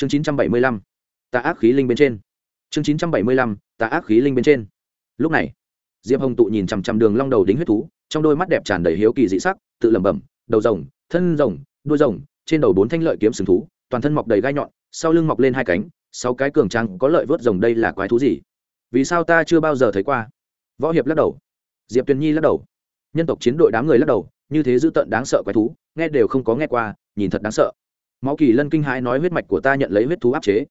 chương chín trăm bảy mươi lăm, tà ác khí linh bên trên. Chương chín trăm bảy mươi lăm, tà ác khí linh bên trên. Lúc này, diệp hồng tụ nhìn chằm chằm đường long đầu đính huyết thú, trong đôi mắt đẹp tràn đầy hiếu kỳ dị sắc, tự lẩm bẩm, đầu rồng, thân rồng, đuôi rồng, trên đầu bốn thanh lợi kiếm sừng thú, toàn thân mọc đầy gai nhọn, sau lưng mọc lên hai cánh, sáu cái cường trang có lợi vớt rồng đây là quái thú gì? Vì sao ta chưa bao giờ thấy qua? Võ hiệp lắc đầu. Diệp tuyền nhi lắc đầu. Nhân tộc chiến đội đám người lắc đầu, như thế dữ tợn đáng sợ quái thú, nghe đều không có nghe qua, nhìn thật đáng sợ máu kỳ lân kinh hãi nói huyết mạch của ta nhận lấy huyết thú áp chế.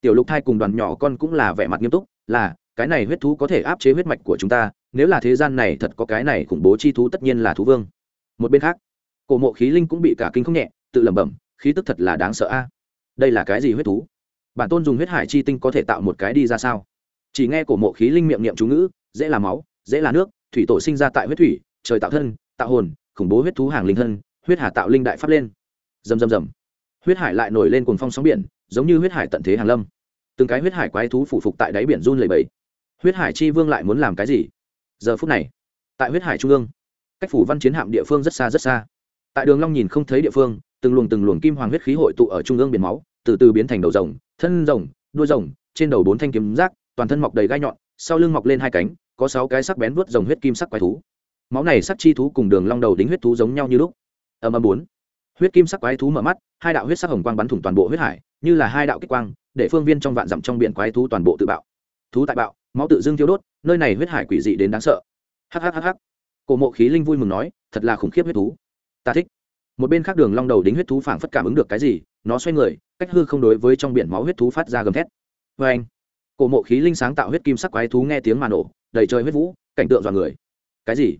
Tiểu lục thai cùng đoàn nhỏ con cũng là vẻ mặt nghiêm túc, là, cái này huyết thú có thể áp chế huyết mạch của chúng ta, nếu là thế gian này thật có cái này khủng bố chi thú tất nhiên là thú vương. Một bên khác, cổ mộ khí linh cũng bị cả kinh không nhẹ, tự lẩm bẩm, khí tức thật là đáng sợ a. Đây là cái gì huyết thú? Bản tôn dùng huyết hải chi tinh có thể tạo một cái đi ra sao? Chỉ nghe cổ mộ khí linh miệng niệm chú ngữ, dễ là máu, dễ là nước, thủy tổ sinh ra tại huyết thủy, trời tạo thân, tạo hồn, khủng bố huyết thú hàng linh thân, huyết hà tạo linh đại pháp lên. Rầm rầm rầm huyết hải lại nổi lên cuồng phong sóng biển, giống như huyết hải tận thế hàng lâm. Từng cái huyết hải quái thú phủ phục tại đáy biển run lầy bầy huyết hải chi vương lại muốn làm cái gì? Giờ phút này, tại huyết hải trung ương, cách phủ văn chiến hạm địa phương rất xa rất xa. Tại đường long nhìn không thấy địa phương, từng luồng từng luồng kim hoàng huyết khí hội tụ ở trung ương biển máu, từ từ biến thành đầu rồng, thân rồng, đuôi rồng, trên đầu bốn thanh kiếm rác, toàn thân mọc đầy gai nhọn, sau lưng mọc lên hai cánh, có sáu cái sắc bén vuốt rồng huyết kim sắc quái thú. Máu này sắc chi thú cùng đường long đầu đính huyết thú giống nhau như lúc. Âm âm bốn huyết kim sắc quái thú mở mắt, hai đạo huyết sắc hồng quang bắn thủng toàn bộ huyết hải, như là hai đạo kích quang, để phương viên trong vạn dặm trong biển quái thú toàn bộ tự bạo. Thú tại bạo, máu tự dưng thiêu đốt, nơi này huyết hải quỷ dị đến đáng sợ. Hhhh cổ mộ khí linh vui mừng nói, thật là khủng khiếp huyết thú. Ta thích. Một bên khác đường long đầu đính huyết thú phảng phất cảm ứng được cái gì, nó xoay người, cách hư không đối với trong biển máu huyết thú phát ra gầm thét. Với anh, cổ mộ khí linh sáng tạo huyết kim sắc quái thú nghe tiếng mà nổ, đầy trời huyết vũ, cảnh tượng dọa người. Cái gì?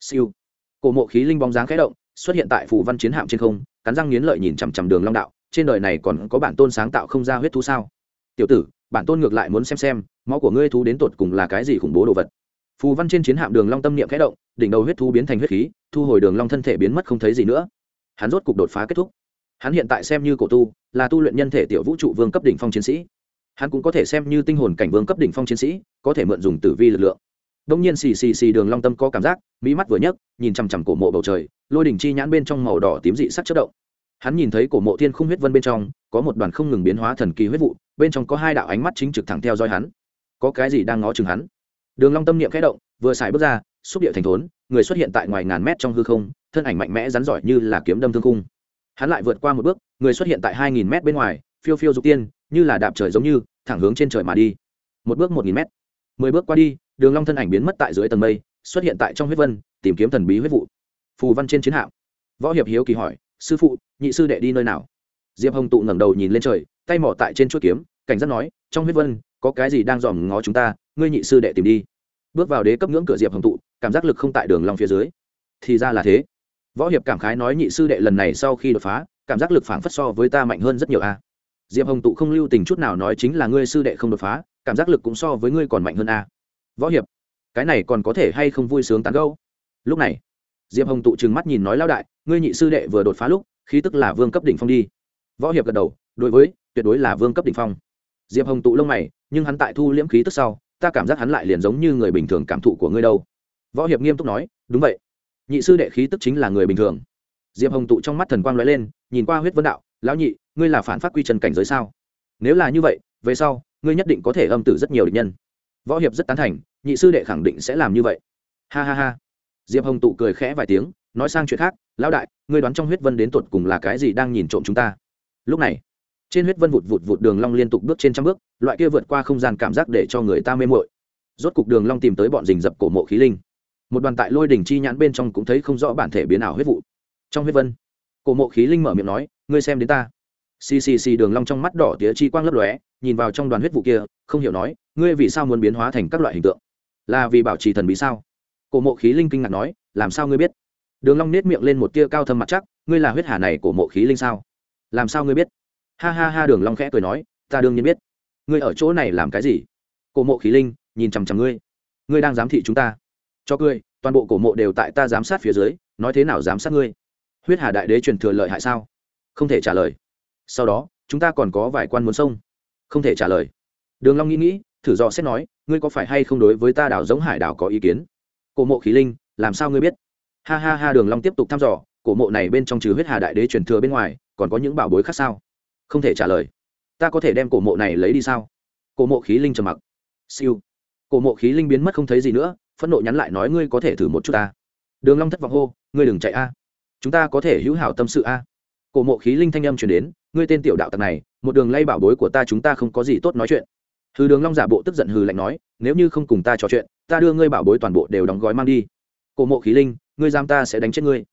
Siêu. Cổ mộ khí linh bóng dáng khẽ động xuất hiện tại phủ văn chiến hạm trên không, cắn răng nghiến lợi nhìn chằm chằm đường long đạo, trên đời này còn có bản tôn sáng tạo không ra huyết thú sao? Tiểu tử, bản tôn ngược lại muốn xem xem, máu của ngươi thú đến tột cùng là cái gì khủng bố đồ vật. Phù văn trên chiến hạm đường long tâm niệm khẽ động, đỉnh đầu huyết thú biến thành huyết khí, thu hồi đường long thân thể biến mất không thấy gì nữa. Hắn rốt cục đột phá kết thúc. Hắn hiện tại xem như cổ tu, là tu luyện nhân thể tiểu vũ trụ vương cấp đỉnh phong chiến sĩ. Hắn cũng có thể xem như tinh hồn cảnh vương cấp đỉnh phong chiến sĩ, có thể mượn dùng tử vi lực lượng đông nhiên xì xì xì đường long tâm có cảm giác, mỹ mắt vừa nhấc, nhìn chằm chằm cổ mộ bầu trời, lôi đỉnh chi nhãn bên trong màu đỏ tím dị sắc chất động. Hắn nhìn thấy cổ mộ thiên khung huyết vân bên trong, có một đoàn không ngừng biến hóa thần kỳ huyết vụ, bên trong có hai đạo ánh mắt chính trực thẳng theo dõi hắn. Có cái gì đang ngó chừng hắn? Đường long tâm niệm khẽ động, vừa xài bước ra, xúc địa thành thốn, người xuất hiện tại ngoài ngàn mét trong hư không, thân ảnh mạnh mẽ rắn giỏi như là kiếm đâm thương cung hắn lại vượt qua một bước, người xuất hiện tại hai nghìn mét bên ngoài, phiêu phiêu dục tiên, như là đạp trời giống như, thẳng hướng trên trời mà đi. Một bước một nghìn mét. Mười bước qua đi đường long thân ảnh biến mất tại dưới tầng mây, xuất hiện tại trong huyết vân, tìm kiếm thần bí huyết vụ. Phù văn trên chiến hạm. Võ hiệp hiếu kỳ hỏi, sư phụ, nhị sư đệ đi nơi nào? Diệp hồng tụ ngẩng đầu nhìn lên trời, tay mỏ tại trên chuôi kiếm, cảnh giác nói, trong huyết vân, có cái gì đang dòm ngó chúng ta, ngươi nhị sư đệ tìm đi. Bước vào đế cấp ngưỡng cửa diệp hồng tụ, cảm giác lực không tại đường long phía dưới. Thì ra là thế. Võ hiệp cảm khái nói, nhị sư đệ lần này sau khi đột phá, cảm giác lực phảng phất so với ta mạnh hơn rất nhiều a. Diệp hồng tụ không lưu tình chút nào nói, chính là ngươi sư đệ không đột phá, cảm giác lực cũng so với ngươi còn mạnh hơn a võ hiệp, cái này còn có thể hay không vui sướng tán gẫu? Lúc này, diệp hồng tụ trừng mắt nhìn nói lao đại, ngươi nhị sư đệ vừa đột phá lúc, khí tức là vương cấp đỉnh phong đi. Võ hiệp gật đầu, đối với, tuyệt đối là vương cấp đỉnh phong. Diệp hồng tụ lông mày, nhưng hắn tại thu liễm khí tức sau, ta cảm giác hắn lại liền giống như người bình thường cảm thụ của ngươi đâu. Võ hiệp nghiêm túc nói, đúng vậy. Nhị sư đệ khí tức chính là người bình thường. Diệp hồng tụ trong mắt thần quang l ó e lên, nhìn qua huyết vân đạo, lão nhị, ngươi là phản phát quy trần cảnh giới sao? Nếu là như vậy, về sau, ngươi nhất định có thể âm tử rất nhiều địch nhân võ hiệp rất tán thành, nhị sư đệ khẳng định sẽ làm như vậy. Ha ha ha. Diệp hồng tụ cười khẽ vài tiếng, nói sang chuyện khác, lão đại, ngươi đoán trong huyết vân đến tột cùng là cái gì đang nhìn trộm chúng ta? Lúc này, trên huyết vân vụt vụt vụt đường long liên tục bước trên trăm bước, loại kia vượt qua không gian cảm giác để cho người ta mê mội rốt cục đường long tìm tới bọn rình dập cổ mộ khí linh. Một đoàn tại lôi đỉnh chi nhãn bên trong cũng thấy không rõ bản thể biến ảo huyết vụ. Trong huyết vân, cổ mộ khí linh mở miệng nói, ngươi xem đến ta ccc đường long trong mắt đỏ tía chi quang lấp lóe, nhìn vào trong đoàn huyết vụ kia, không hiểu nói, ngươi vì sao muốn biến hóa thành các loại hình tượng? Là vì bảo trì thần bí sao? Cổ mộ khí linh kinh ngạc nói, làm sao ngươi biết? Đường long nét miệng lên một tia cao thâm mặt chắc, ngươi là huyết hà này của mộ khí linh sao? Làm sao ngươi biết? Ha ha ha, đường long khẽ cười nói, ta đương nhiên biết. Ngươi ở chỗ này làm cái gì? Cổ mộ khí linh nhìn chằm chằm ngươi. Ngươi đang giám thị chúng ta. Cho cười, toàn bộ cổ mộ đều tại ta giám sát phía dưới, nói thế nào giám sát ngươi? Huyết hà đại đế truyền thừa lợi hại sao? Không thể trả lời sau đó, chúng ta còn có vài quan muốn sông không thể trả lời. Đường long nghĩ nghĩ, thử dò xét nói, ngươi có phải hay không đối với ta đảo giống hải đảo có ý kiến? Cổ mộ khí linh, làm sao ngươi biết? Ha ha ha, đường long tiếp tục thăm dò, cổ mộ này bên trong trừ huyết hà đại đế truyền thừa bên ngoài, còn có những bảo bối khác sao? Không thể trả lời. Ta có thể đem cổ mộ này lấy đi sao? Cổ mộ khí linh trầm mặc. Siêu. Cổ mộ khí linh biến mất không thấy gì nữa, phẫn nộ nhắn lại nói, ngươi có thể thử một chút ta. Đường long thất vọng hô, ngươi đừng chạy a. Chúng ta có thể hữu hảo tâm sự a. Cổ mộ khí linh thanh âm truyền đến ngươi tên tiểu đạo tặc này, một đường lay bảo bối của ta chúng ta không có gì tốt nói chuyện. Hừ đường long giả bộ tức giận hừ lạnh nói, nếu như không cùng ta trò chuyện, ta đưa ngươi bảo bối toàn bộ đều đóng gói mang đi. Cổ mộ khí linh, ngươi giam ta sẽ đánh chết ngươi.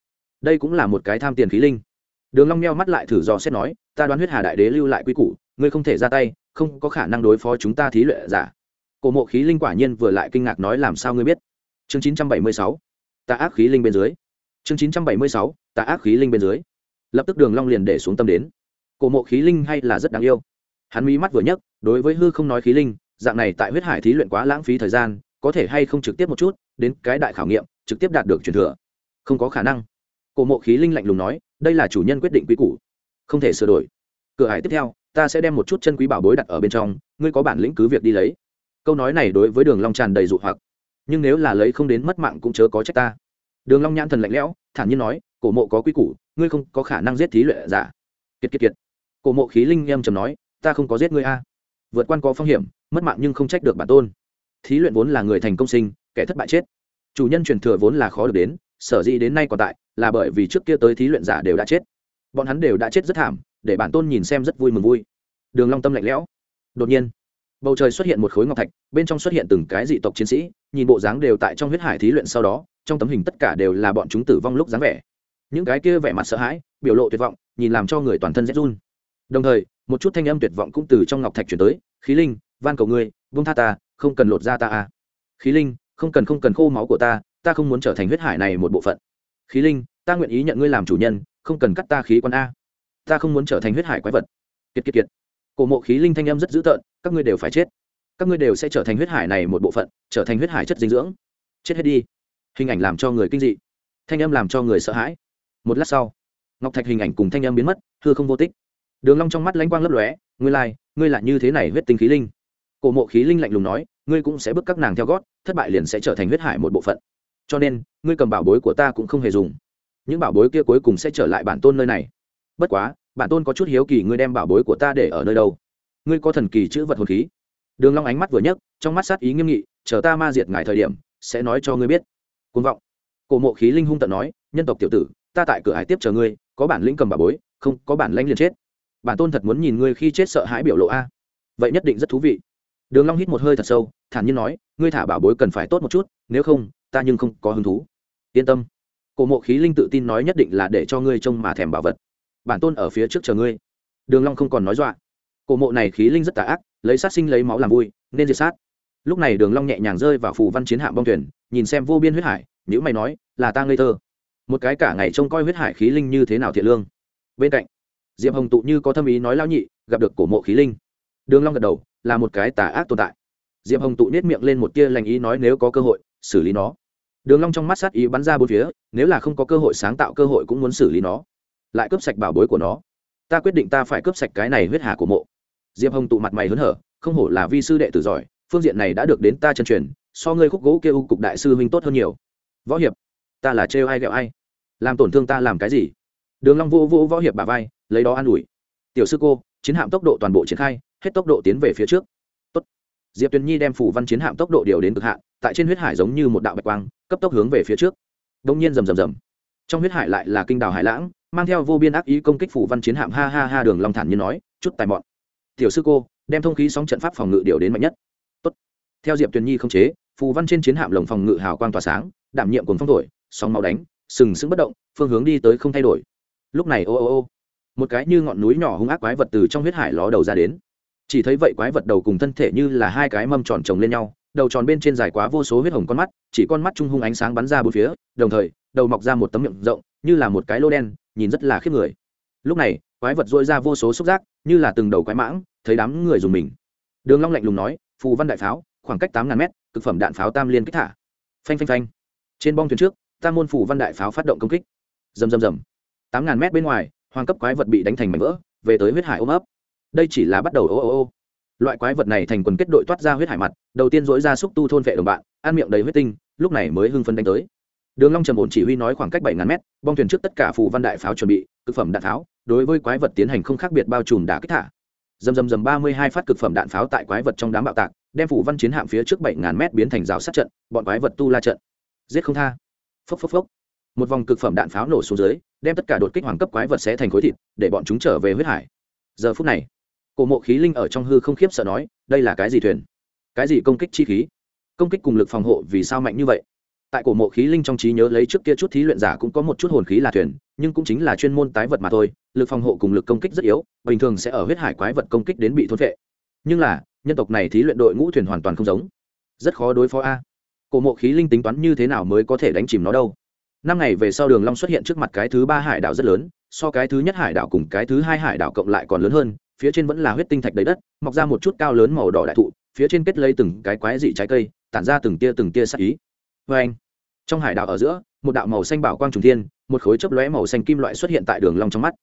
Đây cũng là một cái tham tiền khí linh. Đường long meo mắt lại thử dò xét nói, ta đoán huyết hà đại đế lưu lại quy củ, ngươi không thể ra tay, không có khả năng đối phó chúng ta thí luyện giả. Cổ mộ khí linh quả nhiên vừa lại kinh ngạc nói, làm sao ngươi biết? Chương 976 ta ác khí linh bên dưới. Chương 976 ta ác khí linh bên dưới. Lập tức đường long liền để xuống tâm đến cổ mộ khí linh hay là rất đáng yêu. Hắn mí mắt vừa nhấc, đối với hư không nói khí linh, dạng này tại huyết hải thí luyện quá lãng phí thời gian, có thể hay không trực tiếp một chút, đến cái đại khảo nghiệm, trực tiếp đạt được truyền thừa? Không có khả năng. Cổ mộ khí linh lạnh lùng nói, đây là chủ nhân quyết định quý củ. Không thể sửa đổi. Cửa hải tiếp theo, ta sẽ đem một chút chân quý bảo bối đặt ở bên trong, ngươi có bản lĩnh cứ việc đi lấy. Câu nói này đối với đường long tràn đầy dụ hoặc. Nhưng nếu là lấy không đến mất mạng cũng chớ có trách ta. Đường long nhãn thần lạnh lẽo, thản nhiên nói, cổ mộ có quý củ, ngươi không có khả năng giết thí luyện giả. Kiệt kiệt kiệt cổ mộ khí linh em trầm nói, ta không có giết ngươi a. Vượt quan có phong hiểm, mất mạng nhưng không trách được bản tôn. Thí luyện vốn là người thành công sinh, kẻ thất bại chết. Chủ nhân truyền thừa vốn là khó được đến, sở dĩ đến nay còn tại, là bởi vì trước kia tới thí luyện giả đều đã chết. Bọn hắn đều đã chết rất thảm, để bản tôn nhìn xem rất vui mừng vui. Đường long tâm lạnh lẽo. Đột nhiên, bầu trời xuất hiện một khối ngọc thạch, bên trong xuất hiện từng cái dị tộc chiến sĩ, nhìn bộ dáng đều tại trong huyết hải thí luyện sau đó, trong tấm hình tất cả đều là bọn chúng tử vong lúc dáng vẻ. Những cái kia vẻ mặt sợ hãi, biểu lộ tuyệt vọng, nhìn làm cho người toàn thân rét run đồng thời, một chút thanh âm tuyệt vọng cũng từ trong ngọc thạch chuyển tới, khí linh, van cầu ngươi vung tha ta, không cần lột ra ta à khí linh, không cần không cần khô máu của ta ta không muốn trở thành huyết hải này một bộ phận. Khí linh, ta nguyện ý nhận ngươi làm chủ nhân, không cần cắt ta khí quan a. Ta không muốn trở thành huyết hải quái vật. Kiệt kiệt kiệt. Cổ mộ khí linh thanh âm rất dữ tợn, các ngươi đều phải chết. Các ngươi đều sẽ trở thành huyết hải này một bộ phận, trở thành huyết hải chất dinh dưỡng. Chết hết đi. Hình ảnh làm cho người kinh dị. Thanh âm làm cho người sợ hãi. Một lát sau, ngọc thạch hình ảnh cùng thanh âm biến mất thưa không vô tích đường long trong mắt lánh quang lấp lóe, ngươi lai, ngươi lại như thế này huyết tinh khí linh. Cổ mộ khí linh lạnh lùng nói, ngươi cũng sẽ bước các nàng theo gót, thất bại liền sẽ trở thành huyết hải một bộ phận. Cho nên, ngươi cầm bảo bối của ta cũng không hề dùng. Những bảo bối kia cuối cùng sẽ trở lại bản tôn nơi này. Bất quá, bản tôn có chút hiếu kỳ ngươi đem bảo bối của ta để ở nơi đâu. Ngươi có thần kỳ chữ vật hồn khí. Đường long ánh mắt vừa nhấc, trong mắt sát ý nghiêm nghị, chờ ta ma diệt ngài thời điểm, sẽ nói cho ngươi biết. Cuồng vọng. Cổ mộ khí linh hung tận nói, nhân tộc tiểu tử, ta tại cửa hải tiếp chờ ngươi, có bản lĩnh cầm bảo bối, không có bản lãnh liền chết bản tôn thật muốn nhìn ngươi khi chết sợ hãi biểu lộ a. Vậy nhất định rất thú vị. Đường long hít một hơi thật sâu, thản nhiên nói, ngươi thả bảo bối cần phải tốt một chút, nếu không, ta nhưng không có hứng thú. Yên tâm. Cổ mộ khí linh tự tin nói nhất định là để cho ngươi trông mà thèm bảo vật. Bản tôn ở phía trước chờ ngươi. Đường long không còn nói dọa. Cổ mộ này khí linh rất tà ác, lấy sát sinh lấy máu làm vui, nên diệt sát. Lúc này đường long nhẹ nhàng rơi vào phù văn chiến hạm bong thuyền, nhìn xem vô biên huyết hải nếu mày nói, là ta ngây thơ. Một cái cả ngày trông coi huyết hải khí linh như thế nào thiện lương. Bên cạnh diệp hồng tụ như có thâm ý nói lao nhị, gặp được cổ mộ khí linh. Đường long gật đầu, là một cái tà ác tồn tại. Diệp hồng tụ nết miệng lên một tia lành ý nói nếu có cơ hội, xử lý nó. Đường long trong mắt sát ý bắn ra bốn phía, nếu là không có cơ hội sáng tạo cơ hội cũng muốn xử lý nó. Lại cướp sạch bảo bối của nó. Ta quyết định ta phải cướp sạch cái này huyết hà của mộ. Diệp hồng tụ mặt mày hớn hở, không hổ là vi sư đệ tử giỏi, phương diện này đã được đến ta chân truyền, so ngươi khúc gỗ kêu cục đại sư huynh tốt hơn nhiều. Võ hiệp, ta là trêu ai ghẹo ai? Làm tổn thương ta làm cái gì? Đường long vô vô võ hiệp bà vai lấy đó an ủi. Tiểu sư cô, chiến hạm tốc độ toàn bộ triển khai, hết tốc độ tiến về phía trước. Tốt. diệp tuyền nhi đem phủ văn chiến hạm tốc độ điều đến cực hạn, tại trên huyết hải giống như một đạo bạch quang, cấp tốc hướng về phía trước. Đông nhiên rầm rầm rầm. Trong huyết hải lại là kinh đào hải lãng, mang theo vô biên ác ý công kích phủ văn chiến hạm, ha ha ha, đường long thản như nói, chút tài mọn. Tiểu sư cô, đem thông khí sóng trận pháp phòng ngự điều đến mạnh nhất. Tốt. theo diệp tuyền nhi không chế, phù văn trên chiến hạm lồng phòng ngự hào quang tỏa sáng, đảm nhiệm cuồng phong thổi, sóng máu đánh, sừng sững bất động, phương hướng đi tới không thay đổi. Lúc này, ô ô ô một cái như ngọn núi nhỏ hung ác quái vật từ trong huyết hải ló đầu ra đến. Chỉ thấy vậy quái vật đầu cùng thân thể như là hai cái mâm tròn trồng lên nhau, đầu tròn bên trên dài quá vô số huyết hồng con mắt, chỉ con mắt trung hung ánh sáng bắn ra bốn phía, đồng thời, đầu mọc ra một tấm miệng rộng, như là một cái lô đen, nhìn rất là khiếp người. Lúc này, quái vật dội ra vô số xúc giác, như là từng đầu quái mãng, thấy đám người dùng mình. Đường long lạnh lùng nói, phù văn đại pháo, khoảng cách tám ngàn mét, cực phẩm đạn pháo tam liên kích thả. Phanh phanh phanh. Trên bong thuyền trước, tam môn phù văn đại pháo phát động công kích. Rầm rầm rầm. Tám ngàn mét bên ngoài hoàng cấp quái vật bị đánh thành mảnh vỡ, về tới huyết hải ôm ấp. Đây chỉ là bắt đầu, ô ô ô. Loại quái vật này thành quần kết đội toát ra huyết hải mặt, đầu tiên dối ra xúc tu thôn vệ đồng bạn, ăn miệng đầy huyết tinh, lúc này mới hưng phân đánh tới. Đường long trầm ổn chỉ huy nói khoảng cách bảy ngàn mét, bong thuyền trước tất cả phù văn đại pháo chuẩn bị, cực phẩm đạn pháo, đối với quái vật tiến hành không khác biệt bao trùm đã kích thả. Dầm dầm dầm ba mươi hai phát cực phẩm đạn pháo tại quái vật trong đám bạo tạc, đem phủ văn chiến hạm phía trước bảy ngàn mét biến thành rào sát trận, bọn quái vật tu la trận. Giết không tha. Phốc phốc phốc một vòng cực phẩm đạn pháo nổ xuống dưới, đem tất cả đột kích hoàng cấp quái vật sẽ thành khối thịt, để bọn chúng trở về huyết hải. Giờ phút này, cổ mộ khí linh ở trong hư không khiếp sợ nói, đây là cái gì thuyền? Cái gì công kích chi khí? Công kích cùng lực phòng hộ vì sao mạnh như vậy? Tại cổ mộ khí linh trong trí nhớ lấy trước kia chút thí luyện giả cũng có một chút hồn khí là thuyền, nhưng cũng chính là chuyên môn tái vật mà thôi, lực phòng hộ cùng lực công kích rất yếu, bình thường sẽ ở huyết hải quái vật công kích đến bị thôn vệ. Nhưng là, nhân tộc này thí luyện đội ngũ thuyền hoàn toàn không giống. Rất khó đối phó a. Cổ mộ khí linh tính toán như thế nào mới có thể đánh chìm nó đâu? Năm ngày về sau đường long xuất hiện trước mặt cái thứ ba hải đảo rất lớn, so cái thứ nhất hải đảo cùng cái thứ hai hải đảo cộng lại còn lớn hơn, phía trên vẫn là huyết tinh thạch đầy đất, mọc ra một chút cao lớn màu đỏ đại thụ, phía trên kết lây từng cái quái dị trái cây, tản ra từng tia từng tia sắc ý. Vê anh, trong hải đảo ở giữa, một đạo màu xanh bảo quang trùng thiên, một khối chớp lóe màu xanh kim loại xuất hiện tại đường long trong mắt.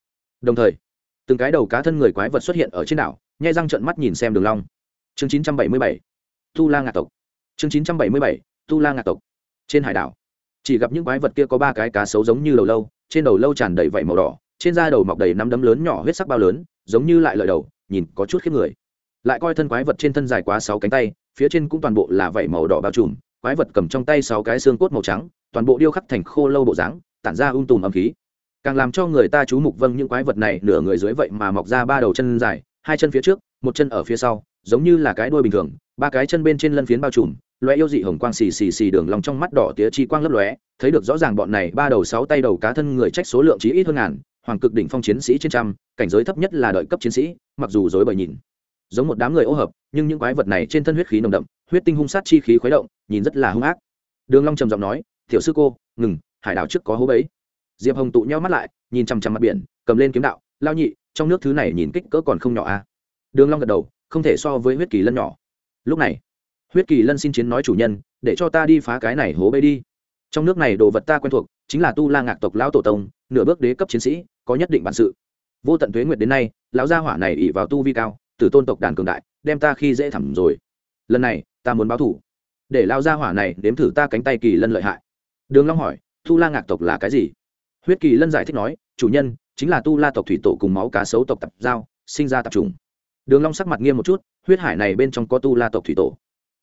Đồng thời, từng cái đầu cá thân người quái vật xuất hiện ở trên đảo, nhai răng trợn mắt nhìn xem đường long. Chương 977 tu la ngạ tộc. Chương 977 tu la ngạ tộc. Trên hải đảo chỉ gặp những quái vật kia có ba cái cá sấu giống như đầu lâu, trên đầu lâu tràn đầy vảy màu đỏ, trên da đầu mọc đầy năm đấm lớn nhỏ huyết sắc bao lớn, giống như lại lợi đầu, nhìn có chút khiếp người. Lại coi thân quái vật trên thân dài quá sáu cánh tay, phía trên cũng toàn bộ là vảy màu đỏ bao trùm, quái vật cầm trong tay sáu cái xương cốt màu trắng, toàn bộ điêu khắc thành khô lâu bộ dáng, tản ra ung tùm âm khí. Càng làm cho người ta chú mục vâng những quái vật này nửa người dưới vậy mà mọc ra ba đầu chân dài, hai chân phía trước, một chân ở phía sau, giống như là cái đuôi bình thường, ba cái chân bên trên lân phiến bao trùm loé yêu dị hồng quang xì xì xì đường lòng trong mắt đỏ tía chi quang lấp lóe, thấy được rõ ràng bọn này ba đầu sáu tay đầu cá thân người trách số lượng chí ít hơn ngàn, hoàng cực đỉnh phong chiến sĩ trên trăm, cảnh giới thấp nhất là đợi cấp chiến sĩ, mặc dù dối bời nhìn. Giống một đám người ô hợp, nhưng những quái vật này trên thân huyết khí nồng đậm, huyết tinh hung sát chi khí khuấy động, nhìn rất là hung ác. Đường long trầm giọng nói, tiểu sư cô, ngừng, hải đảo trước có hố bấy. Diệp hồng tụ nhau mắt lại, nhìn chăm chăm mặt biển, cầm lên kiếm đạo lao nhị, trong nước thứ này nhìn kích cỡ còn không nhỏ à? Đường long gật đầu, không thể so với huyết kỳ lân nhỏ. Lúc này huyết kỳ lân xin chiến nói chủ nhân, để cho ta đi phá cái này hố bê đi. Trong nước này đồ vật ta quen thuộc, chính là tu la ngạc tộc lão tổ tông, nửa bước đế cấp chiến sĩ, có nhất định bản sự. Vô tận tuế nguyệt đến nay, lão gia hỏa này ỉ vào tu vi cao, từ tôn tộc đàn cường đại, đem ta khi dễ thẳm rồi. Lần này, ta muốn báo thủ. Để lao gia hỏa này đếm thử ta cánh tay kỳ lân lợi hại. Đường long hỏi, tu la ngạc tộc là cái gì? Huyết kỳ lân giải thích nói, chủ nhân, chính là tu la tộc thủy tổ cùng máu cá sấu tộc tập giao, sinh ra tập trùng. Đường long sắc mặt nghiêm một chút, huyết hải này bên trong có tu la tộc thủy tổ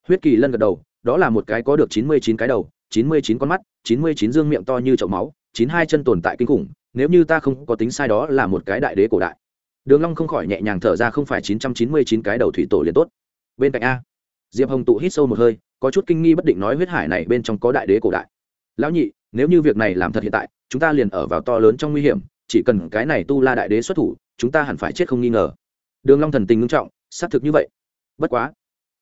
huyết kỳ lân gật đầu, đó là một cái có được chín mươi chín cái đầu, chín mươi chín con mắt, chín mươi chín dương miệng to như chậu máu, chín hai chân tồn tại kinh khủng, nếu như ta không có tính sai đó là một cái đại đế cổ đại. Đường long không khỏi nhẹ nhàng thở ra không phải chín trăm chín mươi chín cái đầu thủy tổ liền tốt. Bên cạnh a. Diệp hồng tụ hít sâu một hơi, có chút kinh nghi bất định nói huyết hải này bên trong có đại đế cổ đại. Lão nhị, nếu như việc này làm thật hiện tại, chúng ta liền ở vào to lớn trong nguy hiểm, chỉ cần cái này tu la đại đế xuất thủ, chúng ta hẳn phải chết không nghi ngờ. Đường long thần tình ngưng trọng, xác thực như vậy. Bất quá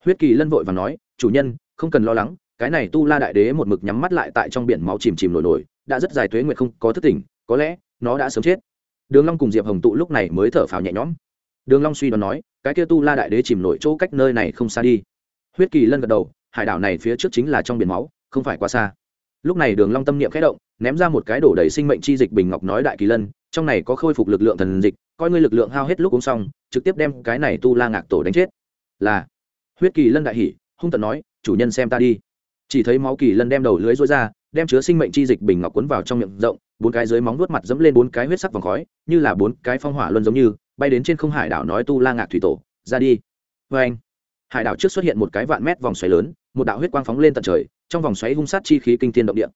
huyết kỳ lân vội và nói, chủ nhân, không cần lo lắng, cái này tu la đại đế một mực nhắm mắt lại tại trong biển máu chìm chìm nổi nổi, đã rất dài thuế nguyệt không có thức tỉnh, có lẽ nó đã sớm chết. Đường long cùng diệp hồng tụ lúc này mới thở phào nhẹ nhõm. Đường long suy đoán nói, cái kia tu la đại đế chìm nổi chỗ cách nơi này không xa đi. Huyết kỳ lân gật đầu, hải đảo này phía trước chính là trong biển máu, không phải quá xa. Lúc này đường long tâm niệm khẽ động, ném ra một cái đổ đầy sinh mệnh chi dịch bình ngọc nói đại kỳ lân, trong này có khôi phục lực lượng thần dịch, coi ngươi lực lượng hao hết lúc uống xong, trực tiếp đem cái này tu la ngạc tổ đánh chết. Là huyết kỳ lân đại hỉ, hung tận nói, chủ nhân xem ta đi. Chỉ thấy máu kỳ lân đem đầu lưới rối ra, đem chứa sinh mệnh chi dịch bình ngọc cuốn vào trong miệng rộng, bốn cái dưới móng vuốt mặt dẫm lên bốn cái huyết sắc vòng khói, như là bốn cái phong hỏa luân giống như, bay đến trên không hải đảo nói tu la ngạc thủy tổ, ra đi. Vê anh, hải đảo trước xuất hiện một cái vạn mét vòng xoáy lớn, một đạo huyết quang phóng lên tận trời, trong vòng xoáy hung sát chi khí kinh thiên động địa.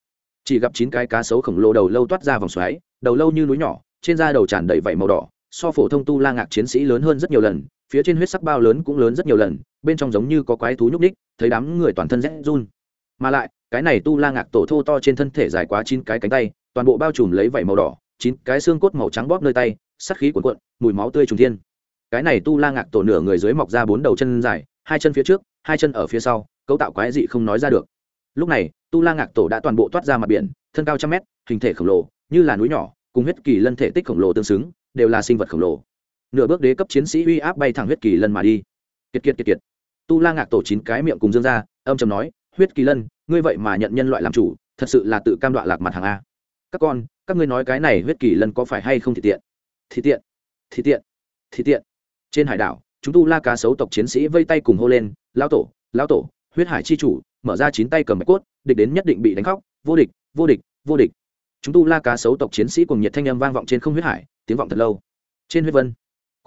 Chỉ gặp chín cái cá sấu khổng lồ đầu lâu toát ra vòng xoáy, đầu lâu như núi nhỏ, trên da đầu tràn đầy vảy màu đỏ, so phổ thông tu la ngạc chiến sĩ lớn hơn rất nhiều lần phía trên huyết sắc bao lớn cũng lớn rất nhiều lần, bên trong giống như có quái thú nhúc ních thấy đám người toàn thân rét run. Mà lại, cái này tu la ngạc tổ thô to trên thân thể dài quá chín cái cánh tay, toàn bộ bao trùm lấy vảy màu đỏ, chín cái xương cốt màu trắng bóp nơi tay sắt khí cuộn cuộn, mùi máu tươi trùng thiên. Cái này tu la ngạc tổ nửa người dưới mọc ra bốn đầu chân dài, hai chân phía trước, hai chân ở phía sau, cấu tạo quái dị không nói ra được. Lúc này, tu la ngạc tổ đã toàn bộ toát ra mặt biển, thân cao trăm mét, hình thể khổng lồ, như là núi nhỏ, cùng huyết kỳ lân thể tích khổng lồ tương xứng, đều là sinh vật khổng lồ nửa bước đế cấp chiến sĩ uy áp bay thẳng huyết kỳ lân mà đi. Kiệt kiệt kiệt kiệt. Tu la ngạc tổ chín cái miệng cùng dương ra, âm chầm nói, huyết kỳ lân, ngươi vậy mà nhận nhân loại làm chủ, thật sự là tự cam đoạ lạc mặt hàng a. Các con, các ngươi nói cái này huyết kỳ lân có phải hay không thì tiện? Thì tiện thì tiện thì tiện. Trên hải đảo, chúng tu la cá sấu tộc chiến sĩ vây tay cùng hô lên lao tổ lao tổ, huyết hải chi chủ, mở ra chín tay cầm bạch cốt, địch đến nhất định bị đánh khóc, vô địch vô địch vô địch. Chúng tu la cá sấu tộc chiến sĩ cùng nhiệt thanh âm vang vọng trên không huyết hải, tiếng vọng thật lâu. Trên huyết vân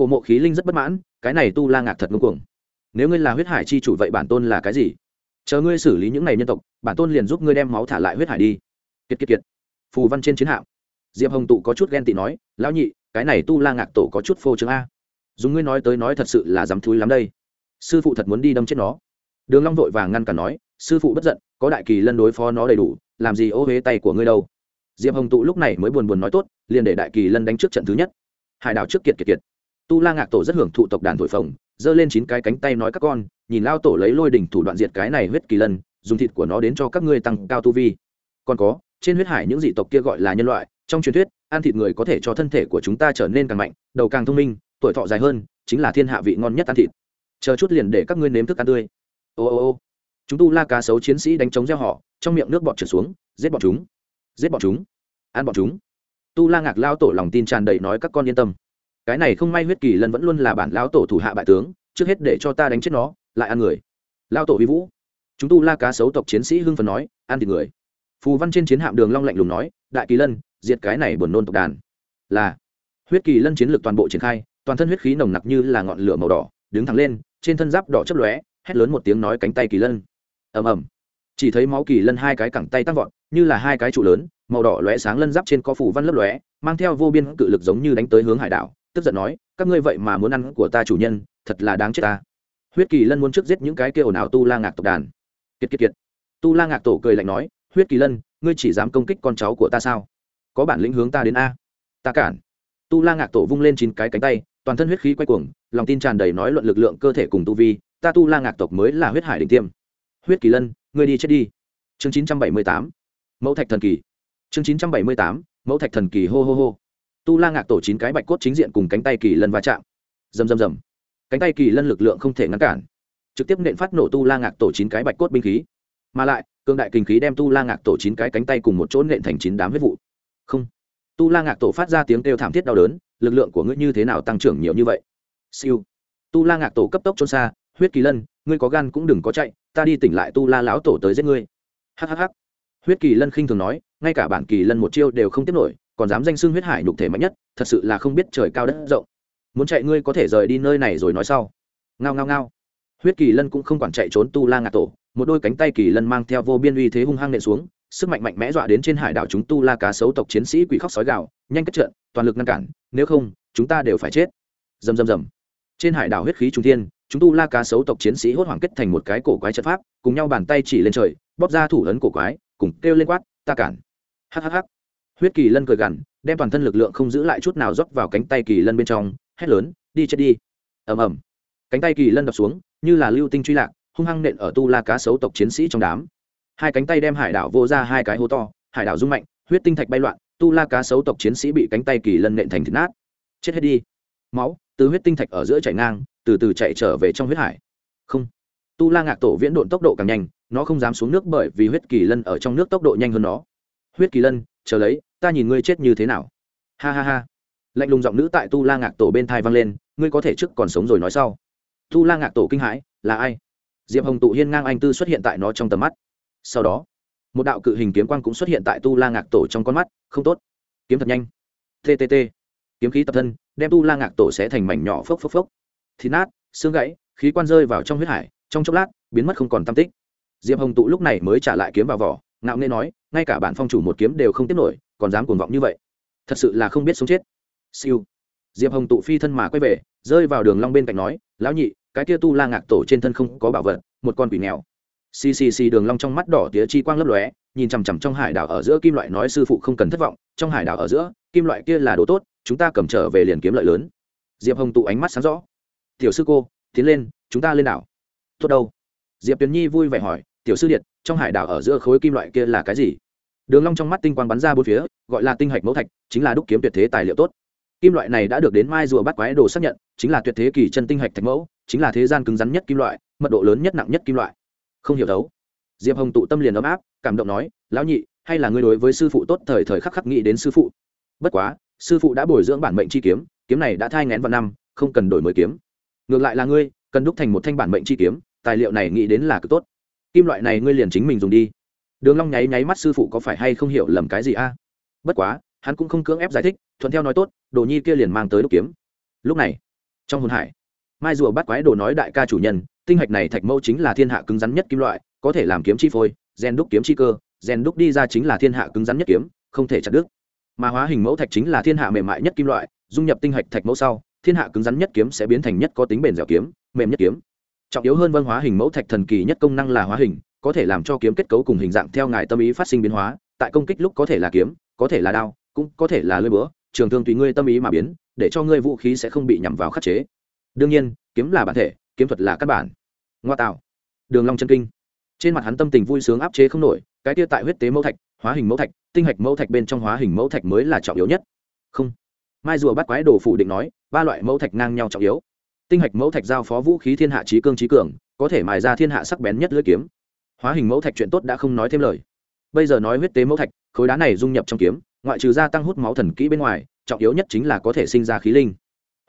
cổ mộ khí linh rất bất mãn, cái này tu la ngạc thật ngưng cuồng. Nếu ngươi là huyết hải chi chủ vậy bản tôn là cái gì? Chờ ngươi xử lý những này nhân tộc, bản tôn liền giúp ngươi đem máu thả lại huyết hải đi. Kiệt kiệt kiệt. Phù văn trên chiến hạm. Diệp hồng tụ có chút ghen tị nói, lão nhị, cái này tu la ngạc tổ có chút phô trương a. Dùng ngươi nói tới nói thật sự là dám thúi lắm đây. Sư phụ thật muốn đi đâm chết nó. Đường long vội vàng ngăn cản nói, sư phụ bất giận, có đại kỳ lân đối phó nó đầy đủ, làm gì ô huế tay của ngươi đâu? Diệp hồng tụ lúc này mới buồn buồn nói tốt, liền để đại kỳ lân đánh trước trận thứ nhất. Hải đảo trước kiệt kiệt kiệt tu la ngạc tổ rất hưởng thụ tộc đàn thổi phồng, giơ lên chín cái cánh tay nói các con, nhìn lao tổ lấy lôi đỉnh thủ đoạn diệt cái này huyết kỳ lân, dùng thịt của nó đến cho các ngươi tăng cao tu vi. Còn có, trên huyết hải những dị tộc kia gọi là nhân loại, trong truyền thuyết, ăn thịt người có thể cho thân thể của chúng ta trở nên càng mạnh, đầu càng thông minh, tuổi thọ dài hơn, chính là thiên hạ vị ngon nhất ăn thịt. Chờ chút liền để các ngươi nếm thức ăn tươi. Ô ô ô. Chúng tu la cá sấu chiến sĩ đánh trống gieo họ, trong miệng nước bọt trượt xuống, giết bọn chúng. Giết bọn chúng. Ăn bọn chúng. Tu la ngạc lao tổ lòng tin tràn đầy nói các con yên tâm cái này không may huyết kỳ lân vẫn luôn là bản lão tổ thủ hạ bại tướng, trước hết để cho ta đánh chết nó, lại ăn người. Lao tổ vi vũ. Chúng tu la cá sấu tộc chiến sĩ hưng phần nói, ăn thịt người. Phù văn trên chiến hạm đường long lạnh lùng nói, đại kỳ lân, diệt cái này buồn nôn tộc đàn. Là, huyết kỳ lân chiến lược toàn bộ triển khai, toàn thân huyết khí nồng nặc như là ngọn lửa màu đỏ, đứng thẳng lên, trên thân giáp đỏ chớp lóe, hét lớn một tiếng nói cánh tay kỳ lân. Ầm ầm. Chỉ thấy máu kỳ lân hai cái cẳng tay tăng vọt, như là hai cái trụ lớn, màu đỏ lóe sáng lân giáp trên có phủ văn lấp lóe, mang theo vô biên cự lực giống như đánh tới hướng hải đảo tức giận nói, các ngươi vậy mà muốn ăn của ta chủ nhân, thật là đáng chết ta. Huyết kỳ lân muốn trước giết những cái kia ồn ào tu la ngạc tộc đàn. Kiệt kiệt kiệt. Tu la ngạc tổ cười lạnh nói, huyết kỳ lân, ngươi chỉ dám công kích con cháu của ta sao? Có bản lĩnh hướng ta đến a. Ta cản. Tu la ngạc tổ vung lên chín cái cánh tay, toàn thân huyết khí quay cuồng, lòng tin tràn đầy nói luận lực lượng cơ thể cùng tu vi, ta tu la ngạc tộc mới là huyết hải đỉnh tiêm. Huyết kỳ lân, ngươi đi chết đi. Chương chín trăm bảy mươi tám. Mẫu thạch thần kỳ. Chương chín trăm bảy mươi tám. Mẫu thạch thần kỳ hô hô hô tu la ngạc tổ chín cái bạch cốt chính diện cùng cánh tay kỳ lân va chạm. Rầm rầm rầm. Cánh tay kỳ lân lực lượng không thể ngăn cản. Trực tiếp nện phát nổ tu la ngạc tổ chín cái bạch cốt binh khí. Mà lại cương đại kinh khí đem tu la ngạc tổ chín cái cánh tay cùng một chỗ nện thành chín đám huyết vụ. Không. Tu la ngạc tổ phát ra tiếng kêu thảm thiết đau đớn, lực lượng của ngươi như thế nào tăng trưởng nhiều như vậy? Siêu. Tu la ngạc tổ cấp tốc trôn xa, huyết kỳ lân, ngươi có gan cũng đừng có chạy, ta đi tỉnh lại tu la lão tổ tới giết ngươi. Hhh huyết kỳ lân khinh thường nói, ngay cả bản kỳ lân một chiêu đều không tiếp nổi còn dám danh xưng huyết hải nhục thể mạnh nhất, thật sự là không biết trời cao đất rộng. Muốn chạy ngươi có thể rời đi nơi này rồi nói sau. Ngao ngao ngao. Huyết kỳ lân cũng không quản chạy trốn tu la ngạc tổ, một đôi cánh tay kỳ lân mang theo vô biên uy thế hung hăng nện xuống, sức mạnh mạnh mẽ dọa đến trên hải đảo chúng tu la cá sấu tộc chiến sĩ quỷ khóc sói gạo nhanh cất trận, toàn lực ngăn cản, nếu không, chúng ta đều phải chết. Dầm dầm dầm trên hải đảo huyết khí trung thiên, chúng tu la cá sấu tộc chiến sĩ hốt hoảng kết thành một cái cổ quái trận pháp, cùng nhau bàn tay chỉ lên trời, bóp ra thủ ấn cổ quái, cùng kêu lên quát, ta cản. Hhh huyết kỳ lân cười gằn, đem toàn thân lực lượng không giữ lại chút nào rót vào cánh tay kỳ lân bên trong, hét lớn, đi chết đi. Ầm ầm. Cánh tay kỳ lân đập xuống, như là lưu tinh truy lạc, hung hăng nện ở tu la cá sấu tộc chiến sĩ trong đám. Hai cánh tay đem hải đảo vô ra hai cái hố to, hải đảo rung mạnh, huyết tinh thạch bay loạn, tu la cá sấu tộc chiến sĩ bị cánh tay kỳ lân nện thành thịt nát. Chết hết đi. Máu từ huyết tinh thạch ở giữa chảy ngang, từ từ chạy trở về trong huyết hải. Không. Tu la ngạc tổ viễn độn tốc độ càng nhanh, nó không dám xuống nước bởi vì huyết kỳ lân ở trong nước tốc độ nhanh hơn nó. Huyết kỳ lân, chờ lấy ta nhìn ngươi chết như thế nào. Ha ha ha. Lạnh lùng giọng nữ tại tu la ngạc tổ bên thai vang lên, ngươi có thể trước còn sống rồi nói sau. Tu la ngạc tổ kinh hãi, là ai? Diệp hồng tụ hiên ngang anh tư xuất hiện tại nó trong tầm mắt. Sau đó, một đạo cự hình kiếm quang cũng xuất hiện tại tu la ngạc tổ trong con mắt, không tốt. Kiếm thật nhanh. Ttt kiếm khí tập thân, đem tu la ngạc tổ sẽ thành mảnh nhỏ phốc phốc phốc. Thịt nát, xương gãy, khí quan rơi vào trong huyết hải, trong chốc lát, biến mất không còn tam tích. Diệp hồng tụ lúc này mới trả lại kiếm vào vỏ ngạo nghê nói, ngay cả bản phong chủ một kiếm đều không tiếp nổi, còn dám cuồng vọng như vậy. Thật sự là không biết sống chết. Siêu. Diệp hồng tụ phi thân mà quay về, rơi vào đường long bên cạnh nói, lão nhị, cái kia tu la ngạc tổ trên thân không có bảo vật, một con quỷ nghèo xì xì xì, đường long trong mắt đỏ tía chi quang lấp lóe, nhìn chằm chằm trong hải đảo ở giữa kim loại nói sư phụ không cần thất vọng, trong hải đảo ở giữa, kim loại kia là đồ tốt, chúng ta cầm trở về liền kiếm lợi lớn. Diệp hồng tụ ánh mắt sáng rõ. Tiểu sư cô, tiến lên, chúng ta lên đảo. Tốt đâu. Diệp tuyền nhi vui vẻ hỏi, tiểu sư điện trong hải đảo ở giữa khối kim loại kia là cái gì? Đường long trong mắt tinh quang bắn ra bốn phía, gọi là tinh hạch mẫu thạch, chính là đúc kiếm tuyệt thế tài liệu tốt. Kim loại này đã được đến mai rùa bắt quái đồ xác nhận, chính là tuyệt thế kỳ chân tinh hạch thạch mẫu, chính là thế gian cứng rắn nhất kim loại, mật độ lớn nhất nặng nhất kim loại. Không hiểu đấu. Diệp hồng tụ tâm liền ấm áp, cảm động nói, lão nhị, hay là ngươi đối với sư phụ tốt thời thời khắc khắc nghĩ đến sư phụ? Bất quá, sư phụ đã bồi dưỡng bản mệnh chi kiếm kiếm này đã thai ngén vào năm, không cần đổi mới kiếm. Ngược lại là ngươi, cần đúc thành một thanh bản mệnh chi kiếm, tài liệu này nghĩ đến là cực tốt kim loại này ngươi liền chính mình dùng đi. Đường long nháy nháy mắt sư phụ có phải hay không hiểu lầm cái gì a? Bất quá, hắn cũng không cưỡng ép giải thích, thuận theo nói tốt, đồ nhi kia liền mang tới đúc kiếm. Lúc này, trong hồn hải, mai rùa bắt quái đồ nói đại ca chủ nhân, tinh hạch này thạch mẫu chính là thiên hạ cứng rắn nhất kim loại, có thể làm kiếm chi phôi, gen đúc kiếm chi cơ, gen đúc đi ra chính là thiên hạ cứng rắn nhất kiếm, không thể chặt đứt. Mà hóa hình mẫu thạch chính là thiên hạ mềm mại nhất kim loại, dung nhập tinh hạch thạch mẫu sau, thiên hạ cứng rắn nhất kiếm sẽ biến thành nhất có tính bền dẻo kiếm, mềm nhất kiếm trọng yếu hơn vân hóa hình mẫu thạch thần kỳ nhất công năng là hóa hình, có thể làm cho kiếm kết cấu cùng hình dạng theo ngài tâm ý phát sinh biến hóa, tại công kích lúc có thể là kiếm, có thể là đao, cũng có thể là lưỡi búa, trường thương tùy ngươi tâm ý mà biến, để cho ngươi vũ khí sẽ không bị nhằm vào khắc chế. Đương nhiên, kiếm là bản thể, kiếm thuật là căn bản. Ngoa tạo. Đường long chân kinh. Trên mặt hắn tâm tình vui sướng áp chế không nổi, cái kia tại huyết tế mẫu thạch, hóa hình mẫu thạch, tinh hạch mẫu thạch bên trong hóa hình mẫu thạch mới là trọng yếu nhất. Không. Mai rùa bắt quái đồ phủ định nói, ba loại mẫu thạch ngang nhau trọng yếu tinh hạch mẫu thạch giao phó vũ khí thiên hạ trí cương trí cường, có thể mài ra thiên hạ sắc bén nhất lưỡi kiếm. Hóa hình mẫu thạch chuyện tốt đã không nói thêm lời. Bây giờ nói huyết tế mẫu thạch, khối đá này dung nhập trong kiếm, ngoại trừ gia tăng hút máu thần kỹ bên ngoài, trọng yếu nhất chính là có thể sinh ra khí linh.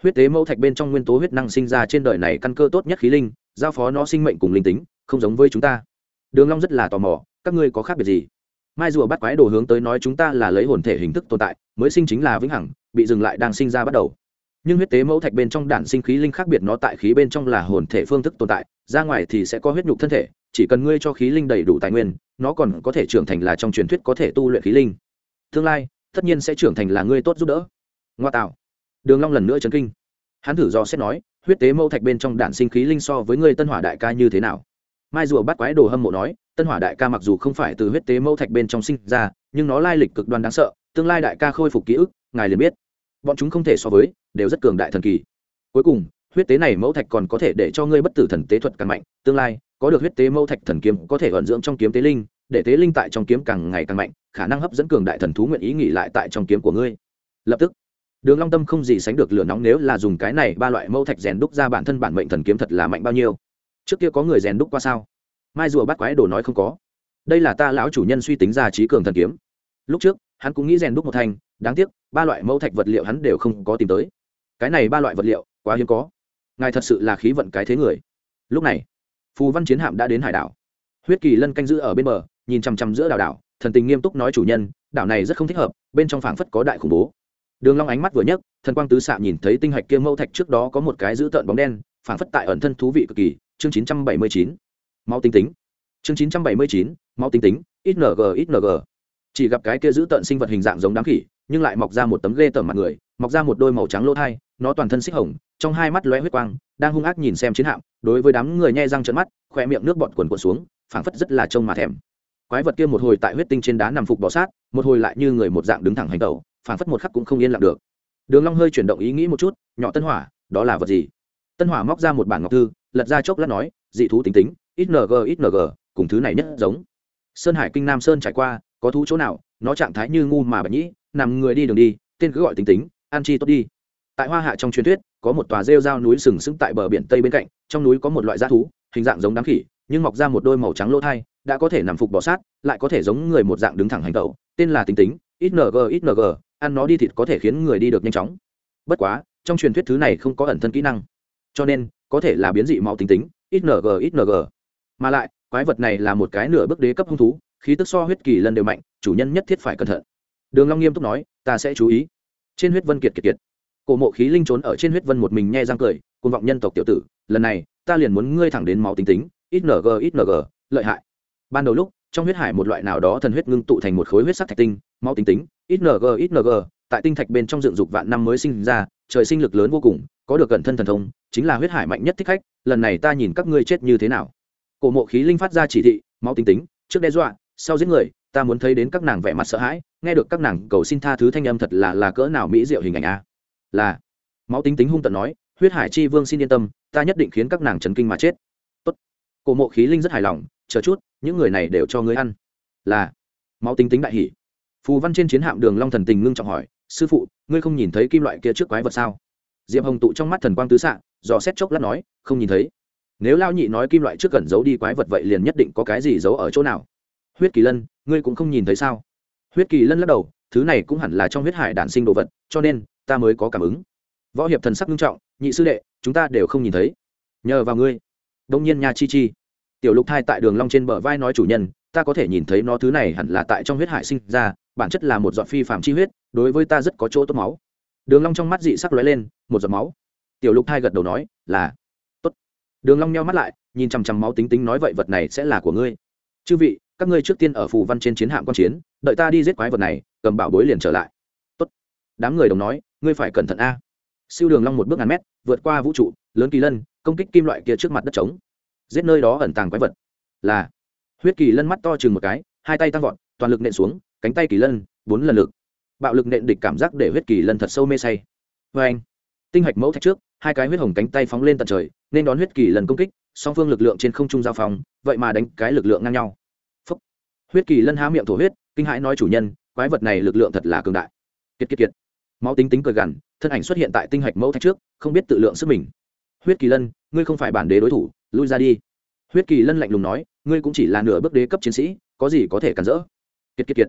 Huyết tế mẫu thạch bên trong nguyên tố huyết năng sinh ra trên đời này căn cơ tốt nhất khí linh, giao phó nó sinh mệnh cùng linh tính, không giống với chúng ta. Đường long rất là tò mò, các ngươi có khác biệt gì? Mai rùa bắt quái đồ hướng tới nói chúng ta là lấy hồn thể hình thức tồn tại, mới sinh chính là vĩnh hằng, bị dừng lại đang sinh ra bắt đầu nhưng huyết tế mẫu thạch bên trong đản sinh khí linh khác biệt nó tại khí bên trong là hồn thể phương thức tồn tại, ra ngoài thì sẽ có huyết nhục thân thể, chỉ cần ngươi cho khí linh đầy đủ tài nguyên, nó còn có thể trưởng thành là trong truyền thuyết có thể tu luyện khí linh. Tương lai, tất nhiên sẽ trưởng thành là ngươi tốt giúp đỡ. Ngoa tạo. Đường long lần nữa chấn kinh. Hắn thử do xét nói, huyết tế mẫu thạch bên trong đản sinh khí linh so với ngươi tân hỏa đại ca như thế nào? Mai rùa bắt quái đồ hâm mộ nói, tân hỏa đại ca mặc dù không phải từ huyết tế mẫu thạch bên trong sinh ra, nhưng nó lai lịch cực đoan đáng sợ, tương lai đại ca khôi phục ký ức, ngài liền biết. Bọn chúng không thể so với đều rất cường đại thần kỳ. Cuối cùng, huyết tế này mẫu thạch còn có thể để cho ngươi bất tử thần tế thuật càng mạnh, tương lai, có được huyết tế mẫu thạch thần kiếm có thể vận dưỡng trong kiếm tế linh, để tế linh tại trong kiếm càng ngày càng mạnh, khả năng hấp dẫn cường đại thần thú nguyện ý nghỉ lại tại trong kiếm của ngươi. Lập tức, đường long tâm không gì sánh được lửa nóng nếu là dùng cái này ba loại mẫu thạch rèn đúc ra bản thân bản mệnh thần kiếm thật là mạnh bao nhiêu. Trước kia có người rèn đúc qua sao? Mai rùa bắt quái đồ nói không có. Đây là ta lão chủ nhân suy tính ra trí cường thần kiếm. Lúc trước, hắn cũng nghĩ rèn đúc một thành, đáng tiếc, ba loại mẫu thạch vật liệu hắn đều không có tìm tới cái này ba loại vật liệu, quá hiếm có. Ngài thật sự là khí vận cái thế người. Lúc này, phù văn chiến hạm đã đến hải đảo. Huyết kỳ lân canh giữ ở bên bờ, nhìn chằm chằm giữa đảo đảo, thần tình nghiêm túc nói chủ nhân, đảo này rất không thích hợp, bên trong phảng phất có đại khủng bố. Đường long ánh mắt vừa nhấc, thần quang tứ xạ nhìn thấy tinh hạch kia mâu thạch trước đó có một cái giữ tợn bóng đen, phảng phất tại ẩn thân thú vị cực kỳ, chương 979 máu tinh tính. Chương 979 máu tinh tính ít ng ít ng chỉ gặp cái kia giữ tợn sinh vật hình dạng giống đám khỉ, nhưng lại mọc ra một tấm ghê tởm mặt người, mọc ra một đôi màu trắng lỗ thay nó toàn thân xích hồng, trong hai mắt lóe huyết quang, đang hung ác nhìn xem chiến hạm, đối với đám người nhẹ răng trợn mắt khoe miệng nước bọt quần cuộn xuống, phảng phất rất là trông mà thèm. Quái vật kia một hồi tại huyết tinh trên đá nằm phục bò sát, một hồi lại như người một dạng đứng thẳng hành tẩu, phảng phất một khắc cũng không yên lặng được. Đường long hơi chuyển động ý nghĩ một chút, nhỏ tân hỏa, đó là vật gì? Tân hỏa móc ra một bản ngọc thư, lật ra chốc lát nói, dị thú tính tính ít ng cùng thứ này nhất giống. Sơn hải kinh nam sơn trải qua, có thú chỗ nào, nó trạng thái như ngu mà bạch nhĩ, nằm người đi đường đi, tên cứ gọi tính tính, an chi tốt đi tại hoa hạ trong truyền thuyết, có một tòa rêu dao núi sừng sững tại bờ biển tây bên cạnh, trong núi có một loại g thú, hình dạng giống đám khỉ, nhưng mọc ra một đôi màu trắng lỗ thai, đã có thể nằm phục bọ sát, lại có thể giống người một dạng đứng thẳng hành tẩu, tên là tính tính ít ng ít ng ăn nó đi thịt có thể khiến người đi được nhanh chóng. Bất quá, trong truyền thuyết thứ này không có ẩn thân kỹ năng. Cho nên, có thể là biến dị máu tính tính ít ng ít ng mà lại, quái vật này là một cái nửa bước đế cấp hung thú, khí tức so huyết kỳ lần đều mạnh, chủ nhân nhất thiết phải cẩn thận. Đường long nghiêm túc nói, ta sẽ chú ý. Trên huyết vân kiệt kiệt kiệt cổ mộ khí linh trốn ở trên huyết vân một mình nhe răng cười côn vọng nhân tộc tiểu tử, lần này, ta liền muốn ngươi thẳng đến máu tính tính ít ng ít ng lợi hại. Ban đầu lúc, trong huyết hải một loại nào đó thần huyết ngưng tụ thành một khối huyết sắc thạch tinh, máu tính tính ít ng ít ng tại tinh thạch bên trong dựng dục vạn năm mới sinh ra, trời sinh lực lớn vô cùng, có được gần thân thần thông, chính là huyết hải mạnh nhất thích khách, lần này ta nhìn các ngươi chết như thế nào. Cổ mộ khí linh phát ra chỉ thị, máu tính tính, trước đe dọa, sau giết người, ta muốn thấy đến các nàng vẻ mặt sợ hãi, nghe được các nàng cầu xin tha thứ thanh âm thật là là cỡ nào mỹ diệu hình ảnh a là, máu tính tính hung tận nói, huyết hải chi vương xin yên tâm, ta nhất định khiến các nàng chấn kinh mà chết. Tốt. Cổ mộ khí linh rất hài lòng, chờ chút, những người này đều cho ngươi ăn. Là, máu tính tính đại hỉ. Phù văn trên chiến hạm đường long thần tình ngưng trọng hỏi, sư phụ, ngươi không nhìn thấy kim loại kia trước quái vật sao? Diệp hồng tụ trong mắt thần quang tứ xạ, dò xét chốc lát nói, không nhìn thấy. Nếu lao nhị nói kim loại trước gần giấu đi quái vật vậy liền nhất định có cái gì giấu ở chỗ nào? Huyết kỳ lân, ngươi cũng không nhìn thấy sao? Huyết kỳ lân lắc đầu, thứ này cũng hẳn là trong huyết hải đản sinh đồ vật, cho nên ta mới có cảm ứng. Võ hiệp thần sắc nghiêm trọng, nhị sư đệ, chúng ta đều không nhìn thấy. Nhờ vào ngươi. Đông nhiên nha chi chi. Tiểu lục thai tại đường long trên bờ vai nói chủ nhân, ta có thể nhìn thấy nó thứ này hẳn là tại trong huyết hải sinh ra, bản chất là một giọt phi phạm chi huyết, đối với ta rất có chỗ tốt máu. Đường long trong mắt dị sắc lóe lên, một giọt máu? Tiểu lục thai gật đầu nói, là. Tốt. Đường long nheo mắt lại, nhìn chằm chằm máu tính tính nói, vậy vật này sẽ là của ngươi. Chư vị, các ngươi trước tiên ở phù văn trên chiến hạm quan chiến, đợi ta đi giết quái vật này, cầm bảo bối liền trở lại. Tốt. Đám người đồng nói ngươi phải cẩn thận a. Siêu đường long một bước ngàn mét, vượt qua vũ trụ, lớn kỳ lân, công kích kim loại kia trước mặt đất trống. Giết nơi đó ẩn tàng quái vật. Là, huyết kỳ lân mắt to chừng một cái, hai tay tăng vọt, toàn lực nện xuống, cánh tay kỳ lân, bốn lần lực. Bạo lực nện địch cảm giác để huyết kỳ lân thật sâu mê say. Vê anh, tinh hạch mẫu thạch trước, hai cái huyết hồng cánh tay phóng lên tận trời, nên đón huyết kỳ lần công kích, song phương lực lượng trên không trung giao phòng vậy mà đánh cái lực lượng ngang nhau. Phúc. huyết kỳ lân há miệng thổ huyết, kinh hãi nói chủ nhân, quái vật này lực lượng thật là cường đại. Kiệt kiệt kiệt máu tính tính cười gằn, thân ảnh xuất hiện tại tinh hạch mẫu thạch trước, không biết tự lượng sức mình. Huyết kỳ lân, ngươi không phải bản đế đối thủ, lui ra đi. Huyết kỳ lân lạnh lùng nói, ngươi cũng chỉ là nửa bước đế cấp chiến sĩ, có gì có thể cản rỡ? Kiệt kiệt kiệt.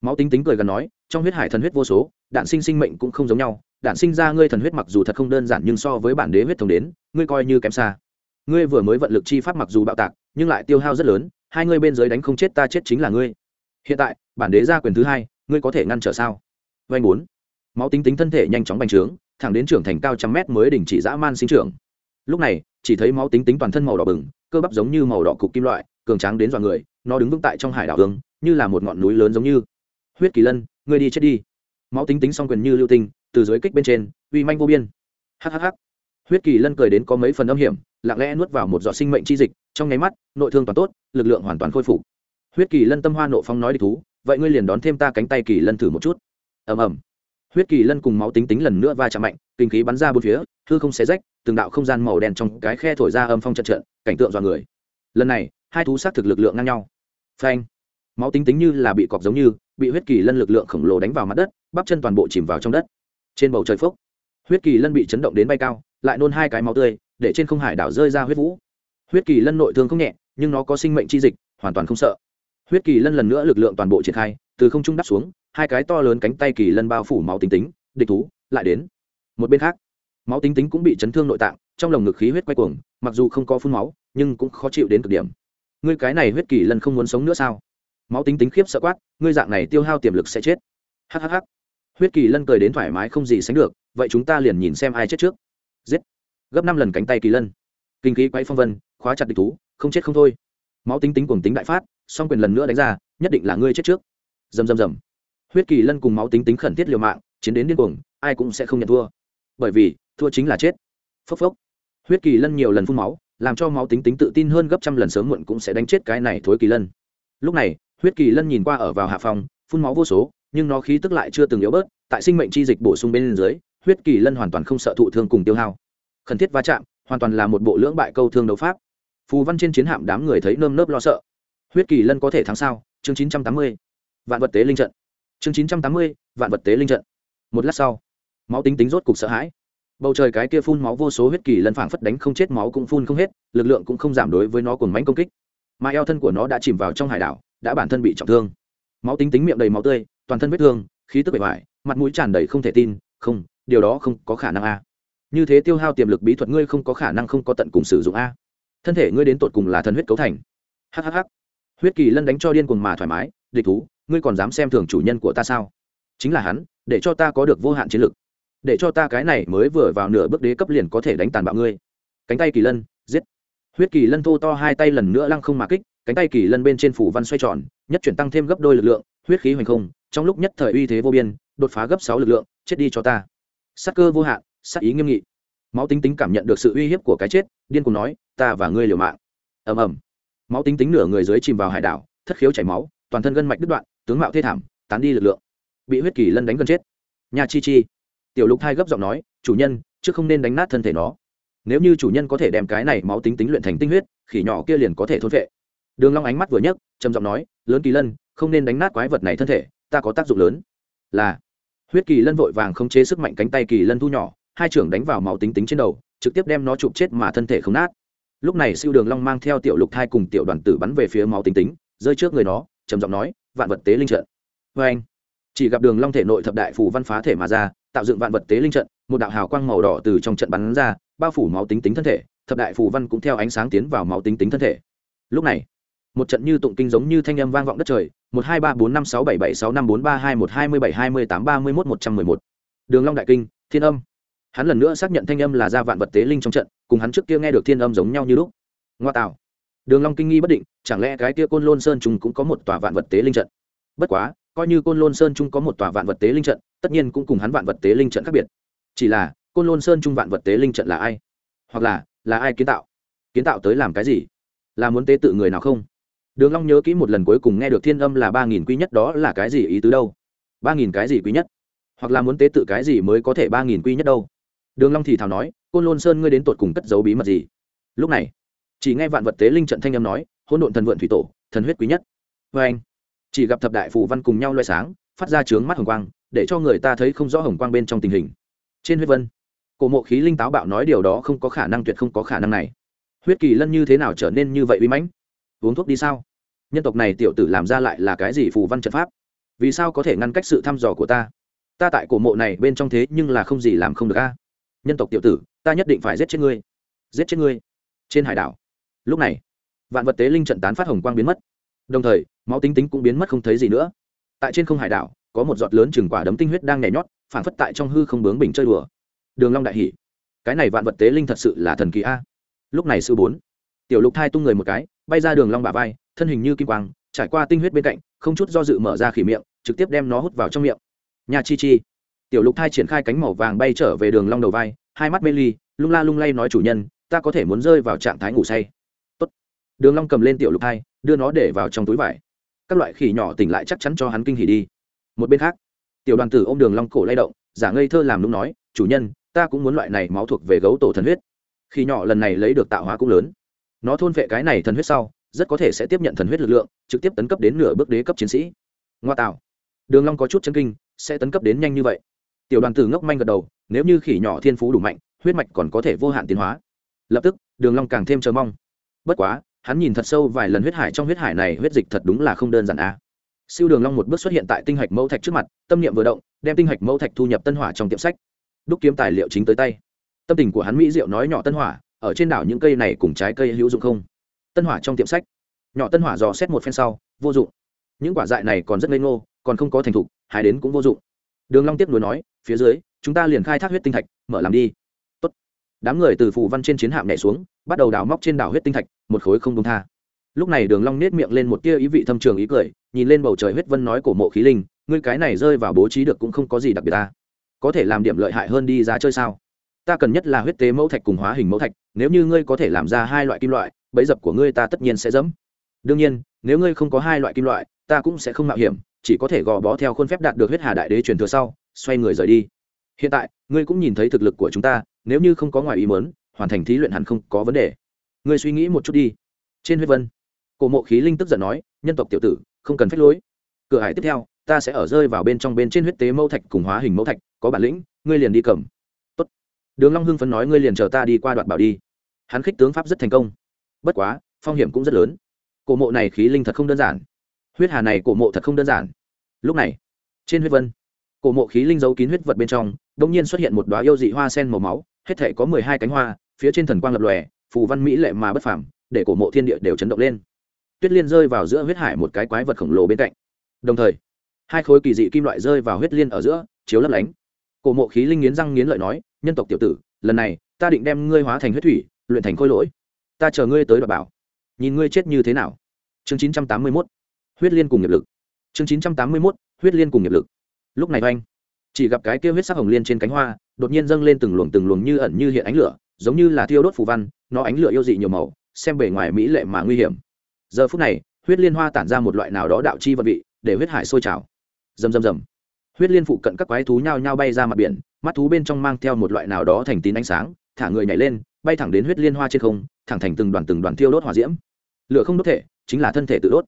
Máu tính tính cười gần nói, trong huyết hải thần huyết vô số, đạn sinh sinh mệnh cũng không giống nhau. Đạn sinh ra ngươi thần huyết mặc dù thật không đơn giản nhưng so với bản đế huyết thống đến, ngươi coi như kém xa. Ngươi vừa mới vận lực chi pháp mặc dù bạo tạc, nhưng lại tiêu hao rất lớn, hai ngươi bên dưới đánh không chết ta chết chính là ngươi. Hiện tại, bản đế ra quyền thứ hai, ngươi có thể ngăn trở sao? Vanh bốn máu tính tính thân thể nhanh chóng bành trướng, thẳng đến trưởng thành cao trăm mét mới đình chỉ dã man sinh trưởng. Lúc này, chỉ thấy máu tính tính toàn thân màu đỏ bừng, cơ bắp giống như màu đỏ cục kim loại, cường tráng đến dọa người, nó đứng vững tại trong hải đảo hướng như là một ngọn núi lớn giống như. Huyết kỳ lân, ngươi đi chết đi. Máu tính tính song quyền như lưu tinh, từ dưới kích bên trên, uy manh vô biên. Hhh huyết kỳ lân cười đến có mấy phần âm hiểm, lặng lẽ nuốt vào một giọt sinh mệnh chi dịch, trong nháy mắt, nội thương toàn tốt, lực lượng hoàn toàn khôi phục. Huyết kỳ lân tâm hoa nộ phong nói đi thú, vậy ngươi liền đón thêm ta cánh tay kỳ lân thử một chút. Ầm ầm huyết kỳ lân cùng máu tính tính lần nữa va chạm mạnh, kinh khí bắn ra bốn phía, hư không xé rách, từng đạo không gian màu đen trong cái khe thổi ra âm phong trận trận, cảnh tượng dọa người. Lần này, hai thú xác thực lực lượng ngang nhau. Phanh. Máu tính tính như là bị cọc giống như, bị huyết kỳ lân lực lượng khổng lồ đánh vào mặt đất, bắp chân toàn bộ chìm vào trong đất. Trên bầu trời phốc, huyết kỳ lân bị chấn động đến bay cao, lại nôn hai cái máu tươi, để trên không hải đảo rơi ra huyết vũ. Huyết kỳ lân nội thương không nhẹ, nhưng nó có sinh mệnh chi dịch, hoàn toàn không sợ. Huyết kỳ lân lần nữa lực lượng toàn bộ triển khai, từ không trung đắp xuống hai cái to lớn cánh tay kỳ lân bao phủ máu tính tính, địch thú, lại đến. Một bên khác, máu tính tính cũng bị chấn thương nội tạng, trong lồng ngực khí huyết quay cuồng, mặc dù không có phun máu, nhưng cũng khó chịu đến cực điểm. Ngươi cái này huyết kỳ lân không muốn sống nữa sao? Máu tính tính khiếp sợ quát, ngươi dạng này tiêu hao tiềm lực sẽ chết. Hhh huyết kỳ lân cười đến thoải mái không gì sánh được, vậy chúng ta liền nhìn xem ai chết trước. Giết. Gấp năm lần cánh tay kỳ lân. Kinh khí quay phong vân, khóa chặt địch thú, không chết không thôi. Máu tính tính cuồng tính đại phát, song quyền lần nữa đánh ra, nhất định là ngươi chết trước. Dầm dầm dầm huyết kỳ lân cùng máu tính tính khẩn thiết liều mạng, chiến đến điên cuồng, ai cũng sẽ không nhận thua. Bởi vì, thua chính là chết. Phốc phốc. Huyết kỳ lân nhiều lần phun máu, làm cho máu tính tính tự tin hơn gấp trăm lần sớm muộn cũng sẽ đánh chết cái này thối kỳ lân. Lúc này, huyết kỳ lân nhìn qua ở vào hạ phòng, phun máu vô số, nhưng nó khí tức lại chưa từng yếu bớt, tại sinh mệnh chi dịch bổ sung bên dưới, huyết kỳ lân hoàn toàn không sợ thụ thương cùng tiêu hao. Khẩn thiết va chạm, hoàn toàn là một bộ lưỡng bại câu thương đấu pháp. Phù văn trên chiến hạm đám người thấy nơm nớp lo sợ. Huyết kỳ lân có thể thắng sao? Chương chín trăm tám mươi. Vạn vật tế linh trận chương chín trăm tám mươi, vạn vật tế linh trận. Một lát sau, máu tính tính rốt cục sợ hãi. Bầu trời cái kia phun máu vô số huyết kỳ lân phảng phất đánh không chết, máu cũng phun không hết, lực lượng cũng không giảm đối với nó cùng mánh công kích. Mà eo thân của nó đã chìm vào trong hải đảo, đã bản thân bị trọng thương. Máu tính tính miệng đầy máu tươi, toàn thân vết thương, khí tức bể hoại mặt mũi tràn đầy không thể tin, không, điều đó không có khả năng a. Như thế tiêu hao tiềm lực bí thuật ngươi không có khả năng không có tận cùng sử dụng a. Thân thể ngươi đến tột cùng là thân huyết cấu thành. Hhh huyết kỳ lân đánh cho điên cuồng mà thoải mái, địch thú ngươi còn dám xem thường chủ nhân của ta sao? Chính là hắn, để cho ta có được vô hạn chiến lực. Để cho ta cái này mới vừa vào nửa bước đế cấp liền có thể đánh tàn bạo ngươi. Cánh tay kỳ lân, giết. Huyết kỳ lân thô to hai tay lần nữa lăng không mà kích, cánh tay kỳ lân bên trên phủ văn xoay tròn, nhất chuyển tăng thêm gấp đôi lực lượng, huyết khí hoành không, trong lúc nhất thời uy thế vô biên, đột phá gấp sáu lực lượng, chết đi cho ta. Sắc cơ vô hạn sắc ý nghiêm nghị. Máu tính tính cảm nhận được sự uy hiếp của cái chết, điên cùng nói, ta và ngươi liều mạng. Ầm ầm. Máu tính tính nửa người dưới chìm vào hải đảo, thất khiếu chảy máu, toàn thân gân mạch đứt đoạn tướng mạo thê thảm, tán đi lực lượng. Bị huyết kỳ lân đánh gần chết. Nhà chi chi. Tiểu lục thai gấp giọng nói, chủ nhân chứ không nên đánh nát thân thể nó. Nếu như chủ nhân có thể đem cái này máu tính tính luyện thành tinh huyết, khỉ nhỏ kia liền có thể thôn vệ đường long ánh mắt vừa nhấc, trầm giọng nói, lớn kỳ lân, không nên đánh nát quái vật này thân thể, ta có tác dụng lớn. Là, huyết kỳ lân vội vàng không chế sức mạnh cánh tay kỳ lân thu nhỏ, hai trưởng đánh vào máu tính tính trên đầu, trực tiếp đem nó chụp chết mà thân thể không nát. Lúc này siêu đường long mang theo tiểu lục thai cùng tiểu đoàn tử bắn về phía máu tính tính, rơi trước người nó, trầm giọng nói vạn vật tế linh trận. Với anh, chỉ gặp đường long thể nội thập đại phù văn phá thể mà ra, tạo dựng vạn vật tế linh trận, một đạo hào quang màu đỏ từ trong trận bắn ra, bao phủ máu tính tính thân thể, thập đại phù văn cũng theo ánh sáng tiến vào máu tính tính thân thể. Lúc này, một trận như tụng kinh giống như thanh âm vang vọng đất trời, một hai ba bốn năm sáu bảy bảy sáu năm bốn ba hai một hai mươi bảy hai mươi tám ba mươi mốt một trăm mười một. Đường long đại kinh, thiên âm. Hắn lần nữa xác nhận thanh âm là ra vạn vật tế linh trong trận, cùng hắn trước kia nghe được thiên âm giống nhau như lúc. Ngoa tạo đường long kinh nghi bất định, chẳng lẽ cái kia côn lôn sơn trung cũng có một tòa vạn vật tế linh trận? Bất quá, coi như côn lôn sơn trung có một tòa vạn vật tế linh trận, tất nhiên cũng cùng hắn vạn vật tế linh trận khác biệt. Chỉ là, côn lôn sơn trung vạn vật tế linh trận là ai? Hoặc là là ai kiến tạo? Kiến tạo tới làm cái gì? Là muốn tế tự người nào không? Đường long nhớ kỹ một lần cuối cùng nghe được thiên âm là ba nghìn quý nhất đó là cái gì ý tứ đâu? Ba nghìn cái gì quý nhất? Hoặc là muốn tế tự cái gì mới có thể ba nghìn quý nhất đâu? Đường long thì thào nói, côn lôn sơn ngươi đến tột cùng cất giấu bí mật gì? Lúc này chỉ nghe vạn vật tế linh trận thanh âm nói, hỗn độn thần vượn thủy tổ, thần huyết quý nhất. Với anh, chỉ gặp thập đại phù văn cùng nhau loay sáng, phát ra trướng mắt hồng quang, để cho người ta thấy không rõ hồng quang bên trong tình hình. Trên huyết vân, cổ mộ khí linh táo bạo nói điều đó không có khả năng tuyệt không có khả năng này. Huyết kỳ lân như thế nào trở nên như vậy uy mãnh? Uống thuốc đi sao? Nhân tộc này tiểu tử làm ra lại là cái gì phù văn trận pháp? Vì sao có thể ngăn cách sự thăm dò của ta? Ta tại cổ mộ này bên trong thế nhưng là không gì làm không được a. Nhân tộc tiểu tử, ta nhất định phải giết chết ngươi. Giết chết ngươi. Trên hải đảo lúc này, vạn vật tế linh trận tán phát hồng quang biến mất. Đồng thời, máu tính tính cũng biến mất không thấy gì nữa. Tại trên không hải đảo, có một giọt lớn chừng quả đấm tinh huyết đang nhảy nhót phản phất tại trong hư không bướng bình chơi đùa. Đường long đại hỉ, cái này vạn vật tế linh thật sự là thần kỳ a. Lúc này sư bốn, tiểu lục thai tung người một cái, bay ra đường long bả vai, thân hình như kim quang, trải qua tinh huyết bên cạnh, không chút do dự mở ra khỉ miệng, trực tiếp đem nó hút vào trong miệng. Nhà chi chi, tiểu lục thai triển khai cánh màu vàng bay trở về đường long đầu vai, hai mắt mê ly, lung la lung lay nói chủ nhân, ta có thể muốn rơi vào trạng thái ngủ say đường long cầm lên tiểu lục thai đưa nó để vào trong túi vải. Các loại khỉ nhỏ tỉnh lại chắc chắn cho hắn kinh hỉ đi. Một bên khác, tiểu đoàn tử ôm đường long cổ lay động, giả ngây thơ làm nũng nói, chủ nhân, ta cũng muốn loại này máu thuộc về gấu tổ thần huyết. Khi nhỏ lần này lấy được tạo hóa cũng lớn. Nó thôn vệ cái này thần huyết sau, rất có thể sẽ tiếp nhận thần huyết lực lượng, trực tiếp tấn cấp đến nửa bước đế cấp chiến sĩ. Ngoa tạo. Đường long có chút chân kinh, sẽ tấn cấp đến nhanh như vậy. Tiểu đoàn tử ngốc manh gật đầu, nếu như khỉ nhỏ thiên phú đủ mạnh, huyết mạch còn có thể vô hạn tiến hóa. Lập tức, đường long càng thêm chờ mong. Bất quá hắn nhìn thật sâu vài lần huyết hải trong huyết hải này, huyết dịch thật đúng là không đơn giản a siêu đường long một bước xuất hiện tại tinh hạch mẫu thạch trước mặt, tâm niệm vừa động, đem tinh hạch mẫu thạch thu nhập tân hỏa trong tiệm sách. Đúc kiếm tài liệu chính tới tay. Tâm tình của hắn mỹ diệu nói nhỏ tân hỏa, ở trên đảo những cây này cùng trái cây hữu dụng không? Tân hỏa trong tiệm sách. Nhỏ tân hỏa dò xét một phen sau, vô dụng. Những quả dại này còn rất ngây ngô, còn không có thành thục, hái đến cũng vô dụng. Đường long tiếp nối nói, phía dưới, chúng ta liền khai thác huyết tinh thạch, mở làm đi đám người từ phù văn trên chiến hạm nhảy xuống, bắt đầu đào móc trên đảo huyết tinh thạch, một khối không đông tha. Lúc này đường long nét miệng lên một tia ý vị thâm trường ý cười, nhìn lên bầu trời huyết vân nói cổ mộ khí linh, ngươi cái này rơi vào bố trí được cũng không có gì đặc biệt ta. Có thể làm điểm lợi hại hơn đi ra chơi sao? Ta cần nhất là huyết tế mẫu thạch cùng hóa hình mẫu thạch, nếu như ngươi có thể làm ra hai loại kim loại, bẫy dập của ngươi ta tất nhiên sẽ dẫm. Đương nhiên, nếu ngươi không có hai loại kim loại, ta cũng sẽ không mạo hiểm, chỉ có thể gò bó theo khuôn phép đạt được huyết hà đại đế truyền thừa sau, xoay người rời đi. Hiện tại ngươi cũng nhìn thấy thực lực của chúng ta, nếu như không có ngoài ý mớn hoàn thành thí luyện hẳn không có vấn đề. Ngươi suy nghĩ một chút đi. Trên huyết vân, cổ mộ khí linh tức giận nói, nhân tộc tiểu tử, không cần phép lối. Cửa hải tiếp theo, ta sẽ ở rơi vào bên trong bên trên huyết tế mẫu thạch cùng hóa hình mẫu thạch, có bản lĩnh, ngươi liền đi cầm. Tốt. đường long hưng phấn nói, ngươi liền chờ ta đi qua đoạn bảo đi. Hắn khích tướng pháp rất thành công. Bất quá, phong hiểm cũng rất lớn. Cổ mộ này khí linh thật không đơn giản. Huyết hà này cổ mộ thật không đơn giản. Lúc này, trên huyết vân, cổ mộ khí linh giấu kín huyết vật bên trong đông nhiên xuất hiện một đoá yêu dị hoa sen màu máu, hết thể có mười hai cánh hoa, phía trên thần quang lập lòe, phù văn mỹ lệ mà bất phàm, để cổ mộ thiên địa đều chấn động lên. Tuyết liên rơi vào giữa huyết hải một cái quái vật khổng lồ bên cạnh. Đồng thời, hai khối kỳ dị kim loại rơi vào huyết liên ở giữa, chiếu lấp lánh. Cổ mộ khí linh nghiến răng nghiến lợi nói, nhân tộc tiểu tử, lần này, ta định đem ngươi hóa thành huyết thủy, luyện thành khôi lỗi. Ta chờ ngươi tới đ bảo. Nhìn ngươi chết như thế nào. Chương chín trăm tám mươi mốt. Huyết liên cùng nghiệp lực. Chương chín trăm tám mươi mốt. Huyết liên cùng nghiệp lực. Lúc này oanh chỉ gặp cái kia huyết sắc hồng liên trên cánh hoa, đột nhiên dâng lên từng luồng từng luồng như ẩn như hiện ánh lửa, giống như là thiêu đốt phù văn, nó ánh lửa yêu dị nhiều màu, xem bề ngoài mỹ lệ mà nguy hiểm. Giờ phút này, huyết liên hoa tản ra một loại nào đó đạo chi vật vị, để huyết hải sôi trào. Rầm rầm rầm. Huyết liên phụ cận các quái thú nhao nhao bay ra mặt biển, mắt thú bên trong mang theo một loại nào đó thành tín ánh sáng, thả người nhảy lên, bay thẳng đến huyết liên hoa trên không, thẳng thành từng đoàn từng đoàn thiêu đốt hỏa diễm. Lửa không đốt thể, chính là thân thể tự đốt.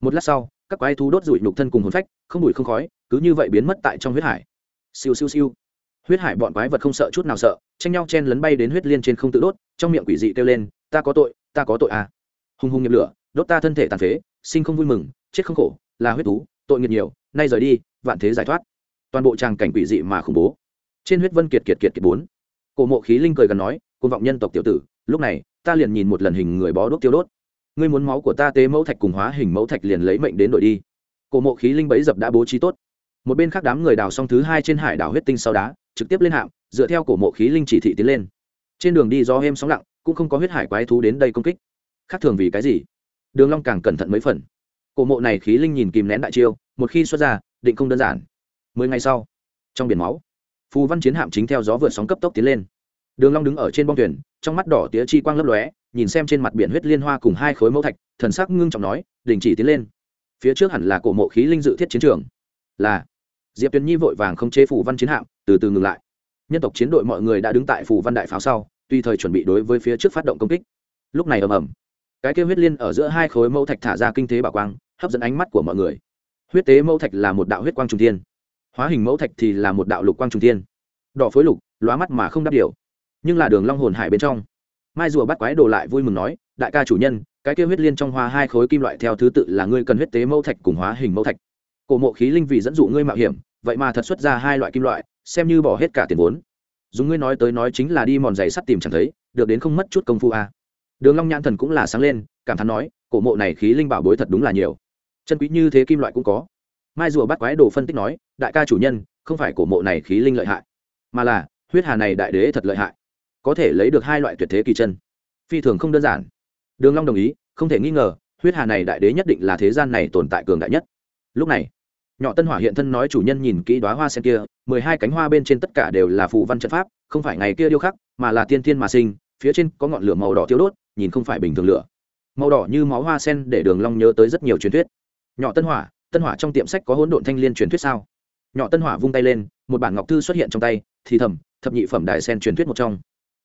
Một lát sau, các quái thú đốt rụi nhục thân cùng hồn phách, không đủi không khói, cứ như vậy biến mất tại trong huyết hải siêu siêu siêu. Huyết hải bọn quái vật không sợ chút nào sợ, tranh nhau chen lấn bay đến huyết liên trên không tự đốt, trong miệng quỷ dị kêu lên, ta có tội, ta có tội à. Hùng hùng nghiệp lửa, đốt ta thân thể tàn phế, sinh không vui mừng, chết không khổ, là huyết tú tội nghiệp nhiều, nay rời đi, vạn thế giải thoát. Toàn bộ tràng cảnh quỷ dị mà khủng bố. Trên huyết vân kiệt kiệt kiệt kiệt bốn. Cổ mộ khí linh cười gần nói côn vọng nhân tộc tiểu tử, lúc này, ta liền nhìn một lần hình người bó đốt tiêu đốt. Ngươi muốn máu của ta tế mẫu thạch cùng hóa hình mẫu thạch liền lấy mệnh đến đổi đi. Cổ mộ khí linh bấy dập đã bố trí tốt một bên khác đám người đào xong thứ hai trên hải đảo huyết tinh sau đá, trực tiếp lên hạm, dựa theo cổ mộ khí linh chỉ thị tiến lên. Trên đường đi do êm sóng lặng, cũng không có huyết hải quái thú đến đây công kích. Khác thường vì cái gì? Đường long càng cẩn thận mấy phần. Cổ mộ này khí linh nhìn kìm nén đại chiêu, một khi xuất ra, định không đơn giản. Mười ngày sau, trong biển máu, phù văn chiến hạm chính theo gió vượt sóng cấp tốc tiến lên. Đường long đứng ở trên bong thuyền, trong mắt đỏ tía chi quang lấp lóe, nhìn xem trên mặt biển huyết liên hoa cùng hai khối mẫu thạch, thần sắc ngưng trọng nói, đình chỉ tiến lên. Phía trước hẳn là cổ mộ khí linh dự thiết chiến trường. Là diệp tuyền nhi vội vàng không chế phù văn chiến hạm, từ từ ngừng lại. Nhân tộc chiến đội mọi người đã đứng tại phù văn đại pháo sau tùy thời chuẩn bị đối với phía trước phát động công kích. Lúc này ầm ầm, cái kêu huyết liên ở giữa hai khối mẫu thạch thả ra kinh thế bảo quang, hấp dẫn ánh mắt của mọi người. Huyết tế mẫu thạch là một đạo huyết quang trung thiên, hóa hình mẫu thạch thì là một đạo lục quang trung thiên. Đỏ phối lục, lóa mắt mà không đáp điều. Nhưng là đường long hồn hải bên trong. Mai rùa bắt quái đồ lại vui mừng nói, đại ca chủ nhân, cái kia huyết liên trong hoa hai khối kim loại theo thứ tự là ngươi cần huyết tế mẫu thạch cùng hóa hình mẫu thạch. Cổ mộ khí linh vì dẫn dụ ngươi mạo hiểm vậy mà thật xuất ra hai loại kim loại, xem như bỏ hết cả tiền vốn. Dùng ngươi nói tới nói chính là đi mòn giày sắt tìm chẳng thấy, được đến không mất chút công phu à. đường long nhãn thần cũng là sáng lên, cảm thán nói, cổ mộ này khí linh bảo bối thật đúng là nhiều. Chân quý như thế kim loại cũng có. Mai rùa bắt quái đồ phân tích nói, đại ca chủ nhân, không phải cổ mộ này khí linh lợi hại, mà là, huyết hà này đại đế thật lợi hại. Có thể lấy được hai loại tuyệt thế kỳ chân. Phi thường không đơn giản. Đường long đồng ý, không thể nghi ngờ, huyết hà này đại đế nhất định là thế gian này tồn tại cường đại nhất. Lúc này nhỏ tân hỏa hiện thân nói chủ nhân nhìn kỹ đóa hoa sen kia, mười hai cánh hoa bên trên tất cả đều là phù văn trận pháp, không phải ngày kia điêu khắc, mà là tiên tiên mà sinh, phía trên có ngọn lửa màu đỏ tiêu đốt, nhìn không phải bình thường lửa. Màu đỏ như máu hoa sen để đường long nhớ tới rất nhiều truyền thuyết. Nhỏ tân hỏa tân hỏa trong tiệm sách có hỗn độn thanh liên truyền thuyết sao? Nhỏ tân hỏa vung tay lên, một bản ngọc thư xuất hiện trong tay, thì thầm, thập nhị phẩm đại sen truyền thuyết một trong.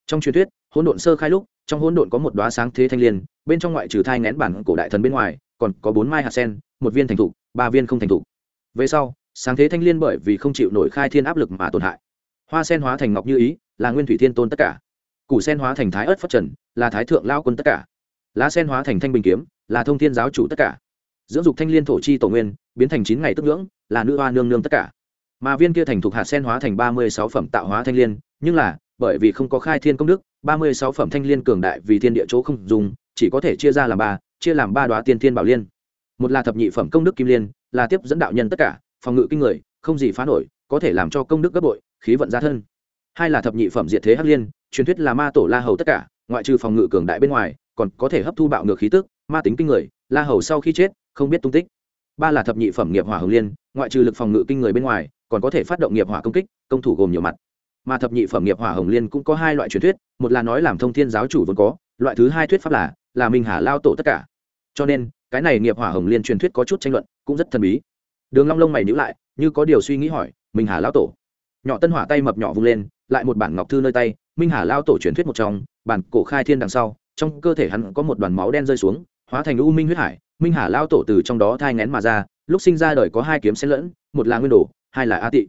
Trong truyền thuyết, hỗn độn sơ khai lúc, trong hỗn độn có một đóa sáng thế thanh liên, bên trong ngoại trừ thai nén bản cổ đại thần bên ngoài, còn có bốn mai hạt sen, một viên thành thục, ba viên không thành thục về sau, sáng thế thanh liên bởi vì không chịu nổi khai thiên áp lực mà tổn hại. Hoa sen hóa thành ngọc như ý, là nguyên thủy thiên tôn tất cả. Củ sen hóa thành thái ớt phất trần, là thái thượng lao quân tất cả. Lá sen hóa thành thanh bình kiếm, là thông thiên giáo chủ tất cả. Dưỡng dục thanh liên thổ chi tổ nguyên, biến thành chín ngày tức ngưỡng, là nữ hoa nương nương tất cả. Mà viên kia thành thuộc hạt sen hóa thành ba mươi sáu phẩm tạo hóa thanh liên, nhưng là, bởi vì không có khai thiên công đức, ba mươi sáu phẩm thanh liên cường đại vì thiên địa chỗ không dùng, chỉ có thể chia ra làm ba, chia làm ba đoá tiên thiên bảo liên. Một là thập nhị phẩm công đức kim liên là tiếp dẫn đạo nhân tất cả, phòng ngự kinh người, không gì phá nổi, có thể làm cho công đức gấp bội, khí vận gia thân. Hai là thập nhị phẩm diệt thế hắc liên, truyền thuyết là ma tổ la hầu tất cả, ngoại trừ phòng ngự cường đại bên ngoài, còn có thể hấp thu bạo ngược khí tức, ma tính kinh người, la hầu sau khi chết, không biết tung tích. Ba là thập nhị phẩm nghiệp hỏa hồng liên, ngoại trừ lực phòng ngự kinh người bên ngoài, còn có thể phát động nghiệp hỏa công kích, công thủ gồm nhiều mặt. Mà thập nhị phẩm nghiệp hỏa hồng liên cũng có hai loại truyền thuyết, một là nói làm thông thiên giáo chủ vốn có, loại thứ hai thuyết pháp là là minh hà lao tổ tất cả. Cho nên, cái này nghiệp hỏa hồng liên truyền thuyết có chút tranh luận cũng rất thần bí. Đường long lông mày nhíu lại, như có điều suy nghĩ hỏi, minh hà lão tổ? Nhỏ tân hỏa tay mập nhỏ vung lên, lại một bản ngọc thư nơi tay, minh hà lão tổ truyền thuyết một trong, bản cổ khai thiên đằng sau, trong cơ thể hắn có một đoàn máu đen rơi xuống, hóa thành u minh huyết hải, minh hà lão tổ từ trong đó thai ngén mà ra, lúc sinh ra đời có hai kiếm xen lẫn, một là nguyên đồ, hai là a tị.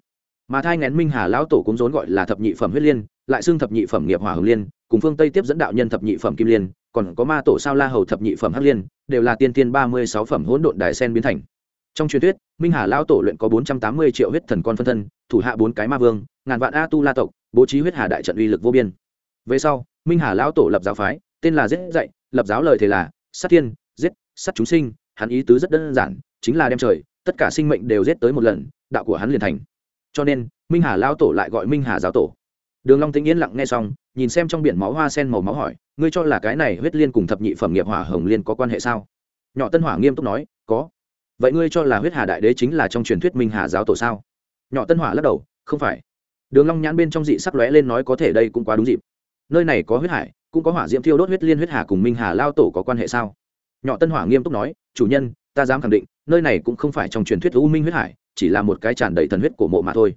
Mà thai ngén minh hà lão tổ cũng rốn gọi là thập nhị phẩm huyết liên, lại xưng thập nhị phẩm nghiệp hỏa hồng liên, cùng phương tây tiếp dẫn đạo nhân thập nhị phẩm kim liên, còn có ma tổ sao la hầu thập nhị phẩm hắc liên, đều là tiên tiên ba mươi sáu phẩm hỗn độn đại sen biến thành trong truyền thuyết, minh hà lão tổ luyện có bốn trăm tám mươi triệu huyết thần con phân thân, thủ hạ bốn cái ma vương, ngàn vạn a tu la tộc, bố trí huyết hà đại trận uy lực vô biên. Về sau, minh hà lão tổ lập giáo phái, tên là giết dạy, lập giáo lời thề là, sát thiên, giết, sát chúng sinh, hắn ý tứ rất đơn giản, chính là đem trời, tất cả sinh mệnh đều giết tới một lần, đạo của hắn liền thành. Cho nên, minh hà lão tổ lại gọi minh hà giáo tổ. Đường long tĩnh yên lặng nghe xong, nhìn xem trong biển máu hoa sen màu máu hỏi, ngươi cho là cái này huyết liên cùng thập nhị phẩm nghiệp hỏa hồng liên có quan hệ sao? Nhỏ tân hỏa nghiêm túc nói, có vậy ngươi cho là huyết hà đại đế chính là trong truyền thuyết minh hà giáo tổ sao? Nhỏ tân hỏa lắc đầu, không phải. Đường long nhãn bên trong dị sắc lóe lên nói có thể đây cũng quá đúng dịp. Nơi này có huyết hải, cũng có hỏa diễm thiêu đốt huyết liên huyết hà cùng minh hà lao tổ có quan hệ sao? Nhỏ tân hỏa nghiêm túc nói, chủ nhân, ta dám khẳng định, nơi này cũng không phải trong truyền thuyết u minh huyết hải, chỉ là một cái tràn đầy thần huyết của mộ mà thôi.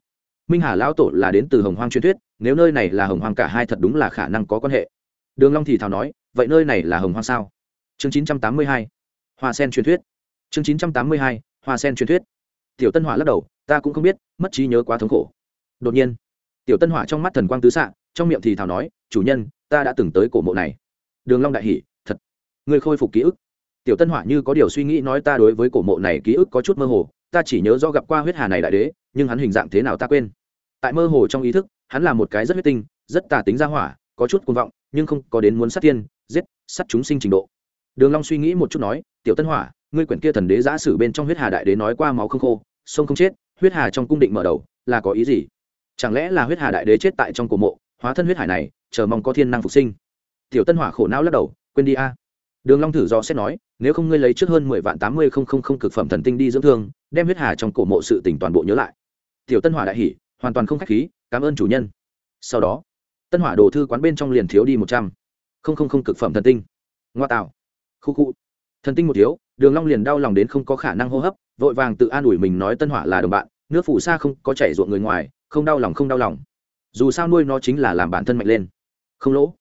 Minh hà lao tổ là đến từ hồng hoang truyền thuyết, nếu nơi này là hồng hoang cả hai thật đúng là khả năng có quan hệ. Đường long thì thào nói, vậy nơi này là hồng hoang sao? Chương chín trăm tám mươi hai, hoa sen truyền thuyết chương chín trăm tám mươi hai, hoa sen truyền thuyết. Tiểu tân hỏa lắc đầu, ta cũng không biết, mất trí nhớ quá thống khổ. Đột nhiên, tiểu tân hỏa trong mắt thần quang tứ xạ, trong miệng thì thào nói, chủ nhân, ta đã từng tới cổ mộ này. Đường long đại hỉ, thật, ngươi khôi phục ký ức. Tiểu tân hỏa như có điều suy nghĩ nói ta đối với cổ mộ này ký ức có chút mơ hồ, ta chỉ nhớ do gặp qua huyết hà này đại đế, nhưng hắn hình dạng thế nào ta quên. Tại mơ hồ trong ý thức, hắn là một cái rất huyết tinh, rất tà tính ra hỏa, có chút cuồng vọng, nhưng không có đến muốn sát tiên, giết sát chúng sinh trình độ. Đường long suy nghĩ một chút nói, tiểu tân hỏa ngươi quyển kia thần đế giả sử bên trong huyết hà đại đế nói qua máu không khô, sông không chết, huyết hà trong cung định mở đầu, là có ý gì? Chẳng lẽ là huyết hà đại đế chết tại trong cổ mộ, hóa thân huyết hải này, chờ mong có thiên năng phục sinh? Tiểu tân hỏa khổ não lắc đầu, quên đi a. Đường long thử do xét nói, nếu không ngươi lấy trước hơn mười vạn tám mươi không không không cực phẩm thần tinh đi dưỡng thương, đem huyết hà trong cổ mộ sự tình toàn bộ nhớ lại. Tiểu tân hỏa đại hỉ, hoàn toàn không khách khí, cảm ơn chủ nhân. Sau đó, tân hỏa đồ thư quán bên trong liền thiếu đi một trăm không không không cực phẩm thần tinh. Ngoa tạo. Khu khu. Thần tinh một thiếu đường long liền đau lòng đến không có khả năng hô hấp, vội vàng tự an ủi mình nói tân hỏa là đồng bạn, nước phủ xa không có chảy ruộng người ngoài, không đau lòng, không đau lòng. Dù sao nuôi nó chính là làm bản thân mạnh lên. Không lỗ.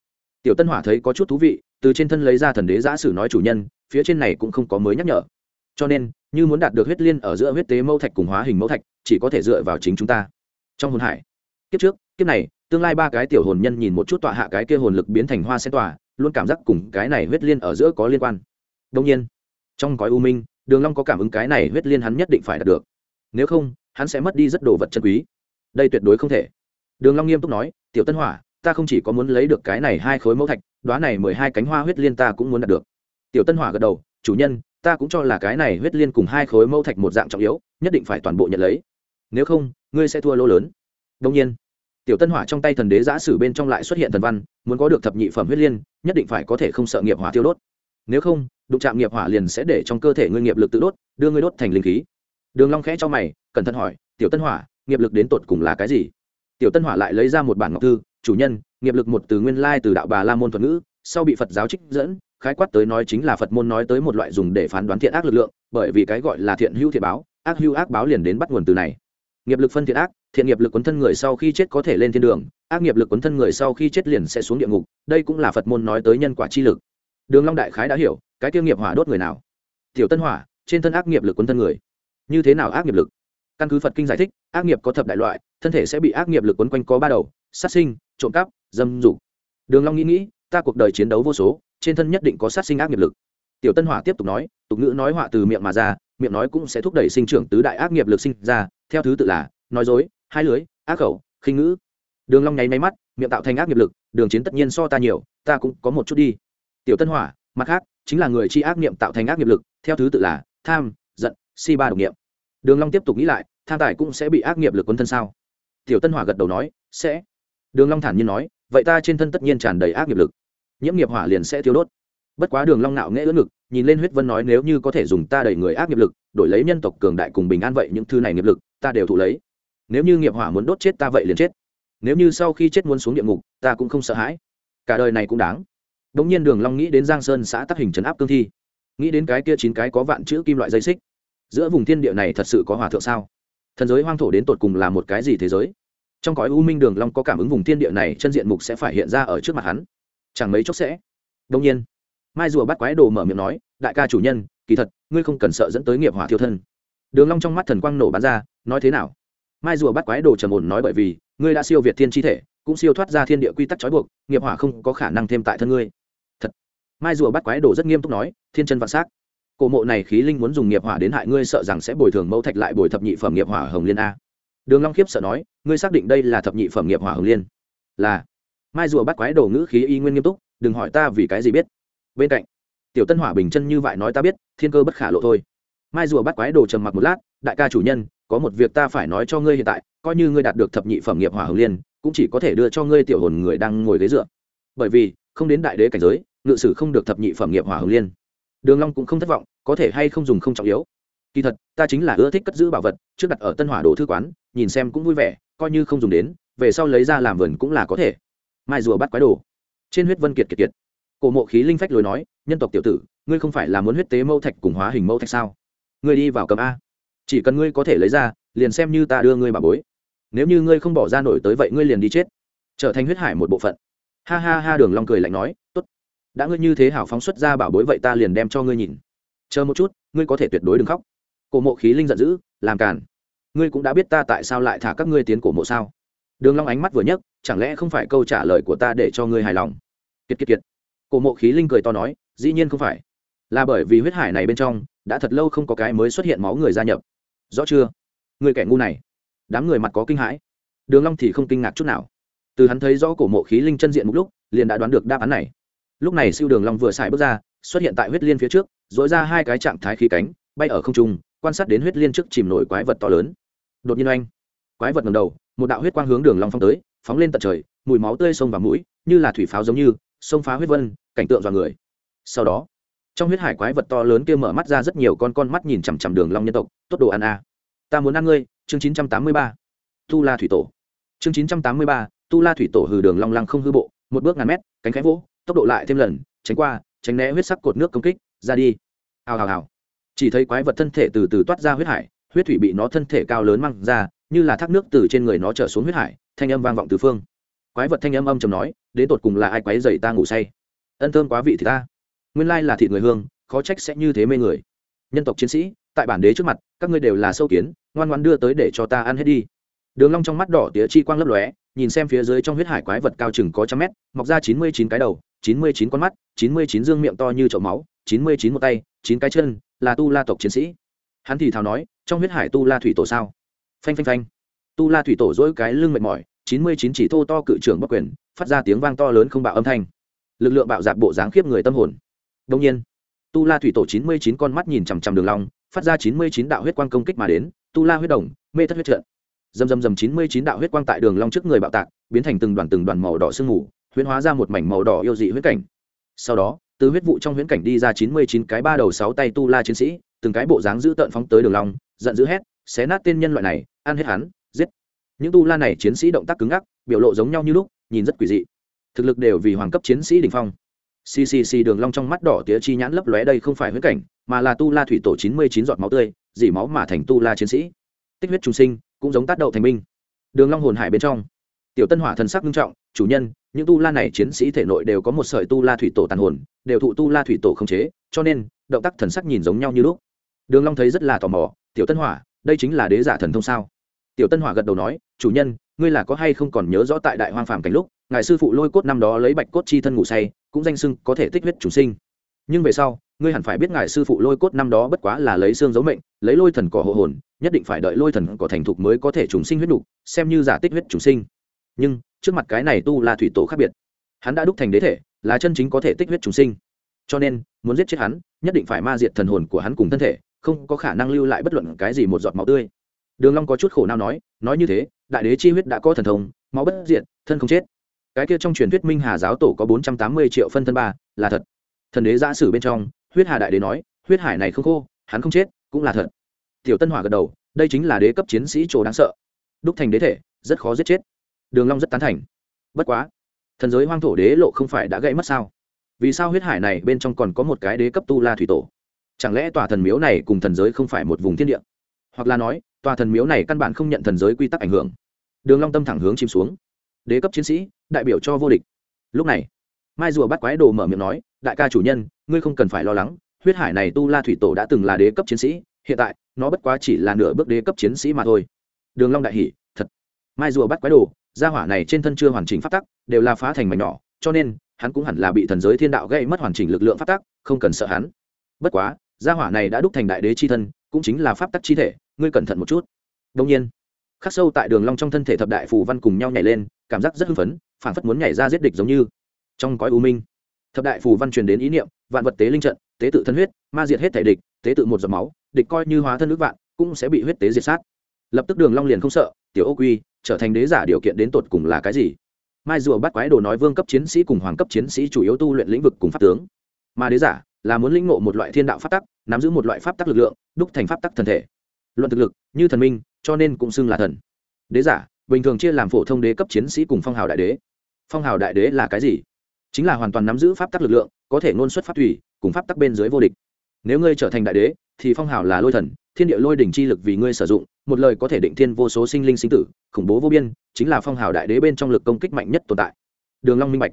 Tiểu tân hỏa thấy có chút thú vị, từ trên thân lấy ra thần đế giã sử nói chủ nhân, phía trên này cũng không có mới nhắc nhở. Cho nên, như muốn đạt được huyết liên ở giữa huyết tế mẫu thạch cùng hóa hình mẫu thạch, chỉ có thể dựa vào chính chúng ta. Trong hồn hải, kiếp trước, kiếp này, tương lai ba cái tiểu hồn nhân nhìn một chút tọa hạ cái kia hồn lực biến thành hoa sen tỏa, luôn cảm giác cùng cái này huyết liên ở giữa có liên quan. Đông nhiên trong cõi u minh, đường long có cảm ứng cái này huyết liên hắn nhất định phải đạt được. Nếu không, hắn sẽ mất đi rất đồ vật chân quý. Đây tuyệt đối không thể. Đường long nghiêm túc nói, tiểu tân hỏa, ta không chỉ có muốn lấy được cái này hai khối mẫu thạch đóa này mười hai cánh hoa huyết liên ta cũng muốn đạt được. Tiểu tân hỏa gật đầu, chủ nhân, ta cũng cho là cái này huyết liên cùng hai khối mẫu thạch một dạng trọng yếu, nhất định phải toàn bộ nhận lấy. Nếu không, ngươi sẽ thua lỗ lớn. Đông nhiên, tiểu tân hỏa trong tay thần đế giã sử bên trong lại xuất hiện thần văn, muốn có được thập nhị phẩm huyết liên, nhất định phải có thể không sợ nghiệp hỏa tiêu đốt nếu không, đụng chạm nghiệp hỏa liền sẽ để trong cơ thể ngươi nghiệp lực tự đốt, đưa ngươi đốt thành linh khí. Đường long khẽ cho mày, cẩn thận hỏi, tiểu tân hỏa, nghiệp lực đến tột cùng là cái gì? Tiểu tân hỏa lại lấy ra một bản ngọc thư, chủ nhân, nghiệp lực một từ nguyên lai từ đạo bà la môn thuật ngữ, sau bị phật giáo trích dẫn, khái quát tới nói chính là phật môn nói tới một loại dùng để phán đoán thiện ác lực lượng, bởi vì cái gọi là thiện hữu thiện báo, ác hữu ác báo liền đến bắt nguồn từ này. Nghiệp lực phân thiện ác, thiện nghiệp lực quấn thân người sau khi chết có thể lên thiên đường, ác nghiệp lực quấn thân người sau khi chết liền sẽ xuống địa ngục, đây cũng là phật môn nói tới nhân quả chi lực đường long đại khái đã hiểu, cái tiêu nghiệp hỏa đốt người nào? Tiểu tân hỏa, trên thân ác nghiệp lực quấn thân người. Như thế nào ác nghiệp lực? Căn cứ phật kinh giải thích, ác nghiệp có thập đại loại, thân thể sẽ bị ác nghiệp lực quấn quanh có ba đầu, sát sinh, trộm cắp, dâm dục. Đường long nghĩ nghĩ, ta cuộc đời chiến đấu vô số, trên thân nhất định có sát sinh ác nghiệp lực. Tiểu tân hỏa tiếp tục nói, tục ngữ nói họa từ miệng mà ra, miệng nói cũng sẽ thúc đẩy sinh trưởng tứ đại ác nghiệp lực sinh ra, theo thứ tự là, nói dối, hai lưới, ác khẩu, khinh ngữ. Đường long nháy máy mắt, miệng tạo thành ác nghiệp lực, đường chiến tất nhiên so ta nhiều, ta cũng có một chút đi tiểu tân hỏa, mặt khác, chính là người chi ác niệm tạo thành ác nghiệp lực, theo thứ tự là tham, giận, si ba độc niệm. Đường long tiếp tục nghĩ lại, tham tài cũng sẽ bị ác nghiệp lực quân thân sao? Tiểu tân hỏa gật đầu nói, sẽ. Đường long thản nhiên nói, vậy ta trên thân tất nhiên tràn đầy ác nghiệp lực. Nhiễm nghiệp hỏa liền sẽ thiếu đốt. Bất quá đường long nạo nghễ ưỡn ngực, nhìn lên huyết vân nói nếu như có thể dùng ta đẩy người ác nghiệp lực, đổi lấy nhân tộc cường đại cùng bình an vậy những thứ này nghiệp lực, ta đều thụ lấy. Nếu như nghiệp hỏa muốn đốt chết ta vậy liền chết. Nếu như sau khi chết muốn xuống địa ngục, ta cũng không sợ hãi. Cả đời này cũng đáng đống nhiên đường long nghĩ đến giang sơn xã tắc hình trấn áp cương thi. Nghĩ đến cái kia chín cái có vạn chữ kim loại dây xích. Giữa vùng thiên địa này thật sự có hòa thượng sao? Thần giới hoang thổ đến tột cùng là một cái gì thế giới? Trong cõi u minh đường long có cảm ứng vùng thiên địa này, chân diện mục sẽ phải hiện ra ở trước mặt hắn. Chẳng mấy chốc sẽ. Đông nhiên, mai rùa bắt quái đồ mở miệng nói, đại ca chủ nhân, kỳ thật, ngươi không cần sợ dẫn tới nghiệp hỏa thiêu thân. Đường long trong mắt thần quang nổ bắn ra, nói thế nào? Mai rùa bắt quái đồ trầm ổn nói, bởi vì, ngươi đã siêu việt thiên chi thể cũng siêu thoát ra thiên địa quy tắc trói buộc, nghiệp hỏa không có khả năng thêm tại thân ngươi. Thật. Mai rùa bắt quái đồ rất nghiêm túc nói, thiên chân vạn s á c cổ mộ này khí linh muốn dùng nghiệp hỏa đến hại ngươi sợ rằng sẽ bồi thường mẫu thạch lại bồi thập nhị phẩm nghiệp hỏa hồng liên a. Đường long khiếp sợ nói, ngươi xác định đây là thập nhị phẩm nghiệp hỏa hồng liên? Là. Mai rùa bắt quái đồ ngữ khí y nguyên nghiêm túc, đừng hỏi ta vì cái gì biết. Bên cạnh, tiểu tân hỏa bình chân như vậy nói ta biết, thiên cơ bất khả lộ thôi. Mai rùa bắt quái đồ trầm mặc một lát, đại ca chủ nhân, có một việc ta phải nói cho ngươi hiện tại, coi như ngươi đạt được thập nhị phẩm nghiệp hỏa hồng liên cũng chỉ có thể đưa cho ngươi tiểu hồn người đang ngồi ghế dựa. Bởi vì, không đến đại đế cảnh giới, ngự sử không được thập nhị phẩm nghiệp hỏa hồng liên. Đường long cũng không thất vọng, có thể hay không dùng không trọng yếu. Kỳ thật, ta chính là ưa thích cất giữ bảo vật, trước đặt ở tân hỏa đồ thư quán, nhìn xem cũng vui vẻ, coi như không dùng đến, về sau lấy ra làm vườn cũng là có thể. Mai rùa bắt quái đồ. Trên huyết vân kiệt kiệt kiệt. Cổ mộ khí linh phách lối nói, nhân tộc tiểu tử, ngươi không phải là muốn huyết tế mâu thạch cùng hóa hình mâu thạch sao? Ngươi đi vào cầm a. Chỉ cần ngươi có thể lấy ra, liền xem như ta đưa ngươi bà bối nếu như ngươi không bỏ ra nổi tới vậy ngươi liền đi chết. Trở thành huyết hải một bộ phận. Ha ha ha, đường long cười lạnh nói, tốt. Đã ngươi như thế hảo phóng xuất ra bảo bối vậy ta liền đem cho ngươi nhìn. Chờ một chút, ngươi có thể tuyệt đối đừng khóc. Cổ mộ khí linh giận dữ, làm càn. Ngươi cũng đã biết ta tại sao lại thả các ngươi tiến cổ mộ sao? Đường long ánh mắt vừa nhấc, chẳng lẽ không phải câu trả lời của ta để cho ngươi hài lòng? Kiệt kiệt kiệt. Cổ mộ khí linh cười to nói, dĩ nhiên không phải. Là bởi vì huyết hải này bên trong, đã thật lâu không có cái mới xuất hiện máu người gia nhập. Rõ chưa? Người kẻ ngu này đám người mặt có kinh hãi. Đường long thì không kinh ngạc chút nào. Từ hắn thấy rõ cổ mộ khí linh chân diện một lúc liền đã đoán được đáp án này. Lúc này siêu đường long vừa xài bước ra xuất hiện tại huyết liên phía trước dội ra hai cái trạng thái khí cánh bay ở không trung quan sát đến huyết liên trước chìm nổi quái vật to lớn. Đột nhiên anh, quái vật ngẩng đầu một đạo huyết quang hướng đường long phong tới phóng lên tận trời mùi máu tươi sông vào mũi như là thủy pháo giống như sông phá huyết vân cảnh tượng dọa người. Sau đó trong huyết hải quái vật to lớn kia mở mắt ra rất nhiều con con mắt nhìn chằm chằm đường long nhân tộc tốt đồ ăn a ta muốn ăn ngươi chương 983 tu la thủy tổ. Chương 983 tu la thủy tổ hừ đường long lăng không hư bộ, một bước ngàn mét, cánh khẽ vỗ, tốc độ lại thêm lần, tránh qua, tránh né huyết sắc cột nước công kích, ra đi. Hào hào hào. Chỉ thấy quái vật thân thể từ từ toát ra huyết hải, huyết thủy bị nó thân thể cao lớn mang ra, như là thác nước từ trên người nó trở xuống huyết hải, thanh âm vang vọng từ phương. Quái vật thanh âm âm trầm nói, đến tột cùng là ai quái dày ta ngủ say? Ân thơm quá vị thì ta. Nguyên lai là thịt người hương, khó trách sẽ như thế mê người. Nhân tộc chiến sĩ, tại bản đế trước mặt, các ngươi đều là sâu kiến ngoan ngoan đưa tới để cho ta ăn hết đi. Đường long trong mắt đỏ tía chi quang lấp lóe, nhìn xem phía dưới trong huyết hải quái vật cao chừng có trăm mét, mọc ra chín mươi chín cái đầu, chín mươi chín con mắt, chín mươi chín dương miệng to như chậu máu, chín mươi chín một tay, chín cái chân, là tu la tộc chiến sĩ. Hắn thì thào nói, trong huyết hải tu la thủy tổ sao? Phanh phanh phanh. Tu la thủy tổ dỗi cái lưng mệt mỏi, chín mươi chín chỉ thô to cự trưởng bất quyền, phát ra tiếng vang to lớn không bạo âm thanh. Lực lượng bạo dạp bộ dáng khiếp người tâm hồn. Đông nhiên, tu la thủy tổ chín mươi chín con mắt nhìn chằm chằm đường long, phát ra chín mươi chín đạo huyết quang công kích mà đến tu la huyết đồng, mê thất huyết trận dầm dầm dầm chín mươi chín đạo huyết quang tại đường long trước người bạo tạc, biến thành từng đoàn từng đoàn màu đỏ sương mù, huyễn hóa ra một mảnh màu đỏ yêu dị huyết cảnh. Sau đó, từ huyết vụ trong huyễn cảnh đi ra chín mươi chín cái ba đầu sáu tay tu la chiến sĩ, từng cái bộ dáng dữ tợn phóng tới đường long, giận dữ hét, xé nát tên nhân loại này, ăn hết hắn, giết. Những tu la này chiến sĩ động tác cứng ngắc, biểu lộ giống nhau như lúc, nhìn rất quỷ dị. Thực lực đều vì hoàng cấp chiến sĩ đỉnh phong. Ccc đường long trong mắt đỏ tía chi nhãn lấp lóe đây không phải huyết cảnh, mà là tu la thủy tổ chín mươi chín giọt máu tươi dỉ máu mà thành tu la chiến sĩ. Tích huyết trùng sinh, cũng giống tác đậu thành minh. Đường long hồn hải bên trong, tiểu tân hỏa thần sắc nghiêm trọng, chủ nhân, những tu la này chiến sĩ thể nội đều có một sợi tu la thủy tổ tàn hồn, đều thụ tu la thủy tổ không chế, cho nên, động tác thần sắc nhìn giống nhau như lúc. Đường long thấy rất là tò mò, tiểu tân hỏa, đây chính là đế giả thần thông sao? Tiểu tân hỏa gật đầu nói, chủ nhân, ngươi là có hay không còn nhớ rõ tại đại hoang phàm cảnh lúc, ngài sư phụ lôi cốt năm đó lấy bạch cốt chi thân ngủ say, cũng danh sưng có thể tích huyết chủ sinh. Nhưng về sau ngươi hẳn phải biết ngài sư phụ lôi cốt năm đó bất quá là lấy xương dấu mệnh, lấy lôi thần cỏ hộ hồn, nhất định phải đợi lôi thần cỏ thành thục mới có thể trùng sinh huyết đục xem như giả tích huyết trùng sinh. Nhưng, trước mặt cái này tu là thủy tổ khác biệt. Hắn đã đúc thành đế thể, là chân chính có thể tích huyết trùng sinh. Cho nên, muốn giết chết hắn, nhất định phải ma diệt thần hồn của hắn cùng thân thể, không có khả năng lưu lại bất luận cái gì một giọt máu tươi. Đường long có chút khổ não nói nói như thế, đại đế chi huyết đã có thần thông, máu bất diệt, thân không chết. Cái kia trong truyền thuyết minh hà giáo tổ có bốn trăm tám mươi triệu phân thân ba, là thật. Thần đế giả sử bên trong huyết hà đại đế nói, huyết hải này không khô, hắn không chết, cũng là thật. Tiểu tân hỏa gật đầu, đây chính là đế cấp chiến sĩ chỗ đáng sợ. Đúc thành đế thể, rất khó giết chết. Đường long rất tán thành. Bất quá, thần giới hoang thổ đế lộ không phải đã gãy mất sao? Vì sao huyết hải này bên trong còn có một cái đế cấp tu la thủy tổ? Chẳng lẽ tòa thần miếu này cùng thần giới không phải một vùng thiên địa? Hoặc là nói, tòa thần miếu này căn bản không nhận thần giới quy tắc ảnh hưởng. Đường long tâm thẳng hướng chìm xuống. Đế cấp chiến sĩ, đại biểu cho vô địch. Lúc này, mai rùa bắt quái đồ mở miệng nói đại ca chủ nhân, ngươi không cần phải lo lắng, huyết hải này tu la thủy tổ đã từng là đế cấp chiến sĩ, hiện tại, nó bất quá chỉ là nửa bước đế cấp chiến sĩ mà thôi. Đường long đại hỉ thật. Mai rùa bắt quái đồ, gia hỏa này trên thân chưa hoàn chỉnh pháp tắc, đều là phá thành mảnh nhỏ, cho nên, hắn cũng hẳn là bị thần giới thiên đạo gây mất hoàn chỉnh lực lượng pháp tắc, không cần sợ hắn. Bất quá, gia hỏa này đã đúc thành đại đế chi thân, cũng chính là pháp tắc chi thể, ngươi cẩn thận một chút. Đương nhiên, khắc sâu tại đường long trong thân thể thập đại phù văn cùng nhau nhảy lên, cảm giác rất hưng phấn, phảng phất muốn nhảy ra giết địch giống như. Trong cõi u minh thập đại phù văn truyền đến ý niệm, vạn vật tế linh trận, tế tự thân huyết, ma diệt hết thể địch, tế tự một giọt máu, địch coi như hóa thân nước vạn, cũng sẽ bị huyết tế diệt sát. Lập tức đường long liền không sợ, tiểu ô quy, trở thành đế giả điều kiện đến tột cùng là cái gì? Mai rùa bắt quái đồ nói vương cấp chiến sĩ cùng hoàng cấp chiến sĩ chủ yếu tu luyện lĩnh vực cùng pháp tướng. Mà đế giả là muốn lĩnh ngộ một loại thiên đạo pháp tắc, nắm giữ một loại pháp tắc lực lượng, đúc thành pháp tắc thần thể. Luận thực lực, như thần minh, cho nên cũng xưng là thần. Đế giả, bình thường chia làm phổ thông đế cấp chiến sĩ cùng phong hào đại đế. Phong hào đại đế là cái gì? Chính là hoàn toàn nắm giữ pháp tắc lực lượng, có thể ngôn xuất pháp thủy, cùng pháp tắc bên dưới vô địch. Nếu ngươi trở thành đại đế, thì phong hào là lôi thần, thiên địa lôi đỉnh chi lực vì ngươi sử dụng, một lời có thể định thiên vô số sinh linh sinh tử, khủng bố vô biên, chính là phong hào đại đế bên trong lực công kích mạnh nhất tồn tại. Đường long minh bạch.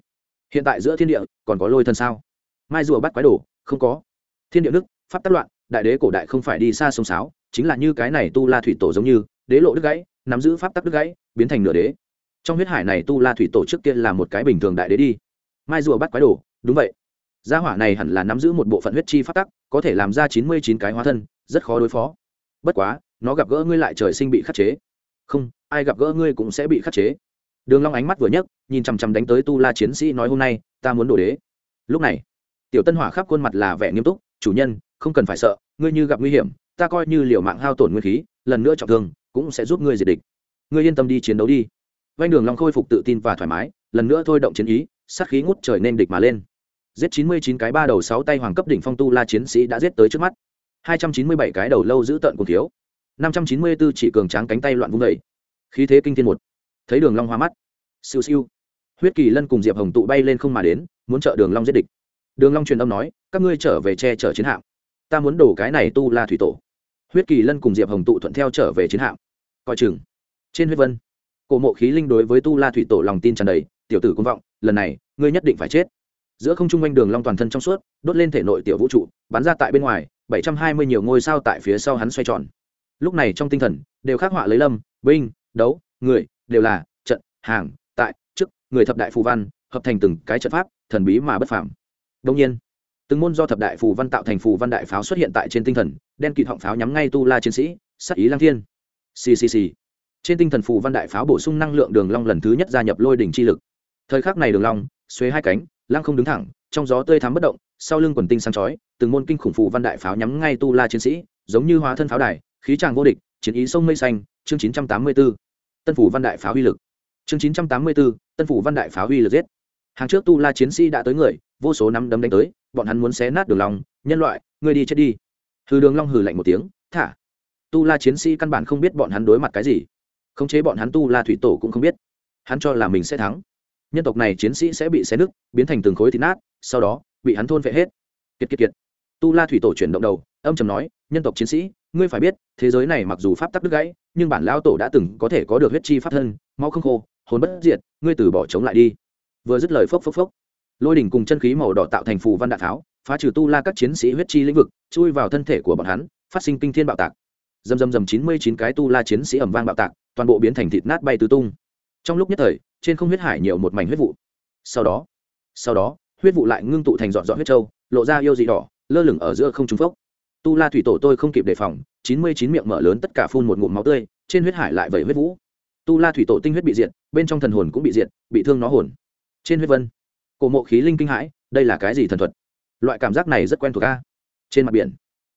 Hiện tại giữa thiên địa, còn có lôi thần sao? Mai rùa bắt quái đồ, không có. Thiên địa đức pháp tắc loạn, đại đế cổ đại không phải đi xa sông sáo, chính là như cái này tu la thủy tổ giống như, đế lộ đức gãy, nắm giữ pháp tắc đức gãy, biến thành nửa đế. Trong huyết hải này tu la thủy tổ trước kia là một cái bình thường đại đế đi mai rùa bắt quái đồ, đúng vậy. Gia hỏa này hẳn là nắm giữ một bộ phận huyết chi pháp tắc, có thể làm ra chín mươi chín cái hóa thân, rất khó đối phó. Bất quá, nó gặp gỡ ngươi lại trời sinh bị khắc chế. Không, ai gặp gỡ ngươi cũng sẽ bị khắc chế. Đường long ánh mắt vừa nhấc, nhìn chằm chằm đánh tới tu la chiến sĩ nói hôm nay, ta muốn đổ đế. Lúc này, tiểu tân hỏa khắp khuôn mặt là vẻ nghiêm túc, chủ nhân, không cần phải sợ, ngươi như gặp nguy hiểm, ta coi như liều mạng hao tổn nguyên khí, lần nữa trọng thương, cũng sẽ giúp ngươi diệt địch. Ngươi yên tâm đi chiến đấu đi. Vanh đường long khôi phục tự tin và thoải mái, lần nữa thôi động chiến ý sát khí ngút trời nên địch mà lên. Giết chín mươi chín cái ba đầu sáu tay hoàng cấp đỉnh phong tu la chiến sĩ đã giết tới trước mắt. hai trăm chín mươi bảy cái đầu lâu giữ tận cùng thiếu. năm trăm chín mươi 594 chỉ cường tráng cánh tay loạn vung dậy. Khí thế kinh thiên một. Thấy đường long hoa mắt. Siêu siêu. Huyết kỳ lân cùng diệp hồng tụ bay lên không mà đến, muốn trợ đường long giết địch. Đường long truyền âm nói, các ngươi trở về che chở chiến hạm. Ta muốn đổ cái này tu la thủy tổ. Huyết kỳ lân cùng diệp hồng tụ thuận theo trở về chiến hạm. Coi chừng. Trên huyết vân, cổ mộ khí linh đối với tu la thủy tổ lòng tin tràn đầy, tiểu tử cũng vọng lần này, ngươi nhất định phải chết. Giữa không trung quanh đường long toàn thân trong suốt, đốt lên thể nội tiểu vũ trụ, bắn ra tại bên ngoài, bảy trăm hai mươi nhiều ngôi sao tại phía sau hắn xoay tròn. Lúc này trong tinh thần, đều khắc họa lấy lâm, binh, đấu, người, đều là trận, hàng, tại, chức, người thập đại phù văn, hợp thành từng cái trận pháp, thần bí mà bất phàm. Đương nhiên, từng môn do thập đại phù văn tạo thành phù văn đại pháo xuất hiện tại trên tinh thần, đen kịt họng pháo nhắm ngay tu la chiến sĩ sắc ý lang thiên. Ccc trên tinh thần phù văn đại pháo bổ sung năng lượng đường long lần thứ nhất gia nhập lôi đỉnh chi lực thời khắc này đường long, xuế hai cánh, lăng không đứng thẳng, trong gió tươi thắm bất động, sau lưng quần tinh sáng chói, từng môn kinh khủng phù văn đại pháo nhắm ngay tu la chiến sĩ, giống như hóa thân pháo đài, khí tràng vô địch, chiến ý sông mây xanh, chương 984 tân phủ văn đại pháo uy lực. Chương 984 tân phủ văn đại pháo uy lực giết. Hàng trước tu la chiến sĩ đã tới người, vô số năm đấm đánh tới, bọn hắn muốn xé nát đường long, nhân loại, ngươi đi chết đi. Hừ đường long hừ lạnh một tiếng, thả. Tu la chiến sĩ căn bản không biết bọn hắn đối mặt cái gì. Khống chế bọn hắn tu la thủy tổ cũng không biết. Hắn cho là mình sẽ thắng nhân tộc này chiến sĩ sẽ bị xé nứt, biến thành từng khối thịt nát, sau đó, bị hắn thôn vệ hết. Kiệt kiệt kiệt. Tu la thủy tổ chuyển động đầu, âm trầm nói, nhân tộc chiến sĩ, ngươi phải biết, thế giới này mặc dù pháp tắc đứt gãy, nhưng bản lao tổ đã từng có thể có được huyết chi pháp thân mau không khô, hồn bất diệt, ngươi từ bỏ chống lại đi. Vừa dứt lời phốc phốc phốc, lôi đỉnh cùng chân khí màu đỏ tạo thành phù văn đạn tháo, phá trừ tu la các chiến sĩ huyết chi lĩnh vực, chui vào thân thể của bọn hắn, phát sinh kinh thiên bạo tạc. Dầm dầm dầm chín mươi chín cái tu la chiến sĩ ẩm vang bạo tạc, toàn bộ biến thành thịt nát bay tứ tung. Trong lúc nhất thời trên không huyết hải nhiều một mảnh huyết vụ. Sau đó sau đó, huyết vụ lại ngưng tụ thành dọn dọn huyết trâu, lộ ra yêu dị đỏ, lơ lửng ở giữa không trung phốc. Tu la thủy tổ tôi không kịp đề phòng, chín mươi chín miệng mở lớn tất cả phun một ngụm máu tươi, trên huyết hải lại vẩy huyết vũ. Tu la thủy tổ tinh huyết bị diệt, bên trong thần hồn cũng bị diệt, bị thương nó hồn. Trên huyết vân, cổ mộ khí linh kinh hãi, đây là cái gì thần thuật? Loại cảm giác này rất quen thuộc ca trên mặt biển,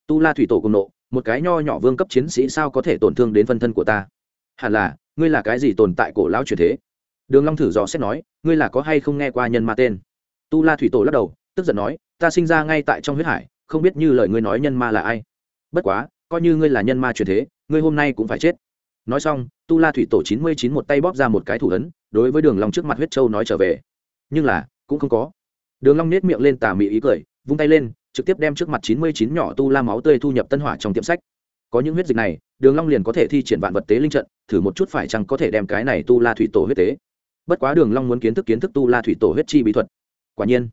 tu la thủy tổ cùng nộ, một cái nho nhỏ vương cấp chiến sĩ sao có thể tổn thương đến phân thân của ta? Hẳn là, ngươi là cái gì tồn tại cổ lão truyền thế? Đường long thử dò xét nói, ngươi là có hay không nghe qua nhân ma tên? Tu la thủy tổ lắc đầu, tức giận nói, ta sinh ra ngay tại trong huyết hải, không biết như lời ngươi nói nhân ma là ai. Bất quá, coi như ngươi là nhân ma truyền thế, ngươi hôm nay cũng phải chết. Nói xong, tu la thủy tổ chín mươi chín một tay bóp ra một cái thủ ấn, đối với đường long trước mặt huyết châu nói trở về. Nhưng là, cũng không có. Đường long nét miệng lên tà mị ý cười, vung tay lên, trực tiếp đem trước mặt chín mươi chín nhỏ tu la máu tươi thu nhập tân hỏa trong tiệm sách. Có những huyết dịch này, đường long liền có thể thi triển vạn vật tế linh trận, thử một chút phải chăng có thể đem cái này tu la thủy tổ huyết tế bất quá đường long muốn kiến thức kiến thức tu la thủy tổ huyết chi bí thuật. Quả nhiên,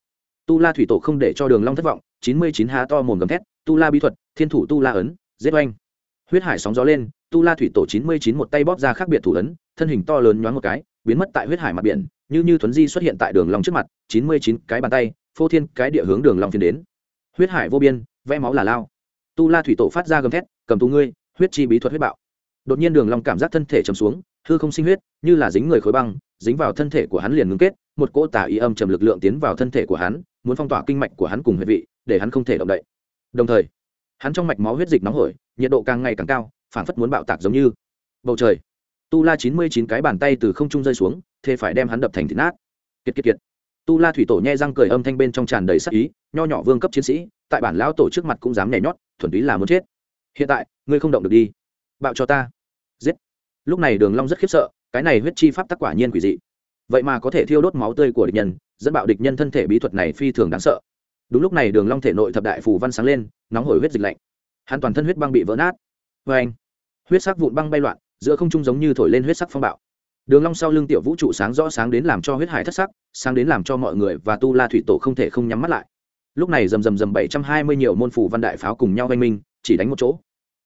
tu la thủy tổ không để cho đường long thất vọng, chín mươi chín há to mồm gầm thét, tu la bí thuật, thiên thủ tu la ấn, giết oanh. Huyết hải sóng gió lên, tu la thủy tổ chín mươi chín một tay bóp ra khác biệt thủ ấn, thân hình to lớn nhoáng một cái, biến mất tại huyết hải mặt biển, như như thuấn di xuất hiện tại đường long trước mặt, chín mươi chín cái bàn tay, phô thiên cái địa hướng đường long phiến đến. Huyết hải vô biên, vẽ máu là lao. Tu la thủy tổ phát ra gầm thét, cầm tu ngươi, huyết chi bí thuật huyết bạo. Đột nhiên đường long cảm giác thân thể trầm xuống, hư không sinh huyết, như là dính người khối băng dính vào thân thể của hắn liền ngưng kết, một cỗ tà ý âm trầm lực lượng tiến vào thân thể của hắn, muốn phong tỏa kinh mạch của hắn cùng huyết vị, để hắn không thể động đậy. Đồng thời, hắn trong mạch máu huyết dịch nóng hổi, nhiệt độ càng ngày càng cao phản phất muốn bạo tạc giống như. Bầu trời, tu la chín mươi chín cái bàn tay từ không trung rơi xuống thế phải đem hắn đập thành thịt nát. Kiệt kiệt kiệt. Tu la thủy tổ nhe răng cười âm thanh bên trong tràn đầy sắc ý, nho nhỏ vương cấp chiến sĩ, tại bản lão tổ trước mặt cũng dám nhảy nhót, thuần túy là muốn chết. Hiện tại, ngươi không động được đi. Bạo cho ta. Giết. Lúc này đường long rất khiếp sợ cái này huyết chi pháp tắc quả nhiên quỷ dị. Vậy mà có thể thiêu đốt máu tươi của địch nhân, dẫn bạo địch nhân thân thể bí thuật này phi thường đáng sợ. Đúng lúc này đường long thể nội thập đại phù văn sáng lên, nóng hổi huyết dịch lạnh. Hắn toàn thân huyết băng bị vỡ nát. Với anh, huyết sắc vụn băng bay loạn, giữa không trung giống như thổi lên huyết sắc phong bạo. Đường long sau lưng tiểu vũ trụ sáng rõ sáng đến làm cho huyết hải thất sắc, sáng đến làm cho mọi người và tu la thủy tổ không thể không nhắm mắt lại. Lúc này rầm rầm rầm bảy trăm hai mươi nhiều môn phù văn đại pháo cùng nhau vang minh, chỉ đánh một chỗ.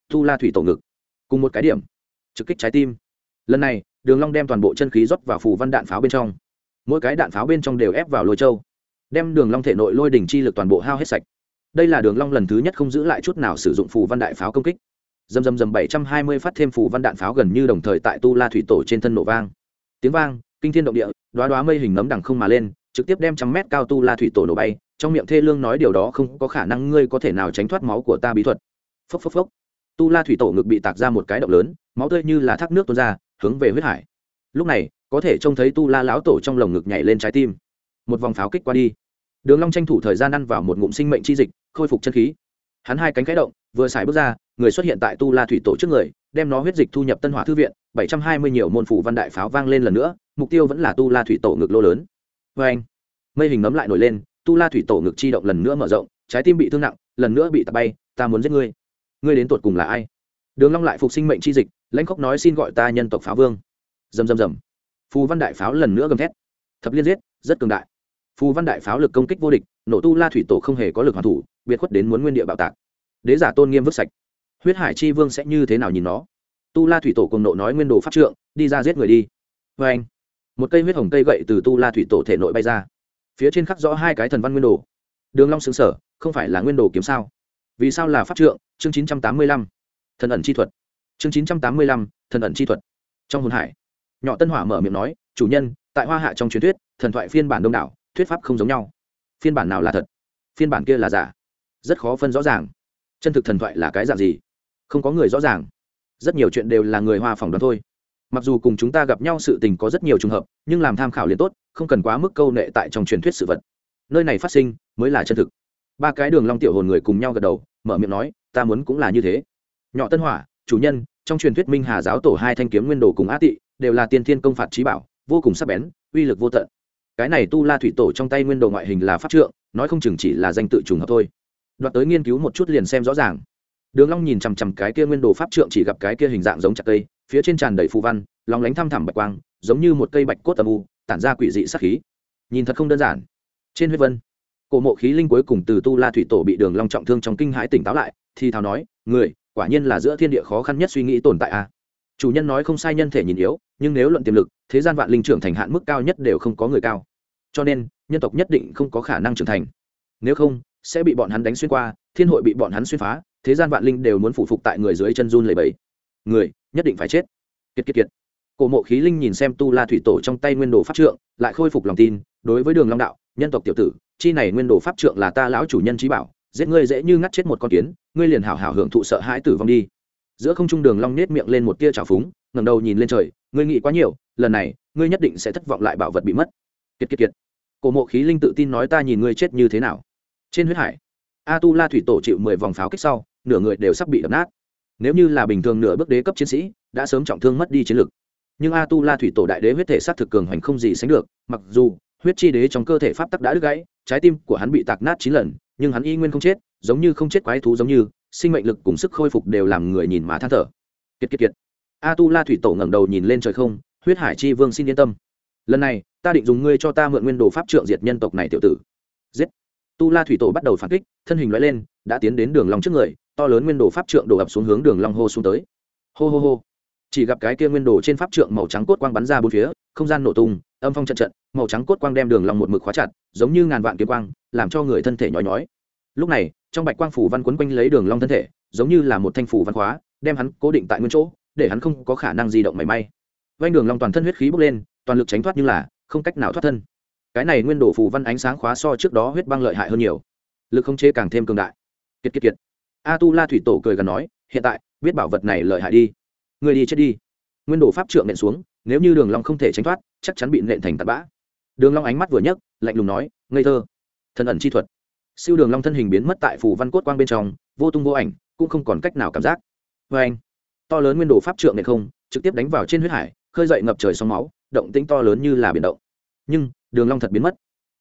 Tu la thủy tổ ngực, cùng một cái điểm, trực kích trái tim. Lần này đường long đem toàn bộ chân khí rót vào phù văn đạn pháo bên trong. Mỗi cái đạn pháo bên trong đều ép vào lôi châu, đem đường long thể nội lôi đỉnh chi lực toàn bộ hao hết sạch. Đây là đường long lần thứ nhất không giữ lại chút nào sử dụng phù văn đại pháo công kích. Dầm dầm dầm bảy trăm hai mươi phát thêm phù văn đạn pháo gần như đồng thời tại tu la thủy tổ trên thân nổ vang. Tiếng vang, kinh thiên động địa, đóa đóa mây hình nấm đằng không mà lên, trực tiếp đem trăm mét cao tu la thủy tổ nổ bay. Trong miệng thê lương nói điều đó không có khả năng ngươi có thể nào tránh thoát máu của ta bí thuật. Phốc phốc phốc. Tu la thủy tổ ngực bị tạc ra một cái động lớn, máu tươi như là thác nước tuôn ra hướng về huyết hải. Lúc này, có thể trông thấy tu la lão tổ trong lồng ngực nhảy lên trái tim. Một vòng pháo kích qua đi. Đường long tranh thủ thời gian ăn vào một ngụm sinh mệnh chi dịch, khôi phục chân khí. Hắn hai cánh khẽ động, vừa xài bước ra, người xuất hiện tại tu la thủy tổ trước người, đem nó huyết dịch thu nhập tân hỏa thư viện, bảy trăm hai mươi nhiều môn phủ văn đại pháo vang lên lần nữa, mục tiêu vẫn là tu la thủy tổ ngực lô lớn. Vê anh, mây hình nấm lại nổi lên, tu la thủy tổ ngực chi động lần nữa mở rộng, trái tim bị thương nặng, lần nữa bị tạt bay, ta muốn giết ngươi. Ngươi đến tuột cùng là ai? Đường long lại phục sinh mệnh chi dịch, lãnh khốc nói xin gọi ta nhân tộc pháo vương. Rầm rầm rầm phù văn đại pháo lần nữa gầm thét. Thập liên giết, rất cường đại. Phù văn đại pháo lực công kích vô địch, nổ tu la thủy tổ không hề có lực hoàn thủ, biệt khuất đến muốn nguyên địa bạo tạc. Đế giả tôn nghiêm vứt sạch. Huyết hải chi vương sẽ như thế nào nhìn nó? Tu la thủy tổ cùng nộ nói nguyên đồ pháp trượng, đi ra giết người đi. Vê anh, một cây huyết hồng cây gậy từ tu la thủy tổ thể nội bay ra. Phía trên khắc rõ hai cái thần văn nguyên đồ. Đường long xứng sở không phải là nguyên đồ kiếm sao? Vì sao là pháp trượng? Chương chín trăm tám mươi lăm thần ẩn chi thuật. Chương chín trăm tám mươi lăm, thần ẩn chi thuật. Trong hồn hải, nhỏ tân hỏa mở miệng nói, chủ nhân, tại hoa hạ trong truyền thuyết, thần thoại phiên bản đông đảo, thuyết pháp không giống nhau. Phiên bản nào là thật? Phiên bản kia là giả. Rất khó phân rõ ràng. Chân thực thần thoại là cái dạng gì? Không có người rõ ràng. Rất nhiều chuyện đều là người hoa phỏng đoán thôi. Mặc dù cùng chúng ta gặp nhau sự tình có rất nhiều trường hợp, nhưng làm tham khảo liền tốt, không cần quá mức câu nệ tại trong truyền thuyết sự vật. Nơi này phát sinh mới là chân thực. Ba cái đường long tiểu hồn người cùng nhau gật đầu, mở miệng nói, ta muốn cũng là như thế nhỏ tân hỏa, chủ nhân, trong truyền thuyết minh hà giáo tổ hai thanh kiếm nguyên đồ cùng á tị đều là tiên thiên công phạt trí bảo, vô cùng sắc bén, uy lực vô tận. Cái này tu la thủy tổ trong tay nguyên đồ ngoại hình là pháp trượng, nói không chừng chỉ là danh tự trùng hợp thôi. Đoạt tới nghiên cứu một chút liền xem rõ ràng. Đường long nhìn chằm chằm cái kia nguyên đồ pháp trượng chỉ gặp cái kia hình dạng giống chặt cây, phía trên tràn đầy phù văn long lánh thăm thẳm bạch quang, giống như một cây bạch cốt âm u, tản ra quỷ dị sắc khí. Nhìn thật không đơn giản. Trên huyết vân, cổ mộ khí linh cuối cùng từ tu la thủy tổ bị đường long trọng thương trong kinh hãi tỉnh táo lại, thì thào nói, người quả nhiên là giữa thiên địa khó khăn nhất suy nghĩ tồn tại a. Chủ nhân nói không sai nhân thể nhìn yếu, nhưng nếu luận tiềm lực, thế gian vạn linh trưởng thành hạn mức cao nhất đều không có người cao. Cho nên, nhân tộc nhất định không có khả năng trưởng thành. Nếu không, sẽ bị bọn hắn đánh xuyên qua, thiên hội bị bọn hắn xuyên phá, thế gian vạn linh đều muốn phụ phục tại người dưới chân run lầy bẫy người, nhất định phải chết. Kiệt kiệt kiệt. Cổ mộ khí linh nhìn xem tu la thủy tổ trong tay nguyên đồ pháp trượng, lại khôi phục lòng tin, đối với đường long đạo, nhân tộc tiểu tử, chi này nguyên đồ pháp trượng là ta lão chủ nhân trí bảo, giết ngươi dễ như ngắt chết một con kiến ngươi liền hảo hảo hưởng thụ sợ hãi tử vong đi. Giữa không trung đường long nết miệng lên một tia trào phúng, ngẩng đầu nhìn lên trời, ngươi nghĩ quá nhiều, lần này, ngươi nhất định sẽ thất vọng lại bảo vật bị mất. Kiệt kiệt kiệt. Cổ mộ khí linh tự tin nói ta nhìn ngươi chết như thế nào. Trên huyết hải a tu la thủy tổ chịu mười vòng pháo kích sau, nửa người đều sắp bị đập nát. Nếu như là bình thường nửa bước đế cấp chiến sĩ, đã sớm trọng thương mất đi chiến lực. Nhưng a tu la thủy tổ đại đế huyết thể sát thực cường hoành không gì sánh được, mặc dù huyết chi đế trong cơ thể pháp tắc đã đứt gãy, trái tim của hắn bị tạc nát chín lần, nhưng hắn y nguyên không chết giống như không chết quái thú giống như, sinh mệnh lực cùng sức khôi phục đều làm người nhìn mà than thở. Kiệt kiệt kiệt. A tu la thủy tổ ngẩng đầu nhìn lên trời không, huyết hải chi vương xin yên tâm. Lần này, ta định dùng ngươi cho ta mượn nguyên đồ pháp trượng diệt nhân tộc này tiểu tử. Giết. Tu la thủy tổ bắt đầu phản kích, thân hình loại lên, đã tiến đến đường long trước người, to lớn nguyên đồ pháp trượng đổ ập xuống hướng đường long hô xuống tới. Hô hô hô. Chỉ gặp cái kia nguyên đồ trên pháp trượng màu trắng cốt quang bắn ra bốn phía, không gian nổ tung, âm phong trận trận, màu trắng cốt quang đem đường long một mực khóa chặt, giống như ngàn vạn kiếm quang, làm cho người thân thể nhói nhói lúc này, trong bạch quang phủ văn quấn quanh lấy đường long thân thể, giống như là một thanh phủ văn khóa, đem hắn cố định tại nguyên chỗ, để hắn không có khả năng di động mảy may. Vanh đường long toàn thân huyết khí bốc lên, toàn lực tránh thoát nhưng là, không cách nào thoát thân. Cái này nguyên đổ phủ văn ánh sáng khóa so trước đó huyết băng lợi hại hơn nhiều. Lực không chế càng thêm cường đại. Kiệt kiệt kiệt. A tu la thủy tổ cười gần nói, hiện tại, biết bảo vật này lợi hại đi. Người đi chết đi. Nguyên đổ pháp trượng nện xuống, nếu như đường long không thể tránh thoát, chắc chắn bị nện thành tạt bã. Đường long ánh mắt vừa nhấc, lạnh lùng nói, ngây thơ. Thần ẩn chi thuật siêu đường long thân hình biến mất tại phủ văn cốt quang bên trong, vô tung vô ảnh, cũng không còn cách nào cảm giác. Với anh, to lớn nguyên đồ pháp trượng này không, trực tiếp đánh vào trên huyết hải, khơi dậy ngập trời sóng máu, động tĩnh to lớn như là biển động. Nhưng, đường long thật biến mất.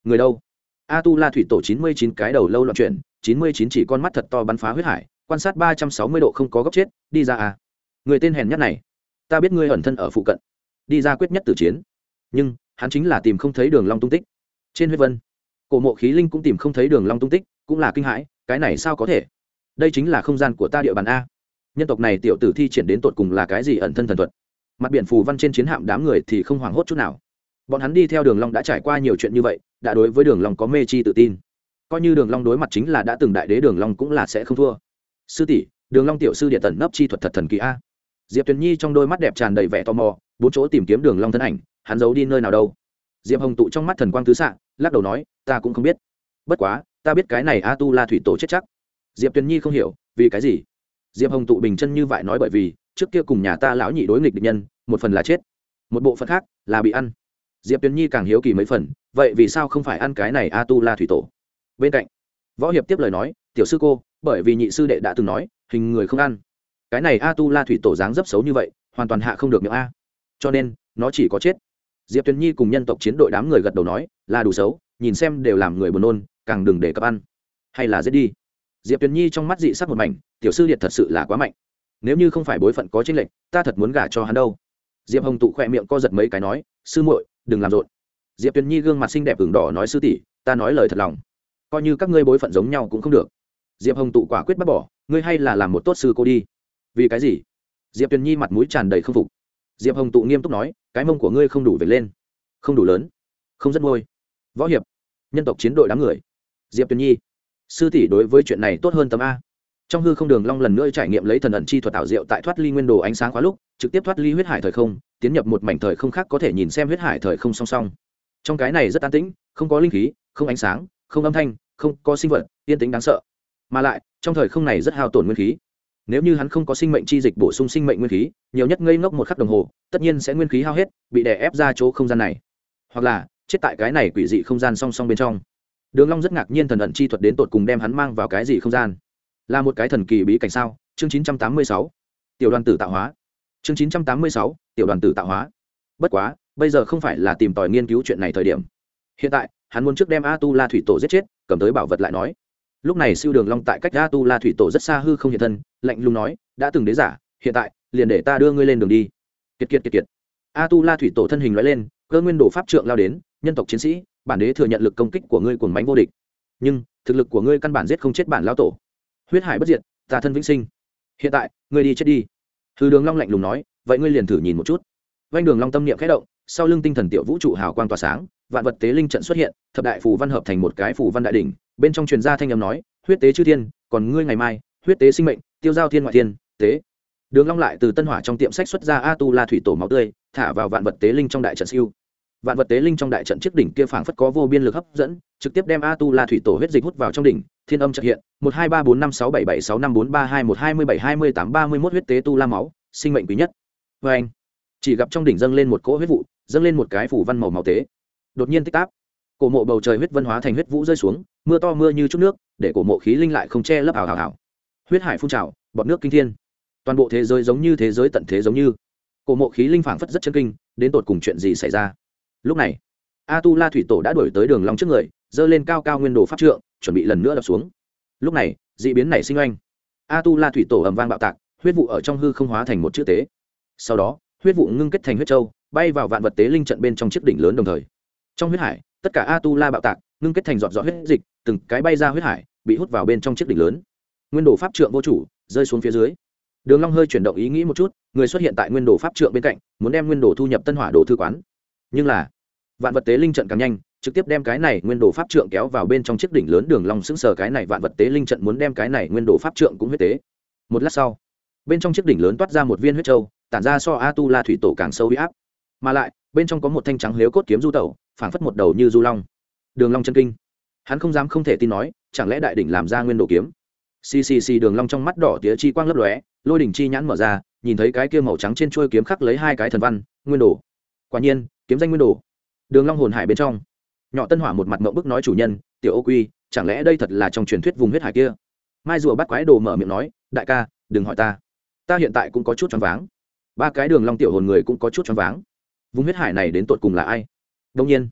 Người đâu? A tu la thủy tổ chín mươi chín cái đầu lâu loạn chuyển, chín mươi chín chỉ con mắt thật to bắn phá huyết hải, quan sát ba trăm sáu mươi độ không có góc chết, đi ra à? Người tên hèn nhất này, ta biết ngươi ẩn thân ở phụ cận. Đi ra quyết nhất tử chiến. Nhưng, hắn chính là tìm không thấy đường long tung tích. Trên huyết vân cổ mộ khí linh cũng tìm không thấy đường long tung tích, cũng là kinh hãi, cái này sao có thể? Đây chính là không gian của ta địa bàn a. Nhân tộc này tiểu tử thi triển đến tột cùng là cái gì ẩn thân thần thuật? Mặt biển phù văn trên chiến hạm đám người thì không hoảng hốt chút nào. Bọn hắn đi theo đường long đã trải qua nhiều chuyện như vậy, đã đối với đường long có mê chi tự tin. Coi như đường long đối mặt chính là đã từng đại đế đường long cũng là sẽ không thua. Sư tỷ, đường long tiểu sư địa tần nấp chi thuật thật thần kỳ a. Diệp tuyền nhi trong đôi mắt đẹp tràn đầy vẻ tò mò, bốn chỗ tìm kiếm đường long thân ảnh, hắn giấu đi nơi nào đâu. Diệp hồng tụ trong mắt thần quang tứ xạ lắc đầu nói, ta cũng không biết. Bất quá, ta biết cái này a tu la thủy tổ chết chắc. Diệp tuyền nhi không hiểu, vì cái gì? Diệp hồng tụ bình chân như vậy nói bởi vì, trước kia cùng nhà ta lão nhị đối nghịch địch nhân, một phần là chết, một bộ phận khác là bị ăn. Diệp tuyền nhi càng hiếu kỳ mấy phần, vậy vì sao không phải ăn cái này a tu la thủy tổ? Bên cạnh, võ hiệp tiếp lời nói, tiểu sư cô, bởi vì nhị sư đệ đã từng nói, hình người không ăn. Cái này a tu la thủy tổ dáng dấp xấu như vậy, hoàn toàn hạ không được miệng a. Cho nên, nó chỉ có chết. Diệp tuyền nhi cùng nhân tộc chiến đội đám người gật đầu nói là đủ xấu, nhìn xem đều làm người buồn nôn, càng đừng để cấp ăn. Hay là giết đi. Diệp tuyền nhi trong mắt dị sắc một mảnh, tiểu sư điện thật sự là quá mạnh. Nếu như không phải bối phận có tranh lệch, ta thật muốn gả cho hắn đâu. Diệp hồng tụ khỏe miệng co giật mấy cái nói, sư muội, đừng làm rộn. Diệp tuyền nhi gương mặt xinh đẹp ửng đỏ nói, sư tỷ, ta nói lời thật lòng. Coi như các ngươi bối phận giống nhau cũng không được. Diệp hồng tụ quả quyết bắt bỏ, ngươi hay là làm một tốt sư cô đi. Vì cái gì? Diệp tuyền nhi mặt mũi tràn đầy k phục. Diệp hồng tụ nghiêm túc nói, cái mông của ngươi không đủ về lên. Không đủ lớn. Không rất môi võ hiệp, nhân tộc chiến đội đám người. Diệp tuyền nhi, sư tỷ đối với chuyện này tốt hơn tấm a. Trong hư không đường long lần nữa trải nghiệm lấy thần ẩn chi thuật tạo diệu tại thoát ly nguyên đồ ánh sáng quá lúc, trực tiếp thoát ly huyết hải thời không, tiến nhập một mảnh thời không khác có thể nhìn xem huyết hải thời không song song. Trong cái này rất an tĩnh, không có linh khí, không ánh sáng, không âm thanh, không có sinh vật, yên tĩnh đáng sợ. Mà lại, trong thời không này rất hao tổn nguyên khí. Nếu như hắn không có sinh mệnh chi dịch bổ sung sinh mệnh nguyên khí, nhiều nhất ngây ngốc một khắc đồng hồ, tất nhiên sẽ nguyên khí hao hết, bị đè ép ra chỗ không gian này. Hoặc là chết tại cái này quỷ dị không gian song song bên trong. Đường long rất ngạc nhiên thần ẩn chi thuật đến tột cùng đem hắn mang vào cái gì không gian. Là một cái thần kỳ bí cảnh sao? Chương 986 tiểu đoàn tử tạo hóa. Chương 986 tiểu đoàn tử tạo hóa. Bất quá, bây giờ không phải là tìm tòi nghiên cứu chuyện này thời điểm. Hiện tại, hắn muốn trước đem a tu la thủy tổ giết chết, cầm tới bảo vật lại nói. Lúc này siêu đường long tại cách a tu la thủy tổ rất xa hư không hiện thân, lạnh lùng nói, đã từng đế giả, hiện tại, liền để ta đưa ngươi lên đường đi. Kiệt kiệt kiệt kiệt. A tu la thủy tổ thân hình lói lên cơ nguyên đồ pháp trượng lao đến, nhân tộc chiến sĩ, bản đế thừa nhận lực công kích của ngươi cuồng mánh vô địch. Nhưng, thực lực của ngươi căn bản giết không chết bản lao tổ. Huyết hải bất diệt ta thân vĩnh sinh. Hiện tại, ngươi đi chết đi. Thư đường long lạnh lùng nói, vậy ngươi liền thử nhìn một chút. Vanh đường long tâm niệm khẽ động, sau lưng tinh thần tiểu vũ trụ hào quang tỏa sáng, vạn vật tế linh trận xuất hiện, thập đại phù văn hợp thành một cái phù văn đại đỉnh, bên trong truyền gia thanh âm nói, huyết tế chư thiên, còn ngươi ngày mai, huyết tế sinh mệnh, tiêu giao thiên ngoại thiên, tế. Đường long lại từ tân hỏa trong tiệm sách xuất ra a tu la thủy tổ máu tươi, thả vào vạn vật tế linh trong đại trận siêu vạn vật tế linh trong đại trận chiếc đỉnh kia phảng phất có vô biên lực hấp dẫn, trực tiếp đem a tu la thủy tổ huyết dịch hút vào trong đỉnh, thiên âm trợ hiện, một hai ba bốn năm sáu bảy bảy sáu năm bốn ba hai một hai mươi bảy hai mươi tám ba mươi mốt huyết tế tu la máu, sinh mệnh quý nhất. Vê anh, chỉ gặp trong đỉnh dâng lên một cỗ huyết vụ, dâng lên một cái phủ văn màu màu tế. Đột nhiên tích táp cổ mộ bầu trời huyết vân hóa thành huyết vũ rơi xuống, mưa to mưa như chút nước, để cổ mộ khí linh lại không che lấp ảo hào hào huyết hải phun trào, bọt nước kinh thiên. Toàn bộ thế giới giống như thế giới tận thế giống như. Cổ mộ khí linh phảng phất rất chân kinh, đến tột cùng chuyện gì xảy ra? Lúc này a tu la thủy tổ đã đổi tới đường long trước người dơ lên cao cao nguyên đồ pháp trượng, chuẩn bị lần nữa đập xuống. Lúc này dị biến này sinh oanh. A tu la thủy tổ ầm vang bạo tạc, huyết vụ ở trong hư không hóa thành một chữ tế. Sau đó, huyết vụ ngưng kết thành huyết châu, bay vào vạn vật tế linh trận bên trong chiếc đỉnh lớn đồng thời. Trong huyết hải, tất cả a tu la bạo tạc, ngưng kết thành giọt giọt huyết dịch, từng cái bay ra huyết hải, bị hút vào bên trong chiếc đỉnh lớn. Nguyên đồ pháp trượng vô chủ, rơi xuống phía dưới. Đường long hơi chuyển động ý nghĩ một chút, người xuất hiện tại nguyên đồ pháp trượng bên cạnh, muốn đem nguyên đồ thu nhập tân hỏa đồ thư quán nhưng là, vạn vật tế linh trận càng nhanh, trực tiếp đem cái này nguyên đồ pháp trượng kéo vào bên trong chiếc đỉnh lớn đường long sững sờ cái này vạn vật tế linh trận muốn đem cái này nguyên đồ pháp trượng cũng huyết tế. Một lát sau, bên trong chiếc đỉnh lớn toát ra một viên huyết châu, tản ra so a tu la thủy tổ càng sâu huy áp. Mà lại, bên trong có một thanh trắng liếu cốt kiếm du tẩu, phảng phất một đầu như du long. Đường long chân kinh. Hắn không dám không thể tin nói, chẳng lẽ đại đỉnh làm ra nguyên đồ kiếm? Xì xì xì, đường long trong mắt đỏ tía chi quang lấp lóe, lôi đỉnh chi nhãn mở ra, nhìn thấy cái kia màu trắng trên chuôi kiếm khắc lấy hai cái thần văn, nguyên đồ. Quả nhiên kiếm danh nguyên đồ. Đường long hồn hải bên trong. Nhỏ tân hỏa một mặt mộng bức nói chủ nhân, tiểu ô quy, chẳng lẽ đây thật là trong truyền thuyết vùng huyết hải kia? Mai rùa bắt quái đồ mở miệng nói, đại ca, đừng hỏi ta. Ta hiện tại cũng có chút choáng váng. Ba cái đường long tiểu hồn người cũng có chút choáng váng. Vùng huyết hải này đến tột cùng là ai? Đương nhiên,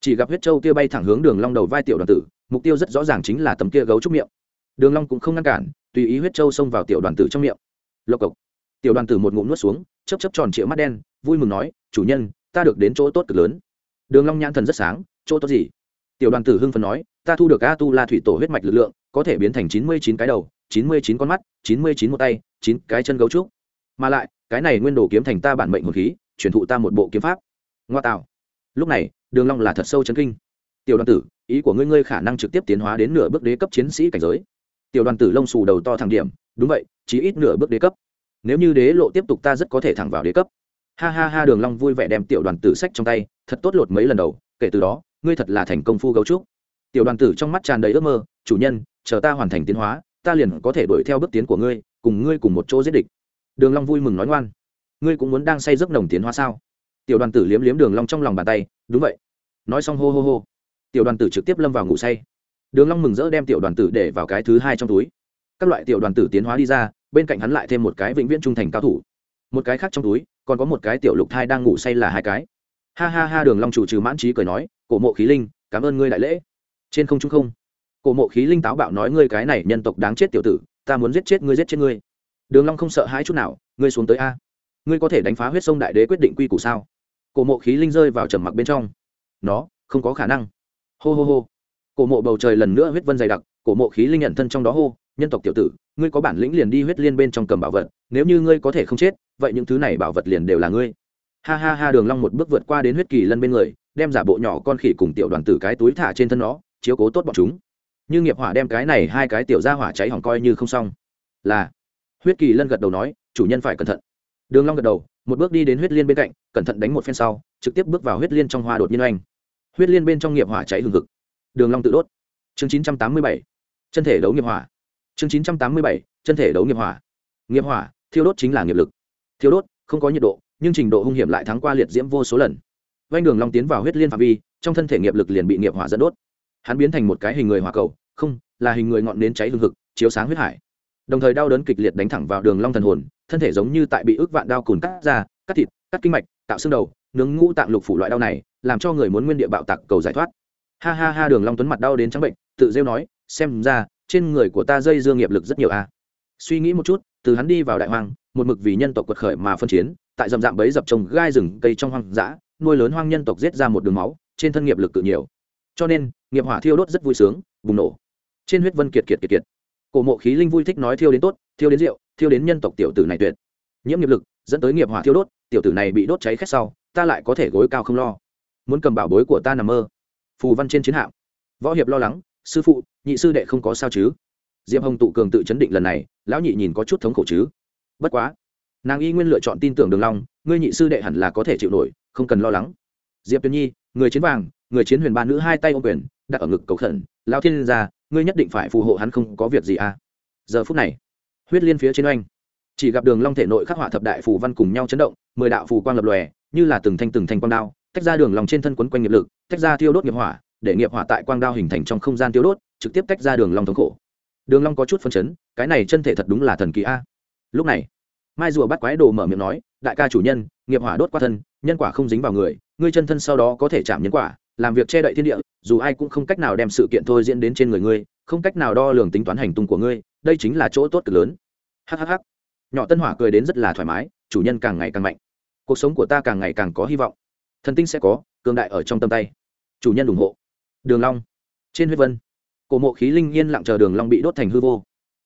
chỉ gặp huyết châu kia bay thẳng hướng đường long đầu vai tiểu đoàn tử, mục tiêu rất rõ ràng chính là tấm kia gấu trúc miệng. Đường long cũng không ngăn cản, tùy ý huyết châu xông vào tiểu đoàn tử trong miệng. Lộc cộc. Tiểu đoàn tử một ngụm nuốt xuống, chớp chớp tròn trịa mắt đen, vui mừng nói, chủ nhân ta được đến chỗ tốt cực lớn. Đường long nhãn thần rất sáng, chỗ tốt gì? Tiểu đoàn tử hưng phấn nói, ta thu được a tu la thủy tổ huyết mạch lực lượng, có thể biến thành chín mươi chín cái đầu, chín mươi chín con mắt, chín mươi chín một tay, chín cái chân gấu trúc. Mà lại, cái này nguyên đồ kiếm thành ta bản mệnh hồn khí, truyền thụ ta một bộ kiếm pháp. Ngoa tạo. Lúc này, đường long là thật sâu chấn kinh. Tiểu đoàn tử, ý của ngươi ngươi khả năng trực tiếp tiến hóa đến nửa bước đế cấp chiến sĩ cảnh giới. Tiểu đoàn tử lông xù đầu to thẳng điểm, đúng vậy chỉ ít nửa bước đế cấp. Nếu như đế lộ tiếp tục ta rất có thể thẳng vào đế cấp ha ha ha, đường long vui vẻ đem tiểu đoàn tử sách trong tay, thật tốt lột mấy lần đầu, kể từ đó, ngươi thật là thành công phu gấu trúc. Tiểu đoàn tử trong mắt tràn đầy ước mơ, chủ nhân, chờ ta hoàn thành tiến hóa, ta liền có thể đuổi theo bước tiến của ngươi, cùng ngươi cùng một chỗ giết địch. Đường long vui mừng nói ngoan. Ngươi cũng muốn đang say giấc nồng tiến hóa sao? Tiểu đoàn tử liếm liếm đường long trong lòng bàn tay, đúng vậy. Nói xong hô hô hô, tiểu đoàn tử trực tiếp lâm vào ngủ say. Đường long mừng rỡ đem tiểu đoàn tử để vào cái thứ hai trong túi. Các loại tiểu đoàn tử tiến hóa đi ra, bên cạnh hắn lại thêm một cái vĩnh viễn trung thành cao thủ một cái khác trong túi, còn có một cái tiểu lục thai đang ngủ say là hai cái. Ha ha ha, đường long chủ trừ mãn trí cười nói, cổ mộ khí linh, cảm ơn ngươi đại lễ. Trên không trung không. Cổ mộ khí linh táo bạo nói, ngươi cái này nhân tộc đáng chết tiểu tử, ta muốn giết chết ngươi, giết chết ngươi. Đường long không sợ hãi chút nào, ngươi xuống tới a. Ngươi có thể đánh phá huyết sông đại đế quyết định quy củ sao? Cổ mộ khí linh rơi vào trầm mặc bên trong. Nó, không có khả năng. Hô hô hô. Cổ mộ bầu trời lần nữa huyết vân dày đặc, cổ mộ khí linh nhận thân trong đó hô nhân tộc tiểu tử, ngươi có bản lĩnh liền đi huyết liên bên trong cầm bảo vật, nếu như ngươi có thể không chết, vậy những thứ này bảo vật liền đều là ngươi. Ha ha ha, đường long một bước vượt qua đến huyết kỳ lân bên người, đem giả bộ nhỏ con khỉ cùng tiểu đoàn tử cái túi thả trên thân nó, chiếu cố tốt bọn chúng. Như nghiệp hỏa đem cái này hai cái tiểu ra hỏa cháy hỏng coi như không xong. Là, huyết kỳ lân gật đầu nói, chủ nhân phải cẩn thận. Đường long gật đầu, một bước đi đến huyết liên bên cạnh, cẩn thận đánh một phen sau, trực tiếp bước vào huyết liên trong hoa đột nhiên oanh. Huyết liên bên trong nghiệp hỏa cháy hừng hực. Đường long tự đốt. Chương 987 chân thể đấu nghiệp hỏa chương 987 chân thể đấu nghiệp hỏa. Nghiệp hỏa, thiêu đốt chính là nghiệp lực. Thiêu đốt, không có nhiệt độ, nhưng trình độ hung hiểm lại thắng qua liệt diễm vô số lần. Vanh đường long tiến vào huyết liên phạm vi, trong thân thể nghiệp lực liền bị nghiệp hỏa dẫn đốt. Hắn biến thành một cái hình người hỏa cầu, không, là hình người ngọn nến cháy hừng hực, chiếu sáng huyết hải. Đồng thời đau đớn kịch liệt đánh thẳng vào đường long thần hồn, thân thể giống như tại bị ức vạn đao cùn cắt ra, cắt thịt, cắt kinh mạch, tạo xương đầu, nướng ngũ tạng lục phủ loại đau này, làm cho người muốn nguyên địa bạo tạc cầu giải thoát. Ha ha ha, đường long tuấn mặt đau đến trắng bệnh, tự rêu nói, xem ra trên người của ta dây dương nghiệp lực rất nhiều a. Suy nghĩ một chút, từ hắn đi vào đại hoang, một mực vì nhân tộc quật khởi mà phân chiến, tại dầm dạm bấy dập trồng gai rừng cây trong hoang dã, nuôi lớn hoang nhân tộc giết ra một đường máu, trên thân nghiệp lực tự nhiều. Cho nên, nghiệp hỏa thiêu đốt rất vui sướng, bùng nổ. Trên huyết vân kiệt kiệt kiệt kiệt. Cổ mộ khí linh vui thích nói thiêu đến tốt, thiêu đến rượu, thiêu đến nhân tộc tiểu tử này tuyệt. Nhiễm nghiệp lực, dẫn tới nghiệp hỏa thiêu đốt, tiểu tử này bị đốt cháy khét sau, ta lại có thể gối cao không lo. Muốn cầm bảo bối của ta nằm mơ. Phù văn trên chiến hạm. Võ hiệp lo lắng sư phụ, nhị sư đệ không có sao chứ? Diệp hồng tụ cường tự chấn định lần này, lão nhị nhìn có chút thống khổ chứ? Bất quá, nàng y nguyên lựa chọn tin tưởng đường long, ngươi nhị sư đệ hẳn là có thể chịu nổi, không cần lo lắng. Diệp tuyên nhi, người chiến vàng, người chiến huyền ba nữ hai tay ôm quyền, đặt ở ngực cầu khẩn, lão thiên gia, ngươi nhất định phải phù hộ hắn không có việc gì à? Giờ phút này, huyết liên phía trên oanh, chỉ gặp đường long thể nội khắc họa thập đại phù văn cùng nhau chấn động, mười đạo phù quang lập lòe, như là từng thanh từng thanh quang đao, tách ra đường lòng trên thân quấn quanh nghiệp lực, tách ra thiêu đốt nghiệp hỏa để nghiệp hỏa tại quang đao hình thành trong không gian tiêu đốt, trực tiếp tách ra đường long thống khổ. Đường long có chút phân chấn, cái này chân thể thật đúng là thần kỳ a. Lúc này, mai rùa bắt quái đồ mở miệng nói, đại ca chủ nhân, nghiệp hỏa đốt qua thân, nhân quả không dính vào người, ngươi chân thân sau đó có thể chạm nhân quả, làm việc che đậy thiên địa, dù ai cũng không cách nào đem sự kiện thôi diễn đến trên người ngươi, không cách nào đo lường tính toán hành tung của ngươi, đây chính là chỗ tốt cực lớn. Hhh nhỏ tân hỏa cười đến rất là thoải mái, chủ nhân càng ngày càng mạnh. Cuộc sống của ta càng ngày càng có hy vọng. Thần tinh sẽ có, cường đại ở trong tâm tay. Chủ nhân ủng hộ đường long. Trên huyết vân, cổ mộ khí linh yên lặng chờ đường long bị đốt thành hư vô.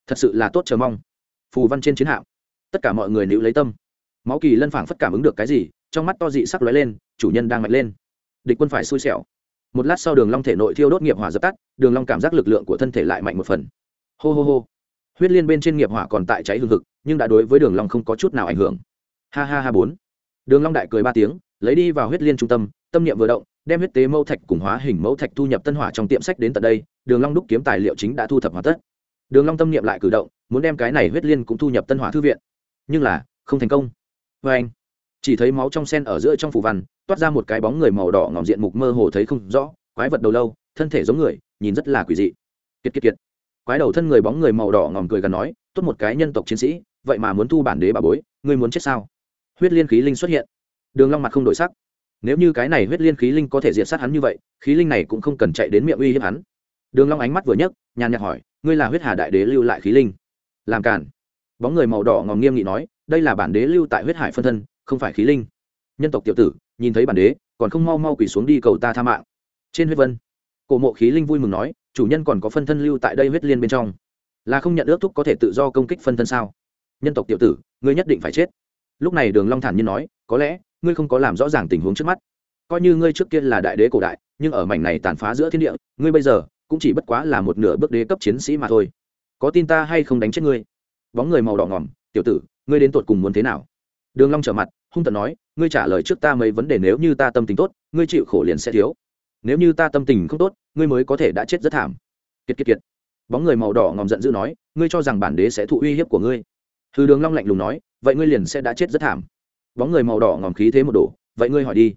Thật sự là tốt chờ mong. Phù văn trên chiến hạm, tất cả mọi người níu lấy tâm. Máu kỳ lân phảng phất cảm ứng được cái gì, trong mắt to dị sắc lóe lên, chủ nhân đang mạnh lên. Địch quân phải xui xẻo. Một lát sau đường long thể nội thiêu đốt nghiệp hỏa dập tắt, đường long cảm giác lực lượng của thân thể lại mạnh một phần. Hô hô hô. Huyết liên bên trên nghiệp hỏa còn tại cháy hừng hực, nhưng đã đối với đường long không có chút nào ảnh hưởng. Ha ha ha bốn. Đường long đại cười ba tiếng, lấy đi vào huyết liên trung tâm tâm niệm vừa động đem huyết tế mẫu thạch cùng hóa hình mẫu thạch thu nhập tân hỏa trong tiệm sách đến tận đây, đường long đúc kiếm tài liệu chính đã thu thập hoàn tất. Đường long tâm niệm lại cử động, muốn đem cái này huyết liên cũng thu nhập tân hỏa thư viện. Nhưng là, không thành công. Với anh, chỉ thấy máu trong sen ở giữa trong phủ văn, toát ra một cái bóng người màu đỏ ngòm diện mục mơ hồ thấy không rõ, quái vật đầu lâu, thân thể giống người, nhìn rất là quỷ dị. Kiệt kiệt kiệt. Quái đầu thân người bóng người màu đỏ ngòm cười gần nói, tốt một cái nhân tộc chiến sĩ, vậy mà muốn thu bản đế bà bối, ngươi muốn chết sao? Huyết liên khí linh xuất hiện. Đường long mặt không đổi sắc nếu như cái này huyết liên khí linh có thể diệt sát hắn như vậy, khí linh này cũng không cần chạy đến miệng uy hiếp hắn. Đường long ánh mắt vừa nhấc, nhàn nhạt hỏi, ngươi là huyết hà đại đế lưu lại khí linh? Làm cản bóng người màu đỏ ngòm nghiêm nghị nói, đây là bản đế lưu tại huyết hải phân thân, không phải khí linh. Nhân tộc tiểu tử, nhìn thấy bản đế, còn không mau mau quỳ xuống đi cầu ta tha mạng. Trên huyết vân, cổ mộ khí linh vui mừng nói, chủ nhân còn có phân thân lưu tại đây huyết liên bên trong. Là không nhận ước thúc có thể tự do công kích phân thân sao? Nhân tộc tiểu tử, ngươi nhất định phải chết. Lúc này đường long thản nhiên nói, có lẽ ngươi không có làm rõ ràng tình huống trước mắt. Coi như ngươi trước kia là đại đế cổ đại, nhưng ở mảnh này tàn phá giữa thiên địa, ngươi bây giờ cũng chỉ bất quá là một nửa bước đế cấp chiến sĩ mà thôi. Có tin ta hay không đánh chết ngươi? Bóng người màu đỏ ngỏm, tiểu tử, ngươi đến tột cùng muốn thế nào? Đường long trở mặt, hung tợn nói, ngươi trả lời trước ta mấy vấn đề, nếu như ta tâm tình tốt, ngươi chịu khổ liền sẽ thiếu. Nếu như ta tâm tình không tốt, ngươi mới có thể đã chết rất thảm. Kiệt kiệt kiệt. Bóng người màu đỏ ngòm giận dữ nói, ngươi cho rằng bản đế sẽ thụ uy hiếp của ngươi? Hư đường long lạnh lùng nói, vậy ngươi liền sẽ đã chết rất thảm bóng người màu đỏ ngòm khí thế một đổ, vậy ngươi hỏi đi.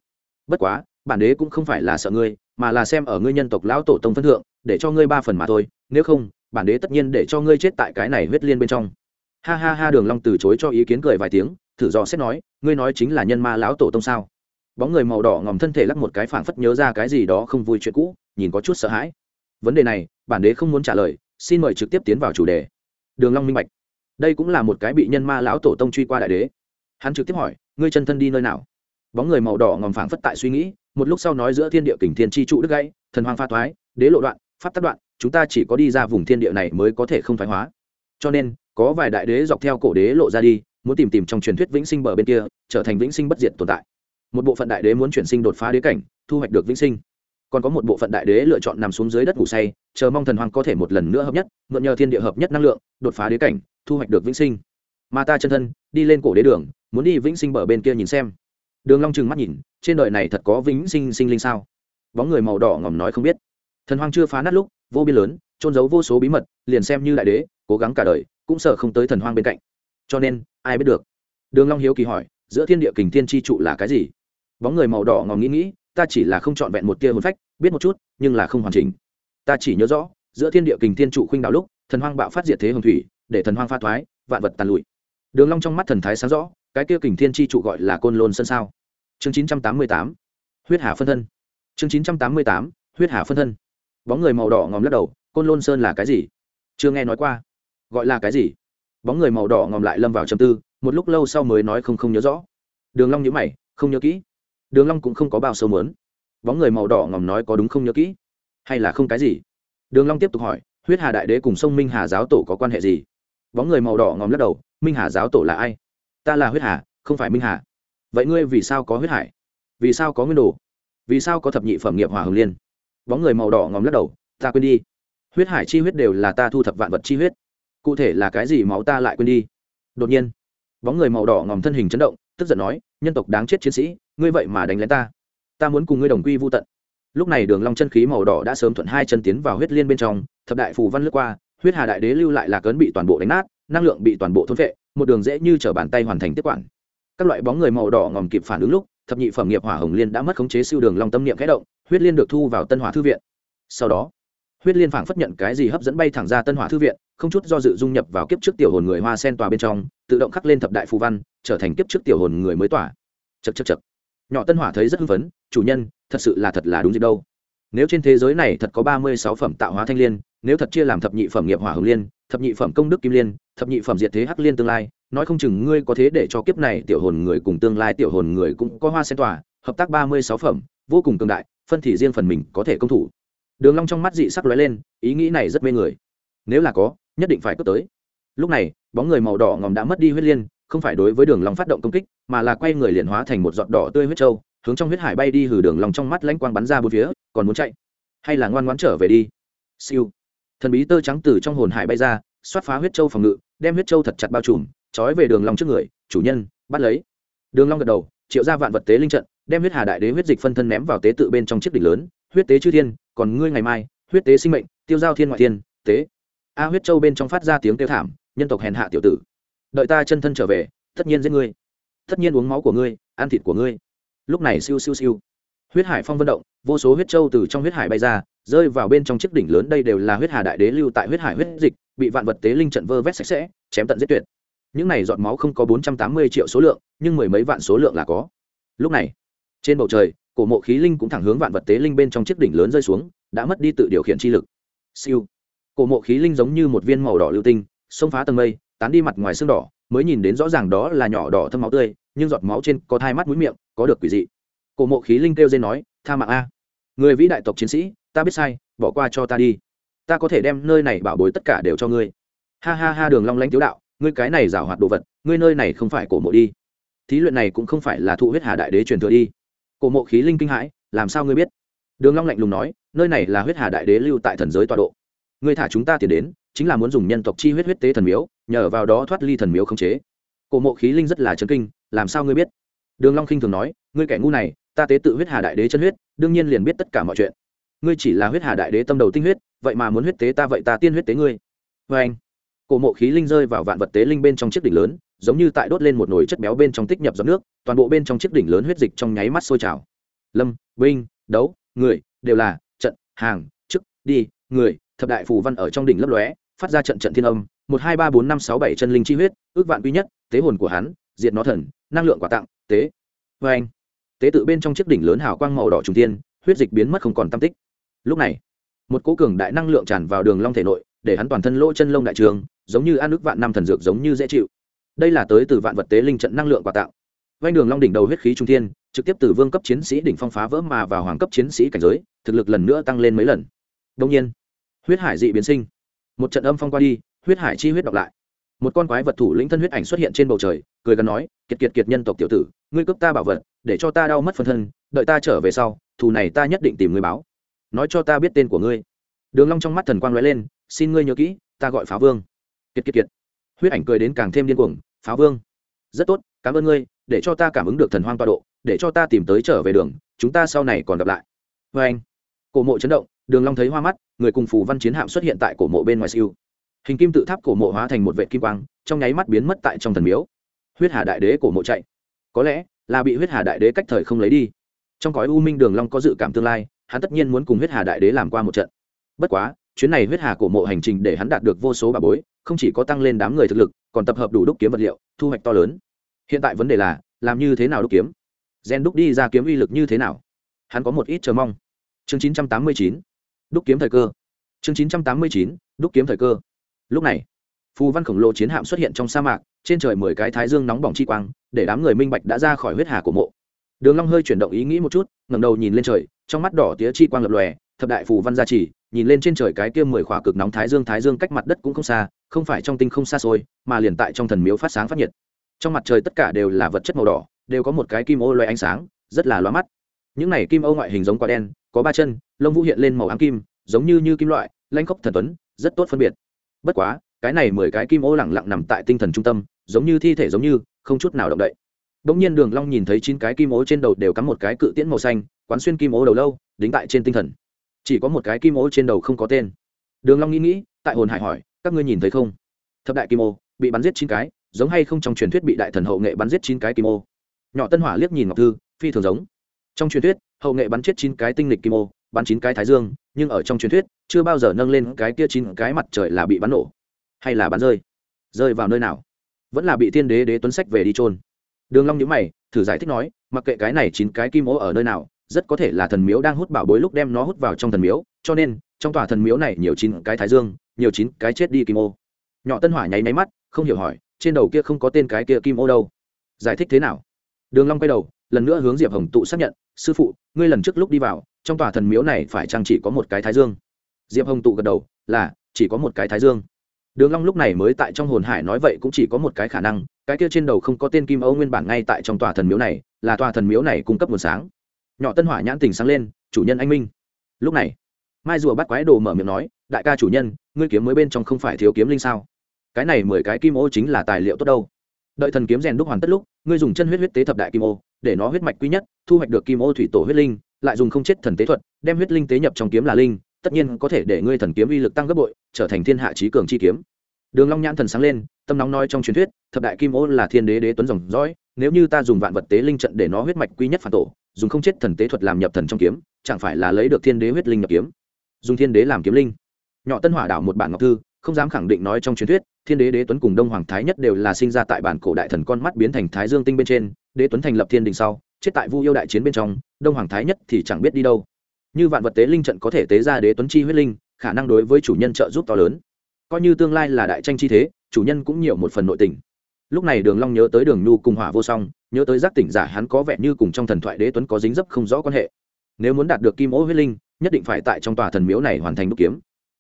Bất quá, bản đế cũng không phải là sợ ngươi, mà là xem ở ngươi nhân tộc lão tổ tông phân thượng, để cho ngươi ba phần mà thôi, nếu không, bản đế tất nhiên để cho ngươi chết tại cái này huyết liên bên trong. Ha ha ha, đường long từ chối cho ý kiến cười vài tiếng, thử dò xét nói, ngươi nói chính là nhân ma lão tổ tông sao? Bóng người màu đỏ ngòm thân thể lắc một cái phảng phất nhớ ra cái gì đó không vui chuyện cũ, nhìn có chút sợ hãi. Vấn đề này, bản đế không muốn trả lời, xin mời trực tiếp tiến vào chủ đề. Đường long minh bạch. Đây cũng là một cái bị nhân ma lão tổ tông truy qua đại đế. Hắn trực tiếp hỏi ngươi chân thân đi nơi nào? Bóng người màu đỏ ngòm phảng phất tại suy nghĩ, một lúc sau nói giữa thiên địa kình thiên chi trụ đứt gãy, thần hoang pha thoái, đế lộ đoạn, pháp tắt đoạn, chúng ta chỉ có đi ra vùng thiên địa này mới có thể không thoái hóa. Cho nên, có vài đại đế dọc theo cổ đế lộ ra đi, muốn tìm tìm trong truyền thuyết vĩnh sinh bờ bên kia, trở thành vĩnh sinh bất diệt tồn tại. Một bộ phận đại đế muốn chuyển sinh đột phá đế cảnh, thu hoạch được vĩnh sinh. Còn có một bộ phận đại đế lựa chọn nằm xuống dưới đất ngủ say, chờ mong thần hoàng có thể một lần nữa hợp nhất, mượn nhờ thiên địa hợp nhất năng lượng, đột phá đế cảnh, thu hoạch được vĩnh sinh. Mà ta chân thân, đi lên cổ đế đường muốn đi vĩnh sinh bờ bên kia nhìn xem. Đường long trừng mắt nhìn, trên đời này thật có vĩnh sinh sinh linh sao? Bóng người màu đỏ ngòm nói không biết. Thần hoang chưa phá nát lúc, vô biên lớn trôn giấu vô số bí mật, liền xem như đại đế, cố gắng cả đời, cũng sợ không tới thần hoang bên cạnh. Cho nên, ai biết được? Đường long hiếu kỳ hỏi, giữa thiên địa kình thiên chi trụ là cái gì? Bóng người màu đỏ ngòm nghĩ nghĩ, ta chỉ là không chọn vẹn một tia hồn phách, biết một chút, nhưng là không hoàn chỉnh. Ta chỉ nhớ rõ, giữa thiên địa kình thiên trụ khuynh đạo lúc, thần hoang bạo phát diệt thế hồng thủy, để thần hoang pha thoái, vạn vật tàn lụi. Đường long trong mắt thần thái sáng rõ cái kia kình thiên chi trụ gọi là côn lôn sơn sao? Chương chín trăm tám mươi tám, huyết hà phân thân. Chương chín trăm tám mươi tám, huyết hà phân thân. Bóng người màu đỏ ngòm lắc đầu, côn lôn sơn là cái gì? Chưa nghe nói qua. Gọi là cái gì? Bóng người màu đỏ ngòm lại lâm vào châm tư, một lúc lâu sau mới nói không không nhớ rõ. Đường long nhớ mày, không nhớ kỹ. Đường long cũng không có bao sâu muốn bóng người màu đỏ ngòm nói có đúng không nhớ kỹ? Hay là không cái gì? Đường long tiếp tục hỏi, huyết hà đại đế cùng sông minh hà giáo tổ có quan hệ gì? Bóng người màu đỏ ngòm lắc đầu, minh hà giáo tổ là ai? Ta là huyết hà, không phải minh hà. Vậy ngươi vì sao có huyết hải? Vì sao có nguyên đồ? Vì sao có thập nhị phẩm nghiệp hỏa hồng liên? Bóng người màu đỏ ngòm lắc đầu, ta quên đi. Huyết hải chi huyết đều là ta thu thập vạn vật chi huyết. Cụ thể là cái gì máu ta lại quên đi? Đột nhiên, bóng người màu đỏ ngòm thân hình chấn động, tức giận nói, nhân tộc đáng chết chiến sĩ, ngươi vậy mà đánh lén ta. Ta muốn cùng ngươi đồng quy vô tận. Lúc này đường long chân khí màu đỏ đã sớm thuận hai chân tiến vào huyết liên bên trong, thập đại phù văn lướt qua, huyết hà đại đế lưu lại là cấn bị toàn bộ đánh nát năng lượng bị toàn bộ thôn vệ một đường dễ như trở bàn tay hoàn thành tiếp quản. Các loại bóng người màu đỏ ngòm kịp phản ứng lúc, thập nhị phẩm nghiệp hỏa hồng liên đã mất khống chế siêu đường long tâm niệm khẽ động, huyết liên được thu vào tân hỏa thư viện. Sau đó, huyết liên phảng phất nhận cái gì hấp dẫn bay thẳng ra tân hỏa thư viện, không chút do dự dung nhập vào kiếp trước tiểu hồn người hoa sen tòa bên trong, tự động khắc lên thập đại phù văn, trở thành kiếp trước tiểu hồn người mới tỏa chật chật chật nhỏ tân hỏa thấy rất hưng phấn, chủ nhân, thật sự là thật là đúng gì đâu. Nếu trên thế giới này thật có ba mươi sáu phẩm tạo hóa thanh liên, nếu thật chia làm thập nhị phẩm nghiệp hỏa hồng liên thập nhị phẩm công đức kim liên, thập nhị phẩm diệt thế hắc liên tương lai, nói không chừng ngươi có thế để cho kiếp này tiểu hồn người cùng tương lai tiểu hồn người cũng có hoa sen tỏa, hợp tác ba mươi sáu phẩm, vô cùng cường đại, phân thì riêng phần mình có thể công thủ. Đường long trong mắt dị sắc lóe lên, ý nghĩ này rất mê người. Nếu là có, nhất định phải cướp tới. Lúc này, bóng người màu đỏ ngòm đã mất đi huyết liên, không phải đối với đường long phát động công kích, mà là quay người liền hóa thành một giọt đỏ tươi huyết châu, hướng trong huyết hải bay đi hử đường long trong mắt lãnh quang bắn ra bốn phía, còn muốn chạy, hay là ngoan ngoãn trở về đi? Siêu thần bí tơ trắng từ trong hồn hải bay ra, xoát phá huyết châu phòng ngự, đem huyết châu thật chặt bao trùm, trói về đường long trước người, chủ nhân, bắt lấy. Đường long gật đầu, triệu ra vạn vật tế linh trận, đem huyết hà đại đế huyết dịch phân thân ném vào tế tự bên trong chiếc đỉnh lớn, huyết tế chư thiên, còn ngươi ngày mai, huyết tế sinh mệnh, tiêu giao thiên ngoại thiên, tế. A huyết châu bên trong phát ra tiếng kêu thảm, nhân tộc hèn hạ tiểu tử. Đợi ta chân thân trở về, tất nhiên giết ngươi, tất nhiên uống máu của ngươi, ăn thịt của ngươi. Lúc này siêu siêu siêu, huyết hải phong vận động, vô số huyết châu từ trong huyết hải bay ra rơi vào bên trong chiếc đỉnh lớn đây đều là huyết hà đại đế lưu tại huyết hải huyết dịch, bị vạn vật tế linh trận vơ vét sạch sẽ, chém tận giết tuyệt. Những này giọt máu không có bốn trăm tám mươi triệu số lượng, nhưng mười mấy vạn số lượng là có. Lúc này, trên bầu trời, cổ mộ khí linh cũng thẳng hướng vạn vật tế linh bên trong chiếc đỉnh lớn rơi xuống, đã mất đi tự điều khiển chi lực. Siêu. Cổ mộ khí linh giống như một viên màu đỏ lưu tinh, xông phá tầng mây, tán đi mặt ngoài xương đỏ, mới nhìn đến rõ ràng đó là nhỏ đỏ thâm máu tươi, nhưng giọt máu trên có thai mắt mũi miệng, có được quỷ dị. Cổ mộ khí linh kêu dên nói, tha mạng a. Người vĩ đại tộc chiến sĩ ta biết sai, bỏ qua cho ta đi. Ta có thể đem nơi này bảo bối tất cả đều cho ngươi. Ha ha ha, đường long lanh tiếu đạo, ngươi cái này giảo hoạt đồ vật, ngươi nơi này không phải cổ mộ đi. Thí luyện này cũng không phải là thụ huyết hà đại đế truyền thừa đi. Cổ mộ khí linh kinh hãi, làm sao ngươi biết? Đường long lạnh lùng nói, nơi này là huyết hà đại đế lưu tại thần giới tọa độ. Ngươi thả chúng ta tiền đến, chính là muốn dùng nhân tộc chi huyết huyết tế thần miếu, nhờ vào đó thoát ly thần miếu không chế. Cổ mộ khí linh rất là chấn kinh, làm sao ngươi biết? Đường long khinh thường nói, ngươi kẻ ngu này, ta tế tự huyết hà đại đế chân huyết, đương nhiên liền biết tất cả mọi chuyện ngươi chỉ là huyết hà đại đế tâm đầu tinh huyết, vậy mà muốn huyết tế ta vậy ta tiên huyết tế ngươi. Vê anh, cổ mộ khí linh rơi vào vạn vật tế linh bên trong chiếc đỉnh lớn, giống như tại đốt lên một nồi chất béo bên trong tích nhập giọt nước, toàn bộ bên trong chiếc đỉnh lớn huyết dịch trong nháy mắt sôi trào. Lâm binh đấu, người, đều là trận, hàng, chức, đi, người, thập đại phù văn ở trong đỉnh lấp lóe, phát ra trận trận thiên âm, một, hai, ba, bốn, năm, sáu, bảy chân linh chi huyết, ước vạn duy nhất, tế hồn của hắn, diệt nó thần, năng lượng quả tặng, tế. Vê anh, tế tự bên trong chiếc đỉnh lớn hào quang màu đỏ trung tiên, huyết dịch biến mất không còn tam tích lúc này, một cố cường đại năng lượng tràn vào đường long thể nội, để hắn toàn thân lỗ chân lông đại trường, giống như ăn nước vạn năm thần dược giống như dễ chịu. Đây là tới từ vạn vật tế linh trận năng lượng quả tạo vanh đường long đỉnh đầu huyết khí trung thiên, trực tiếp từ vương cấp chiến sĩ đỉnh phong phá vỡ mà vào hoàng cấp chiến sĩ cảnh giới, thực lực lần nữa tăng lên mấy lần. Đương nhiên, huyết hải dị biến sinh. Một trận âm phong qua đi, huyết hải chi huyết đọc lại. Một con quái vật thủ lĩnh thân huyết ảnh xuất hiện trên bầu trời, cười gần nói, kiệt kiệt kiệt nhân tộc tiểu tử, ngươi cướp ta bảo vật, để cho ta đau mất phân thân, đợi ta trở về sau, thù này ta nhất định tìm ngươi báo nói cho ta biết tên của ngươi. Đường long trong mắt thần quang lóe lên, xin ngươi nhớ kỹ, ta gọi phá vương. Kiệt kiệt kiệt. Huyết ảnh cười đến càng thêm điên cuồng phá vương. Rất tốt, cảm ơn ngươi, để cho ta cảm ứng được thần hoang tọa độ, để cho ta tìm tới trở về đường, chúng ta sau này còn gặp lại. Với anh, cổ mộ chấn động, đường long thấy hoa mắt, người cùng phù văn chiến hạm xuất hiện tại cổ mộ bên ngoài siêu. Hình kim tự tháp cổ mộ hóa thành một vệ kim quang, trong nháy mắt biến mất tại trong thần miếu. Huyết hà đại đế cổ mộ chạy. Có lẽ là bị huyết hà đại đế cách thời không lấy đi. Trong cõi u minh đường long có dự cảm tương lai hắn tất nhiên muốn cùng huyết hà đại đế làm qua một trận. Bất quá, chuyến này huyết hà cổ mộ hành trình để hắn đạt được vô số bà bối, không chỉ có tăng lên đám người thực lực, còn tập hợp đủ đúc kiếm vật liệu, thu hoạch to lớn. Hiện tại vấn đề là, làm như thế nào đúc kiếm? Gen đúc đi ra kiếm uy lực như thế nào? Hắn có một ít chờ mong. Chương 989 đúc kiếm thời cơ. Chương 989 đúc kiếm thời cơ. Lúc này, phù văn khổng lồ chiến hạm xuất hiện trong sa mạc, trên trời mười cái thái dương nóng bỏng chi quang, để đám người minh bạch đã ra khỏi huyết hà của mộ đường long hơi chuyển động ý nghĩ một chút, ngẩng đầu nhìn lên trời, trong mắt đỏ tía chi quang lập lòe, thập đại phù văn gia trì, nhìn lên trên trời cái kia mười khỏa cực nóng thái dương thái dương cách mặt đất cũng không xa, không phải trong tinh không xa xôi, mà liền tại trong thần miếu phát sáng phát nhiệt. Trong mặt trời tất cả đều là vật chất màu đỏ, đều có một cái kim ô loay ánh sáng, rất là loa mắt. Những này kim ô ngoại hình giống quả đen, có ba chân, lông vũ hiện lên màu ám kim, giống như như kim loại lanh khốc thần tuấn, rất tốt phân biệt. Bất quá, cái này mười cái kim ô lẳng lặng nằm tại tinh thần trung tâm, giống như thi thể giống như, không chút nào động đậy. Đống nhiên Đường Long nhìn thấy chín cái kim ố trên đầu đều cắm một cái cự tiễn màu xanh, quán xuyên kim ố đầu lâu, đính tại trên tinh thần. Chỉ có một cái kim ố trên đầu không có tên. Đường Long nghĩ nghĩ, tại hồn hải hỏi, các ngươi nhìn thấy không? Thập đại kim ô bị bắn giết chín cái, giống hay không trong truyền thuyết bị đại thần hậu nghệ bắn giết chín cái kim ô. Nhỏ Tân Hỏa liếc nhìn Ngọc Thư, phi thường giống. Trong truyền thuyết, hậu nghệ bắn chết chín cái tinh lịch kim ô, bắn chín cái thái dương, nhưng ở trong truyền thuyết, chưa bao giờ nâng lên cái kia chín cái mặt trời là bị bắn nổ, hay là bắn rơi. Rơi vào nơi nào? Vẫn là bị Thiên Đế Đế Tuấn sách về đi chôn đường long nhíu mày, thử giải thích nói, mặc kệ cái này chín cái kim ô ở nơi nào, rất có thể là thần miếu đang hút bảo bối lúc đem nó hút vào trong thần miếu, cho nên, trong tòa thần miếu này nhiều chín cái thái dương, nhiều chín cái chết đi kim ô. Nhỏ tân hỏa nháy nháy mắt, không hiểu hỏi, trên đầu kia không có tên cái kia kim ô đâu. Giải thích thế nào? Đường long quay đầu, lần nữa hướng diệp hồng tụ xác nhận, sư phụ, ngươi lần trước lúc đi vào, trong tòa thần miếu này phải chăng chỉ có một cái thái dương? Diệp hồng tụ gật đầu, là, chỉ có một cái thái dương. Đường long lúc này mới tại trong hồn hải nói vậy cũng chỉ có một cái khả năng cái kia trên đầu không có tên kim âu nguyên bản ngay tại trong tòa thần miếu này, là tòa thần miếu này cung cấp nguồn sáng. Nhỏ tân hỏa nhãn tình sáng lên, chủ nhân anh minh. Lúc này, mai rùa bắt quái đồ mở miệng nói, đại ca chủ nhân, ngươi kiếm mới bên trong không phải thiếu kiếm linh sao? Cái này mười cái kim ô chính là tài liệu tốt đâu. Đợi thần kiếm rèn đúc hoàn tất lúc, ngươi dùng chân huyết huyết tế thập đại kim ô, để nó huyết mạch quý nhất, thu hoạch được kim ô thủy tổ huyết linh, lại dùng không chết thần tế thuật, đem huyết linh tế nhập trong kiếm là linh, tất nhiên có thể để ngươi thần kiếm uy lực tăng gấp bội, trở thành thiên hạ trí cường chi kiếm đường long nhãn thần sáng lên, tâm nóng nói trong truyền thuyết, thập đại kim ô là thiên đế đế tuấn dòng dõi, nếu như ta dùng vạn vật tế linh trận để nó huyết mạch quy nhất phản tổ, dùng không chết thần tế thuật làm nhập thần trong kiếm, chẳng phải là lấy được thiên đế huyết linh nhập kiếm? Dùng thiên đế làm kiếm linh. Nhỏ tân hỏa đảo một bản ngọc thư, không dám khẳng định nói trong truyền thuyết, thiên đế đế tuấn cùng đông hoàng thái nhất đều là sinh ra tại bản cổ đại thần con mắt biến thành thái dương tinh bên trên, đế tuấn thành lập thiên đình sau, chết tại vu yêu đại chiến bên trong, đông hoàng thái nhất thì chẳng biết đi đâu. Như vạn vật tế linh trận có thể tế ra đế tuấn chi huyết linh, khả năng đối với chủ nhân trợ giúp to lớn coi như tương lai là đại tranh chi thế, chủ nhân cũng nhiều một phần nội tình. Lúc này đường long nhớ tới đường nhu cùng hỏa vô song, nhớ tới giác tỉnh giả hắn có vẻ như cùng trong thần thoại đế tuấn có dính dấp không rõ quan hệ. Nếu muốn đạt được kim ô huyết linh, nhất định phải tại trong tòa thần miếu này hoàn thành đúc kiếm.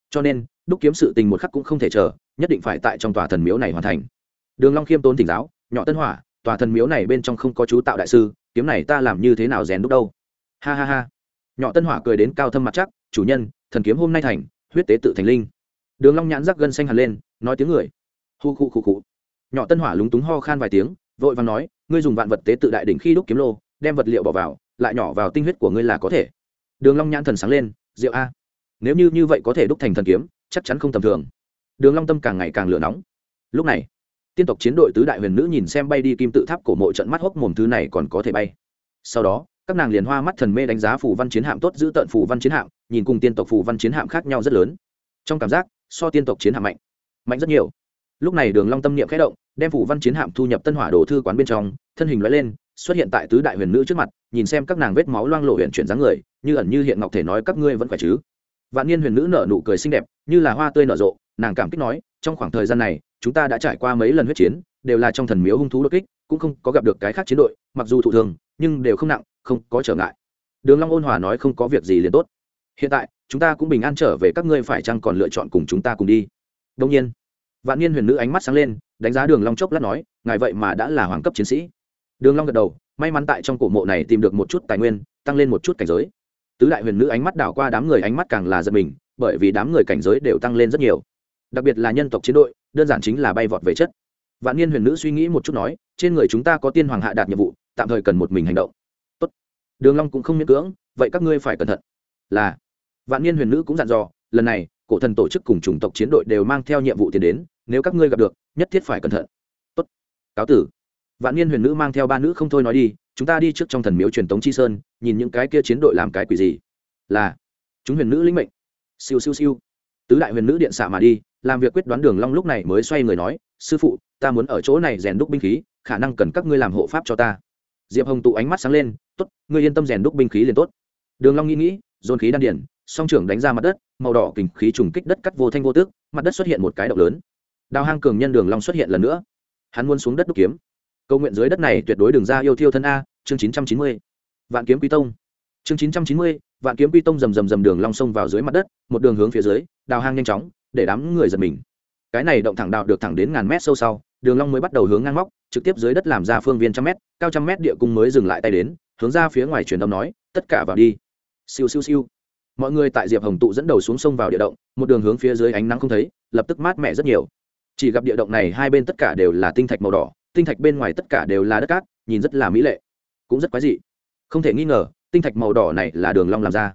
Cho nên, đúc kiếm sự tình một khắc cũng không thể chờ, nhất định phải tại trong tòa thần miếu này hoàn thành. Đường long khiêm tốn tỉnh giáo, nhỏ tân hỏa, tòa thần miếu này bên trong không có chú tạo đại sư, kiếm này ta làm như thế nào rèn đúc đâu? Ha ha ha. Nhỏ tân hỏa cười đến cao thâm mặt chắc, chủ nhân, thần kiếm hôm nay thành, huyết tế tự thành linh đường long nhãn rắc gân xanh hẳn lên, nói tiếng người. Hu khu khu khu. Nhỏ tân hỏa lúng túng ho khan vài tiếng, vội vàng nói, ngươi dùng vạn vật tế tự đại đỉnh khi đúc kiếm lô, đem vật liệu bỏ vào, lại nhỏ vào tinh huyết của ngươi là có thể. Đường long nhãn thần sáng lên, diệu a, nếu như như vậy có thể đúc thành thần kiếm, chắc chắn không tầm thường. Đường long tâm càng ngày càng lửa nóng. Lúc này, tiên tộc chiến đội tứ đại huyền nữ nhìn xem bay đi kim tự tháp cổ mộ trận mắt hốc mồm thứ này còn có thể bay. Sau đó, các nàng liền hoa mắt thần mê đánh giá phù văn chiến hạm tốt giữ tận phù văn chiến hạm, nhìn cùng tiên tộc phù văn chiến hạm khác nhau rất lớn. Trong cảm giác so tiên tộc chiến hạm mạnh mạnh rất nhiều. Lúc này đường long tâm niệm khẽ động, đem phủ văn chiến hạm thu nhập tân hỏa đồ thư quán bên trong, thân hình lóe lên, xuất hiện tại tứ đại huyền nữ trước mặt, nhìn xem các nàng vết máu loang lộ huyền chuyển dáng người, như ẩn như hiện ngọc thể nói các ngươi vẫn khỏe chứ. Vạn niên huyền nữ nở nụ cười xinh đẹp, như là hoa tươi nở rộ, nàng cảm kích nói, trong khoảng thời gian này, chúng ta đã trải qua mấy lần huyết chiến, đều là trong thần miếu hung thú đột kích, cũng không có gặp được cái khác chiến đội, mặc dù thụ thường nhưng đều không nặng, không có trở ngại. Đường long ôn hòa nói không có việc gì liền tốt. Hiện tại chúng ta cũng bình an trở về các ngươi phải chăng còn lựa chọn cùng chúng ta cùng đi đông nhiên vạn niên huyền nữ ánh mắt sáng lên đánh giá đường long chốc lát nói ngài vậy mà đã là hoàng cấp chiến sĩ đường long gật đầu may mắn tại trong cổ mộ này tìm được một chút tài nguyên tăng lên một chút cảnh giới tứ đại huyền nữ ánh mắt đảo qua đám người ánh mắt càng là giật mình bởi vì đám người cảnh giới đều tăng lên rất nhiều đặc biệt là nhân tộc chiến đội đơn giản chính là bay vọt về chất vạn niên huyền nữ suy nghĩ một chút nói trên người chúng ta có tiên hoàng hạ đạt nhiệm vụ tạm thời cần một mình hành động Tốt. đường long cũng không miễn cưỡng vậy các ngươi phải cẩn thận là vạn niên huyền nữ cũng dặn dò, lần này, cổ thần tổ chức cùng chủng tộc chiến đội đều mang theo nhiệm vụ tiền đến, nếu các ngươi gặp được, nhất thiết phải cẩn thận. Tốt. Cáo tử. Vạn niên huyền nữ mang theo ba nữ không thôi nói đi, chúng ta đi trước trong thần miếu truyền tống chi sơn, nhìn những cái kia chiến đội làm cái quỷ gì. Là, chúng huyền nữ lĩnh mệnh. Siêu siêu siêu. Tứ đại huyền nữ điện xạ mà đi, làm việc quyết đoán đường long lúc này mới xoay người nói, sư phụ, ta muốn ở chỗ này rèn đúc binh khí, khả năng cần các ngươi làm hộ pháp cho ta. Diệp hồng tụ ánh mắt sáng lên, tốt, ngươi yên tâm rèn đúc binh khí liền tốt. Đường long nghĩ nghĩ, dồn khí đan điển song trưởng đánh ra mặt đất, màu đỏ kình khí trùng kích đất cắt vô thanh vô tước, mặt đất xuất hiện một cái động lớn. Đào hang cường nhân đường long xuất hiện lần nữa. Hắn muốn xuống đất đúc kiếm. Câu nguyện dưới đất này tuyệt đối đường ra yêu thiêu thân a, chương chín trăm chín mươi. Vạn kiếm quy tông. Chương chín trăm chín mươi, vạn kiếm quy tông rầm rầm rầm đường long sông vào dưới mặt đất, một đường hướng phía dưới, đào hang nhanh chóng, để đám người giật mình. Cái này động thẳng đào được thẳng đến ngàn mét sâu sau, đường long mới bắt đầu hướng ngang móc, trực tiếp dưới đất làm ra phương viên trăm mét, cao trăm mét địa cung mới dừng lại tay đến, hướng ra phía ngoài truyền âm nói, tất cả vào đi. Siêu siêu siêu mọi người tại diệp hồng tụ dẫn đầu xuống sông vào địa động, một đường hướng phía dưới ánh nắng không thấy, lập tức mát mẻ rất nhiều. Chỉ gặp địa động này hai bên tất cả đều là tinh thạch màu đỏ, tinh thạch bên ngoài tất cả đều là đất cát, nhìn rất là mỹ lệ, cũng rất quái dị. Không thể nghi ngờ, tinh thạch màu đỏ này là đường long làm ra.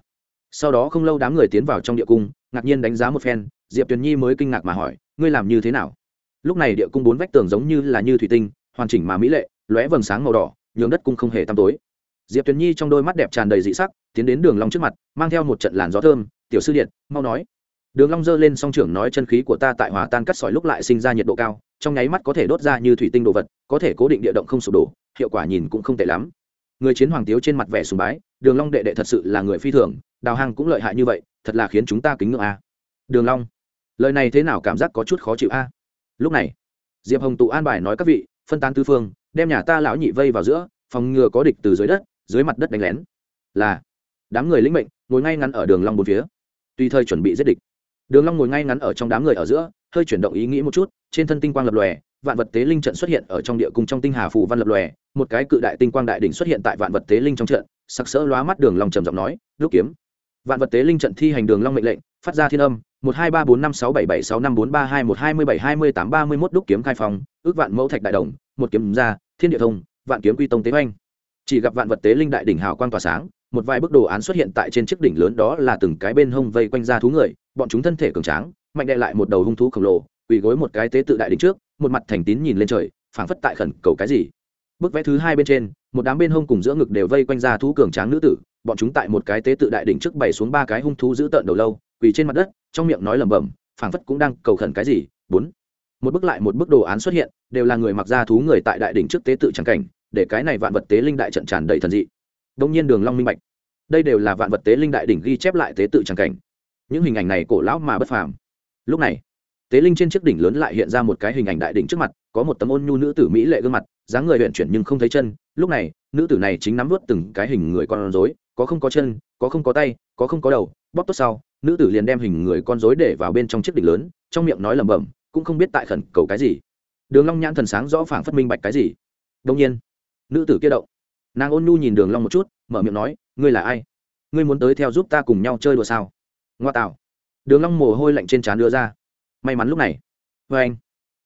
Sau đó không lâu đám người tiến vào trong địa cung, ngạc nhiên đánh giá một phen, diệp tuyền nhi mới kinh ngạc mà hỏi, ngươi làm như thế nào? Lúc này địa cung bốn vách tường giống như là như thủy tinh, hoàn chỉnh mà mỹ lệ, lóe vầng sáng màu đỏ, nhường đất cung không hề tăm tối diệp tuyền nhi trong đôi mắt đẹp tràn đầy dị sắc, tiến đến đường long trước mặt, mang theo một trận làn gió thơm, tiểu sư điện, mau nói. Đường long giơ lên song trưởng nói chân khí của ta tại hòa tan cắt sỏi lúc lại sinh ra nhiệt độ cao, trong nháy mắt có thể đốt ra như thủy tinh đồ vật, có thể cố định địa động không sụp đổ, hiệu quả nhìn cũng không tệ lắm. Người chiến hoàng tiếu trên mặt vẻ sùng bái, đường long đệ đệ thật sự là người phi thường, đào hang cũng lợi hại như vậy, thật là khiến chúng ta kính ngưỡng a. Đường long, lời này thế nào cảm giác có chút khó chịu a? Lúc này, diệp hồng tụ an bài nói các vị, phân tán tứ phương, đem nhà ta lão nhị vây vào giữa, phòng ngừa có địch từ dưới đất dưới mặt đất đánh lén. Là, đám người lĩnh mệnh, ngồi ngay ngắn ở đường long bốn phía. Tùy thời chuẩn bị giết địch. Đường long ngồi ngay ngắn ở trong đám người ở giữa, hơi chuyển động ý nghĩ một chút, trên thân tinh quang lập lòe, vạn vật tế linh trận xuất hiện ở trong địa cung trong tinh hà phù văn lập lòe, một cái cự đại tinh quang đại đỉnh xuất hiện tại vạn vật tế linh trong trận sắc sỡ lóa mắt đường long trầm giọng nói lúc kiếm. Vạn vật tế linh trận thi hành đường long mệnh lệnh, phát ra thiên âm, một hai ba bốn năm sáu bảy bảy sáu năm bốn ba hai một hai mươi bảy hai mươi tám ba mươi một đúc kiếm khai phòng ước vạn mẫu thạch đại đồng, một kiếm ra, thiên địa thông, vạn kiếm quy tông tế oanh chỉ gặp vạn vật tế linh đại đỉnh hào quang tỏa sáng, một vài bức đồ án xuất hiện tại trên chiếc đỉnh lớn đó là từng cái bên hông vây quanh ra thú người, bọn chúng thân thể cường tráng, mạnh đệ lại một đầu hung thú khổng lồ, quỳ gối một cái tế tự đại đỉnh trước, một mặt thành tín nhìn lên trời, phảng phất tại khẩn cầu cái gì. Bức vẽ thứ hai bên trên, một đám bên hông cùng giữa ngực đều vây quanh ra thú cường tráng nữ tử, bọn chúng tại một cái tế tự đại đỉnh trước bày xuống ba cái hung thú giữ tợn đầu lâu, quỳ trên mặt đất, trong miệng nói lẩm bẩm, phảng phất cũng đang cầu khẩn cái gì. Bốn. Một bức lại một bức đồ án xuất hiện, đều là người mặc ra thú người tại đại đỉnh trước tế tự trắng cảnh để cái này vạn vật tế linh đại trận tràn đầy thần dị. Đông nhiên đường long minh bạch. Đây đều là vạn vật tế linh đại đỉnh ghi chép lại tế tự trắng cảnh. Những hình ảnh này cổ lão mà bất phàm. Lúc này, tế linh trên chiếc đỉnh lớn lại hiện ra một cái hình ảnh đại đỉnh trước mặt, có một tấm ôn nhu nữ tử mỹ lệ gương mặt, dáng người huyện chuyển nhưng không thấy chân. Lúc này, nữ tử này chính nắm vớt từng cái hình người con rối, có không có chân, có không có tay, có không có đầu. Bóp tốt sau, nữ tử liền đem hình người con rối để vào bên trong chiếc đỉnh lớn, trong miệng nói lẩm bẩm, cũng không biết tại khẩn cầu cái gì. Đường long nhãn thần sáng rõ phảng phất minh bạch cái gì. Đông nhiên nữ tử kia động. Nàng ôn nhu nhìn đường long một chút, mở miệng nói, ngươi là ai? Ngươi muốn tới theo giúp ta cùng nhau chơi đùa sao? Ngoa tạo. Đường long mồ hôi lạnh trên trán đưa ra. May mắn lúc này. Với anh.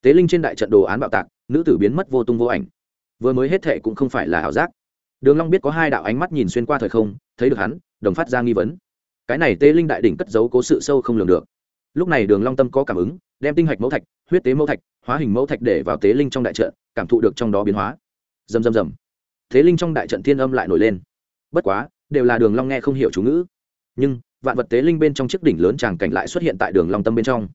Tế linh trên đại trận đồ án bạo tạc, nữ tử biến mất vô tung vô ảnh. Vừa mới hết thệ cũng không phải là ảo giác. Đường long biết có hai đạo ánh mắt nhìn xuyên qua thời không, thấy được hắn, đồng phát ra nghi vấn. Cái này tế linh đại đỉnh cất giấu cố sự sâu không lường được. Lúc này đường long tâm có cảm ứng, đem tinh hạch mẫu thạch, huyết tế mẫu thạch, hóa hình mẫu thạch để vào tế linh trong đại trận, cảm thụ được trong đó biến hóa rầm rầm rầm. Thế linh trong đại trận thiên âm lại nổi lên. Bất quá, đều là đường long nghe không hiểu chú ngữ. Nhưng, vạn vật tế linh bên trong chiếc đỉnh lớn tràng cảnh lại xuất hiện tại đường long tâm bên trong.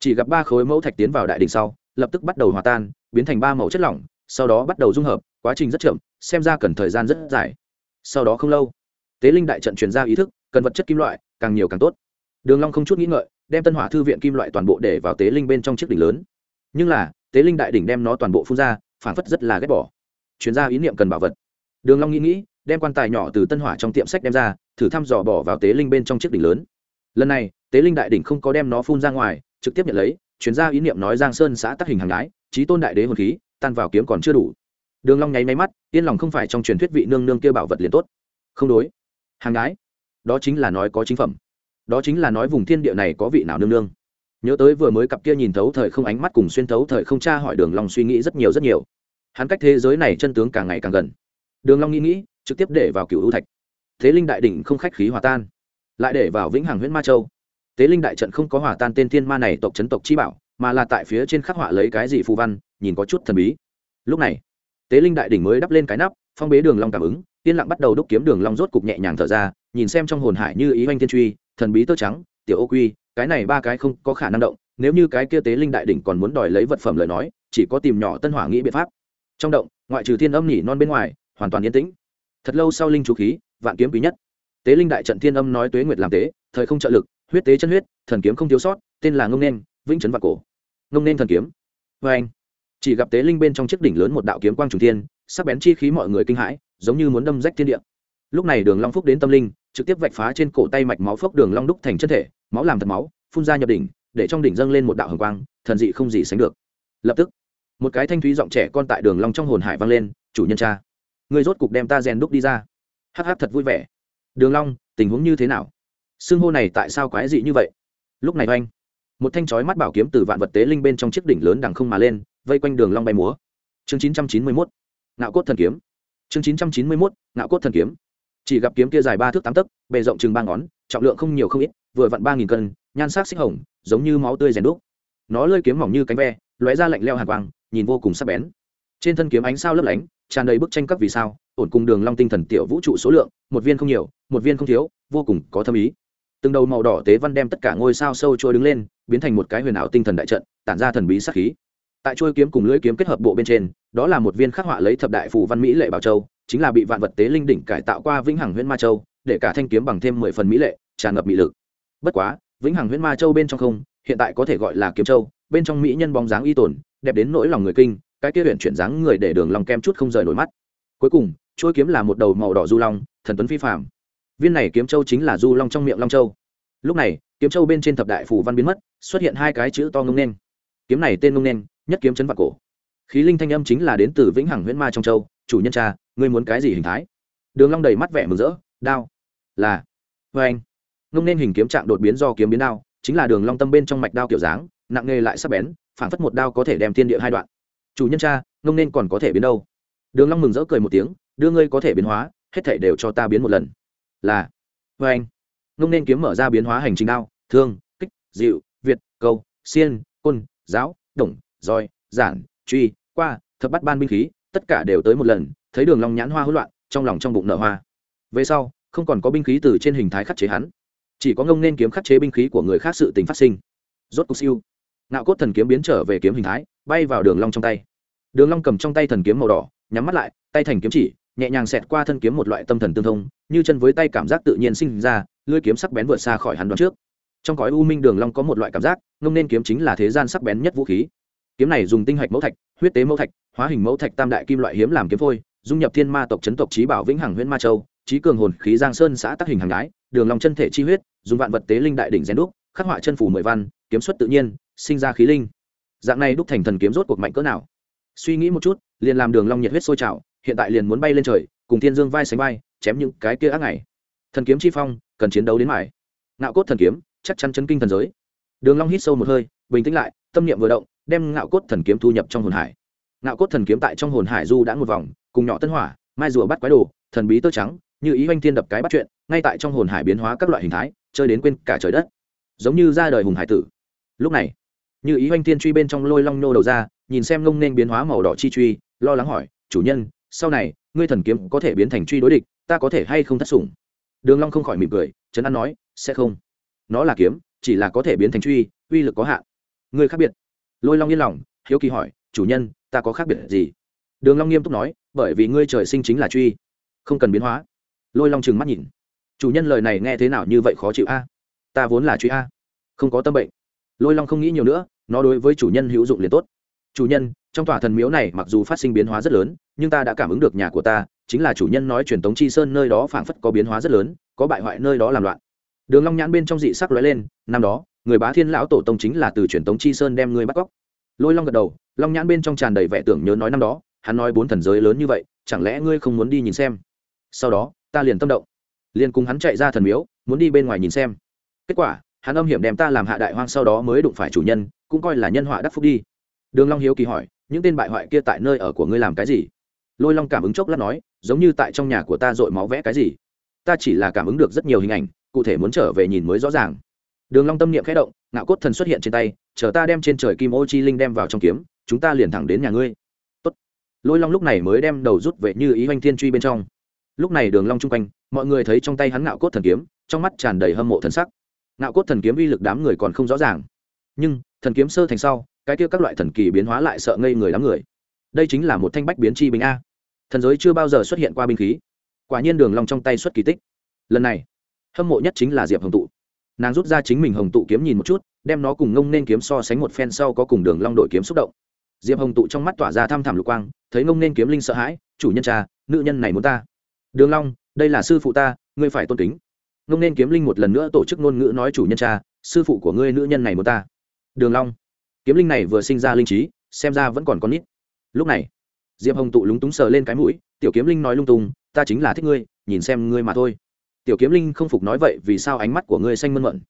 Chỉ gặp ba khối mẫu thạch tiến vào đại đỉnh sau, lập tức bắt đầu hòa tan, biến thành ba màu chất lỏng, sau đó bắt đầu dung hợp, quá trình rất chậm, xem ra cần thời gian rất dài. Sau đó không lâu tế linh đại trận truyền ra ý thức, cần vật chất kim loại, càng nhiều càng tốt. Đường long không chút nghĩ ngợi, đem tân hỏa thư viện kim loại toàn bộ để vào tế linh bên trong chiếc đỉnh lớn. Nhưng là tế linh đại đỉnh đem nó toàn bộ phun ra phản phất rất là ghét bỏ chuyên gia ý niệm cần bảo vật. Đường long nghĩ nghĩ, đem quan tài nhỏ từ tân hỏa trong tiệm sách đem ra, thử thăm dò bỏ vào tế linh bên trong chiếc đỉnh lớn. Lần này, tế linh đại đỉnh không có đem nó phun ra ngoài, trực tiếp nhận lấy, chuyên gia ý niệm nói giang sơn xã tác hình hàng đái trí tôn đại đế hồn khí, tan vào kiếm còn chưa đủ. Đường long nháy máy mắt, yên lòng không phải trong truyền thuyết vị nương nương kia bảo vật liền tốt. Không đối. Hàng đái đó chính là nói có chính phẩm. Đó chính là nói vùng thiên địa này có vị nào nương nương. Nhớ tới vừa mới cặp kia nhìn thấu thời không ánh mắt cùng xuyên thấu thời không tra hỏi đường long suy nghĩ rất nhiều rất nhiều hắn cách thế giới này chân tướng càng ngày càng gần. Đường long nghĩ nghĩ, trực tiếp để vào cửu u thạch. Thế linh đại đỉnh không khách khí hòa tan, lại để vào vĩnh hằng huyễn ma châu. Tế linh đại trận không có hòa tan tên thiên ma này tộc chấn tộc chi bảo, mà là tại phía trên khắc họa lấy cái gì phù văn, nhìn có chút thần bí. Lúc này tế linh đại đỉnh mới đắp lên cái nắp, phong bế đường long cảm ứng, yên lặng bắt đầu đúc kiếm đường long rốt cục nhẹ nhàng thở ra, nhìn xem trong hồn hải như ý oanh thiên truy, thần bí tơ trắng, tiểu ô quy, cái này ba cái không có khả năng động, nếu như cái kia tế linh đại đỉnh còn muốn đòi lấy vật phẩm lời nói, chỉ có tìm nhỏ tân hỏa nghĩ biện pháp trong động, ngoại trừ thiên âm nhỉ non bên ngoài, hoàn toàn yên tĩnh. Thật lâu sau linh chú khí, vạn kiếm quý nhất. Tế linh đại trận thiên âm nói tuế nguyệt làm tế, thời không trợ lực, huyết tế chân huyết, thần kiếm không thiếu sót, tên là ngông nên, vĩnh trấn vạn cổ. Ngông nên thần kiếm. Vê anh, chỉ gặp tế linh bên trong chiếc đỉnh lớn một đạo kiếm quang trùng thiên, sắc bén chi khí mọi người kinh hãi, giống như muốn đâm rách thiên địa. Lúc này đường long phúc đến tâm linh, trực tiếp vạch phá trên cổ tay mạch máu phốc đường long đúc thành chân thể, máu làm thật máu, phun ra nhập đỉnh, để trong đỉnh dâng lên một đạo hồng quang, thần dị không gì sánh được. Lập tức một cái thanh thúy giọng trẻ con tại đường long trong hồn hải vang lên, chủ nhân cha người rốt cục đem ta rèn đúc đi ra. Hắc hắc thật vui vẻ. Đường long, tình huống như thế nào? Xương hô này tại sao quái dị như vậy? Lúc này oanh, một thanh chói mắt bảo kiếm từ vạn vật tế linh bên trong chiếc đỉnh lớn đằng không mà lên, vây quanh đường long bay múa. Chương 991 ngạo cốt thần kiếm. Chương 991 ngạo cốt thần kiếm. Chỉ gặp kiếm kia dài ba thước tám tấc, bề rộng chừng ba ngón, trọng lượng không nhiều không ít, vừa vặn ba nghìn cân, nhan sắc xích hồng, giống như máu tươi rèn đúc. Nó lơi kiếm mỏng như cánh ve, lóe ra lạnh leo hàn quang nhìn vô cùng sắc bén. Trên thân kiếm ánh sao lấp lánh, tràn đầy bức tranh các vì sao, ổn cùng đường long tinh thần tiểu vũ trụ số lượng, một viên không nhiều, một viên không thiếu, vô cùng có thâm ý. Từng đầu màu đỏ tế văn đem tất cả ngôi sao sâu trôi đứng lên, biến thành một cái huyền ảo tinh thần đại trận, tản ra thần bí sát khí. Tại trôi kiếm cùng lưỡi kiếm kết hợp bộ bên trên, đó là một viên khắc họa lấy thập đại phù văn mỹ lệ bảo châu, chính là bị vạn vật tế linh đỉnh cải tạo qua vĩnh hằng huyễn ma châu, để cả thanh kiếm bằng thêm mười phần mỹ lệ, tràn ngập mỹ lực. Bất quá, vĩnh hằng huyễn ma châu bên trong không, hiện tại có thể gọi là kiếm châu, bên trong mỹ nhân bóng dáng y tồn đẹp đến nỗi lòng người kinh, cái kia huyện chuyển dáng người để đường lòng kem chút không rời nổi mắt. Cuối cùng, chuôi kiếm là một đầu màu đỏ du long, thần tuấn phi phạm viên này kiếm châu chính là du long trong miệng long châu. Lúc này, kiếm châu bên trên thập đại phủ văn biến mất, xuất hiện hai cái chữ to ngông nen kiếm này tên ngông nen nhất kiếm chấn vạn cổ. Khí linh thanh âm chính là đến từ vĩnh hằng huyễn ma trong châu, chủ nhân cha, ngươi muốn cái gì hình thái? Đường long đầy mắt vẻ mừng rỡ, đao. Là. Vê anh. Ngông nên hình kiếm trạng đột biến do kiếm biến đao, chính là đường long tâm bên trong mạch đao kiểu dáng, nặng nghề lại sắc bén phản phất một đao có thể đem thiên địa hai đoạn. Chủ nhân cha, ngông nên còn có thể biến đâu? Đường long mừng rỡ cười một tiếng, đưa ngươi có thể biến hóa, hết thảy đều cho ta biến một lần. Là với anh. Ngông nên kiếm mở ra biến hóa hành trình đao, thương, kích, dịu, việt, câu, xiên, côn, giáo đồng roi, giản, truy, qua, thập bắt ban binh khí, tất cả đều tới một lần, thấy đường long nhãn hoa hỗn loạn, trong lòng trong bụng nở hoa. Về sau, không còn có binh khí từ trên hình thái khắc chế hắn, chỉ có ngông nên kiếm khắc chế binh khí của người khác sự tình phát sinh. Rốt cục siêu nạo cốt thần kiếm biến trở về kiếm hình thái, bay vào đường long trong tay. Đường long cầm trong tay thần kiếm màu đỏ, nhắm mắt lại, tay thành kiếm chỉ, nhẹ nhàng xẹt qua thân kiếm một loại tâm thần tương thông, như chân với tay cảm giác tự nhiên sinh ra, lưỡi kiếm sắc bén vượt xa khỏi hắn đoán trước. Trong cõi u minh đường long có một loại cảm giác, ngông nên kiếm chính là thế gian sắc bén nhất vũ khí. Kiếm này dùng tinh hạch mẫu thạch, huyết tế mẫu thạch, hóa hình mẫu thạch tam đại kim loại hiếm làm kiếm phôi, dung nhập thiên ma tộc chấn tộc trí bảo vĩnh hằng huyễn ma châu trí cường hồn khí giang sơn xã tác hình hàng đái, đường lòng chân thể chi huyết, dùng vạn vật tế linh đại đỉnh rèn đúc, khắc họa chân phủ mười văn, kiếm xuất tự nhiên sinh ra khí linh. Dạng này đúc thành thần kiếm rốt cuộc mạnh cỡ nào? Suy nghĩ một chút, liền làm đường long nhiệt huyết sôi trào, hiện tại liền muốn bay lên trời, cùng thiên dương vai sánh vai, chém những cái kia ác ngày. Thần kiếm chi phong, cần chiến đấu đến mãi ngạo cốt thần kiếm, chắc chắn chấn kinh thần giới. Đường long hít sâu một hơi, bình tĩnh lại, tâm niệm vừa động, đem ngạo cốt thần kiếm thu nhập trong hồn hải. Ngạo cốt thần kiếm tại trong hồn hải du đã một vòng, cùng nhỏ tân hỏa, mai rùa bắt quái đồ, thần bí tơ trắng, như ý oanh thiên đập cái bắt chuyện, ngay tại trong hồn hải biến hóa các loại hình thái, chơi đến quên cả trời đất. Giống như ra đời hùng hải tử. Lúc này như ý oanh thiên truy bên trong lôi long nô đầu ra, nhìn xem ngông nên biến hóa màu đỏ chi truy, lo lắng hỏi, chủ nhân, sau này, ngươi thần kiếm có thể biến thành truy đối địch, ta có thể hay không thất sủng? Đường long không khỏi mỉm cười, trấn an nói, sẽ không. Nó là kiếm, chỉ là có thể biến thành truy, uy lực có hạn. Ngươi khác biệt. Lôi long yên lòng, hiếu kỳ hỏi, chủ nhân, ta có khác biệt gì? Đường long nghiêm túc nói, bởi vì ngươi trời sinh chính là truy, không cần biến hóa. Lôi long trừng mắt nhìn, chủ nhân lời này nghe thế nào như vậy khó chịu a? Ta vốn là truy a, không có tâm bệnh lôi long không nghĩ nhiều nữa, nó đối với chủ nhân hữu dụng liền tốt. Chủ nhân, trong tòa thần miếu này mặc dù phát sinh biến hóa rất lớn, nhưng ta đã cảm ứng được nhà của ta, chính là chủ nhân nói truyền tống chi sơn nơi đó phảng phất có biến hóa rất lớn, có bại hoại nơi đó làm loạn. Đường long nhãn bên trong dị sắc lóe lên, năm đó, người bá thiên lão tổ tông chính là từ truyền tống chi sơn đem ngươi bắt cóc. Lôi long gật đầu, long nhãn bên trong tràn đầy vẻ tưởng nhớ nói năm đó, hắn nói bốn thần giới lớn như vậy, chẳng lẽ ngươi không muốn đi nhìn xem? Sau đó, ta liền tâm động. Liền cùng hắn chạy ra thần miếu, muốn đi bên ngoài nhìn xem. Kết quả hắn âm hiểm đem ta làm hạ đại hoang sau đó mới đụng phải chủ nhân, cũng coi là nhân họa đắc phúc đi. Đường long hiếu kỳ hỏi, những tên bại hoại kia tại nơi ở của ngươi làm cái gì? Lôi long cảm ứng chốc lát nói, giống như tại trong nhà của ta dội máu vẽ cái gì? Ta chỉ là cảm ứng được rất nhiều hình ảnh, cụ thể muốn trở về nhìn mới rõ ràng. Đường long tâm niệm khẽ động, ngạo cốt thần xuất hiện trên tay, chờ ta đem trên trời kim ô chi linh đem vào trong kiếm, chúng ta liền thẳng đến nhà ngươi. Tốt. Lôi long lúc này mới đem đầu rút về như ý anh thiên truy bên trong. Lúc này đường long trung quanh, mọi người thấy trong tay hắn ngạo cốt thần kiếm, trong mắt tràn đầy hâm mộ thần sắc ngạo cốt thần kiếm uy lực đám người còn không rõ ràng. Nhưng, thần kiếm sơ thành sau, cái kia các loại thần kỳ biến hóa lại sợ ngây người đám người. Đây chính là một thanh bách biến chi binh a. Thần giới chưa bao giờ xuất hiện qua binh khí. Quả nhiên đường long trong tay xuất kỳ tích. Lần này, hâm mộ nhất chính là diệp hồng tụ. Nàng rút ra chính mình hồng tụ kiếm nhìn một chút, đem nó cùng ngông nên kiếm so sánh một phen sau có cùng đường long đội kiếm xúc động. Diệp hồng tụ trong mắt tỏa ra thăm thẳm lục quang, thấy ngông nên kiếm linh sợ hãi, chủ nhân cha, nữ nhân này muốn ta. Đường long, đây là sư phụ ta, ngươi phải tôn kính ngông nên kiếm linh một lần nữa tổ chức ngôn ngữ nói chủ nhân cha, sư phụ của ngươi nữ nhân này muốn ta. Đường long. Kiếm linh này vừa sinh ra linh trí, xem ra vẫn còn con nít. Lúc này, diệp hồng tụ lúng túng sờ lên cái mũi, tiểu kiếm linh nói lung tung, ta chính là thích ngươi, nhìn xem ngươi mà thôi. Tiểu kiếm linh không phục nói vậy vì sao ánh mắt của ngươi xanh mơn mận.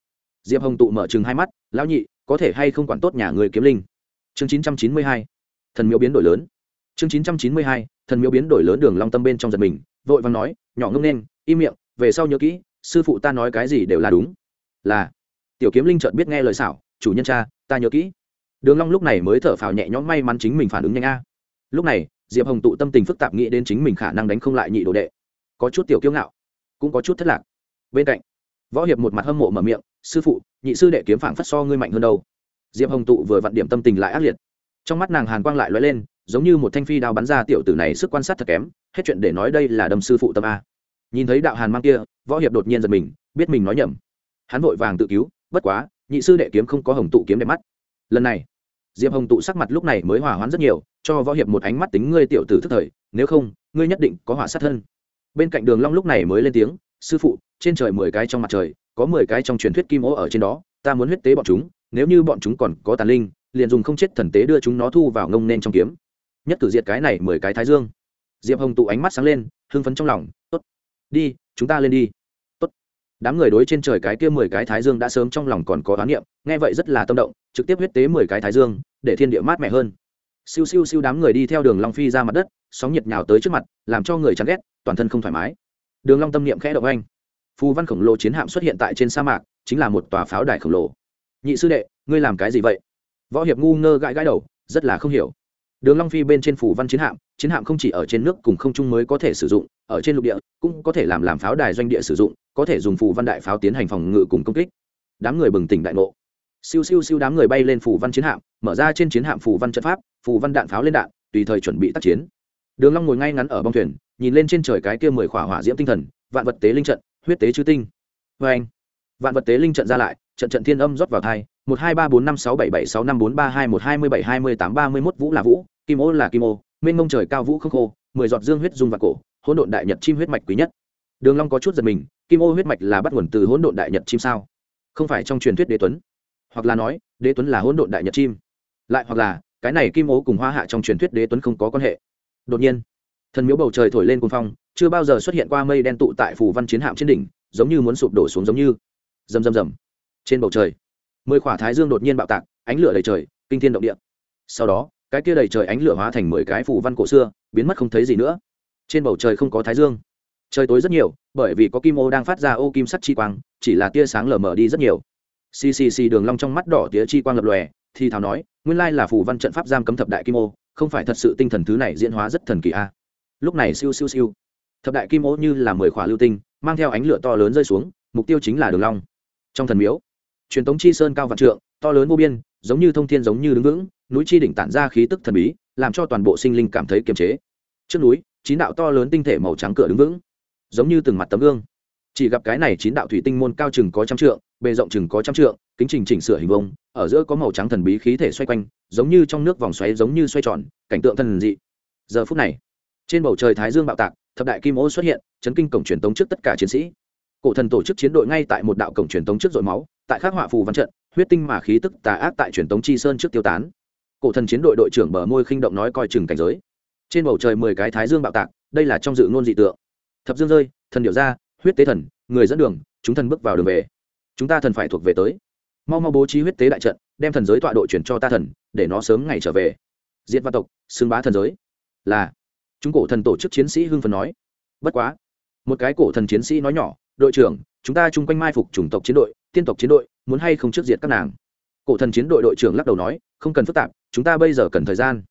Diệp hồng tụ mở chừng hai mắt, lão nhị, có thể hay không quản tốt nhà người kiếm linh? Chương chín trăm chín mươi hai, thần miếu biến đổi lớn. Chương chín trăm chín mươi hai, thần miếu biến đổi lớn đường long tâm bên trong giật mình, vội vàng nói, nhỏ ngông nên, im miệng, về sau nhớ kỹ sư phụ ta nói cái gì đều là đúng. Là, tiểu kiếm linh chợt biết nghe lời xảo, chủ nhân cha, ta nhớ kỹ. Đường long lúc này mới thở phào nhẹ nhõm may mắn chính mình phản ứng nhanh a. Lúc này, diệp hồng tụ tâm tình phức tạp nghĩ đến chính mình khả năng đánh không lại nhị đồ đệ. Có chút tiểu kiêu ngạo, cũng có chút thất lạc. Bên cạnh, võ hiệp một mặt hâm mộ mở miệng, sư phụ, nhị sư đệ kiếm phảng phất so ngươi mạnh hơn đâu. Diệp hồng tụ vừa vặn điểm tâm tình lại ác liệt. Trong mắt nàng hàn quang lại lóe lên, giống như một thanh phi đao bắn ra tiểu tử này sức quan sát thật kém, hết chuyện để nói đây là đâm sư phụ tâm a nhìn thấy đạo hàn mang kia, võ hiệp đột nhiên giật mình, biết mình nói nhầm. Hắn vội vàng tự cứu, bất quá, nhị sư đệ kiếm không có hồng tụ kiếm đẹp mắt. Lần này, diệp hồng tụ sắc mặt lúc này mới hòa hoãn rất nhiều, cho võ hiệp một ánh mắt tính ngươi tiểu tử thức thời, nếu không, ngươi nhất định có hỏa sát thân. Bên cạnh đường long lúc này mới lên tiếng, sư phụ, trên trời mười cái trong mặt trời, có mười cái trong truyền thuyết kim ố ở trên đó, ta muốn huyết tế bọn chúng, nếu như bọn chúng còn có tàn linh, liền dùng không chết thần tế đưa chúng nó thu vào ngông nên trong kiếm. Nhất cử diệt cái này mười cái thái dương. Diệp hồng tụ ánh mắt sáng lên, hưng phấn trong lòng đi, chúng ta lên đi. Tốt. Đám người đối trên trời cái kia mười cái thái dương đã sớm trong lòng còn có oán niệm, nghe vậy rất là tâm động, trực tiếp huyết tế mười cái thái dương, để thiên địa mát mẻ hơn. Siêu siêu siêu đám người đi theo đường long phi ra mặt đất, sóng nhiệt nhào tới trước mặt, làm cho người chán ghét, toàn thân không thoải mái. Đường long tâm niệm khẽ động anh. Phù văn khổng lồ chiến hạm xuất hiện tại trên sa mạc, chính là một tòa pháo đài khổng lồ. Nhị sư đệ, ngươi làm cái gì vậy? Võ hiệp ngu ngơ gãi gãi đầu, rất là không hiểu đường long phi bên trên phù văn chiến hạm chiến hạm không chỉ ở trên nước cùng không trung mới có thể sử dụng, ở trên lục địa cũng có thể làm làm pháo đài doanh địa sử dụng, có thể dùng phù văn đại pháo tiến hành phòng ngự cùng công kích. Đám người bừng tỉnh đại ngộ. Siêu siêu siêu đám người bay lên phù văn chiến hạm, mở ra trên chiến hạm phù văn trận pháp, phù văn đạn pháo lên đạn, tùy thời chuẩn bị tác chiến. Đường long ngồi ngay ngắn ở bong thuyền, nhìn lên trên trời cái kia mười khỏa hỏa diễm tinh thần, vạn vật tế linh trận, huyết tế chư tinh. Anh vạn vật tế linh trận ra lại, trận trận thiên âm rót vào thai một hai ba bốn năm sáu bảy bảy sáu năm bốn ba hai một hai mươi bảy hai mươi tám ba mươi mốt vũ là vũ, kim ô là kim ô, mênh mông trời cao vũ không khô, mười giọt dương huyết dung và cổ, hỗn độn đại nhật chim huyết mạch quý nhất. Đường long có chút giật mình, kim ô huyết mạch là bắt nguồn từ hỗn độn đại nhật chim sao? Không phải trong truyền thuyết đế tuấn. Hoặc là nói, đế tuấn là hỗn độn đại nhật chim. Lại hoặc là, cái này kim ô cùng hoa hạ trong truyền thuyết đế tuấn không có quan hệ. Đột nhiên, thần miếu bầu trời thổi lên cuồng phong, chưa bao giờ xuất hiện qua mây đen tụ tại phủ văn chiến hạm trên đỉnh, giống như muốn sụp đổ xuống giống như. Rầm rầm rầm. Trên bầu trời mười khỏa thái dương đột nhiên bạo tạc, ánh lửa đầy trời, kinh thiên động địa. Sau đó, cái kia đầy trời ánh lửa hóa thành mười cái phủ văn cổ xưa, biến mất không thấy gì nữa. Trên bầu trời không có thái dương. Trời tối rất nhiều, bởi vì có kim ô đang phát ra ô kim sắt chi quang, chỉ là tia sáng lờ mờ đi rất nhiều. Ccc đường long trong mắt đỏ tía chi quang lập lòe, thì thào nói, nguyên lai là phù văn trận pháp giam cấm thập đại kim ô, không phải thật sự tinh thần thứ này diễn hóa rất thần kỳ a lúc này siêu siêu siêu. Thập đại kim ô như là mười khỏa lưu tinh, mang theo ánh lửa to lớn rơi xuống, mục tiêu chính là đường long. Trong thần miếu truyền tống chi sơn cao vạn trượng, to lớn vô biên, giống như thông thiên giống như đứng vững, núi chi đỉnh tản ra khí tức thần bí, làm cho toàn bộ sinh linh cảm thấy kiềm chế. Trước núi, chín đạo to lớn tinh thể màu trắng cửa đứng vững, giống như từng mặt tấm gương. Chỉ gặp cái này chín đạo thủy tinh môn cao chừng có trăm trượng, bề rộng chừng có trăm trượng, kính trình chỉnh sửa hình vông ở giữa có màu trắng thần bí khí thể xoay quanh, giống như trong nước vòng xoáy giống như xoay tròn, cảnh tượng thần dị. Giờ phút này, trên bầu trời thái dương bạo tạc, thập đại kim ô xuất hiện, chấn kinh cổng truyền tống trước tất cả chiến sĩ. Cổ thần tổ chức chiến đội ngay tại một đạo cổng truyền tống trước dội máu tại khắc họa phù văn trận, huyết tinh mà khí tức tà ác tại truyền tống chi sơn trước tiêu tán. Cổ thần chiến đội đội trưởng bờ môi khinh động nói coi chừng cảnh giới. Trên bầu trời mười cái thái dương bạo tạc, đây là trong dự ngôn dị tượng. Thập dương rơi, thần điệu ra, huyết tế thần, người dẫn đường, chúng thần bước vào đường về. Chúng ta thần phải thuộc về tới. Mau mau bố trí huyết tế đại trận, đem thần giới tọa độ chuyển cho ta thần, để nó sớm ngày trở về. Diệt văn tộc, xưng bá thần giới. Là. Chúng cổ thần tổ chức chiến sĩ hưng phần nói. Bất quá. Một cái cổ thần chiến sĩ nói nhỏ đội trưởng, chúng ta chung quanh mai phục chủng tộc chiến đội, tiên tộc chiến đội, muốn hay không trước diệt các nàng? Cổ thần chiến đội đội trưởng lắc đầu nói, không cần phức tạp, chúng ta bây giờ cần thời gian.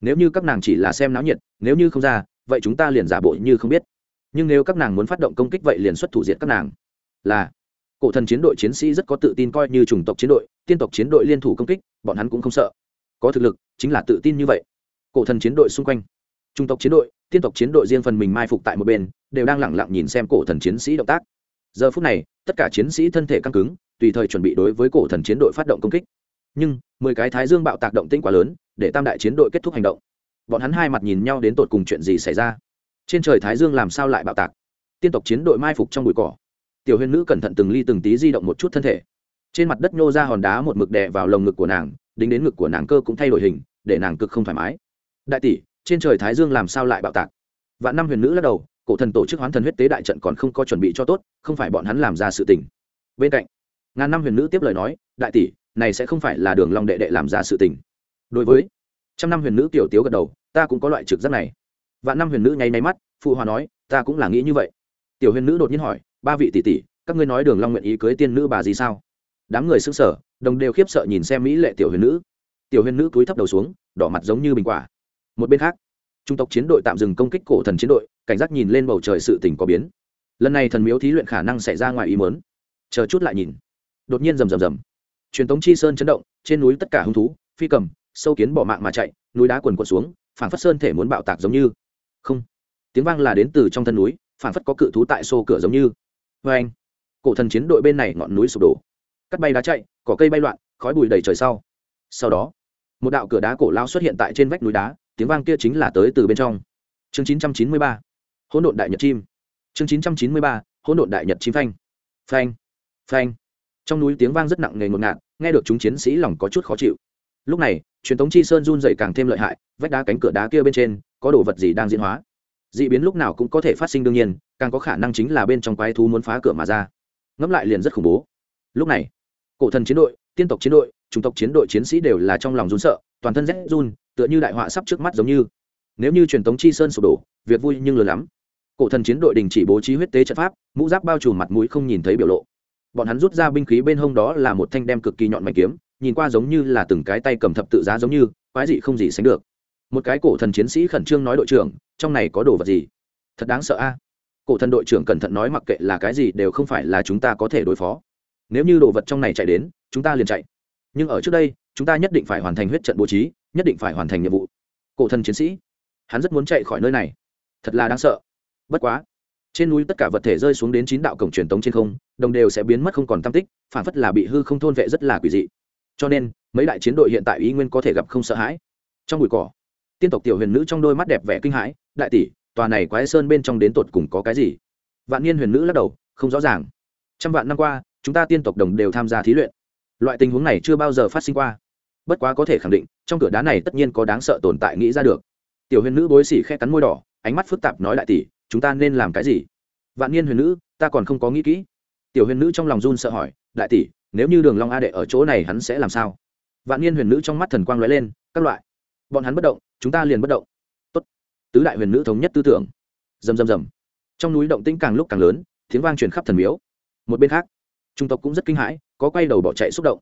Nếu như các nàng chỉ là xem náo nhiệt, nếu như không ra, vậy chúng ta liền giả bộ như không biết. Nhưng nếu các nàng muốn phát động công kích vậy liền xuất thủ diệt các nàng. Là, cổ thần chiến đội chiến sĩ rất có tự tin coi như chủng tộc chiến đội, tiên tộc chiến đội liên thủ công kích, bọn hắn cũng không sợ. Có thực lực, chính là tự tin như vậy. Cổ thần chiến đội xung quanh trung tộc chiến đội tiên tộc chiến đội riêng phần mình mai phục tại một bên, đều đang lẳng lặng nhìn xem cổ thần chiến sĩ động tác. Giờ phút này, tất cả chiến sĩ thân thể căng cứng, tùy thời chuẩn bị đối với cổ thần chiến đội phát động công kích. Nhưng, mười cái thái dương bạo tạc động tĩnh quá lớn, để tam đại chiến đội kết thúc hành động. Bọn hắn hai mặt nhìn nhau đến tột cùng chuyện gì xảy ra? Trên trời thái dương làm sao lại bạo tạc? Tiên tộc chiến đội mai phục trong bụi cỏ. Tiểu huyền nữ cẩn thận từng ly từng tí di động một chút thân thể. Trên mặt đất nhô ra hòn đá một mực đè vào lồng ngực của nàng, đính đến ngực của nàng cơ cũng thay đổi hình, để nàng cực không thoải mái. Đại tỷ trên trời thái dương làm sao lại bạo tạc? Vạn năm huyền nữ lắc đầu, cổ thần tổ chức hoán thần huyết tế đại trận còn không có chuẩn bị cho tốt, không phải bọn hắn làm ra sự tình. Bên cạnh, ngàn năm huyền nữ tiếp lời nói, đại tỷ, này sẽ không phải là đường long đệ đệ làm ra sự tình. Đối với trăm năm huyền nữ tiểu tiếu gật đầu, ta cũng có loại trực giác này. Vạn năm huyền nữ nháy nháy mắt, phụ hòa nói, ta cũng là nghĩ như vậy. Tiểu huyền nữ đột nhiên hỏi, ba vị tỷ tỷ, các ngươi nói đường long nguyện ý cưới tiên nữ bà gì sao? Đám người sững sờ, đồng đều khiếp sợ nhìn xem mỹ lệ tiểu huyền nữ. Tiểu huyền nữ cúi thấp đầu xuống, đỏ mặt giống như bình quả một bên khác, trung tộc chiến đội tạm dừng công kích cổ thần chiến đội, cảnh giác nhìn lên bầu trời sự tình có biến. Lần này thần miếu thí luyện khả năng xảy ra ngoài ý mớn chờ chút lại nhìn. Đột nhiên rầm rầm rầm. Truyền tống chi sơn chấn động, trên núi tất cả hung thú, phi cầm, sâu kiến bỏ mạng mà chạy, núi đá quần quần xuống phản phất sơn thể muốn bạo tạc giống như. Không. Tiếng vang là đến từ trong thân núi phản phất có cự thú tại xô cửa giống như. Vê anh, cổ thần chiến đội bên này ngọn núi sụp đổ. Cắt bay đá chạy, cỏ cây bay loạn, khói bụi đầy trời sau. Sau đó, một đạo cửa đá cổ lao xuất hiện tại trên vách núi đá tiếng vang kia chính là tới từ bên trong. Chương 993 hỗn độn đại nhật chim. Chương 993 hỗn độn đại nhật chim phanh. Phanh phanh. Trong núi tiếng vang rất nặng nề ngột ngạt, nghe được chúng chiến sĩ lòng có chút khó chịu. Lúc này, truyền thống chi sơn run dậy càng thêm lợi hại, vách đá cánh cửa đá kia bên trên, có đồ vật gì đang diễn hóa? D ị biến lúc nào cũng có thể phát sinh đương nhiên, càng có khả năng chính là bên trong quái thú muốn phá cửa mà ra. Ngẫm lại liền rất khủng bố. Lúc này, cổ thần chiến đội, tiên tộc chiến đội, chủng tộc chiến đội chiến sĩ đều là trong lòng run sợ, toàn thân rét run tựa như đại họa sắp trước mắt giống như. Nếu như truyền thống chi sơn sụp đổ, việc vui nhưng lừa lắm. Cổ thần chiến đội đình chỉ bố trí huyết tế trận pháp, mũ giáp bao trùm mặt mũi không nhìn thấy biểu lộ. Bọn hắn rút ra binh khí bên hông đó là một thanh đem cực kỳ nhọn mảnh kiếm, nhìn qua giống như là từng cái tay cầm thập tự giá giống như, quái dị không gì sánh được. Một cái cổ thần chiến sĩ khẩn trương nói đội trưởng, trong này có đồ vật gì? Thật đáng sợ a. Cổ thần đội trưởng cẩn thận nói mặc kệ là cái gì đều không phải là chúng ta có thể đối phó. Nếu như đồ vật trong này chạy đến, chúng ta liền chạy. Nhưng ở trước đây, chúng ta nhất định phải hoàn thành huyết trận bố trí nhất định phải hoàn thành nhiệm vụ. Cổ thần chiến sĩ, hắn rất muốn chạy khỏi nơi này. Thật là đáng sợ. Bất quá, trên núi tất cả vật thể rơi xuống đến chín đạo cổng truyền tống trên không, đồng đều sẽ biến mất không còn tam tích, phản phất là bị hư không thôn vệ rất là quỷ dị. Cho nên, mấy đại chiến đội hiện tại ý nguyên có thể gặp không sợ hãi. Trong bụi cỏ, tiên tộc tiểu huyền nữ trong đôi mắt đẹp vẻ kinh hãi, đại tỷ, tòa này quái sơn bên trong đến tột cùng có cái gì? Vạn niên huyền nữ lắc đầu, không rõ ràng. Trăm vạn năm qua, chúng ta tiên tộc đồng đều tham gia thí luyện. Loại tình huống này chưa bao giờ phát sinh qua bất quá có thể khẳng định, trong cửa đá này tất nhiên có đáng sợ tồn tại nghĩ ra được. Tiểu huyền nữ bối xỉ khe cắn môi đỏ, ánh mắt phức tạp nói đại tỷ, chúng ta nên làm cái gì? Vạn niên huyền nữ, ta còn không có nghĩ kỹ. Tiểu huyền nữ trong lòng run sợ hỏi, đại tỷ, nếu như đường long a đệ ở chỗ này hắn sẽ làm sao? Vạn niên huyền nữ trong mắt thần quang lóe lên, các loại. Bọn hắn bất động, chúng ta liền bất động. Tốt. Tứ đại huyền nữ thống nhất tư tưởng. Rầm rầm rầm. Trong núi động tĩnh càng lúc càng lớn, tiếng vang truyền khắp thần miếu. Một bên khác, trung tộc cũng rất kinh hãi, có quay đầu bỏ chạy xúc động.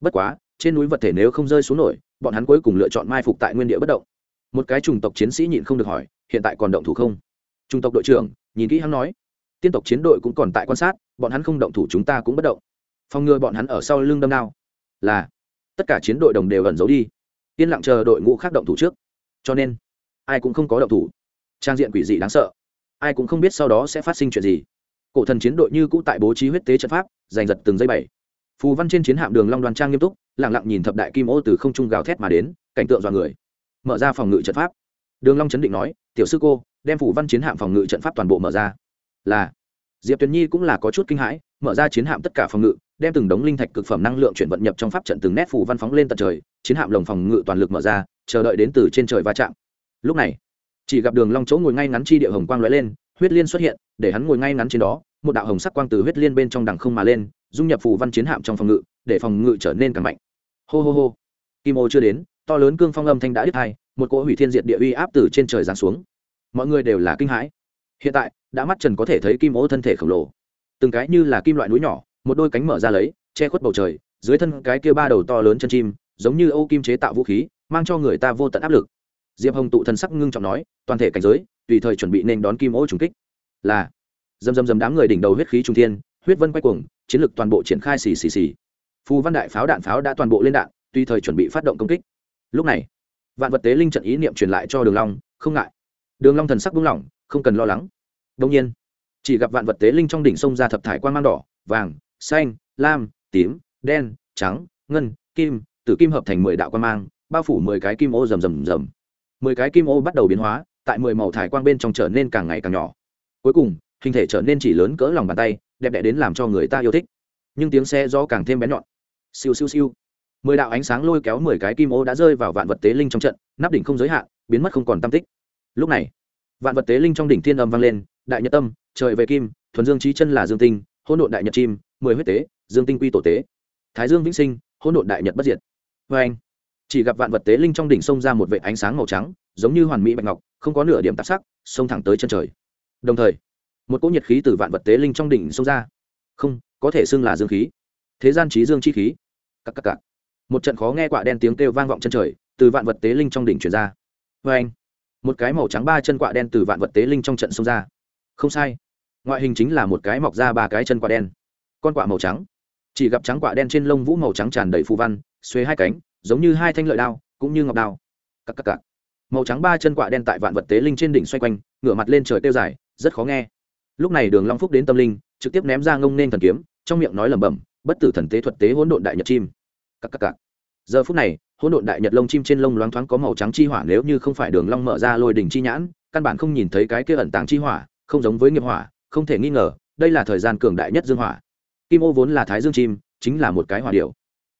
Bất quá trên núi vật thể nếu không rơi xuống nổi, bọn hắn cuối cùng lựa chọn mai phục tại nguyên địa bất động. Một cái chủng tộc chiến sĩ nhịn không được hỏi, hiện tại còn động thủ không? Chủng tộc đội trưởng, nhìn kỹ hắn nói. Tiên tộc chiến đội cũng còn tại quan sát, bọn hắn không động thủ chúng ta cũng bất động. Phòng ngừa bọn hắn ở sau lưng đâm đao. Là, tất cả chiến đội đồng đều ẩn giấu đi. Yên lặng chờ đội ngũ khác động thủ trước. Cho nên, ai cũng không có động thủ. Trang diện quỷ dị đáng sợ. Ai cũng không biết sau đó sẽ phát sinh chuyện gì. Cổ thần chiến đội như cũ tại bố trí huyết tế trận pháp, giành giật từng giây bảy. Phù văn trên chiến hạm đường long đoàn trang nghiêm túc lặng lặng nhìn thập đại kim ô từ không trung gào thét mà đến, cảnh tượng dọa người. Mở ra phòng ngự trận pháp. Đường long chấn định nói, tiểu sư cô, đem phủ văn chiến hạm phòng ngự trận pháp toàn bộ mở ra. Là. Diệp tuyền nhi cũng là có chút kinh hãi, mở ra chiến hạm tất cả phòng ngự, đem từng đống linh thạch cực phẩm năng lượng chuyển vận nhập trong pháp trận từng nét phủ văn phóng lên tận trời, chiến hạm lồng phòng ngự toàn lực mở ra, chờ đợi đến từ trên trời va chạm. Lúc này, chỉ gặp đường long chỗ ngồi ngay ngắn chi địa hồng quang lóe lên, huyết liên xuất hiện, để hắn ngồi ngay ngắn trên đó, một đạo hồng sắc quang từ huyết liên bên trong đằng không mà lên, dung nhập phù văn chiến hạm trong phòng ngự để phòng ngự trở nên càng mạnh. Hô hô hô. Kim ô chưa đến, to lớn cương phong âm thanh đã đứt hai, một cỗ hủy thiên diệt địa uy áp từ trên trời giáng xuống. Mọi người đều là kinh hãi. Hiện tại, đã mắt trần có thể thấy kim ô thân thể khổng lồ. Từng cái như là kim loại núi nhỏ, một đôi cánh mở ra lấy, che khuất bầu trời, dưới thân cái kia ba đầu to lớn chân chim, giống như ô kim chế tạo vũ khí, mang cho người ta vô tận áp lực. Diệp hồng tụ thần sắc ngưng trọng nói, toàn thể cảnh giới, tùy thời chuẩn bị nên đón kim ô trùng kích. Là, dầm dầm dầm đám người đỉnh đầu huyết khí trung thiên, huyết vân quay cuồng, chiến lực toàn bộ triển khai xì xì xì phù văn đại pháo đạn pháo đã toàn bộ lên đạn tùy thời chuẩn bị phát động công kích. Lúc này, vạn vật tế linh trận ý niệm truyền lại cho đường long, không ngại. Đường long thần sắc buông lỏng, không cần lo lắng. Đương nhiên, chỉ gặp vạn vật tế linh trong đỉnh sông ra thập thải quang mang đỏ, vàng, xanh, lam, tím, đen, trắng, ngân, kim, tử kim hợp thành mười đạo quang mang, bao phủ mười cái kim ô rầm rầm rầm. Mười cái kim ô bắt đầu biến hóa, tại mười màu thải quang bên trong trở nên càng ngày càng nhỏ. Cuối cùng, hình thể trở nên chỉ lớn cỡ lòng bàn tay, đẹp đẽ đến làm cho người ta yêu thích. Nhưng tiếng xe do càng thêm bén nhọn siêu siêu siêu. Mười đạo ánh sáng lôi kéo mười cái kim ô đã rơi vào vạn vật tế linh trong trận, nắp đỉnh không giới hạn, biến mất không còn tam tích. Lúc này, vạn vật tế linh trong đỉnh thiên âm vang lên, đại nhật tâm, trời về kim, thuần dương trí chân là dương tinh, hỗn độn đại nhật chim, mười huyết tế, dương tinh quy tổ tế. Thái dương vĩnh sinh, hỗn độn đại nhật bất diệt. Vê anh, chỉ gặp vạn vật tế linh trong đỉnh xông ra một vệ ánh sáng màu trắng, giống như hoàn mỹ bạch ngọc, không có nửa điểm tạp sắc, xông thẳng tới chân trời. Đồng thời, một cỗ nhiệt khí từ vạn vật tế linh trong đỉnh xông ra. Không, có thể xưng là dương khí. Thế gian trí dương chi khí cắc cắc cắc. một trận khó nghe quạ đen tiếng kêu vang vọng chân trời, từ vạn vật tế linh trong đỉnh truyền ra. Vê anh, một cái màu trắng ba chân quạ đen từ vạn vật tế linh trong trận xông ra. Không sai, ngoại hình chính là một cái mọc ra ba cái chân quạ đen. Con quạ màu trắng, chỉ gặp trắng quạ đen trên lông vũ màu trắng tràn đầy phù văn xuế hai cánh, giống như hai thanh lợi đao, cũng như ngọc đao. Cắc cắc cắc. màu trắng ba chân quạ đen tại vạn vật tế linh trên đỉnh xoay quanh, ngửa mặt lên trời tiêu dài, rất khó nghe. Lúc này đường long phúc đến tâm linh, trực tiếp ném ra ngông nên thần kiếm, trong miệng nói lẩm bẩm bất tử thần tế thuật tế hỗn độn đại nhật chim. Cắc cắc cắc. giờ phút này, hỗn độn đại nhật lông chim trên lông loáng thoáng có màu trắng chi hỏa nếu như không phải đường long mở ra lôi đỉnh chi nhãn, căn bản không nhìn thấy cái kia ẩn tàng chi hỏa, không giống với nghiệp hỏa, không thể nghi ngờ, đây là thời gian cường đại nhất dương hỏa. Kim ô vốn là thái dương chim, chính là một cái hỏa điệu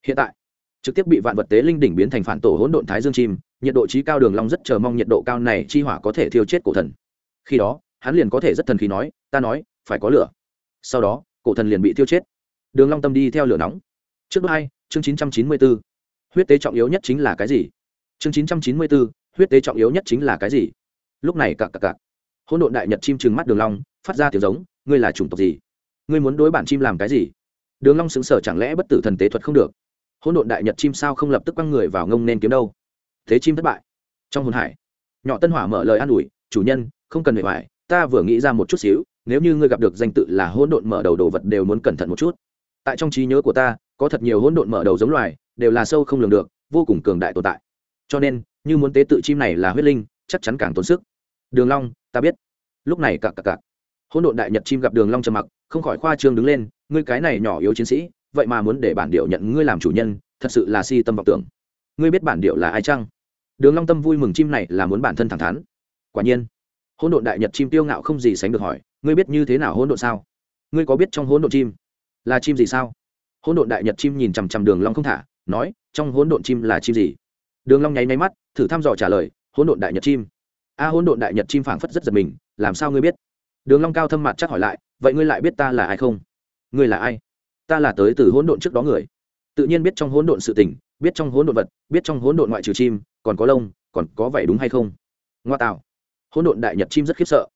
hiện tại, trực tiếp bị vạn vật tế linh đỉnh biến thành phản tổ hỗn độn thái dương chim, nhiệt độ trí cao đường long rất chờ mong nhiệt độ cao này chi hỏa có thể thiêu chết cổ thần. Khi đó, hắn liền có thể rất thần khí nói, ta nói, phải có lửa. Sau đó, cổ thần liền bị thiêu chết đường long tâm đi theo lửa nóng. Trước hai chương chín trăm chín mươi 994. huyết tế trọng yếu nhất chính là cái gì? Chương chín trăm chín mươi 994, huyết tế trọng yếu nhất chính là cái gì? Lúc này cặc cặc cặc. Hỗn độn đại nhật chim trừng mắt đường long phát ra tiếng giống ngươi là chủng tộc gì? Ngươi muốn đối bản chim làm cái gì? Đường long sững sờ chẳng lẽ bất tử thần tế thuật không được? Hỗn độn đại nhật chim sao không lập tức quăng người vào ngông nên kiếm đâu? Thế chim thất bại. Trong hồn hải nhỏ tân hỏa mở lời an ủi chủ nhân không cần bề ngại. ta vừa nghĩ ra một chút xíu nếu như ngươi gặp được danh tự là hỗn độn mở đầu đồ vật đều muốn cẩn thận một chút tại trong trí nhớ của ta, có thật nhiều hỗn độn mở đầu giống loài, đều là sâu không lường được, vô cùng cường đại tồn tại. Cho nên, như muốn tế tự chim này là huyết linh, chắc chắn càng tốn sức. Đường long, ta biết. Lúc này cặc cặc cặc. Hỗn độn đại nhật chim gặp đường long trầm mặc, không khỏi khoa trương đứng lên, ngươi cái này nhỏ yếu chiến sĩ, vậy mà muốn để bản điệu nhận ngươi làm chủ nhân, thật sự là si tâm vọng tưởng. Ngươi biết bản điệu là ai chăng? Đường long tâm vui mừng chim này là muốn bản thân thẳng thắn. Quả nhiên, hỗn độn đại nhật chim tiêu ngạo không gì sánh được hỏi, ngươi biết như thế nào hỗn độn sao? Ngươi có biết trong hỗn độn chim? Là chim gì sao? Hỗn độn đại nhật chim nhìn chằm chằm đường long không thả, nói, trong hỗn độn chim là chim gì? Đường long nháy nháy mắt, thử thăm dò trả lời, hỗn độn đại nhật chim. A, hỗn độn đại nhật chim phảng phất rất giật mình, làm sao ngươi biết? Đường long cao thâm mặt chắc hỏi lại, vậy ngươi lại biết ta là ai không? Ngươi là ai? Ta là tới từ hỗn độn trước đó người. Tự nhiên biết trong hỗn độn sự tình, biết trong hỗn độn vật, biết trong hỗn độn ngoại trừ chim, còn có lông, còn có vậy đúng hay không? Ngoa tạo. Hỗn độn đại nhật chim rất khiếp sợ.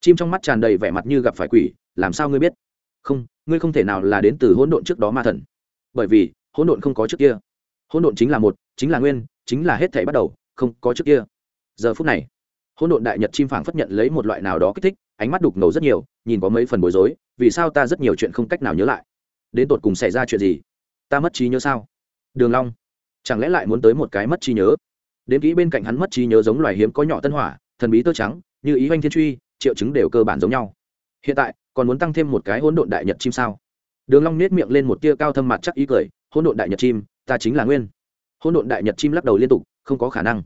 Chim trong mắt tràn đầy vẻ mặt như gặp phải quỷ, làm sao ngươi biết? Không, ngươi không thể nào là đến từ hỗn độn trước đó ma thần. Bởi vì, hỗn độn không có trước kia. Hỗn độn chính là một, chính là nguyên, chính là hết thể bắt đầu, không có trước kia. Giờ phút này, hỗn độn đại nhật chim phảng phất nhận lấy một loại nào đó kích thích, ánh mắt đục ngầu rất nhiều, nhìn có mấy phần bối rối, vì sao ta rất nhiều chuyện không cách nào nhớ lại? Đến tột cùng xảy ra chuyện gì? Ta mất trí nhớ sao? Đường long, chẳng lẽ lại muốn tới một cái mất trí nhớ? Đến kỹ bên cạnh hắn mất trí nhớ giống loài hiếm có nhỏ tân hỏa, thần bí tơ trắng, như ý oanh thiên truy, triệu chứng đều cơ bản giống nhau hiện tại, còn muốn tăng thêm một cái hỗn độn đại nhật chim sao? Đường long nét miệng lên một tia cao thâm mặt chắc ý cười, hỗn độn đại nhật chim, ta chính là nguyên. Hỗn độn đại nhật chim lắc đầu liên tục, không có khả năng.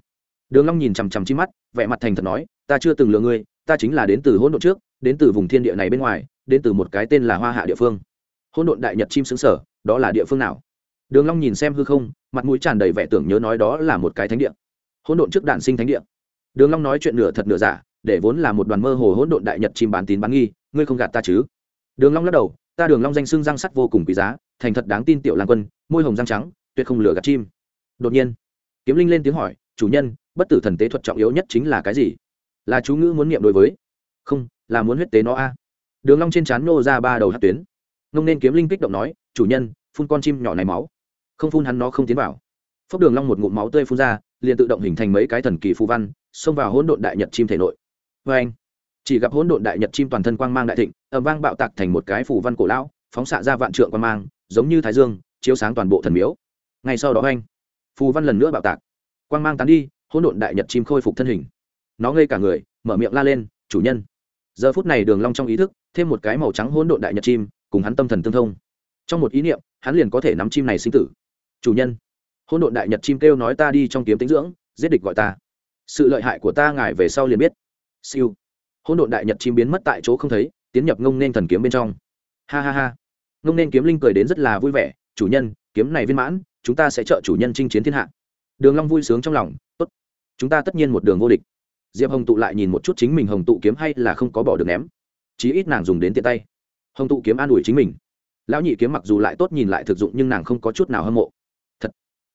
Đường long nhìn chằm chằm chim mắt, vẻ mặt thành thật nói, ta chưa từng lừa ngươi, ta chính là đến từ hỗn độn trước, đến từ vùng thiên địa này bên ngoài, đến từ một cái tên là hoa hạ địa phương. Hỗn độn đại nhật chim xứng sở đó là địa phương nào? Đường long nhìn xem hư không, mặt mũi tràn đầy vẻ tưởng nhớ nói đó là một cái thánh địa. Hỗn độn trước đạn sinh thánh địa. Đường long nói chuyện nửa thật nửa giả, để vốn là một đoàn mơ hồ hỗn độn đại nhật chim bán tín bán nghi ngươi không gạt ta chứ? Đường long lắc đầu, ta đường long danh xưng răng sắt vô cùng quý giá, thành thật đáng tin tiểu lang quân, môi hồng răng trắng, tuyệt không lừa gạt chim. Đột nhiên, kiếm linh lên tiếng hỏi, chủ nhân, bất tử thần tế thuật trọng yếu nhất chính là cái gì? Là chú ngữ muốn niệm đối với? Không, là muốn huyết tế nó a. Đường long trên chán nô ra ba đầu hạt tuyến. Ngông nên kiếm linh kích động nói, chủ nhân, phun con chim nhỏ này máu. Không phun hắn nó không tiến vào. Phốc đường long một ngụm máu tươi phun ra, liền tự động hình thành mấy cái thần kỳ phù văn, xông vào hỗn độn đại nhật chim thể nội. Với anh chỉ gặp hỗn độn đại nhật chim toàn thân quang mang đại thịnh ẩm vang bạo tạc thành một cái phù văn cổ lão, phóng xạ ra vạn trượng quang mang, giống như thái dương, chiếu sáng toàn bộ thần miếu. Ngay sau đó anh, phù văn lần nữa bạo tạc. Quang mang tán đi, hỗn độn đại nhật chim khôi phục thân hình. Nó ngây cả người, mở miệng la lên, chủ nhân. Giờ phút này đường long trong ý thức, thêm một cái màu trắng hỗn độn đại nhật chim, cùng hắn tâm thần tương thông. Trong một ý niệm, hắn liền có thể nắm chim này sinh tử. Chủ nhân. Hỗn độn đại nhật chim kêu nói, ta đi trong kiếm tính dưỡng, giết địch gọi ta. Sự lợi hại của ta ngài về sau liền biết. Siêu hỗn độn đại nhật chim biến mất tại chỗ không thấy, tiến nhập ngông nên thần kiếm bên trong. Ha ha ha. Ngông nên kiếm linh cười đến rất là vui vẻ, chủ nhân, kiếm này viên mãn, chúng ta sẽ trợ chủ nhân chinh chiến thiên hạ. Đường long vui sướng trong lòng, tốt, chúng ta tất nhiên một đường vô địch. Diệp hồng tụ lại nhìn một chút chính mình hồng tụ kiếm hay là không có bỏ được ném. Chí ít nàng dùng đến tiện tay. Hồng tụ kiếm an ủi chính mình. Lão nhị kiếm mặc dù lại tốt nhìn lại thực dụng nhưng nàng không có chút nào hâm mộ. Thật,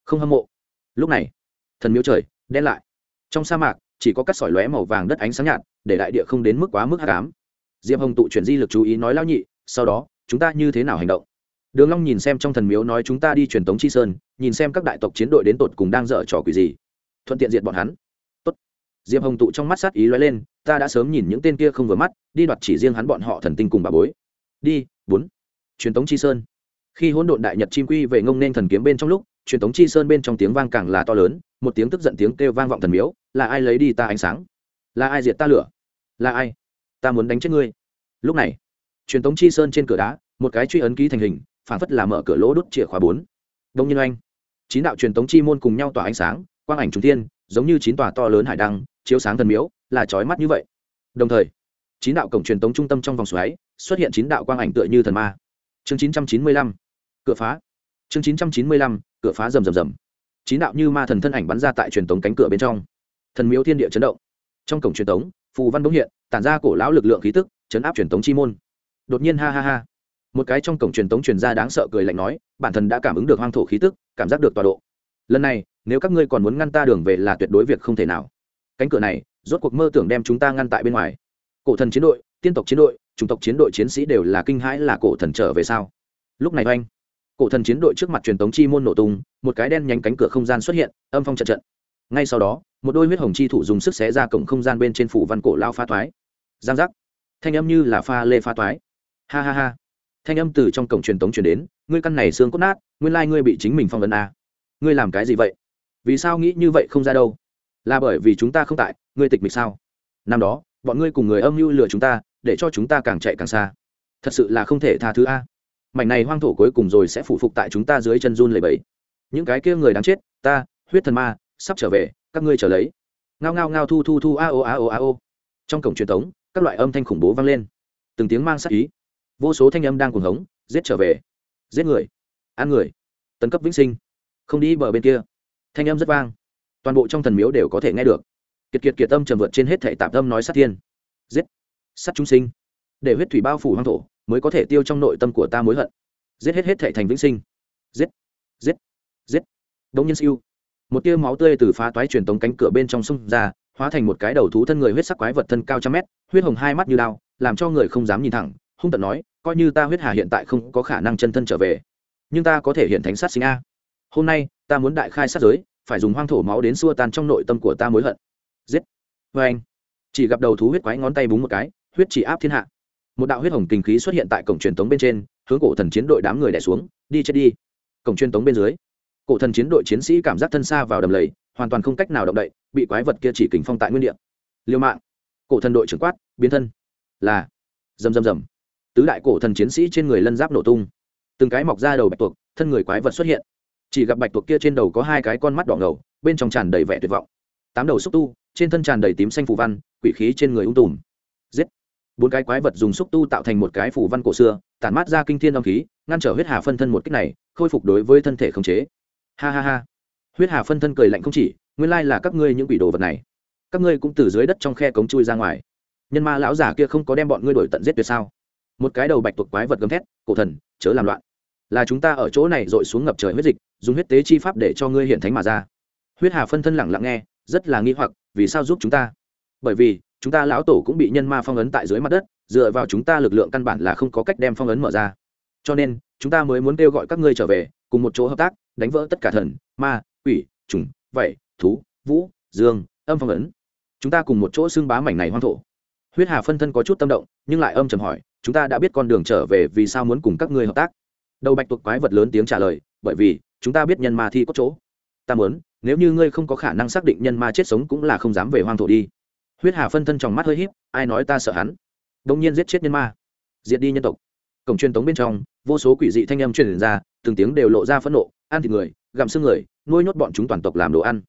không hâm mộ. Lúc này, thần miếu trời đen lại. Trong sa mạc chỉ có cắt sỏi lóe màu vàng đất ánh sáng nhạt, để đại địa không đến mức quá mức hắc ám. Diệp hồng tụ chuyển di lực chú ý nói, lão nhị, sau đó, chúng ta như thế nào hành động? Đường long nhìn xem trong thần miếu nói, chúng ta đi truyền tống chi sơn, nhìn xem các đại tộc chiến đội đến tột cùng đang dở trò quỷ gì. Thuận tiện diệt bọn hắn. Tốt. Diệp hồng tụ trong mắt sát ý lóe lên, ta đã sớm nhìn những tên kia không vừa mắt, đi đoạt chỉ riêng hắn bọn họ thần tinh cùng bà bối. Đi, bốn. Truyền tống chi sơn. Khi hỗn độn đại nhật chim quy về ngông nên thần kiếm bên trong lúc, truyền tống chi sơn bên trong tiếng vang càng là to lớn, một tiếng tức giận tiếng kêu vang vọng thần miếu là ai lấy đi ta ánh sáng? Là ai diệt ta lửa? Là ai? Ta muốn đánh chết ngươi. Lúc này, truyền tống chi sơn trên cửa đá, một cái truy ấn ký thành hình, phản phất là mở cửa lỗ đốt chìa khóa bốn. Đông nhân oanh, chín đạo truyền tống chi môn cùng nhau tỏa ánh sáng, quang ảnh trung thiên, giống như chín tòa to lớn hải đăng, chiếu sáng thần miếu, là trói mắt như vậy. Đồng thời, chín đạo cổng truyền tống trung tâm trong vòng xoáy, xuất hiện chín đạo quang ảnh tựa như thần ma. Chương chín trăm chín mươi lăm, cửa phá. Chương chín trăm chín mươi lăm, cửa phá rầm rầm rầm. Chín đạo như ma thần thân ảnh bắn ra tại truyền tống cánh cửa bên trong thần miếu thiên địa chấn động. Trong cổng truyền tống, phù văn bỗng hiện, tản ra cổ lão lực lượng khí tức, chấn áp truyền tống chi môn. Đột nhiên ha ha ha. Một cái trong cổng truyền tống truyền ra đáng sợ cười lạnh nói, bản thân đã cảm ứng được hoang thổ khí tức, cảm giác được tọa độ. Lần này, nếu các ngươi còn muốn ngăn ta đường về là tuyệt đối việc không thể nào. Cánh cửa này, rốt cuộc mơ tưởng đem chúng ta ngăn tại bên ngoài. Cổ thần chiến đội, tiên tộc chiến đội, chủng tộc chiến đội chiến sĩ đều là kinh hãi là cổ thần trở về sau lúc này oanh, cổ thần chiến đội trước mặt truyền tống chi môn nổ tung, một cái đen nhánh cánh cửa không gian xuất hiện, âm phong trận trận ngay sau đó, một đôi huyết hồng chi thủ dùng sức xé ra cổng không gian bên trên phủ văn cổ lao pha thoái. Giang giác. Thanh âm như là pha lê pha thoái. Ha ha ha. Thanh âm từ trong cổng truyền tống truyền đến, ngươi căn này xương cốt nát, nguyên lai ngươi bị chính mình phong vấn a à. ngươi làm cái gì vậy? Vì sao nghĩ như vậy không ra đâu? Là bởi vì chúng ta không tại, ngươi tịch mịch sao? Năm đó, bọn ngươi cùng người âm mưu lừa chúng ta, để cho chúng ta càng chạy càng xa. Thật sự là không thể tha thứ a. Mảnh này hoang thổ cuối cùng rồi sẽ phụ phục tại chúng ta dưới chân run lầy bẫy những cái kia người đáng chết, ta, huyết thần ma sắp trở về, các ngươi trở lấy. Ngao ngao ngao thu thu thu, a o a o a o. Trong cổng truyền thống, các loại âm thanh khủng bố vang lên. Từng tiếng mang sắc ý. Vô số thanh âm đang cuồng hống, giết trở về. Giết người. Ăn người. Tấn cấp vĩnh sinh. Không đi bờ bên kia. Thanh âm rất vang. Toàn bộ trong thần miếu đều có thể nghe được. Kiệt kiệt kiệt tâm trầm vượt trên hết thệ tạm tâm nói sát thiên. Giết. Sát chúng sinh. Để huyết thủy bao phủ hoang thổ, mới có thể tiêu trong nội tâm của ta mối hận. Giết hết hết thệ thành vĩnh sinh. Giết. Giết. Giết. Đông nhân siêu một tia máu tươi từ phá toái truyền tống cánh cửa bên trong sông ra, hóa thành một cái đầu thú thân người huyết sắc quái vật thân cao trăm mét, huyết hồng hai mắt như lao làm cho người không dám nhìn thẳng, hung tận nói, coi như ta huyết hà hiện tại không có khả năng chân thân trở về, nhưng ta có thể hiện thánh sát sinh a. Hôm nay, ta muốn đại khai sát giới, phải dùng hoang thổ máu đến xua tan trong nội tâm của ta mối hận. Giết. Vê anh, chỉ gặp đầu thú huyết quái ngón tay búng một cái, huyết chỉ áp thiên hạ. Một đạo huyết hồng kinh khí xuất hiện tại cổng truyền tống bên trên, hướng cổ thần chiến đội đám người đẻ xuống, đi chết đi. Cổng truyền tống bên dưới cổ thần chiến đội chiến sĩ cảm giác thân xa vào đầm lầy, hoàn toàn không cách nào động đậy, bị quái vật kia chỉ kình phong tại nguyên địa. Liêu mạng. Cổ thần đội trưởng quát, biến thân. Là. Rầm rầm rầm. Tứ đại cổ thần chiến sĩ trên người lân giáp nổ tung. Từng cái mọc ra đầu bạch tuộc, thân người quái vật xuất hiện. Chỉ gặp bạch tuộc kia trên đầu có hai cái con mắt đỏ ngầu, bên trong tràn đầy vẻ tuyệt vọng. Tám đầu xúc tu, trên thân tràn đầy tím xanh phù văn, quỷ khí trên người ung tùm. Giết. Bốn cái quái vật dùng xúc tu tạo thành một cái phù văn cổ xưa, tản mát ra kinh thiên âm khí, ngăn trở huyết hà phân thân một cách này, khôi phục đối với thân thể khống chế ha ha ha. Huyết hà phân thân cười lạnh không chỉ, nguyên lai là các ngươi những quỷ đồ vật này. Các ngươi cũng từ dưới đất trong khe cống chui ra ngoài. Nhân ma lão giả kia không có đem bọn ngươi đổi tận giết tuyệt sao? Một cái đầu bạch tuộc quái vật gầm thét, cổ thần, chớ làm loạn. Là chúng ta ở chỗ này dội xuống ngập trời huyết dịch, dùng huyết tế chi pháp để cho ngươi hiện thánh mà ra. Huyết hà phân thân lẳng lặng nghe, rất là nghi hoặc, vì sao giúp chúng ta? Bởi vì, chúng ta lão tổ cũng bị nhân ma phong ấn tại dưới mặt đất, dựa vào chúng ta lực lượng căn bản là không có cách đem phong ấn mở ra. Cho nên, chúng ta mới muốn kêu gọi các ngươi trở về, cùng một chỗ hợp tác đánh vỡ tất cả thần, ma, quỷ, trùng vậy thú, vũ, dương, âm phong ấn. Chúng ta cùng một chỗ xưng bá mảnh này hoang thổ. Huyết hà phân thân có chút tâm động, nhưng lại âm trầm hỏi, chúng ta đã biết con đường trở về vì sao muốn cùng các ngươi hợp tác? Đầu bạch tuộc quái vật lớn tiếng trả lời, bởi vì, chúng ta biết nhân ma thi có chỗ. Ta muốn, nếu như ngươi không có khả năng xác định nhân ma chết sống cũng là không dám về hoang thổ đi. Huyết hà phân thân trong mắt hơi híp, ai nói ta sợ hắn? Đông nhiên giết chết nhân ma. Diệt đi nhân tộc. Cổng truyền tống bên trong, vô số quỷ dị thanh âm truyền ra từng tiếng đều lộ ra phẫn nộ, ăn thịt người, gặm xương người, nuôi nhốt bọn chúng toàn tộc làm đồ ăn.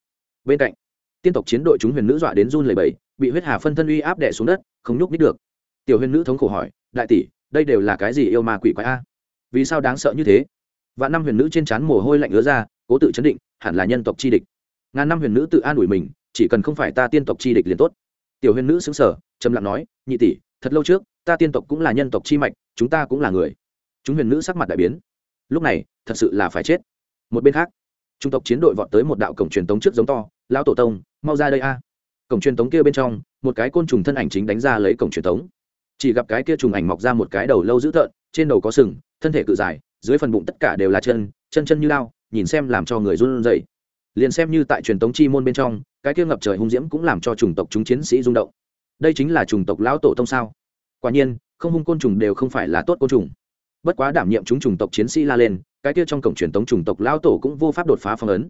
Bên cạnh, tiên tộc chiến đội chúng huyền nữ dọa đến run lầy bầy bị huyết hà phân thân uy áp đẻ xuống đất, không nhúc nít được. Tiểu huyền nữ thống khổ hỏi, đại tỷ, đây đều là cái gì yêu ma quỷ quái a? Vì sao đáng sợ như thế? Và năm huyền nữ trên trán mồ hôi lạnh ứa ra, cố tự chấn định, hẳn là nhân tộc chi địch. Ngàn năm huyền nữ tự an ủi mình, chỉ cần không phải ta tiên tộc chi địch liền tốt. Tiểu huyền nữ xứng sở trầm lặng nói, nhị tỷ, thật lâu trước, ta tiên tộc cũng là nhân tộc chi mạch, chúng ta cũng là người. Chúng huyền nữ sắc mặt đại biến lúc này, thật sự là phải chết. Một bên khác, trung tộc chiến đội vọt tới một đạo cổng truyền tống trước giống to, lão tổ tông, mau ra đây a. Cổng truyền tống kia bên trong, một cái côn trùng thân ảnh chính đánh ra lấy cổng truyền tống. Chỉ gặp cái kia trùng ảnh mọc ra một cái đầu lâu dữ tợn, trên đầu có sừng, thân thể cự dài, dưới phần bụng tất cả đều là chân chân chân như lao, nhìn xem làm cho người run rẩy. Liền xem như tại truyền tống chi môn bên trong, cái kia ngập trời hung diễm cũng làm cho chủng tộc chúng chiến sĩ rung động. Đây chính là chủng tộc lão tổ tông sao? Quả nhiên, không hung côn trùng đều không phải là tốt côn trùng bất quá đảm nhiệm chúng chủng tộc chiến sĩ la lên, cái kia trong cổng truyền tống chủng tộc lão tổ cũng vô pháp đột phá phong ấn.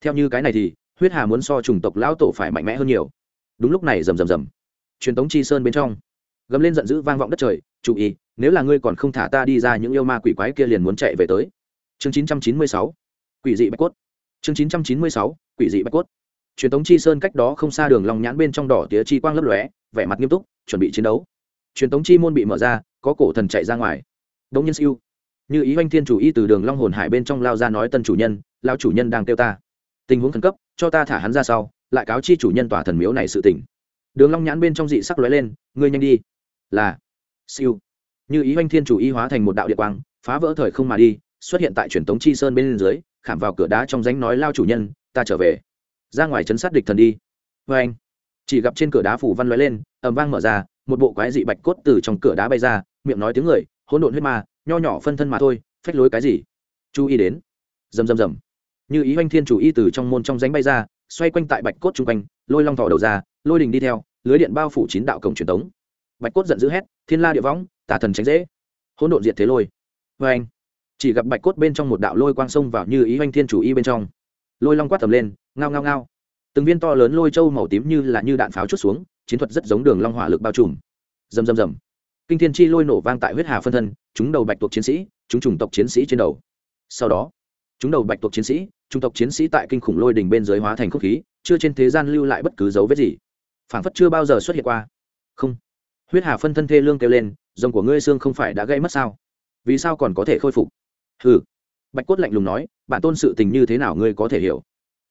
Theo như cái này thì, huyết hà muốn so chủng tộc lão tổ phải mạnh mẽ hơn nhiều. Đúng lúc này rầm rầm rầm. Truyền tống chi sơn bên trong, gầm lên giận dữ vang vọng đất trời chú ý nếu là ngươi còn không thả ta đi ra những yêu ma quỷ quái kia liền muốn chạy về tới. Chương 996 quỷ dị bạch cốt. Chương 996 quỷ dị bạch cốt. Truyền tống chi sơn cách đó không xa đường lòng nhãn bên trong đỏ tía chi quang lấp lóe, vẻ mặt nghiêm túc, chuẩn bị chiến đấu. Truyền tống chi môn bị mở ra, có cổ thần chạy ra ngoài đông nhân siêu. Như ý oanh thiên chủ y từ đường long hồn hải bên trong lao ra nói tân chủ nhân, lao chủ nhân đang kêu ta. Tình huống khẩn cấp, cho ta thả hắn ra sau, lại cáo chi chủ nhân tỏa thần miếu này sự tỉnh đường long nhãn bên trong dị sắc lóe lên, ngươi nhanh đi. Là. Siêu. Như ý oanh thiên chủ y hóa thành một đạo địa quang, phá vỡ thời không mà đi, xuất hiện tại truyền tống chi sơn bên dưới, khảm vào cửa đá trong rãnh nói lao chủ nhân, ta trở về. Ra ngoài chấn sát địch thần đi. Với anh chỉ gặp trên cửa đá phủ văn lóe lên, ầm vang mở ra, một bộ quái dị bạch cốt từ trong cửa đá bay ra miệng nói tiếng người, hỗn độn huyết ma, nho nhỏ phân thân mà thôi, phách lối cái gì? Chú ý đến. Rầm rầm rầm. Như ý oanh thiên chủ y từ trong môn trong ránh bay ra, xoay quanh tại bạch cốt chung quanh, lôi long thỏ đầu ra, lôi đình đi theo, lưới điện bao phủ chín đạo cổng truyền tống. Bạch cốt giận dữ hét, thiên la địa võng tả thần tránh dễ. Hỗn độn diệt thế lôi. Vê anh. Chỉ gặp bạch cốt bên trong một đạo lôi quang sông vào như ý oanh thiên chủ y bên trong. Lôi long quát tầm lên, ngao ngao ngao. Từng viên to lớn lôi trâu màu tím như là như đạn pháo chút xuống, chiến thuật rất giống đường long hỏa lực bao trùm. Rầm rầm rầm kinh thiên chi lôi nổ vang tại huyết hà phân thân, chúng đầu bạch tuộc chiến sĩ, chúng chủng tộc chiến sĩ trên đầu. Sau đó, chúng đầu bạch tuộc chiến sĩ chủng tộc chiến sĩ tại kinh khủng lôi đỉnh bên dưới hóa thành không khí, chưa trên thế gian lưu lại bất cứ dấu vết gì. Phảng phất chưa bao giờ xuất hiện qua. Không. Huyết hà phân thân thê lương kêu lên, rồng của ngươi xương không phải đã gây mất sao? Vì sao còn có thể khôi phục? Hừ. Bạch cốt lạnh lùng nói, bản tôn sự tình như thế nào ngươi có thể hiểu?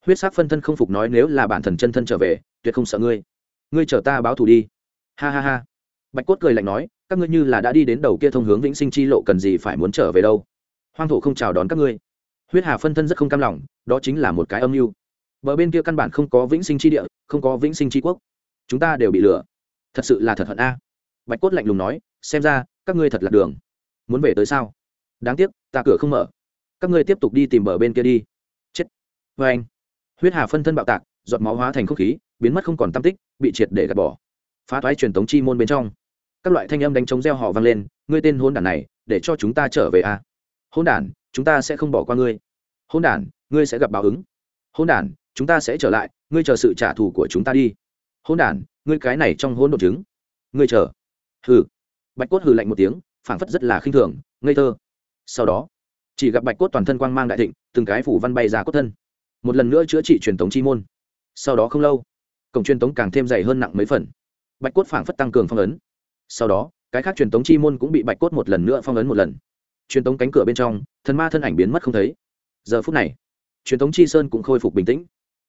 Huyết sắc phân thân không phục nói nếu là bản thần chân thân trở về, tuyệt không sợ ngươi. Ngươi chờ ta báo thù đi. Ha ha ha. Bạch cốt cười lạnh nói các ngươi như là đã đi đến đầu kia thông hướng vĩnh sinh chi lộ cần gì phải muốn trở về đâu? Hoang thổ không chào đón các ngươi. Huyết hà phân thân rất không cam lòng, đó chính là một cái âm mưu. Bờ bên kia căn bản không có vĩnh sinh chi địa, không có vĩnh sinh chi quốc. Chúng ta đều bị lừa. Thật sự là thật hận a. Bạch cốt lạnh lùng nói, xem ra, các ngươi thật là đường. Muốn về tới sao? Đáng tiếc, ta cửa không mở. Các ngươi tiếp tục đi tìm bờ bên kia đi. Chết. Vê anh. Huyết hà phân thân bạo tạc, giọt máu hóa thành không khí, biến mất không còn tam tích, bị triệt để gạt bỏ. Phá thoái truyền thống chi môn bên trong các loại thanh âm đánh trống reo họ vang lên, ngươi tên hôn đản này, để cho chúng ta trở về a à? hôn đản, chúng ta sẽ không bỏ qua ngươi. Hôn đản, ngươi sẽ gặp báo ứng. Hôn đản, chúng ta sẽ trở lại, ngươi chờ sự trả thù của chúng ta đi. Hôn đản, ngươi cái này trong hôn đột chứng ngươi chờ. Hừ. Bạch cốt hừ lạnh một tiếng, phảng phất rất là khinh thường, ngây thơ. Sau đó, chỉ gặp bạch cốt toàn thân quang mang đại thịnh, từng cái phủ văn bay ra cốt thân. Một lần nữa chữa trị truyền thống chi môn. Sau đó không lâu, cổng truyền thống càng thêm dày hơn nặng mấy phần. Bạch cốt phảng phất tăng cường phong ấn sau đó, cái khác truyền thống chi môn cũng bị bạch cốt một lần nữa phong ấn một lần. Truyền thống cánh cửa bên trong, thần ma thân ảnh biến mất không thấy. Giờ phút này, truyền thống chi sơn cũng khôi phục bình tĩnh.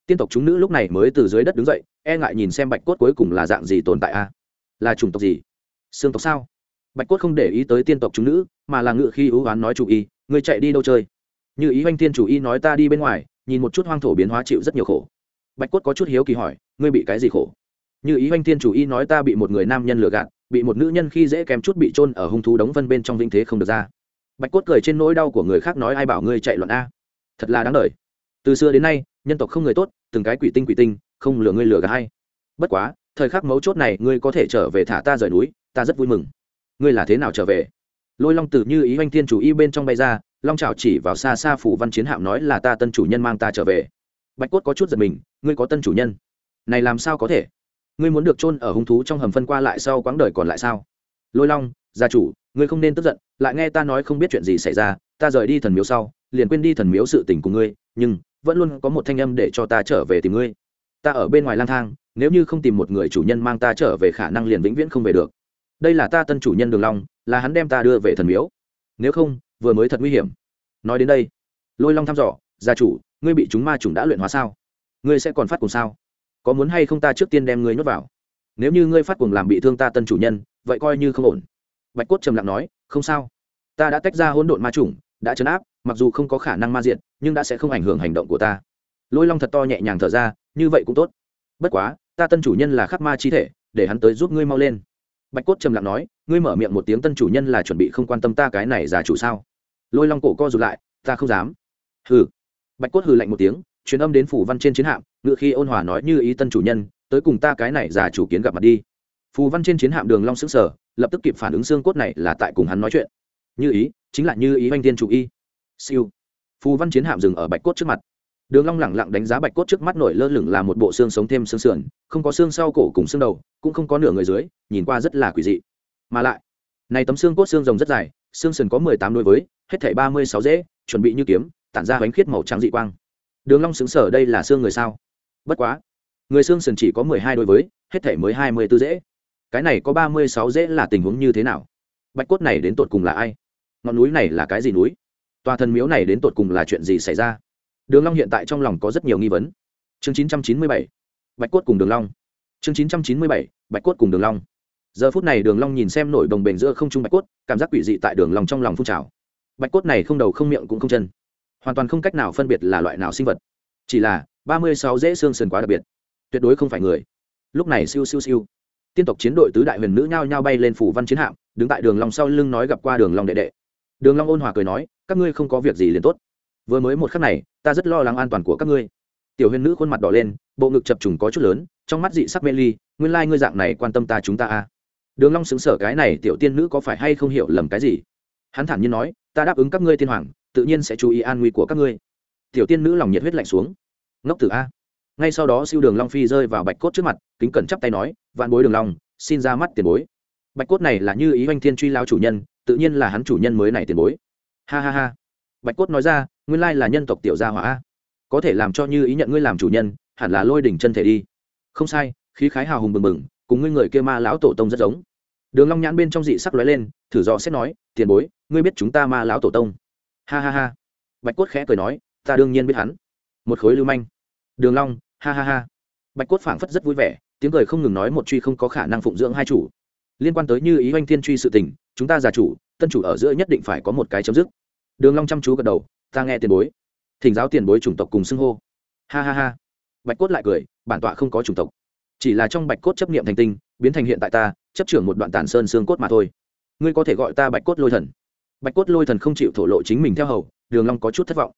Tiên tộc chúng nữ lúc này mới từ dưới đất đứng dậy e ngại nhìn xem bạch cốt cuối cùng là dạng gì tồn tại a? À? Là chủng tộc gì? Xương tộc sao? Bạch cốt không để ý tới tiên tộc chúng nữ, mà là ngự khi ưu oán nói chủ y người chạy đi đâu chơi? Như ý oanh tiên chủ y nói ta đi bên ngoài, nhìn một chút hoang thổ biến hóa chịu rất nhiều khổ. Bạch cốt có chút hiếu kỳ hỏi, ngươi bị cái gì khổ? Như ý oanh tiên chủ y nói ta bị một người nam nhân lừa gạt bị một nữ nhân khi dễ kém chút bị trôn ở hung thú đóng vân bên trong vinh thế không được ra. Bạch cốt cười trên nỗi đau của người khác nói ai bảo ngươi chạy loạn a. Thật là đáng đời. Từ xưa đến nay, nhân tộc không người tốt, từng cái quỷ tinh quỷ tinh, không lừa ngươi lừa gà hay bất quá, thời khắc mấu chốt này, ngươi có thể trở về thả ta rời núi, ta rất vui mừng. Ngươi là thế nào trở về? Lôi long tử như ý oanh thiên chủ y bên trong bay ra, long trào chỉ vào xa xa phủ văn chiến hạm nói là ta tân chủ nhân mang ta trở về. Bạch cốt có chút giật mình, ngươi có tân chủ nhân? Này làm sao có thể? Ngươi muốn được chôn ở hung thú trong hầm phân qua lại sau quãng đời còn lại sao? Lôi long, gia chủ, ngươi không nên tức giận, lại nghe ta nói không biết chuyện gì xảy ra, ta rời đi thần miếu sau, liền quên đi thần miếu sự tình của ngươi, nhưng vẫn luôn có một thanh âm để cho ta trở về tìm ngươi. Ta ở bên ngoài lang thang, nếu như không tìm một người chủ nhân mang ta trở về khả năng liền vĩnh viễn không về được. Đây là ta tân chủ nhân đường long, là hắn đem ta đưa về thần miếu. Nếu không, vừa mới thật nguy hiểm. Nói đến đây, lôi long thăm dò, gia chủ, ngươi bị chúng ma chủng đã luyện hóa sao? Ngươi sẽ còn phát cùng sao? Có muốn hay không ta trước tiên đem ngươi nhốt vào? Nếu như ngươi phát cuồng làm bị thương ta tân chủ nhân, vậy coi như không ổn. Bạch cốt trầm lặng nói, không sao. Ta đã tách ra hỗn độn ma trùng đã chấn áp, mặc dù không có khả năng ma diện nhưng đã sẽ không ảnh hưởng hành động của ta. Lôi long thật to nhẹ nhàng thở ra, như vậy cũng tốt. Bất quá, ta tân chủ nhân là khắc ma chi thể, để hắn tới giúp ngươi mau lên. Bạch cốt trầm lặng nói, ngươi mở miệng một tiếng tân chủ nhân là chuẩn bị không quan tâm ta cái này giả chủ sao? Lôi long cổ co rụt lại, ta không dám. Hừ. Bạch cốt hừ lạnh một tiếng, truyền âm đến phủ văn trên chiến hạm ngựa khi ôn hòa nói như ý tân chủ nhân, tới cùng ta cái này già chủ kiến gặp mặt đi. Phù văn trên chiến hạm đường long sững sờ, lập tức kịp phản ứng xương cốt này là tại cùng hắn nói chuyện. Như ý, chính là như ý anh tiên chủ y. Siêu. Phù văn chiến hạm dừng ở bạch cốt trước mặt. Đường long lẳng lặng đánh giá bạch cốt trước mắt nổi lơ lửng là một bộ xương sống thêm xương sườn, không có xương sau cổ cùng xương đầu, cũng không có nửa người dưới, nhìn qua rất là quỷ dị. Mà lại, này tấm xương cốt xương rồng rất dài, xương sườn có mười tám đôi với, hết thảy ba mươi sáu dễ, chuẩn bị như kiếm, tản ra bánh khiết màu trắng dị quang. Đường long sững sờ, đây là xương người sao? Bất quá, người xương sườn chỉ có mười hai đôi với, hết thảy mới hai mươi tư dễ. Cái này có ba mươi sáu dễ là tình huống như thế nào? Bạch cốt này đến tột cùng là ai? Ngọn núi này là cái gì núi? Tòa thần miếu này đến tột cùng là chuyện gì xảy ra? Đường long hiện tại trong lòng có rất nhiều nghi vấn. Chương chín trăm chín mươi bảy, bạch cốt cùng đường long. Chương chín trăm chín mươi bảy, bạch cốt cùng đường long. Giờ phút này đường long nhìn xem nổi đồng bền giữa không trung bạch cốt, cảm giác quỷ dị tại đường long trong lòng phun trào. Bạch cốt này không đầu không miệng cũng không chân. Hoàn toàn không cách nào phân biệt là loại nào sinh vật. Chỉ là ba mươi sáu dễ xương sườn quá đặc biệt. Tuyệt đối không phải người. Lúc này siêu siêu siêu. Tiên tộc chiến đội tứ đại huyền nữ nhao nhao bay lên phủ văn chiến hạm, đứng tại đường long sau lưng nói gặp qua đường long đệ đệ. Đường long ôn hòa cười nói, các ngươi không có việc gì liền tốt. Vừa mới một khắc này, ta rất lo lắng an toàn của các ngươi. Tiểu huyền nữ khuôn mặt đỏ lên, bộ ngực chập trùng có chút lớn, trong mắt dị sắc mê ly, nguyên lai like ngươi dạng này quan tâm ta chúng ta à. Đường long sững sở cái này tiểu tiên nữ có phải hay không hiểu lầm cái gì? Hắn thản nhiên nói, ta đáp ứng các ngươi tiên hoàng, tự nhiên sẽ chú ý an nguy của các ngươi. Tiểu tiên nữ lòng nhiệt huyết lạnh xuống ngốc tử a. Ngay sau đó siêu đường long phi rơi vào bạch cốt trước mặt, kính cẩn chắp tay nói, vạn bối đường long, xin ra mắt tiền bối. Bạch cốt này là như ý oanh thiên truy lao chủ nhân, tự nhiên là hắn chủ nhân mới này tiền bối. Ha ha ha. Bạch cốt nói ra, nguyên lai là nhân tộc tiểu gia hỏa có thể làm cho như ý nhận ngươi làm chủ nhân, hẳn là lôi đỉnh chân thể đi. Không sai, khí khái hào hùng bừng bừng, cùng ngươi người kia ma lão tổ tông rất giống. Đường long nhãn bên trong dị sắc lóe lên, thử dò xét nói, tiền bối, ngươi biết chúng ta ma lão tổ tông? Ha ha ha. Bạch cốt khẽ cười nói, ta đương nhiên biết hắn một khối lưu manh. Đường long, ha ha ha. Bạch cốt phảng phất rất vui vẻ, tiếng cười không ngừng nói một truy không có khả năng phụng dưỡng hai chủ. Liên quan tới như ý oanh thiên truy sự tình, chúng ta già chủ, tân chủ ở giữa nhất định phải có một cái chấm dứt. Đường long chăm chú gật đầu, ta nghe tiền bối. Thỉnh giáo tiền bối chủng tộc cùng xưng hô. Ha ha ha. Bạch cốt lại cười, bản tọa không có chủng tộc. Chỉ là trong bạch cốt chấp niệm thành tinh, biến thành hiện tại ta, chấp trưởng một đoạn tàn sơn xương cốt mà thôi. Ngươi có thể gọi ta bạch cốt lôi thần. Bạch cốt lôi thần không chịu thổ lộ chính mình theo hầu, đường long có chút thất vọng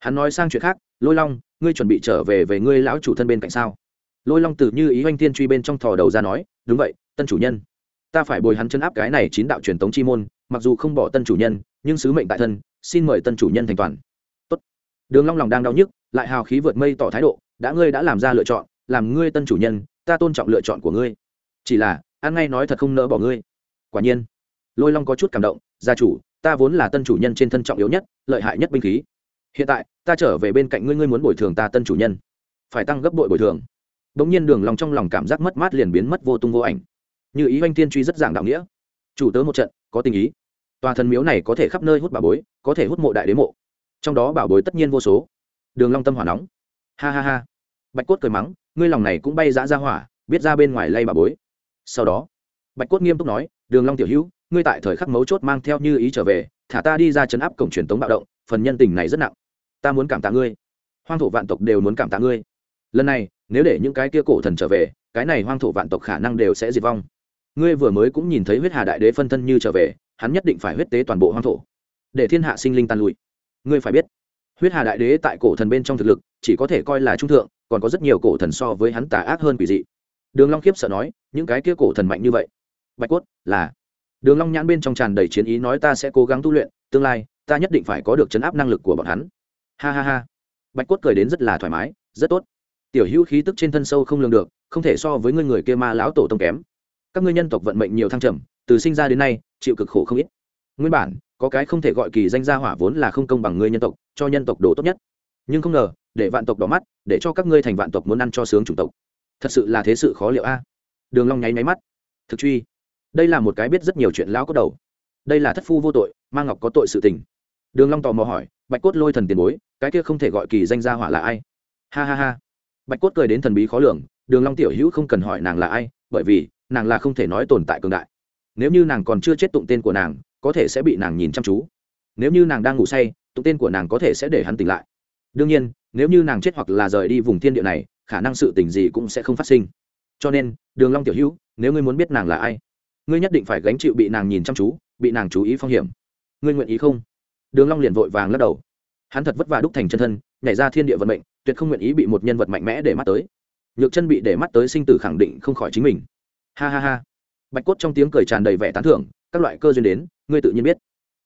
hắn nói sang chuyện khác, lôi long, ngươi chuẩn bị trở về về ngươi lão chủ thân bên cạnh sao? Lôi long từ như ý oanh thiên truy bên trong thò đầu ra nói, đúng vậy, tân chủ nhân. Ta phải bồi hắn chân áp cái này chín đạo truyền tống chi môn, mặc dù không bỏ tân chủ nhân, nhưng sứ mệnh tại thân, xin mời tân chủ nhân thành toàn. Tốt. đường long lòng đang đau nhức, lại hào khí vượt mây tỏ thái độ, đã ngươi đã làm ra lựa chọn, làm ngươi tân chủ nhân, ta tôn trọng lựa chọn của ngươi. Chỉ là an ngay nói thật không nỡ bỏ ngươi. Quả nhiên, lôi long có chút cảm động, gia chủ, ta vốn là tân chủ nhân trên thân trọng yếu nhất, lợi hại nhất binh khí hiện tại ta trở về bên cạnh ngươi ngươi muốn bồi thường ta tân chủ nhân. Phải tăng gấp bội bồi thường. Đ ỗ n g nhiên đường lòng trong lòng cảm giác mất mát liền biến mất vô tung vô ảnh. Như ý oanh tiên truy rất giảng đạo nghĩa. Chủ tớ một trận, có tình ý. Tòa thần miếu này có thể khắp nơi hút bà bối, có thể hút mộ đại đế mộ. Trong đó bảo bối tất nhiên vô số. Đường long tâm hỏa nóng. Ha ha ha. Bạch cốt cười mắng, ngươi lòng này cũng bay dã ra hỏa, biết ra bên ngoài lay bà bối. Sau đó, bạch cốt nghiêm túc nói, đường long tiểu hữu, ngươi tại thời khắc mấu chốt mang theo như ý trở về, thả ta đi ra chấn áp cổng truyền tống bạo động phần nhân tình này rất nặng. Ta muốn cảm tạ ngươi. Hoang thổ vạn tộc đều muốn cảm tạ ngươi. Lần này, nếu để những cái kia cổ thần trở về, cái này hoang thổ vạn tộc khả năng đều sẽ diệt vong. Ngươi vừa mới cũng nhìn thấy huyết hà đại đế phân thân như trở về, hắn nhất định phải huyết tế toàn bộ hoang thổ, để thiên hạ sinh linh tan lụi. Ngươi phải biết, huyết hà đại đế tại cổ thần bên trong thực lực, chỉ có thể coi là trung thượng, còn có rất nhiều cổ thần so với hắn tà ác hơn quỷ dị. Đường long khiếp sợ nói, những cái kia cổ thần mạnh như vậy. Bạch cốt, là. Đường long nhãn bên trong tràn đầy chiến ý nói ta sẽ cố gắng tu luyện, tương lai ta nhất định phải có được chấn áp năng lực của bọn hắn. Ha ha ha. Bạch cốt cười đến rất là thoải mái, rất tốt. Tiểu hữu khí tức trên thân sâu không lường được, không thể so với ngươi người kia ma lão tổ tông kém. Các ngươi nhân tộc vận mệnh nhiều thăng trầm, từ sinh ra đến nay, chịu cực khổ không ít. Nguyên bản, có cái không thể gọi kỳ danh gia hỏa vốn là không công bằng ngươi nhân tộc, cho nhân tộc đồ tốt nhất. Nhưng không ngờ, để vạn tộc đỏ mắt, để cho các ngươi thành vạn tộc muốn ăn cho sướng chủng tộc. Thật sự là thế sự khó liệu a. Đường long nháy máy mắt. Thực truy. Đây là một cái biết rất nhiều chuyện lão có đầu. Đây là thất phu vô tội mang ngọc có tội sự tình đường long tò mò hỏi, bạch cốt lôi thần tiền bối, cái kia không thể gọi kỳ danh gia hỏa là ai? Ha ha ha. Bạch cốt cười đến thần bí khó lường, đường long tiểu hữu không cần hỏi nàng là ai, bởi vì, nàng là không thể nói tồn tại cường đại. Nếu như nàng còn chưa chết tụng tên của nàng, có thể sẽ bị nàng nhìn chăm chú. Nếu như nàng đang ngủ say, tụng tên của nàng có thể sẽ để hắn tỉnh lại. Đương nhiên, nếu như nàng chết hoặc là rời đi vùng thiên địa này, khả năng sự tình gì cũng sẽ không phát sinh. Cho nên, đường long tiểu hữu, nếu ngươi muốn biết nàng là ai, ngươi nhất định phải gánh chịu bị nàng nhìn chăm chú, bị nàng chú ý phong hiểm. Ngươi nguyện ý không? Đường long liền vội vàng lắc đầu. Hắn thật vất vả đúc thành chân thân, nhảy ra thiên địa vận mệnh, tuyệt không nguyện ý bị một nhân vật mạnh mẽ để mắt tới. Nhược chân bị để mắt tới sinh tử khẳng định không khỏi chính mình. Ha ha ha. Bạch cốt trong tiếng cười tràn đầy vẻ tán thưởng, các loại cơ duyên đến, ngươi tự nhiên biết.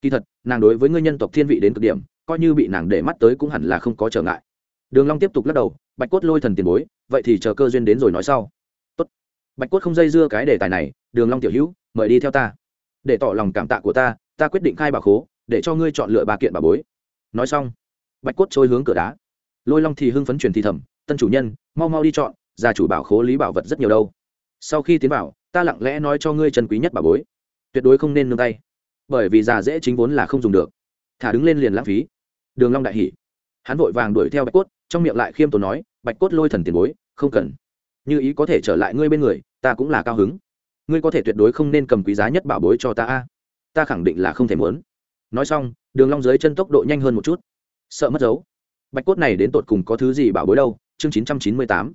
Kỳ thật, nàng đối với ngươi nhân tộc thiên vị đến cực điểm, coi như bị nàng để mắt tới cũng hẳn là không có trở ngại. Đường long tiếp tục lắc đầu, bạch cốt lôi thần tiền bối, vậy thì chờ cơ duyên đến rồi nói sau. Tốt. Bạch cốt không dây dưa cái đề tài này, đường long tiểu hữu, mời đi theo ta. Để tỏ lòng cảm tạ của ta ta quyết định khai bảo khố để cho ngươi chọn lựa ba kiện bà bối. Nói xong, bạch cốt trôi hướng cửa đá. Lôi long thì hưng phấn truyền thì thầm, tân chủ nhân, mau mau đi chọn, gia chủ bảo khố lý bảo vật rất nhiều đâu. Sau khi tiến vào, ta lặng lẽ nói cho ngươi chân quý nhất bà bối. Tuyệt đối không nên nương tay, bởi vì già dễ chính vốn là không dùng được. Thả đứng lên liền lãng phí. Đường long đại hỉ. Hắn vội vàng đuổi theo bạch cốt, trong miệng lại khiêm tốn nói, bạch cốt lôi thần tiền bối, không cần. Như ý có thể trở lại ngươi bên người, ta cũng là cao hứng. Ngươi có thể tuyệt đối không nên cầm quý giá nhất bảo bối cho ta a. Ta khẳng định là không thể muốn nói xong, đường long dưới chân tốc độ nhanh hơn một chút. Sợ mất dấu. Bạch cốt này đến tột cùng có thứ gì bảo bối đâu? Chương chín trăm chín mươi tám.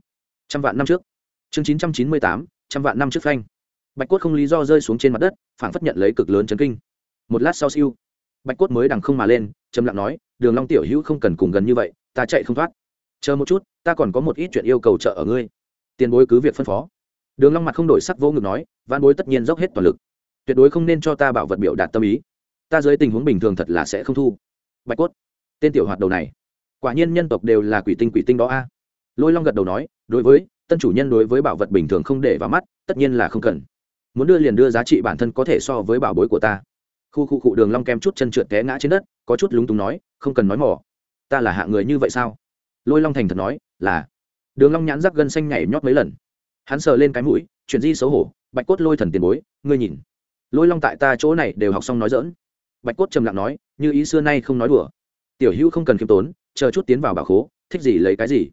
Trăm vạn năm trước. Chương chín trăm chín mươi tám, trăm vạn năm trước phanh. Bạch cốt không lý do rơi xuống trên mặt đất, phảng phất nhận lấy cực lớn chấn kinh. Một lát sau siêu. Bạch cốt mới đằng không mà lên, trầm lặng nói, đường long tiểu hữu không cần cùng gần như vậy, ta chạy không thoát. Chờ một chút, ta còn có một ít chuyện yêu cầu trợ ở ngươi. Tiền bối cứ việc phân phó. Đường long mặt không đổi sắc vô ngực nói văn bối tất nhiên dốc hết toàn lực. Tuyệt đối không nên cho ta bảo vật biểu đạt tâm ý ta dưới tình huống bình thường thật là sẽ không thu. Bạch cốt, tên tiểu hoạt đầu này, quả nhiên nhân tộc đều là quỷ tinh quỷ tinh đó a. Lôi long gật đầu nói, đối với, tân chủ nhân đối với bảo vật bình thường không để vào mắt, tất nhiên là không cần. Muốn đưa liền đưa giá trị bản thân có thể so với bảo bối của ta. Khu khu cụ đường long kem chút chân trượt té ngã trên đất, có chút lúng túng nói, không cần nói mỏ. Ta là hạ người như vậy sao? Lôi long thành thật nói, là. Đường long nhãn rắc gân xanh nhảy nhót mấy lần. Hắn sờ lên cái mũi, chuyện di xấu hổ, bạch cốt lôi thần tiền bối, ngươi nhìn. Lôi long tại ta chỗ này đều học xong nói dỡn bạch cốt trầm lặng nói, như ý xưa nay không nói đùa. Tiểu hữu không cần khiêm tốn, chờ chút tiến vào bảo khố, thích gì lấy cái gì.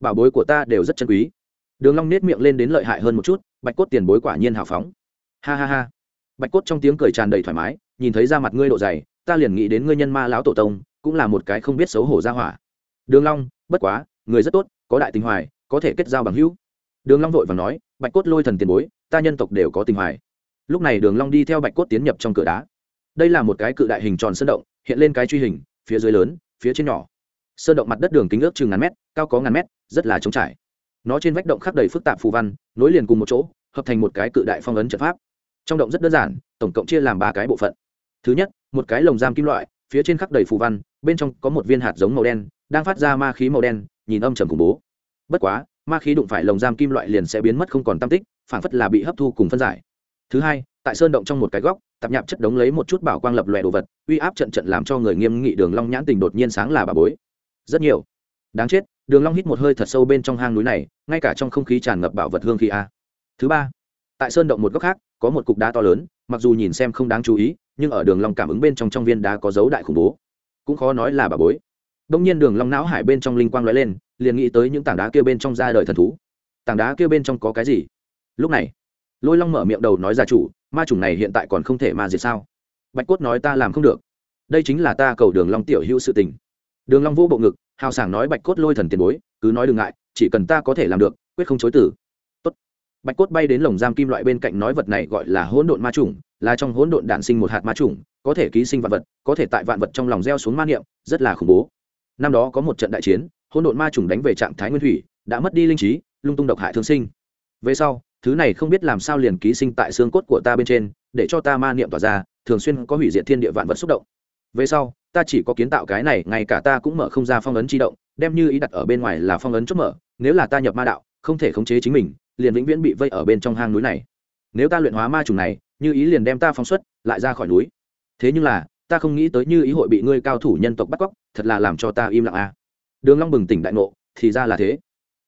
Bảo bối của ta đều rất chân quý. Đường long nết miệng lên đến lợi hại hơn một chút, bạch cốt tiền bối quả nhiên hào phóng. Ha ha ha. Bạch cốt trong tiếng cười tràn đầy thoải mái, nhìn thấy da mặt ngươi độ dày, ta liền nghĩ đến ngươi nhân ma lão tổ tông, cũng là một cái không biết xấu hổ ra hỏa. Đường long, bất quá, người rất tốt, có đại tình hoài, có thể kết giao bằng hữu. Đường long vội vàng nói, bạch cốt lôi thần tiền bối, ta nhân tộc đều có tình hoài. Lúc này đường long đi theo bạch cốt tiến nhập trong cửa đá đây là một cái cự đại hình tròn sơn động, hiện lên cái truy hình, phía dưới lớn, phía trên nhỏ. Sơn động mặt đất đường kính ước chừng ngàn mét, cao có ngàn mét, rất là trống trải. Nó trên vách động khắc đầy phức tạp phù văn, nối liền cùng một chỗ, hợp thành một cái cự đại phong ấn trận pháp. Trong động rất đơn giản, tổng cộng chia làm ba cái bộ phận. Thứ nhất, một cái lồng giam kim loại, phía trên khắc đầy phù văn, bên trong có một viên hạt giống màu đen, đang phát ra ma khí màu đen, nhìn âm trầm khủng bố. Bất quá, ma khí đụng phải lồng giam kim loại liền sẽ biến mất không còn tam tích phản phất là bị hấp thu cùng phân giải. Thứ hai, tại sơn động trong một cái góc tạp nhạp chất đống lấy một chút bảo quang lập lòe đồ vật, uy áp trận trận làm cho người nghiêm nghị đường long nhãn tình đột nhiên sáng là bà bối. Rất nhiều. Đáng chết, đường long hít một hơi thật sâu bên trong hang núi này, ngay cả trong không khí tràn ngập bảo vật hương khí a. Thứ ba, tại sơn động một góc khác, có một cục đá to lớn, mặc dù nhìn xem không đáng chú ý, nhưng ở đường long cảm ứng bên trong trong viên đá có dấu đại khủng bố. Cũng khó nói là bà bối. Đông nhiên đường long não hải bên trong linh quang lóe lên, liền nghĩ tới những tảng đá kia bên trong ra đời thần thú. Tảng đá kia bên trong có cái gì? Lúc này, lôi long mở miệng đầu nói ra chủ ma chủng này hiện tại còn không thể ma diệt sao? Bạch cốt nói ta làm không được. Đây chính là ta cầu đường long tiểu hữu sự tình. Đường long vô bộ ngực, hào sảng nói bạch cốt lôi thần tiền bối, cứ nói đừng ngại, chỉ cần ta có thể làm được, quyết không chối từ. Tốt. bạch cốt bay đến lồng giam kim loại bên cạnh nói vật này gọi là hỗn độn ma chủng, là trong hỗn độn đản sinh một hạt ma chủng, có thể ký sinh vạn vật, có thể tại vạn vật trong lòng gieo xuống ma niệm, rất là khủng bố. Năm đó có một trận đại chiến, hỗn độn ma chủng đánh về trạng thái nguyên thủy, đã mất đi linh trí, lung tung độc hại thương sinh. Về sau thứ này không biết làm sao liền ký sinh tại xương cốt của ta bên trên, để cho ta ma niệm tỏa ra, thường xuyên có hủy diệt thiên địa vạn vật xúc động. Về sau, ta chỉ có kiến tạo cái này, ngay cả ta cũng mở không ra phong ấn chi động, đem như ý đặt ở bên ngoài là phong ấn chốt mở, nếu là ta nhập ma đạo, không thể khống chế chính mình, liền vĩnh viễn bị vây ở bên trong hang núi này. Nếu ta luyện hóa ma trùng này, như ý liền đem ta phóng xuất, lại ra khỏi núi. Thế nhưng là, ta không nghĩ tới như ý hội bị ngươi cao thủ nhân tộc bắt cóc, thật là làm cho ta im lặng a à. đường long bừng tỉnh đại ngộ, thì ra là thế.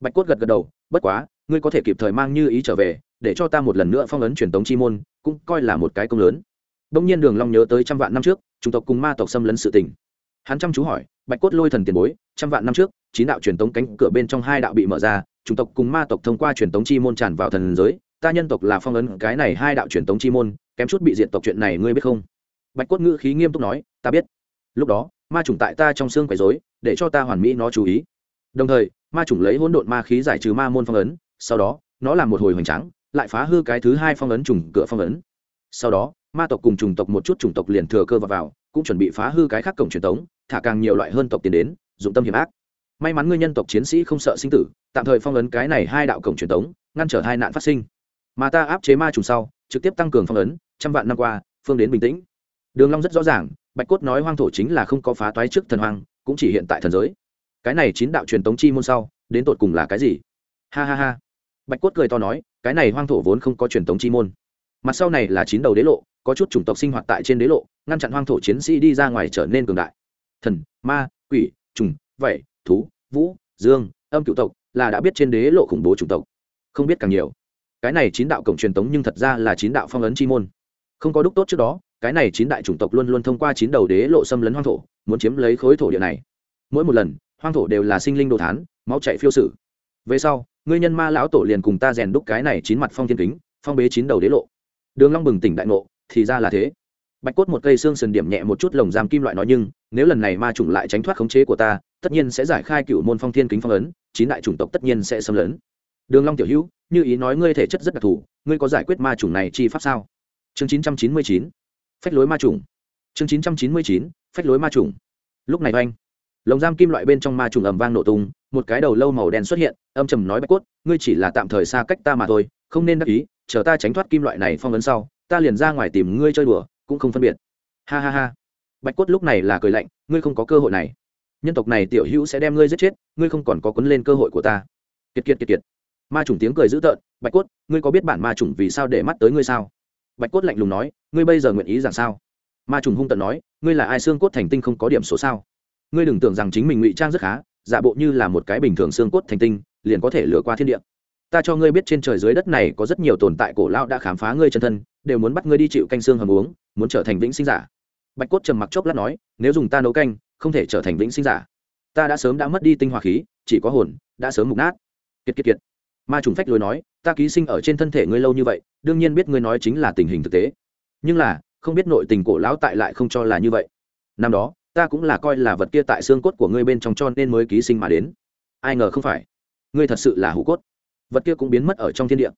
Bạch cốt gật gật đầu, bất quá ngươi có thể kịp thời mang như ý trở về, để cho ta một lần nữa phong ấn truyền tống chi môn, cũng coi là một cái công lớn. Đông nhiên đường long nhớ tới trăm vạn năm trước, chủng tộc cùng ma tộc xâm lấn sự tình. Hắn chăm chú hỏi, bạch cốt lôi thần tiền bối, trăm vạn năm trước, chín đạo truyền tống cánh cửa bên trong hai đạo bị mở ra, chủng tộc cùng ma tộc thông qua truyền tống chi môn tràn vào thần giới, ta nhân tộc là phong ấn cái này hai đạo truyền tống chi môn, kém chút bị diện tộc chuyện này ngươi biết không? Bạch cốt ngữ khí nghiêm túc nói, ta biết. Lúc đó, ma chủng tại ta trong xương quấy rối, để cho ta hoàn mỹ nó chú ý. Đồng thời, ma chủng lấy hỗn độn ma khí giải trừ ma môn phong ấn sau đó nó làm một hồi hoành tráng lại phá hư cái thứ hai phong ấn trùng cửa phong ấn. Sau đó ma tộc cùng chủng tộc một chút chủng tộc liền thừa cơ vào, vào cũng chuẩn bị phá hư cái khác cổng truyền thống thả càng nhiều loại hơn tộc tiến đến dụng tâm hiểm ác. May mắn ngươi nhân tộc chiến sĩ không sợ sinh tử tạm thời phong ấn cái này hai đạo cổng truyền thống ngăn trở hai nạn phát sinh. Mà ta áp chế ma trùng sau trực tiếp tăng cường phong ấn trăm vạn năm qua phương đến bình tĩnh. Đường long rất rõ ràng bạch cốt nói hoang thổ chính là không có phá toái trước thần hoang cũng chỉ hiện tại thần giới. Cái này chín đạo truyền tống chi môn sau đến tột cùng là cái gì? Ha ha ha bạch cốt cười to nói, cái này hoang thổ vốn không có truyền thống chi môn. Mặt sau này là chín đầu đế lộ, có chút chủng tộc sinh hoạt tại trên đế lộ, ngăn chặn hoang thổ chiến sĩ đi ra ngoài trở nên cường đại. Thần, ma, quỷ, trùng vẩy thú, vũ, dương, âm cựu tộc là đã biết trên đế lộ khủng bố chủng tộc. Không biết càng nhiều. Cái này chín đạo cổng truyền tống nhưng thật ra là chín đạo phong ấn chi môn. Không có đúc tốt trước đó, cái này chín đại chủng tộc luôn luôn thông qua chín đầu đế lộ xâm lấn hoang thổ, muốn chiếm lấy khối thổ địa này. Mỗi một lần, hoang thổ đều là sinh linh đồ thán, máu chạy phiêu sử. Về sau ngươi nhân ma lão tổ liền cùng ta rèn đúc cái này chín mặt phong thiên kính, phong bế chín đầu đế lộ. Đường long bừng tỉnh đại ngộ, thì ra là thế. Bạch cốt một cây xương sườn điểm nhẹ một chút lồng giam kim loại nói nhưng, nếu lần này ma chủng lại tránh thoát khống chế của ta, tất nhiên sẽ giải khai cựu môn phong thiên kính phong ấn, chín đại chủng tộc tất nhiên sẽ xâm lấn. Đường long tiểu hữu, như ý nói ngươi thể chất rất đặc thù, ngươi có giải quyết ma chủng này chi pháp sao? Chương chín trăm chín mươi chín, phách lối ma chủng. Chương chín trăm chín mươi chín, phách lối ma chủng. Lúc này oanh, lồng giam kim loại bên trong ma trùng ầm vang nổ tung một cái đầu lâu màu đen xuất hiện, âm trầm nói bạch cốt, ngươi chỉ là tạm thời xa cách ta mà thôi, không nên đắc ý, chờ ta tránh thoát kim loại này phong ấn sau, ta liền ra ngoài tìm ngươi chơi đùa, cũng không phân biệt. Ha ha ha. Bạch cốt lúc này là cười lạnh, ngươi không có cơ hội này. Nhân tộc này tiểu hữu sẽ đem ngươi giết chết, ngươi không còn có quấn lên cơ hội của ta. Kiệt kiệt kiệt kiệt. Ma trùng tiếng cười dữ tợn, bạch cốt, ngươi có biết bản ma trùng vì sao để mắt tới ngươi sao? Bạch cốt lạnh lùng nói, ngươi bây giờ nguyện ý rằng sao? Ma trùng hung tận nói, ngươi là ai xương cốt thành tinh không có điểm số sao? Ngươi đừng tưởng rằng chính mình ngụy trang rất khá giả bộ như là một cái bình thường xương cốt thành tinh, liền có thể lừa qua thiên địa. Ta cho ngươi biết trên trời dưới đất này có rất nhiều tồn tại cổ lao đã khám phá ngươi chân thân, đều muốn bắt ngươi đi chịu canh xương hầm uống, muốn trở thành vĩnh sinh giả. Bạch cốt trầm mặc chốc lát nói, nếu dùng ta nấu canh, không thể trở thành vĩnh sinh giả. Ta đã sớm đã mất đi tinh hoa khí, chỉ có hồn, đã sớm mục nát. Kiệt kiệt kiệt. Ma trùng phách lối nói, ta ký sinh ở trên thân thể ngươi lâu như vậy, đương nhiên biết ngươi nói chính là tình hình thực tế. Nhưng là, không biết nội tình cổ lão tại lại không cho là như vậy. Năm đó ta cũng là coi là vật kia tại xương cốt của ngươi bên trong cho nên mới ký sinh mà đến. Ai ngờ không phải, ngươi thật sự là hủ cốt. Vật kia cũng biến mất ở trong thiên địa.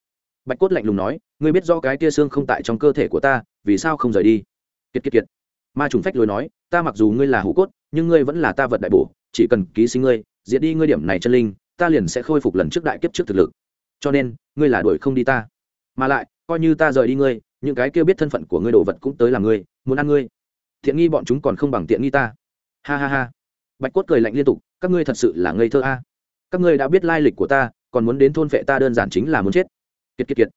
Bạch cốt lạnh lùng nói, ngươi biết do cái kia xương không tại trong cơ thể của ta, vì sao không rời đi? Kiệt kiệt kiệt. Ma trùng phách lối nói, ta mặc dù ngươi là hủ cốt, nhưng ngươi vẫn là ta vật đại bổ, chỉ cần ký sinh ngươi, diệt đi ngươi điểm này chân linh, ta liền sẽ khôi phục lần trước đại kiếp trước thực lực. Cho nên, ngươi là đuổi không đi ta. Mà lại, coi như ta rời đi ngươi, những cái kia biết thân phận của ngươi đồ vật cũng tới là ngươi, muốn ăn ngươi thiện nghi bọn chúng còn không bằng tiện nghi ta. Ha ha ha. Bạch cốt cười lạnh liên tục, các ngươi thật sự là ngây thơ a. Các ngươi đã biết lai lịch của ta, còn muốn đến thôn vệ ta đơn giản chính là muốn chết. Kiệt kiệt kiệt.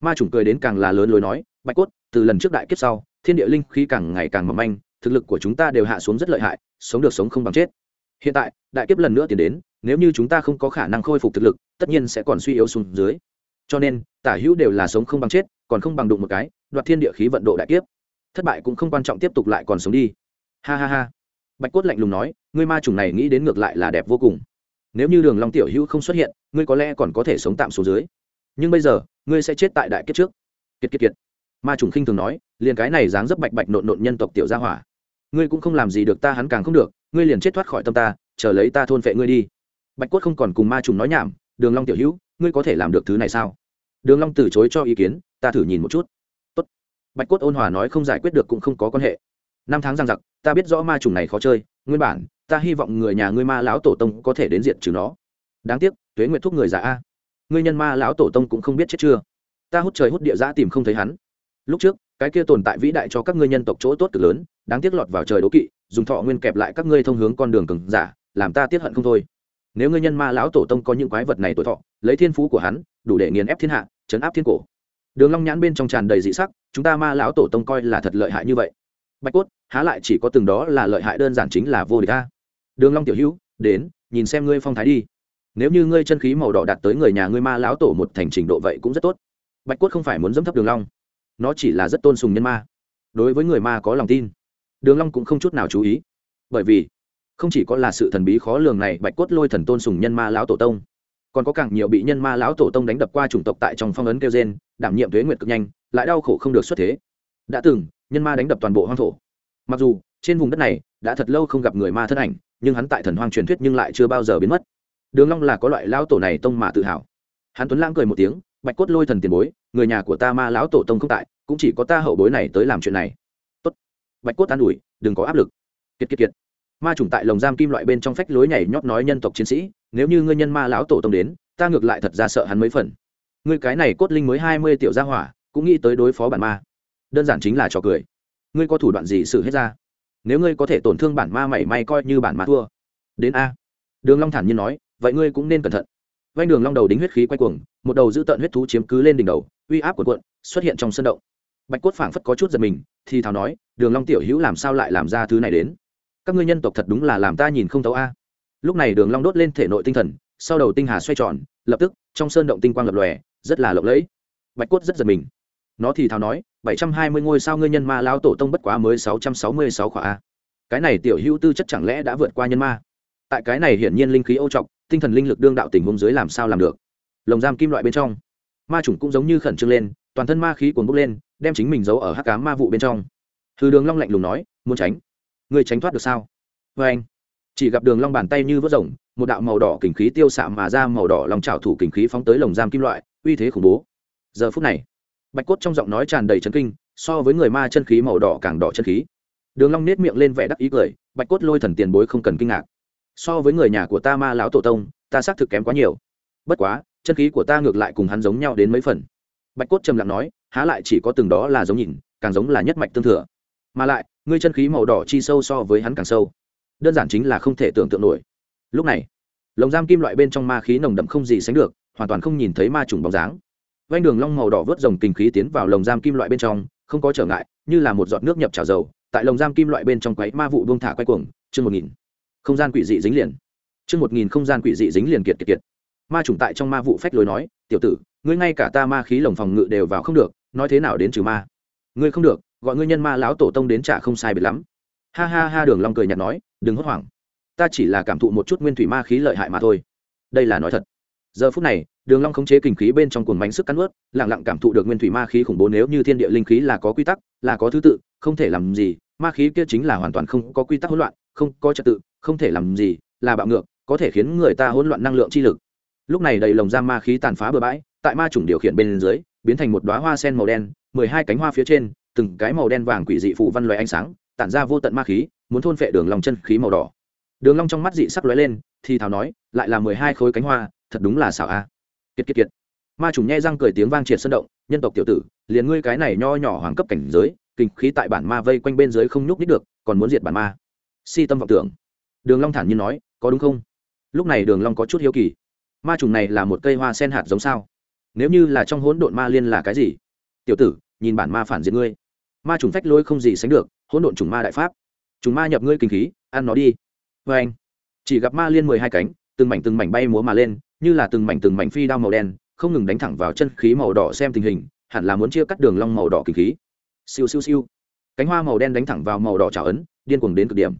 Ma chủng cười đến càng là lớn lối nói, bạch cốt, từ lần trước đại kiếp sau, thiên địa linh khí càng ngày càng mỏng manh, thực lực của chúng ta đều hạ xuống rất lợi hại, sống được sống không bằng chết. Hiện tại, đại kiếp lần nữa tiến đến, nếu như chúng ta không có khả năng khôi phục thực lực, tất nhiên sẽ còn suy yếu xuống dưới. Cho nên, tả hữu đều là sống không bằng chết, còn không bằng đụng một cái, đoạt thiên địa khí vận độ đại kiếp thất bại cũng không quan trọng tiếp tục lại còn sống đi. Ha ha ha. Bạch cốt lạnh lùng nói, ngươi ma trùng này nghĩ đến ngược lại là đẹp vô cùng. Nếu như đường long tiểu hữu không xuất hiện, ngươi có lẽ còn có thể sống tạm xuống dưới. Nhưng bây giờ, ngươi sẽ chết tại đại kiếp trước. Kiệt kiệt kiệt. Ma trùng khinh thường nói, liền cái này dáng dấp bạch bạch nộn nộn nhân tộc tiểu gia hỏa. Ngươi cũng không làm gì được ta hắn càng không được, ngươi liền chết thoát khỏi tâm ta, chờ lấy ta thôn phệ ngươi đi. Bạch cốt không còn cùng ma trùng nói nhảm, đường long tiểu hữu, ngươi có thể làm được thứ này sao? Đường long từ chối cho ý kiến, ta thử nhìn một chút bạch cốt ôn hòa nói không giải quyết được cũng không có quan hệ. Năm tháng giang giặc, ta biết rõ ma trùng này khó chơi, nguyên bản, ta hy vọng người nhà ngươi ma lão tổ tông có thể đến diện trừ nó. Đáng tiếc, tuế nguyệt thúc người già a. Ngươi nhân ma lão tổ tông cũng không biết chết chưa. Ta hút trời hút địa giã tìm không thấy hắn. Lúc trước, cái kia tồn tại vĩ đại cho các ngươi nhân tộc chỗ tốt cực lớn, đáng tiếc lọt vào trời đố kỵ, dùng thọ nguyên kẹp lại các ngươi thông hướng con đường cừng giả, làm ta tiết hận không thôi. Nếu ngươi nhân ma lão tổ tông có những quái vật này tuổi thọ, lấy thiên phú của hắn, đủ để nghiền ép thiên hạ chấn áp thiên cổ đường long nhãn bên trong tràn đầy dị sắc, chúng ta ma lão tổ tông coi là thật lợi hại như vậy. Bạch cốt, há lại chỉ có từng đó là lợi hại đơn giản chính là vô địch a. Đường long tiểu hữu, đến, nhìn xem ngươi phong thái đi. Nếu như ngươi chân khí màu đỏ đạt tới người nhà ngươi ma lão tổ một thành trình độ vậy cũng rất tốt. Bạch cốt không phải muốn dẫm thấp đường long. Nó chỉ là rất tôn sùng nhân ma. Đối với người ma có lòng tin. Đường long cũng không chút nào chú ý. Bởi vì, không chỉ có là sự thần bí khó lường này, bạch cốt lôi thần tôn sùng nhân ma lão tổ tông còn có càng nhiều bị nhân ma lão tổ tông đánh đập qua chủng tộc tại trong phong ấn kêu gen, đảm nhiệm thuế nguyệt cực nhanh, lại đau khổ không được xuất thế. Đã từng, nhân ma đánh đập toàn bộ hoang thổ. Mặc dù, trên vùng đất này, đã thật lâu không gặp người ma thân ảnh, nhưng hắn tại thần hoang truyền thuyết nhưng lại chưa bao giờ biến mất. Đường long là có loại lão tổ này tông mà tự hào. Hắn tuấn lãng cười một tiếng, bạch cốt lôi thần tiền bối, người nhà của ta ma lão tổ tông không tại, cũng chỉ có ta hậu bối này tới làm chuyện này. Tốt. Bạch cốt an ủi, đừng có áp lực. Kiệt kiệt kiệt. Ma trùng tại lồng giam kim loại bên trong phách lối nhảy nhót nói nhân tộc chiến sĩ nếu như ngươi nhân ma lão tổ tông đến, ta ngược lại thật ra sợ hắn mấy phần. Ngươi cái này cốt linh mới hai mươi tiểu gia hỏa, cũng nghĩ tới đối phó bản ma. Đơn giản chính là trò cười. Ngươi có thủ đoạn gì xử hết ra? Nếu ngươi có thể tổn thương bản ma mảy may coi như bản ma thua. Đến a. Đường long thản nhiên nói, vậy ngươi cũng nên cẩn thận. Vanh đường long đầu đính huyết khí quay cuồng, một đầu giữ tận huyết thú chiếm cứ lên đỉnh đầu, uy áp cuộn cuộn, xuất hiện trong sân động. Bạch cốt phảng phất có chút giật mình, thì thào nói, đường long tiểu hữu làm sao lại làm ra thứ này đến? Các ngươi nhân tộc thật đúng là làm ta nhìn không thấu a lúc này đường long đốt lên thể nội tinh thần, sau đầu tinh hà xoay tròn, lập tức, trong sơn động tinh quang lập lòe, rất là lộng lẫy. Bạch cốt rất giật mình. Nó thì thào nói, bảy trăm hai mươi ngôi sao ngươi nhân ma lão tổ tông bất quá mới sáu trăm sáu mươi sáu khỏa a. Cái này tiểu hữu tư chất chẳng lẽ đã vượt qua nhân ma? Tại cái này hiển nhiên linh khí ô trọng tinh thần linh lực đương đạo tình huống dưới làm sao làm được? Lồng giam kim loại bên trong. Ma chủng cũng giống như khẩn trương lên, toàn thân ma khí cuồn bốc lên, đem chính mình giấu ở hắc ám ma vụ bên trong. Thư đường long lạnh lùng nói, muốn tránh? Người tránh thoát được sao? Vê anh chỉ gặp đường long bàn tay như vớt rồng, một đạo màu đỏ kình khí tiêu xạ mà ra màu đỏ lòng chảo thủ kình khí phóng tới lồng giam kim loại, uy thế khủng bố. Giờ phút này, bạch cốt trong giọng nói tràn đầy chấn kinh, so với người ma chân khí màu đỏ càng đỏ chân khí. Đường long nét miệng lên vẻ đắc ý cười, bạch cốt lôi thần tiền bối không cần kinh ngạc. So với người nhà của ta ma lão tổ tông, ta xác thực kém quá nhiều. Bất quá, chân khí của ta ngược lại cùng hắn giống nhau đến mấy phần. Bạch cốt trầm lặng nói, há lại chỉ có từng đó là giống nhìn, càng giống là nhất mạch tương thừa. Mà lại, ngươi chân khí màu đỏ chi sâu so với hắn càng sâu đơn giản chính là không thể tưởng tượng nổi. Lúc này, lồng giam kim loại bên trong ma khí nồng đậm không gì sánh được, hoàn toàn không nhìn thấy ma trùng bóng dáng. Vanh đường long màu đỏ vớt dòng kinh khí tiến vào lồng giam kim loại bên trong, không có trở ngại, như là một giọt nước nhập trào dầu, tại lồng giam kim loại bên trong quấy ma vụ buông thả quay cuồng, chương một nghìn. Không gian quỷ dị dính liền. Chương một nghìn không gian quỷ dị dính liền kiệt kiệt kiệt. Ma trùng tại trong ma vụ phách lối nói, tiểu tử, ngươi ngay cả ta ma khí lồng phòng ngự đều vào không được, nói thế nào đến trừ ma? Ngươi không được, gọi ngươi nhân ma lão tổ tông đến trả không sai biệt lắm ha ha ha đường long cười nhạt nói, đừng hốt hoảng. Ta chỉ là cảm thụ một chút nguyên thủy ma khí lợi hại mà thôi. Đây là nói thật. Giờ phút này, đường long khống chế kinh khí bên trong cuồng bánh sức cắn nuốt, lặng lặng cảm thụ được nguyên thủy ma khí khủng bố nếu như thiên địa linh khí là có quy tắc, là có thứ tự, không thể làm gì, ma khí kia chính là hoàn toàn không có quy tắc hỗn loạn, không có trật tự, không thể làm gì, là bạo ngược, có thể khiến người ta hỗn loạn năng lượng chi lực. Lúc này đầy lồng giam ma khí tàn phá bừa bãi, tại ma chủng điều khiển bên dưới, biến thành một đóa hoa sen màu đen, mười hai cánh hoa phía trên, từng cái màu đen vàng quỷ dị phủ văn loài ánh sáng tản ra vô tận ma khí, muốn thôn phệ đường lòng chân khí màu đỏ. Đường long trong mắt dị sắc lóe lên, thì thào nói, lại là mười hai khối cánh hoa, thật đúng là xảo a. Kiệt kiệt kiệt. Ma trùng nhe răng cười tiếng vang triệt sân động, nhân tộc tiểu tử, liền ngươi cái này nho nhỏ hoàng cấp cảnh giới, kinh khí tại bản ma vây quanh bên dưới không nhúc nít được, còn muốn diệt bản ma. Si tâm vọng tưởng. Đường long thản nhiên nói, có đúng không? Lúc này đường long có chút hiếu kỳ. Ma trùng này là một cây hoa sen hạt giống sao? Nếu như là trong hỗn độn ma liên là cái gì? Tiểu tử, nhìn bản ma phản diện ngươi ma trùng phách lôi không gì sánh được, hỗn độn trùng ma đại pháp. Trùng ma nhập ngươi kinh khí, ăn nó đi. Vê anh, chỉ gặp ma liên mười hai cánh, từng mảnh từng mảnh bay múa mà lên, như là từng mảnh từng mảnh phi đao màu đen, không ngừng đánh thẳng vào chân khí màu đỏ xem tình hình, hẳn là muốn chia cắt đường long màu đỏ kinh khí. Siêu siêu siêu. Cánh hoa màu đen đánh thẳng vào màu đỏ trào ấn, điên cuồng đến cực điểm.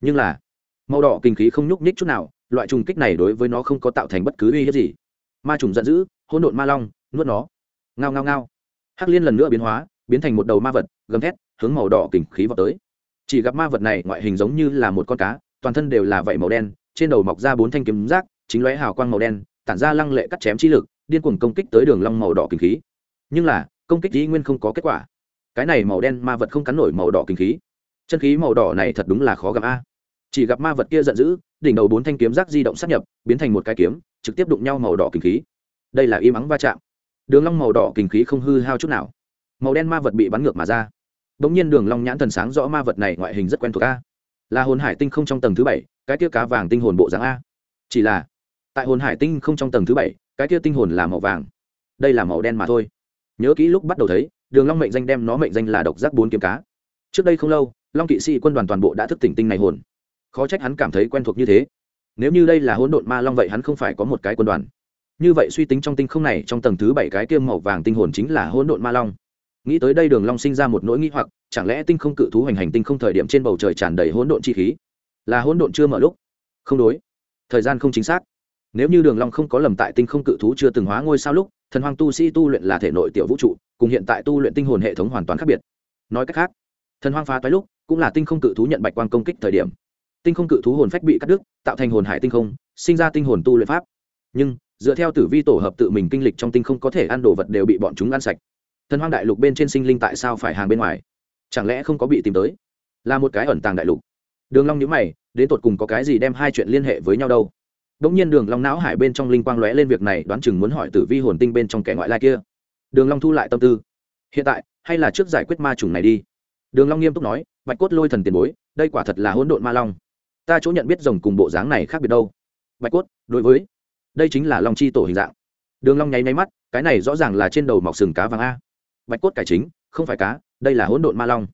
Nhưng là, màu đỏ kinh khí không nhúc nhích chút nào, loại trùng kích này đối với nó không có tạo thành bất cứ uy hiếp gì. Ma trùng giận dữ, hỗn độn ma long, nuốt nó. Ngao ngao ngao. Hắc liên lần nữa biến hóa biến thành một đầu ma vật, gầm thét, hướng màu đỏ kình khí vào tới. Chỉ gặp ma vật này ngoại hình giống như là một con cá, toàn thân đều là vảy màu đen, trên đầu mọc ra bốn thanh kiếm rác, chính lóe hào quang màu đen, tản ra lăng lệ cắt chém chi lực, điên cuồng công kích tới đường long màu đỏ kinh khí. Nhưng là, công kích dĩ nguyên không có kết quả. Cái này màu đen ma vật không cắn nổi màu đỏ kinh khí. Chân khí màu đỏ này thật đúng là khó gặp a. Chỉ gặp ma vật kia giận dữ, đỉnh đầu bốn thanh kiếm rác di động sát nhập, biến thành một cái kiếm, trực tiếp đụng nhau màu đỏ kinh khí. Đây là im ắng va chạm. Đường long màu đỏ kinh khí không hư hao chút nào màu đen ma vật bị bắn ngược mà ra. Bỗng nhiên đường long nhãn thần sáng rõ ma vật này ngoại hình rất quen thuộc a. Là hồn hải tinh không trong tầng thứ bảy, cái kia cá vàng tinh hồn bộ dáng a. Chỉ là, tại hồn hải tinh không trong tầng thứ bảy, cái kia tinh hồn là màu vàng. Đây là màu đen mà thôi. Nhớ kỹ lúc bắt đầu thấy, đường long mệnh danh đem nó mệnh danh là độc giác bốn kiếm cá. Trước đây không lâu, long kỵ sĩ quân đoàn toàn bộ đã thức tỉnh tinh này hồn. Khó trách hắn cảm thấy quen thuộc như thế. Nếu như đây là hỗn độn ma long vậy hắn không phải có một cái quân đoàn. Như vậy suy tính trong tinh không này, trong tầng thứ bảy cái kiêm màu vàng tinh hồn chính là hỗn độn ma long nghĩ tới đây đường long sinh ra một nỗi nghi hoặc, chẳng lẽ tinh không cự thú hành hành tinh không thời điểm trên bầu trời tràn đầy hỗn độn chi khí? Là hỗn độn chưa mở lúc? Không đối. Thời gian không chính xác. Nếu như đường long không có lầm tại tinh không cự thú chưa từng hóa ngôi sao lúc, thần hoàng tu sĩ tu luyện là thể nội tiểu vũ trụ, cùng hiện tại tu luyện tinh hồn hệ thống hoàn toàn khác biệt. Nói cách khác, thần hoàng phá toái lúc, cũng là tinh không cự thú nhận bạch quang công kích thời điểm. Tinh không cự thú hồn phách bị cắt đứt, tạo thành hồn hải tinh không, sinh ra tinh hồn tu luyện pháp. Nhưng, dựa theo tử vi tổ hợp tự mình kinh lịch trong tinh không có thể ăn đồ vật đều bị bọn chúng ăn sạch thần hoang đại lục bên trên sinh linh tại sao phải hàng bên ngoài? Chẳng lẽ không có bị tìm tới? Là một cái ẩn tàng đại lục. Đường long nhíu mày, đến tột cùng có cái gì đem hai chuyện liên hệ với nhau đâu? Đống nhiên đường long não hải bên trong linh quang lóe lên việc này, đoán chừng muốn hỏi tử vi hồn tinh bên trong kẻ ngoại lai kia. Đường long thu lại tâm tư. Hiện tại, hay là trước giải quyết ma trùng này đi? Đường long nghiêm túc nói, bạch cốt lôi thần tiền bối, đây quả thật là hỗn độn ma long. Ta chỗ nhận biết rồng cùng bộ dáng này khác biệt đâu? Bạch cốt, đối với, đây chính là long chi tổ hình dạng. Đường long nháy nháy mắt, cái này rõ ràng là trên đầu mọc sừng cá vàng a bạch cốt cải chính, không phải cá, đây là hỗn độn ma long.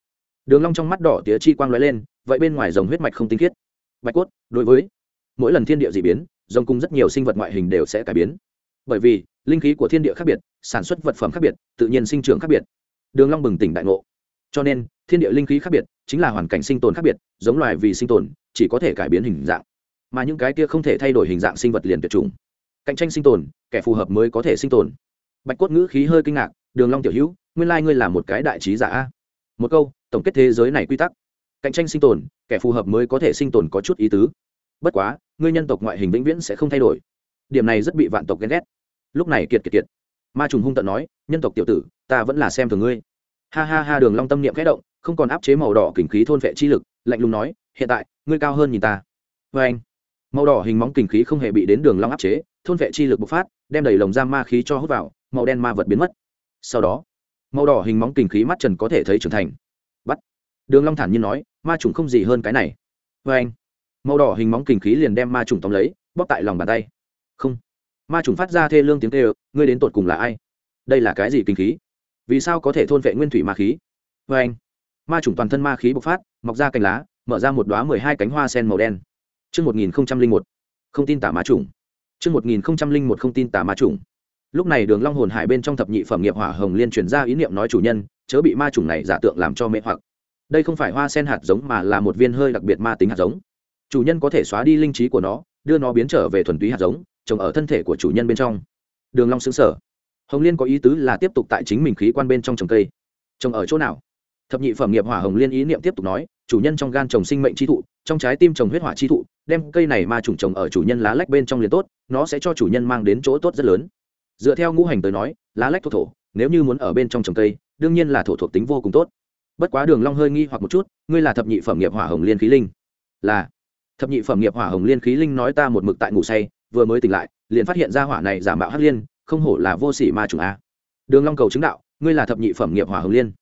Đường long trong mắt đỏ tía chi quang lóe lên, vậy bên ngoài rồng huyết mạch không tinh khiết. Bạch cốt, đối với mỗi lần thiên địa dị biến, rồng cùng rất nhiều sinh vật ngoại hình đều sẽ cải biến. Bởi vì, linh khí của thiên địa khác biệt, sản xuất vật phẩm khác biệt, tự nhiên sinh trưởng khác biệt. Đường long bừng tỉnh đại ngộ. Cho nên, thiên địa linh khí khác biệt, chính là hoàn cảnh sinh tồn khác biệt, giống loài vì sinh tồn, chỉ có thể cải biến hình dạng. Mà những cái kia không thể thay đổi hình dạng sinh vật liền tuyệt chủng. Cạnh tranh sinh tồn, kẻ phù hợp mới có thể sinh tồn. Bạch cốt ngữ khí hơi kinh ngạc đường long tiểu hữu, nguyên lai ngươi là một cái đại trí giả a. Một câu, tổng kết thế giới này quy tắc. Cạnh tranh sinh tồn, kẻ phù hợp mới có thể sinh tồn có chút ý tứ. Bất quá, ngươi nhân tộc ngoại hình vĩnh viễn sẽ không thay đổi. Điểm này rất bị vạn tộc ghen ghét. Lúc này kiệt kiệt kiệt. Ma trùng hung tận nói, nhân tộc tiểu tử, ta vẫn là xem thường ngươi. Ha ha ha, đường long tâm niệm khẽ động, không còn áp chế màu đỏ kình khí thôn vệ chi lực, lạnh lùng nói, hiện tại, ngươi cao hơn nhìn ta. Với anh. Màu đỏ hình móng kình khí không hề bị đến đường long áp chế, thôn vệ chi lực bộc phát, đem đầy lồng giam ma khí cho hút vào, màu đen ma vật biến mất sau đó, màu đỏ hình móng kình khí mắt trần có thể thấy trưởng thành. Bắt. Đường long thản nhiên nói, ma trùng không gì hơn cái này. Với anh, màu đỏ hình móng kình khí liền đem ma trùng tóm lấy, bóp tại lòng bàn tay. Không. Ma trùng phát ra thê lương tiếng kêu, ngươi đến tột cùng là ai? Đây là cái gì kinh khí? Vì sao có thể thôn vệ nguyên thủy ma khí? Với anh, ma trùng toàn thân ma khí bộc phát, mọc ra cành lá, mở ra một đóa mười hai cánh hoa sen màu đen. Chương một nghìn một, không tin tả ma trùng. Chương một nghìn một, không tin tả ma trùng. Lúc này Đường Long hồn hải bên trong thập nhị phẩm nghiệp hỏa hồng liên truyền ra ý niệm nói chủ nhân, chớ bị ma trùng này giả tượng làm cho mê hoặc. Đây không phải hoa sen hạt giống mà là một viên hơi đặc biệt ma tính hạt giống. Chủ nhân có thể xóa đi linh trí của nó, đưa nó biến trở về thuần túy hạt giống, trồng ở thân thể của chủ nhân bên trong. Đường Long sững sờ. Hồng Liên có ý tứ là tiếp tục tại chính mình khí quan bên trong trồng cây. Trồng ở chỗ nào? thập nhị phẩm nghiệp hỏa hồng liên ý niệm tiếp tục nói chủ nhân trong gan trồng sinh mệnh chi thụ trong trái tim trồng huyết hỏa chi thụ đem cây này ma trùng trồng ở chủ nhân lá lách bên trong liền tốt nó sẽ cho chủ nhân mang đến chỗ tốt rất lớn dựa theo ngũ hành tới nói, lá lách thuộc thổ, nếu như muốn ở bên trong trồng cây, đương nhiên là thổ thuộc tính vô cùng tốt. Bất quá đường long hơi nghi hoặc một chút, ngươi là thập nhị phẩm nghiệp hỏa hồng liên khí linh. Là. Thập nhị phẩm nghiệp hỏa hồng liên khí linh nói ta một mực tại ngủ say, vừa mới tỉnh lại, liền phát hiện ra hỏa này giả mạo hắc liên, không hổ là vô sỉ ma trùng a. Đường long cầu chứng đạo, ngươi là thập nhị phẩm nghiệp hỏa hồng liên.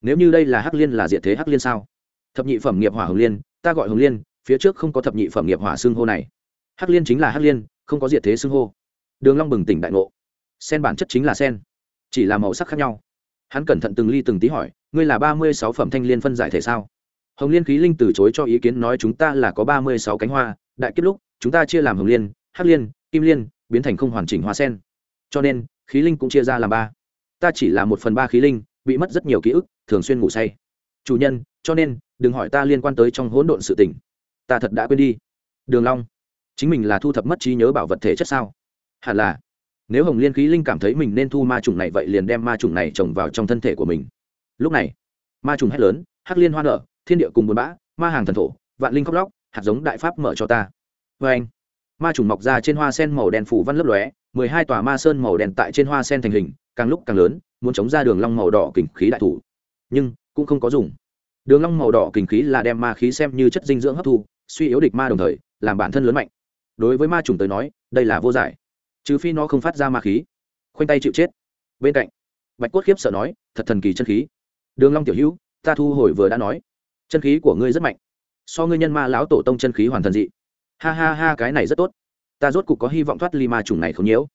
Nếu như đây là hắc liên là diệt thế hắc liên sao? Thập nhị phẩm nghiệp hỏa hồng liên, ta gọi hồng liên, phía trước không có thập nhị phẩm nghiệp hỏa xương hô này. Hắc liên chính là hắc liên, không có diệt thế xương hô. Đường long bừng tỉnh đại ngộ sen bản chất chính là sen, chỉ là màu sắc khác nhau. Hắn cẩn thận từng ly từng tí hỏi, ngươi là ba mươi sáu phẩm thanh liên phân giải thể sao? Hồng liên khí linh từ chối cho ý kiến nói, chúng ta là có ba mươi sáu cánh hoa, đại kiếp lúc, chúng ta chia làm hồng liên, hắc liên, kim liên, biến thành không hoàn chỉnh hoa sen. Cho nên, khí linh cũng chia ra làm ba. Ta chỉ là một phần ba khí linh, bị mất rất nhiều ký ức, thường xuyên ngủ say. Chủ nhân, cho nên, đừng hỏi ta liên quan tới trong hỗn độn sự tình. Ta thật đã quên đi. Đường long, chính mình là thu thập mất trí nhớ bảo vật thể chất sao? Hẳn là nếu hồng liên khí linh cảm thấy mình nên thu ma trùng này vậy liền đem ma trùng này trồng vào trong thân thể của mình. Lúc này, ma trùng hét lớn, hắc liên hoa nở, thiên địa cùng buồn bã, ma hàng thần thổ, vạn linh khóc lóc, hạt giống đại pháp mở cho ta. Vê anh, ma trùng mọc ra trên hoa sen màu đen phủ văn lấp lóe, mười hai tòa ma sơn màu đen tại trên hoa sen thành hình, càng lúc càng lớn, muốn chống ra đường long màu đỏ kình khí đại thủ. Nhưng, cũng không có dùng. Đường long màu đỏ kình khí là đem ma khí xem như chất dinh dưỡng hấp thu, suy yếu địch ma đồng thời, làm bản thân lớn mạnh. Đối với ma trùng tới nói, đây là vô giải trừ phi nó không phát ra ma khí. Khoanh tay chịu chết. Bên cạnh, bạch cốt khiếp sợ nói, thật thần kỳ chân khí. Đường long tiểu hữu, ta thu hồi vừa đã nói. Chân khí của ngươi rất mạnh. So ngươi nhân ma lão tổ tông chân khí hoàn thần dị. Ha ha ha, cái này rất tốt. Ta rốt cục có hy vọng thoát ly ma trùng này không nhiễu.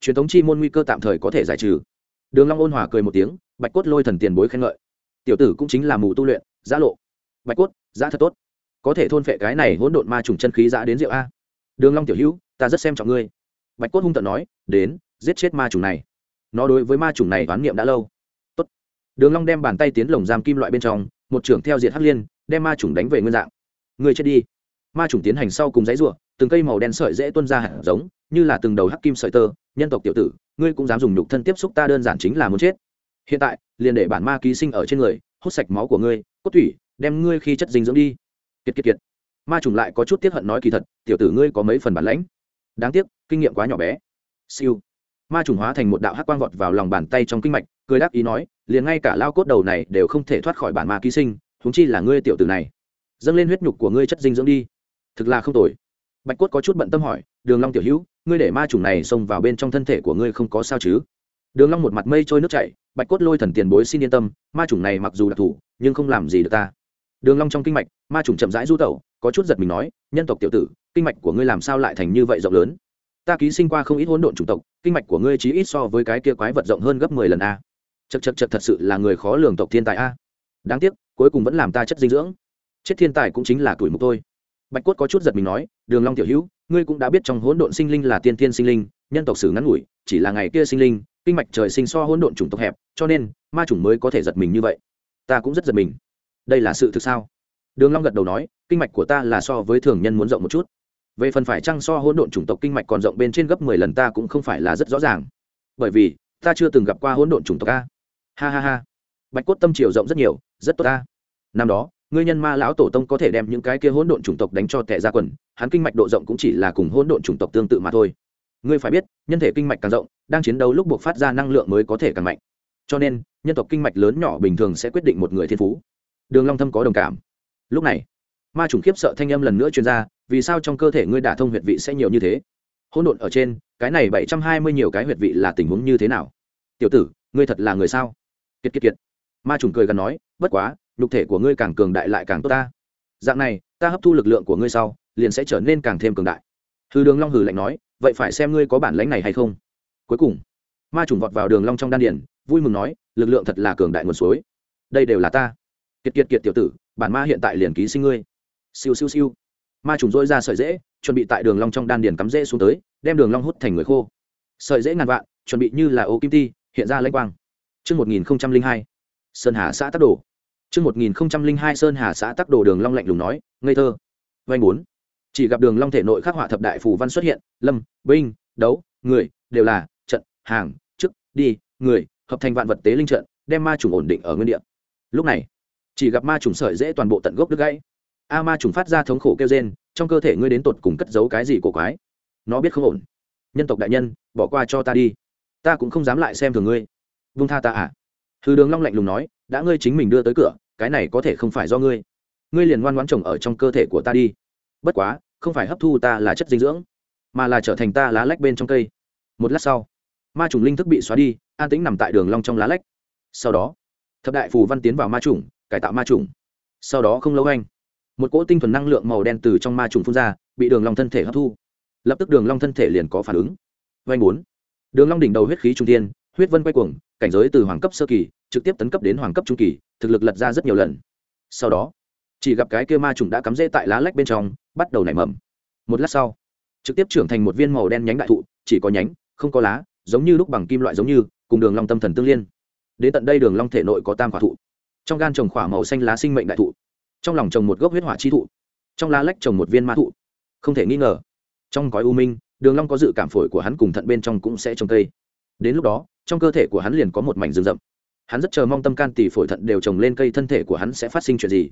Truyền thống chi môn nguy cơ tạm thời có thể giải trừ. Đường long ôn hòa cười một tiếng, bạch cốt lôi thần tiền bối khen ngợi. Tiểu tử cũng chính là mù tu luyện, giã lộ. Bạch cốt, giã thật tốt. Có thể thôn phệ cái này hỗn độn ma trùng chân khí giã đến rượu a. Đường long tiểu hữu, ta rất xem trọng ngươi bạch cốt hung tận nói, đến, giết chết ma trùng này. Nó đối với ma trùng này oán niệm đã lâu. Tốt. đường long đem bàn tay tiến lồng giam kim loại bên trong, một trưởng theo diệt hắc liên, đem ma trùng đánh về nguyên dạng. Người chết đi. Ma trùng tiến hành sau cùng giấy rùa từng cây màu đen sợi dễ tuôn ra hạt giống, như là từng đầu hắc kim sợi tơ, nhân tộc tiểu tử, ngươi cũng dám dùng nhục thân tiếp xúc ta đơn giản chính là muốn chết. Hiện tại, liền để bản ma ký sinh ở trên người, hút sạch máu của ngươi, cốt thủy đem ngươi khi chất dinh dưỡng đi. Kiệt kiệt kiệt. Ma trùng lại có chút tiếc hận nói kỳ thật, tiểu tử ngươi có mấy phần bản lãnh? Đáng tiếc, kinh nghiệm quá nhỏ bé. Siêu. Ma trùng hóa thành một đạo hắc quang vọt vào lòng bàn tay trong kinh mạch, cười đáp ý nói, liền ngay cả lao cốt đầu này đều không thể thoát khỏi bản ma ký sinh húng chi là ngươi tiểu tử này. Dâng lên huyết nhục của ngươi chất dinh dưỡng đi. Thực là không tồi. Bạch cốt có chút bận tâm hỏi, đường long tiểu hữu, ngươi để ma trùng này xông vào bên trong thân thể của ngươi không có sao chứ? Đường long một mặt mây trôi nước chảy, bạch cốt lôi thần tiền bối xin yên tâm, ma trùng này mặc dù đặc thù nhưng không làm gì được ta. Đường long trong kinh mạch, ma trùng chậm rãi du tẩu, có chút giật mình nói, nhân tộc tiểu tử kinh mạch của ngươi làm sao lại thành như vậy rộng lớn? Ta ký sinh qua không ít hỗn độn chủng tộc, kinh mạch của ngươi chí ít so với cái kia quái vật rộng hơn gấp mười lần a. Chật chật chật thật sự là người khó lường tộc thiên tài a. Đáng tiếc, cuối cùng vẫn làm ta chất dinh dưỡng. Chết thiên tài cũng chính là tuổi mục thôi. Bạch cốt có chút giật mình nói, đường long tiểu hữu, ngươi cũng đã biết trong hỗn độn sinh linh là tiên tiên sinh linh, nhân tộc sử ngắn ngủi, chỉ là ngày kia sinh linh, kinh mạch trời sinh so hỗn độn chủng tộc hẹp, cho nên, ma chủng mới có thể giật mình như vậy. Ta cũng rất giật mình. Đây là sự thực sao? Đường long gật đầu nói, kinh mạch của ta là so với thường nhân muốn rộng một chút về phần phải chăng so hỗn độn chủng tộc kinh mạch còn rộng bên trên gấp mười lần ta cũng không phải là rất rõ ràng. Bởi vì, ta chưa từng gặp qua hỗn độn chủng tộc a. Ha ha ha. Bạch cốt tâm chiều rộng rất nhiều, rất tốt ta năm đó, ngươi nhân ma lão tổ tông có thể đem những cái kia hỗn độn chủng tộc đánh cho tệ ra quần, hắn kinh mạch độ rộng cũng chỉ là cùng hỗn độn chủng tộc tương tự mà thôi. Ngươi phải biết, nhân thể kinh mạch càng rộng, đang chiến đấu lúc buộc phát ra năng lượng mới có thể càng mạnh. Cho nên, nhân tộc kinh mạch lớn nhỏ bình thường sẽ quyết định một người thiên phú. Đường long thâm có đồng cảm. Lúc này ma trùng khiếp sợ thanh âm lần nữa truyền ra, vì sao trong cơ thể ngươi đả thông huyệt vị sẽ nhiều như thế? Hỗn độn ở trên, cái này bảy trăm hai mươi nhiều cái huyệt vị là tình huống như thế nào? Tiểu tử, ngươi thật là người sao? Kiệt kiệt kiệt. Ma trùng cười gần nói, bất quá, nhục thể của ngươi càng cường đại lại càng tốt ta. Dạng này, ta hấp thu lực lượng của ngươi sau, liền sẽ trở nên càng thêm cường đại. Hư đường long hừ lạnh nói, vậy phải xem ngươi có bản lãnh này hay không. Cuối cùng, ma trùng vọt vào đường long trong đan điển vui mừng nói, lực lượng thật là cường đại nguồn suối. Đây đều là ta. Kiệt kiệt kiệt tiểu tử, bản ma hiện tại liền ký sinh ngươi siêu siêu siêu. Ma trùng dỗi ra sợi dễ chuẩn bị tại đường long trong đan điền cắm dễ xuống tới, đem đường long hút thành người khô. Sợi dễ ngàn vạn, chuẩn bị như là ô kim ti, hiện ra lãnh quang. Chương một nghìn hai, sơn hà xã tắc đồ. Chương một nghìn hai, sơn hà xã tắc đồ đường long lạnh lùng nói, ngây thơ. Vanh bốn. Chỉ gặp đường long thể nội khắc họa thập đại phù văn xuất hiện, lâm, binh, đấu, người, đều là trận, hàng, chức, đi, người, hợp thành vạn vật tế linh trận, đem ma trùng ổn định ở nguyên địa. Lúc này, chỉ gặp ma trùng sợi dễ toàn bộ tận gốc đứt gãy a ma trùng phát ra thống khổ kêu rên, trong cơ thể ngươi đến tột cùng cất giấu cái gì của quái? Nó biết không ổn. Nhân tộc đại nhân, bỏ qua cho ta đi. Ta cũng không dám lại xem thường ngươi. Vung tha ta à? Hư đường long lạnh lùng nói, đã ngươi chính mình đưa tới cửa, cái này có thể không phải do ngươi. Ngươi liền ngoan ngoãn trồng ở trong cơ thể của ta đi. Bất quá, không phải hấp thu ta là chất dinh dưỡng, mà là trở thành ta lá lách bên trong cây. Một lát sau, ma trùng linh thức bị xóa đi, an tĩnh nằm tại đường long trong lá lách. Sau đó, thập đại phù văn tiến vào ma trùng, cải tạo ma trùng. Sau đó không lâu anh một cỗ tinh thuần năng lượng màu đen từ trong ma trùng phun ra bị đường long thân thể hấp thu. Lập tức đường long thân thể liền có phản ứng. Vanh bốn. Đường long đỉnh đầu huyết khí trung thiên, huyết vân quay cuồng cảnh giới từ hoàng cấp sơ kỳ trực tiếp tấn cấp đến hoàng cấp trung kỳ thực lực lật ra rất nhiều lần. Sau đó chỉ gặp cái kia ma trùng đã cắm rễ tại lá lách bên trong bắt đầu nảy mầm. Một lát sau trực tiếp trưởng thành một viên màu đen nhánh đại thụ chỉ có nhánh không có lá giống như lúc bằng kim loại giống như cùng đường long tâm thần tương liên. Đến tận đây đường long thể nội có tam quả thụ. Trong gan trồng khỏa màu xanh lá sinh mệnh đại thụ trong lòng trồng một gốc huyết hỏa chi thụ, trong lá lách trồng một viên ma thụ. Không thể nghi ngờ, trong gói u minh, đường long có dự cảm phổi của hắn cùng thận bên trong cũng sẽ trồng cây. Đến lúc đó, trong cơ thể của hắn liền có một mảnh rừng rậm. Hắn rất chờ mong tâm can tỷ phổi thận đều trồng lên cây thân thể của hắn sẽ phát sinh chuyện gì.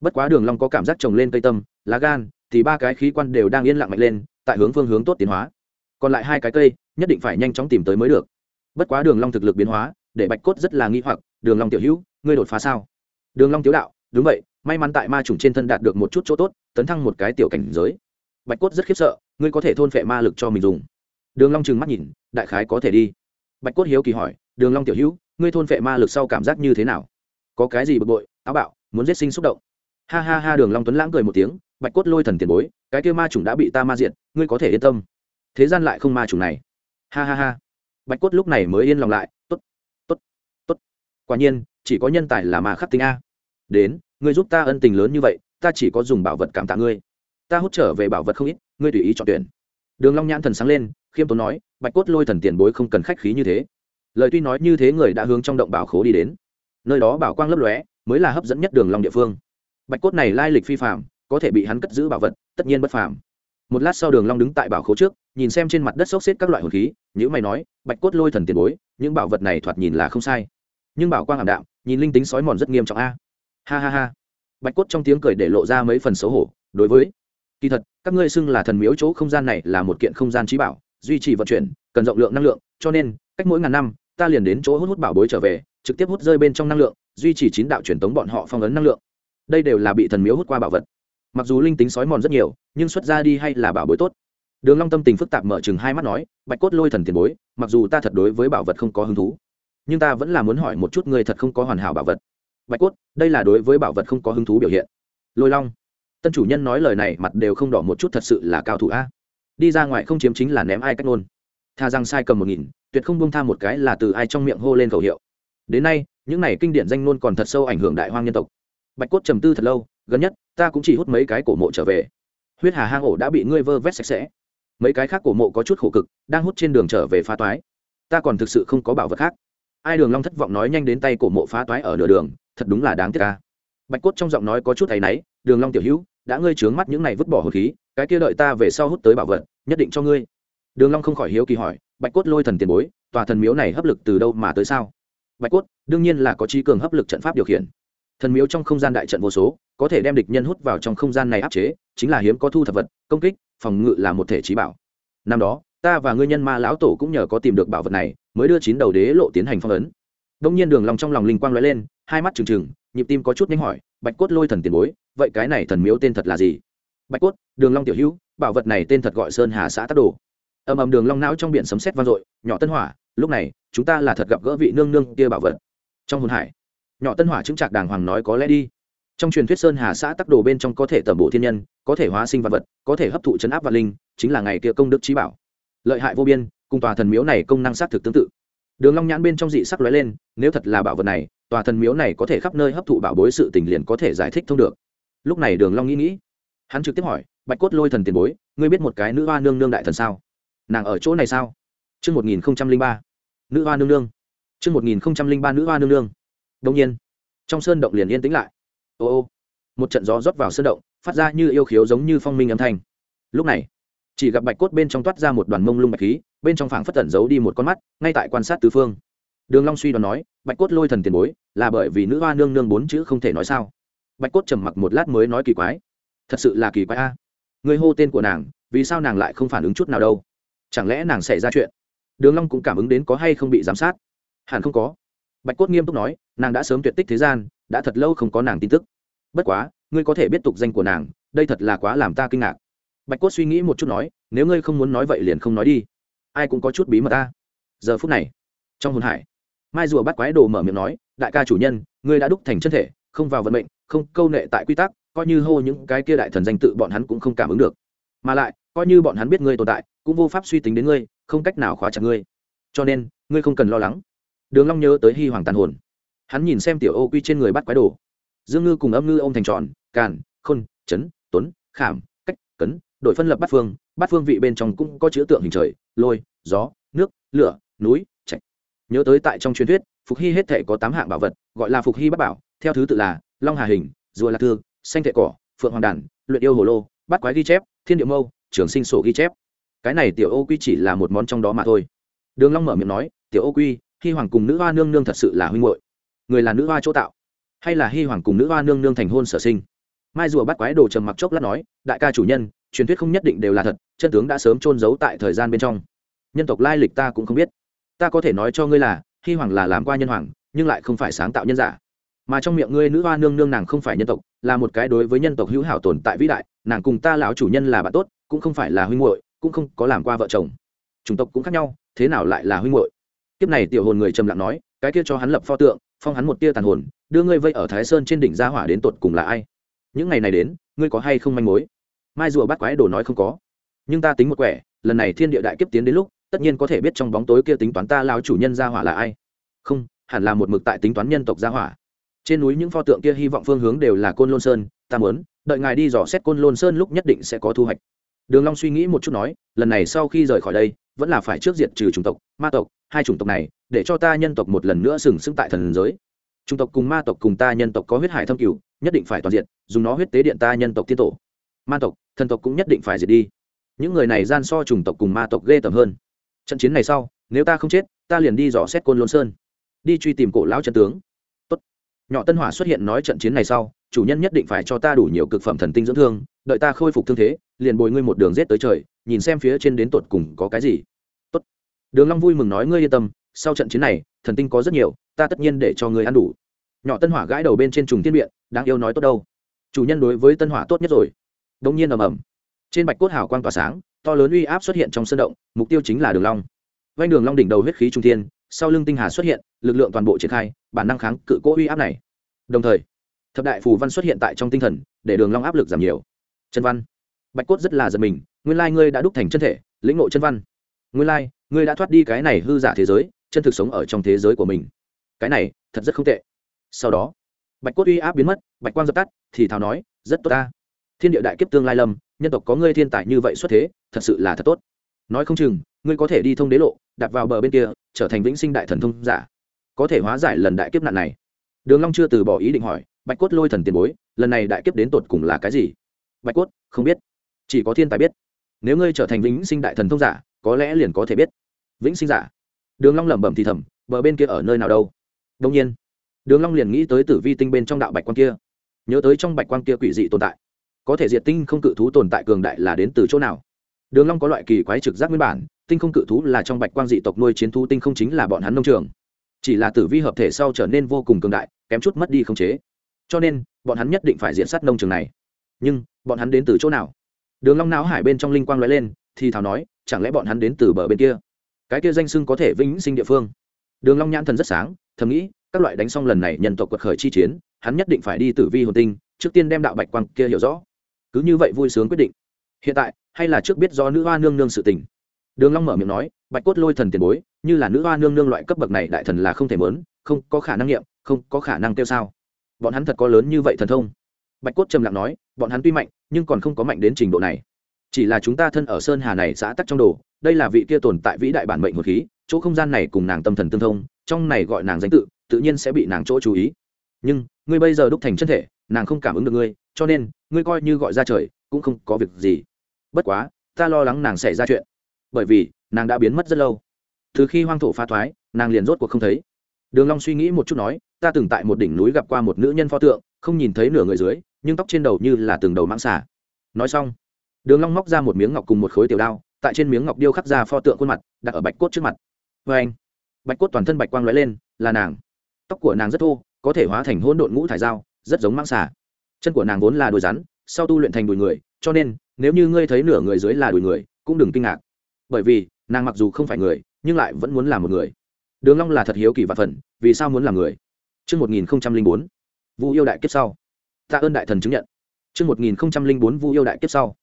Bất quá đường long có cảm giác trồng lên cây tâm, lá gan, thì ba cái khí quan đều đang yên lặng mạnh lên, tại hướng phương hướng tốt tiến hóa. Còn lại hai cái cây, nhất định phải nhanh chóng tìm tới mới được. Bất quá đường long thực lực biến hóa, để bạch cốt rất là nghi hoặc, đường long tiểu hữu, ngươi đột phá sao? Đường long tiểu đạo, đúng vậy may mắn tại ma trùng trên thân đạt được một chút chỗ tốt, tấn thăng một cái tiểu cảnh giới. Bạch cốt rất khiếp sợ, ngươi có thể thôn phệ ma lực cho mình dùng. Đường long trừng mắt nhìn, đại khái có thể đi. Bạch cốt hiếu kỳ hỏi, đường long tiểu hữu, ngươi thôn phệ ma lực sau cảm giác như thế nào? Có cái gì bực bội, táo bạo, muốn giết sinh xúc động? Ha ha ha, đường long tuấn lãng cười một tiếng, bạch cốt lôi thần tiền bối, cái kia ma trùng đã bị ta ma diệt, ngươi có thể yên tâm. Thế gian lại không ma trùng này. Ha ha ha. Bạch cốt lúc này mới yên lòng lại, tốt tốt tốt. Quả nhiên, chỉ có nhân tài là ma khắc tinh a. Đến ngươi giúp ta ân tình lớn như vậy, ta chỉ có dùng bảo vật cảm tạ ngươi. Ta hút trở về bảo vật không ít, ngươi tùy ý chọn tuyển. Đường long nhãn thần sáng lên, khiêm tốn nói, bạch cốt lôi thần tiền bối không cần khách khí như thế. Lời tuy nói như thế người đã hướng trong động bảo khố đi đến. Nơi đó bảo quang lấp lóe, mới là hấp dẫn nhất đường long địa phương. Bạch cốt này lai lịch phi phàm, có thể bị hắn cất giữ bảo vật, tất nhiên bất phàm. Một lát sau đường long đứng tại bảo khố trước, nhìn xem trên mặt đất xốc xếp các loại hồn khí nếu mày nói, bạch cốt lôi thần tiền bối, những bảo vật này thoạt nhìn là không sai. Nhưng bảo quang ảm đạm, nhìn linh tính sói mòn rất nghiêm trọng a ha ha ha. Bạch cốt trong tiếng cười để lộ ra mấy phần xấu hổ, đối với, kỳ thật, các ngươi xưng là thần miếu chỗ không gian này là một kiện không gian trí bảo, duy trì vận chuyển, cần rộng lượng năng lượng, cho nên, cách mỗi ngàn năm, ta liền đến chỗ hút hút bảo bối trở về, trực tiếp hút rơi bên trong năng lượng, duy trì chín đạo truyền tống bọn họ phong ấn năng lượng. Đây đều là bị thần miếu hút qua bảo vật. Mặc dù linh tính sói mòn rất nhiều, nhưng xuất ra đi hay là bảo bối tốt. Đường long tâm tình phức tạp mở chừng hai mắt nói, bạch cốt lôi thần tiền bối, mặc dù ta thật đối với bảo vật không có hứng thú, nhưng ta vẫn là muốn hỏi một chút người thật không có hoàn hảo bảo vật bạch cốt, đây là đối với bảo vật không có hứng thú biểu hiện. Lôi long, tân chủ nhân nói lời này mặt đều không đỏ một chút thật sự là cao thủ a. Đi ra ngoài không chiếm chính là ném ai cách ngôn. Tha rằng sai cầm một nghìn, tuyệt không buông tha một cái là từ ai trong miệng hô lên khẩu hiệu. Đến nay, những này kinh điển danh ngôn còn thật sâu ảnh hưởng đại hoang nhân tộc. Bạch cốt trầm tư thật lâu, gần nhất, ta cũng chỉ hút mấy cái cổ mộ trở về. Huyết hà hang ổ đã bị ngươi vơ vét sạch sẽ. Mấy cái khác cổ mộ có chút khổ cực, đang hút trên đường trở về phá toái. Ta còn thực sự không có bảo vật khác ai đường long thất vọng nói nhanh đến tay cổ mộ phá toái ở nửa đường, thật đúng là đáng tiếc ca bạch cốt trong giọng nói có chút thấy náy, đường long tiểu hữu, đã ngươi trướng mắt những này vứt bỏ hồn khí, cái kia đợi ta về sau hút tới bảo vật, nhất định cho ngươi. Đường long không khỏi hiếu kỳ hỏi, bạch cốt lôi thần tiền bối, tòa thần miếu này hấp lực từ đâu mà tới sao? Bạch cốt, đương nhiên là có trí cường hấp lực trận pháp điều khiển. Thần miếu trong không gian đại trận vô số, có thể đem địch nhân hút vào trong không gian này áp chế, chính là hiếm có thu thập vật, công kích, phòng ngự là một thể trí bảo. Năm đó ta và ngươi nhân ma lão tổ cũng nhờ có tìm được bảo vật này, mới đưa chín đầu đế lộ tiến hành phong ấn. Đông nhiên đường long trong lòng linh quang lóe lên, hai mắt trừng trừng, nhịp tim có chút nhanh hỏi, bạch cốt lôi thần tiền bối, vậy cái này thần miếu tên thật là gì? Bạch cốt, đường long tiểu hữu, bảo vật này tên thật gọi sơn hà xã tắc đồ. Ầm ầm đường long não trong biển sấm sét vang dội, nhỏ tân hỏa, lúc này, chúng ta là thật gặp gỡ vị nương nương kia bảo vật. Trong hồn hải, nhỏ tân hỏa chứng trạc đàng hoàng nói có lẽ đi. Trong truyền thuyết sơn hà xã tắc đồ bên trong có thể tẩm bổ thiên nhân, có thể hóa sinh vật vật, có thể hấp thụ chấn áp vật linh, chính là ngày kia công đức trí bảo lợi hại vô biên, cùng tòa thần miếu này công năng xác thực tương tự. Đường long nhãn bên trong dị sắc lóe lên, nếu thật là bảo vật này, tòa thần miếu này có thể khắp nơi hấp thụ bảo bối sự tình liền có thể giải thích thông được. Lúc này đường long nghĩ nghĩ, hắn trực tiếp hỏi, bạch cốt lôi thần tiền bối, ngươi biết một cái nữ hoa nương nương đại thần sao? Nàng ở chỗ này sao? Chương một nghìn ba. Nữ hoa nương nương. Chương một nghìn ba nữ hoa nương nương. Đông nhiên, trong sơn động liền yên tĩnh lại. Ô ô, một trận gió rót vào sơn động, phát ra như yêu khiếu giống như phong minh âm thanh. Lúc này chỉ gặp bạch cốt bên trong toát ra một đoàn mông lung bạch khí, bên trong phảng phất tẩn giấu đi một con mắt, ngay tại quan sát tứ phương. Đường long suy đoán nói, bạch cốt lôi thần tiền bối, là bởi vì nữ hoa nương nương bốn chữ không thể nói sao? Bạch cốt trầm mặc một lát mới nói kỳ quái. Thật sự là kỳ quái a. Người hô tên của nàng, vì sao nàng lại không phản ứng chút nào đâu? Chẳng lẽ nàng xảy ra chuyện? Đường long cũng cảm ứng đến có hay không bị giám sát. Hẳn không có. Bạch cốt nghiêm túc nói, nàng đã sớm tuyệt tích thế gian, đã thật lâu không có nàng tin tức. Bất quá, ngươi có thể biết tục danh của nàng, đây thật là quá làm ta kinh ngạc bạch cốt suy nghĩ một chút nói, nếu ngươi không muốn nói vậy liền không nói đi. Ai cũng có chút bí mật ta. Giờ phút này, trong hồn hải, mai rùa bắt quái đồ mở miệng nói, đại ca chủ nhân, ngươi đã đúc thành chân thể, không vào vận mệnh, không câu nệ tại quy tắc, coi như hô những cái kia đại thần danh tự bọn hắn cũng không cảm ứng được. Mà lại, coi như bọn hắn biết ngươi tồn tại, cũng vô pháp suy tính đến ngươi, không cách nào khóa chặt ngươi. Cho nên, ngươi không cần lo lắng. Đường long nhớ tới hy hoàng tàn hồn. Hắn nhìn xem tiểu ô quy trên người bắt quái đồ. Dương ngư cùng âm ngư ông thành tròn, càn, khôn, chấn, tuấn, khảm, cách, cấn đội phân lập bát phương bát phương vị bên trong cũng có chữ tượng hình trời lôi gió nước lửa núi trạch. Nhớ tới tại trong truyền thuyết phục hy hết thể có tám hạng bảo vật gọi là phục hy bát bảo theo thứ tự là long hà hình rùa lạc thương xanh thệ cỏ phượng hoàng đàn luyện yêu hồ lô bát quái ghi chép thiên điệu mâu trường sinh sổ ghi chép. Cái này tiểu ô quy chỉ là một món trong đó mà thôi. Đường long mở miệng nói tiểu ô quy hy hoàng cùng nữ hoa nương nương thật sự là huynh muội, người là nữ hoa chỗ tạo hay là hy hoàng cùng nữ hoa nương nương thành hôn sở sinh? Mai rùa bắt quái đồ trầm mặc chốc lát nói đại ca chủ nhân truyền thuyết không nhất định đều là thật, chân tướng đã sớm trôn giấu tại thời gian bên trong. Nhân tộc lai lịch ta cũng không biết. Ta có thể nói cho ngươi là hy hoàng là làm qua nhân hoàng, nhưng lại không phải sáng tạo nhân giả. Mà trong miệng ngươi nữ hoa nương nương nàng không phải nhân tộc, là một cái đối với nhân tộc hữu hảo tồn tại vĩ đại, nàng cùng ta lão chủ nhân là bạn tốt, cũng không phải là huynh muội, cũng không có làm qua vợ chồng. Chủng tộc cũng khác nhau, thế nào lại là huynh muội? Kiếp này tiểu hồn người trầm lặng nói, cái kia cho hắn lập pho tượng, phong hắn một tia tàn hồn, đưa ngươi vây ở thái sơn trên đỉnh gia hỏa đến tột cùng là ai? Những ngày này đến, ngươi có hay không manh mối? Mai rùa bắt quái đồ nói không có. Nhưng ta tính một quẻ, lần này thiên địa đại kiếp tiến đến lúc, tất nhiên có thể biết trong bóng tối kia tính toán ta lao chủ nhân gia hỏa là ai. Không, hẳn là một mực tại tính toán nhân tộc gia hỏa. Trên núi những pho tượng kia hy vọng phương hướng đều là côn lôn sơn, ta muốn, đợi ngài đi dò xét côn lôn sơn lúc nhất định sẽ có thu hoạch. Đường long suy nghĩ một chút nói, lần này sau khi rời khỏi đây, vẫn là phải trước diệt trừ chủng tộc, ma tộc, hai chủng tộc này, để cho ta nhân tộc một lần nữa sừng sững tại thần giới. Chủng tộc cùng ma tộc cùng ta nhân tộc có huyết hải thâm cửu nhất định phải toàn diện, dùng nó huyết tế điện ta nhân tộc tiên tổ ma tộc, thần tộc cũng nhất định phải diệt đi. Những người này gian so trùng tộc cùng ma tộc ghê tởm hơn. Trận chiến này sau, nếu ta không chết, ta liền đi dò xét côn lôn sơn. Đi truy tìm cổ lão trận tướng. Tốt. nhỏ tân hỏa xuất hiện nói trận chiến này sau, chủ nhân nhất định phải cho ta đủ nhiều cực phẩm thần tinh dưỡng thương, đợi ta khôi phục thương thế, liền bồi ngươi một đường rết tới trời, nhìn xem phía trên đến tột cùng có cái gì. Tốt. đường long vui mừng nói ngươi yên tâm, sau trận chiến này, thần tinh có rất nhiều, ta tất nhiên để cho ngươi ăn đủ. Nhỏ tân hỏa gãi đầu bên trên trùng tiên miệng, đáng yêu nói tốt đâu. Chủ nhân đối với tân hỏa tốt nhất rồi đông nhiên ầm ầm. Trên bạch cốt hào quang tỏa sáng, to lớn uy áp xuất hiện trong sân động, mục tiêu chính là đường long. Vanh đường long đỉnh đầu huyết khí trung thiên, sau lưng tinh hà xuất hiện, lực lượng toàn bộ triển khai, bản năng kháng cự cố uy áp này. Đồng thời, thập đại phù văn xuất hiện tại trong tinh thần, để đường long áp lực giảm nhiều. Chân văn. Bạch cốt rất là giật mình, nguyên lai ngươi đã đúc thành chân thể, lĩnh ngộ chân văn. Nguyên lai, ngươi đã thoát đi cái này hư giả thế giới, chân thực sống ở trong thế giới của mình. Cái này, thật rất không tệ. Sau đó, bạch cốt uy áp biến mất, bạch quang dập tắt, thì thào nói, rất tốt ta thiên địa đại kiếp tương lai lâm, nhân tộc có ngươi thiên tài như vậy xuất thế, thật sự là thật tốt. Nói không chừng, ngươi có thể đi thông đế lộ, đặt vào bờ bên kia, trở thành vĩnh sinh đại thần thông giả. Có thể hóa giải lần đại kiếp nạn này. Đường long chưa từ bỏ ý định hỏi, bạch cốt lôi thần tiền bối, lần này đại kiếp đến tột cùng là cái gì? Bạch cốt, không biết. Chỉ có thiên tài biết. Nếu ngươi trở thành vĩnh sinh đại thần thông giả, có lẽ liền có thể biết. Vĩnh sinh giả. Đường long lẩm bẩm thì thầm, bờ bên kia ở nơi nào đâu? Đương nhiên, đường long liền nghĩ tới tử vi tinh bên trong đạo bạch quan kia. Nhớ tới trong bạch quan kia quỷ dị tồn tại có thể diệt tinh không cự thú tồn tại cường đại là đến từ chỗ nào? Đường long có loại kỳ quái trực giác nguyên bản, tinh không cự thú là trong bạch quang dị tộc nuôi chiến thú, tinh không chính là bọn hắn nông trường. Chỉ là tử vi hợp thể sau trở nên vô cùng cường đại, kém chút mất đi không chế. Cho nên, bọn hắn nhất định phải diện sát nông trường này. Nhưng, bọn hắn đến từ chỗ nào? Đường long não hải bên trong linh quang lóe lên, thì thào nói, chẳng lẽ bọn hắn đến từ bờ bên kia? Cái kia danh sưng có thể vĩnh sinh địa phương. Đường long nhãn thần rất sáng, thầm nghĩ, các loại đánh xong lần này nhân tộc quật khởi chi chiến, hắn nhất định phải đi tử vi hồn tinh, trước tiên đem đạo bạch quang kia hiểu rõ cứ như vậy vui sướng quyết định. Hiện tại, hay là trước biết do nữ hoa nương nương sự tình. Đường long mở miệng nói, bạch cốt lôi thần tiền bối, như là nữ hoa nương nương loại cấp bậc này đại thần là không thể mớn, không có khả năng nghiệm, không có khả năng tiêu sao. Bọn hắn thật có lớn như vậy thần thông. Bạch cốt trầm lặng nói, bọn hắn tuy mạnh, nhưng còn không có mạnh đến trình độ này. Chỉ là chúng ta thân ở sơn hà này xã tắc trong đồ, đây là vị kia tồn tại vĩ đại bản mệnh hồn khí, chỗ không gian này cùng nàng tâm thần tương thông, trong này gọi nàng danh tự tự nhiên sẽ bị nàng chỗ chú ý. Nhưng, ngươi bây giờ đúc thành chân thể, nàng không cảm ứng được ngươi, cho nên ngươi coi như gọi ra trời, cũng không có việc gì. Bất quá, ta lo lắng nàng xảy ra chuyện. Bởi vì, nàng đã biến mất rất lâu. Từ khi hoang thổ phá thoái, nàng liền rốt cuộc không thấy. Đường long suy nghĩ một chút nói, ta từng tại một đỉnh núi gặp qua một nữ nhân pho tượng, không nhìn thấy nửa người dưới, nhưng tóc trên đầu như là từng đầu mãng xà. Nói xong, đường long móc ra một miếng ngọc cùng một khối tiểu đao, tại trên miếng ngọc điêu khắc ra pho tượng khuôn mặt, đặt ở bạch cốt trước mặt. Với anh, bạch cốt toàn thân bạch quang lóe lên, là nàng. Tóc của nàng rất thô, có thể hóa thành hỗn độn ngũ thải dao, rất giống mãng xà chân của nàng vốn là đuôi rắn sau tu luyện thành đùi người cho nên nếu như ngươi thấy nửa người dưới là đùi người cũng đừng kinh ngạc bởi vì nàng mặc dù không phải người nhưng lại vẫn muốn làm một người đường long là thật hiếu kỳ và phần vì sao muốn làm người Trước 1004, Vu yêu đại kiếp sau. Tạ ơn đại thần chứng nhận. Trước 1004 Vu yêu đại kiếp sau.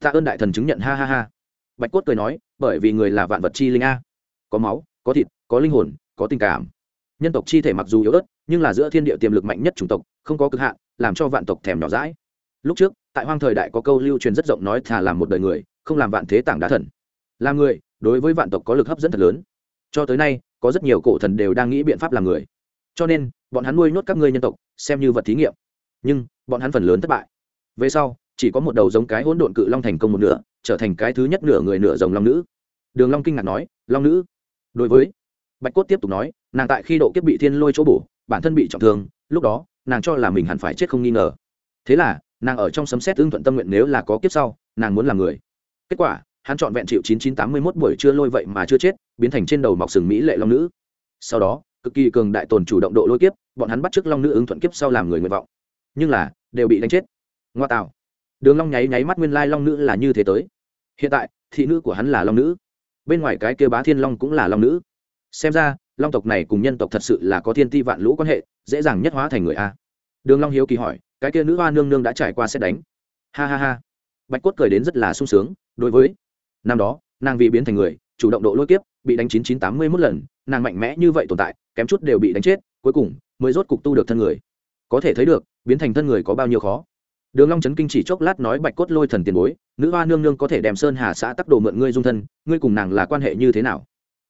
Tạ ơn đại thần chứng nhận ha ha ha. Bạch cốt cười nói, bởi vì người là vạn vật chi linh a. Có máu, có thịt, có linh hồn, có tình cảm. Nhân tộc chi thể mặc dù yếu ớt, nhưng là giữa thiên địa tiềm lực mạnh nhất chủng tộc, không có cực hạn, làm cho vạn tộc thèm nhỏ dãi. Lúc trước, tại hoang thời đại có câu lưu truyền rất rộng nói thà làm một đời người, không làm vạn thế tảng đá thần. Làm người, đối với vạn tộc có lực hấp dẫn thật lớn. Cho tới nay, có rất nhiều cổ thần đều đang nghĩ biện pháp làm người. Cho nên, bọn hắn nuôi nhốt các ngươi nhân tộc, xem như vật thí nghiệm. Nhưng, bọn hắn phần lớn thất bại. Về sau, chỉ có một đầu giống cái hỗn độn cự long thành công một nửa, trở thành cái thứ nhất nửa người nửa rồng long nữ. Đường Long kinh ngạc nói, "Long nữ?" Đối với Bạch Cốt tiếp tục nói, nàng tại khi độ kiếp bị thiên lôi chỗ bổ, bản thân bị trọng thương, lúc đó, nàng cho là mình hẳn phải chết không nghi ngờ. Thế là, nàng ở trong sấm sét ưng thuận tâm nguyện nếu là có kiếp sau, nàng muốn làm người. Kết quả, hắn chọn vẹn chịu 9981 buổi trưa lôi vậy mà chưa chết, biến thành trên đầu mọc sừng mỹ lệ long nữ. Sau đó, cực kỳ cường đại tồn chủ động độ lôi kiếp, bọn hắn bắt trước long nữ ứng thuận kiếp sau làm người nguyện vọng. Nhưng là, đều bị đánh chết. Ngoa tạo. Đường Long nháy nháy mắt nguyên lai long nữ là như thế tới. Hiện tại, thị nữ của hắn là long nữ. Bên ngoài cái kia bá thiên long cũng là long nữ. Xem ra, long tộc này cùng nhân tộc thật sự là có thiên ti vạn lũ quan hệ, dễ dàng nhất hóa thành người a. Đường Long hiếu kỳ hỏi, cái kia nữ hoa nương nương đã trải qua xét đánh. Ha ha ha. Bạch Cốt cười đến rất là sung sướng, đối với năm đó, nàng vì biến thành người, chủ động độ lôi kiếp, bị đánh chín chín tám mươi 9981 lần, nàng mạnh mẽ như vậy tồn tại, kém chút đều bị đánh chết, cuối cùng mới rốt cục tu được thân người. Có thể thấy được, biến thành thân người có bao nhiêu khó đường long chấn kinh chỉ chốc lát nói bạch cốt lôi thần tiền bối nữ hoa nương nương có thể đem sơn hà xã tắc đồ mượn ngươi dung thân ngươi cùng nàng là quan hệ như thế nào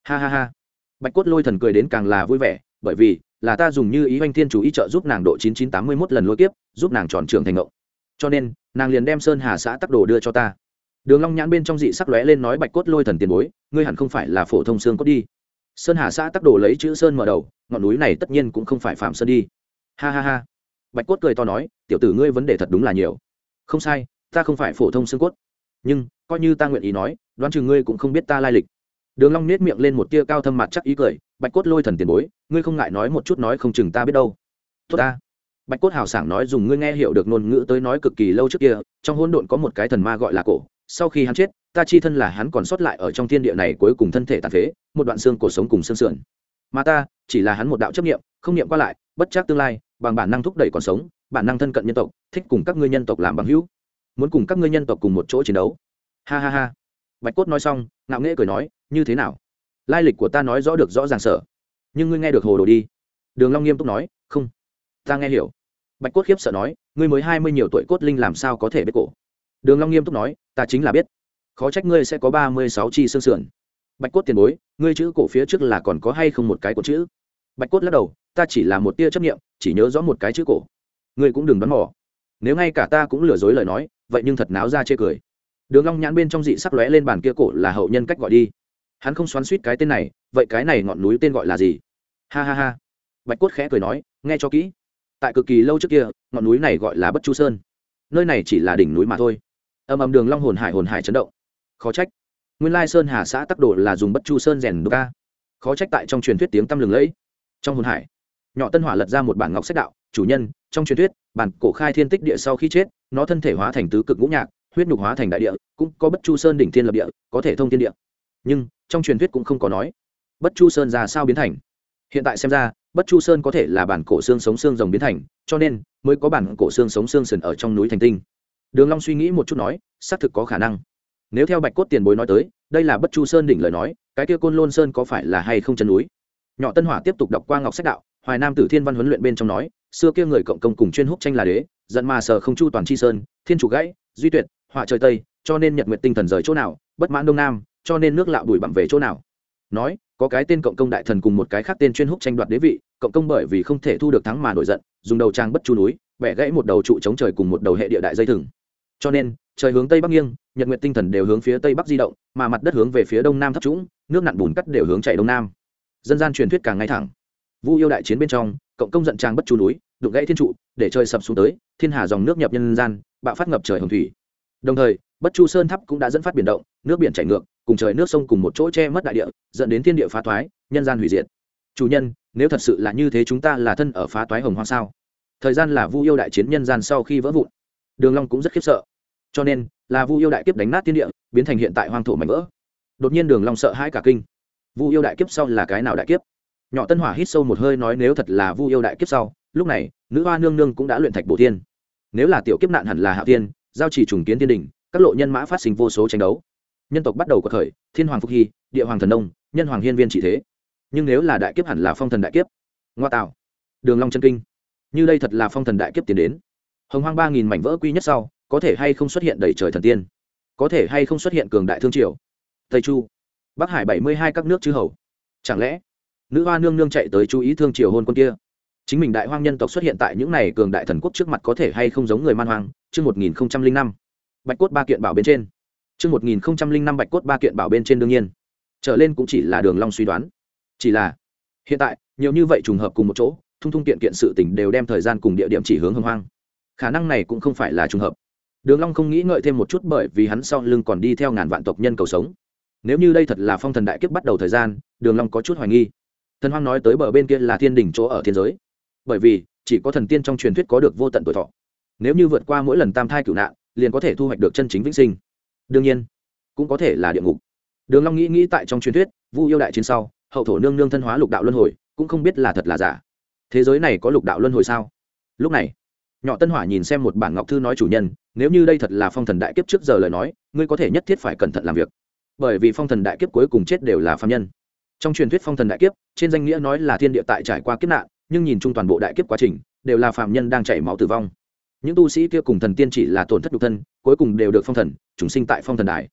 ha ha ha bạch cốt lôi thần cười đến càng là vui vẻ, bởi vì là ta dùng như ý oanh thiên chủ ý trợ giúp nàng độ chín chín tám mươi mốt lần lôi kiếp, giúp nàng tròn trưởng thành ngộ. Cho nên, nàng liền đem sơn hà xã tắc đồ đưa cho ta. Đường long nhãn bên trong dị sắc lóe lên nói bạch cốt lôi thần tiền bối, ngươi hẳn không phải là phổ thông xương cốt đi. Sơn hà xã tắc đồ lấy chữ sơn mở đầu, ngọn núi này tất nhiên cũng không phải phạm sơn đi. Ha ha ha. Bạch cốt cười to nói, tiểu tử ngươi vấn đề thật đúng là nhiều. Không sai, ta không phải phổ thông xương cốt. Nhưng, coi như ta nguyện ý nói, đoán chừng ngươi cũng không biết ta lai lịch đường long nết miệng lên một tia cao thâm mặt chắc ý cười, bạch cốt lôi thần tiền bối, ngươi không ngại nói một chút nói không chừng ta biết đâu. Tốt ta. Bạch cốt hào sảng nói dùng ngươi nghe hiểu được ngôn ngữ tới nói cực kỳ lâu trước kia, trong hỗn độn có một cái thần ma gọi là cổ, sau khi hắn chết, ta chi thân là hắn còn sót lại ở trong thiên địa này cuối cùng thân thể tàn phế, một đoạn xương cổ sống cùng xương sườn. Mà ta, chỉ là hắn một đạo chấp niệm, không niệm qua lại, bất chắc tương lai, bằng bản năng thúc đẩy còn sống, bản năng thân cận nhân tộc, thích cùng các ngươi nhân tộc làm bằng hữu, muốn cùng các ngươi nhân tộc cùng một chỗ chiến đấu. Ha ha ha bạch cốt nói xong, ngạo nghễ cười nói, như thế nào? Lai lịch của ta nói rõ được rõ ràng sở nhưng ngươi nghe được hồ đồ đi. Đường long nghiêm túc nói, không, ta nghe hiểu. Bạch cốt khiếp sợ nói, ngươi mới hai mươi nhiều tuổi cốt linh làm sao có thể biết cổ? Đường long nghiêm túc nói, ta chính là biết. Khó trách ngươi sẽ có ba mươi sáu chi xương sườn. Bạch cốt tiền bối, ngươi chữ cổ phía trước là còn có hay không một cái của chữ? Bạch cốt lắc đầu, ta chỉ là một tia chấp niệm, chỉ nhớ rõ một cái chữ cổ. Ngươi cũng đừng đoán mò. Nếu ngay cả ta cũng lừa dối lời nói, vậy nhưng thật náo ra chê cười đường long nhãn bên trong dị sắc lóe lên bàn kia cổ là hậu nhân cách gọi đi. Hắn không xoắn suýt cái tên này, vậy cái này ngọn núi tên gọi là gì? Ha ha ha. Bạch cốt khẽ cười nói, nghe cho kỹ. Tại cực kỳ lâu trước kia, ngọn núi này gọi là bất chu sơn. Nơi này chỉ là đỉnh núi mà thôi. Âm âm đường long hồn hải hồn hải chấn động. Khó trách. Nguyên lai sơn hà xã tắc đồ là dùng bất chu sơn rèn đúc ca khó trách tại trong truyền thuyết tiếng tăm lừng lẫy. Trong hồn hải, nhỏ tân hỏa lật ra một bản ngọc sách đạo, chủ nhân, trong truyền thuyết, bản cổ khai thiên tích địa sau khi chết, nó thân thể hóa thành tứ cực ngũ nhạc huyết nhục hóa thành đại địa, cũng có bất chu sơn đỉnh thiên lập địa, có thể thông thiên địa. Nhưng, trong truyền thuyết cũng không có nói. Bất chu sơn ra sao biến thành? Hiện tại xem ra, bất chu sơn có thể là bản cổ xương sống xương rồng biến thành, cho nên mới có bản cổ xương sống xương sườn ở trong núi thành tinh. Đường long suy nghĩ một chút nói, xác thực có khả năng. Nếu theo bạch cốt tiền bối nói tới, đây là bất chu sơn đỉnh lời nói, cái kia côn lôn sơn có phải là hay không chân núi? Nhỏ tân hỏa tiếp tục đọc qua ngọc sách đạo, hoài nam tử thiên văn huấn luyện bên trong nói, xưa kia người cộng công cùng chuyên húc tranh là đế, giận mà sở không chu toàn chi sơn, thiên chủ gãy, duy tuyệt họa trời tây, cho nên nhật nguyệt tinh thần rời chỗ nào, bất mãn đông nam, cho nên nước lạo đuổi bặm về chỗ nào. Nói, có cái tên cộng công đại thần cùng một cái khác tên chuyên húc tranh đoạt đế vị, cộng công bởi vì không thể thu được thắng mà nổi giận, dùng đầu trang bất chu núi, bẻ gãy một đầu trụ chống trời cùng một đầu hệ địa đại dây thừng. Cho nên, trời hướng tây bắc nghiêng, nhật nguyệt tinh thần đều hướng phía tây bắc di động, mà mặt đất hướng về phía đông nam thấp trũng, nước nặn bùn cắt đều hướng chạy đông nam. Dân gian truyền thuyết càng ngay thẳng. Vu yêu đại chiến bên trong, cộng công giận trang bất chu núi đục gãy thiên trụ, để trời sập xuống tới, thiên hà dòng nước nhập nhân gian, bạo phát ngập trời hồng thủy đồng thời, bất chu sơn tháp cũng đã dẫn phát biển động, nước biển chảy ngược, cùng trời nước sông cùng một chỗ che mất đại địa, dẫn đến thiên địa phá thoái nhân gian hủy diệt. Chủ nhân, nếu thật sự là như thế chúng ta là thân ở phá toái hồng hoang sao? Thời gian là vu yêu đại chiến nhân gian sau khi vỡ vụn. Đường long cũng rất khiếp sợ. Cho nên, là vu yêu đại kiếp đánh nát thiên địa, biến thành hiện tại hoang thổ mảnh vỡ. Đột nhiên đường long sợ hãi cả kinh. Vu yêu đại kiếp sau là cái nào đại kiếp? Nhỏ tân hỏa hít sâu một hơi nói nếu thật là vu yêu đại kiếp sau, lúc này, nữ hoa nương nương cũng đã luyện thạch bổ thiên nếu là tiểu kiếp nạn hẳn là hạ tiên giao chỉ trùng kiến thiên đình, các lộ nhân mã phát sinh vô số tranh đấu. Nhân tộc bắt đầu có thời thiên hoàng phúc hy, địa hoàng thần đông nhân hoàng hiên viên chỉ thế. Nhưng nếu là đại kiếp hẳn là phong thần đại kiếp. Ngoa tạo. Đường long chân kinh. Như đây thật là phong thần đại kiếp tiến đến. Hồng hoang ba nghìn mảnh vỡ quy nhất sau, có thể hay không xuất hiện đầy trời thần tiên? Có thể hay không xuất hiện cường đại thương triều? Tây chu. Bắc hải bảy mươi hai các nước chư hầu. Chẳng lẽ, nữ hoa nương nương chạy tới chú ý thương triều hôn quân kia? Chính mình đại hoang nhân tộc xuất hiện tại những này cường đại thần quốc trước mặt có thể hay không giống người man hoang chương một nghìn năm, bạch cốt ba kiện bảo bên trên. Chương một nghìn năm, bạch cốt ba kiện bảo bên trên đương nhiên. Trở lên cũng chỉ là đường long suy đoán. Chỉ là, hiện tại, nhiều như vậy trùng hợp cùng một chỗ, thung thung kiện kiện sự tình đều đem thời gian cùng địa điểm chỉ hướng hưng hoang. Khả năng này cũng không phải là trùng hợp. Đường long không nghĩ ngợi thêm một chút bởi vì hắn sau lưng còn đi theo ngàn vạn tộc nhân cầu sống. Nếu như đây thật là phong thần đại kiếp bắt đầu thời gian, đường long có chút hoài nghi. Thần hoang nói tới bờ bên kia là thiên đỉnh chỗ ở thiên giới. Bởi vì, chỉ có thần tiên trong truyền thuyết có được vô tận tuổi thọ nếu như vượt qua mỗi lần tam thai cửu nạn, liền có thể thu hoạch được chân chính vĩnh sinh. Đương nhiên, cũng có thể là địa ngục. Đường long nghĩ nghĩ tại trong truyền thuyết, vu yêu đại chiến sau, hậu thổ nương nương thân hóa lục đạo luân hồi, cũng không biết là thật là giả. Thế giới này có lục đạo luân hồi sao? Lúc này, nhỏ tân hỏa nhìn xem một bản ngọc thư nói chủ nhân, nếu như đây thật là phong thần đại kiếp trước giờ lời nói, ngươi có thể nhất thiết phải cẩn thận làm việc. Bởi vì phong thần đại kiếp cuối cùng chết đều là phạm nhân. Trong truyền thuyết phong thần đại kiếp, trên danh nghĩa nói là thiên địa tại trải qua kiếp nạn, nhưng nhìn chung toàn bộ đại kiếp quá trình, đều là phạm nhân đang chảy máu tử vong những tu sĩ kia cùng thần tiên chỉ là tổn thất nhục thân, cuối cùng đều được phong thần chúng sinh tại phong thần đài.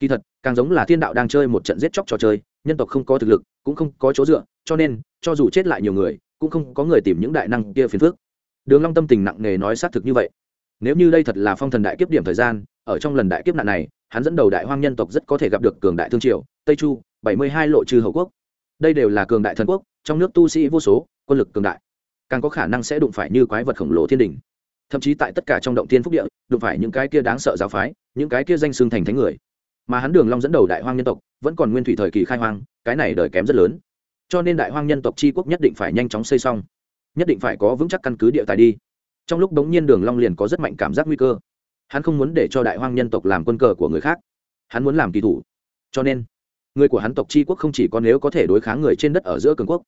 Kỳ thật, càng giống là thiên đạo đang chơi một trận giết chóc trò chơi, nhân tộc không có thực lực, cũng không có chỗ dựa, cho nên, cho dù chết lại nhiều người, cũng không có người tìm những đại năng kia phiền phước đường long tâm tình nặng nề nói xác thực như vậy. Nếu như đây thật là phong thần đại kiếp điểm thời gian, ở trong lần đại kiếp nạn này, hắn dẫn đầu đại hoang nhân tộc rất có thể gặp được cường đại thương triều, tây chu, bảy mươi hai lộ trừ hậu quốc. Đây đều là cường đại thần quốc, trong nước tu sĩ vô số, quân lực cường đại. Càng có khả năng sẽ đụng phải như quái vật khổng lồ thiên đình thậm chí tại tất cả trong động thiên phúc địa, đụng phải những cái kia đáng sợ giáo phái, những cái kia danh xương thành thánh người. Mà hắn đường long dẫn đầu đại hoang nhân tộc, vẫn còn nguyên thủy thời kỳ khai hoang, cái này đời kém rất lớn. Cho nên đại hoang nhân tộc tri quốc nhất định phải nhanh chóng xây xong, nhất định phải có vững chắc căn cứ địa tài đi. Trong lúc đống nhiên đường long liền có rất mạnh cảm giác nguy cơ. Hắn không muốn để cho đại hoang nhân tộc làm quân cờ của người khác. Hắn muốn làm kỳ thủ. Cho nên, người của hắn tộc tri quốc không chỉ có nếu có thể đối kháng người trên đất ở giữa cường quốc,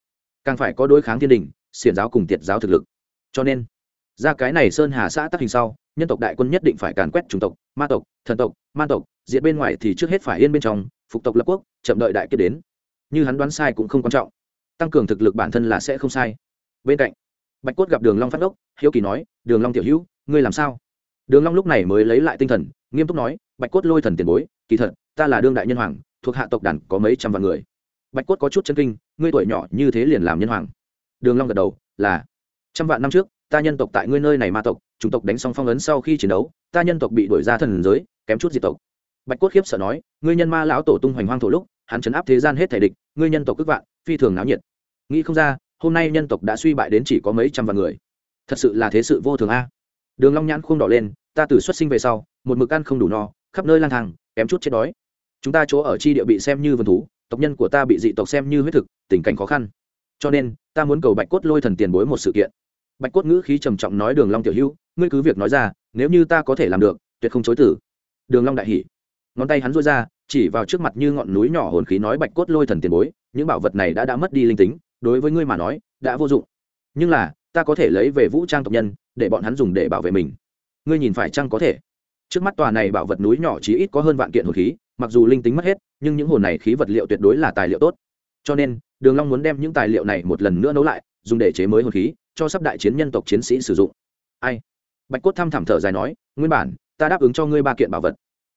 càng phải có đối kháng thiên đình, xiển giáo cùng tiệt giáo thực lực. Cho nên ra cái này sơn hà xã tắc hình sau, nhân tộc đại quân nhất định phải càn quét chủng tộc, ma tộc, thần tộc, man tộc, diệt bên ngoài thì trước hết phải yên bên trong, phục tộc lập quốc, chậm đợi đại kiếp đến. Như hắn đoán sai cũng không quan trọng. Tăng cường thực lực bản thân là sẽ không sai. Bên cạnh, bạch cốt gặp đường long phát ốc hiếu kỳ nói, đường long tiểu hữu, ngươi làm sao? Đường long lúc này mới lấy lại tinh thần, nghiêm túc nói, bạch cốt lôi thần tiền bối, kỳ thật, ta là đương đại nhân hoàng, thuộc hạ tộc đàn có mấy trăm vạn người. Bạch cốt có chút chân kinh, ngươi tuổi nhỏ như thế liền làm nhân hoàng? Đường long gật đầu, là, trăm vạn năm trước ta nhân tộc tại ngươi nơi này ma tộc, chủng tộc đánh xong phong ấn sau khi chiến đấu, ta nhân tộc bị đuổi ra thần giới, kém chút diệt tộc. Bạch cốt khiếp sợ nói, ngươi nhân ma lão tổ tung hoành hoang thổ lúc, hắn chấn áp thế gian hết thể địch, ngươi nhân tộc cước vạn, phi thường náo nhiệt. Nghĩ không ra, hôm nay nhân tộc đã suy bại đến chỉ có mấy trăm vạn người. Thật sự là thế sự vô thường a. Đường long nhãn khuôn đỏ lên, ta từ xuất sinh về sau, một mực ăn không đủ no, khắp nơi lang thang, kém chút chết đói. Chúng ta chỗ ở chi địa bị xem như vườn thú, tộc nhân của ta bị dị tộc xem như huyết thực, tình cảnh khó khăn. Cho nên, ta muốn cầu bạch cốt lôi thần tiền bối một sự kiện bạch cốt ngữ khí trầm trọng nói, đường long tiểu hữu, ngươi cứ việc nói ra, nếu như ta có thể làm được, tuyệt không chối tử. Đường long đại hỉ. Ngón tay hắn duỗi ra, chỉ vào trước mặt như ngọn núi nhỏ hồn khí nói, bạch cốt lôi thần tiền bối, những bảo vật này đã đã mất đi linh tính, đối với ngươi mà nói, đã vô dụng. Nhưng là, ta có thể lấy về vũ trang tộc nhân, để bọn hắn dùng để bảo vệ mình. Ngươi nhìn phải chăng có thể? Trước mắt tòa này bảo vật núi nhỏ chỉ ít có hơn vạn kiện hồn khí, mặc dù linh tính mất hết, nhưng những hồn này khí vật liệu tuyệt đối là tài liệu tốt. Cho nên, đường long muốn đem những tài liệu này một lần nữa nấu lại, dùng để chế mới hồn khí cho sắp đại chiến nhân tộc chiến sĩ sử dụng. Ai? Bạch cốt thăm thẳm thở dài nói, nguyên bản, ta đáp ứng cho ngươi ba kiện bảo vật.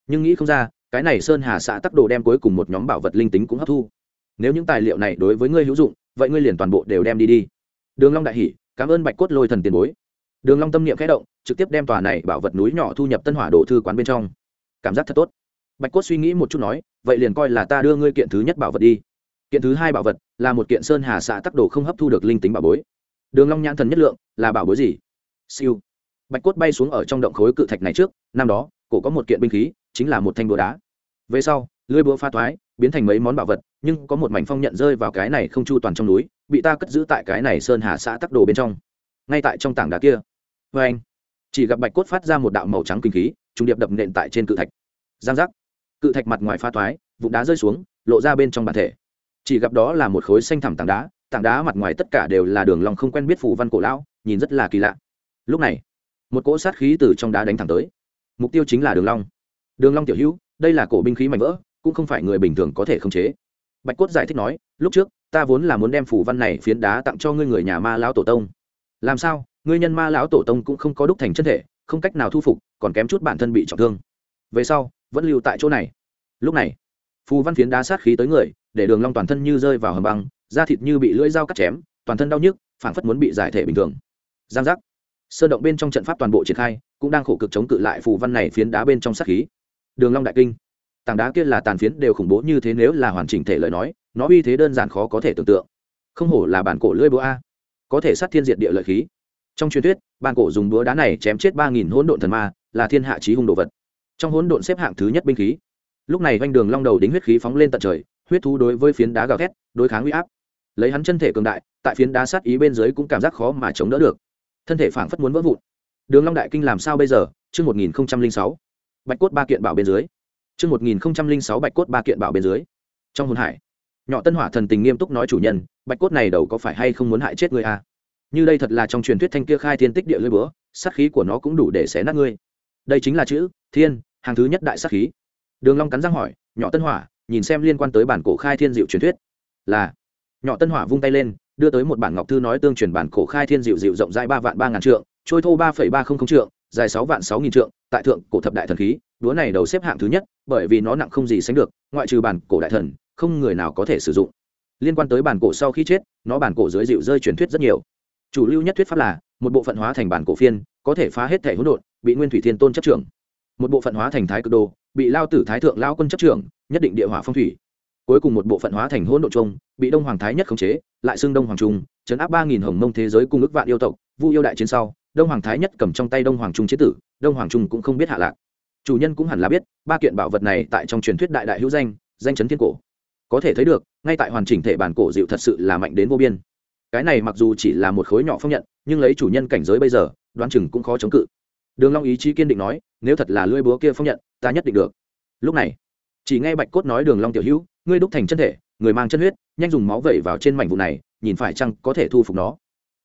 Nhưng nghĩ không ra, cái này sơn hà xã tắc đồ đem cuối cùng một nhóm bảo vật linh tính cũng hấp thu. Nếu những tài liệu này đối với ngươi hữu dụng, vậy ngươi liền toàn bộ đều đem đi đi. Đường long đại hỉ, cảm ơn bạch cốt lôi thần tiền bối. Đường long tâm niệm khẽ động, trực tiếp đem tòa này bảo vật núi nhỏ thu nhập tân hỏa đồ thư quán bên trong. Cảm giác thật tốt. Bạch cốt suy nghĩ một chút nói, vậy liền coi là ta đưa ngươi kiện thứ nhất bảo vật đi. Kiện thứ hai bảo vật là một kiện sơn hà xã tắc đồ không hấp thu được linh tính bảo bối đường long nhãn thần nhất lượng, là bảo bối gì? Siêu. Bạch cốt bay xuống ở trong động khối cự thạch này trước, năm đó, cổ có một kiện binh khí, chính là một thanh búa đá. Về sau lưỡi búa pha thoái, biến thành mấy món bảo vật, nhưng có một mảnh phong nhận rơi vào cái này không chu toàn trong núi, bị ta cất giữ tại cái này sơn hà xã tắc đồ bên trong. Ngay tại trong tảng đá kia. Vê anh, chỉ gặp bạch cốt phát ra một đạo màu trắng kinh khí, trùng điệp đập nện tại trên cự thạch. Giang giác. Cự thạch mặt ngoài pha thoái, vụn đá rơi xuống, lộ ra bên trong bản thể. Chỉ gặp đó là một khối xanh thẳm tảng đá tảng đá mặt ngoài tất cả đều là đường lòng không quen biết phù văn cổ lão, nhìn rất là kỳ lạ. Lúc này, một cỗ sát khí từ trong đá đánh thẳng tới. Mục tiêu chính là đường long. Đường long tiểu hữu, đây là cổ binh khí mảnh vỡ, cũng không phải người bình thường có thể khống chế. Bạch cốt giải thích nói, lúc trước, ta vốn là muốn đem phù văn này phiến đá tặng cho ngươi người nhà ma lão tổ tông. Làm sao, ngươi nhân ma lão tổ tông cũng không có đúc thành chân thể, không cách nào thu phục, còn kém chút bản thân bị trọng thương. Về sau, vẫn lưu tại chỗ này. Lúc này, phù văn phiến đá sát khí tới người, để đường long toàn thân như rơi vào hầm băng da thịt như bị lưỡi dao cắt chém, toàn thân đau nhức, phảng phất muốn bị giải thể bình thường. Giang giác. Sơn động bên trong trận pháp toàn bộ triển khai, cũng đang khổ cực chống cự lại phù văn này phiến đá bên trong sát khí. Đường long đại kinh. Tảng đá kia là tàn phiến đều khủng bố như thế nếu là hoàn chỉnh thể lời nói, nó uy thế đơn giản khó có thể tưởng tượng. Không hổ là bản cổ lưỡi búa a. Có thể sát thiên diệt địa lợi khí. Trong truyền thuyết, bản cổ dùng búa đá này chém chết ba nghìn hỗn độn thần ma, là thiên hạ chí hung đồ vật. Trong hỗn độn xếp hạng thứ nhất binh khí. Lúc này vanh đường long đầu đính huyết khí phóng lên tận trời huyết thú đối với phiến đá gào thét, đối kháng uy áp. Lấy hắn chân thể cường đại, tại phiến đá sát ý bên dưới cũng cảm giác khó mà chống đỡ được. Thân thể phảng phất muốn vỡ vụn. Đường long đại kinh làm sao bây giờ? Chương một nghìn sáu. Bạch cốt ba kiện bảo bên dưới. Chương một nghìn sáu bạch cốt ba kiện bảo bên dưới. Trong hồn hải, nhỏ tân hỏa thần tình nghiêm túc nói chủ nhân, bạch cốt này đầu có phải hay không muốn hại chết ngươi à? như đây thật là trong truyền thuyết thanh kia khai thiên tích địa lưỡi búa, sát khí của nó cũng đủ để xé nát ngươi. Đây chính là chữ, thiên, hàng thứ nhất đại sát khí. Đường long cắn răng hỏi, nhỏ tân hỏa nhìn xem liên quan tới bản cổ khai thiên diệu truyền thuyết. Là, nhỏ tân hỏa vung tay lên, đưa tới một bản ngọc thư nói tương truyền bản cổ khai thiên diệu diệu rộng dài ba vạn ba ngàn trượng, trôi thô ba phẩy ba không không trượng, dài sáu vạn sáu nghìn trượng, tại thượng cổ thập đại thần khí đúa này đầu xếp hạng thứ nhất, bởi vì nó nặng không gì sánh được, ngoại trừ bản cổ đại thần, không người nào có thể sử dụng. Liên quan tới bản cổ sau khi chết, nó bản cổ dưới dịu rơi truyền thuyết rất nhiều. Chủ lưu nhất thuyết pháp là, một bộ phận hóa thành bản cổ phiên, có thể phá hết thể hỗn độn, bị nguyên thủy thiên tôn chấp trưởng. Một bộ phận hóa thành thái cực đồ, bị lao tử thái thượng lao quân chấp trưởng nhất định địa hỏa phong thủy. Cuối cùng một bộ phận hóa thành hỗn độn trung bị đông hoàng thái nhất khống chế, lại xưng đông hoàng trung, chấn áp ba nghìn hồng mông thế giới cung ước vạn yêu tộc, vu yêu đại chiến sau, đông hoàng thái nhất cầm trong tay đông hoàng trung chế tử, đông hoàng trung cũng không biết hạ lạc. Chủ nhân cũng hẳn là biết, ba kiện bảo vật này tại trong truyền thuyết đại đại hữu danh danh chấn thiên cổ. Có thể thấy được, ngay tại hoàn chỉnh thể bản cổ dịu thật sự là mạnh đến vô biên. Cái này mặc dù chỉ là một khối nhỏ phong nhận, nhưng lấy chủ nhân cảnh giới bây giờ, đoán chừng cũng khó chống cự. Đường long ý chí kiên định nói, nếu thật là lưỡi búa kia phong nhận, ta nhất định được. Lúc này chỉ nghe bạch cốt nói đường long tiểu hữu, ngươi đúc thành chân thể, người mang chân huyết, nhanh dùng máu vẩy vào trên mảnh vụ này, nhìn phải chăng có thể thu phục nó.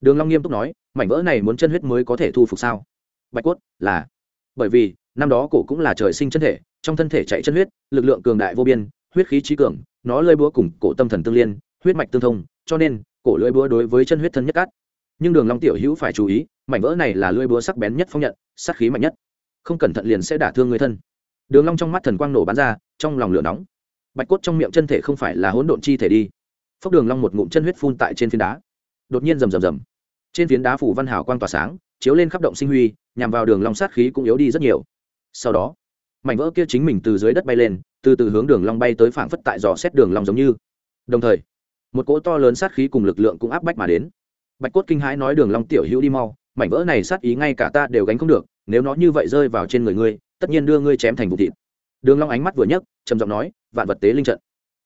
Đường long nghiêm túc nói, mảnh vỡ này muốn chân huyết mới có thể thu phục sao? Bạch cốt, là. Bởi vì, năm đó cổ cũng là trời sinh chân thể, trong thân thể chạy chân huyết, lực lượng cường đại vô biên, huyết khí trí cường, nó lơi búa cùng cổ tâm thần tương liên, huyết mạch tương thông, cho nên, cổ lưỡi búa đối với chân huyết thân nhất cát nhưng đường long tiểu hữu phải chú ý, mảnh vỡ này là lưỡi búa sắc bén nhất phong nhận, sát khí mạnh nhất. Không cẩn thận liền sẽ đả thương người thân. Đường long trong mắt thần quang nổ bắn ra trong lòng lửa nóng. Bạch cốt trong miệng chân thể không phải là hỗn độn chi thể đi. Phốc đường long một ngụm chân huyết phun tại trên phiến đá. Đột nhiên rầm rầm rầm. Trên phiến đá phủ văn hào quang tỏa sáng, chiếu lên khắp động sinh huy, nhằm vào đường long sát khí cũng yếu đi rất nhiều. Sau đó, mảnh vỡ kia chính mình từ dưới đất bay lên, từ từ hướng đường long bay tới phảng phất tại dò xét đường long giống như. Đồng thời, một cỗ to lớn sát khí cùng lực lượng cũng áp bách mà đến. Bạch cốt kinh hãi nói đường long tiểu hữu đi mau, mảnh vỡ này sát ý ngay cả ta đều gánh không được, nếu nó như vậy rơi vào trên người ngươi, tất nhiên đưa ngươi chém thành vụ thịt đường long ánh mắt vừa nhấc trầm giọng nói vạn vật tế linh trận.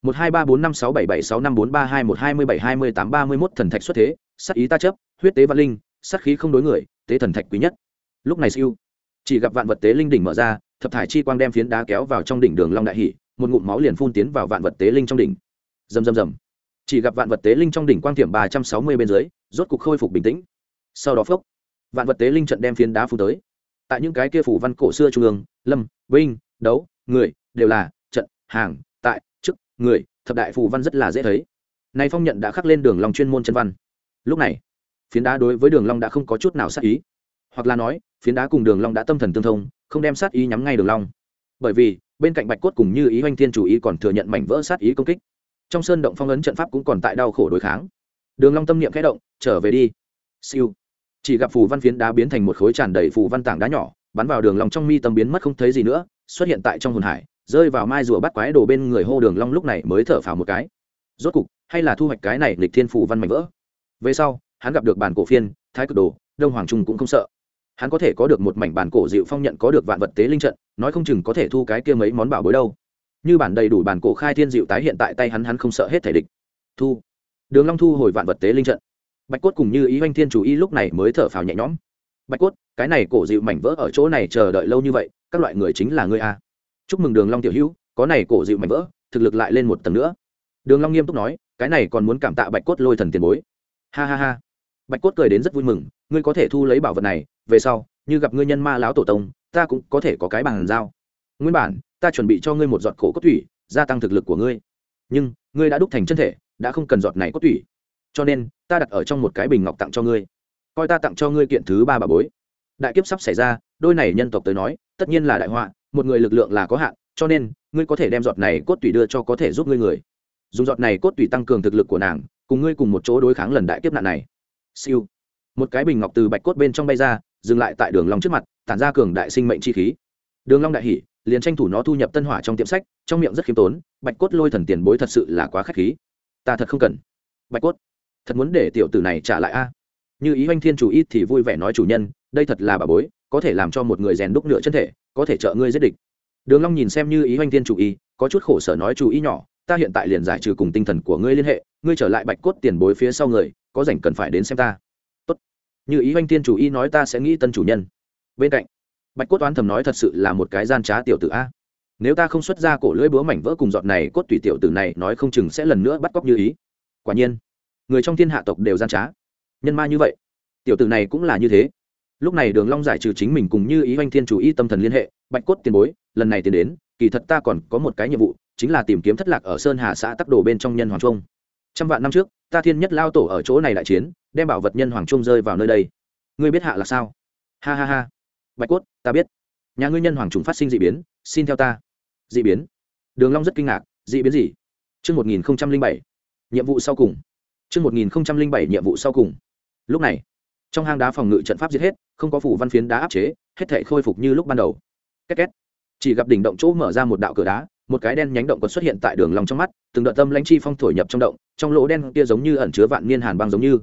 Một hai ba bốn năm sáu bảy bảy sáu năm bốn ba hai một hai mươi bảy hai mươi tám ba mươi mốt thần thạch xuất thế sát ý ta chấp huyết tế vạn linh sát khí không đối người tế thần thạch quý nhất. Lúc này siêu chỉ gặp vạn vật tế linh đỉnh mở ra thập thải chi quang đem phiến đá kéo vào trong đỉnh đường long đại hỉ, một ngụm máu liền phun tiến vào vạn vật tế linh trong đỉnh. Rầm rầm rầm. Chỉ gặp vạn vật tế linh trong đỉnh quang tiệm ba trăm sáu mươi bên dưới rốt cục khôi phục bình tĩnh. Sau đó phốc vạn vật tế linh trận đem phiến đá phun tới. Tại những cái kia phủ văn cổ xưa trung ương lâm binh đấu người đều là trận, hàng, tại, chức, người, thập đại phù văn rất là dễ thấy. Nay phong nhận đã khắc lên đường long chuyên môn chân văn. Lúc này, phiến đá đối với đường long đã không có chút nào sát ý. Hoặc là nói, phiến đá cùng đường long đã tâm thần tương thông, không đem sát ý nhắm ngay đường long. Bởi vì, bên cạnh bạch cốt cùng như ý hoanh thiên chủ ý còn thừa nhận mảnh vỡ sát ý công kích. Trong sơn động phong ấn trận pháp cũng còn tại đau khổ đối kháng. Đường long tâm niệm khẽ động, trở về đi. Siêu. Chỉ gặp phù văn phiến đá biến thành một khối tràn đầy phù văn tảng đá nhỏ, bắn vào đường long trong mi tâm biến mất không thấy gì nữa xuất hiện tại trong hồn hải, rơi vào mai rùa bắt quái đồ bên người hô đường long lúc này mới thở phào một cái. Rốt cục, hay là thu hoạch cái này lịch thiên phù văn mảnh vỡ? Về sau, hắn gặp được bản cổ phiên, thái cực đồ, đông hoàng trung cũng không sợ. Hắn có thể có được một mảnh bản cổ dịu phong nhận có được vạn vật tế linh trận, nói không chừng có thể thu cái kia mấy món bảo bối đâu. Như bản đầy đủ bản cổ khai thiên dịu tái hiện tại tay hắn hắn không sợ hết thể địch. Thu. Đường long thu hồi vạn vật tế linh trận. Bạch cốt cùng như ý oanh thiên chủ y lúc này mới thở phào nhẹ nhõm. Bạch cốt, cái này cổ dịu mảnh vỡ ở chỗ này chờ đợi lâu như vậy các loại người chính là ngươi a. Chúc mừng đường long tiểu hữu, có này cổ dịu mảnh vỡ, thực lực lại lên một tầng nữa. Đường long nghiêm túc nói, cái này còn muốn cảm tạ bạch cốt lôi thần tiền bối. Ha ha ha. Bạch cốt cười đến rất vui mừng, ngươi có thể thu lấy bảo vật này, về sau, như gặp ngươi nhân ma lão tổ tông, ta cũng có thể có cái bàn giao. Nguyên bản, ta chuẩn bị cho ngươi một giọt cổ cốt thủy, gia tăng thực lực của ngươi. Nhưng, ngươi đã đúc thành chân thể, đã không cần giọt này cốt thủy. Cho nên, ta đặt ở trong một cái bình ngọc tặng cho ngươi. Coi ta tặng cho ngươi kiện thứ ba bà bối. Đại kiếp sắp xảy ra, đôi này nhân tộc tới nói tất nhiên là đại họa, một người lực lượng là có hạn, cho nên, ngươi có thể đem giọt này cốt tủy đưa cho có thể giúp ngươi người. Dùng giọt này cốt tủy tăng cường thực lực của nàng, cùng ngươi cùng một chỗ đối kháng lần đại kiếp nạn này. Siêu. Một cái bình ngọc từ bạch cốt bên trong bay ra, dừng lại tại đường long trước mặt, tản ra cường đại sinh mệnh chi khí. Đường long đại hỉ, liền tranh thủ nó thu nhập tân hỏa trong tiệm sách, trong miệng rất khiêm tốn, bạch cốt lôi thần tiền bối thật sự là quá khách khí. Ta thật không cần. Bạch cốt, thật muốn để tiểu tử này trả lại a. Như ý anh thiên chủ ít thì vui vẻ nói chủ nhân, đây thật là bà bối có thể làm cho một người rèn đúc nửa chân thể, có thể trợ ngươi giết địch. Đường long nhìn xem như ý hoanh thiên chủ y có chút khổ sở nói chủ ý nhỏ, ta hiện tại liền giải trừ cùng tinh thần của ngươi liên hệ, ngươi trở lại bạch cốt tiền bối phía sau người, có rảnh cần phải đến xem ta. Tốt. Như ý hoanh thiên chủ y nói ta sẽ nghĩ tân chủ nhân. Bên cạnh, bạch cốt toán thầm nói thật sự là một cái gian trá tiểu tử a. Nếu ta không xuất ra cổ lưỡi búa mảnh vỡ cùng giọt này cốt tùy tiểu tử này, nói không chừng sẽ lần nữa bắt cóc như ý. Quả nhiên, người trong thiên hạ tộc đều gian trá. Nhân ma như vậy, tiểu tử này cũng là như thế lúc này đường long giải trừ chính mình cùng như ý anh thiên chủ y tâm thần liên hệ, bạch cốt tiền bối, lần này tiền đến, kỳ thật ta còn có một cái nhiệm vụ, chính là tìm kiếm thất lạc ở sơn hà xã tắc đồ bên trong nhân hoàng trung. Trăm vạn năm trước, ta thiên nhất lao tổ ở chỗ này đại chiến, đem bảo vật nhân hoàng trung rơi vào nơi đây. Ngươi biết hạ là sao? Ha ha ha. Bạch cốt, ta biết. Nhà ngươi nhân hoàng trùng phát sinh dị biến, xin theo ta. Dị biến? Đường long rất kinh ngạc, dị biến gì? Chương một nghìn bảy, nhiệm vụ sau cùng. Chương một nghìn bảy, nhiệm vụ sau cùng. Lúc này trong hang đá phòng ngự trận pháp giết hết, không có phủ văn phiến đá áp chế, hết thể khôi phục như lúc ban đầu. Két két. Chỉ gặp đỉnh động chỗ mở ra một đạo cửa đá, một cái đen nhánh động còn xuất hiện tại đường lòng trong mắt, từng đợt tâm lãnh chi phong thổi nhập trong động, trong lỗ đen kia giống như ẩn chứa vạn niên hàn băng giống như.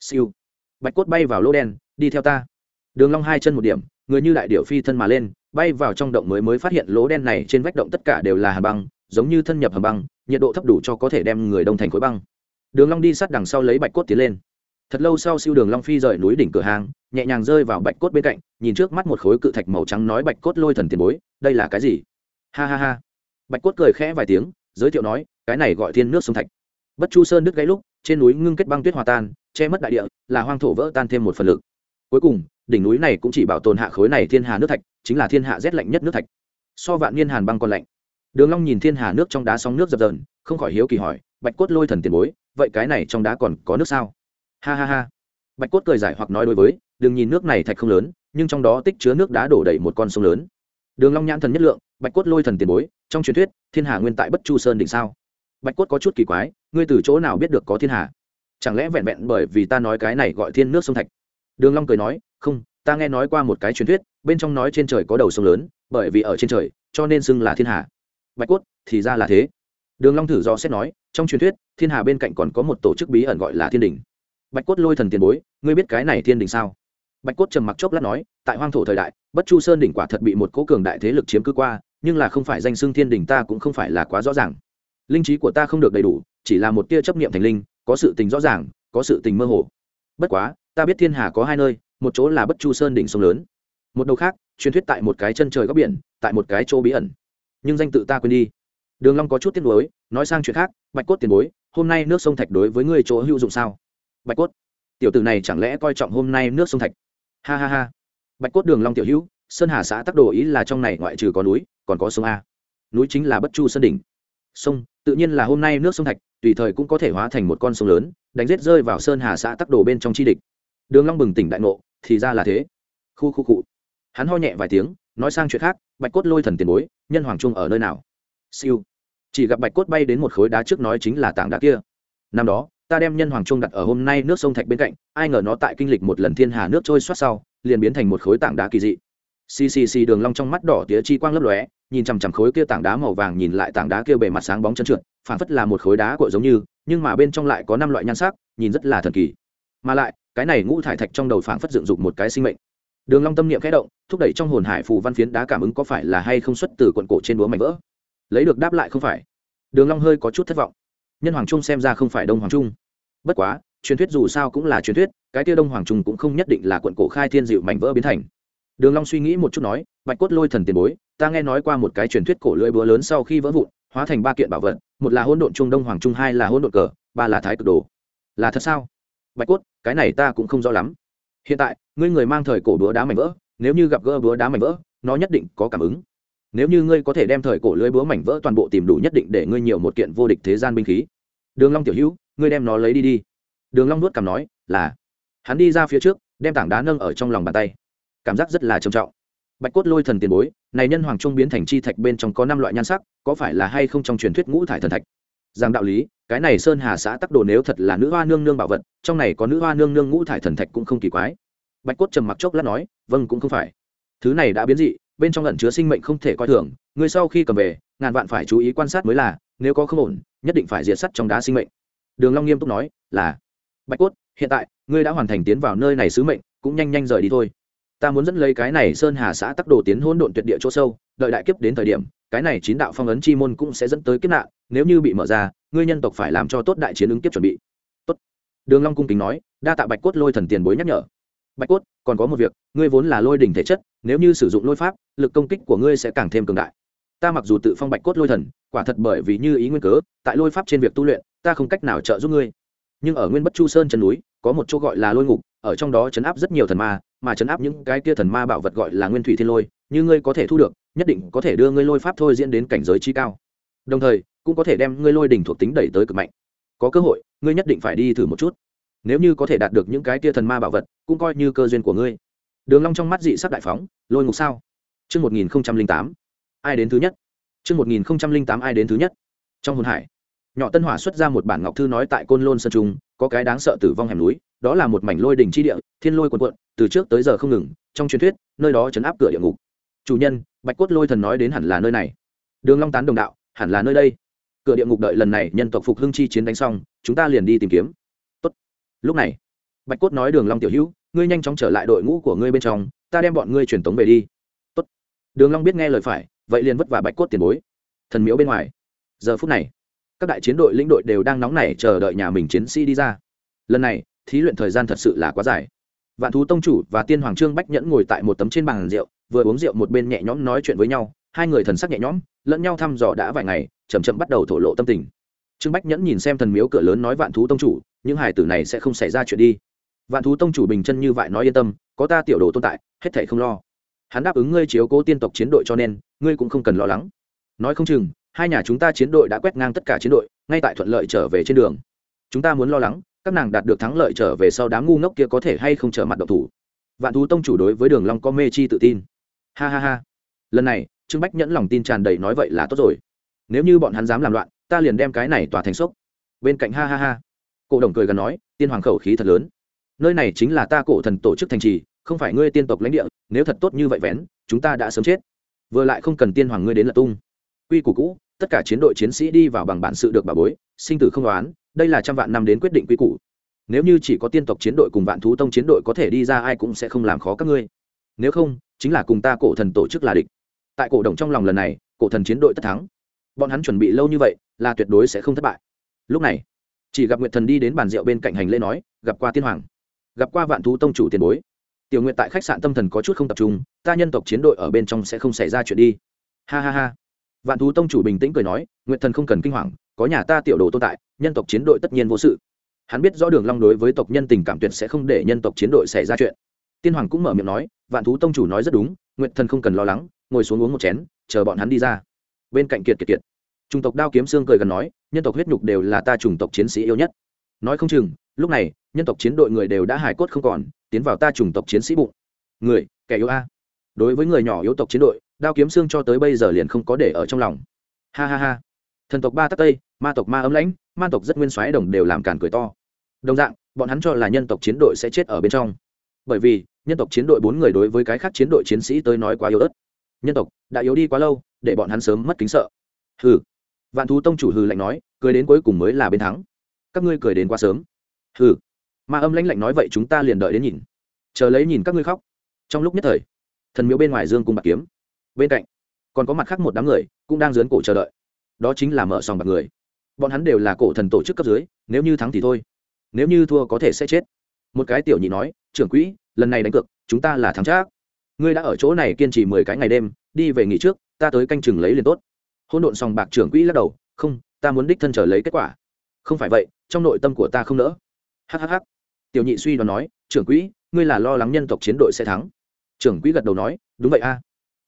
Siêu. Bạch cốt bay vào lỗ đen, đi theo ta. Đường long hai chân một điểm, người như đại điểu phi thân mà lên, bay vào trong động mới mới phát hiện lỗ đen này trên vách động tất cả đều là hàn băng, giống như thân nhập hàn băng, nhiệt độ thấp đủ cho có thể đem người đông thành khối băng. Đường long đi sát đằng sau lấy bạch cốt tiến lên thật lâu sau siêu đường long phi rời núi đỉnh cửa hàng, nhẹ nhàng rơi vào bạch cốt bên cạnh, nhìn trước mắt một khối cự thạch màu trắng nói bạch cốt lôi thần tiền bối, đây là cái gì? Ha ha ha. Bạch cốt cười khẽ vài tiếng, giới thiệu nói, cái này gọi thiên nước sông thạch. Bất chu sơn đứt gãy lúc, trên núi ngưng kết băng tuyết hòa tan, che mất đại địa, là hoang thổ vỡ tan thêm một phần lực. Cuối cùng, đỉnh núi này cũng chỉ bảo tồn hạ khối này thiên hà nước thạch, chính là thiên hạ rét lạnh nhất nước thạch. So vạn niên hàn băng còn lạnh. Đường long nhìn thiên hà nước trong đá sóng nước dập dờn, không khỏi hiếu kỳ hỏi, bạch cốt lôi thần tiền bối, vậy cái này trong đá còn có nước sao? Ha ha ha. Bạch cốt cười giải hoặc nói đối với, đừng nhìn nước này thạch không lớn, nhưng trong đó tích chứa nước đá đổ đầy một con sông lớn. Đường long nhãn thần nhất lượng, bạch cốt lôi thần tiền bối, trong truyền thuyết, thiên hà nguyên tại bất chu sơn đỉnh sao? Bạch cốt có chút kỳ quái, ngươi từ chỗ nào biết được có thiên hà? Chẳng lẽ vẹn vẹn bởi vì ta nói cái này gọi thiên nước sông thạch? Đường long cười nói, không, ta nghe nói qua một cái truyền thuyết, bên trong nói trên trời có đầu sông lớn, bởi vì ở trên trời, cho nên xưng là thiên hà. Bạch cốt, thì ra là thế. Đường long thử do xét nói, trong truyền thuyết, thiên hà bên cạnh còn có một tổ chức bí ẩn gọi là thiên đình bạch cốt lôi thần tiền bối, ngươi biết cái này thiên đình sao? Bạch cốt trầm mặc chốc lát nói, tại hoang thổ thời đại, bất chu sơn đỉnh quả thật bị một cố cường đại thế lực chiếm cứ qua, nhưng là không phải danh xưng thiên đình ta cũng không phải là quá rõ ràng. Linh trí của ta không được đầy đủ, chỉ là một tia chấp niệm thành linh, có sự tình rõ ràng, có sự tình mơ hồ. Bất quá, ta biết thiên hà có hai nơi, một chỗ là bất chu sơn đỉnh sông lớn, một đầu khác, truyền thuyết tại một cái chân trời góc biển, tại một cái chỗ bí ẩn. Nhưng danh tự ta quên đi. Đường long có chút tiếc nuối, nói sang chuyện khác, bạch cốt tiền bối, hôm nay nước sông thạch đối với ngươi chỗ hữu dụng sao? Bạch cốt. Tiểu tử này chẳng lẽ coi trọng hôm nay nước sông thạch? Ha ha ha. Bạch cốt đường long tiểu hữu, sơn hà xã tắc đồ ý là trong này ngoại trừ có núi, còn có sông a. Núi chính là bất chu sơn đỉnh. Sông, tự nhiên là hôm nay nước sông thạch, tùy thời cũng có thể hóa thành một con sông lớn, đánh rết rơi vào sơn hà xã tắc đồ bên trong chi địch. Đường long bừng tỉnh đại ngộ, thì ra là thế. Khu khu cụ hắn ho nhẹ vài tiếng, nói sang chuyện khác, bạch cốt lôi thần tiền bối, nhân hoàng trung ở nơi nào? Siêu. Chỉ gặp bạch cốt bay đến một khối đá trước nói chính là tảng đá kia. Năm đó ta đem nhân hoàng trung đặt ở hôm nay nước sông thạch bên cạnh, ai ngờ nó tại kinh lịch một lần thiên hà nước trôi xoát sau, liền biến thành một khối tảng đá kỳ dị. Ccc đường long trong mắt đỏ tía chi quang lấp lóe, nhìn chằm chằm khối kia tảng đá màu vàng nhìn lại tảng đá kia bề mặt sáng bóng chân trượt phản phất là một khối đá cội giống như, nhưng mà bên trong lại có năm loại nhan sắc, nhìn rất là thần kỳ. Mà lại, cái này ngũ thải thạch trong đầu phản phất dựng dục một cái sinh mệnh. Đường long tâm niệm khẽ động, thúc đẩy trong hồn hải phù văn phiến đá cảm ứng có phải là hay không xuất từ quận cổ trên búa mảnh vỡ. Lấy được đáp lại không phải. Đường long hơi có chút thất vọng. Nhân hoàng trung xem ra không phải đông hoàng trung bất quá, truyền thuyết dù sao cũng là truyền thuyết, cái tia đông hoàng trung cũng không nhất định là quận cổ khai thiên dịu mảnh vỡ biến thành. Đường long suy nghĩ một chút nói, bạch cốt lôi thần tiền bối, ta nghe nói qua một cái truyền thuyết cổ lưỡi búa lớn sau khi vỡ vụn, hóa thành ba kiện bảo vật, một là hỗn độn trung đông hoàng trung, hai là hỗn độn cờ, ba là thái cực đồ. Là thật sao? Bạch cốt, cái này ta cũng không rõ lắm. Hiện tại, ngươi người mang thời cổ búa đá mảnh vỡ, nếu như gặp gỡ búa đá mảnh vỡ, nó nhất định có cảm ứng. Nếu như ngươi có thể đem thời cổ lưới búa mảnh vỡ toàn bộ tìm đủ nhất định để ngươi nhiều một kiện vô địch thế gian binh khí. Đường long tiểu hữu ngươi đem nó lấy đi đi. Đường long nuốt cằm nói, là. Hắn đi ra phía trước, đem tảng đá nâng ở trong lòng bàn tay. Cảm giác rất là trầm trọng. Bạch cốt lôi thần tiền bối, này nhân hoàng trung biến thành chi thạch bên trong có năm loại nhan sắc, có phải là hay không trong truyền thuyết ngũ thải thần thạch? Rằng đạo lý, cái này sơn hà xã tắc đồ nếu thật là nữ hoa nương nương bảo vật, trong này có nữ hoa nương nương ngũ thải thần thạch cũng không kỳ quái. Bạch cốt trầm mặc chốc lát nói vâng cũng không phải. Thứ này đã biến dị, bên trong lẩn chứa sinh mệnh không thể coi thường, người sau khi cầm về, ngàn vạn phải chú ý quan sát mới là, nếu có không ổn, nhất định phải diệt sắt trong đá sinh mệnh đường long nghiêm túc nói, là. Bạch cốt, hiện tại, ngươi đã hoàn thành tiến vào nơi này sứ mệnh, cũng nhanh nhanh rời đi thôi. Ta muốn dẫn lấy cái này sơn hà xã tắc đồ tiến hỗn độn tuyệt địa chỗ sâu, đợi đại kiếp đến thời điểm, cái này chín đạo phong ấn chi môn cũng sẽ dẫn tới kiếp nạn, nếu như bị mở ra, ngươi nhân tộc phải làm cho tốt đại chiến ứng kiếp chuẩn bị. Tốt. Đường long cung kính nói, đa tạ bạch cốt lôi thần tiền bối nhắc nhở. Bạch cốt, còn có một việc, ngươi vốn là lôi đỉnh thể chất, nếu như sử dụng lôi pháp, lực công kích của ngươi sẽ càng thêm cường đại ta mặc dù tự phong bạch cốt lôi thần, quả thật bởi vì như ý nguyên cớ, tại lôi pháp trên việc tu luyện, ta không cách nào trợ giúp ngươi. Nhưng ở nguyên bất chu sơn chân núi, có một chỗ gọi là lôi ngục, ở trong đó chấn áp rất nhiều thần ma, mà chấn áp những cái kia thần ma bảo vật gọi là nguyên thủy thiên lôi, như ngươi có thể thu được, nhất định có thể đưa ngươi lôi pháp thôi diễn đến cảnh giới chi cao. Đồng thời, cũng có thể đem ngươi lôi đỉnh thuộc tính đẩy tới cực mạnh. Có cơ hội, ngươi nhất định phải đi thử một chút. Nếu như có thể đạt được những cái kia thần ma bảo vật, cũng coi như cơ duyên của ngươi. Đường long trong mắt dị sắc đại phóng, lôi ngục sao? Chương một nghìn tám ai đến thứ nhất? Chương một nghìn tám ai đến thứ nhất? Trong hồn hải, nhỏ tân hỏa xuất ra một bản ngọc thư nói tại côn lôn sơn trung, có cái đáng sợ tử vong hẻm núi, đó là một mảnh lôi đỉnh chi địa, thiên lôi quần quận từ trước tới giờ không ngừng, trong truyền thuyết, nơi đó chấn áp cửa địa ngục. Chủ nhân, bạch cốt lôi thần nói đến hẳn là nơi này. Đường long tán đồng đạo, hẳn là nơi đây. Cửa địa ngục đợi lần này, nhân tộc phục hưng chi chiến đánh xong, chúng ta liền đi tìm kiếm. Tốt. lúc này, bạch cốt nói đường long tiểu hữu, ngươi nhanh chóng trở lại đội ngũ của ngươi bên trong, ta đem bọn ngươi truyền tống về đi. Tốt. đường long biết nghe lời phải vậy liền vất vả bạch cốt tiền bối. Thần miếu bên ngoài. Giờ phút này, các đại chiến đội lĩnh đội đều đang nóng nảy chờ đợi nhà mình chiến sĩ đi ra. Lần này, thí luyện thời gian thật sự là quá dài. Vạn thú tông chủ và tiên hoàng trương bách nhẫn ngồi tại một tấm trên bàn rượu, vừa uống rượu một bên nhẹ nhõm nói chuyện với nhau, hai người thần sắc nhẹ nhõm, lẫn nhau thăm dò đã vài ngày chầm chậm bắt đầu thổ lộ tâm tình. Trương bách nhẫn nhìn xem thần miếu cửa lớn nói vạn thú tông chủ, những hải tử này sẽ không xảy ra chuyện đi. Vạn thú tông chủ bình chân như vậy nói yên tâm, có ta tiểu đồ tồn tại, hết thảy không lo hắn đáp ứng ngươi chiếu cố tiên tộc chiến đội cho nên, ngươi cũng không cần lo lắng. Nói không chừng, hai nhà chúng ta chiến đội đã quét ngang tất cả chiến đội, ngay tại thuận lợi trở về trên đường. Chúng ta muốn lo lắng, các nàng đạt được thắng lợi trở về sau đám ngu ngốc kia có thể hay không trở mặt độc thủ. Vạn thú tông chủ đối với đường long có mê chi tự tin. Ha ha ha. Lần này, trương bách nhẫn lòng tin tràn đầy nói vậy là tốt rồi. Nếu như bọn hắn dám làm loạn, ta liền đem cái này tỏa thành sốc bên cạnh ha ha ha. Cổ đồng cười gần nói, tiên hoàng khẩu khí thật lớn. Nơi này chính là ta cổ thần tổ chức thành trì không phải ngươi tiên tộc lãnh địa, nếu thật tốt như vậy vén, chúng ta đã sớm chết. Vừa lại không cần tiên hoàng ngươi đến là tung. Quy củ cũ, tất cả chiến đội chiến sĩ đi vào bằng bản sự được bà bối, sinh tử không đoán đây là trăm vạn năm đến quyết định quy củ. Nếu như chỉ có tiên tộc chiến đội cùng vạn thú tông chiến đội có thể đi ra, ai cũng sẽ không làm khó các ngươi. Nếu không, chính là cùng ta cổ thần tổ chức là địch. Tại cổ động trong lòng lần này, cổ thần chiến đội tất thắng. Bọn hắn chuẩn bị lâu như vậy, là tuyệt đối sẽ không thất bại. Lúc này, chỉ gặp nguyệt thần đi đến bàn rượu bên cạnh hành lễ nói, gặp qua tiên hoàng, gặp qua vạn thú tông chủ tiền bối tiểu nguyện tại khách sạn tâm thần có chút không tập trung, ta nhân tộc chiến đội ở bên trong sẽ không xảy ra chuyện đi. Ha ha ha. Vạn thú tông chủ bình tĩnh cười nói nguyện thần không cần kinh hoàng, có nhà ta tiểu đồ tồn tại, nhân tộc chiến đội tất nhiên vô sự. Hắn biết rõ đường long đối với tộc nhân tình cảm tuyệt sẽ không để nhân tộc chiến đội xảy ra chuyện. Tiên hoàng cũng mở miệng nói, vạn thú tông chủ nói rất đúng nguyện thần không cần lo lắng, ngồi xuống uống một chén, chờ bọn hắn đi ra. Bên cạnh kiệt kiệt kiệt, trung tộc đao kiếm xương cười gần nói, nhân tộc huyết nhục đều là ta chủng tộc chiến sĩ yêu nhất. Nói không chừng, lúc này, nhân tộc chiến đội người đều đã hài cốt không còn tiến vào ta chủng tộc chiến sĩ bụng. Người, kẻ yếu a. Đối với người nhỏ yếu tộc chiến đội, đao kiếm xương cho tới bây giờ liền không có để ở trong lòng. Ha ha ha. Thần tộc ba tắc tây, ma tộc ma ấm lãnh, ma tộc rất nguyên soái đồng đều làm càn cười to. Đồng dạng, bọn hắn cho là nhân tộc chiến đội sẽ chết ở bên trong. Bởi vì, nhân tộc chiến đội bốn người đối với cái khác chiến đội chiến sĩ tới nói quá yếu ớt. Nhân tộc đã yếu đi quá lâu, để bọn hắn sớm mất kính sợ. Hừ. Vạn thú tông chủ hừ lạnh nói, cười đến cuối cùng mới là bên thắng. Các ngươi cười đến quá sớm. Hừ ma âm lãnh lạnh nói vậy chúng ta liền đợi đến nhìn. Chờ lấy nhìn các ngươi khóc. Trong lúc nhất thời, thần miếu bên ngoài dương cung bạc kiếm. Bên cạnh, còn có mặt khác một đám người cũng đang dướn cổ chờ đợi. Đó chính là mở sòng bạc người. Bọn hắn đều là cổ thần tổ chức cấp dưới, nếu như thắng thì thôi. Nếu như thua có thể sẽ chết. Một cái tiểu nhị nói, trưởng quỹ, lần này đánh cược, chúng ta là thắng trác ngươi đã ở chỗ này kiên trì mười cái ngày đêm, đi về nghỉ trước, ta tới canh chừng lấy liền tốt. Hôn độn sòng bạc trưởng quỹ lắc đầu, không, ta muốn đích thân trở lấy kết quả. Không phải vậy, trong nội tâm của ta không nỡ hhh tiểu nhị suy đoán nói, trưởng quỹ, ngươi là lo lắng nhân tộc chiến đội sẽ thắng. Trưởng quỹ gật đầu nói, đúng vậy a.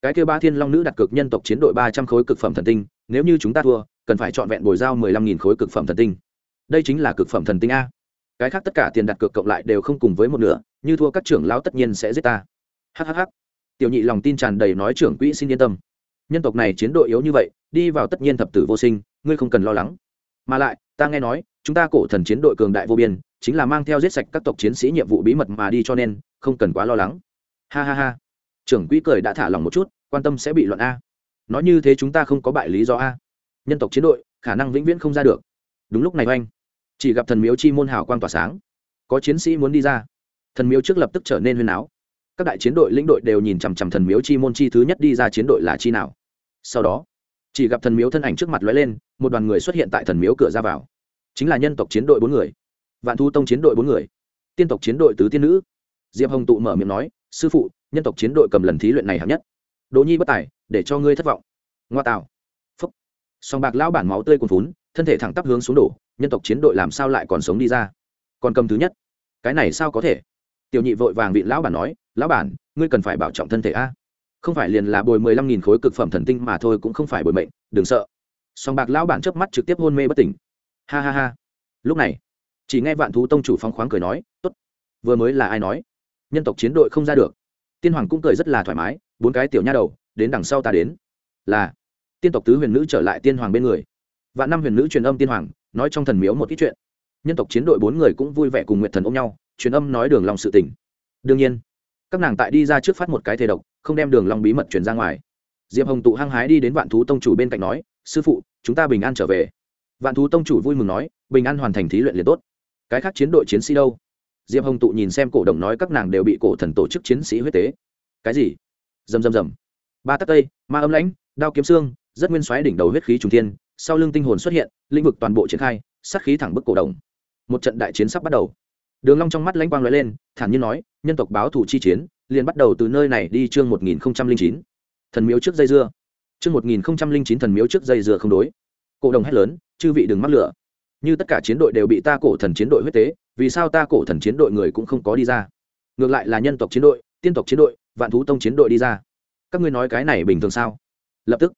Cái kêu ba thiên long nữ đặt cược nhân tộc chiến đội ba trăm khối cực phẩm thần tinh, nếu như chúng ta thua, cần phải chọn vẹn bồi giao mười lăm nghìn khối cực phẩm thần tinh. Đây chính là cực phẩm thần tinh a. Cái khác tất cả tiền đặt cược cộng lại đều không cùng với một nửa, như thua các trưởng lão tất nhiên sẽ giết ta. Hhh tiểu nhị lòng tin tràn đầy nói, trưởng quỹ xin yên tâm. Nhân tộc này chiến đội yếu như vậy, đi vào tất nhiên thập tử vô sinh, ngươi không cần lo lắng mà lại, ta nghe nói, chúng ta cổ thần chiến đội cường đại vô biên, chính là mang theo giết sạch các tộc chiến sĩ nhiệm vụ bí mật mà đi cho nên, không cần quá lo lắng. Ha ha ha. Trưởng quỹ cười đã thả lòng một chút, quan tâm sẽ bị luận a. Nói như thế chúng ta không có bại lý do a. Nhân tộc chiến đội, khả năng vĩnh viễn không ra được. Đúng lúc này oanh. Chỉ gặp thần miếu chi môn hào quang tỏa sáng. Có chiến sĩ muốn đi ra. Thần miếu trước lập tức trở nên huyên áo các đại chiến đội lĩnh đội đều nhìn chằm chằm thần miếu chi môn chi thứ nhất đi ra chiến đội là chi nào. Sau đó, chỉ gặp thần miếu thân ảnh trước mặt lóe lên một đoàn người xuất hiện tại thần miếu cửa ra vào. Chính là nhân tộc chiến đội bốn người. Vạn thu tông chiến đội bốn người. Tiên tộc chiến đội tứ tiên nữ. Diệp hồng tụ mở miệng nói, sư phụ, nhân tộc chiến đội cầm lần thí luyện này hạng nhất. Đỗ nhi bất tài, để cho ngươi thất vọng. Ngoa tạo. Phúc. Song bạc lão bản máu tươi cuồn phún thân thể thẳng tắp hướng xuống đổ, nhân tộc chiến đội làm sao lại còn sống đi ra? Còn cầm thứ nhất. Cái này sao có thể? Tiểu nhị vội vàng bị lão bản nói, lão bản, ngươi cần phải bảo trọng thân thể a. Không phải liền là bồi mười lăm nghìn khối cực phẩm thần tinh mà thôi cũng không phải bồi mệnh, đừng sợ song bạc lão bản chớp mắt trực tiếp hôn mê bất tỉnh. Ha ha ha. Lúc này, chỉ nghe vạn thú tông chủ phong khoáng cười nói, tốt, vừa mới là ai nói? Nhân tộc chiến đội không ra được. Tiên hoàng cũng cười rất là thoải mái, bốn cái tiểu nha đầu, đến đằng sau ta đến. Là, tiên tộc tứ huyền nữ trở lại tiên hoàng bên người. Vạn năm huyền nữ truyền âm tiên hoàng, nói trong thần miếu một ít chuyện. Nhân tộc chiến đội bốn người cũng vui vẻ cùng nguyện thần ôm nhau, truyền âm nói đường lòng sự tỉnh đương nhiên, các nàng tại đi ra trước phát một cái thể độc, không đem đường lòng bí mật truyền ra ngoài. Diệp hồng tụ hăng hái đi đến vạn thú tông chủ bên cạnh nói sư phụ, chúng ta bình an trở về. Vạn thú tông chủ vui mừng nói, bình an hoàn thành thí luyện liền tốt. Cái khác chiến đội chiến sĩ đâu? Diệp hồng tụ nhìn xem cổ đồng nói các nàng đều bị cổ thần tổ chức chiến sĩ huyết tế. Cái gì? Rầm rầm rầm. Ba tắc tây, ma âm lãnh, đao kiếm xương, rất nguyên xoáy đỉnh đầu huyết khí trùng thiên, sau lưng tinh hồn xuất hiện, lĩnh vực toàn bộ triển khai, sát khí thẳng bức cổ đồng một trận đại chiến sắp bắt đầu. Đường long trong mắt lãnh quang lóe lên, thản nhiên nói, nhân tộc báo thủ chi chiến, liền bắt đầu từ nơi này đi chương một nghìn chín. Thần miếu trước dây dưa chương một nghìn chín thần miếu trước dây dưa không đối. Cổ đồng hét lớn, chư vị đừng mắc lửa. Như tất cả chiến đội đều bị ta cổ thần chiến đội huyết tế, vì sao ta cổ thần chiến đội người cũng không có đi ra? Ngược lại là nhân tộc chiến đội, tiên tộc chiến đội, vạn thú tông chiến đội đi ra. Các ngươi nói cái này bình thường sao? Lập tức,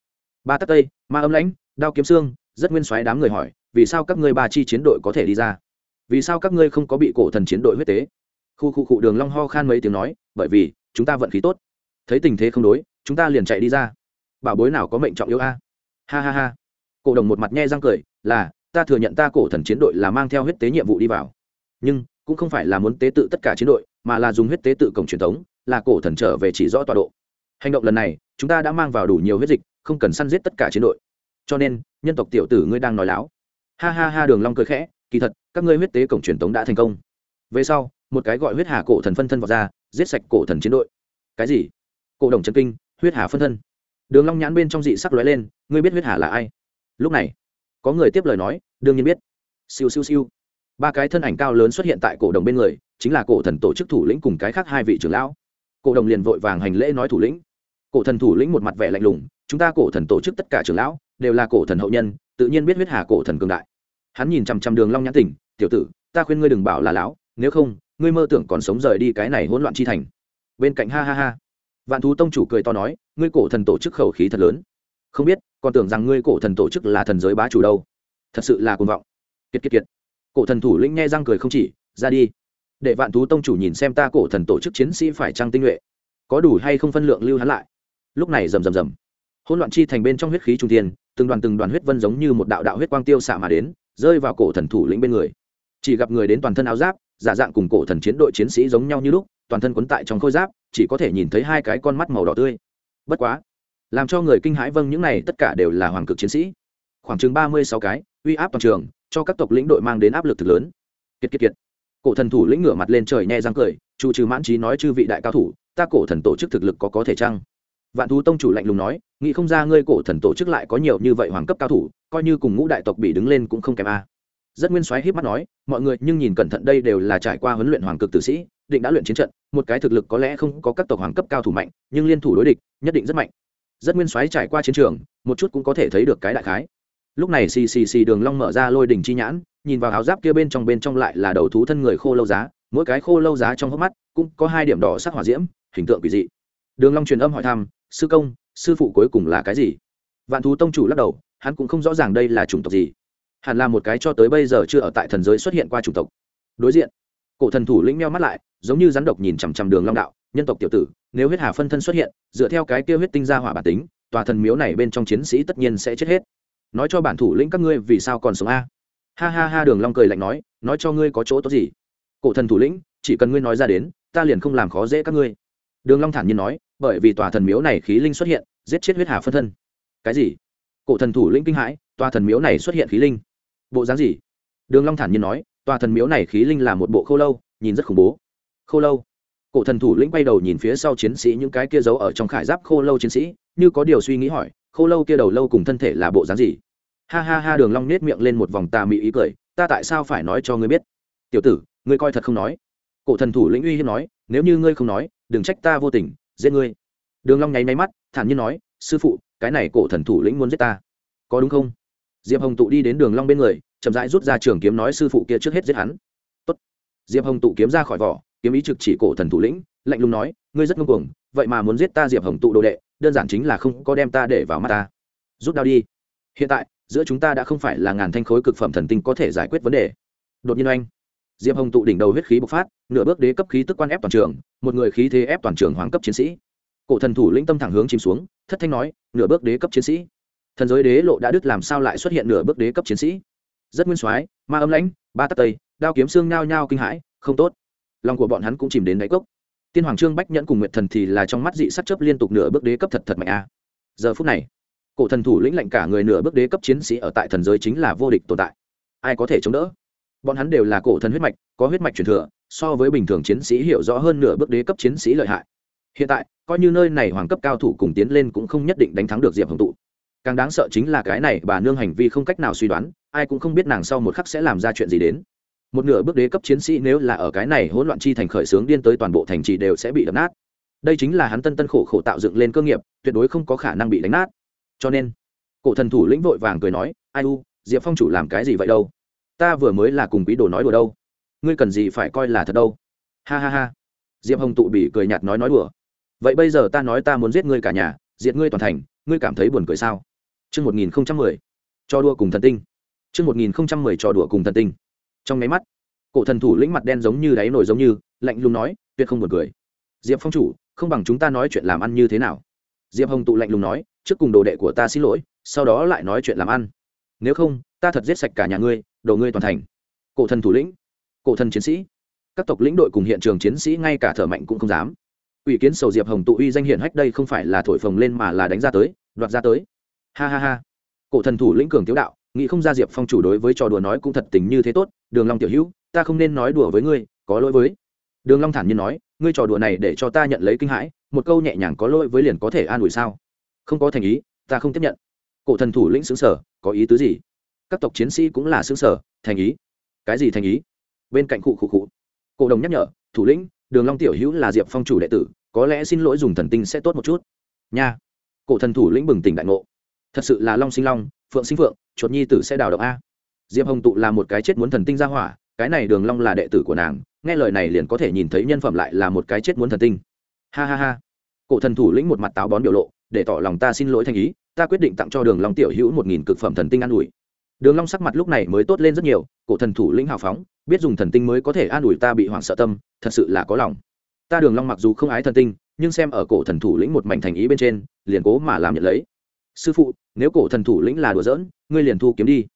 ba tắc tây, ma âm lãnh, đao kiếm xương, rất nguyên xoáy đám người hỏi, vì sao các ngươi ba chi chiến đội có thể đi ra? Vì sao các ngươi không có bị cổ thần chiến đội huyết tế? Khu khu cụ đường long ho khan mấy tiếng nói, bởi vì, chúng ta vận khí tốt. Thấy tình thế không đối, chúng ta liền chạy đi ra bảo bối nào có mệnh trọng yếu a? Ha ha ha. Cổ đồng một mặt nhe răng cười, là, ta thừa nhận ta cổ thần chiến đội là mang theo huyết tế nhiệm vụ đi vào. Nhưng, cũng không phải là muốn tế tự tất cả chiến đội, mà là dùng huyết tế tự cổng truyền thống, là cổ thần trở về chỉ rõ tọa độ. Hành động lần này, chúng ta đã mang vào đủ nhiều huyết dịch, không cần săn giết tất cả chiến đội. Cho nên, nhân tộc tiểu tử ngươi đang nói láo. Ha ha ha, đường long cười khẽ, kỳ thật, các ngươi huyết tế cổng truyền thống đã thành công. Về sau, một cái gọi huyết hà cổ thần phân thân vào ra, giết sạch cổ thần chiến đội. Cái gì? Cổ đồng chân kinh, huyết hà phân thân đường long nhãn bên trong dị sắc lóe lên, ngươi biết huyết hà là ai? Lúc này, có người tiếp lời nói, đương nhiên biết. Siêu siêu siêu. Ba cái thân ảnh cao lớn xuất hiện tại cổ đồng bên người, chính là cổ thần tổ chức thủ lĩnh cùng cái khác hai vị trưởng lão. Cổ đồng liền vội vàng hành lễ nói thủ lĩnh. Cổ thần thủ lĩnh một mặt vẻ lạnh lùng, chúng ta cổ thần tổ chức tất cả trưởng lão đều là cổ thần hậu nhân, tự nhiên biết huyết hà cổ thần cường đại. Hắn nhìn chằm chằm đường long nhãn tỉnh, tiểu tử, ta khuyên ngươi đừng bảo là lão, nếu không, ngươi mơ tưởng còn sống rời đi cái này hỗn loạn chi thành. Bên cạnh ha ha ha vạn thú tông chủ cười to nói, ngươi cổ thần tổ chức khẩu khí thật lớn. Không biết, còn tưởng rằng ngươi cổ thần tổ chức là thần giới bá chủ đâu. Thật sự là cuồng vọng. Kiệt kiệt kiệt. Cổ thần thủ lĩnh nghe răng cười không chỉ, ra đi. Để vạn thú tông chủ nhìn xem ta cổ thần tổ chức chiến sĩ phải trăng tinh nhuệ. Có đủ hay không phân lượng lưu hắn lại? Lúc này rầm rầm rầm. Hỗn loạn chi thành bên trong huyết khí trung tiên từng đoàn từng đoàn huyết vân giống như một đạo đạo huyết quang tiêu xạ mà đến, rơi vào cổ thần thủ lĩnh bên người. Chỉ gặp người đến toàn thân áo giáp giả dạng cùng cổ thần chiến đội chiến sĩ giống nhau như lúc, toàn thân quấn tại trong khôi giáp, chỉ có thể nhìn thấy hai cái con mắt màu đỏ tươi. Bất quá, làm cho người kinh hãi vâng những này tất cả đều là hoàng cực chiến sĩ. Khoảng chừng ba mươi sáu cái, uy áp toàn trường, cho các tộc lĩnh đội mang đến áp lực thực lớn. Kiệt kiệt kiệt. Cổ thần thủ lĩnh ngửa mặt lên trời nhẹ răng cười, chu trừ mãn trí nói chư vị đại cao thủ, ta cổ thần tổ chức thực lực có có thể chăng? Vạn thú tông chủ lạnh lùng nói, nghĩ không ra ngươi cổ thần tổ chức lại có nhiều như vậy hoàng cấp cao thủ, coi như cùng ngũ đại tộc bị đứng lên cũng không kém a rất nguyên soái híp mắt nói, mọi người nhưng nhìn cẩn thận đây đều là trải qua huấn luyện hoàng cực tử sĩ, định đã luyện chiến trận, một cái thực lực có lẽ không có các tộc hoàng cấp cao thủ mạnh, nhưng liên thủ đối địch, nhất định rất mạnh. Rất nguyên soái trải qua chiến trường, một chút cũng có thể thấy được cái đại khái. Lúc này xì xì xì đường long mở ra lôi đỉnh chi nhãn, nhìn vào áo giáp kia bên trong bên trong lại là đầu thú thân người khô lâu giá, mỗi cái khô lâu giá trong hốc mắt cũng có hai điểm đỏ sắc hỏa diễm, hình tượng quỷ dị. Đường long truyền âm hỏi thăm, sư công, sư phụ cuối cùng là cái gì? Vạn thú tông chủ lắc đầu, hắn cũng không rõ ràng đây là chủng tộc gì hẳn là một cái cho tới bây giờ chưa ở tại thần giới xuất hiện qua chủng tộc. Đối diện, cổ thần thủ lĩnh meo mắt lại, giống như rắn độc nhìn chằm chằm đường long đạo, nhân tộc tiểu tử, nếu huyết hà phân thân xuất hiện, dựa theo cái kia huyết tinh gia hỏa bản tính, tòa thần miếu này bên trong chiến sĩ tất nhiên sẽ chết hết. Nói cho bản thủ lĩnh các ngươi vì sao còn sống a? Ha ha ha, đường long cười lạnh nói nói cho ngươi có chỗ tốt gì? Cổ thần thủ lĩnh, chỉ cần ngươi nói ra đến, ta liền không làm khó dễ các ngươi. Đường long thản nhiên nói, bởi vì tòa thần miếu này khí linh xuất hiện, giết chết huyết hà phân thân. Cái gì? Cổ thần thủ lĩnh kinh hãi, tòa thần miếu này xuất hiện khí linh. Bộ dáng gì? Đường long thản nhiên nói, tòa thần miếu này khí linh là một bộ khô lâu, nhìn rất khủng bố. Khô lâu? Cổ thần thủ lĩnh quay đầu nhìn phía sau chiến sĩ những cái kia giấu ở trong khải giáp khô lâu chiến sĩ, như có điều suy nghĩ hỏi, khô lâu kia đầu lâu cùng thân thể là bộ dáng gì? Ha ha ha, đường long nết miệng lên một vòng tà mị ý cười, ta tại sao phải nói cho ngươi biết? Tiểu tử, ngươi coi thật không nói. Cổ thần thủ lĩnh uy hiếp nói, nếu như ngươi không nói, đừng trách ta vô tình, giết ngươi. Đường long nháy máy mắt, thản nhiên nói sư phụ cái này cổ thần thủ lĩnh muốn giết ta. Có đúng không? Diệp hồng tụ đi đến đường long bên người chậm rãi rút ra trường kiếm nói sư phụ kia trước hết giết hắn. Tốt. diệp hồng tụ kiếm ra khỏi vỏ kiếm ý trực chỉ cổ thần thủ lĩnh lạnh lùng nói ngươi rất ngông cuồng vậy mà muốn giết ta diệp hồng tụ đồ đệ đơn giản chính là không có đem ta để vào mắt ta. Rút đao đi. Hiện tại giữa chúng ta đã không phải là ngàn thanh khối cực phẩm thần tinh có thể giải quyết vấn đề. Đột nhiên anh, diệp hồng tụ đỉnh đầu huyết khí bộc phát nửa bước đế cấp khí tức quan ép toàn trường một người khí thế ép toàn trường hoàng cấp chiến sĩ. Cổ thần thủ lĩnh tâm thẳng hướng chìm xuống thất thanh nói, nửa bước đế cấp chiến sĩ. Thần giới đế lộ đã đứt làm sao lại xuất hiện nửa bước đế cấp chiến sĩ? Rất nguyên soái, ma âm lãnh, ba tắc tây, đao kiếm xương nhao nhao kinh hãi, không tốt. Lòng của bọn hắn cũng chìm đến đáy cốc. Tiên hoàng trương bách nhẫn cùng nguyệt thần thì là trong mắt dị sắc chấp liên tục nửa bước đế cấp thật thật mạnh a. Giờ phút này, cổ thần thủ lĩnh lệnh cả người nửa bước đế cấp chiến sĩ ở tại thần giới chính là vô địch tồn tại. Ai có thể chống đỡ? Bọn hắn đều là cổ thần huyết mạch, có huyết mạch truyền thừa, so với bình thường chiến sĩ hiểu rõ hơn nửa bước đế cấp chiến sĩ lợi hại hiện tại, coi như nơi này hoàng cấp cao thủ cùng tiến lên cũng không nhất định đánh thắng được diệp hồng tụ. Càng đáng sợ chính là cái này bà nương hành vi không cách nào suy đoán, ai cũng không biết nàng sau một khắc sẽ làm ra chuyện gì đến. Một nửa bước đế cấp chiến sĩ nếu là ở cái này hỗn loạn chi thành khởi xướng điên tới toàn bộ thành trì đều sẽ bị đập nát. Đây chính là hắn tân tân khổ khổ tạo dựng lên cơ nghiệp, tuyệt đối không có khả năng bị đánh nát. Cho nên, cổ thần thủ lĩnh vội vàng cười nói, ai u, diệp phong chủ làm cái gì vậy đâu? Ta vừa mới là cùng quý đồ nói đùa đâu. Ngươi cần gì phải coi là thật đâu? Ha ha ha. Diệp hồng tụ bị cười nhạt nói nói đùa vậy bây giờ ta nói ta muốn giết ngươi cả nhà diệt ngươi toàn thành ngươi cảm thấy buồn cười sao Chương 1010. Cho đua cùng thần tinh. Chương 1010 cho đùa cùng thần tinh. Trong nháy mắt, cổ thần thủ lĩnh mặt đen giống như đáy nổi giống như, lạnh lùng nói, tuyệt không buồn cười. Diệp Phong chủ, không bằng chúng ta nói chuyện làm ăn như thế nào? Diệp Hồng tụ lạnh lùng nói, trước cùng đồ đệ của ta xin lỗi, sau đó lại nói chuyện làm ăn. Nếu không, ta thật giết sạch cả nhà ngươi, đồ ngươi toàn thành. Cổ thần thủ lĩnh, cổ thần chiến sĩ, các tộc lĩnh đội cùng hiện trường chiến sĩ ngay cả thở mạnh cũng không dám. Ủy kiến sầu Diệp Hồng tụ uy danh hiển hách đây không phải là thổi phồng lên mà là đánh ra tới, đoạt ra tới. Ha ha ha. Cổ thần thủ lĩnh cường tiếu đạo nghĩ không ra diệp phong chủ đối với trò đùa nói cũng thật tình như thế tốt đường long tiểu hữu ta không nên nói đùa với ngươi có lỗi với. Đường long thản nhiên nói ngươi trò đùa này để cho ta nhận lấy kinh hãi một câu nhẹ nhàng có lỗi với liền có thể an ủi sao? Không có thành ý ta không tiếp nhận. Cổ thần thủ lĩnh xứng sở có ý tứ gì? Các tộc chiến sĩ cũng là xứng sở thành ý. Cái gì thành ý? Bên cạnh cụ cụ cụ cổ đồng nhắc nhở thủ lĩnh đường long tiểu hữu là diệp phong chủ đệ tử, có lẽ xin lỗi dùng thần tinh sẽ tốt một chút. Nha. Cổ thần thủ lĩnh bừng tỉnh đại ngộ. Thật sự là long sinh long, phượng sinh phượng, chuột nhi tử sẽ đào động a. Diệp hồng tụ là một cái chết muốn thần tinh ra hỏa, cái này đường long là đệ tử của nàng, nghe lời này liền có thể nhìn thấy nhân phẩm lại là một cái chết muốn thần tinh. Ha ha ha. Cổ thần thủ lĩnh một mặt táo bón biểu lộ, để tỏ lòng ta xin lỗi thanh ý, ta quyết định tặng cho đường long tiểu hữu một nghìn cực phẩm thần tinh an ủi đường long sắc mặt lúc này mới tốt lên rất nhiều, cổ thần thủ lĩnh hào phóng, biết dùng thần tinh mới có thể an ủi ta bị hoảng sợ tâm, thật sự là có lòng. Ta đường long mặc dù không ái thần tinh, nhưng xem ở cổ thần thủ lĩnh một mảnh thành ý bên trên, liền cố mà làm nhận lấy. Sư phụ, nếu cổ thần thủ lĩnh là đùa giỡn, ngươi liền thu kiếm đi.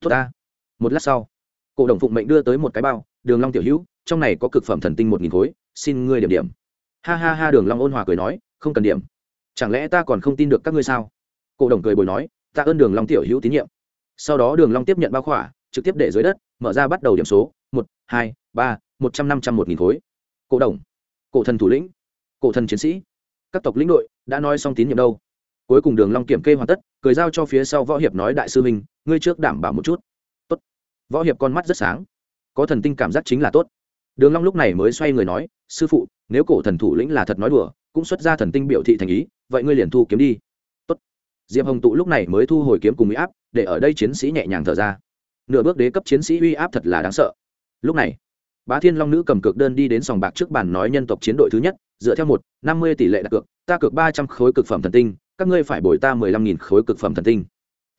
Tốt ta. Một lát sau, cổ đồng phụng mệnh đưa tới một cái bao, đường long tiểu hữu, trong này có cực phẩm thần tinh một nghìn khối, xin ngươi điểm điểm. Ha ha ha, đường long ôn hòa cười nói, không cần điểm. Chẳng lẽ ta còn không tin được các ngươi sao? Cổ đồng cười bồi nói, ta ơn đường long tiểu hữu tín nhiệm sau đó đường long tiếp nhận bao khỏa, trực tiếp để dưới đất, mở ra bắt đầu điểm số, một, hai, ba, một trăm năm trăm một nghìn khối. Cổ đồng, cổ thần thủ lĩnh, cổ thần chiến sĩ. Các tộc lĩnh đội đã nói xong tín nhiệm đâu. Cuối cùng đường long kiểm kê hoàn tất, cười giao cho phía sau võ hiệp nói, đại sư minh ngươi trước đảm bảo một chút. Tốt. võ hiệp con mắt rất sáng. Có thần tinh cảm giác chính là tốt. Đường long lúc này mới xoay người nói, sư phụ, nếu cổ thần thủ lĩnh là thật nói đùa, cũng xuất ra thần tinh biểu thị thành ý, vậy ngươi liền thu kiếm đi diệp hồng tụ lúc này mới thu hồi kiếm cùng uy áp, để ở đây chiến sĩ nhẹ nhàng thở ra. Nửa bước đế cấp chiến sĩ uy áp thật là đáng sợ. Lúc này, bá thiên long nữ cầm cược đơn đi đến sòng bạc trước bàn nói nhân tộc chiến đội thứ nhất, dựa theo một, năm mươi tỷ lệ đặt cược, ta cược ba trăm khối cực phẩm thần tinh, các ngươi phải bồi ta mười lăm nghìn khối cực phẩm thần tinh.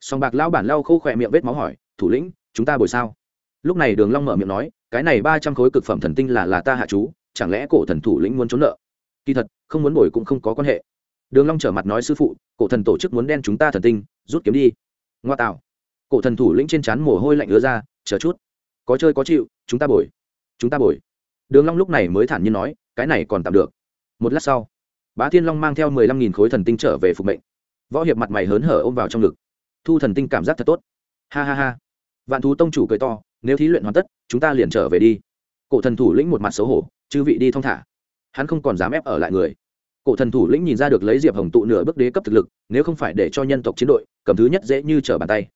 Sòng bạc lao bản lau khô khỏe miệng vết máu hỏi, thủ lĩnh, chúng ta bồi sao? Lúc này đường long mở miệng nói, cái này ba trăm khối cực phẩm thần tinh là là ta hạ chú, chẳng lẽ cổ thần thủ lĩnh muốn trốn nợ? Kỳ thật, không muốn bồi cũng không có quan hệ. Đường long trở mặt nói, sư phụ cổ thần tổ chức muốn đen chúng ta thần tinh, rút kiếm đi. Ngoa tạo. Cổ thần thủ lĩnh trên trán mồ hôi lạnh ứa ra, chờ chút. Có chơi có chịu, chúng ta bồi. Chúng ta bồi. Đường long lúc này mới thản nhiên nói, cái này còn tạm được. Một lát sau, bá thiên long mang theo mười lăm nghìn khối thần tinh trở về phục mệnh. Võ hiệp mặt mày hớn hở ôm vào trong ngực. Thu thần tinh cảm giác thật tốt. Ha ha ha. Vạn thú tông chủ cười to, nếu thí luyện hoàn tất, chúng ta liền trở về đi. Cổ thần thủ lĩnh một mặt xấu hổ, chư vị đi thong thả. Hắn không còn dám ép ở lại người cổ thần thủ lĩnh nhìn ra được lấy diệp hồng tụ nửa bước đế cấp thực lực, nếu không phải để cho nhân tộc chiến đội, cầm thứ nhất dễ như trở bàn tay.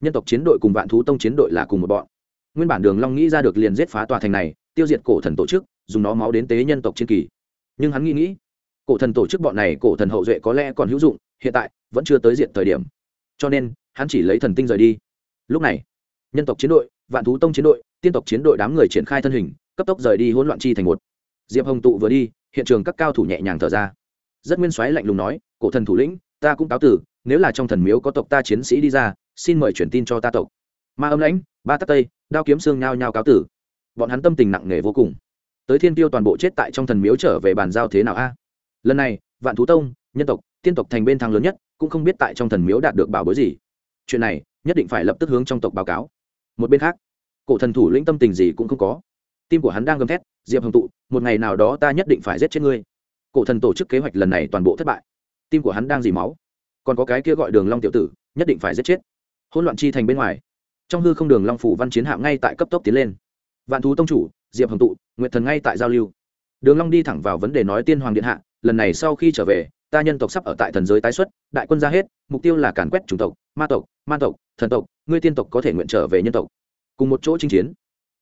Nhân tộc chiến đội cùng vạn thú tông chiến đội là cùng một bọn. Nguyên bản đường long nghĩ ra được liền giết phá tòa thành này, tiêu diệt cổ thần tổ chức, dùng nó máu đến tế nhân tộc chiến kỳ. Nhưng hắn nghĩ nghĩ, cổ thần tổ chức bọn này cổ thần hậu duệ có lẽ còn hữu dụng, hiện tại vẫn chưa tới diện thời điểm. Cho nên, hắn chỉ lấy thần tinh rời đi. Lúc này, nhân tộc chiến đội, vạn thú tông chiến đội, tiên tộc chiến đội đám người triển khai thân hình, cấp tốc rời đi hỗn loạn chi thành một. Diệp hồng tụ vừa đi hiện trường các cao thủ nhẹ nhàng thở ra. Rất nguyên soái lạnh lùng nói, cổ thần thủ lĩnh, ta cũng cáo tử, nếu là trong thần miếu có tộc ta chiến sĩ đi ra, xin mời truyền tin cho ta tộc. Ma âm lãnh, ba tắc tây, đao kiếm xương nhao nhao cáo tử. Bọn hắn tâm tình nặng nề vô cùng. Tới thiên tiêu toàn bộ chết tại trong thần miếu trở về bàn giao thế nào a? Lần này, vạn thú tông, nhân tộc, tiên tộc thành bên thang lớn nhất, cũng không biết tại trong thần miếu đạt được bảo bối gì. Chuyện này, nhất định phải lập tức hướng trong tộc báo cáo. Một bên khác, cổ thần thủ lĩnh tâm tình gì cũng không có tim của hắn đang gầm thét, diệp hồng tụ, một ngày nào đó ta nhất định phải giết chết ngươi. Cổ thần tổ chức kế hoạch lần này toàn bộ thất bại. Tim của hắn đang dì máu. Còn có cái kia gọi đường long tiểu tử, nhất định phải giết chết. Hỗn loạn chi thành bên ngoài. Trong hư không đường long phủ văn chiến hạm ngay tại cấp tốc tiến lên. Vạn thú tông chủ, diệp hồng tụ, nguyệt thần ngay tại giao lưu. Đường long đi thẳng vào vấn đề nói tiên hoàng điện hạ, lần này sau khi trở về, ta nhân tộc sắp ở tại thần giới tái xuất, đại quân ra hết, mục tiêu là càn quét chủng tộc, ma tộc, man tộc, thần tộc, ngươi tiên tộc có thể nguyện trở về nhân tộc. Cùng một chỗ chinh chiến.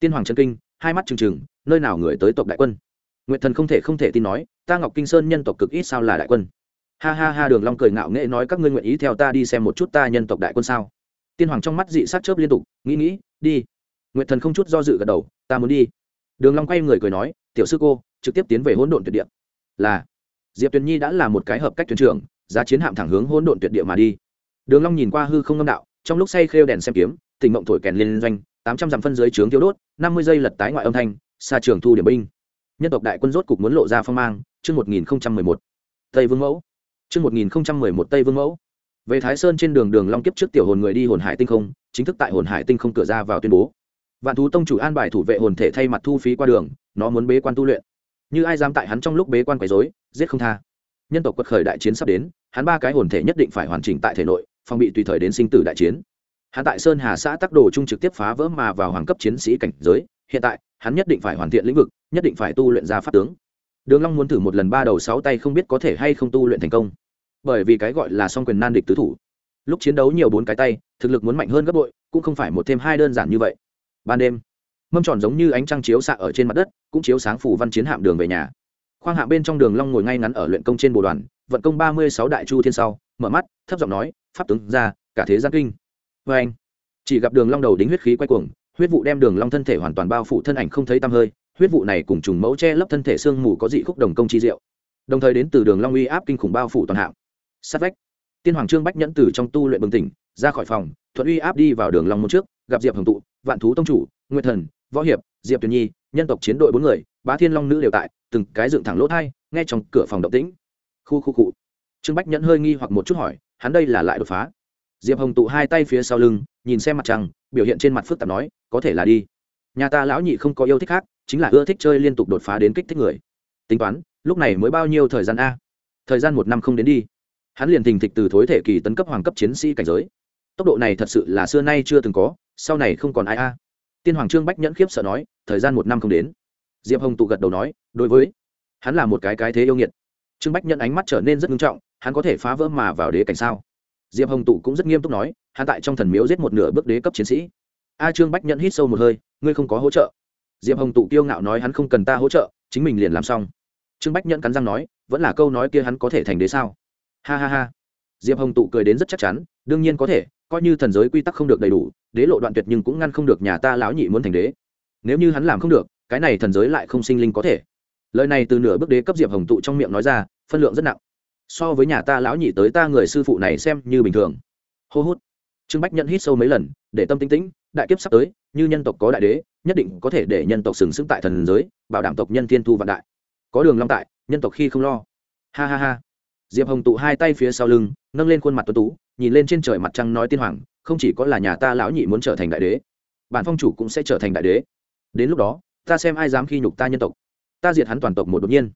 Tiên hoàng chân kinh hai mắt trừng trừng, nơi nào người tới tộc đại quân? Nguyệt thần không thể không thể tin nói, ta ngọc kinh sơn nhân tộc cực ít sao là đại quân? Ha ha ha, đường long cười ngạo nghễ nói các ngươi nguyện ý theo ta đi xem một chút ta nhân tộc đại quân sao? Tiên hoàng trong mắt dị sát chớp liên tục, nghĩ nghĩ, đi. Nguyệt thần không chút do dự gật đầu, ta muốn đi. Đường long quay người cười nói, tiểu sư cô, trực tiếp tiến về hỗn độn tuyệt địa. Là. Diệp tuyền nhi đã là một cái hợp cách thuyền trưởng, giá chiến hạm thẳng hướng hỗn độn tuyệt địa mà đi. Đường long nhìn qua hư không ngâm đạo, trong lúc say khêu đèn xem kiếm, tỉnh mộng thổi kèn liên doanh, tám trăm dặm phân dưới trướng thiếu đốt năm mươi giây lật tái ngoại âm thanh xa trường thu điểm binh. Nhân tộc đại quân rốt cục muốn lộ ra phong mang, chương một nghìn một. Tây vương mẫu. Chương một nghìn một tây vương mẫu. Về thái sơn trên đường đường long kiếp trước tiểu hồn người đi hồn hải tinh không, chính thức tại hồn hải tinh không cửa ra vào tuyên bố. Vạn thú tông chủ an bài thủ vệ hồn thể thay mặt thu phí qua đường, nó muốn bế quan tu luyện. Như ai dám tại hắn trong lúc bế quan quấy rối, giết không tha. Nhân tộc quật khởi đại chiến sắp đến, hắn ba cái hồn thể nhất định phải hoàn chỉnh tại thể nội, phòng bị tùy thời đến sinh tử đại chiến hắn tại sơn hà xã tắc đồ trung trực tiếp phá vỡ mà vào hoàng cấp chiến sĩ cảnh giới, hiện tại, hắn nhất định phải hoàn thiện lĩnh vực, nhất định phải tu luyện ra pháp tướng. Đường long muốn thử một lần ba đầu sáu tay không biết có thể hay không tu luyện thành công. Bởi vì cái gọi là song quyền nan địch tứ thủ. Lúc chiến đấu nhiều bốn cái tay, thực lực muốn mạnh hơn gấp bội, cũng không phải một thêm hai đơn giản như vậy. Ban đêm, mâm tròn giống như ánh trăng chiếu xạ ở trên mặt đất, cũng chiếu sáng phủ văn chiến hạm đường về nhà. Khoang hạ bên trong đường long ngồi ngay ngắn ở luyện công trên bồ đoàn, vận công ba mươi sáu đại chu thiên sau, mở mắt, thấp giọng nói, pháp tướng ra, cả thế gian kinh vê anh, chỉ gặp đường long đầu đính huyết khí quay cuồng, huyết vụ đem đường long thân thể hoàn toàn bao phủ, thân ảnh không thấy tăm hơi, huyết vụ này cùng trùng mẫu che lấp thân thể xương mù có dị khúc đồng công chi diệu. Đồng thời đến từ đường long uy áp kinh khủng bao phủ toàn hạng. Sát vách. Tiên hoàng trương bách nhẫn từ trong tu luyện bừng tỉnh, ra khỏi phòng, thuận uy áp đi vào đường long môn trước, gặp diệp hồng tụ, vạn thú tông chủ, nguyệt thần, võ hiệp, diệp tuyền nhi, nhân tộc chiến đội bốn người, bá thiên long nữ đều tại, từng cái dựng thẳng lỗ thay nghe trong cửa phòng động tĩnh. Khu khu cụ trương bách nhẫn hơi nghi hoặc một chút hỏi, hắn đây là lại đột phá? Diệp hồng tụ hai tay phía sau lưng, nhìn xem mặt trăng, biểu hiện trên mặt phức tạp nói, có thể là đi. Nhà ta lão nhị không có yêu thích khác, chính là ưa thích chơi liên tục đột phá đến kích thích người. Tính toán, lúc này mới bao nhiêu thời gian a? Thời gian một năm không đến đi. Hắn liền thình thịch từ thối thể kỳ tấn cấp hoàng cấp chiến sĩ cảnh giới. Tốc độ này thật sự là xưa nay chưa từng có, sau này không còn ai a. Tiên hoàng trương bách nhẫn khiếp sợ nói, thời gian một năm không đến. Diệp hồng tụ gật đầu nói, đối với hắn là một cái cái thế yêu nghiệt. Trương bách nhẫn ánh mắt trở nên rất nghiêm trọng, hắn có thể phá vỡ mà vào đế cảnh sao? Diệp hồng tụ cũng rất nghiêm túc nói, hắn tại trong thần miếu giết một nửa bước đế cấp chiến sĩ. A trương bách nhẫn hít sâu một hơi, ngươi không có hỗ trợ. Diệp hồng tụ kiêu ngạo nói hắn không cần ta hỗ trợ, chính mình liền làm xong. Trương bách nhẫn cắn răng nói, vẫn là câu nói kia hắn có thể thành đế sao? Ha ha ha. Diệp hồng tụ cười đến rất chắc chắn, đương nhiên có thể, coi như thần giới quy tắc không được đầy đủ, đế lộ đoạn tuyệt nhưng cũng ngăn không được nhà ta lão nhị muốn thành đế. Nếu như hắn làm không được, cái này thần giới lại không sinh linh có thể. Lời này từ nửa bước đế cấp diệp hồng tụ trong miệng nói ra, phân lượng rất nặng so với nhà ta lão nhị tới ta người sư phụ này xem như bình thường. Hô hút. Trương bách nhận hít sâu mấy lần, để tâm tính tĩnh, đại kiếp sắp tới, như nhân tộc có đại đế, nhất định có thể để nhân tộc sừng sững tại thần giới, bảo đảm tộc nhân thiên thu vạn đại. Có đường long tại, nhân tộc khi không lo. Ha ha ha. Diệp hồng tụ hai tay phía sau lưng, nâng lên khuôn mặt tuấn tú, nhìn lên trên trời mặt trăng nói tiên hoàng, không chỉ có là nhà ta lão nhị muốn trở thành đại đế, bản phong chủ cũng sẽ trở thành đại đế. Đến lúc đó, ta xem ai dám khi nhục ta nhân tộc. Ta diệt hắn toàn tộc một đột nhiên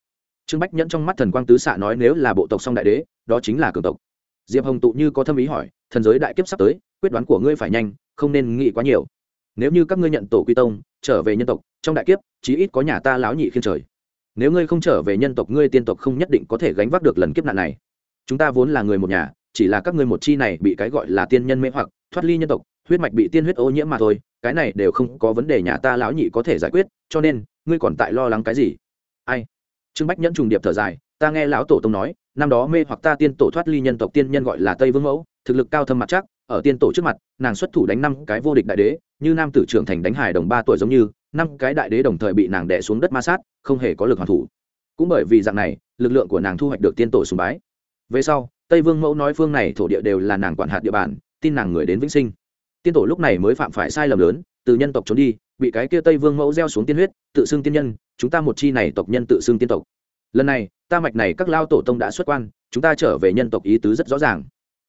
trương bách nhẫn trong mắt thần quang tứ xạ nói nếu là bộ tộc song đại đế, đó chính là cường tộc. Diệp hồng tụ như có thâm ý hỏi, thần giới đại kiếp sắp tới, quyết đoán của ngươi phải nhanh, không nên nghĩ quá nhiều. Nếu như các ngươi nhận tổ quy tông, trở về nhân tộc, trong đại kiếp, chí ít có nhà ta láo nhị khiên trời. Nếu ngươi không trở về nhân tộc, ngươi tiên tộc không nhất định có thể gánh vác được lần kiếp nạn này. Chúng ta vốn là người một nhà, chỉ là các ngươi một chi này bị cái gọi là tiên nhân mê hoặc, thoát ly nhân tộc, huyết mạch bị tiên huyết ô nhiễm mà thôi, cái này đều không có vấn đề nhà ta lão nhị có thể giải quyết, cho nên, ngươi còn tại lo lắng cái gì? Ai? Trương bách nhẫn trùng điệp thở dài, ta nghe lão tổ tông nói, năm đó mê hoặc ta tiên tổ thoát ly nhân tộc tiên nhân gọi là tây vương mẫu, thực lực cao thâm mặt chắc, ở tiên tổ trước mặt, nàng xuất thủ đánh năm cái vô địch đại đế, như nam tử trưởng thành đánh Hải đồng ba tuổi giống như, năm cái đại đế đồng thời bị nàng đè xuống đất ma sát, không hề có lực hoàn thủ. Cũng bởi vì dạng này, lực lượng của nàng thu hoạch được tiên tổ sùng bái. Về sau, tây vương mẫu nói phương này thổ địa đều là nàng quản hạt địa bàn, tin nàng người đến vĩnh sinh. Tiên tổ lúc này mới phạm phải sai lầm lớn, từ nhân tộc trốn đi bị cái kia tây vương mẫu gieo xuống tiên huyết, tự xưng tiên nhân, chúng ta một chi này tộc nhân tự xưng tiên tộc. Lần này, ta mạch này các lao tổ tông đã xuất quan, chúng ta trở về nhân tộc ý tứ rất rõ ràng.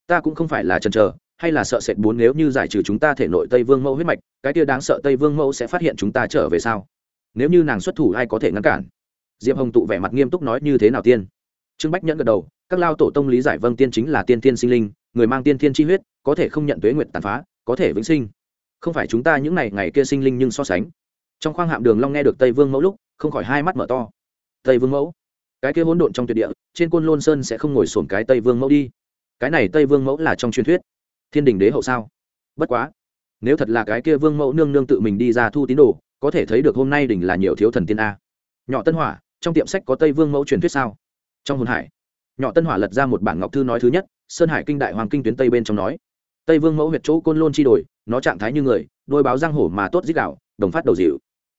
Ta cũng không phải là trần chờ, hay là sợ sệt bốn nếu như giải trừ chúng ta thể nội tây vương mẫu huyết mạch, cái kia đáng sợ tây vương mẫu sẽ phát hiện chúng ta trở về sao? Nếu như nàng xuất thủ ai có thể ngăn cản? Diệp hồng tụ vẻ mặt nghiêm túc nói như thế nào tiên? Trương bách nhẫn gật đầu, các lao tổ tông lý giải vâng tiên chính là tiên tiên sinh linh, người mang tiên tiên chi huyết, có thể không nhận tuế nguyện tàn phá, có thể vĩnh sinh không phải chúng ta những ngày ngày kia sinh linh nhưng so sánh. Trong khoang hạm đường long nghe được tây vương mẫu lúc, không khỏi hai mắt mở to. Tây vương mẫu, cái kia hỗn độn trong tuyệt địa, trên côn lôn sơn sẽ không ngồi sồn cái tây vương mẫu đi. Cái này tây vương mẫu là trong truyền thuyết. Thiên đình đế hậu sao? Bất quá, nếu thật là cái kia vương mẫu nương nương tự mình đi ra thu tín đồ, có thể thấy được hôm nay đình là nhiều thiếu thần tiên a. Nhỏ tân hỏa, trong tiệm sách có tây vương mẫu truyền thuyết sao? Trong hồn hải, nhỏ tân hỏa lật ra một bản ngọc thư nói thứ nhất, sơn hải kinh đại hoàng kinh tuyến tây bên trong nói. Tây vương mẫu huyệt chỗ côn lôn chi đổi nó trạng thái như người, đôi báo răng hổ mà tốt dích đạo, đồng phát đầu dịu.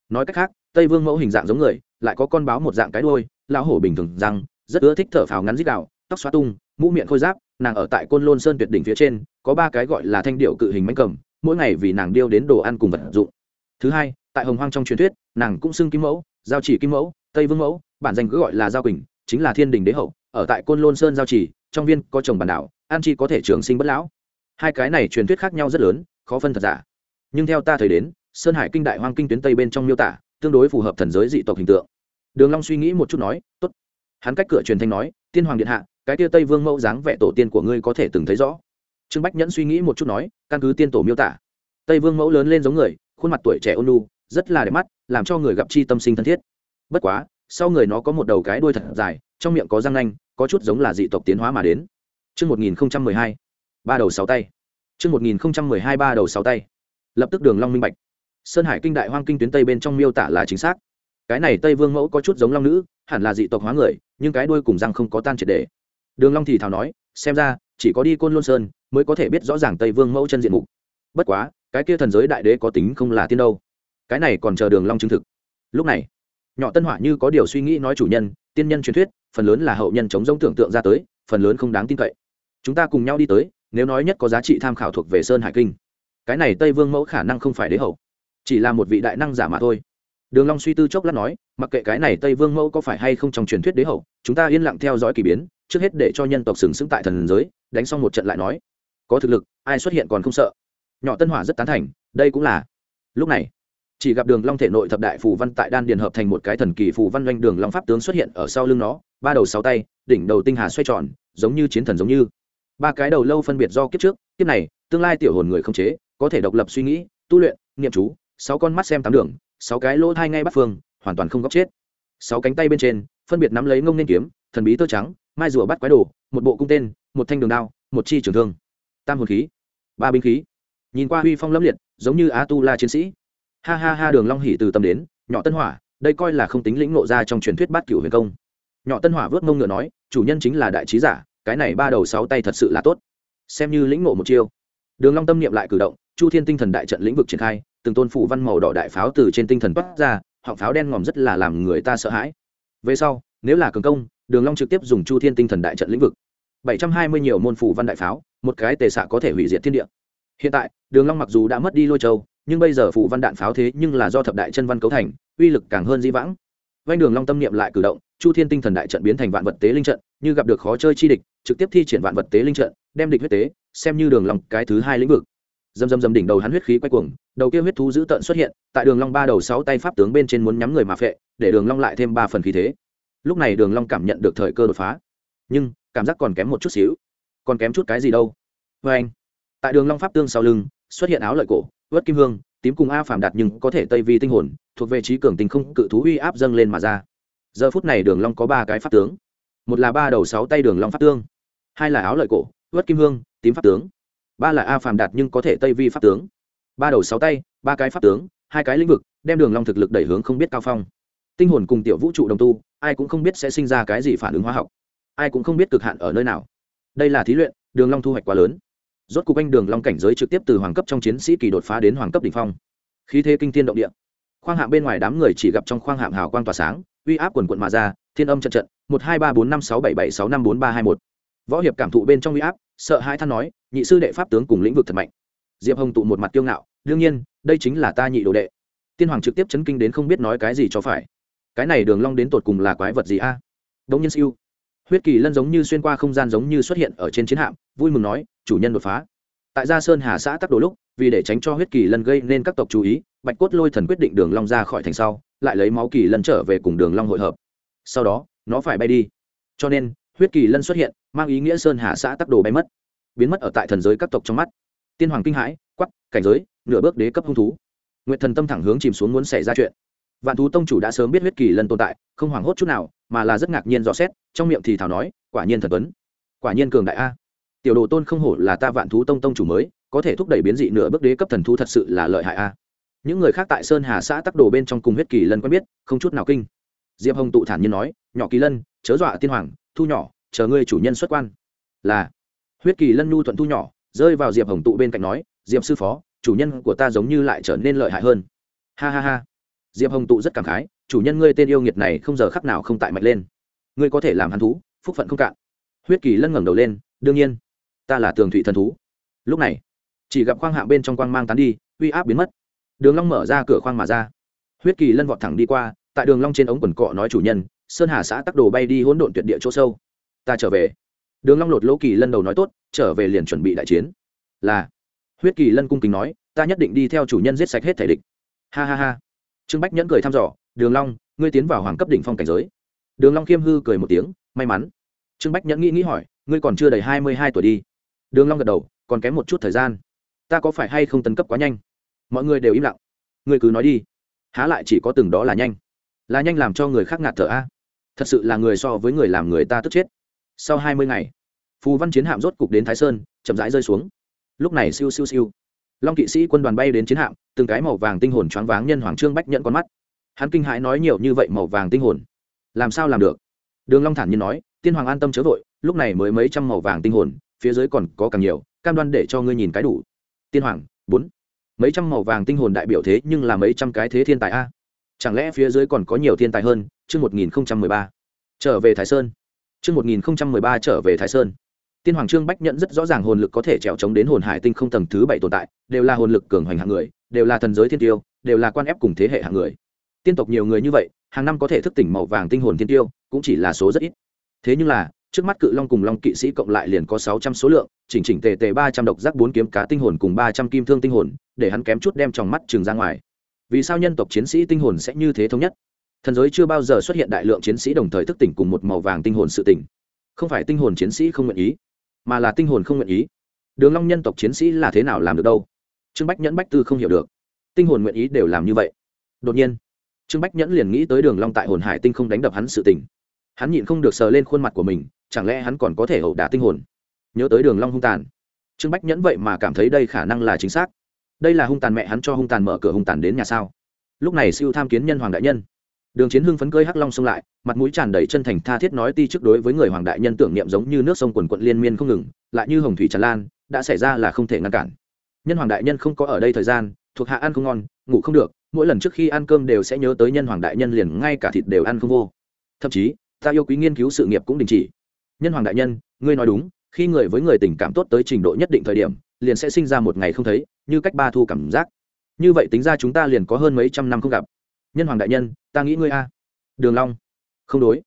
Nói cách khác, tây vương mẫu hình dạng giống người, lại có con báo một dạng cái đôi lão hổ bình thường răng, rất ưa thích thở phào ngắn dích đạo, tóc xóa tung, mũ miệng khôi giáp, nàng ở tại côn lôn sơn tuyệt đỉnh phía trên, có ba cái gọi là thanh điệu cự hình mánh cầm, mỗi ngày vì nàng điêu đến đồ ăn cùng vật dụng. Thứ hai, tại hồng hoang trong truyền thuyết, nàng cũng xưng kim mẫu, giao chỉ kim mẫu, tây vương mẫu, bản danh cứ gọi là giao quỳnh, chính là thiên đình đế hậu, ở tại côn lôn sơn giao chỉ, trong viên có chồng bản đảo, an chi có thể trường sinh bất lão. Hai cái này truyền thuyết khác nhau rất lớn khó phân thật giả. Nhưng theo ta thấy đến sơn hải kinh đại hoang kinh tuyến tây bên trong miêu tả tương đối phù hợp thần giới dị tộc hình tượng. Đường long suy nghĩ một chút nói tốt. Hắn cách cửa truyền thanh nói tiên hoàng điện hạ cái tia tây vương mẫu dáng vẻ tổ tiên của ngươi có thể từng thấy rõ. Trương bách nhẫn suy nghĩ một chút nói căn cứ tiên tổ miêu tả tây vương mẫu lớn lên giống người khuôn mặt tuổi trẻ ôn lu rất là đẹp mắt làm cho người gặp chi tâm sinh thân thiết. Bất quá sau người nó có một đầu cái đuôi thật dài trong miệng có răng nanh có chút giống là dị tộc tiến hóa mà đến. Trước 1012, ba đầu sáu tay. Trước 1012 ba đầu sáu tay. Lập tức đường long minh bạch. Sơn Hải kinh đại hoang kinh tuyến tây bên trong miêu tả là chính xác. Cái này Tây Vương mẫu có chút giống long nữ, hẳn là dị tộc hóa người, nhưng cái đuôi cùng răng không có tan triệt để đường long thì thào nói xem ra chỉ có đi côn lôn sơn mới có thể biết rõ ràng tây vương mẫu chân diện mục bất quá cái kia thần giới đại đế có tính không là tiên đâu cái này còn chờ đường long chứng thực lúc này nhỏ tân hỏa như có điều suy nghĩ nói chủ nhân tiên nhân truyền thuyết phần lớn là hậu nhân chống giống tưởng tượng ra tới phần lớn không đáng tin cậy chúng ta cùng nhau đi tới nếu nói nhất có giá trị tham khảo thuộc về sơn hải kinh cái này tây vương mẫu khả năng không phải đế hậu chỉ là một vị đại năng giả mà thôi đường long suy tư chốc lát nói mặc kệ cái này tây vương mẫu có phải hay không trong truyền thuyết đế hậu chúng ta yên lặng theo dõi kỳ biến trước hết để cho nhân tộc sừng sững tại thần giới đánh xong một trận lại nói có thực lực ai xuất hiện còn không sợ nhỏ tân hỏa rất tán thành đây cũng là lúc này chỉ gặp đường long thể nội thập đại phù văn tại đan điền hợp thành một cái thần kỳ phù văn doanh đường long pháp tướng xuất hiện ở sau lưng nó ba đầu sáu tay đỉnh đầu tinh hà xoay tròn giống như chiến thần giống như ba cái đầu lâu phân biệt do kiếp trước, kiếp này, tương lai tiểu hồn người không chế, có thể độc lập suy nghĩ, tu luyện, niệm chú, sáu con mắt xem tám đường, sáu cái lỗ thai ngay bắt phương, hoàn toàn không góc chết. Sáu cánh tay bên trên, phân biệt nắm lấy ngông nên kiếm, thần bí tơ trắng, mai rùa bắt quái đồ, một bộ cung tên, một thanh đường đao, một chi trường thương. Tam hồn khí, ba binh khí. Nhìn qua huy phong lâm liệt, giống như á tu la chiến sĩ. Ha ha ha, đường long hỉ từ tâm đến, nhỏ tân hỏa, đây coi là không tính lĩnh ngộ ra trong truyền thuyết bát cửu huyền công. Nhỏ tân hỏa vớt mông ngựa nói, chủ nhân chính là đại trí giả cái này ba đầu sáu tay thật sự là tốt. Xem như lĩnh ngộ một chiêu. Đường long tâm niệm lại cử động, chu thiên tinh thần đại trận lĩnh vực triển khai, từng tôn phủ văn màu đỏ đại pháo từ trên tinh thần bắt ra, họng pháo đen ngòm rất là làm người ta sợ hãi. Về sau, nếu là cường công, đường long trực tiếp dùng chu thiên tinh thần đại trận lĩnh vực. Bảy trăm hai mươi nhiều môn phủ văn đại pháo, một cái tề xạ có thể hủy diệt thiên địa. Hiện tại, đường long mặc dù đã mất đi lôi châu, nhưng bây giờ phủ văn đạn pháo thế nhưng là do thập đại chân văn cấu thành, uy lực càng hơn di vãng. Vanh đường long tâm niệm lại cử động, chu thiên tinh thần đại trận biến thành vạn vật tế linh trận, như gặp được khó chơi chi địch trực tiếp thi triển vạn vật tế linh trận, đem địch huyết tế, xem như đường long cái thứ hai lĩnh vực. Dầm dầm dầm đỉnh đầu hắn huyết khí quay cuồng, đầu kia huyết thú dữ tợn xuất hiện, tại đường long ba đầu sáu tay pháp tướng bên trên muốn nhắm người mà phệ, để đường long lại thêm ba phần khí thế. Lúc này đường long cảm nhận được thời cơ đột phá, nhưng cảm giác còn kém một chút xíu. Còn kém chút cái gì đâu. Với anh, tại đường long pháp tương sau lưng, xuất hiện áo lợi cổ, vớt kim hương, tím cùng a phàm đạt nhưng có thể tây vi tinh hồn, thuộc về trí cường tình không cự thú uy áp dâng lên mà ra. Giờ phút này đường long có ba cái pháp tướng. Một là ba đầu sáu tay đường long pháp tương hai là áo lợi cổ, vớt kim hương, tím pháp tướng. Ba là a phàm đạt nhưng có thể tây vi pháp tướng. Ba đầu sáu tay, ba cái pháp tướng, hai cái lĩnh vực, đem đường long thực lực đẩy hướng không biết cao phong. Tinh hồn cùng tiểu vũ trụ đồng tu, ai cũng không biết sẽ sinh ra cái gì phản ứng hóa học. Ai cũng không biết cực hạn ở nơi nào. Đây là thí luyện, đường long thu hoạch quá lớn. Rốt cục anh đường long cảnh giới trực tiếp từ hoàng cấp trong chiến sĩ kỳ đột phá đến hoàng cấp đỉnh phong. Khí thế kinh thiên động địa. Khoang hạm bên ngoài đám người chỉ gặp trong khoang hạm hào quang tỏa sáng, uy áp quần quận mà ra, thiên âm trận trận, một hai ba bốn năm sáu bảy bảy sáu năm bốn ba hai một võ hiệp cảm thụ bên trong huy áp, sợ hãi than nói, nhị sư đệ pháp tướng cùng lĩnh vực thật mạnh. Diệp hồng tụ một mặt kiêu ngạo, đương nhiên, đây chính là ta nhị đồ đệ. Tiên hoàng trực tiếp chấn kinh đến không biết nói cái gì cho phải. Cái này đường long đến tột cùng là quái vật gì a? À? đống nhân siêu. Huyết kỳ lân giống như xuyên qua không gian giống như xuất hiện ở trên chiến hạm, vui mừng nói, chủ nhân đột phá. Tại gia sơn hà xã tắc đồ lúc, vì để tránh cho huyết kỳ lân gây nên các tộc chú ý, bạch cốt lôi thần quyết định đường long ra khỏi thành sau, lại lấy máu kỳ lân trở về cùng đường long hội hợp. Sau đó, nó phải bay đi. Cho nên, huyết kỳ lân xuất hiện mang ý nghĩa sơn hà xã tắc đồ bay mất, biến mất ở tại thần giới các tộc trong mắt. Tiên hoàng kinh hãi, quắc, cảnh giới, nửa bước đế cấp hung thú. Nguyện thần tâm thẳng hướng chìm xuống muốn xảy ra chuyện. Vạn thú tông chủ đã sớm biết huyết kỳ lân tồn tại, không hoảng hốt chút nào, mà là rất ngạc nhiên rõ xét, trong miệng thì thảo nói, quả nhiên thần tuấn, quả nhiên cường đại a. Tiểu đồ tôn không hổ là ta vạn thú tông tông chủ mới, có thể thúc đẩy biến dị nửa bước đế cấp thần thú thật sự là lợi hại a. Những người khác tại sơn hà xã tắc đồ bên trong cùng huyết kỳ lân quen biết, không chút nào kinh. Diệp hồng tụ thản nhiên nói, nhỏ kỳ lân, chớ dọa tiên hoàng, thu nhỏ chờ ngươi chủ nhân xuất quan. Là. Huyết kỳ lân nhu thuận thu nhỏ, rơi vào diệp hồng tụ bên cạnh nói, diệp sư phó, chủ nhân của ta giống như lại trở nên lợi hại hơn. Ha ha ha. Diệp hồng tụ rất cảm khái, chủ nhân ngươi tên yêu nghiệt này không giờ khắc nào không tại mạnh lên. Ngươi có thể làm hắn thú, phúc phận không cạn. Huyết kỳ lân ngẩng đầu lên, đương nhiên, ta là tường thụy thần thú. Lúc này, chỉ gặp khoang hạ bên trong quang mang tán đi, uy áp biến mất. Đường long mở ra cửa khoang mà ra. Huyết kỳ lân vọt thẳng đi qua, tại đường long trên ống quần cọ nói chủ nhân, sơn hà xã tắc đồ bay đi hỗn độn tuyệt địa chỗ sâu ta trở về. Đường long lột lỗ kỳ lân đầu nói tốt, trở về liền chuẩn bị đại chiến. Là. Huyết kỳ lân cung kính nói, ta nhất định đi theo chủ nhân giết sạch hết thể địch. Ha ha ha. Trương bách nhẫn cười thăm dò, đường long, ngươi tiến vào hoàng cấp đỉnh phong cảnh giới. Đường long khiêm hư cười một tiếng, may mắn. Trương bách nhẫn nghĩ nghĩ hỏi, ngươi còn chưa đầy hai mươi hai tuổi đi. Đường long gật đầu, còn kém một chút thời gian. Ta có phải hay không tấn cấp quá nhanh? Mọi người đều im lặng. Ngươi cứ nói đi. Há lại chỉ có từng đó là nhanh. Là nhanh làm cho người khác ngạt thở a. Thật sự là người so với người làm người ta tức chết sau hai mươi ngày, phù văn chiến hạm rốt cục đến thái sơn, chậm rãi rơi xuống. Lúc này siêu siêu siêu, long kỵ sĩ quân đoàn bay đến chiến hạm, từng cái màu vàng tinh hồn choáng váng nhân hoàng trương bách nhận con mắt. Hắn kinh hãi nói nhiều như vậy màu vàng tinh hồn, làm sao làm được? Đường long thản nhiên nói, tiên hoàng an tâm chớ vội, lúc này mới mấy trăm màu vàng tinh hồn, phía dưới còn có càng nhiều, cam đoan để cho ngươi nhìn cái đủ. Tiên hoàng, bốn, mấy trăm màu vàng tinh hồn đại biểu thế nhưng là mấy trăm cái thế thiên tài a. Chẳng lẽ phía dưới còn có nhiều thiên tài hơn? Chương một nghìn ba, trở về thái sơn chương một nghìn ba trở về thái sơn. Tiên hoàng trương bách nhận rất rõ ràng hồn lực có thể trèo chống đến hồn hải tinh không tầng thứ bảy tồn tại, đều là hồn lực cường hoành hạng người, đều là thần giới thiên tiêu, đều là quan ép cùng thế hệ hạng người. Tiên tộc nhiều người như vậy, hàng năm có thể thức tỉnh màu vàng tinh hồn thiên tiêu, cũng chỉ là số rất ít. Thế nhưng là, trước mắt cự long cùng long kỵ sĩ cộng lại liền có sáu trăm số lượng, chỉnh chỉnh tề tề ba trăm độc giác bốn kiếm cá tinh hồn cùng ba trăm kim thương tinh hồn, để hắn kém chút đem trong mắt trường ra ngoài. Vì sao nhân tộc chiến sĩ tinh hồn sẽ như thế thống nhất? Thần giới chưa bao giờ xuất hiện đại lượng chiến sĩ đồng thời thức tỉnh cùng một màu vàng tinh hồn sự tỉnh. Không phải tinh hồn chiến sĩ không nguyện ý, mà là tinh hồn không nguyện ý. Đường long nhân tộc chiến sĩ là thế nào làm được đâu? Trương bách nhẫn bách tư không hiểu được. Tinh hồn nguyện ý đều làm như vậy. Đột nhiên, trương bách nhẫn liền nghĩ tới đường long tại hồn hải tinh không đánh đập hắn sự tình. Hắn nhịn không được sờ lên khuôn mặt của mình, chẳng lẽ hắn còn có thể hậu đả tinh hồn? Nhớ tới đường long hung tàn. Trương bách nhẫn vậy mà cảm thấy đây khả năng là chính xác. Đây là hung tàn mẹ hắn cho hung tàn mở cửa hung tàn đến nhà sao? Lúc này siêu tham kiến nhân hoàng đại nhân đường chiến hưng phấn cơi hắc long xông lại, mặt mũi tràn đầy chân thành tha thiết nói ti trước đối với người hoàng đại nhân tưởng niệm giống như nước sông quần quận liên miên không ngừng, lại như hồng thủy tràn lan, đã xảy ra là không thể ngăn cản. Nhân hoàng đại nhân không có ở đây thời gian, thuộc hạ ăn không ngon, ngủ không được, mỗi lần trước khi ăn cơm đều sẽ nhớ tới nhân hoàng đại nhân liền ngay cả thịt đều ăn không vô. Thậm chí, ta yêu quý nghiên cứu sự nghiệp cũng đình chỉ. Nhân hoàng đại nhân, ngươi nói đúng, khi người với người tình cảm tốt tới trình độ nhất định thời điểm, liền sẽ sinh ra một ngày không thấy, như cách ba thu cảm giác. Như vậy tính ra chúng ta liền có hơn mấy trăm năm không gặp nhân hoàng đại nhân, ta nghĩ ngươi a. Đường long. Không đối.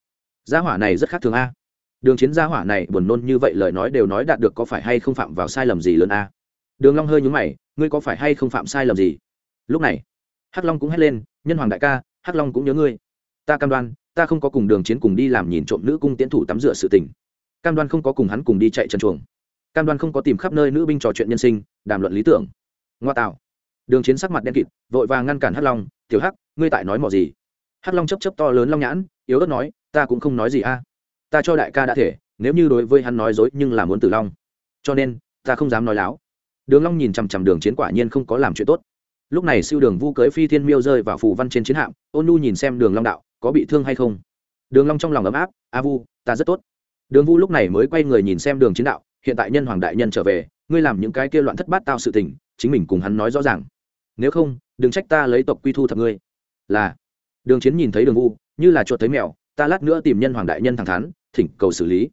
Gia hỏa này rất khác thường a. Đường chiến gia hỏa này buồn nôn như vậy lời nói đều nói đạt được có phải hay không phạm vào sai lầm gì lớn a? Đường long hơi nhướng mày, ngươi có phải hay không phạm sai lầm gì? Lúc này, hắc long cũng hét lên, nhân hoàng đại ca, hắc long cũng nhớ ngươi. Ta cam đoan, ta không có cùng đường chiến cùng đi làm nhìn trộm nữ cung tiến thủ tắm rửa sự tình. Cam đoan không có cùng hắn cùng đi chạy chân chuồng. Cam đoan không có tìm khắp nơi nữ binh trò chuyện nhân sinh, đàm luận lý tưởng. Ngoa tạo. Đường chiến sắc mặt đen kịt, vội vàng ngăn cản hắc long tiểu hắc, ngươi tại nói mò gì? Hắc long chấp chấp to lớn long nhãn, yếu ớt nói, ta cũng không nói gì a. Ta cho đại ca đã thể, nếu như đối với hắn nói dối nhưng là muốn tử long. Cho nên, ta không dám nói láo. Đường long nhìn chằm chằm đường chiến quả nhiên không có làm chuyện tốt. Lúc này siêu đường vu cưới phi thiên miêu rơi vào phù văn trên chiến hạm, ôn nu nhìn xem đường long đạo, có bị thương hay không? Đường long trong lòng ấm áp, a vu, ta rất tốt. Đường vu lúc này mới quay người nhìn xem đường chiến đạo, hiện tại nhân hoàng đại nhân trở về, ngươi làm những cái kia loạn thất bát tao sự tình, chính mình cùng hắn nói rõ ràng nếu không, đừng trách ta lấy tộc quy thu thập ngươi. Là, đường chiến nhìn thấy đường vu, như là chuột thấy mèo, ta lát nữa tìm nhân hoàng đại nhân thẳng thắn, thỉnh cầu xử lý.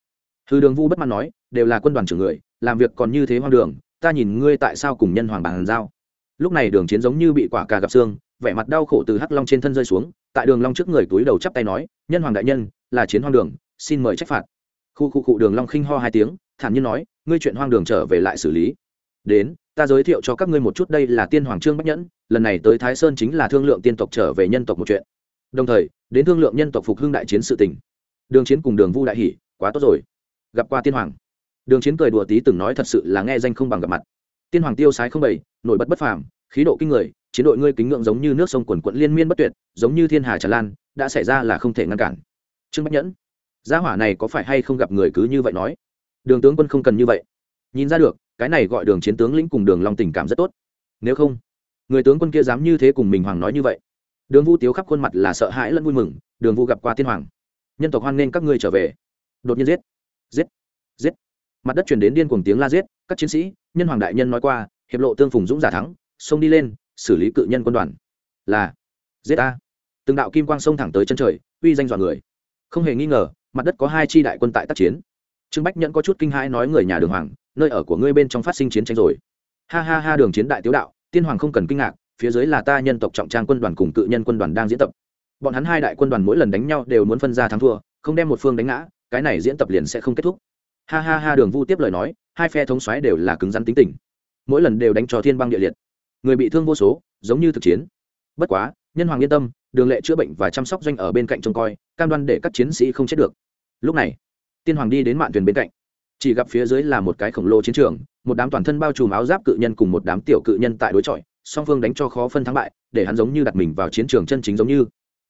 Thư đường vu bất mãn nói, đều là quân đoàn trưởng người, làm việc còn như thế hoang đường, ta nhìn ngươi tại sao cùng nhân hoàng bàn giao. Lúc này đường chiến giống như bị quả cà gặp xương, vẻ mặt đau khổ từ hắc long trên thân rơi xuống, tại đường long trước người túi đầu chắp tay nói, nhân hoàng đại nhân, là chiến hoang đường, xin mời trách phạt. Khu khu cụ đường long khinh ho hai tiếng, thản nhiên nói, ngươi chuyện hoang đường trở về lại xử lý đến, ta giới thiệu cho các ngươi một chút, đây là tiên hoàng trương bách nhẫn, lần này tới thái sơn chính là thương lượng tiên tộc trở về nhân tộc một chuyện. Đồng thời, đến thương lượng nhân tộc phục hưng đại chiến sự tình. Đường chiến cùng đường vu đại hỷ quá tốt rồi. Gặp qua tiên hoàng. Đường chiến cười đùa tí từng nói thật sự là nghe danh không bằng gặp mặt. Tiên hoàng tiêu sái không bảy nổi bật bất phàm, khí độ kinh người, chiến đội ngươi kính ngưỡng giống như nước sông quần quận liên miên bất tuyệt, giống như thiên hà tràn lan, đã xảy ra là không thể ngăn cản. Trương bách nhẫn, gia hỏa này có phải hay không gặp người cứ như vậy nói? Đường tướng quân không cần như vậy. Nhìn ra được cái này gọi đường chiến tướng lĩnh cùng đường long tình cảm rất tốt. Nếu không, người tướng quân kia dám như thế cùng mình hoàng nói như vậy. Đường vu tiếu khắp khuôn mặt là sợ hãi lẫn vui mừng, đường vu gặp qua tiên hoàng. Nhân tộc hoan nên các ngươi trở về. Đột nhiên giết giết giết. Mặt đất chuyển đến điên cuồng tiếng la giết, các chiến sĩ, nhân hoàng đại nhân nói qua, hiệp lộ tương phùng dũng giả thắng, xông đi lên, xử lý cự nhân quân đoàn. Là, giết a từng đạo kim quang sông thẳng tới chân trời, uy danh dọa người. Không hề nghi ngờ, mặt đất có hai chi đại quân tại tác chiến trương bách nhẫn có chút kinh hãi nói người nhà đường hoàng, nơi ở của ngươi bên trong phát sinh chiến tranh rồi. Ha ha ha, đường chiến đại tiếu đạo, tiên hoàng không cần kinh ngạc, phía dưới là ta nhân tộc trọng trang quân đoàn cùng cự nhân quân đoàn đang diễn tập. Bọn hắn hai đại quân đoàn mỗi lần đánh nhau đều muốn phân ra thắng thua, không đem một phương đánh ngã, cái này diễn tập liền sẽ không kết thúc. Ha ha ha, đường vu tiếp lời nói, hai phe thống xoáy đều là cứng rắn tính tình. Mỗi lần đều đánh cho thiên băng địa liệt. Người bị thương vô số, giống như thực chiến. Bất quá, nhân hoàng yên tâm, đường lệ chữa bệnh và chăm sóc doanh ở bên cạnh trông coi, cam đoan để các chiến sĩ không chết được. Lúc này tiên hoàng đi đến mạn thuyền bên cạnh. Chỉ gặp phía dưới là một cái khổng lồ chiến trường, một đám toàn thân bao trùm áo giáp cự nhân cùng một đám tiểu cự nhân tại đối chọi, song phương đánh cho khó phân thắng bại, để hắn giống như đặt mình vào chiến trường chân chính giống như.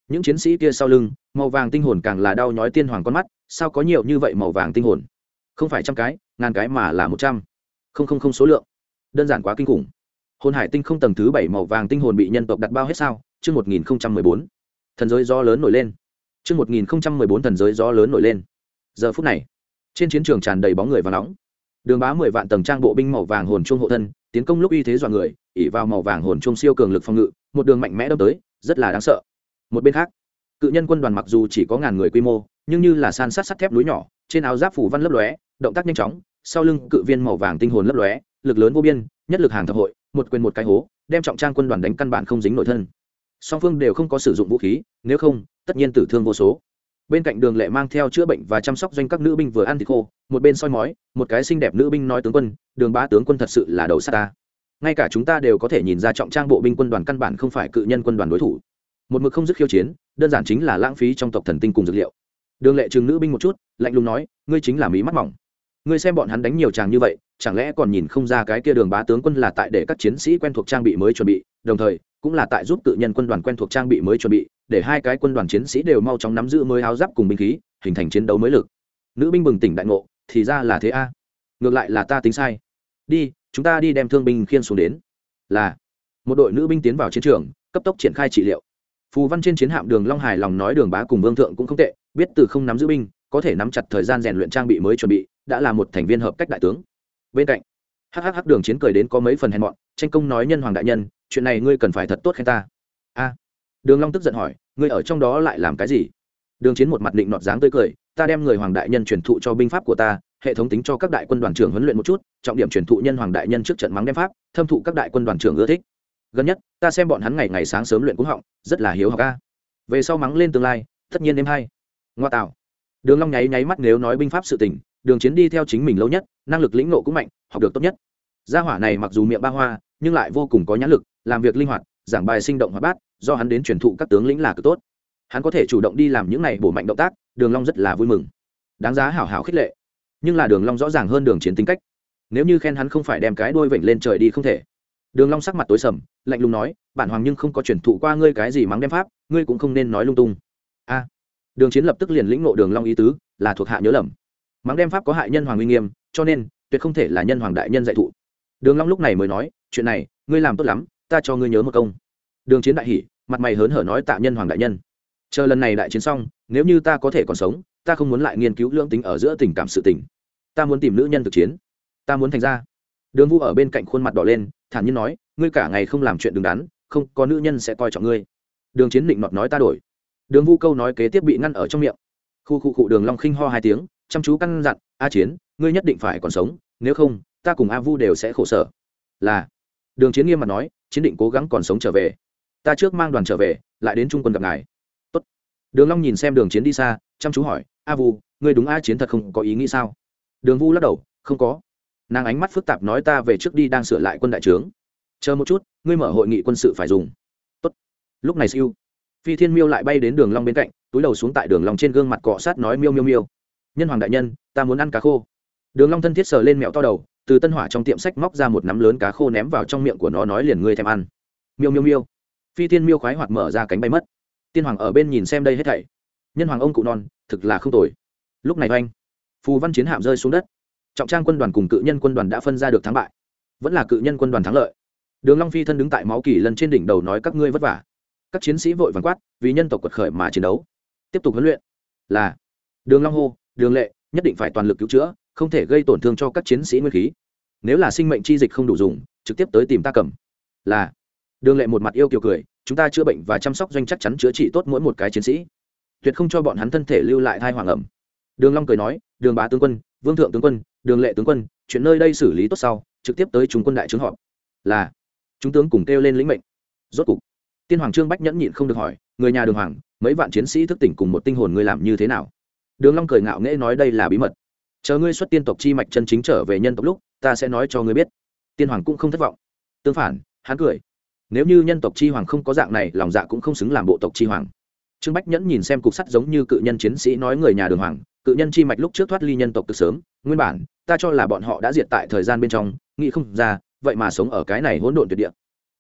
Những chiến sĩ kia sau lưng, màu vàng tinh hồn càng là đau nhói tiên hoàng con mắt, sao có nhiều như vậy màu vàng tinh hồn? Không phải trăm cái, ngàn cái mà là một trăm. Không không không số lượng. Đơn giản quá kinh khủng. Hồn hải tinh không tầng thứ bảy màu vàng tinh hồn bị nhân tộc đặt bao hết sao? Chương một nghìn mười bốn. Thần giới gió lớn nổi lên. Chương một nghìn mười bốn thần giới gió lớn nổi lên giờ phút này, trên chiến trường tràn đầy bóng người và nóng. Đường bá mười vạn tầng trang bộ binh màu vàng hồn chuông hộ thân, tiến công lúc uy thế dọa người ỉ vào màu vàng hồn chuông siêu cường lực phòng ngự, một đường mạnh mẽ đâm tới, rất là đáng sợ. Một bên khác, cự nhân quân đoàn mặc dù chỉ có ngàn người quy mô, nhưng như là san sát sắt thép núi nhỏ, trên áo giáp phủ văn lấp lóe, động tác nhanh chóng, sau lưng cự viên màu vàng tinh hồn lấp lóe, lực lớn vô biên, nhất lực hàng thập hội, một quyền một cái hố, đem trọng trang quân đoàn đánh căn bản không dính nội thân. Song phương đều không có sử dụng vũ khí, nếu không, tất nhiên tử thương vô số bên cạnh đường lệ mang theo chữa bệnh và chăm sóc doanh các nữ binh vừa ăn thịt khô, một bên soi mói, một cái xinh đẹp nữ binh nói tướng quân, đường bá tướng quân thật sự là đầu s ta. Ngay cả chúng ta đều có thể nhìn ra trọng trang bộ binh quân đoàn căn bản không phải cự nhân quân đoàn đối thủ. Một mực không dứt khiêu chiến, đơn giản chính là lãng phí trong tộc thần tinh cùng dược liệu. Đường lệ chừng nữ binh một chút, lạnh lùng nói, ngươi chính là mỹ mắt mỏng. Ngươi xem bọn hắn đánh nhiều chàng như vậy, chẳng lẽ còn nhìn không ra cái kia đường bá tướng quân là tại để các chiến sĩ quen thuộc trang bị mới chuẩn bị, đồng thời cũng là tại giúp tự nhân quân đoàn quen thuộc trang bị mới chuẩn bị, để hai cái quân đoàn chiến sĩ đều mau chóng nắm giữ mới áo giáp cùng binh khí, hình thành chiến đấu mới lực. Nữ binh bừng tỉnh đại ngộ, thì ra là thế a. Ngược lại là ta tính sai. Đi, chúng ta đi đem thương binh khiên xuống đến. Là, một đội nữ binh tiến vào chiến trường, cấp tốc triển khai trị liệu. Phù văn trên chiến hạm đường long hải lòng nói đường bá cùng vương thượng cũng không tệ, biết từ không nắm giữ binh, có thể nắm chặt thời gian rèn luyện trang bị mới chuẩn bị, đã là một thành viên hợp cách đại tướng. Bên cạnh hhh đường chiến cười đến có mấy phần hèn mọn, tranh công nói nhân hoàng đại nhân chuyện này ngươi cần phải thật tốt khen ta. A. Đường long tức giận hỏi, ngươi ở trong đó lại làm cái gì? Đường chiến một mặt định nọt dáng tươi cười, ta đem người hoàng đại nhân truyền thụ cho binh pháp của ta, hệ thống tính cho các đại quân đoàn trưởng huấn luyện một chút, trọng điểm truyền thụ nhân hoàng đại nhân trước trận mắng đem pháp, thâm thụ các đại quân đoàn trưởng ưa thích. Gần nhất, ta xem bọn hắn ngày ngày sáng sớm luyện cũng họng, rất là hiếu học ca về sau mắng lên tương lai, tất nhiên em hay. Ngoa tạo. Đường long nháy nháy mắt nếu nói binh pháp sự tình, đường chiến đi theo chính mình lâu nhất, năng lực lĩnh ngộ cũng mạnh, học được tốt nhất. Gia hỏa này mặc dù miệng ba hoa, nhưng lại vô cùng có nhãn lực làm việc linh hoạt, giảng bài sinh động hoạt bát, do hắn đến truyền thụ các tướng lĩnh là cực tốt. Hắn có thể chủ động đi làm những này bổ mạnh động tác, đường long rất là vui mừng. Đáng giá hảo hảo khích lệ. Nhưng là đường long rõ ràng hơn đường chiến tính cách. Nếu như khen hắn không phải đem cái đuôi vểnh lên trời đi không thể. Đường long sắc mặt tối sầm, lạnh lùng nói, bản hoàng nhưng không có truyền thụ qua ngươi cái gì mắng đem pháp, ngươi cũng không nên nói lung tung. A. Đường chiến lập tức liền lĩnh ngộ đường long ý tứ, là thuộc hạ nhớ lầm. Mắng đem pháp có hại nhân hoàng uy nghiêm, cho nên, tuyệt không thể là nhân hoàng đại nhân dạy thụ. Đường long lúc này mới nói, chuyện này, ngươi làm tốt lắm ta cho ngươi nhớ một công. Đường chiến đại hỉ, mặt mày hớn hở nói tạ nhân hoàng đại nhân. Chờ lần này đại chiến xong, nếu như ta có thể còn sống, ta không muốn lại nghiên cứu lương tính ở giữa tình cảm sự tình. Ta muốn tìm nữ nhân thực chiến. Ta muốn thành ra. Đường vu ở bên cạnh khuôn mặt đỏ lên, thản nhiên nói, ngươi cả ngày không làm chuyện đứng đắn, không, có nữ nhân sẽ coi trọng ngươi. Đường chiến định nọt nói ta đổi. Đường vu câu nói kế tiếp bị ngăn ở trong miệng. Khu khu cụ đường long khinh ho hai tiếng, chăm chú căn dặn, a chiến, ngươi nhất định phải còn sống, nếu không, ta cùng a vu đều sẽ khổ sở. Là. Đường chiến nghiêm mặt nói chiến định cố gắng còn sống trở về. Ta trước mang đoàn trở về, lại đến trung quân gặp ngài. Tốt. đường long nhìn xem đường chiến đi xa, chăm chú hỏi, a vu, ngươi đúng a chiến thật không có ý nghĩ sao? Đường vu lắc đầu, không có. Nàng ánh mắt phức tạp nói, ta về trước đi đang sửa lại quân đại trướng. Chờ một chút, ngươi mở hội nghị quân sự phải dùng. Tốt. lúc này siêu, phi thiên miêu lại bay đến đường long bên cạnh, túi đầu xuống tại đường long trên gương mặt cọ sát nói, miêu miêu miêu. Nhân hoàng đại nhân, ta muốn ăn cá khô. Đường long thân thiết sờ lên mẹo to đầu từ tân hỏa trong tiệm sách móc ra một nắm lớn cá khô ném vào trong miệng của nó nói liền ngươi thèm ăn. Miêu miêu miêu. Phi tiên miêu khoái hoạt mở ra cánh bay mất. Tiên hoàng ở bên nhìn xem đây hết thảy. Nhân hoàng ông cụ non, thực là không tồi. Lúc này oanh, phù văn chiến hạm rơi xuống đất. Trọng trang quân đoàn cùng cự nhân quân đoàn đã phân ra được thắng bại. Vẫn là cự nhân quân đoàn thắng lợi. Đường long phi thân đứng tại máu kỳ lần trên đỉnh đầu nói các ngươi vất vả. Các chiến sĩ vội vàng quát, vì nhân tộc quật khởi mà chiến đấu. Tiếp tục huấn luyện. Là, đường long hô, đường lệ nhất định phải toàn lực cứu chữa, không thể gây tổn thương cho các chiến sĩ nguyên khí. Nếu là sinh mệnh chi dịch không đủ dùng, trực tiếp tới tìm ta cầm. Là. Đường lệ một mặt yêu kiều cười, chúng ta chữa bệnh và chăm sóc doanh chắc chắn chữa trị tốt mỗi một cái chiến sĩ. Tuyệt không cho bọn hắn thân thể lưu lại thai hoàng ẩm. Đường long cười nói, đường bá tướng quân, vương thượng tướng quân, đường lệ tướng quân, chuyện nơi đây xử lý tốt sau, trực tiếp tới chúng quân đại trướng họp. Là. Chúng tướng cùng kêu lên lĩnh mệnh. Rốt cục, tiên hoàng trương bách nhẫn nhịn không được hỏi, người nhà đường hoàng, mấy vạn chiến sĩ thức tỉnh cùng một tinh hồn ngươi làm như thế nào? Đường long cười ngạo nghễ nói đây là bí mật. Chờ ngươi xuất tiên tộc chi mạch chân chính trở về nhân tộc lúc, ta sẽ nói cho ngươi biết. Tiên hoàng cũng không thất vọng. Tương phản, hắn cười. Nếu như nhân tộc chi hoàng không có dạng này, lòng dạ cũng không xứng làm bộ tộc chi hoàng. Trương bách nhẫn nhìn xem cục sắt giống như cự nhân chiến sĩ nói người nhà đường hoàng, cự nhân chi mạch lúc trước thoát ly nhân tộc từ sớm, nguyên bản, ta cho là bọn họ đã diệt tại thời gian bên trong, nghĩ không ra, vậy mà sống ở cái này hỗn độn tuyệt địa.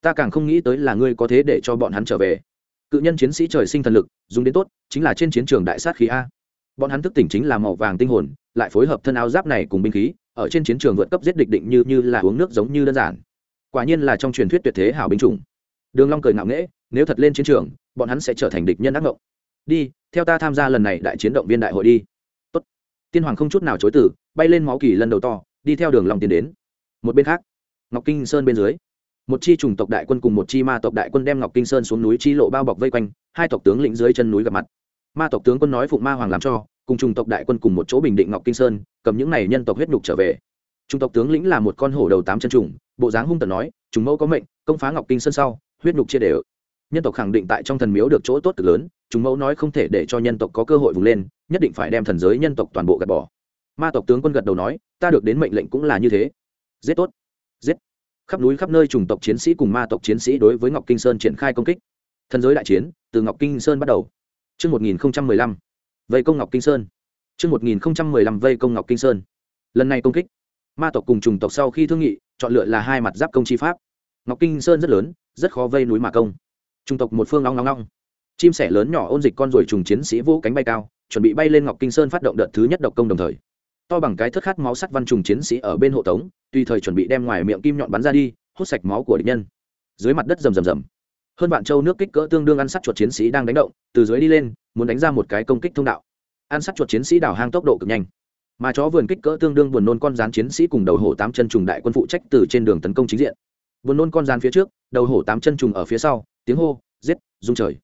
Ta càng không nghĩ tới là ngươi có thế để cho bọn hắn trở về. Cự nhân chiến sĩ trời sinh thần lực, dùng đến tốt, chính là trên chiến trường đại sát khí a bọn hắn thức tỉnh chính là màu vàng tinh hồn, lại phối hợp thân áo giáp này cùng binh khí, ở trên chiến trường vượt cấp giết địch định như như là uống nước giống như đơn giản. Quả nhiên là trong truyền thuyết tuyệt thế hảo binh chủng. Đường long cười ngạo nghễ, nếu thật lên chiến trường, bọn hắn sẽ trở thành địch nhân ác ngộng. Đi, theo ta tham gia lần này đại chiến động viên đại hội đi. Tốt. Tiên hoàng không chút nào chối từ, bay lên máu kỳ lần đầu to, đi theo đường long tiến đến. Một bên khác, ngọc kinh sơn bên dưới, một chi trùng tộc đại quân cùng một chi ma tộc đại quân đem ngọc kinh sơn xuống núi chi lộ bao bọc vây quanh, hai tộc tướng lĩnh dưới chân núi gặp mặt ma tộc tướng quân nói phụng ma hoàng làm cho, cùng chủng tộc đại quân cùng một chỗ bình định ngọc kinh sơn, cầm những này nhân tộc huyết nhục trở về. Chủng tộc tướng lĩnh là một con hổ đầu tám chân trùng, bộ dáng hung tận nói, chúng mẫu có mệnh, công phá ngọc kinh sơn sau, huyết nhục chia đều. Nhân tộc khẳng định tại trong thần miếu được chỗ tốt cực lớn, chúng mẫu nói không thể để cho nhân tộc có cơ hội vùng lên, nhất định phải đem thần giới nhân tộc toàn bộ gạt bỏ. Ma tộc tướng quân gật đầu nói, ta được đến mệnh lệnh cũng là như thế. Giết tốt. Giết. Khắp núi khắp nơi chủng tộc chiến sĩ cùng ma tộc chiến sĩ đối với ngọc kinh sơn triển khai công kích. Thần giới đại chiến, từ ngọc kinh sơn bắt đầu. Trước 1015, vây công ngọc kinh sơn. Trước 1015 vây công ngọc kinh sơn. lần này công kích ma tộc cùng Trùng tộc sau khi thương nghị chọn lựa là hai mặt giáp công chi pháp ngọc kinh sơn rất lớn rất khó vây núi mà công Trung tộc một phương ngóng ngóng ngóng. chim sẻ lớn nhỏ ôn dịch con rồi trùng chiến sĩ vỗ cánh bay cao chuẩn bị bay lên ngọc kinh sơn phát động đợt thứ nhất độc công đồng thời to bằng cái thất khát máu sắt văn trùng chiến sĩ ở bên hộ tống tùy thời chuẩn bị đem ngoài miệng kim nhọn bắn ra đi hút sạch máu của địch nhân dưới mặt đất rầm rầm rầm hơn vạn châu nước kích cỡ tương đương ăn sát chuột chiến sĩ đang đánh động, từ dưới đi lên, muốn đánh ra một cái công kích thông đạo. Ăn sát chuột chiến sĩ đào hang tốc độ cực nhanh. Mà chó vườn kích cỡ tương đương buồn nôn con rán chiến sĩ cùng đầu hổ tám chân trùng đại quân phụ trách từ trên đường tấn công chính diện. Buồn nôn con rán phía trước, đầu hổ tám chân trùng ở phía sau, tiếng hô, giết, rung trời.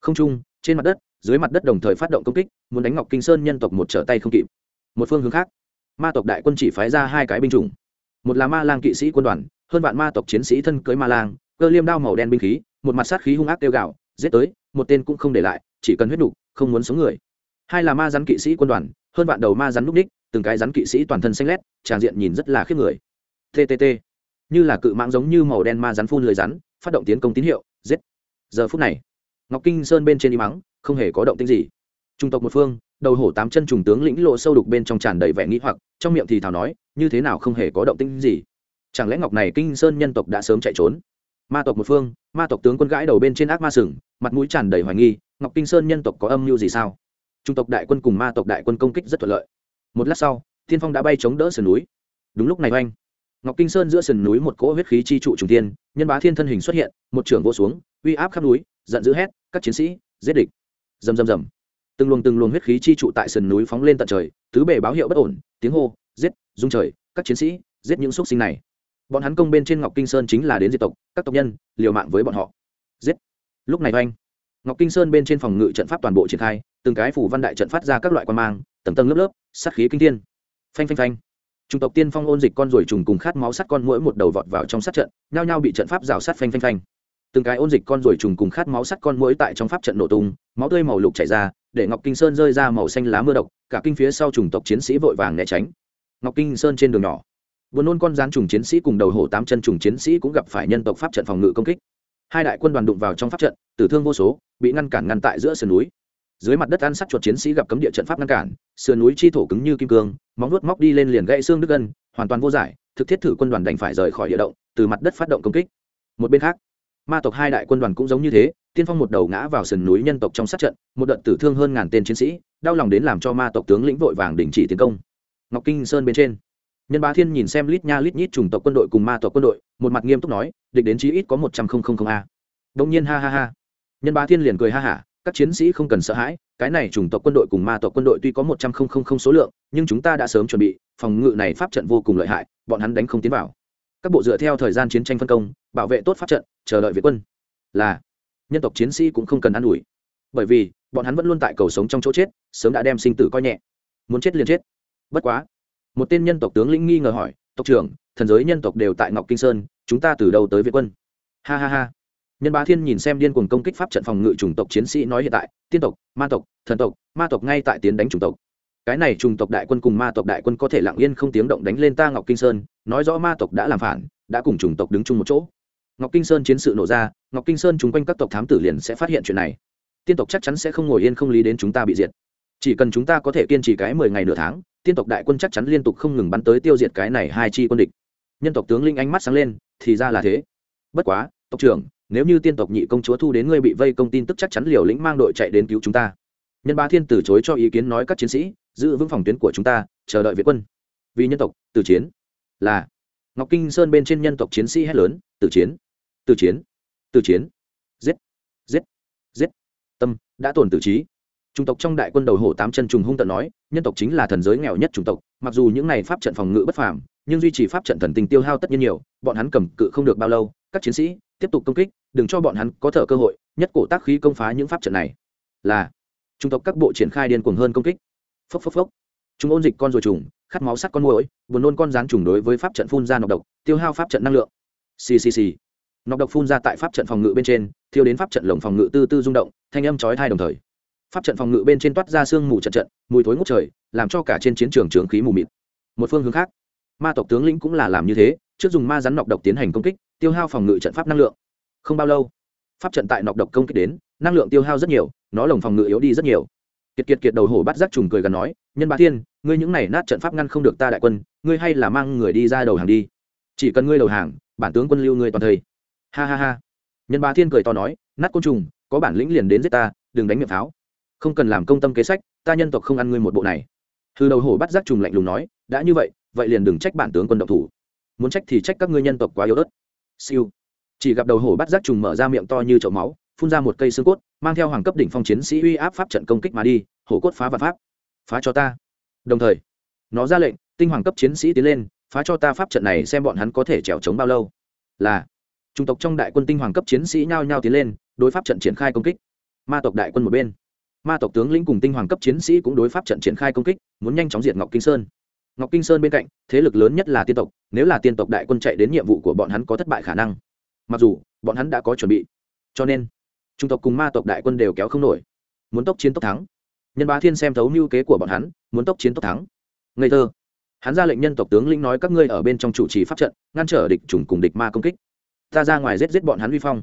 Không trung, trên mặt đất, dưới mặt đất đồng thời phát động công kích, muốn đánh ngọc kinh sơn nhân tộc một trở tay không kịp. Một phương hướng khác, ma tộc đại quân chỉ phái ra hai cái binh chủng. Một là ma lang kỵ sĩ quân đoàn, hơn vạn ma tộc chiến sĩ thân cưới ma lang, cơ liêm đao màu đen binh khí một mặt sát khí hung ác tiêu gạo giết tới, một tên cũng không để lại, chỉ cần huyết đủ, không muốn sống người. Hai là ma rắn kỵ sĩ quân đoàn, hơn vạn đầu ma rắn núp đích, từng cái rắn kỵ sĩ toàn thân xanh lét tràng diện nhìn rất là khiếp người. Ttt như là cự mạng giống như màu đen ma rắn phun lưới rắn, phát động tiến công tín hiệu, giết. Giờ phút này, ngọc kinh sơn bên trên đi mắng không hề có động tĩnh gì. Trung tộc một phương, đầu hổ tám chân trùng tướng lĩnh lộ sâu đục bên trong tràn đầy vẻ nghĩ hoặc, trong miệng thì thảo nói, như thế nào không hề có động tĩnh gì? Chẳng lẽ ngọc này kinh sơn nhân tộc đã sớm chạy trốn? Ma tộc một phương, ma tộc tướng quân gãi đầu bên trên ác ma sừng, mặt mũi tràn đầy hoài nghi, ngọc kinh sơn nhân tộc có âm mưu gì sao? Trung tộc đại quân cùng ma tộc đại quân công kích rất thuận lợi. Một lát sau, thiên phong đã bay chống đỡ sườn núi. Đúng lúc này oanh, ngọc kinh sơn giữa sườn núi một cỗ huyết khí chi trụ trùng tiên nhân bá thiên thân hình xuất hiện, một trưởng vô xuống, uy áp khắp núi, giận dữ hét, các chiến sĩ, giết địch! Rầm rầm rầm. Từng luồng từng luồng huyết khí chi trụ tại sườn núi phóng lên tận trời tứ bề báo hiệu bất ổn, tiếng hô, giết dung trời, các chiến sĩ, giết những xúc sinh này! Bọn hắn công bên trên ngọc kinh sơn chính là đến diệt tộc, các tộc nhân, liều mạng với bọn họ. Giết! Lúc này oanh, ngọc kinh sơn bên trên phòng ngự trận pháp toàn bộ triển khai, từng cái phủ văn đại trận phát ra các loại quan mang, tầng tầng lớp lớp, sát khí kinh thiên. Phanh phanh phanh. Trung tộc tiên phong ôn dịch con ruồi trùng cùng khát máu sắt con mũi một đầu vọt vào trong sát trận, nhao nhao bị trận pháp rào sát phanh phanh phanh. Từng cái ôn dịch con ruồi trùng cùng khát máu sắt con mũi tại trong pháp trận nổ tung, máu tươi màu lục chảy ra, để ngọc kinh sơn rơi ra màu xanh lá mưa độc, cả kinh phía sau chủng tộc chiến sĩ vội vàng né tránh. Ngọc kinh sơn trên đường nhỏ buồn nôn con rán trùng chiến sĩ cùng đầu hổ tám chân trùng chiến sĩ cũng gặp phải nhân tộc pháp trận phòng ngự công kích. Hai đại quân đoàn đụng vào trong pháp trận, tử thương vô số, bị ngăn cản ngăn tại giữa sườn núi. Dưới mặt đất ăn sắt chuột chiến sĩ gặp cấm địa trận pháp ngăn cản, sườn núi chi thổ cứng như kim cương, móng nuốt móc đi lên liền gãy xương đứt gân, hoàn toàn vô giải, thực thiết thử quân đoàn đành phải rời khỏi địa động, từ mặt đất phát động công kích. Một bên khác, ma tộc hai đại quân đoàn cũng giống như thế, tiên phong một đầu ngã vào sườn núi nhân tộc trong sát trận, một đợt tử thương hơn ngàn tên chiến sĩ, đau lòng đến làm cho ma tộc tướng lĩnh vội vàng đình chỉ tiến công. Ngọc kinh sơn bên trên nhân bá thiên nhìn xem lít nha lít nhít chủng tộc quân đội cùng ma tộc quân đội, một mặt nghiêm túc nói, địch đến chí ít có một trăm linh a. Đông nhiên ha ha ha. Nhân bá thiên liền cười ha hả, các chiến sĩ không cần sợ hãi, cái này chủng tộc quân đội cùng ma tộc quân đội tuy có một trăm linh số lượng, nhưng chúng ta đã sớm chuẩn bị, phòng ngự này pháp trận vô cùng lợi hại, bọn hắn đánh không tiến vào. Các bộ dựa theo thời gian chiến tranh phân công, bảo vệ tốt pháp trận, chờ đợi việt quân. Là. Nhân tộc chiến sĩ cũng không cần ă n ủi. Bởi vì, bọn hắn vẫn luôn tại cầu sống trong chỗ chết, sớm đã đem sinh tử coi nhẹ. Muốn chết liền chết. Bất quá một tên nhân tộc tướng lĩnh nghi ngờ hỏi, tộc trưởng, thần giới nhân tộc đều tại ngọc kinh sơn, chúng ta từ đâu tới việt quân? Ha ha ha. Nhân bá thiên nhìn xem điên cuồng công kích pháp trận phòng ngự chủng tộc chiến sĩ nói hiện tại, tiên tộc, ma tộc, thần tộc, ma tộc ngay tại tiến đánh chủng tộc. Cái này chủng tộc đại quân cùng ma tộc đại quân có thể lặng yên không tiếng động đánh lên ta ngọc kinh sơn, nói rõ ma tộc đã làm phản, đã cùng chủng tộc đứng chung một chỗ. Ngọc kinh sơn chiến sự nổ ra, ngọc kinh sơn chung quanh các tộc thám tử liền sẽ phát hiện chuyện này. Tiên tộc chắc chắn sẽ không ngồi yên không lý đến chúng ta bị diệt chỉ cần chúng ta có thể kiên trì cái mười ngày nửa tháng, tiên tộc đại quân chắc chắn liên tục không ngừng bắn tới tiêu diệt cái này hai chi quân địch. Nhân tộc tướng linh ánh mắt sáng lên, thì ra là thế. Bất quá, tộc trưởng, nếu như tiên tộc nhị công chúa thu đến ngươi bị vây công tin tức chắc chắn liều lĩnh mang đội chạy đến cứu chúng ta. Nhân ba thiên từ chối cho ý kiến nói các chiến sĩ, giữ vững phòng tuyến của chúng ta, chờ đợi việt quân. Vì nhân tộc từ chiến. Là. Ngọc kinh sơn bên trên nhân tộc chiến sĩ hét lớn từ chiến. Từ chiến. Từ chiến. Giết. Giết. Giết. Tâm, đã tổn tử trí chủng tộc trong đại quân đầu hổ tám chân trùng hung tận nói nhân tộc chính là thần giới nghèo nhất chủng tộc mặc dù những này pháp trận phòng ngự bất phàm nhưng duy trì pháp trận thần tình tiêu hao tất nhiên nhiều bọn hắn cầm cự không được bao lâu các chiến sĩ tiếp tục công kích đừng cho bọn hắn có thở cơ hội nhất cổ tác khí công phá những pháp trận này. Là chủng tộc các bộ triển khai điên cuồng hơn công kích. Phốc phốc phốc. Chúng ôn dịch con rồi trùng khát máu sắt con muỗi, buồn nôn con rán trùng đối với pháp trận phun ra nọc độc tiêu hao pháp trận năng lượng. Ccc nọc độc phun ra tại pháp trận phòng ngự bên trên thiêu đến pháp trận lồng phòng ngự tư tư rung động thanh âm chói thai đồng thời pháp trận phòng ngự bên trên toát ra sương mù trận trận, mùi thối ngút trời, làm cho cả trên chiến trường trường khí mù mịt. Một phương hướng khác, ma tộc tướng lĩnh cũng là làm như thế, trước dùng ma rắn nọc độc tiến hành công kích, tiêu hao phòng ngự trận pháp năng lượng. Không bao lâu, pháp trận tại nọc độc công kích đến, năng lượng tiêu hao rất nhiều, nó lồng phòng ngự yếu đi rất nhiều. Kiệt kiệt kiệt đầu hổ bắt giác trùng cười gần nói, nhân Ba thiên, ngươi những này nát trận pháp ngăn không được ta đại quân, ngươi hay là mang người đi ra đầu hàng đi. Chỉ cần ngươi đầu hàng, bản tướng quân lưu ngươi toàn thây. Ha ha ha. Nhân Ba thiên cười to nói, nát côn trùng, có bản lĩnh liền đến giết ta, đừng đánh miệng pháo không cần làm công tâm kế sách, ta nhân tộc không ăn ngươi một bộ này. Hư đầu hổ bắt giác trùng lạnh lùng nói, đã như vậy vậy liền đừng trách bản tướng quân độc thủ. Muốn trách thì trách các ngươi nhân tộc quá yếu ớt. Siêu. Chỉ gặp đầu hổ bắt giác trùng mở ra miệng to như chậu máu, phun ra một cây xương cốt, mang theo hoàng cấp đỉnh phong chiến sĩ uy áp pháp trận công kích mà đi, hổ cốt phá và pháp. Phá cho ta. Đồng thời, nó ra lệnh, tinh hoàng cấp chiến sĩ tiến lên, phá cho ta pháp trận này xem bọn hắn có thể trèo trống bao lâu. Là trung tộc trong đại quân tinh hoàng cấp chiến sĩ nhao nhao tiến lên, đối pháp trận triển khai công kích. Ma tộc đại quân một bên ma tộc tướng lĩnh cùng tinh hoàng cấp chiến sĩ cũng đối pháp trận triển khai công kích, muốn nhanh chóng diệt ngọc kinh sơn. Ngọc kinh sơn bên cạnh, thế lực lớn nhất là tiên tộc, nếu là tiên tộc đại quân chạy đến nhiệm vụ của bọn hắn có thất bại khả năng. Mặc dù, bọn hắn đã có chuẩn bị. Cho nên, trung tộc cùng ma tộc đại quân đều kéo không nổi. Muốn tốc chiến tốc thắng. Nhân bá thiên xem thấu mưu kế của bọn hắn, muốn tốc chiến tốc thắng. Ngây thơ. Hắn ra lệnh nhân tộc tướng lĩnh nói các ngươi ở bên trong chủ trì pháp trận, ngăn trở địch chủng cùng địch ma công kích. Ta ra ngoài giết giết bọn hắn vi phong.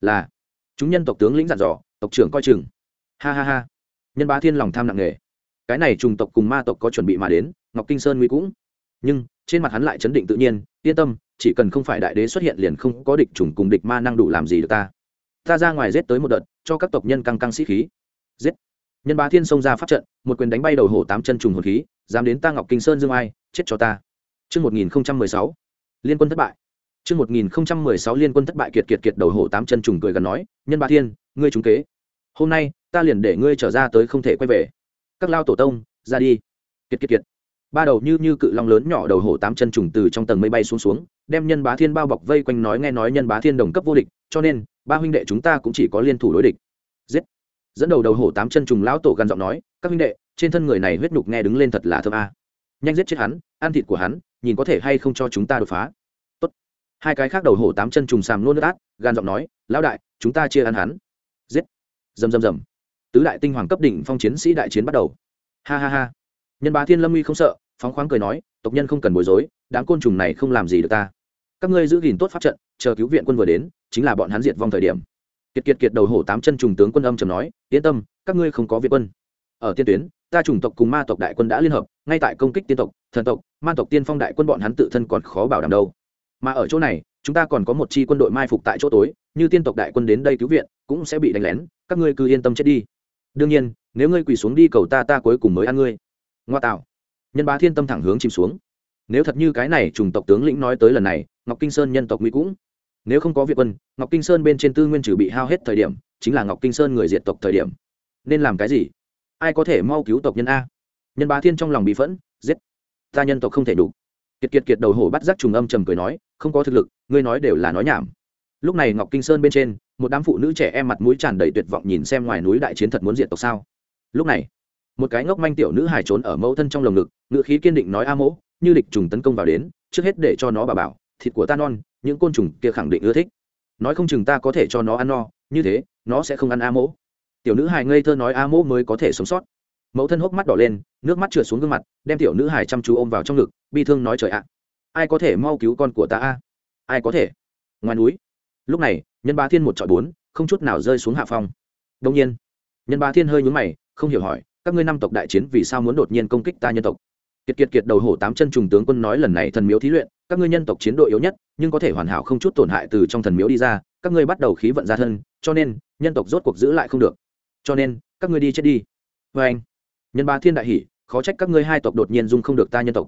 Là, chúng nhân tộc tướng lĩnh dặn dò, tộc trưởng coi chừng ha ha ha. Nhân bá thiên lòng tham nặng nề. Cái này trùng tộc cùng ma tộc có chuẩn bị mà đến ngọc kinh sơn nguy cũng. Nhưng trên mặt hắn lại chấn định tự nhiên yên tâm chỉ cần không phải đại đế xuất hiện liền không có địch chủng cùng địch ma năng đủ làm gì được ta. Ta ra ngoài giết tới một đợt cho các tộc nhân căng căng sĩ khí. Giết. Nhân bá thiên xông ra pháp trận một quyền đánh bay đầu hổ tám chân trùng hồn khí dám đến ta ngọc kinh sơn dương ai chết cho ta. Trước 1016, liên quân thất bại. Trước 1016 liên quân thất bại kiệt kiệt kiệt đầu hổ tám chân trùng cười gần nói, nhân bá thiên, ngươi trúng kế. Hôm nay, ta liền để ngươi trở ra tới không thể quay về. Các lao tổ tông, ra đi. Kiệt kiệt kiệt. Ba đầu như như cự long lớn nhỏ đầu hổ tám chân trùng từ trong tầng mây bay xuống xuống, đem nhân bá thiên bao bọc vây quanh nói nghe nói nhân bá thiên đồng cấp vô địch, cho nên ba huynh đệ chúng ta cũng chỉ có liên thủ đối địch. Giết dẫn đầu đầu hổ tám chân trùng lão tổ gần giọng nói các huynh đệ trên thân người này huyết nhục nghe đứng lên thật là thơm a nhanh giết chết hắn ăn thịt của hắn nhìn có thể hay không cho chúng ta đột phá Tốt. hai cái khác đầu hổ tám chân trùng sàm nôn nước át gan giọng nói lão đại chúng ta chia ăn hắn giết rầm rầm rầm tứ đại tinh hoàng cấp đỉnh phong chiến sĩ đại chiến bắt đầu. Ha ha ha. Nhân bá thiên lâm uy không sợ, phóng khoáng cười nói, tộc nhân không cần bối rối, đám côn trùng này không làm gì được ta. Các ngươi giữ gìn tốt pháp trận, chờ cứu viện quân vừa đến, chính là bọn hắn diệt vong thời điểm. Kiệt kiệt kiệt đầu hổ tám chân trùng tướng quân âm trầm nói, yên tâm, các ngươi không có việt quân. Ở tiên tuyến, ta chủng tộc cùng ma tộc đại quân đã liên hợp, ngay tại công kích tiên tộc, thần tộc, ma tộc tiên phong đại quân bọn hắn tự thân còn khó bảo đảm đâu. Mà ở chỗ này, chúng ta còn có một chi quân đội mai phục tại chỗ tối, như tiên tộc đại quân đến đây cứu viện, cũng sẽ bị đánh lén, các ngươi cứ yên tâm chết đi đương nhiên, nếu ngươi quỳ xuống đi cầu ta ta cuối cùng mới ăn ngươi. Ngoa tạo. Nhân bá thiên tâm thẳng hướng chìm xuống. Nếu thật như cái này trùng tộc tướng lĩnh nói tới lần này, ngọc kinh sơn nhân tộc nguy cũng. Nếu không có việt quân, ngọc kinh sơn bên trên tư nguyên trừ bị hao hết thời điểm, chính là ngọc kinh sơn người diệt tộc thời điểm. Nên làm cái gì? Ai có thể mau cứu tộc nhân a? Nhân bá thiên trong lòng bị phẫn, giết. Ta nhân tộc không thể đủ. Kiệt kiệt kiệt đầu hổ bắt giác trùng âm trầm cười nói, không có thực lực, ngươi nói đều là nói nhảm lúc này ngọc kinh sơn bên trên, một đám phụ nữ trẻ em mặt mũi tràn đầy tuyệt vọng nhìn xem ngoài núi đại chiến thật muốn diệt tộc sao. Lúc này, một cái ngốc manh tiểu nữ hài trốn ở mẫu thân trong lồng ngực ngự khí kiên định nói a mỗ, như địch trùng tấn công vào đến, trước hết để cho nó bà bảo, thịt của ta non, những côn trùng kia khẳng định ưa thích. Nói không chừng ta có thể cho nó ăn no, như thế, nó sẽ không ăn a mỗ. Tiểu nữ hài ngây thơ nói a mỗ mới có thể sống sót. Mẫu thân hốc mắt đỏ lên, nước mắt trượt xuống gương mặt, đem tiểu nữ hài chăm chú ôm vào trong ngực, bi thương nói trời ạ. Ai có thể mau cứu con của ta a? Ai có thể? Ngoài núi lúc này, nhân ba thiên một trọi bốn, không chút nào rơi xuống hạ phong. Đông nhiên, nhân ba thiên hơi nhúng mày, không hiểu hỏi, các ngươi năm tộc đại chiến vì sao muốn đột nhiên công kích ta nhân tộc? Kiệt kiệt kiệt đầu hổ tám chân trùng tướng quân nói lần này thần miếu thí luyện, các ngươi nhân tộc chiến đội yếu nhất, nhưng có thể hoàn hảo không chút tổn hại từ trong thần miếu đi ra, các ngươi bắt đầu khí vận ra thân, cho nên, nhân tộc rốt cuộc giữ lại không được. Cho nên, các ngươi đi chết đi. Vê anh, nhân ba thiên đại hỷ khó trách các ngươi hai tộc đột nhiên dung không được ta nhân tộc.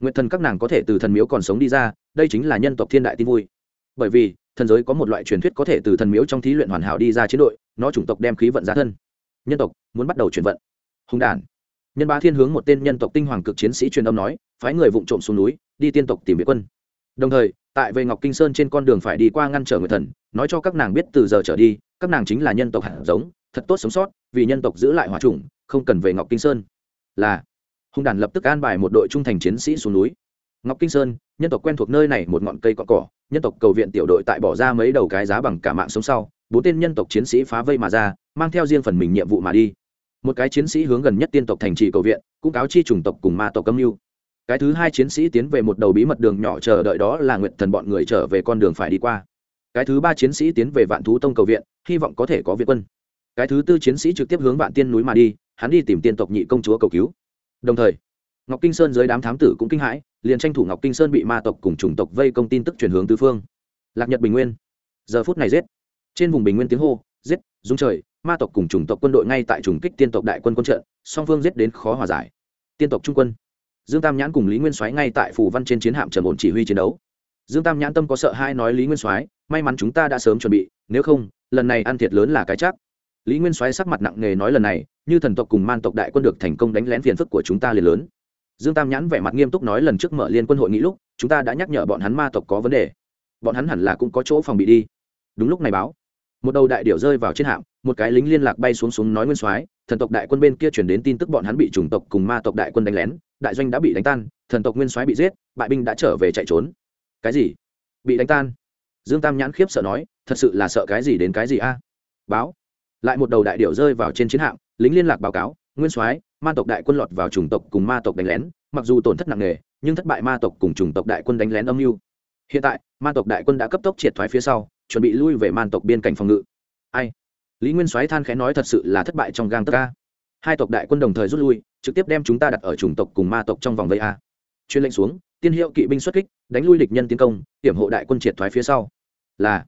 Nguyện thần các nàng có thể từ thần miếu còn sống đi ra, đây chính là nhân tộc thiên đại tin vui. Bởi vì thần giới có một loại truyền thuyết có thể từ thần miếu trong thí luyện hoàn hảo đi ra chiến đội, nó chủng tộc đem khí vận ra thân. Nhân tộc, muốn bắt đầu chuyển vận. Hùng đản. Nhân ba thiên hướng một tên nhân tộc tinh hoàng cực chiến sĩ truyền âm nói, phái người vụng trộm xuống núi, đi tiên tộc tìm biệt quân. Đồng thời, tại về ngọc kinh sơn trên con đường phải đi qua ngăn trở người thần, nói cho các nàng biết từ giờ trở đi, các nàng chính là nhân tộc hạt giống, thật tốt sống sót, vì nhân tộc giữ lại hòa trùng không cần về ngọc kinh sơn. Là, hùng đàn lập tức an bài một đội trung thành chiến sĩ xuống núi. Ngọc kinh sơn, nhân tộc quen thuộc nơi này một ngọn cây cọ cỏ nhân tộc cầu viện tiểu đội tại bỏ ra mấy đầu cái giá bằng cả mạng sống sau, bốn tên nhân tộc chiến sĩ phá vây mà ra, mang theo riêng phần mình nhiệm vụ mà đi. Một cái chiến sĩ hướng gần nhất tiên tộc thành trì cầu viện, cũng cáo chi chủng tộc cùng ma tộc âm mưu. Cái thứ hai chiến sĩ tiến về một đầu bí mật đường nhỏ chờ đợi đó là nguyện thần bọn người trở về con đường phải đi qua. Cái thứ ba chiến sĩ tiến về vạn thú tông cầu viện, hy vọng có thể có viện quân. Cái thứ tư chiến sĩ trực tiếp hướng vạn tiên núi mà đi, hắn đi tìm tiên tộc nhị công chúa cầu cứu. Đồng thời, ngọc kinh sơn dưới đám thám tử cũng kinh hãi liền tranh thủ ngọc kinh sơn bị ma tộc cùng chủng tộc vây công tin tức chuyển hướng tứ phương. Lạc nhật bình nguyên. Giờ phút này giết. Trên vùng bình nguyên tiếng hô, giết dung trời, ma tộc cùng chủng tộc quân đội ngay tại trùng kích tiên tộc đại quân quân trận, song phương giết đến khó hòa giải. Tiên tộc trung quân. Dương tam nhãn cùng lý nguyên soái ngay tại phủ văn trên chiến hạm trần ổn chỉ huy chiến đấu. Dương tam nhãn tâm có sợ hai nói lý nguyên soái, may mắn chúng ta đã sớm chuẩn bị, nếu không, lần này ăn thiệt lớn là cái chắc. Lý nguyên soái sắc mặt nặng nề nói lần này, như thần tộc cùng man tộc đại quân được thành công đánh lén phiền phức của chúng ta liền lớn dương tam nhãn vẻ mặt nghiêm túc nói lần trước mở liên quân hội nghị lúc, chúng ta đã nhắc nhở bọn hắn ma tộc có vấn đề. Bọn hắn hẳn là cũng có chỗ phòng bị đi. Đúng lúc này báo, một đầu đại điểu rơi vào trên hạm, một cái lính liên lạc bay xuống xuống nói nguyên soái, thần tộc đại quân bên kia chuyển đến tin tức bọn hắn bị chủng tộc cùng ma tộc đại quân đánh lén, đại doanh đã bị đánh tan, thần tộc nguyên soái bị giết, bại binh đã trở về chạy trốn. Cái gì? Bị đánh tan? Dương tam nhãn khiếp sợ nói, thật sự là sợ cái gì đến cái gì a? Báo, lại một đầu đại điểu rơi vào trên chiến hạm, lính liên lạc báo cáo nguyên soái, ma tộc đại quân lọt vào chủng tộc cùng ma tộc đánh lén, mặc dù tổn thất nặng nề, nhưng thất bại ma tộc cùng chủng tộc đại quân đánh lén âm mưu. Hiện tại, ma tộc đại quân đã cấp tốc triệt thoái phía sau, chuẩn bị lui về man tộc biên cảnh phòng ngự. Ai? Lý nguyên soái than khẽ nói thật sự là thất bại trong gang tất ca hai tộc đại quân đồng thời rút lui, trực tiếp đem chúng ta đặt ở chủng tộc cùng ma tộc trong vòng vây a. Chuyên lệnh xuống, tiên hiệu kỵ binh xuất kích, đánh lui địch nhân tiến công, hiểm hộ đại quân triệt thoái phía sau. Là,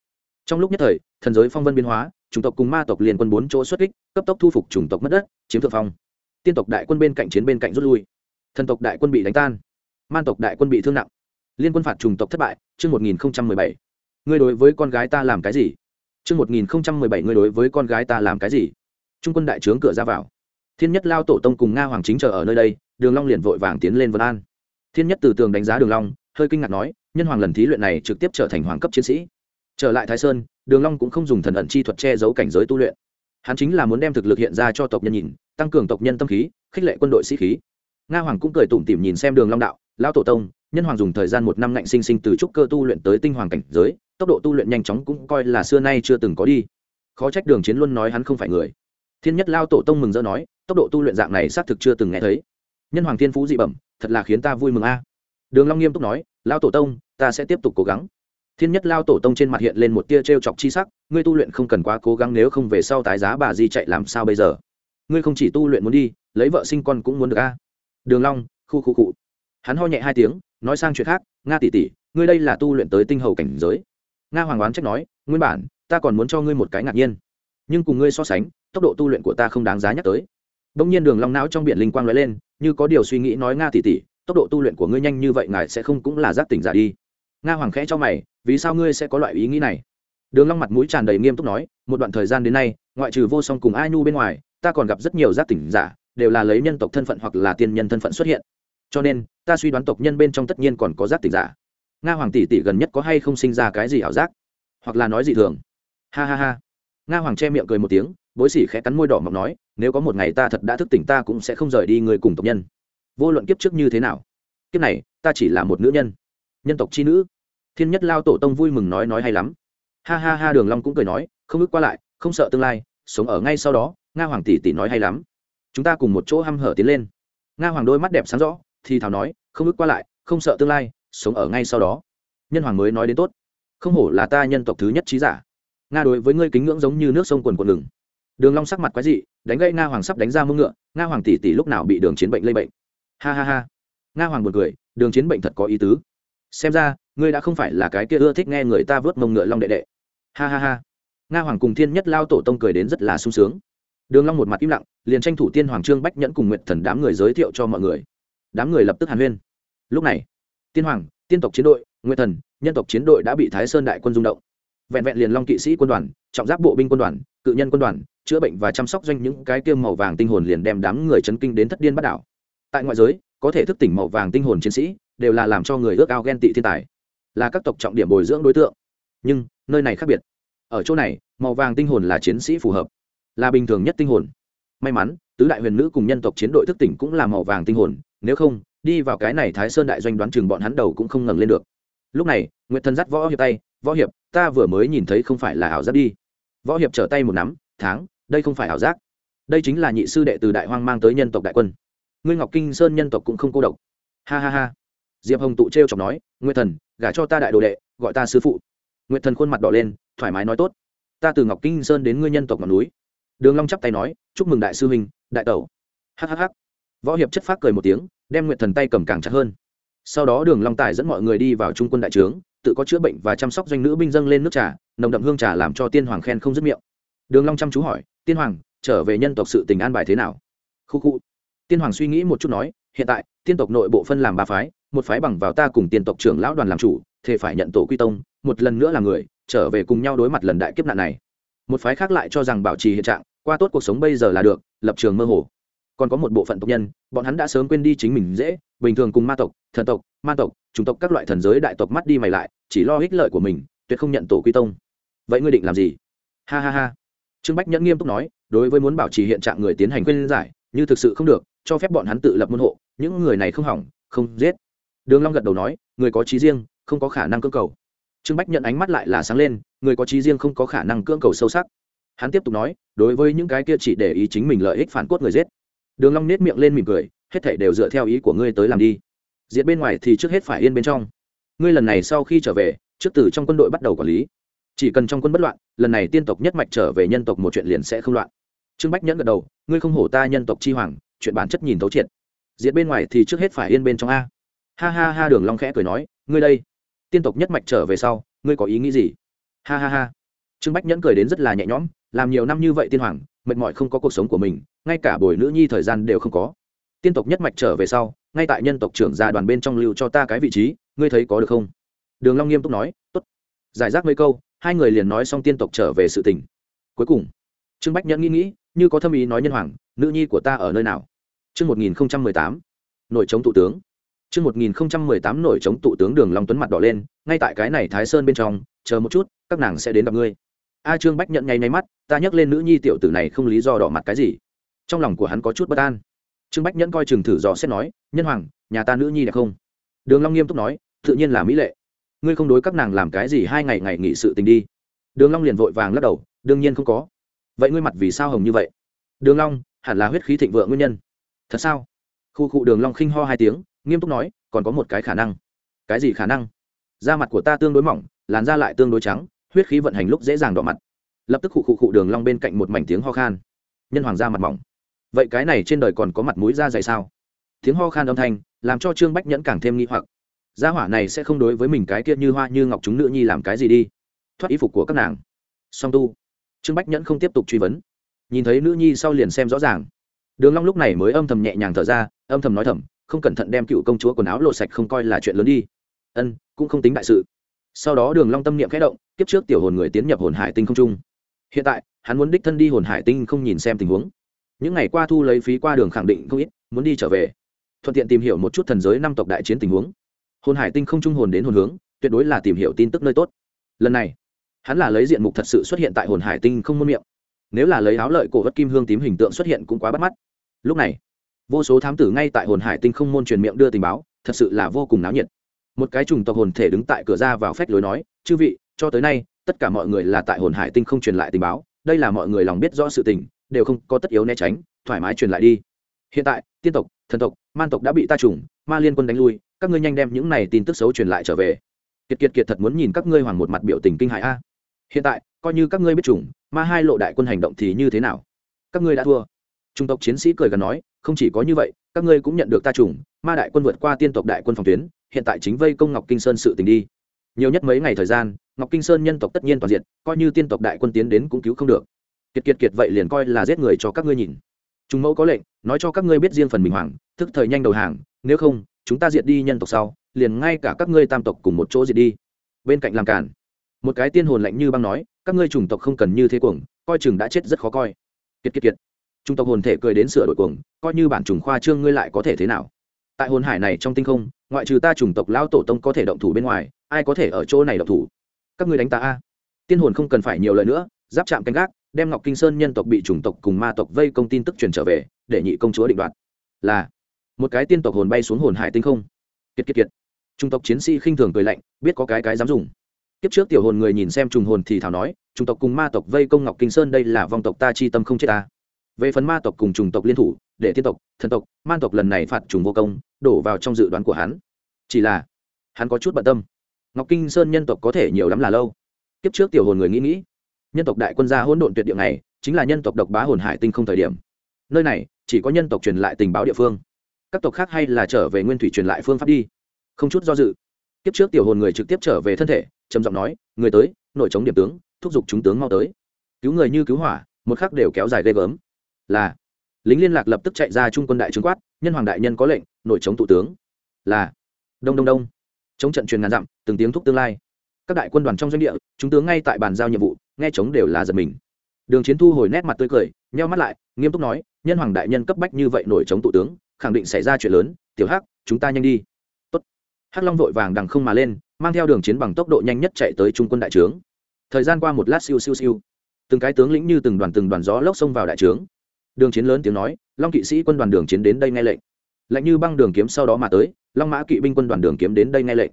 trong lúc nhất thời, thần giới phong vân biến hóa chủng tộc cùng ma tộc liền quân bốn chỗ xuất kích, cấp tốc thu phục chủng tộc mất đất, chiếm thượng phong. Tiên tộc đại quân bên cạnh chiến bên cạnh rút lui. Thần tộc đại quân bị đánh tan. Man tộc đại quân bị thương nặng. Liên quân phạt chủng tộc thất bại, chương một nghìn bảy. Ngươi đối với con gái ta làm cái gì? Chương một nghìn bảy, ngươi đối với con gái ta làm cái gì? Trung quân đại trướng cửa ra vào. Thiên nhất lao tổ tông cùng nga hoàng chính chờ ở nơi đây, đường long liền vội vàng tiến lên vân an. Thiên nhất từ tường đánh giá đường long, hơi kinh ngạc nói, nhân hoàng lần thí luyện này trực tiếp trở thành hoàng cấp chiến sĩ. Trở lại thái sơn đường long cũng không dùng thần ẩn chi thuật che giấu cảnh giới tu luyện. Hắn chính là muốn đem thực lực hiện ra cho tộc nhân nhìn, tăng cường tộc nhân tâm khí, khích lệ quân đội sĩ khí. Nga hoàng cũng cười tủm tỉm nhìn xem đường long đạo, lão tổ tông, nhân hoàng dùng thời gian một năm ngạnh sinh sinh từ trúc cơ tu luyện tới tinh hoàng cảnh giới, tốc độ tu luyện nhanh chóng cũng coi là xưa nay chưa từng có đi. Khó trách đường chiến luôn nói hắn không phải người. Thiên nhất lao tổ tông mừng rỡ nói, tốc độ tu luyện dạng này xác thực chưa từng nghe thấy. Nhân hoàng thiên phú dị bẩm, thật là khiến ta vui mừng a. Đường long nghiêm túc nói lao tổ tông, ta sẽ tiếp tục cố gắng thiên nhất lao tổ tông trên mặt hiện lên một tia t chọc chi sắc, ngươi tu luyện không cần quá cố gắng nếu không về sau tái giá bà di chạy làm sao bây giờ? Ngươi không chỉ tu luyện muốn đi, lấy vợ sinh con cũng muốn được a. Đường long, khu khu cụ hắn ho nhẹ hai tiếng, nói sang chuyện khác, nga tỷ tỷ, ngươi đây là tu luyện tới tinh hầu cảnh giới. Nga hoàng oán trách nói, nguyên bản, ta còn muốn cho ngươi một cái ngạc nhiên. Nhưng cùng ngươi so sánh, tốc độ tu luyện của ta không đáng giá nhắc tới. Đông nhiên đường long não trong biển linh quang lóe lên, như có điều suy nghĩ nói, nga tỷ tỷ, tốc độ tu luyện của ngươi nhanh như vậy ngài sẽ không cũng là giác tỉnh giả đi nga hoàng khẽ cho mày, vì sao ngươi sẽ có loại ý nghĩ này? Đường long mặt mũi tràn đầy nghiêm túc nói, một đoạn thời gian đến nay, ngoại trừ vô song cùng ai nu bên ngoài, ta còn gặp rất nhiều giác tỉnh giả, đều là lấy nhân tộc thân phận hoặc là tiên nhân thân phận xuất hiện. Cho nên, ta suy đoán tộc nhân bên trong tất nhiên còn có giác tỉnh giả. Nga hoàng tỷ tỷ gần nhất có hay không sinh ra cái gì ảo giác? Hoặc là nói gì thường? Ha ha ha. Nga hoàng che miệng cười một tiếng, bối sỉ khẽ cắn môi đỏ mọc nói, nếu có một ngày ta thật đã thức tỉnh ta cũng sẽ không rời đi người cùng tộc nhân. Vô luận kiếp trước như thế nào, kiếp này, ta chỉ là một nữ nhân nhân tộc chi nữ. Thiên nhất lao tổ tông vui mừng nói nói hay lắm. Ha ha ha, đường long cũng cười nói, không ước qua lại, không sợ tương lai, sống ở ngay sau đó, nga hoàng tỷ tỷ nói hay lắm. Chúng ta cùng một chỗ hăm hở tiến lên. Nga hoàng đôi mắt đẹp sáng rõ, thì thảo nói, không ước qua lại, không sợ tương lai, sống ở ngay sau đó. Nhân hoàng mới nói đến tốt. Không hổ là ta nhân tộc thứ nhất trí giả. Nga đối với ngươi kính ngưỡng giống như nước sông quần quần ngừng. Đường long sắc mặt quái dị, đánh gãy nga hoàng sắp đánh ra mông ngựa, nga hoàng tỷ tỷ lúc nào bị đường chiến bệnh lây bệnh. Ha ha ha. Nga hoàng buồn cười, đường chiến bệnh thật có ý tứ xem ra, ngươi đã không phải là cái kia ưa thích nghe người ta vớt mông ngựa long đệ đệ. Ha ha ha. Nga hoàng cùng thiên nhất lao tổ tông cười đến rất là sung sướng. Đường long một mặt im lặng, liền tranh thủ tiên hoàng trương bách nhẫn cùng nguyệt thần đám người giới thiệu cho mọi người. Đám người lập tức hàn huyên. Lúc này, tiên hoàng, tiên tộc chiến đội, nguyệt thần, nhân tộc chiến đội đã bị thái sơn đại quân rung động. Vẹn vẹn liền long kỵ sĩ quân đoàn, trọng giáp bộ binh quân đoàn, cự nhân quân đoàn, chữa bệnh và chăm sóc doanh những cái kia màu vàng tinh hồn liền đem đám người chấn kinh đến thất điên bắt đảo. Tại ngoại giới, có thể thức tỉnh màu vàng tinh hồn chiến sĩ đều là làm cho người ước ao ghen tị thiên tài, là các tộc trọng điểm bồi dưỡng đối tượng. Nhưng, nơi này khác biệt. Ở chỗ này, màu vàng tinh hồn là chiến sĩ phù hợp, là bình thường nhất tinh hồn. May mắn, tứ đại huyền nữ cùng nhân tộc chiến đội thức tỉnh cũng là màu vàng tinh hồn, nếu không, đi vào cái này thái sơn đại doanh đoán chừng bọn hắn đầu cũng không ngẩng lên được. Lúc này, nguyệt thần dắt võ hiệp tay, võ hiệp, ta vừa mới nhìn thấy không phải là ảo giác đi. Võ hiệp trở tay một nắm, tháng, đây không phải ảo giác. Đây chính là nhị sư đệ từ đại hoang mang tới nhân tộc đại quân. Ngươi ngọc kinh sơn nhân tộc cũng không cô độc. Ha ha ha diệp hồng tụ t r e o chọc nói, nguyệt thần, gả cho ta đại đồ đệ, gọi ta sư phụ. Nguyệt thần khuôn mặt đỏ lên, thoải mái nói tốt, ta từ ngọc kinh sơn đến ngươi nhân tộc ngọn núi. Đường long chắp tay nói, chúc mừng đại sư huynh, đại tẩu. Hhh võ hiệp chất phát cười một tiếng, đem nguyệt thần tay cầm càng chặt hơn. Sau đó đường long tài dẫn mọi người đi vào trung quân đại trướng, tự có chữa bệnh và chăm sóc doanh nữ binh dâng lên nước trà, nồng đậm hương trà làm cho tiên hoàng khen không dứt miệng. Đường long chăm chú hỏi, tiên hoàng, trở về nhân tộc sự tình an bài thế nào? Khu khu. Tiên hoàng suy nghĩ một chút nói, hiện tại, tiên tộc nội bộ phân làm ba phái một phái bằng vào ta cùng tiên tộc trưởng lão đoàn làm chủ, thề phải nhận tổ quy tông, một lần nữa là người, trở về cùng nhau đối mặt lần đại kiếp nạn này. Một phái khác lại cho rằng bảo trì hiện trạng, qua tốt cuộc sống bây giờ là được, lập trường mơ hồ. Còn có một bộ phận tộc nhân, bọn hắn đã sớm quên đi chính mình dễ, bình thường cùng ma tộc, thần tộc, ma tộc, chủng tộc các loại thần giới đại tộc mắt đi mày lại, chỉ lo ích lợi của mình, tuyệt không nhận tổ quy tông. Vậy ngươi định làm gì? Ha ha ha. Trương bách nhẫn nghiêm túc nói, đối với muốn bảo trì hiện trạng người tiến hành khuyên giải, như thực sự không được, cho phép bọn hắn tự lập môn hộ, những người này không hỏng, không giết đường long gật đầu nói, người có trí riêng, không có khả năng cưỡng cầu. Trương bách nhận ánh mắt lại là sáng lên, người có trí riêng không có khả năng cưỡng cầu sâu sắc. Hắn tiếp tục nói, đối với những cái kia chỉ để ý chính mình lợi ích phản cốt người giết. Đường long nét miệng lên mỉm cười, hết thảy đều dựa theo ý của ngươi tới làm đi. Diệt bên ngoài thì trước hết phải yên bên trong. Ngươi lần này sau khi trở về, trước từ trong quân đội bắt đầu quản lý. Chỉ cần trong quân bất loạn, lần này tiên tộc nhất mạch trở về nhân tộc một chuyện liền sẽ không loạn. Trương bách nhẫn gật đầu, ngươi không hổ ta nhân tộc chi hoàng, chuyện bản chất nhìn thấu triệt. Diệt bên ngoài thì trước hết phải yên bên trong a ha ha ha, đường long khẽ cười nói, ngươi đây, tiên tộc nhất mạch trở về sau, ngươi có ý nghĩ gì? Ha ha ha. Trương bách nhẫn cười đến rất là nhẹ nhõm, làm nhiều năm như vậy tiên hoàng, mệt mỏi không có cuộc sống của mình, ngay cả bồi nữ nhi thời gian đều không có. Tiên tộc nhất mạch trở về sau, ngay tại nhân tộc trưởng gia đoàn bên trong lưu cho ta cái vị trí, ngươi thấy có được không? Đường long nghiêm túc nói, tốt. Giải rác mấy câu, hai người liền nói xong tiên tộc trở về sự tình. Cuối cùng, trương bách nhẫn nghĩ nghĩ, như có thâm ý nói nhân hoàng, nữ nhi của ta ở nơi nào? Chương một nghìn tám, nội chống tụ tướng chương một nghìn tám chống tụ tướng đường long tuấn mặt đỏ lên, ngay tại cái này thái sơn bên trong, chờ một chút, các nàng sẽ đến gặp ngươi. A trương bách nhận ngay ngay mắt, ta nhắc lên nữ nhi tiểu tử này không lý do đỏ mặt cái gì. Trong lòng của hắn có chút bất an. Trương bách nhẫn coi chừng thử dò xét nói, nhân hoàng, nhà ta nữ nhi đẹp không? Đường long nghiêm túc nói, tự nhiên là mỹ lệ. Ngươi không đối các nàng làm cái gì hai ngày ngày nghỉ sự tình đi. Đường long liền vội vàng lắc đầu, đương nhiên không có. Vậy ngươi mặt vì sao hồng như vậy? Đường long, hẳn là huyết khí thịnh vượng nguyên nhân. Thật sao? Khu cụ đường long khinh ho hai tiếng nghiêm túc nói, còn có một cái khả năng. Cái gì khả năng? Da mặt của ta tương đối mỏng, làn da lại tương đối trắng, huyết khí vận hành lúc dễ dàng đỏ mặt. Lập tức khụ khụ khụ đường long bên cạnh một mảnh tiếng ho khan. Nhân hoàng da mặt mỏng. Vậy cái này trên đời còn có mặt mũi da dày sao? Tiếng ho khan âm thanh, làm cho trương bách nhẫn càng thêm nghi hoặc. Gia hỏa này sẽ không đối với mình cái kia như hoa như ngọc chúng nữ nhi làm cái gì đi. Thoát y phục của các nàng. Song tu. Trương bách nhẫn không tiếp tục truy vấn. Nhìn thấy nữ nhi sau liền xem rõ ràng. Đường long lúc này mới âm thầm nhẹ nhàng thở ra, âm thầm nói thầm không cẩn thận đem cựu công chúa quần áo lộ sạch không coi là chuyện lớn đi. Ân, cũng không tính đại sự. Sau đó đường long tâm niệm khẽ động tiếp trước tiểu hồn người tiến nhập hồn hải tinh không trung. Hiện tại, hắn muốn đích thân đi hồn hải tinh không nhìn xem tình huống. Những ngày qua thu lấy phí qua đường khẳng định không ít, muốn đi trở về. Thuận tiện tìm hiểu một chút thần giới năm tộc đại chiến tình huống. Hồn hải tinh không trung hồn đến hồn hướng, tuyệt đối là tìm hiểu tin tức nơi tốt. Lần này, hắn là lấy diện mục thật sự xuất hiện tại hồn hải tinh không muôn miệng. Nếu là lấy áo lợi cổ vật kim hương tím hình tượng xuất hiện cũng quá bắt mắt. Lúc này vô số thám tử ngay tại hồn hải tinh không môn truyền miệng đưa tình báo, thật sự là vô cùng náo nhiệt. Một cái trùng tộc hồn thể đứng tại cửa ra vào phách lối nói, chư vị, cho tới nay, tất cả mọi người là tại hồn hải tinh không truyền lại tình báo, đây là mọi người lòng biết rõ sự tình, đều không có tất yếu né tránh, thoải mái truyền lại đi. Hiện tại, tiên tộc, thần tộc, man tộc đã bị ta trùng ma liên quân đánh lui, các ngươi nhanh đem những này tin tức xấu truyền lại trở về. Kiệt kiệt kiệt thật muốn nhìn các ngươi hoàng một mặt biểu tình kinh hại a. Hiện tại, coi như các ngươi biết trùng ma hai lộ đại quân hành động thì như thế nào? Các ngươi đã thua. Trung tộc chiến sĩ cười gần nói không chỉ có như vậy, các ngươi cũng nhận được ta chủng ma đại quân vượt qua tiên tộc đại quân phòng tuyến, hiện tại chính vây công ngọc kinh sơn sự tình đi. Nhiều nhất mấy ngày thời gian, ngọc kinh sơn nhân tộc tất nhiên toàn diện, coi như tiên tộc đại quân tiến đến cũng cứu không được. Kiệt kiệt kiệt vậy liền coi là giết người cho các ngươi nhìn. Chúng mẫu có lệnh, nói cho các ngươi biết riêng phần mình hoàng, thức thời nhanh đầu hàng, nếu không, chúng ta diệt đi nhân tộc sau, liền ngay cả các ngươi tam tộc cùng một chỗ diệt đi. Bên cạnh làm cản một cái tiên hồn lạnh như băng nói, các ngươi chủng tộc không cần như thế cuồng, coi chừng đã chết rất khó coi. Kiệt kiệt kiệt trung tộc hồn thể cười đến sửa đổi cuồng, coi như bản trùng khoa trương ngươi lại có thể thế nào? Tại hồn hải này trong tinh không, ngoại trừ ta chủng tộc lao tổ tông có thể động thủ bên ngoài, ai có thể ở chỗ này động thủ? Các ngươi đánh ta a. Tiên hồn không cần phải nhiều lời nữa, giáp chạm canh gác, đem ngọc kinh sơn nhân tộc bị chủng tộc cùng ma tộc vây công tin tức truyền trở về, để nhị công chúa định đoạt. Là, một cái tiên tộc hồn bay xuống hồn hải tinh không. Kiệt kiệt kiệt. Trung tộc chiến sĩ khinh thường cười lạnh, biết có cái cái dám dùng. Kiếp trước tiểu hồn người nhìn xem trùng hồn thì thảo nói trùng tộc cùng ma tộc vây công ngọc kinh sơn đây là vong tộc ta chi tâm không chết ta về phần ma tộc cùng trùng tộc liên thủ, để tiên tộc, thần tộc, man tộc lần này phạt trùng vô công, đổ vào trong dự đoán của hắn. Chỉ là, hắn có chút bận tâm. Ngọc kinh sơn nhân tộc có thể nhiều lắm là lâu. Kiếp trước tiểu hồn người nghĩ nghĩ, nhân tộc đại quân gia hỗn độn tuyệt địa này, chính là nhân tộc độc bá hồn hải tinh không thời điểm. Nơi này, chỉ có nhân tộc truyền lại tình báo địa phương. Các tộc khác hay là trở về nguyên thủy truyền lại phương pháp đi. Không chút do dự, kiếp trước tiểu hồn người trực tiếp trở về thân thể, trầm giọng nói, người tới, nội chống điểm tướng, thúc giục chúng tướng mau tới. Cứu người như cứu hỏa, một khắc đều kéo dài ghê gớm là lính liên lạc lập tức chạy ra trung quân đại trướng quát, nhân hoàng đại nhân có lệnh, nội chống tụ tướng. Là. Đông đông đông. Chống trận truyền ngàn dặm, từng tiếng thúc tương lai. Các đại quân đoàn trong doanh địa, chúng tướng ngay tại bàn giao nhiệm vụ, nghe chống đều là giật mình. Đường chiến thu hồi nét mặt tươi cười, nheo mắt lại, nghiêm túc nói, nhân hoàng đại nhân cấp bách như vậy nổi chống tụ tướng, khẳng định xảy ra chuyện lớn, tiểu hắc, chúng ta nhanh đi. Tốt. hắc long vội vàng đằng không mà lên, mang theo đường chiến bằng tốc độ nhanh nhất chạy tới trung quân đại trướng. Thời gian qua một lát siêu siêu siêu. Từng cái tướng lĩnh như từng đoàn từng đoàn gió lốc xông vào đại trướng đường chiến lớn tiếng nói long kỵ sĩ quân đoàn đường chiến đến đây nghe lệnh lạnh như băng đường kiếm sau đó mà tới long mã kỵ binh quân đoàn đường kiếm đến đây nghe lệnh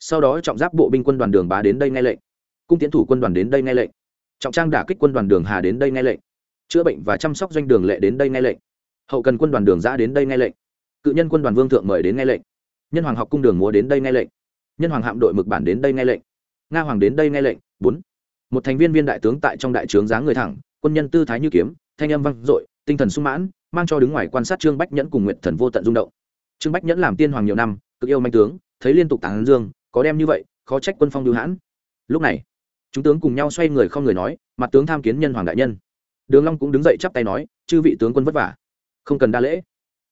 sau đó trọng giáp bộ binh quân đoàn đường bá đến đây nghe lệnh cung tiến thủ quân đoàn đến đây nghe lệnh trọng trang đả kích quân đoàn đường hà đến đây nghe lệnh chữa bệnh và chăm sóc doanh đường lệ đến đây nghe lệnh hậu cần quân đoàn đường giã đến đây nghe lệnh cự nhân quân đoàn vương thượng mời đến nghe lệnh nhân hoàng học cung đường múa đến đây nghe lệnh nhân hoàng hạm đội mực bản đến đây nghe lệnh nga hoàng đến đây nghe lệnh bốn một thành viên viên đại tướng tại trong đại trướng dáng người thẳng quân nhân tư thái như kiếm thanh âm vang dội tinh thần sung mãn, mang cho đứng ngoài quan sát trương bách nhẫn cùng nguyện thần vô tận rung động. Trương bách nhẫn làm tiên hoàng nhiều năm, cực yêu manh tướng, thấy liên tục tán dương, có đem như vậy, khó trách quân phong lưu hãn. Lúc này, chúng tướng cùng nhau xoay người không người nói, mặt tướng tham kiến nhân hoàng đại nhân. Đường long cũng đứng dậy chắp tay nói, chư vị tướng quân vất vả, không cần đa lễ.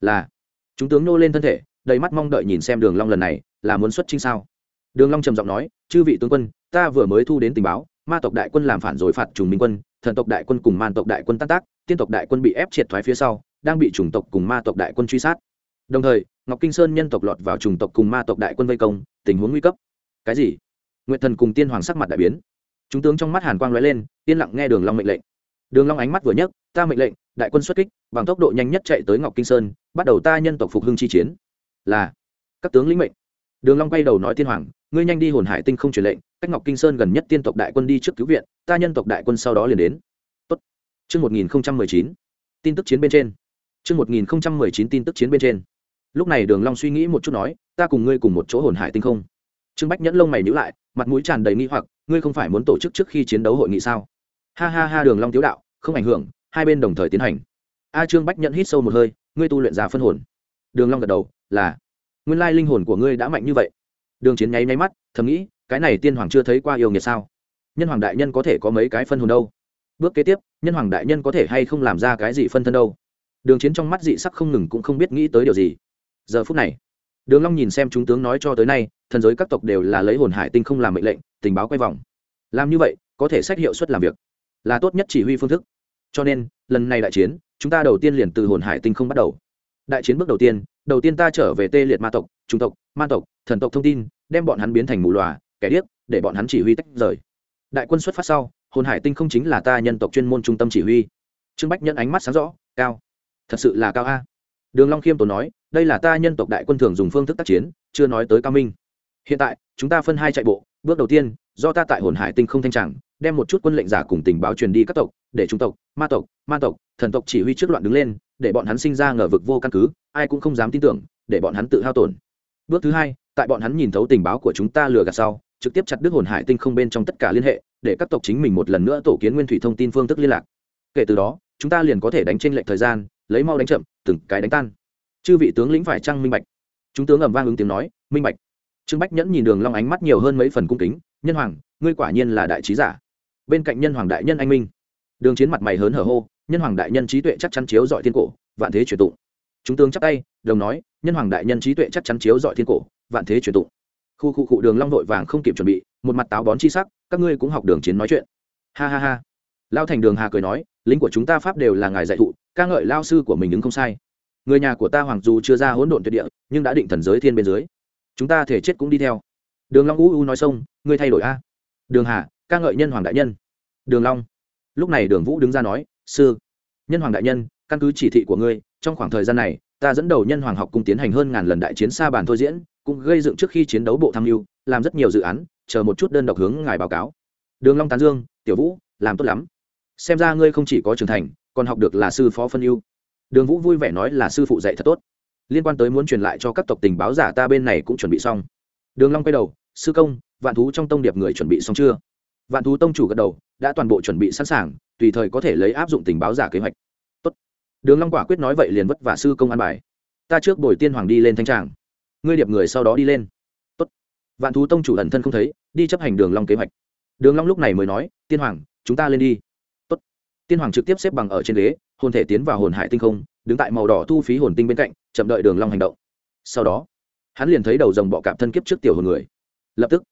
Là, chúng tướng nô lên thân thể, đầy mắt mong đợi nhìn xem đường long lần này, là muốn xuất chinh sao? Đường long trầm giọng nói, chư vị tướng quân, ta vừa mới thu đến tình báo, ma tộc đại quân làm phản rồi phạt trùng minh quân thần tộc đại quân cùng man tộc đại quân tan tác, tiên tộc đại quân bị ép triệt thoái phía sau, đang bị chủng tộc cùng ma tộc đại quân truy sát. Đồng thời, ngọc kinh sơn nhân tộc lọt vào chủng tộc cùng ma tộc đại quân vây công, tình huống nguy cấp. Cái gì? Nguyệt thần cùng tiên hoàng sắc mặt đại biến. Chúng tướng trong mắt hàn quang lóe lên, yên lặng nghe đường long mệnh lệnh. Đường long ánh mắt vừa nhấc, ta mệnh lệnh, đại quân xuất kích, bằng tốc độ nhanh nhất chạy tới ngọc kinh sơn, bắt đầu ta nhân tộc phục hưng chi chiến. Là, các tướng lĩnh mệnh. Đường long quay đầu nói tiên hoàng ngươi nhanh đi hồn hải tinh không truyền lệnh, cách ngọc kinh sơn gần nhất tiên tộc đại quân đi trước cứu viện, ta nhân tộc đại quân sau đó liền đến. Tốt. Chương một nghìn chín. Tin tức chiến bên trên. Chương một nghìn chín tin tức chiến bên trên. Lúc này đường long suy nghĩ một chút nói, ta cùng ngươi cùng một chỗ hồn hải tinh không. Trương bách nhẫn lông mày nhíu lại, mặt mũi tràn đầy nghi hoặc, ngươi không phải muốn tổ chức trước khi chiến đấu hội nghị sao? Ha ha ha, đường long tiếu đạo, không ảnh hưởng, hai bên đồng thời tiến hành. A trương bách nhẫn hít sâu một hơi, ngươi tu luyện ra phân hồn. Đường long gật đầu, là. Nguyên lai linh hồn của ngươi đã mạnh như vậy đường chiến nháy nháy mắt, thầm nghĩ, cái này tiên hoàng chưa thấy qua yêu nghiệt sao? Nhân hoàng đại nhân có thể có mấy cái phân hồn đâu? Bước kế tiếp, nhân hoàng đại nhân có thể hay không làm ra cái gì phân thân đâu? Đường chiến trong mắt dị sắc không ngừng cũng không biết nghĩ tới điều gì. Giờ phút này, đường long nhìn xem chúng tướng nói cho tới nay, thần giới các tộc đều là lấy hồn hải tinh không làm mệnh lệnh, tình báo quay vòng. Làm như vậy, có thể xét hiệu suất làm việc, là tốt nhất chỉ huy phương thức. Cho nên, lần này đại chiến, chúng ta đầu tiên liền từ hồn hải tinh không bắt đầu đại chiến bước đầu tiên đầu tiên ta trở về tê liệt ma tộc trung tộc, ma tộc, thần tộc thông tin, đem bọn hắn biến thành mù lòa kẻ điếc, để bọn hắn chỉ huy tách rời. Đại quân xuất phát sau, hồn hải tinh không chính là ta nhân tộc chuyên môn trung tâm chỉ huy. Trương bách nhận ánh mắt sáng rõ, cao. Thật sự là cao a. Đường long khiêm tốn nói, đây là ta nhân tộc đại quân thường dùng phương thức tác chiến, chưa nói tới cao minh. Hiện tại, chúng ta phân hai chạy bộ, bước đầu tiên, do ta tại hồn hải tinh không thanh tràng đem một chút quân lệnh giả cùng tình báo truyền đi các tộc, để trung tộc, ma tộc ma tộc, thần tộc chỉ huy trước loạn đứng lên, để bọn hắn sinh ra ngờ vực vô căn cứ, ai cũng không dám tin tưởng, để bọn hắn tự hao tổn. Bước thứ hai, tại bọn hắn nhìn thấu tình báo của chúng ta lừa gạt sau, trực tiếp chặt đứt hồn hải tinh không bên trong tất cả liên hệ, để các tộc chính mình một lần nữa tổ kiến nguyên thủy thông tin phương thức liên lạc. Kể từ đó, chúng ta liền có thể đánh tranh lệch thời gian, lấy mau đánh chậm, từng cái đánh tan. Chư vị tướng lĩnh phải trăng minh bạch? Chúng tướng ầm vang ứng tiếng nói, minh bạch. Trương bách nhẫn nhìn đường long ánh mắt nhiều hơn mấy phần cung kính, nhân hoàng, ngươi quả nhiên là đại trí giả bên cạnh nhân hoàng đại nhân anh minh. Đường chiến mặt mày hớn hở hô, nhân hoàng đại nhân trí tuệ chắc chắn chiếu dọi thiên cổ, vạn thế truyền tụng. Chúng tướng chắp tay, đồng nói, nhân hoàng đại nhân trí tuệ chắc chắn chiếu dọi thiên cổ, vạn thế truyền tụng. Khu khu cụ đường long đội vàng không kịp chuẩn bị, một mặt táo bón chi sắc, các ngươi cũng học đường chiến nói chuyện. Ha ha ha. Lao thành đường hà cười nói, lính của chúng ta pháp đều là ngài dạy thụ, ca ngợi lao sư của mình đứng không sai. Người nhà của ta hoàng dù chưa ra hỗn độn tuyệt địa, nhưng đã định thần giới thiên bên dưới. Chúng ta thể chết cũng đi theo. Đường long u u nói xong, ngươi thay đổi a. Đường hà ca ngợi nhân hoàng đại nhân. Đường long. Lúc này đường vũ đứng ra nói, sư, nhân hoàng đại nhân, căn cứ chỉ thị của ngươi, trong khoảng thời gian này, ta dẫn đầu nhân hoàng học cung tiến hành hơn ngàn lần đại chiến xa bàn thôi diễn, cũng gây dựng trước khi chiến đấu bộ tham mưu, làm rất nhiều dự án, chờ một chút đơn độc hướng ngài báo cáo. Đường long tán dương, tiểu vũ, làm tốt lắm. Xem ra ngươi không chỉ có trưởng thành, còn học được là sư phó phân ưu. Đường vũ vui vẻ nói là sư phụ dạy thật tốt. Liên quan tới muốn truyền lại cho các tộc tình báo giả ta bên này cũng chuẩn bị xong. Đường long quay đầu, sư công, vạn thú trong tông điệp người chuẩn bị xong chưa? Vạn thú tông chủ gật đầu, đã toàn bộ chuẩn bị sẵn sàng, tùy thời có thể lấy áp dụng tình báo giả kế hoạch. Tốt. đường long quả quyết nói vậy liền vất vả sư công an bài. Ta trước bồi tiên hoàng đi lên thanh tràng. Ngươi điệp người sau đó đi lên. Tốt. vạn thú tông chủ ẩn thân không thấy, đi chấp hành đường long kế hoạch. Đường long lúc này mới nói, tiên hoàng, chúng ta lên đi. Tốt. tiên hoàng trực tiếp xếp bằng ở trên ghế, hồn thể tiến vào hồn hải tinh không, đứng tại màu đỏ thu phí hồn tinh bên cạnh, chậm đợi đường long hành động. Sau đó, hắn liền thấy đầu rồng bọ cạp thân kiếp trước tiểu hồn người. Lập tức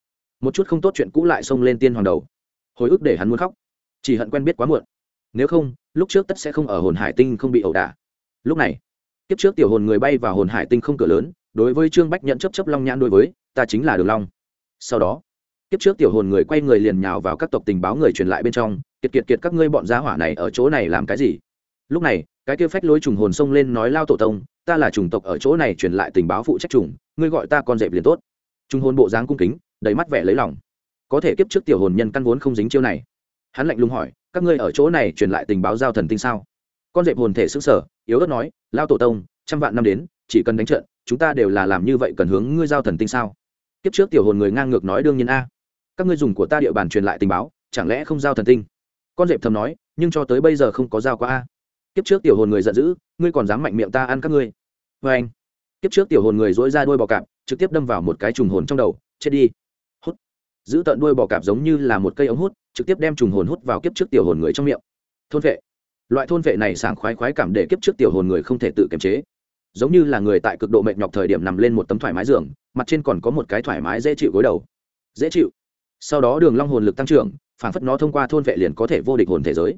một chút không tốt chuyện cũ lại xông lên tiên hoàng đầu. Hồi ức để hắn muốn khóc. Chỉ hận quen biết quá muộn. Nếu không, lúc trước tất sẽ không ở hồn hải tinh không bị ẩu đả. Lúc này, kiếp trước tiểu hồn người bay vào hồn hải tinh không cửa lớn, đối với trương bách nhận chấp chấp long nhãn đối với, ta chính là đường long. Sau đó, kiếp trước tiểu hồn người quay người liền nhào vào các tộc tình báo người truyền lại bên trong, kiệt kiệt kiệt, các ngươi bọn gia hỏa này ở chỗ này làm cái gì? Lúc này, cái kia phách lối trùng hồn xông lên nói lao tổ tông, ta là chủng tộc ở chỗ này truyền lại tình báo phụ trách trùng ngươi gọi ta con dẹp liền tốt. Trùng hồn bộ dáng cung kính đầy mắt vẻ lấy lòng. Có thể kiếp trước tiểu hồn nhân căn vốn không dính chiêu này. Hắn lạnh lùng hỏi, các ngươi ở chỗ này truyền lại tình báo giao thần tinh sao? Con dẹp hồn thể xứng sở yếu ớt nói, lao tổ tông, trăm vạn năm đến, chỉ cần đánh trận, chúng ta đều là làm như vậy cần hướng ngươi giao thần tinh sao? Kiếp trước tiểu hồn người ngang ngược nói đương nhiên a. Các ngươi dùng của ta địa bàn truyền lại tình báo, chẳng lẽ không giao thần tinh? Con dẹp thầm nói, nhưng cho tới bây giờ không có giao qua a. Kiếp trước tiểu hồn người giận dữ, ngươi còn dám mạnh miệng ta ăn các ngươi. Vê anh kiếp trước tiểu hồn người dỗi ra đôi bò cạp, trực tiếp đâm vào một cái trùng hồn trong đầu, chết đi giữ tận đuôi bò cạp giống như là một cây ống hút, trực tiếp đem trùng hồn hút vào kiếp trước tiểu hồn người trong miệng. Thôn vệ. Loại thôn vệ này sảng khoái khoái cảm để kiếp trước tiểu hồn người không thể tự kiềm chế. Giống như là người tại cực độ mệt nhọc thời điểm nằm lên một tấm thoải mái giường, mặt trên còn có một cái thoải mái dễ chịu gối đầu. Dễ chịu. Sau đó đường long hồn lực tăng trưởng phản phất nó thông qua thôn vệ liền có thể vô địch hồn thể giới.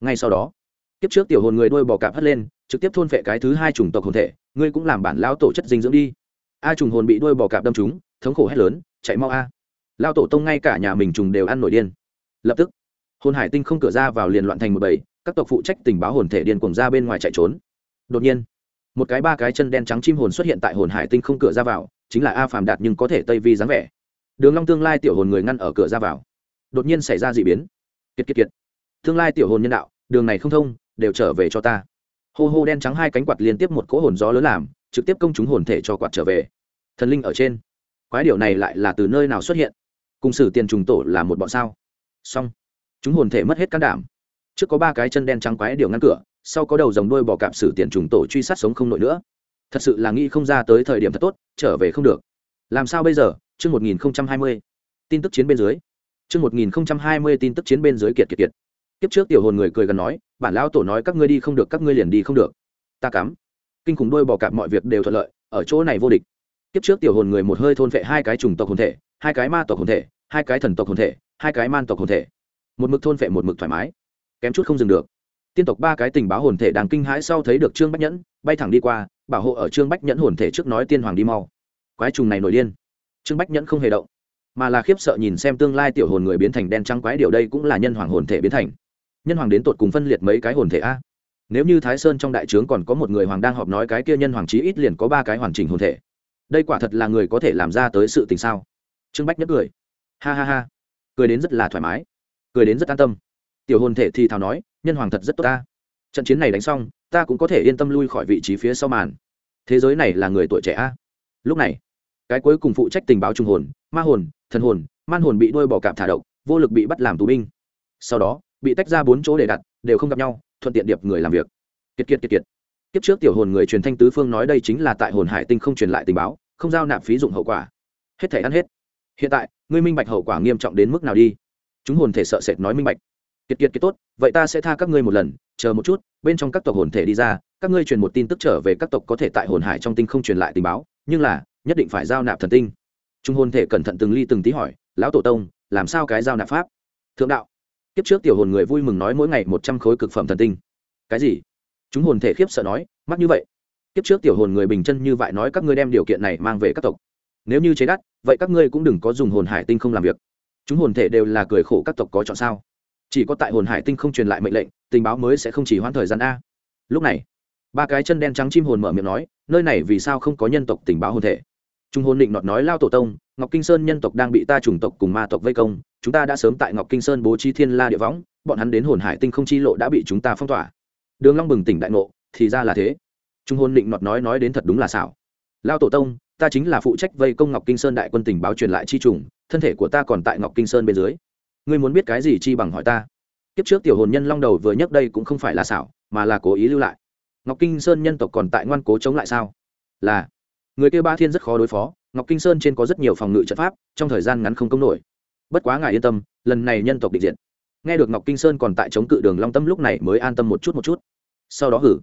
Ngay sau đó, kiếp trước tiểu hồn người đuôi bò cạp hất lên, trực tiếp thôn vệ cái thứ hai trùng tộc hồn thể, ngươi cũng làm bản lão tổ chất dinh dưỡng đi. A trùng hồn bị đuôi bò cạp đâm trúng, thống khổ hét lớn, chạy mau a lao tổ tông ngay cả nhà mình trùng đều ăn nổi điên. Lập tức, hồn hải tinh không cửa ra vào liền loạn thành một bầy, các tộc phụ trách tình báo hồn thể điên cuồng ra bên ngoài chạy trốn. Đột nhiên, một cái ba cái chân đen trắng chim hồn xuất hiện tại hồn hải tinh không cửa ra vào, chính là a phàm đạt nhưng có thể tây vi dáng vẻ. Đường long tương lai tiểu hồn người ngăn ở cửa ra vào. Đột nhiên xảy ra dị biến. Kiệt kiệt kiệt. Tương lai tiểu hồn nhân đạo, đường này không thông, đều trở về cho ta. Hô hô đen trắng hai cánh quạt liên tiếp một cỗ hồn gió lớn làm, trực tiếp công chúng hồn thể cho quạt trở về. Thần linh ở trên. Quái điều này lại là từ nơi nào xuất hiện? Cùng sử tiền trùng tổ là một bọn sao? Xong. Chúng hồn thể mất hết can đảm. Trước có ba cái chân đen trắng quái điều ngăn cửa, sau có đầu dòng đôi bỏ cạp sử tiền trùng tổ truy sát sống không nổi nữa. Thật sự là nghĩ không ra tới thời điểm thật tốt, trở về không được. Làm sao bây giờ? Chương một nghìn hai mươi. Tin tức chiến bên dưới. Chương một nghìn hai mươi tin tức chiến bên dưới kiệt kiệt kiệt. Kiếp trước tiểu hồn người cười gần nói, bản lão tổ nói các ngươi đi không được, các ngươi liền đi không được. Ta cắm. Kinh khủng đôi bò cạp mọi việc đều thuận lợi, ở chỗ này vô địch. Kiếp trước tiểu hồn người một hơi thôn vệ hai cái trùng tộc hồn thể hai cái ma tộc hồn thể, hai cái thần tộc hồn thể, hai cái man tộc hồn thể. Một mực thôn vệ, một mực thoải mái. Kém chút không dừng được. Tiên tộc ba cái tình báo hồn thể đang kinh hãi sau thấy được trương bách nhẫn, bay thẳng đi qua, bảo hộ ở trương bách nhẫn hồn thể trước nói tiên hoàng đi mau. Quái trùng này nổi điên. Trương bách nhẫn không hề động, mà là khiếp sợ nhìn xem tương lai tiểu hồn người biến thành đen trắng quái điều đây cũng là nhân hoàng hồn thể biến thành. Nhân hoàng đến tột cùng phân liệt mấy cái hồn thể a? Nếu như thái sơn trong đại trướng còn có một người hoàng đang họp nói cái kia nhân hoàng chí ít liền có ba cái hoàn chỉnh hồn thể. Đây quả thật là người có thể làm ra tới sự tình sao? Trương bách nhất cười. Ha ha ha. Cười đến rất là thoải mái. Cười đến rất an tâm. Tiểu hồn thể thì thào nói, nhân hoàng thật rất tốt ta. Trận chiến này đánh xong, ta cũng có thể yên tâm lui khỏi vị trí phía sau màn. Thế giới này là người tuổi trẻ a. Lúc này, cái cuối cùng phụ trách tình báo trung hồn, ma hồn, thần hồn, man hồn bị đôi bỏ cạp thả độc, vô lực bị bắt làm tù binh. Sau đó, bị tách ra bốn chỗ để đặt, đều không gặp nhau, thuận tiện điệp người làm việc. Kiệt kiệt kiệt kiệt. Kiếp trước tiểu hồn người truyền thanh tứ phương nói đây chính là tại hồn hải tinh không truyền lại tình báo, không giao nạp phí dụng hậu quả. Hết thể ăn hết hiện tại, ngươi minh bạch hậu quả nghiêm trọng đến mức nào đi. Chúng hồn thể sợ sệt nói minh bạch. Kiệt kiệt kiệt tốt, vậy ta sẽ tha các ngươi một lần, chờ một chút, bên trong các tộc hồn thể đi ra, các ngươi truyền một tin tức trở về các tộc có thể tại hồn hải trong tinh không truyền lại tình báo, nhưng là, nhất định phải giao nạp thần tinh. Trung hồn thể cẩn thận từng ly từng tí hỏi, lão tổ tông, làm sao cái giao nạp pháp? Thượng đạo. Kiếp trước tiểu hồn người vui mừng nói mỗi ngày một trăm khối cực phẩm thần tinh. Cái gì? Chúng hồn thể khiếp sợ nói, mắc như vậy. Kiếp trước tiểu hồn người bình chân như vậy nói các ngươi đem điều kiện này mang về các tộc nếu như chế đắt, vậy các ngươi cũng đừng có dùng hồn hải tinh không làm việc. Chúng hồn thể đều là cười khổ các tộc có chọn sao? Chỉ có tại hồn hải tinh không truyền lại mệnh lệnh, tình báo mới sẽ không chỉ hoãn thời gian a. Lúc này, ba cái chân đen trắng chim hồn mở miệng nói, nơi này vì sao không có nhân tộc tình báo hồn thể? Trung hồn định nọt nói lao tổ tông, ngọc kinh sơn nhân tộc đang bị ta chủng tộc cùng ma tộc vây công, chúng ta đã sớm tại ngọc kinh sơn bố trí thiên la địa võng, bọn hắn đến hồn hải tinh không chi lộ đã bị chúng ta phong tỏa. Đường long bừng tỉnh đại ngộ, thì ra là thế. Trung hồn định nọt nói nói đến thật đúng là xảo. Lao tổ tông ta chính là phụ trách vây công ngọc kinh sơn đại quân tình báo truyền lại chi trùng, thân thể của ta còn tại ngọc kinh sơn bên dưới. Ngươi muốn biết cái gì chi bằng hỏi ta? Kiếp trước tiểu hồn nhân long đầu vừa nhắc đây cũng không phải là xảo, mà là cố ý lưu lại. Ngọc kinh sơn nhân tộc còn tại ngoan cố chống lại sao? Là. Người kêu ba thiên rất khó đối phó, ngọc kinh sơn trên có rất nhiều phòng ngự trận pháp, trong thời gian ngắn không công nổi. Bất quá ngài yên tâm, lần này nhân tộc định diện. Nghe được ngọc kinh sơn còn tại chống cự đường long tâm lúc này mới an tâm một chút một chút. Sau đó hử.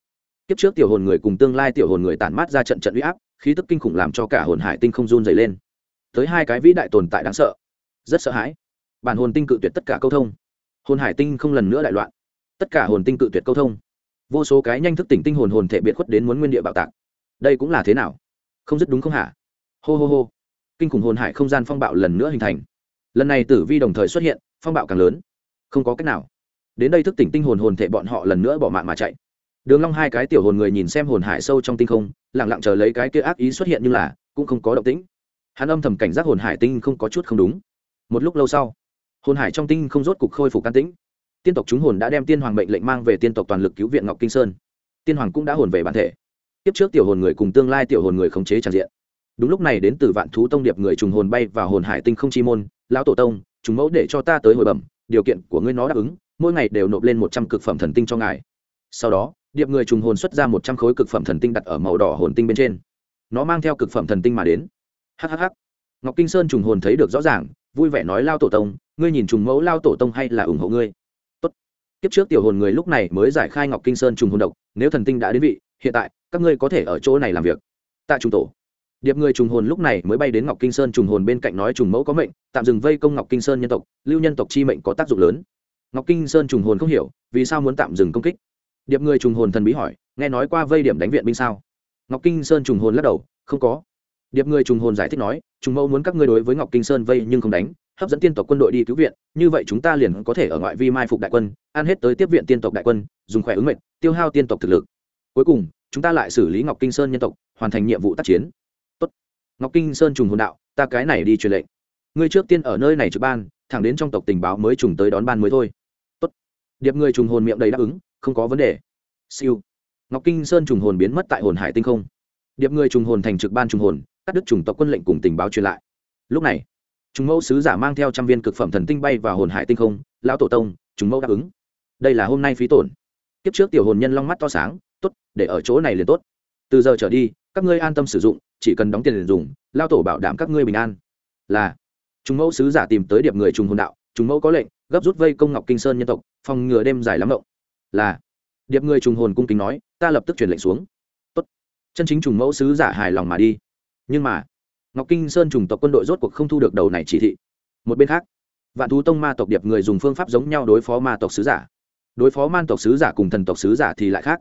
Kiếp trước tiểu hồn người cùng tương lai tiểu hồn người tản mát ra trận trận uy áp khí tức kinh khủng làm cho cả hồn hải tinh không run dày lên. Tới hai cái vĩ đại tồn tại đáng sợ. Rất sợ hãi. Bản hồn tinh cự tuyệt tất cả câu thông. Hồn hải tinh không lần nữa đại loạn. Tất cả hồn tinh cự tuyệt câu thông. Vô số cái nhanh thức tỉnh tinh hồn hồn thể biệt khuất đến muốn nguyên địa bạo tạc. Đây cũng là thế nào? Không dứt đúng không hả? Hô hô hô. Kinh khủng hồn hải không gian phong bạo lần nữa hình thành. Lần này tử vi đồng thời xuất hiện, phong bạo càng lớn. Không có cách nào. Đến đây thức tỉnh tinh hồn hồn thể bọn họ lần nữa bỏ mạng mà chạy đường long hai cái tiểu hồn người nhìn xem hồn hải sâu trong tinh không, lặng lặng chờ lấy cái kia ác ý xuất hiện nhưng là, cũng không có động tĩnh. Hắn âm thầm cảnh giác hồn hải tinh không có chút không đúng. Một lúc lâu sau, hồn hải trong tinh không rốt cục khôi phục can tĩnh. Tiên tộc chúng hồn đã đem tiên hoàng mệnh lệnh mang về tiên tộc toàn lực cứu viện ngọc kinh sơn. Tiên hoàng cũng đã hồn về bản thể. Tiếp trước tiểu hồn người cùng tương lai tiểu hồn người khống chế tràn diện. Đúng lúc này đến từ vạn thú tông điệp người trùng hồn bay vào hồn hải tinh không chi môn, lão tổ tông chúng mẫu để cho ta tới hồi bẩm, điều kiện của ngươi nó đáp ứng, mỗi ngày đều nộp lên một trăm cực phẩm thần tinh cho ngài sau đó, điệp người trùng hồn xuất ra một trăm khối cực phẩm thần tinh đặt ở màu đỏ hồn tinh bên trên. Nó mang theo cực phẩm thần tinh mà đến. Hhh ngọc kinh sơn trùng hồn thấy được rõ ràng, vui vẻ nói, lao tổ tông, ngươi nhìn trùng mẫu lao tổ tông hay là ủng hộ ngươi? Tốt. Kiếp trước tiểu hồn người lúc này mới giải khai ngọc kinh sơn trùng hồn độc, nếu thần tinh đã đến vị, hiện tại, các ngươi có thể ở chỗ này làm việc. Tại trùng tổ. Điệp người trùng hồn lúc này mới bay đến ngọc kinh sơn trùng hồn bên cạnh nói, trùng mẫu có mệnh, tạm dừng vây công ngọc kinh sơn nhân tộc, lưu nhân tộc chi mệnh có tác dụng lớn. Ngọc kinh sơn trùng hồn không hiểu, vì sao muốn tạm dừng công kích? Điệp người trùng hồn thần bí hỏi, nghe nói qua vây điểm đánh viện binh sao? Ngọc kinh sơn trùng hồn lắc đầu, không có. Điệp người trùng hồn giải thích nói, trùng mẫu muốn các ngươi đối với ngọc kinh sơn vây nhưng không đánh, hấp dẫn tiên tộc quân đội đi cứu viện, như vậy chúng ta liền có thể ở ngoại vi mai phục đại quân, ăn hết tới tiếp viện tiên tộc đại quân, dùng khỏe ứng mệnh, tiêu hao tiên tộc thực lực. Cuối cùng, chúng ta lại xử lý ngọc kinh sơn nhân tộc, hoàn thành nhiệm vụ tác chiến. Tốt. ngọc kinh sơn trùng hồn đạo, ta cái này đi truyền lệnh. Ngươi trước tiên ở nơi này trực ban, thẳng đến trong tộc tình báo mới trùng tới đón ban mới thôi. Tốt. điệp người trùng hồn miệng đầy đáp ứng không có vấn đề. Siêu. Ngọc kinh sơn trùng hồn biến mất tại hồn hải tinh không. Điệp người trùng hồn thành trực ban trùng hồn, cắt đứt trùng tộc quân lệnh cùng tình báo truyền lại. Lúc này, trùng mẫu sứ giả mang theo trăm viên cực phẩm thần tinh bay vào hồn hải tinh không, lão tổ tông, trùng mẫu đáp ứng. Đây là hôm nay phí tổn. Kiếp trước tiểu hồn nhân long mắt to sáng, tốt, để ở chỗ này liền tốt. Từ giờ trở đi, các ngươi an tâm sử dụng, chỉ cần đóng tiền liền dùng lao tổ bảo đảm các ngươi bình an. Là, trùng mẫu sứ giả tìm tới điệp người trùng hồn đạo, trùng mẫu có lệnh, gấp rút vây công ngọc kinh sơn nhân tộc, phòng ngừa đêm dài lắm động là, điệp người trùng hồn cung kính nói, ta lập tức truyền lệnh xuống. Tốt. Chân chính trùng mẫu sứ giả hài lòng mà đi. Nhưng mà, ngọc kinh sơn trùng tộc quân đội rốt cuộc không thu được đầu này chỉ thị. Một bên khác, vạn thú tông ma tộc điệp người dùng phương pháp giống nhau đối phó ma tộc sứ giả. Đối phó man tộc sứ giả cùng thần tộc sứ giả thì lại khác.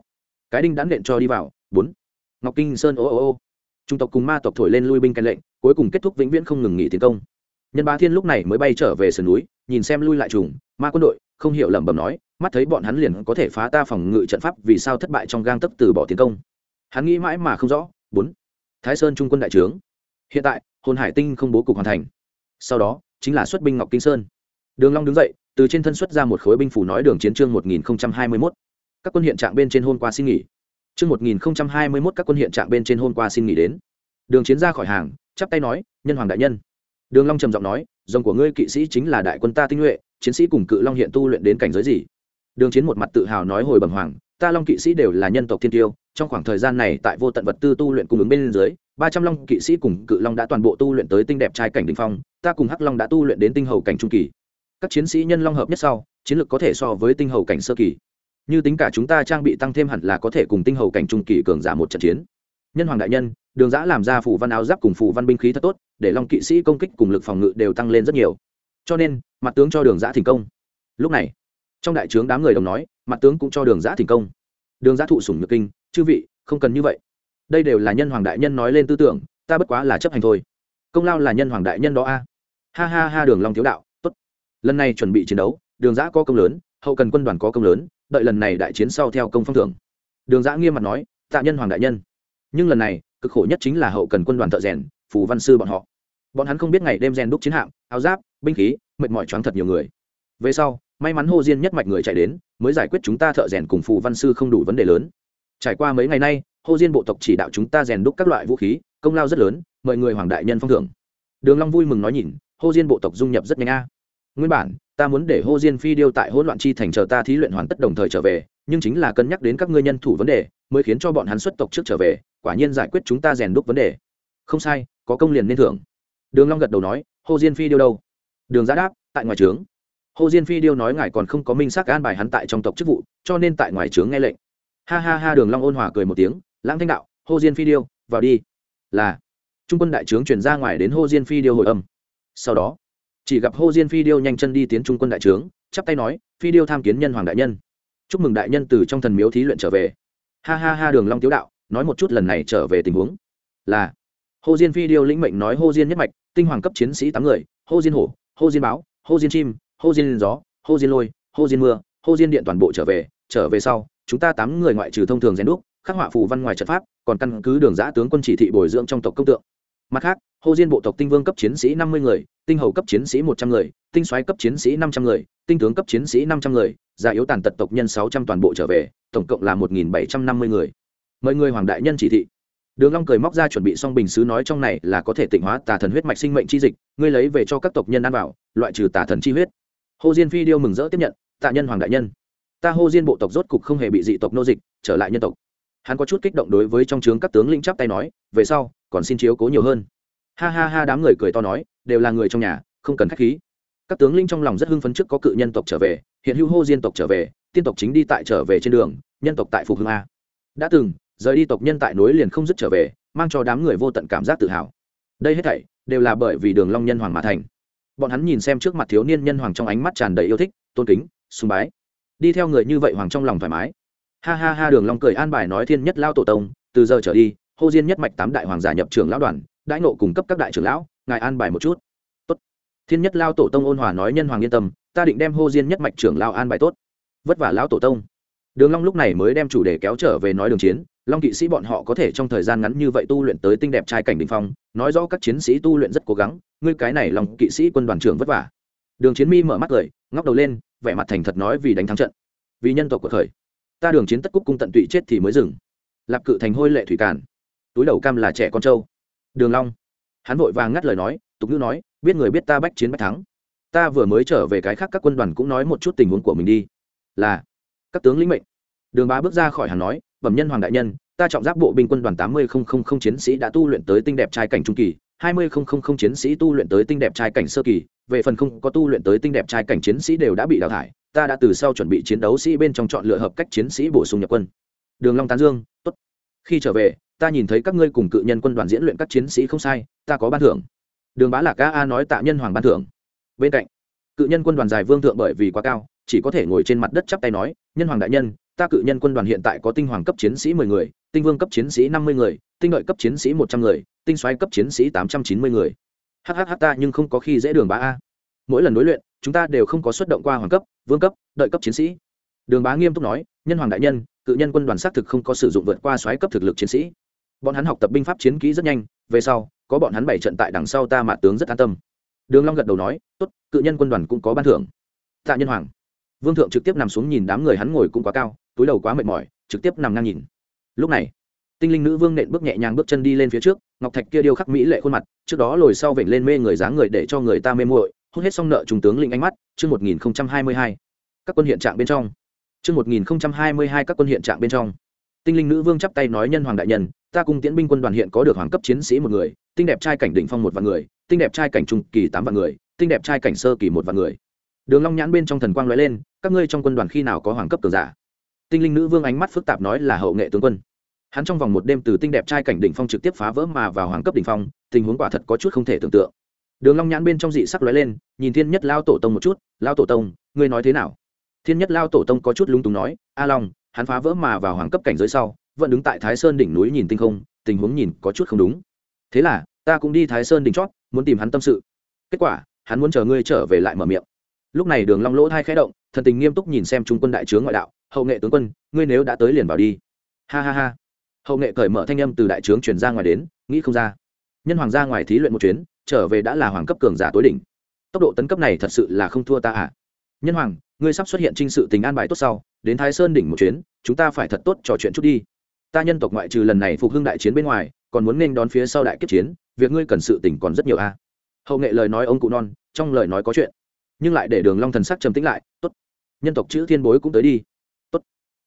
Cái đinh đã nện cho đi vào. Bốn. Ngọc kinh sơn ô ô ô. Trung tộc cùng ma tộc thổi lên lui binh canh lệnh, cuối cùng kết thúc vĩnh viễn không ngừng nghỉ tiến công. Nhân bá thiên lúc này mới bay trở về sườn núi, nhìn xem lui lại trùng, ma quân đội, không hiểu lẩm bẩm nói mắt thấy bọn hắn liền có thể phá ta phòng ngự trận pháp vì sao thất bại trong gang tấc từ bỏ tiến công. Hắn nghĩ mãi mà không rõ. Bốn. Thái sơn trung quân đại trướng. Hiện tại, hồn hải tinh không bố cục hoàn thành. Sau đó, chính là xuất binh ngọc kinh sơn. Đường long đứng dậy, từ trên thân xuất ra một khối binh phủ nói đường chiến trương 1021. các quân hiện trạng bên trên hôm qua xin nghỉ. Chương 1021 các quân hiện trạng bên trên hôm qua xin nghỉ đến. Đường chiến ra khỏi hàng, chắp tay nói, nhân hoàng đại nhân. Đường long trầm giọng nói, dòng của ngươi kỵ sĩ chính là đại quân ta tinh nhuệ, chiến sĩ cùng cự long hiện tu luyện đến cảnh giới gì? Đường chiến một mặt tự hào nói hồi bẩm hoàng, ta long kỵ sĩ đều là nhân tộc thiên tiêu, trong khoảng thời gian này tại vô tận vật tư tu luyện cung ứng bên dưới, ba trăm long kỵ sĩ cùng cự long đã toàn bộ tu luyện tới tinh đẹp trai cảnh đình phong, ta cùng hắc long đã tu luyện đến tinh hầu cảnh trung kỳ. Các chiến sĩ nhân long hợp nhất sau, chiến lược có thể so với tinh hầu cảnh sơ kỳ. Như tính cả chúng ta trang bị tăng thêm hẳn là có thể cùng tinh hầu cảnh trung kỳ cường giả một trận chiến. Nhân hoàng đại nhân, đường giã làm ra phủ văn áo giáp cùng phủ văn binh khí thật tốt, để long kỵ sĩ công kích cùng lực phòng ngự đều tăng lên rất nhiều. Cho nên, mặt tướng cho đường giã thành công. Lúc này trong đại trướng đám người đồng nói, mặt tướng cũng cho đường giã thành công. Đường giã thụ sủng nhược kinh, chư vị, không cần như vậy. Đây đều là nhân hoàng đại nhân nói lên tư tưởng, ta bất quá là chấp hành thôi. Công lao là nhân hoàng đại nhân đó a. À. Ha ha ha, đường long thiếu đạo, tốt. Lần này chuẩn bị chiến đấu, đường giã có công lớn, hậu cần quân đoàn có công lớn, đợi lần này đại chiến sau theo công phong thưởng. Đường giã nghiêm mặt nói, tạ nhân hoàng đại nhân. Nhưng lần này, cực khổ nhất chính là hậu cần quân đoàn thợ rèn, phù văn sư bọn họ. Bọn hắn không biết ngày đêm rèn đúc chiến hạm, áo giáp, binh khí, mệt mỏi choáng thật nhiều người về sau, may mắn hô diên nhất mạch người chạy đến, mới giải quyết chúng ta thợ rèn cùng phù văn sư không đủ vấn đề lớn. Trải qua mấy ngày nay hô diên bộ tộc chỉ đạo chúng ta rèn đúc các loại vũ khí, công lao rất lớn, mời người hoàng đại nhân phong thưởng. Đường long vui mừng nói nhìn hô diên bộ tộc dung nhập rất nhanh a. Nguyên bản, ta muốn để hô diên phi điêu tại hỗn loạn chi thành chờ ta thí luyện hoàn tất đồng thời trở về, nhưng chính là cân nhắc đến các ngươi nhân thủ vấn đề, mới khiến cho bọn hắn xuất tộc trước trở về, quả nhiên giải quyết chúng ta rèn đúc vấn đề. Không sai, có công liền nên thưởng. Đường long gật đầu nói hô diên phi điêu đâu? Đường giã đáp, tại ngoài trướng hồ diên phi điêu nói ngài còn không có minh xác an bài hắn tại trong tộc chức vụ, cho nên tại ngoài trướng nghe lệnh. Ha ha ha, đường long ôn hòa cười một tiếng, lãng thanh đạo, hồ diên phi điêu, vào đi. Là. Trung quân đại trướng chuyển ra ngoài đến hô diên phi điêu hồi âm. Sau đó, chỉ gặp hô diên phi điêu nhanh chân đi tiến trung quân đại trướng, chắp tay nói, phi điêu tham kiến nhân hoàng đại nhân. Chúc mừng đại nhân từ trong thần miếu thí luyện trở về. Ha ha ha, đường long tiếu đạo, nói một chút lần này trở về tình huống. Là. Hô diên phi điêu lĩnh mệnh nói hô diên nhất mạch, tinh hoàng cấp chiến sĩ tám người hô diên hổ hô diên báo hô diên chim hô diên gió, hô diên lôi, hô diên mưa, hô diên điện toàn bộ trở về trở về sau, chúng ta tám người ngoại trừ thông thường rèn đúc, khắc họa phù văn ngoài trận pháp, còn căn cứ đường giã tướng quân chỉ thị bồi dưỡng trong tộc công tượng. Mặt khác, hô diên bộ tộc tinh vương cấp chiến sĩ năm mươi người, tinh hầu cấp chiến sĩ một trăm người, tinh soái cấp chiến sĩ năm trăm người, tinh tướng cấp chiến sĩ năm trăm người, già yếu tàn tật tộc nhân sáu trăm toàn bộ trở về, tổng cộng là một nghìn bảy trăm năm mươi người. Mời người hoàng đại nhân chỉ thị. Đường long cười móc ra chuẩn bị xong bình sứ nói trong này là có thể tịnh hóa tà thần huyết mạch sinh mệnh chi dịch, ngươi lấy về cho các tộc nhân ăn vào, loại trừ tà thần chi huyết. Hồ diên phi điêu mừng rỡ tiếp nhận, tạ nhân hoàng đại nhân, ta Hồ diên bộ tộc rốt cục không hề bị dị tộc nô dịch, trở lại nhân tộc. Hắn có chút kích động đối với trong trướng các tướng lĩnh chắp tay nói, về sau, còn xin chiếu cố nhiều hơn. Ha ha ha, đám người cười to nói, đều là người trong nhà, không cần khách khí. Các tướng lĩnh trong lòng rất hưng phấn trước có cự nhân tộc trở về, hiện hữu hô diên tộc trở về, tiên tộc chính đi tại trở về trên đường, nhân tộc tại phục hưng a. Đã từng, rời đi tộc nhân tại núi liền không dứt trở về, mang cho đám người vô tận cảm giác tự hào. Đây hết thảy đều là bởi vì đường long nhân hoàng mà thành bọn hắn nhìn xem trước mặt thiếu niên nhân hoàng trong ánh mắt tràn đầy yêu thích, tôn kính, sùng bái. Đi theo người như vậy hoàng trong lòng thoải mái. Ha ha ha, đường long cười an bài nói thiên nhất lao tổ tông, từ giờ trở đi, hô diên nhất mạch tám đại hoàng giả nhập trưởng lão đoàn, đãi nộ cung cấp các đại trưởng lão, ngài an bài một chút. Tốt. Thiên nhất lao tổ tông ôn hòa nói nhân hoàng yên tâm, ta định đem hô diên nhất mạch trưởng lão an bài tốt. Vất vả lão tổ tông. Đường long lúc này mới đem chủ đề kéo trở về nói đường chiến long kỵ sĩ bọn họ có thể trong thời gian ngắn như vậy tu luyện tới tinh đẹp trai cảnh đình phong, nói rõ các chiến sĩ tu luyện rất cố gắng, ngươi cái này long kỵ sĩ quân đoàn trưởng vất vả. Đường chiến mi mở mắt cười, ngóc đầu lên, vẻ mặt thành thật nói vì đánh thắng trận. Vì nhân tộc của thời, ta đường chiến tất cúc cung tận tụy chết thì mới dừng. Lạp cự thành hôi lệ thủy cản túi đầu cam là trẻ con trâu. Đường long, hắn vội vàng ngắt lời nói, tục ngữ nói, biết người biết ta bách chiến bách thắng. Ta vừa mới trở về cái khác các quân đoàn cũng nói một chút tình huống của mình đi. Là, các tướng lĩnh mệnh. Đường bá bước ra khỏi hắn nói bẩm nhân hoàng đại nhân, ta trọng giáp bộ binh quân đoàn tám mươi chiến sĩ đã tu luyện tới tinh đẹp trai cảnh trung kỳ, hai mươi chiến sĩ tu luyện tới tinh đẹp trai cảnh sơ kỳ, về phần không có tu luyện tới tinh đẹp trai cảnh chiến sĩ đều đã bị đào thải, ta đã từ sau chuẩn bị chiến đấu sĩ bên trong chọn lựa hợp cách chiến sĩ bổ sung nhập quân. Đường long tán dương, tốt. Khi trở về, ta nhìn thấy các ngươi cùng cự nhân quân đoàn diễn luyện các chiến sĩ không sai, ta có ban thưởng. Đường bá lạc ca a nói tạ nhân hoàng ban thưởng. Bên cạnh, cự nhân quân đoàn dài vương thượng bởi vì quá cao, chỉ có thể ngồi trên mặt đất chắp tay nói, nhân hoàng đại nhân ta cự nhân quân đoàn hiện tại có tinh hoàng cấp chiến sĩ mười người, tinh vương cấp chiến sĩ năm mươi người, tinh lợi cấp chiến sĩ một trăm người, tinh xoáy cấp chiến sĩ tám trăm chín mươi người. Hhh ta nhưng không có khi dễ đường bá a. Mỗi lần đối luyện, chúng ta đều không có xuất động qua hoàng cấp, vương cấp, đợi cấp chiến sĩ. Đường bá nghiêm túc nói, nhân hoàng đại nhân, cự nhân quân đoàn xác thực không có sử dụng vượt qua xoáy cấp thực lực chiến sĩ. Bọn hắn học tập binh pháp chiến kỹ rất nhanh, về sau, có bọn hắn bảy trận tại đằng sau ta mạ tướng rất an tâm. Đường long gật đầu nói, tốt, cự nhân quân đoàn cũng có ban thưởng. Tạ nhân hoàng. Vương thượng trực tiếp nằm xuống nhìn đám người hắn ngồi cũng quá cao túi đầu quá mệt mỏi, trực tiếp nằm ngang nhìn. Lúc này, tinh linh nữ vương nện bước nhẹ nhàng bước chân đi lên phía trước, ngọc thạch kia điêu khắc mỹ lệ khuôn mặt, trước đó lồi sau vểnh lên mê người dáng người để cho người ta mê muội, hút hết xong nợ trung tướng linh ánh mắt, chương một nghìn hai mươi hai. Các quân hiện trạng bên trong. Chương một nghìn hai mươi hai các quân hiện trạng bên trong. Tinh linh nữ vương chắp tay nói nhân hoàng đại nhân, ta cùng tiễn binh quân đoàn hiện có được hoàng cấp chiến sĩ một người, tinh đẹp trai cảnh đỉnh phong một vạn người, tinh đẹp trai cảnh trung kỳ tám vạn người, tinh đẹp trai cảnh sơ kỳ một vạn người. Đường long nhãn bên trong thần quang lóe lên, các ngươi trong quân đoàn khi nào có hoàng cấp cường giả? Tinh linh nữ vương ánh mắt phức tạp nói là hậu nghệ tướng quân. Hắn trong vòng một đêm từ tinh đẹp trai cảnh đỉnh phong trực tiếp phá vỡ mà vào hoàng cấp đỉnh phong, tình huống quả thật có chút không thể tưởng tượng. Đường long nhãn bên trong dị sắc lóe lên, nhìn thiên nhất lao tổ tông một chút, lao tổ tông, ngươi nói thế nào? Thiên nhất lao tổ tông có chút lung túng nói, a long, hắn phá vỡ mà vào hoàng cấp cảnh giới sau, vẫn đứng tại thái sơn đỉnh núi nhìn tinh không, tình huống nhìn có chút không đúng. Thế là, ta cũng đi thái sơn đỉnh chót, muốn tìm hắn tâm sự. Kết quả, hắn muốn chờ ngươi trở về lại mở miệng. Lúc này đường long lỗ thai khẽ động thần tình nghiêm túc nhìn xem trung quân đại trướng ngoại đạo, hậu nghệ tướng quân, ngươi nếu đã tới liền vào đi. Ha ha ha. Hậu nghệ cởi mở thanh âm từ đại trướng truyền ra ngoài đến, nghĩ không ra. Nhân hoàng ra ngoài thí luyện một chuyến, trở về đã là hoàng cấp cường giả tối đỉnh. Tốc độ tấn cấp này thật sự là không thua ta à. Nhân hoàng, ngươi sắp xuất hiện trinh sự tình an bài tốt sau, đến thái sơn đỉnh một chuyến, chúng ta phải thật tốt trò chuyện chút đi. Ta nhân tộc ngoại trừ lần này phục hưng đại chiến bên ngoài, còn muốn nên đón phía sau đại kiếp chiến, việc ngươi cần sự tình còn rất nhiều a hậu nghệ lời nói ông cụ non, trong lời nói có chuyện. Nhưng lại để đường long thần sắc trầm tĩnh lại, tốt nhân tộc chữ thiên bối cũng tới đi. Tốt.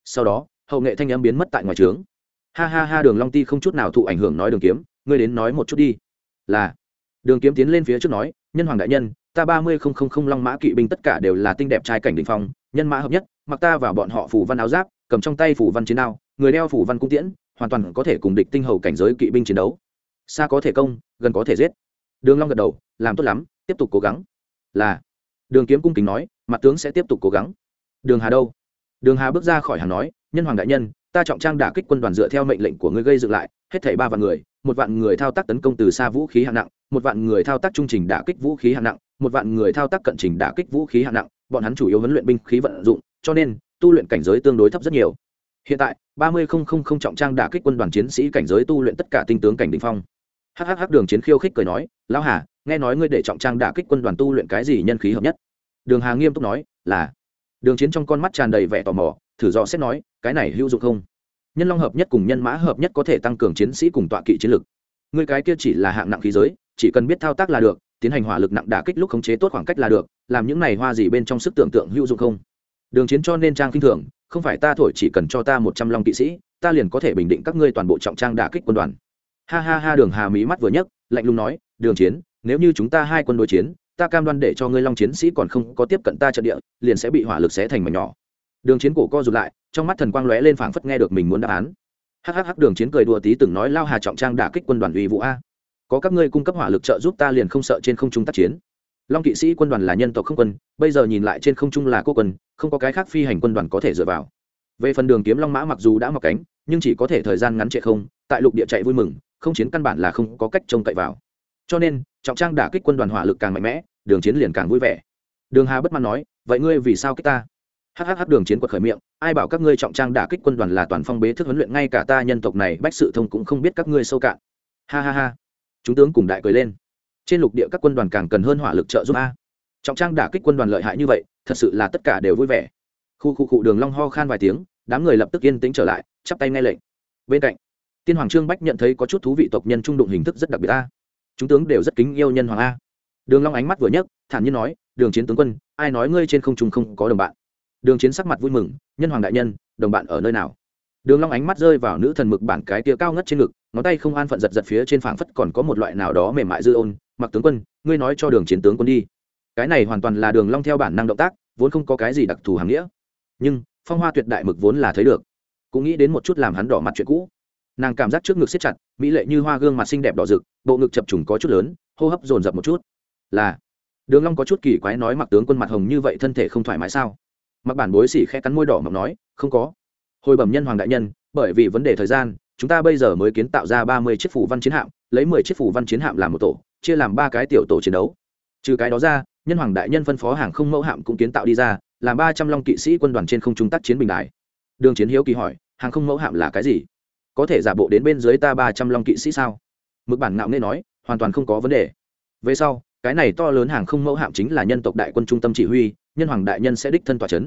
Sau đó, hậu nghệ thanh âm biến mất tại ngoài trướng. Ha ha ha, đường long ti không chút nào thụ ảnh hưởng nói đường kiếm, ngươi đến nói một chút đi. Là. Đường kiếm tiến lên phía trước nói, nhân hoàng đại nhân, ta ba mươi không không không long mã kỵ binh tất cả đều là tinh đẹp trai cảnh đỉnh phong, nhân mã hợp nhất, mặc ta vào bọn họ phủ văn áo giáp, cầm trong tay phủ văn chiến đao, người đeo phủ văn cung tiễn, hoàn toàn có thể cùng địch tinh hầu cảnh giới kỵ binh chiến đấu. Xa có thể công, gần có thể giết. Đường long gật đầu, làm tốt lắm, tiếp tục cố gắng. Là. Đường kiếm cung kính nói, mặt tướng sẽ tiếp tục cố gắng đường hà đâu? Đường hà bước ra khỏi hàng nói, nhân hoàng đại nhân, ta trọng trang đả kích quân đoàn dựa theo mệnh lệnh của ngươi gây dựng lại, hết thảy ba vạn người, một vạn người thao tác tấn công từ xa vũ khí hạng nặng, một vạn người thao tác trung trình đả kích vũ khí hạng nặng, một vạn người thao tác cận trình đả kích vũ khí hạng nặng, bọn hắn chủ yếu huấn luyện binh khí vận dụng, cho nên, tu luyện cảnh giới tương đối thấp rất nhiều. Hiện tại, ba mươi không không không trọng trang đả kích quân đoàn chiến sĩ cảnh giới tu luyện tất cả tinh tướng cảnh đỉnh phong. Hhh đường chiến khiêu khích cười nói, lão hà, nghe nói ngươi để trọng trang đả kích quân đoàn tu luyện cái gì nhân khí hợp nhất? Đường hà nghiêm túc nói, là đường chiến trong con mắt tràn đầy vẻ tò mò, thử dò xét nói, cái này hữu dụng không? Nhân long hợp nhất cùng nhân mã hợp nhất có thể tăng cường chiến sĩ cùng tọa kỵ chiến lực. Ngươi cái kia chỉ là hạng nặng khí giới, chỉ cần biết thao tác là được, tiến hành hỏa lực nặng đả kích lúc khống chế tốt khoảng cách là được, làm những này hoa gì bên trong sức tưởng tượng hữu dụng không? Đường chiến cho nên trang kinh thường, không phải ta thổi chỉ cần cho ta một trăm long kỵ sĩ, ta liền có thể bình định các ngươi toàn bộ trọng trang đả kích quân đoàn. Ha ha ha, đường hà mỹ mắt vừa nhấc, lạnh lùng nói, đường chiến, nếu như chúng ta hai quân đối chiến ta cam đoan để cho ngươi long chiến sĩ còn không có tiếp cận ta trận địa, liền sẽ bị hỏa lực xé thành mảnh nhỏ. Đường chiến cổ co rụt lại, trong mắt thần quang lóe lên phảng phất nghe được mình muốn đáp án. Hhh đường chiến cười đùa tí từng nói, lao hà trọng trang đả kích quân đoàn uy vũ a. Có các ngươi cung cấp hỏa lực trợ giúp ta liền không sợ trên không trung tác chiến. Long kỵ sĩ quân đoàn là nhân tộc không quân, bây giờ nhìn lại trên không trung là cô quân, không có cái khác phi hành quân đoàn có thể dựa vào. Về phần đường kiếm long mã mặc dù đã mọc cánh, nhưng chỉ có thể thời gian ngắn chạy không, tại lục địa chạy vui mừng, không chiến căn bản là không có cách trông cậy vào. Cho nên trọng trang đả kích quân đoàn hỏa lực càng mạnh mẽ, đường chiến liền càng vui vẻ. Đường hà bất mãn nói, vậy ngươi vì sao kích ta? Hhh đường chiến quật khởi miệng, ai bảo các ngươi trọng trang đả kích quân đoàn là toàn phong bế thức huấn luyện, ngay cả ta nhân tộc này, bách sự thông cũng không biết các ngươi sâu cạn. Ha ha ha. Chúng tướng cùng đại cười lên. Trên lục địa các quân đoàn càng cần hơn hỏa lực trợ giúp a. Trọng trang đả kích quân đoàn lợi hại như vậy, thật sự là tất cả đều vui vẻ. Khu khu cụ đường long ho khan vài tiếng, đám người lập tức yên tĩnh trở lại, chắp tay nghe lệnh. Bên cạnh, tiên hoàng trương bách nhận thấy có chút thú vị tộc nhân trung đụng hình thức rất đặc biệt a chúng tướng đều rất kính yêu nhân hoàng a. Đường long ánh mắt vừa nhấc, thản nhiên nói, đường chiến tướng quân, ai nói ngươi trên không trung không có đồng bạn? Đường chiến sắc mặt vui mừng, nhân hoàng đại nhân, đồng bạn ở nơi nào? Đường long ánh mắt rơi vào nữ thần mực bản cái tia cao ngất trên ngực, ngón tay không an phận giật giật phía trên phảng phất còn có một loại nào đó mềm mại dư ôn, mặc tướng quân, ngươi nói cho đường chiến tướng quân đi. Cái này hoàn toàn là đường long theo bản năng động tác, vốn không có cái gì đặc thù hàng nghĩa. Nhưng, phong hoa tuyệt đại mực vốn là thấy được. Cũng nghĩ đến một chút làm hắn đỏ mặt chuyện cũ nàng cảm giác trước ngực siết chặt, mỹ lệ như hoa gương mặt xinh đẹp đỏ rực, bộ ngực chập trùng có chút lớn, hô hấp dồn dập một chút. Là, đường long có chút kỳ quái nói mặc tướng quân mặt hồng như vậy thân thể không thoải mái sao? Mặc bản bối xỉ khẽ cắn môi đỏ mọc nói, không có. Hồi bẩm nhân hoàng đại nhân, bởi vì vấn đề thời gian, chúng ta bây giờ mới kiến tạo ra ba mươi chiếc phủ văn chiến hạm, lấy mười chiếc phủ văn chiến hạm làm một tổ, chia làm ba cái tiểu tổ chiến đấu. Trừ cái đó ra, nhân hoàng đại nhân phân phó hàng không mẫu hạm cũng kiến tạo đi ra, làm ba trăm long kỵ sĩ quân đoàn trên không trung tác chiến bình đài đường chiến hiếu kỳ hỏi, hàng không mẫu hạm là cái gì? Có thể giả bộ đến bên dưới ta ba trăm long kỵ sĩ sao? Mực bản ngạo nghe nói, hoàn toàn không có vấn đề. Về sau, cái này to lớn hàng không mẫu hạm chính là nhân tộc đại quân trung tâm chỉ huy, nhân hoàng đại nhân sẽ đích thân tòa c h ấ n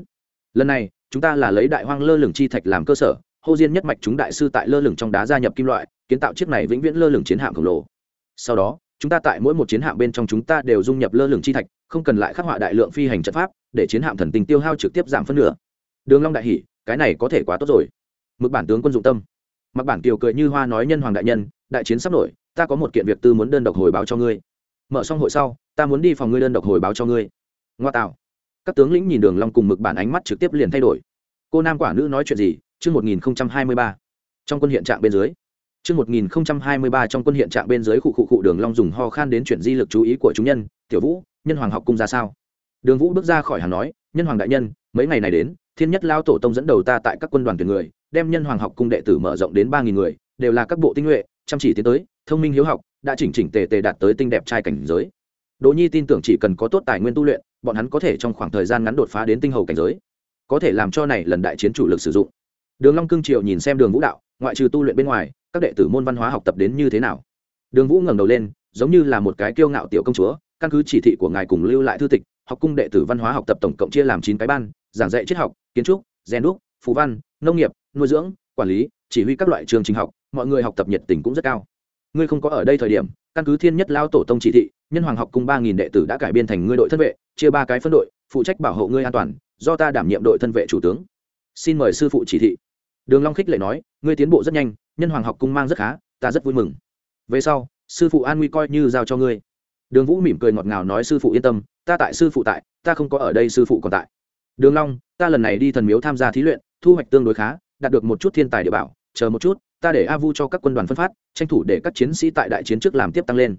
lần này, chúng ta là lấy đại hoang lơ lửng chi thạch làm cơ sở, hô diên nhất mạch chúng đại sư tại lơ lửng trong đá gia nhập kim loại, kiến tạo chiếc này vĩnh viễn lơ lửng chiến hạm khổng lồ. Sau đó, chúng ta tại mỗi một chiến hạm bên trong chúng ta đều dung nhập lơ lửng chi thạch, không cần lại khắc họa đại lượng phi hành trận pháp, để chiến hạm thần tình tiêu hao trực tiếp giảm phân nửa. Đường long đại hỷ cái này có thể quá tốt rồi. Mực bản tướng quân dụng tâm mặc bản kiều cười như hoa nói nhân hoàng đại nhân, đại chiến sắp nổi, ta có một kiện việc tư muốn đơn độc hồi báo cho ngươi. Mở xong hội sau, ta muốn đi phòng ngươi đơn độc hồi báo cho ngươi. Ngoa tạo. Các tướng lĩnh nhìn đường long cùng mực bản ánh mắt trực tiếp liền thay đổi. Cô nam quả nữ nói chuyện gì? Chương một nghìn hai mươi ba. Trong quân hiện trạng bên dưới. Chương một nghìn hai mươi ba trong quân hiện trạng bên dưới khu khu khu đường long dùng ho khan đến chuyển di lực chú ý của chúng nhân. Tiểu vũ, nhân hoàng học cung ra sao? Đường vũ bước ra khỏi hàng nói, nhân hoàng đại nhân, mấy ngày này đến, thiên nhất lao tổ tông dẫn đầu ta tại các quân đoàn tuyển người đem nhân hoàng học cung đệ tử mở rộng đến ba nghìn người, đều là các bộ tinh nhuệ, chăm chỉ tiến tới, thông minh hiếu học, đã chỉnh chỉnh tề tề đạt tới tinh đẹp trai cảnh giới. Đỗ nhi tin tưởng chỉ cần có tốt tài nguyên tu luyện, bọn hắn có thể trong khoảng thời gian ngắn đột phá đến tinh hầu cảnh giới. Có thể làm cho này lần đại chiến chủ lực sử dụng. Đường long cương triều nhìn xem đường vũ đạo, ngoại trừ tu luyện bên ngoài, các đệ tử môn văn hóa học tập đến như thế nào? Đường vũ ngẩng đầu lên, giống như là một cái kiêu ngạo tiểu công chúa, căn cứ chỉ thị của ngài cùng lưu lại thư tịch, học cung đệ tử văn hóa học tập tổng cộng chia làm chín cái ban, giảng dạy triết học, kiến trúc gen đúc phú văn, nông nghiệp nuôi dưỡng, quản lý, chỉ huy các loại trường trình học, mọi người học tập nhiệt tình cũng rất cao. Ngươi không có ở đây thời điểm, căn cứ thiên nhất lao tổ tông chỉ thị, nhân hoàng học cung ba nghìn đệ tử đã cải biên thành ngươi đội thân vệ, chia ba cái phân đội, phụ trách bảo hộ ngươi an toàn, do ta đảm nhiệm đội thân vệ chủ tướng. Xin mời sư phụ chỉ thị. Đường long khích lệ nói, ngươi tiến bộ rất nhanh, nhân hoàng học cung mang rất khá, ta rất vui mừng. Về sau, sư phụ an nguy coi như giao cho ngươi. Đường vũ mỉm cười ngọt ngào nói, sư phụ yên tâm, ta tại sư phụ tại, ta không có ở đây sư phụ còn tại. Đường long, ta lần này đi thần miếu tham gia thí luyện, thu hoạch tương đối khá đạt được một chút thiên tài địa bảo, chờ một chút, ta để a vu cho các quân đoàn phân phát, tranh thủ để các chiến sĩ tại đại chiến trước làm tiếp tăng lên.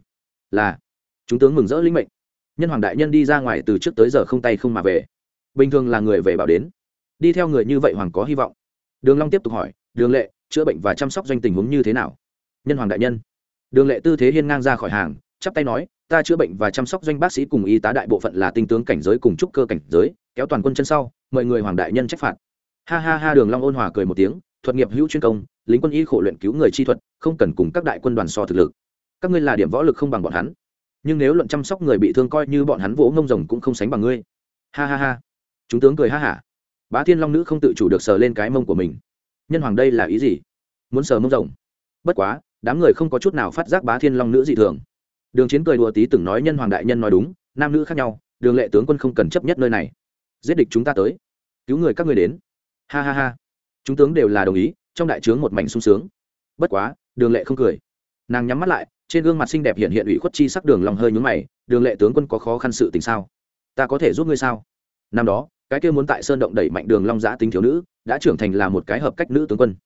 Là, chúng tướng mừng rỡ linh mệnh. Nhân hoàng đại nhân đi ra ngoài từ trước tới giờ không tay không mà về. Bình thường là người về bảo đến. Đi theo người như vậy hoàng có hy vọng. Đường long tiếp tục hỏi, đường lệ, chữa bệnh và chăm sóc doanh tình huống như thế nào? Nhân hoàng đại nhân. Đường lệ tư thế hiên ngang ra khỏi hàng, chắp tay nói, ta chữa bệnh và chăm sóc doanh bác sĩ cùng y tá đại bộ phận là tinh tướng cảnh giới cùng trúc cơ cảnh giới, kéo toàn quân chân sau, mời người hoàng đại nhân trách phạt ha ha ha, đường long ôn hòa cười một tiếng, thuật nghiệp hữu chuyên công, lính quân y khổ luyện cứu người chi thuật, không cần cùng các đại quân đoàn so thực lực. Các ngươi là điểm võ lực không bằng bọn hắn. Nhưng nếu luận chăm sóc người bị thương coi như bọn hắn vỗ ngông rồng cũng không sánh bằng ngươi. Ha ha ha. Chúng tướng cười ha hả. Bá thiên long nữ không tự chủ được sờ lên cái mông của mình. Nhân hoàng đây là ý gì? Muốn sờ mông rồng? Bất quá, đám người không có chút nào phát giác bá thiên long nữ dị thường. Đường chiến cười đùa tí từng nói nhân hoàng đại nhân nói đúng, nam nữ khác nhau, đường lệ tướng quân không cần chấp nhất nơi này. Giết địch chúng ta tới. Cứu người các người đến ha ha ha. Chúng tướng đều là đồng ý, trong đại trướng một mảnh sung sướng. Bất quá, đường lệ không cười. Nàng nhắm mắt lại, trên gương mặt xinh đẹp hiện hiện ủy khuất chi sắc đường lòng hơi nhúng mày, đường lệ tướng quân có khó khăn sự tình sao? Ta có thể giúp ngươi sao? Năm đó, cái kia muốn tại sơn động đẩy mạnh đường long giã tính thiếu nữ, đã trưởng thành là một cái hợp cách nữ tướng quân.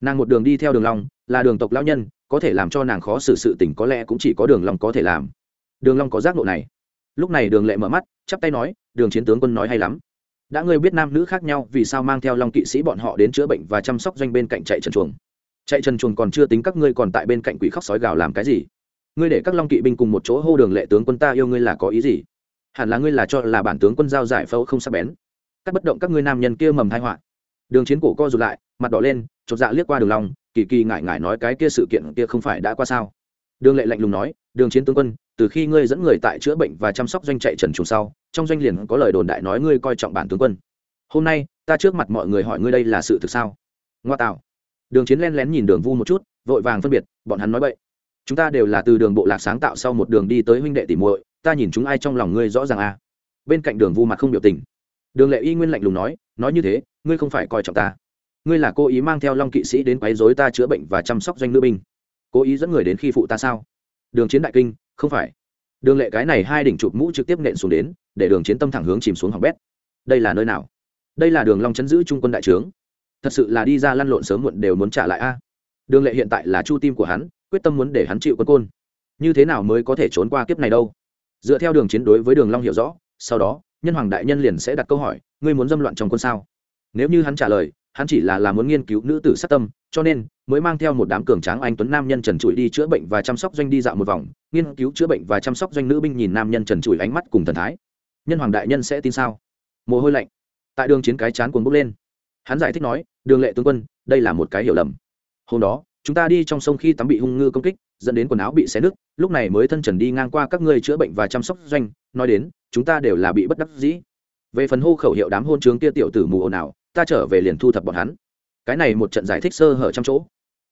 Nàng một đường đi theo đường long, là đường tộc lão nhân, có thể làm cho nàng khó xử sự tình có lẽ cũng chỉ có đường long có thể làm. Đường long có giác ngộ này. Lúc này đường lệ mở mắt, chắp tay nói, đường chiến tướng quân nói hay lắm đã ngươi biết nam nữ khác nhau, vì sao mang theo long kỵ sĩ bọn họ đến chữa bệnh và chăm sóc doanh bên cạnh chạy trần chuồng? Chạy trần chuồng còn chưa tính các ngươi còn tại bên cạnh quỷ khóc sói gào làm cái gì? Ngươi để các long kỵ binh cùng một chỗ hô đường lệ tướng quân ta yêu ngươi là có ý gì? Hẳn là ngươi là cho là bản tướng quân giao giải phẫu không sắc bén. Cắt bất động các ngươi nam nhân kia mầm thai họa. Đường chiến cổ co rụt lại, mặt đỏ lên, chột dạ liếc qua đường long, kỳ kỳ ngại ngại nói cái kia sự kiện kia không phải đã qua sao? Đường lệ lạnh lùng nói, đường chiến tướng quân từ khi ngươi dẫn người tại chữa bệnh và chăm sóc doanh chạy trần trùng sau, trong doanh liền có lời đồn đại nói ngươi coi trọng bản tướng quân. Hôm nay, ta trước mặt mọi người hỏi ngươi đây là sự thực sao? Ngoa tạo. Đường chiến len lén nhìn đường vu một chút, vội vàng phân biệt, bọn hắn nói vậy chúng ta đều là từ đường bộ lạc sáng tạo sau một đường đi tới huynh đệ tỉ muội, ta nhìn chúng ai trong lòng ngươi rõ ràng à? Bên cạnh đường vu mặt không biểu tình. Đường lệ y nguyên lạnh lùng nói nói như thế, ngươi không phải coi trọng ta. Ngươi là cố ý mang theo long kỵ sĩ đến quấy dối ta chữa bệnh và chăm sóc doanh nữ binh. Cố ý dẫn người đến khi phụ ta sao? Đường chiến đại kinh không phải. Đường lệ cái này hai đỉnh chụp mũ trực tiếp nện xuống đến, để đường chiến tâm thẳng hướng chìm xuống hỏng bét. Đây là nơi nào? Đây là đường long chấn giữ trung quân đại trướng. Thật sự là đi ra lăn lộn sớm muộn đều muốn trả lại a. Đường lệ hiện tại là chu tim của hắn, quyết tâm muốn để hắn chịu quân côn. Như thế nào mới có thể trốn qua kiếp này đâu? Dựa theo đường chiến đối với đường long hiểu rõ, sau đó, nhân hoàng đại nhân liền sẽ đặt câu hỏi, ngươi muốn dâm loạn trong quân sao? Nếu như hắn trả lời hắn chỉ là là muốn nghiên cứu nữ tử sát tâm, cho nên mới mang theo một đám cường tráng anh tuấn nam nhân trần trụi đi chữa bệnh và chăm sóc doanh đi dạo một vòng. Nghiên cứu chữa bệnh và chăm sóc doanh nữ binh nhìn nam nhân trần trụi ánh mắt cùng thần thái. Nhân hoàng đại nhân sẽ tin sao? Mồ hôi lạnh. Tại đường chiến cái chán cuồng bốc lên. Hắn giải thích nói, đường lệ tướng quân, đây là một cái hiểu lầm. Hôm đó, chúng ta đi trong sông khi tắm bị hung ngư công kích, dẫn đến quần áo bị xé nứt, lúc này mới thân trần đi ngang qua các ngươi chữa bệnh và chăm sóc doanh, nói đến, chúng ta đều là bị bất đắc dĩ. Về phần hô khẩu hiệu đám hôn trướng kia tiểu tử mù ồn ào ta trở về liền thu thập bọn hắn. Cái này một trận giải thích sơ hở trong chỗ.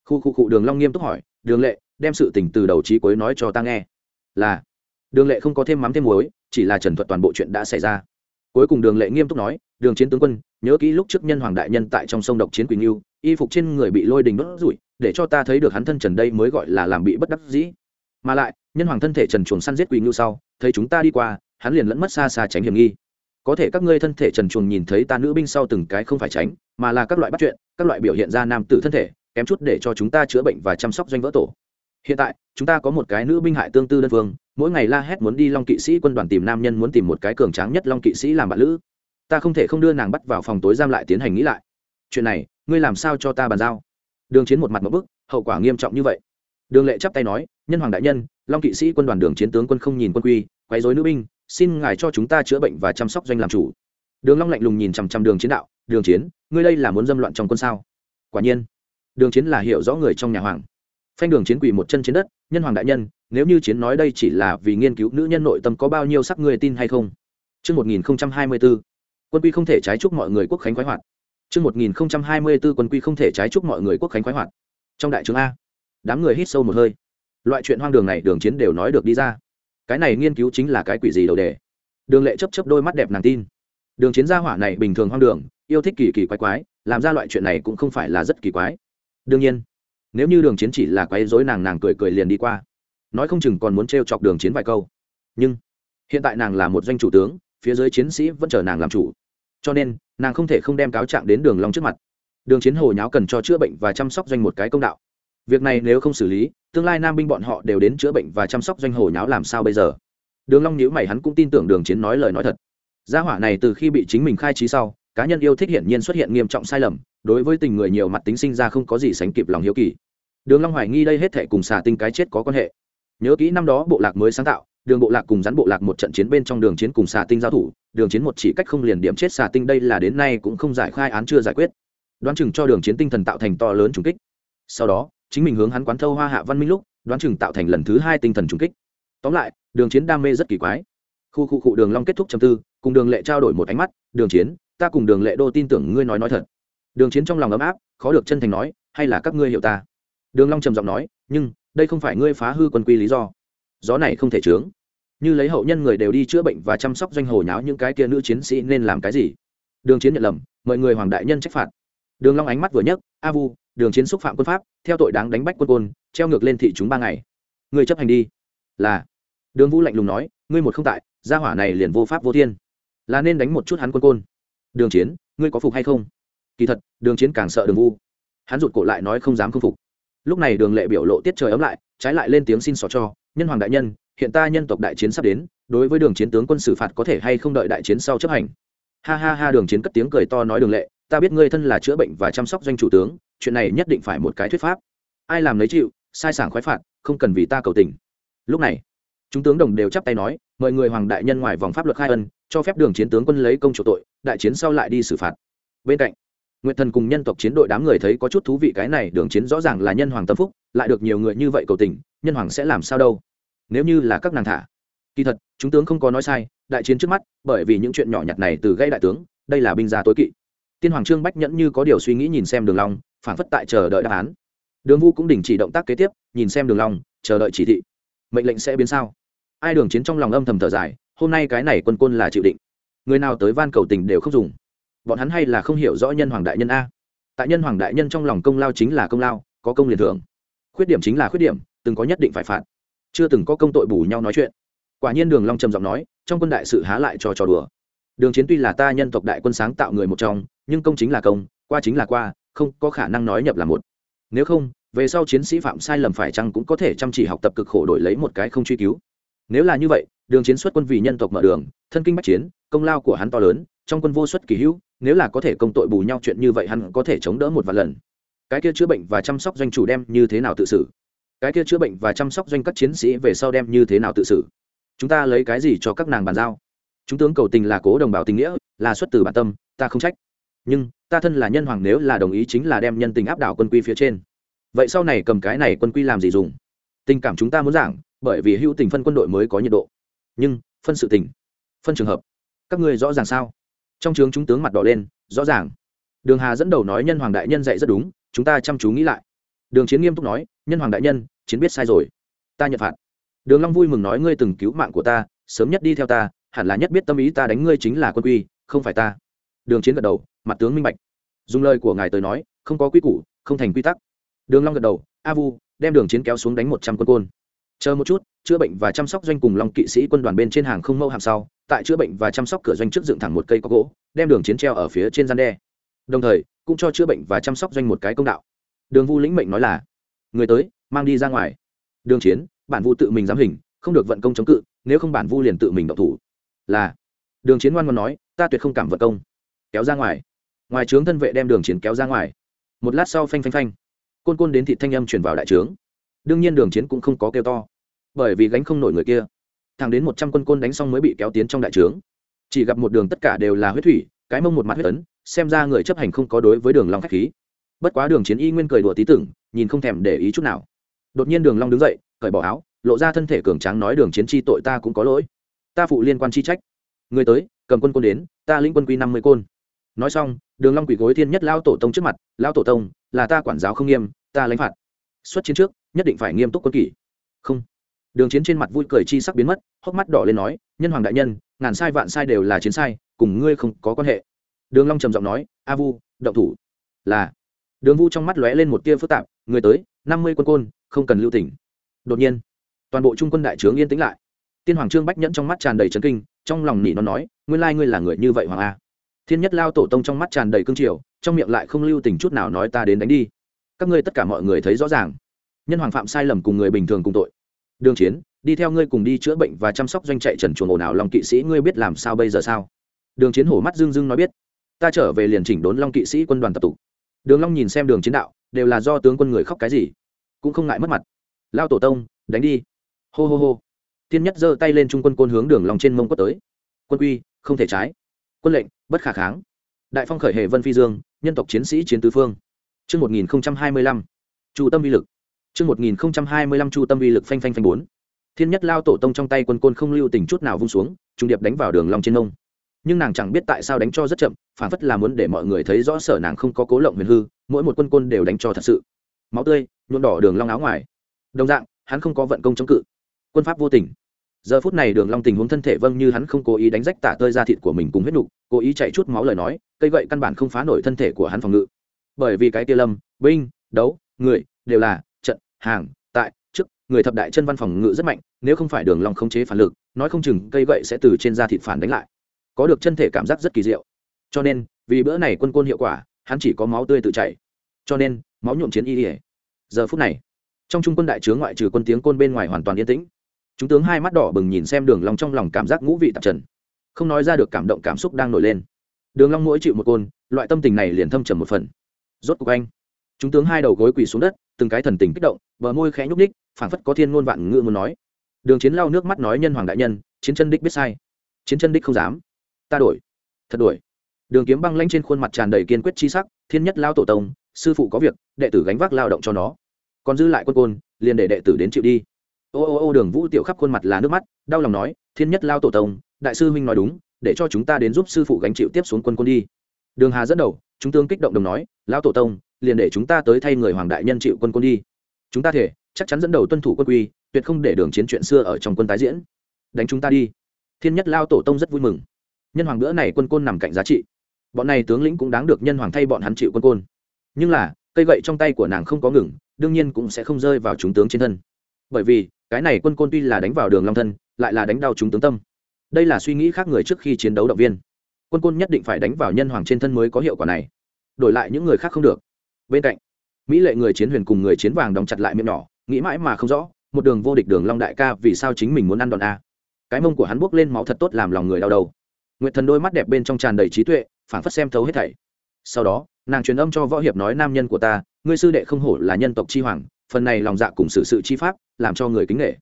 Khu khu cụ đường long nghiêm túc hỏi, đường lệ, đem sự tình từ đầu chí cuối nói cho ta nghe. Là. Đường lệ không có thêm mắm thêm muối, chỉ là trần thuật toàn bộ chuyện đã xảy ra. Cuối cùng đường lệ nghiêm túc nói, đường chiến tướng quân, nhớ kỹ lúc trước nhân hoàng đại nhân tại trong sông độc chiến quỳnh lưu, y phục trên người bị lôi đình đốt rủi để cho ta thấy được hắn thân trần đây mới gọi là làm bị bất đắc dĩ. Mà lại, nhân hoàng thân thể trần chuồng săn giết quỳnh lưu sau, thấy chúng ta đi qua, hắn liền lẫn mất xa xa tránh hiểm nghi có thể các ngươi thân thể trần chuồng nhìn thấy ta nữ binh sau từng cái không phải tránh, mà là các loại bắt chuyện, các loại biểu hiện ra nam tử thân thể, kém chút để cho chúng ta chữa bệnh và chăm sóc doanh vỡ tổ. Hiện tại, chúng ta có một cái nữ binh hại tương tư đơn phương, mỗi ngày la hét muốn đi long kỵ sĩ quân đoàn tìm nam nhân muốn tìm một cái cường tráng nhất long kỵ sĩ làm bạn lữ. Ta không thể không đưa nàng bắt vào phòng tối giam lại tiến hành nghĩ lại. Chuyện này, ngươi làm sao cho ta bàn giao? Đường chiến một mặt một bức, hậu quả nghiêm trọng như vậy. Đường lệ chắp tay nói, nhân hoàng đại nhân, long kỵ sĩ quân đoàn đường chiến tướng quân không nhìn quân quy, quấy dối nữ binh xin ngài cho chúng ta chữa bệnh và chăm sóc doanh làm chủ đường long lạnh lùng nhìn chằm chằm đường chiến đạo đường chiến ngươi đây là muốn dâm loạn trong quân sao quả nhiên đường chiến là hiểu rõ người trong nhà hoàng phanh đường chiến quỳ một chân trên đất nhân hoàng đại nhân nếu như chiến nói đây chỉ là vì nghiên cứu nữ nhân nội tâm có bao nhiêu sắc người tin hay không Trước 1024, quân quy không thể trái chúc mọi người quốc khánh khoái hoạt. Trước 1024 quân quy không thể trái chúc mọi người quốc khánh khoái hoạt. Trong đại trường A, đám người hít sâu một hơi. Loại chuyện hoang đường này đường chiến đều nói được đi ra. Cái này nghiên cứu chính là cái quỷ gì đầu đề. Đường Lệ chấp chấp đôi mắt đẹp nàng tin. Đường chiến gia hỏa này bình thường hoang đường, yêu thích kỳ kỳ quái quái, làm ra loại chuyện này cũng không phải là rất kỳ quái. Đương nhiên, nếu như đường chiến chỉ là quấy rối nàng nàng cười cười liền đi qua nói không chừng còn muốn t chọc đường chiến vài câu nhưng hiện tại nàng là một doanh chủ tướng phía dưới chiến sĩ vẫn chờ nàng làm chủ cho nên nàng không thể không đem cáo trạng đến đường long trước mặt đường chiến hồ nháo cần cho chữa bệnh và chăm sóc doanh một cái công đạo việc này nếu không xử lý, tương lai nam binh bọn họ đều đến chữa bệnh và chăm sóc doanh hồ nháo làm sao bây giờ? Đường long nhíu mày, hắn cũng tin tưởng đường chiến nói lời nói thật. Gia hỏa này từ khi bị chính mình khai trí sau, cá nhân yêu thích hiển nhiên xuất hiện nghiêm trọng sai lầm, đối với tình người nhiều mặt tính sinh ra không có gì sánh kịp lòng hiếu kỳ. Đường long hoài nghi đây hết thảy cùng xà tinh cái chết có quan hệ. Nhớ kỹ năm đó bộ lạc mới sáng tạo, đường bộ lạc cùng rắn bộ lạc một trận chiến bên trong đường chiến cùng xà tinh giao thủ, đường chiến một chỉ cách không liền điểm chết xà tinh đây là đến nay cũng không giải khai án chưa giải quyết. Đoán chừng cho đường chiến tinh thần tạo thành to lớn trùng kích. Sau đó chính mình hướng hắn quán thâu hoa hạ văn minh lúc, đoán chừng tạo thành lần thứ hai tinh thần trùng kích. Tóm lại, đường chiến đam mê rất kỳ quái. Khu khu cụ đường long kết thúc trầm tư, cùng đường lệ trao đổi một ánh mắt, đường chiến, ta cùng đường lệ đô tin tưởng ngươi nói nói thật. Đường chiến trong lòng ấm áp, khó được chân thành nói, hay là các ngươi hiểu ta? Đường long trầm giọng nói, nhưng, đây không phải ngươi phá hư quân quy lý do. Gió này không thể trướng. Như lấy hậu nhân người đều đi chữa bệnh và chăm sóc doanh hồ nháo những cái kia nữ chiến sĩ nên làm cái gì? Đường chiến nhận lầm mọi người hoàng đại nhân trách phạt. Đường long ánh mắt vừa nhấc, a vu đường chiến xúc phạm quân pháp, theo tội đáng đánh bách quân côn, treo ngược lên thị chúng ba ngày. Người chấp hành đi. Là. Đường vũ lạnh lùng nói, ngươi một không tại, gia hỏa này liền vô pháp vô thiên. Là nên đánh một chút hắn quân côn. Đường chiến, ngươi có phục hay không? Kỳ thật, đường chiến càng sợ đường vu hắn rụt cổ lại nói không dám không phục. Lúc này đường lệ biểu lộ tiết trời ấm lại, trái lại lên tiếng xin xỏ cho, nhân hoàng đại nhân, hiện ta nhân tộc đại chiến sắp đến, đối với đường chiến tướng quân xử phạt có thể hay không đợi đại chiến sau chấp hành? Ha ha ha, đường chiến cất tiếng cười to nói đường lệ ta biết ngươi thân là chữa bệnh và chăm sóc doanh chủ tướng, chuyện này nhất định phải một cái thuyết pháp. Ai làm lấy chịu, sai sảng khoái phạt, không cần vì ta cầu tình. Lúc này, chúng tướng đồng đều chắp tay nói, mời người hoàng đại nhân ngoài vòng pháp luật khai ân, cho phép đường chiến tướng quân lấy công chủ tội, đại chiến sau lại đi xử phạt. Bên cạnh nguyện thần cùng nhân tộc chiến đội đám người thấy có chút thú vị cái này đường chiến rõ ràng là nhân hoàng tâm phúc, lại được nhiều người như vậy cầu tình, nhân hoàng sẽ làm sao đâu? Nếu như là các nàng thả. Kỳ thật, chúng tướng không có nói sai, đại chiến trước mắt, bởi vì những chuyện nhỏ nhặt này từ gây đại tướng, đây là binh gia tối kỵ tiên hoàng trương bách nhẫn như có điều suy nghĩ nhìn xem đường long, phản phất tại chờ đợi đáp án. Đường vu cũng đình chỉ động tác kế tiếp, nhìn xem đường long, chờ đợi chỉ thị. Mệnh lệnh sẽ biến sao? Ai đường chiến trong lòng âm thầm thở dài, hôm nay cái này quân quân là chịu định. Người nào tới van cầu tình đều không dùng. Bọn hắn hay là không hiểu rõ nhân hoàng đại nhân a. Tại nhân hoàng đại nhân trong lòng công lao chính là công lao, có công liền thưởng. Khuyết điểm chính là khuyết điểm, từng có nhất định phải phạt. Chưa từng có công tội bù nhau nói chuyện. Quả nhiên đường long trầm giọng nói, trong quân đại sự há lại cho trò đùa đường chiến tuy là ta nhân tộc đại quân sáng tạo người một trong, nhưng công chính là công, qua chính là qua, không có khả năng nói nhập là một. Nếu không, về sau chiến sĩ phạm sai lầm phải chăng cũng có thể chăm chỉ học tập cực khổ đổi lấy một cái không truy cứu. Nếu là như vậy, đường chiến xuất quân vì nhân tộc mở đường, thân kinh bách chiến, công lao của hắn to lớn, trong quân vô xuất kỳ hữu, nếu là có thể công tội bù nhau chuyện như vậy hắn có thể chống đỡ một vài lần. Cái kia chữa bệnh và chăm sóc doanh chủ đem như thế nào tự xử? Cái kia chữa bệnh và chăm sóc doanh các chiến sĩ về sau đem như thế nào tự xử? Chúng ta lấy cái gì cho các nàng bàn giao? Chúng tướng cầu tình là cố đồng bào tình nghĩa, là xuất từ bản tâm, ta không trách. Nhưng, ta thân là nhân hoàng nếu là đồng ý chính là đem nhân tình áp đảo quân quy phía trên. Vậy sau này cầm cái này quân quy làm gì dùng? Tình cảm chúng ta muốn giảng, bởi vì hữu tình phân quân đội mới có nhiệt độ. Nhưng, phân sự tình, phân trường hợp, các ngươi rõ ràng sao? Trong trường chúng tướng mặt đỏ lên, rõ ràng. Đường hà dẫn đầu nói nhân hoàng đại nhân dạy rất đúng, chúng ta chăm chú nghĩ lại. Đường chiến nghiêm túc nói, nhân hoàng đại nhân, chiến biết sai rồi. Ta nhận phạt. Đường long vui mừng nói, ngươi từng cứu mạng của ta, sớm nhất đi theo ta hẳn là nhất biết tâm ý ta đánh ngươi chính là quân quy, không phải ta. Đường chiến gật đầu, mặt tướng minh bạch. Dùng lời của ngài tới nói, không có quy củ, không thành quy tắc. Đường long gật đầu, a vu, đem đường chiến kéo xuống đánh một trăm quân côn. Chờ một chút, chữa bệnh và chăm sóc doanh cùng long kỵ sĩ quân đoàn bên trên hàng không mâu hàm sau, tại chữa bệnh và chăm sóc cửa doanh trước dựng thẳng một cây có gỗ, đem đường chiến treo ở phía trên gian đe. Đồng thời, cũng cho chữa bệnh và chăm sóc doanh một cái công đạo. Đường vu lĩnh mệnh nói là, người tới, mang đi ra ngoài. Đường chiến, bản vu tự mình giám hình, không được vận công chống cự, nếu không bản vu liền tự mình động thủ là, đường chiến ngoan ngoan nói, ta tuyệt không cảm vận công. Kéo ra ngoài. Ngoài trướng thân vệ đem đường chiến kéo ra ngoài. Một lát sau phanh phanh phanh. Côn côn đến thị thanh âm chuyển vào đại trướng. Đương nhiên đường chiến cũng không có kêu to. Bởi vì gánh không nổi người kia. Thằng đến một trăm quân côn đánh xong mới bị kéo tiến trong đại trướng. Chỉ gặp một đường tất cả đều là huyết thủy, cái mông một mặt huyết ấn, xem ra người chấp hành không có đối với đường long khách khí. Bất quá đường chiến y nguyên cười đùa tí tưởng, nhìn không thèm để ý chút nào. Đột nhiên đường long đứng dậy, cởi bỏ áo, lộ ra thân thể cường tráng nói đường chiến chi tội ta cũng có lỗi ta phụ liên quan chi trách. Người tới, cầm quân côn đến, ta lĩnh quân quy năm mươi côn. Nói xong, đường long quỳ gối thiên nhất lao tổ tông trước mặt lao tổ tông, là ta quản giáo không nghiêm, ta lãnh phạt. Xuất chiến trước, nhất định phải nghiêm túc quân kỷ. Không. Đường chiến trên mặt vui cười chi sắc biến mất, hốc mắt đỏ lên nói, nhân hoàng đại nhân, ngàn sai vạn sai đều là chiến sai, cùng ngươi không có quan hệ. Đường long trầm giọng nói, a vu, động thủ. Là. Đường vu trong mắt lóe lên một tia phức tạp, người tới, năm mươi quân côn, không cần lưu tình. Đột nhiên, toàn bộ trung quân đại trướng yên tĩnh lại tiên hoàng trương bách nhẫn trong mắt tràn đầy chấn kinh, trong lòng nỉ nó nói, nguyên lai ngươi là người như vậy hoàng a. Thiên nhất lao tổ tông trong mắt tràn đầy cương triều, trong miệng lại không lưu tình chút nào nói ta đến đánh đi. Các ngươi tất cả mọi người thấy rõ ràng. Nhân hoàng phạm sai lầm cùng người bình thường cùng tội. Đường chiến, đi theo ngươi cùng đi chữa bệnh và chăm sóc doanh chạy trần chuồng ồn ào long kỵ sĩ, ngươi biết làm sao bây giờ sao? Đường chiến hổ mắt dưng dưng nói biết. Ta trở về liền chỉnh đốn long kỵ sĩ quân đoàn tập tục đường long nhìn xem đường chiến đạo, đều là do tướng quân người khóc cái gì? Cũng không ngại mất mặt. Lao tổ tông, đánh đi. Hô hô hô thiên nhất giơ tay lên trung quân côn hướng đường long trên mông quất tới quân quy không thể trái quân lệnh bất khả kháng đại phong khởi hệ vân phi dương nhân tộc chiến sĩ chiến tứ phương Trước 1025, Chu tâm vi lực. Trước 1025 Chu tâm vi lực phanh phanh phanh bốn. Thiên nhất lao tổ tông trong tay quân côn không lưu tình chút nào vung xuống, trung điệp đánh vào đường long trên mông. Nhưng nàng chẳng biết tại sao đánh cho rất chậm, phản phất là muốn để mọi người thấy rõ sở nàng không có cố lộng huyền hư, mỗi một quân côn đều đánh cho thật sự. Máu tươi, nhuộm đỏ đường long áo ngoài. Đồng dạng, hắn không có vận công chống cự. Quân pháp vô tình giờ phút này đường long tình huống thân thể vâng như hắn không cố ý đánh rách tả tơi ra thịt của mình cùng huyết nục, cố ý chạy chút máu lời nói, cây gậy căn bản không phá nổi thân thể của hắn phòng ngự. Bởi vì cái tia lâm, binh, đấu, người đều là trận, hàng, tại, trước, người thập đại chân văn phòng ngự rất mạnh, nếu không phải đường long không chế phản lực, nói không chừng cây gậy sẽ từ trên da thịt phản đánh lại. Có được chân thể cảm giác rất kỳ diệu. Cho nên, vì bữa này quân côn hiệu quả, hắn chỉ có máu tươi tự chảy. Cho nên, máu nhuộm chiến y giờ phút này, trong trung quân đại trướng ngoại trừ quân tiếng côn bên ngoài hoàn toàn yên tĩnh chúng tướng hai mắt đỏ bừng nhìn xem đường long trong lòng cảm giác ngũ vị tạp trần. Không nói ra được cảm động cảm xúc đang nổi lên. Đường long mỗi chịu một côn, loại tâm tình này liền thâm trầm một phần. Rốt cuộc anh, chúng tướng hai đầu gối quỳ xuống đất, từng cái thần tình kích động, bờ môi khẽ nhúc nhích, phảng phất có thiên ngôn vạn ngữ muốn nói. Đường chiến lau nước mắt nói nhân hoàng đại nhân, chiến chân đích biết sai. Chiến chân đích không dám. Ta đổi. Thật đổi. Đường kiếm băng lãnh trên khuôn mặt tràn đầy kiên quyết chi sắc, thiên nhất lao tổ tông, sư phụ có việc, đệ tử gánh vác lao động cho nó. Còn dư lại quân côn, liền để đệ tử đến chịu đi ô ô ô, đường vũ tiểu khắp khuôn mặt là nước mắt, đau lòng nói, thiên nhất lao tổ tông, đại sư huynh nói đúng, để cho chúng ta đến giúp sư phụ gánh chịu tiếp xuống quân quân đi. Đường hà dẫn đầu, chúng tương kích động đồng nói, lao tổ tông, liền để chúng ta tới thay người hoàng đại nhân chịu quân quân đi. Chúng ta thể, chắc chắn dẫn đầu tuân thủ quân quy, tuyệt không để đường chiến chuyện xưa ở trong quân tái diễn. Đánh chúng ta đi. Thiên nhất lao tổ tông rất vui mừng. Nhân hoàng bữa này quân côn nằm cạnh giá trị. Bọn này tướng lĩnh cũng đáng được nhân hoàng thay bọn hắn chịu quân côn. Nhưng là, cây gậy trong tay của nàng không có ngừng, đương nhiên cũng sẽ không rơi vào chúng tướng trên thân. Bởi vì cái này quân côn tuy là đánh vào đường long thân, lại là đánh đau chúng tướng tâm. Đây là suy nghĩ khác người trước khi chiến đấu động viên. Quân côn nhất định phải đánh vào nhân hoàng trên thân mới có hiệu quả này. Đổi lại những người khác không được. Bên cạnh, mỹ lệ người chiến huyền cùng người chiến vàng đóng chặt lại miệng nhỏ, nghĩ mãi mà không rõ, một đường vô địch đường long đại ca vì sao chính mình muốn ăn đòn a. Cái mông của hắn buốc lên máu thật tốt làm lòng người đau đầu. Nguyệt thần đôi mắt đẹp bên trong tràn đầy trí tuệ, phảng phất xem thấu hết thảy. Sau đó, nàng truyền âm cho võ hiệp nói nam nhân của ta, ngươi sư đệ không hổ là nhân tộc chi hoàng phần này lòng dạ cùng sự sự chi pháp, làm cho người kính nghệ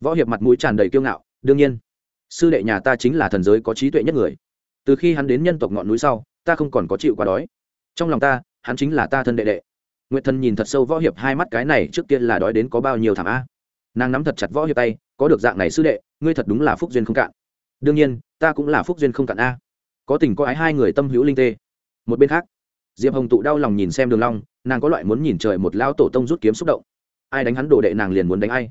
võ hiệp mặt mũi tràn đầy kiêu ngạo, đương nhiên, sư đệ nhà ta chính là thần giới có trí tuệ nhất người. Từ khi hắn đến nhân tộc ngọn núi sau, ta không còn có chịu quá đói. Trong lòng ta, hắn chính là ta thân đệ đệ. Nguyệt thần nhìn thật sâu võ hiệp hai mắt cái này, trước tiên là đói đến có bao nhiêu thảm a? Nàng nắm thật chặt võ hiệp tay, có được dạng này sư đệ, ngươi thật đúng là phúc duyên không cạn. Đương nhiên, ta cũng là phúc duyên không cạn a. Có tình có ái hai người tâm hữu linh tê. Một bên khác, diệp hồng tụ đau lòng nhìn xem đường long, nàng có loại muốn nhìn trời một lao tổ tông rút kiếm xúc động ai đánh hắn đồ đệ nàng liền muốn đánh ai.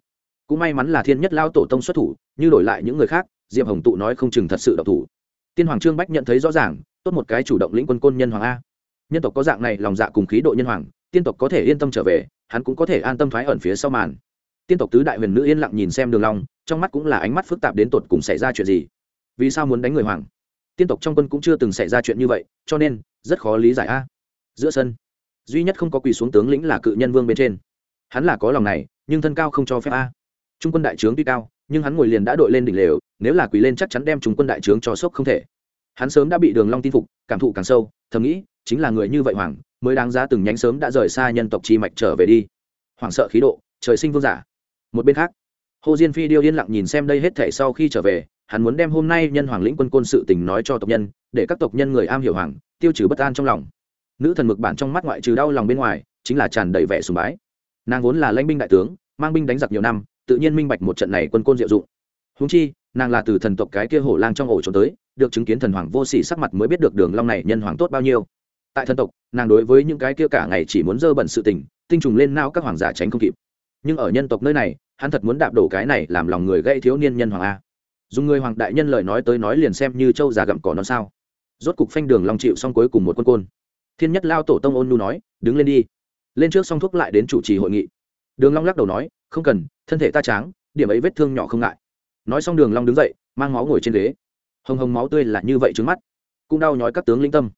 Cũng may mắn là thiên nhất lao tổ tông xuất thủ, như đổi lại những người khác, diệp hồng tụ nói không chừng thật sự độc thủ. Tiên hoàng trương bách nhận thấy rõ ràng, tốt một cái chủ động lĩnh quân côn nhân hoàng a. Nhân tộc có dạng này lòng dạ cùng khí độ nhân hoàng, tiên tộc có thể yên tâm trở về, hắn cũng có thể an tâm thoái ẩn phía sau màn. Tiên tộc tứ đại huyền nữ yên lặng nhìn xem đường long, trong mắt cũng là ánh mắt phức tạp đến tột cùng xảy ra chuyện gì. Vì sao muốn đánh người hoàng? Tiên tộc trong quân cũng chưa từng xảy ra chuyện như vậy, cho nên rất khó lý giải a. Giữa sân, duy nhất không có quỳ xuống tướng lĩnh là cự nhân vương bên trên hắn là có lòng này, nhưng thân cao không cho phép a. Trung quân đại trướng tuy cao, nhưng hắn ngồi liền đã đội lên đỉnh lều, nếu là quỳ lên chắc chắn đem trung quân đại trướng cho sốc không thể. Hắn sớm đã bị đường long tin phục, cảm thụ càng sâu, thầm nghĩ, chính là người như vậy hoàng, mới đáng giá từng nhánh sớm đã rời xa nhân tộc chi mạch trở về đi. Hoàng sợ khí độ, trời sinh vương giả. Một bên khác, hồ diên phi điêu yên lặng nhìn xem đây hết thể sau khi trở về, hắn muốn đem hôm nay nhân hoàng lĩnh quân côn sự tình nói cho tộc nhân, để các tộc nhân người am hiểu hoàng, tiêu trừ bất an trong lòng. Nữ thần mực bản trong mắt ngoại trừ đau lòng bên ngoài, chính là tràn đầy vẻ sùng bái nàng vốn là lãnh binh đại tướng, mang binh đánh giặc nhiều năm, tự nhiên minh bạch một trận này quân côn diệu dụng. Húng chi, nàng là từ thần tộc cái kia hổ lang trong ổ trốn tới, được chứng kiến thần hoàng vô sỉ sắc mặt mới biết được đường long này nhân hoàng tốt bao nhiêu. Tại thần tộc, nàng đối với những cái kia cả ngày chỉ muốn dơ bẩn sự tình, tinh trùng lên nao các hoàng giả tránh không kịp. Nhưng ở nhân tộc nơi này, hắn thật muốn đạp đổ cái này làm lòng người gây thiếu niên nhân hoàng a. Dùng người hoàng đại nhân lời nói tới nói liền xem như châu già gặm cỏ nó sao. Rốt cục phanh đường long chịu xong cuối cùng một quân côn. Thiên nhất lao tổ tông ôn nu nói, đứng lên đi lên trước xong thuốc lại đến chủ trì hội nghị. Đường long lắc đầu nói, không cần, thân thể ta tráng, điểm ấy vết thương nhỏ không ngại. Nói xong đường long đứng dậy, mang máu ngồi trên ghế. Hồng hồng máu tươi là như vậy trước mắt. Cũng đau nhói các tướng linh tâm.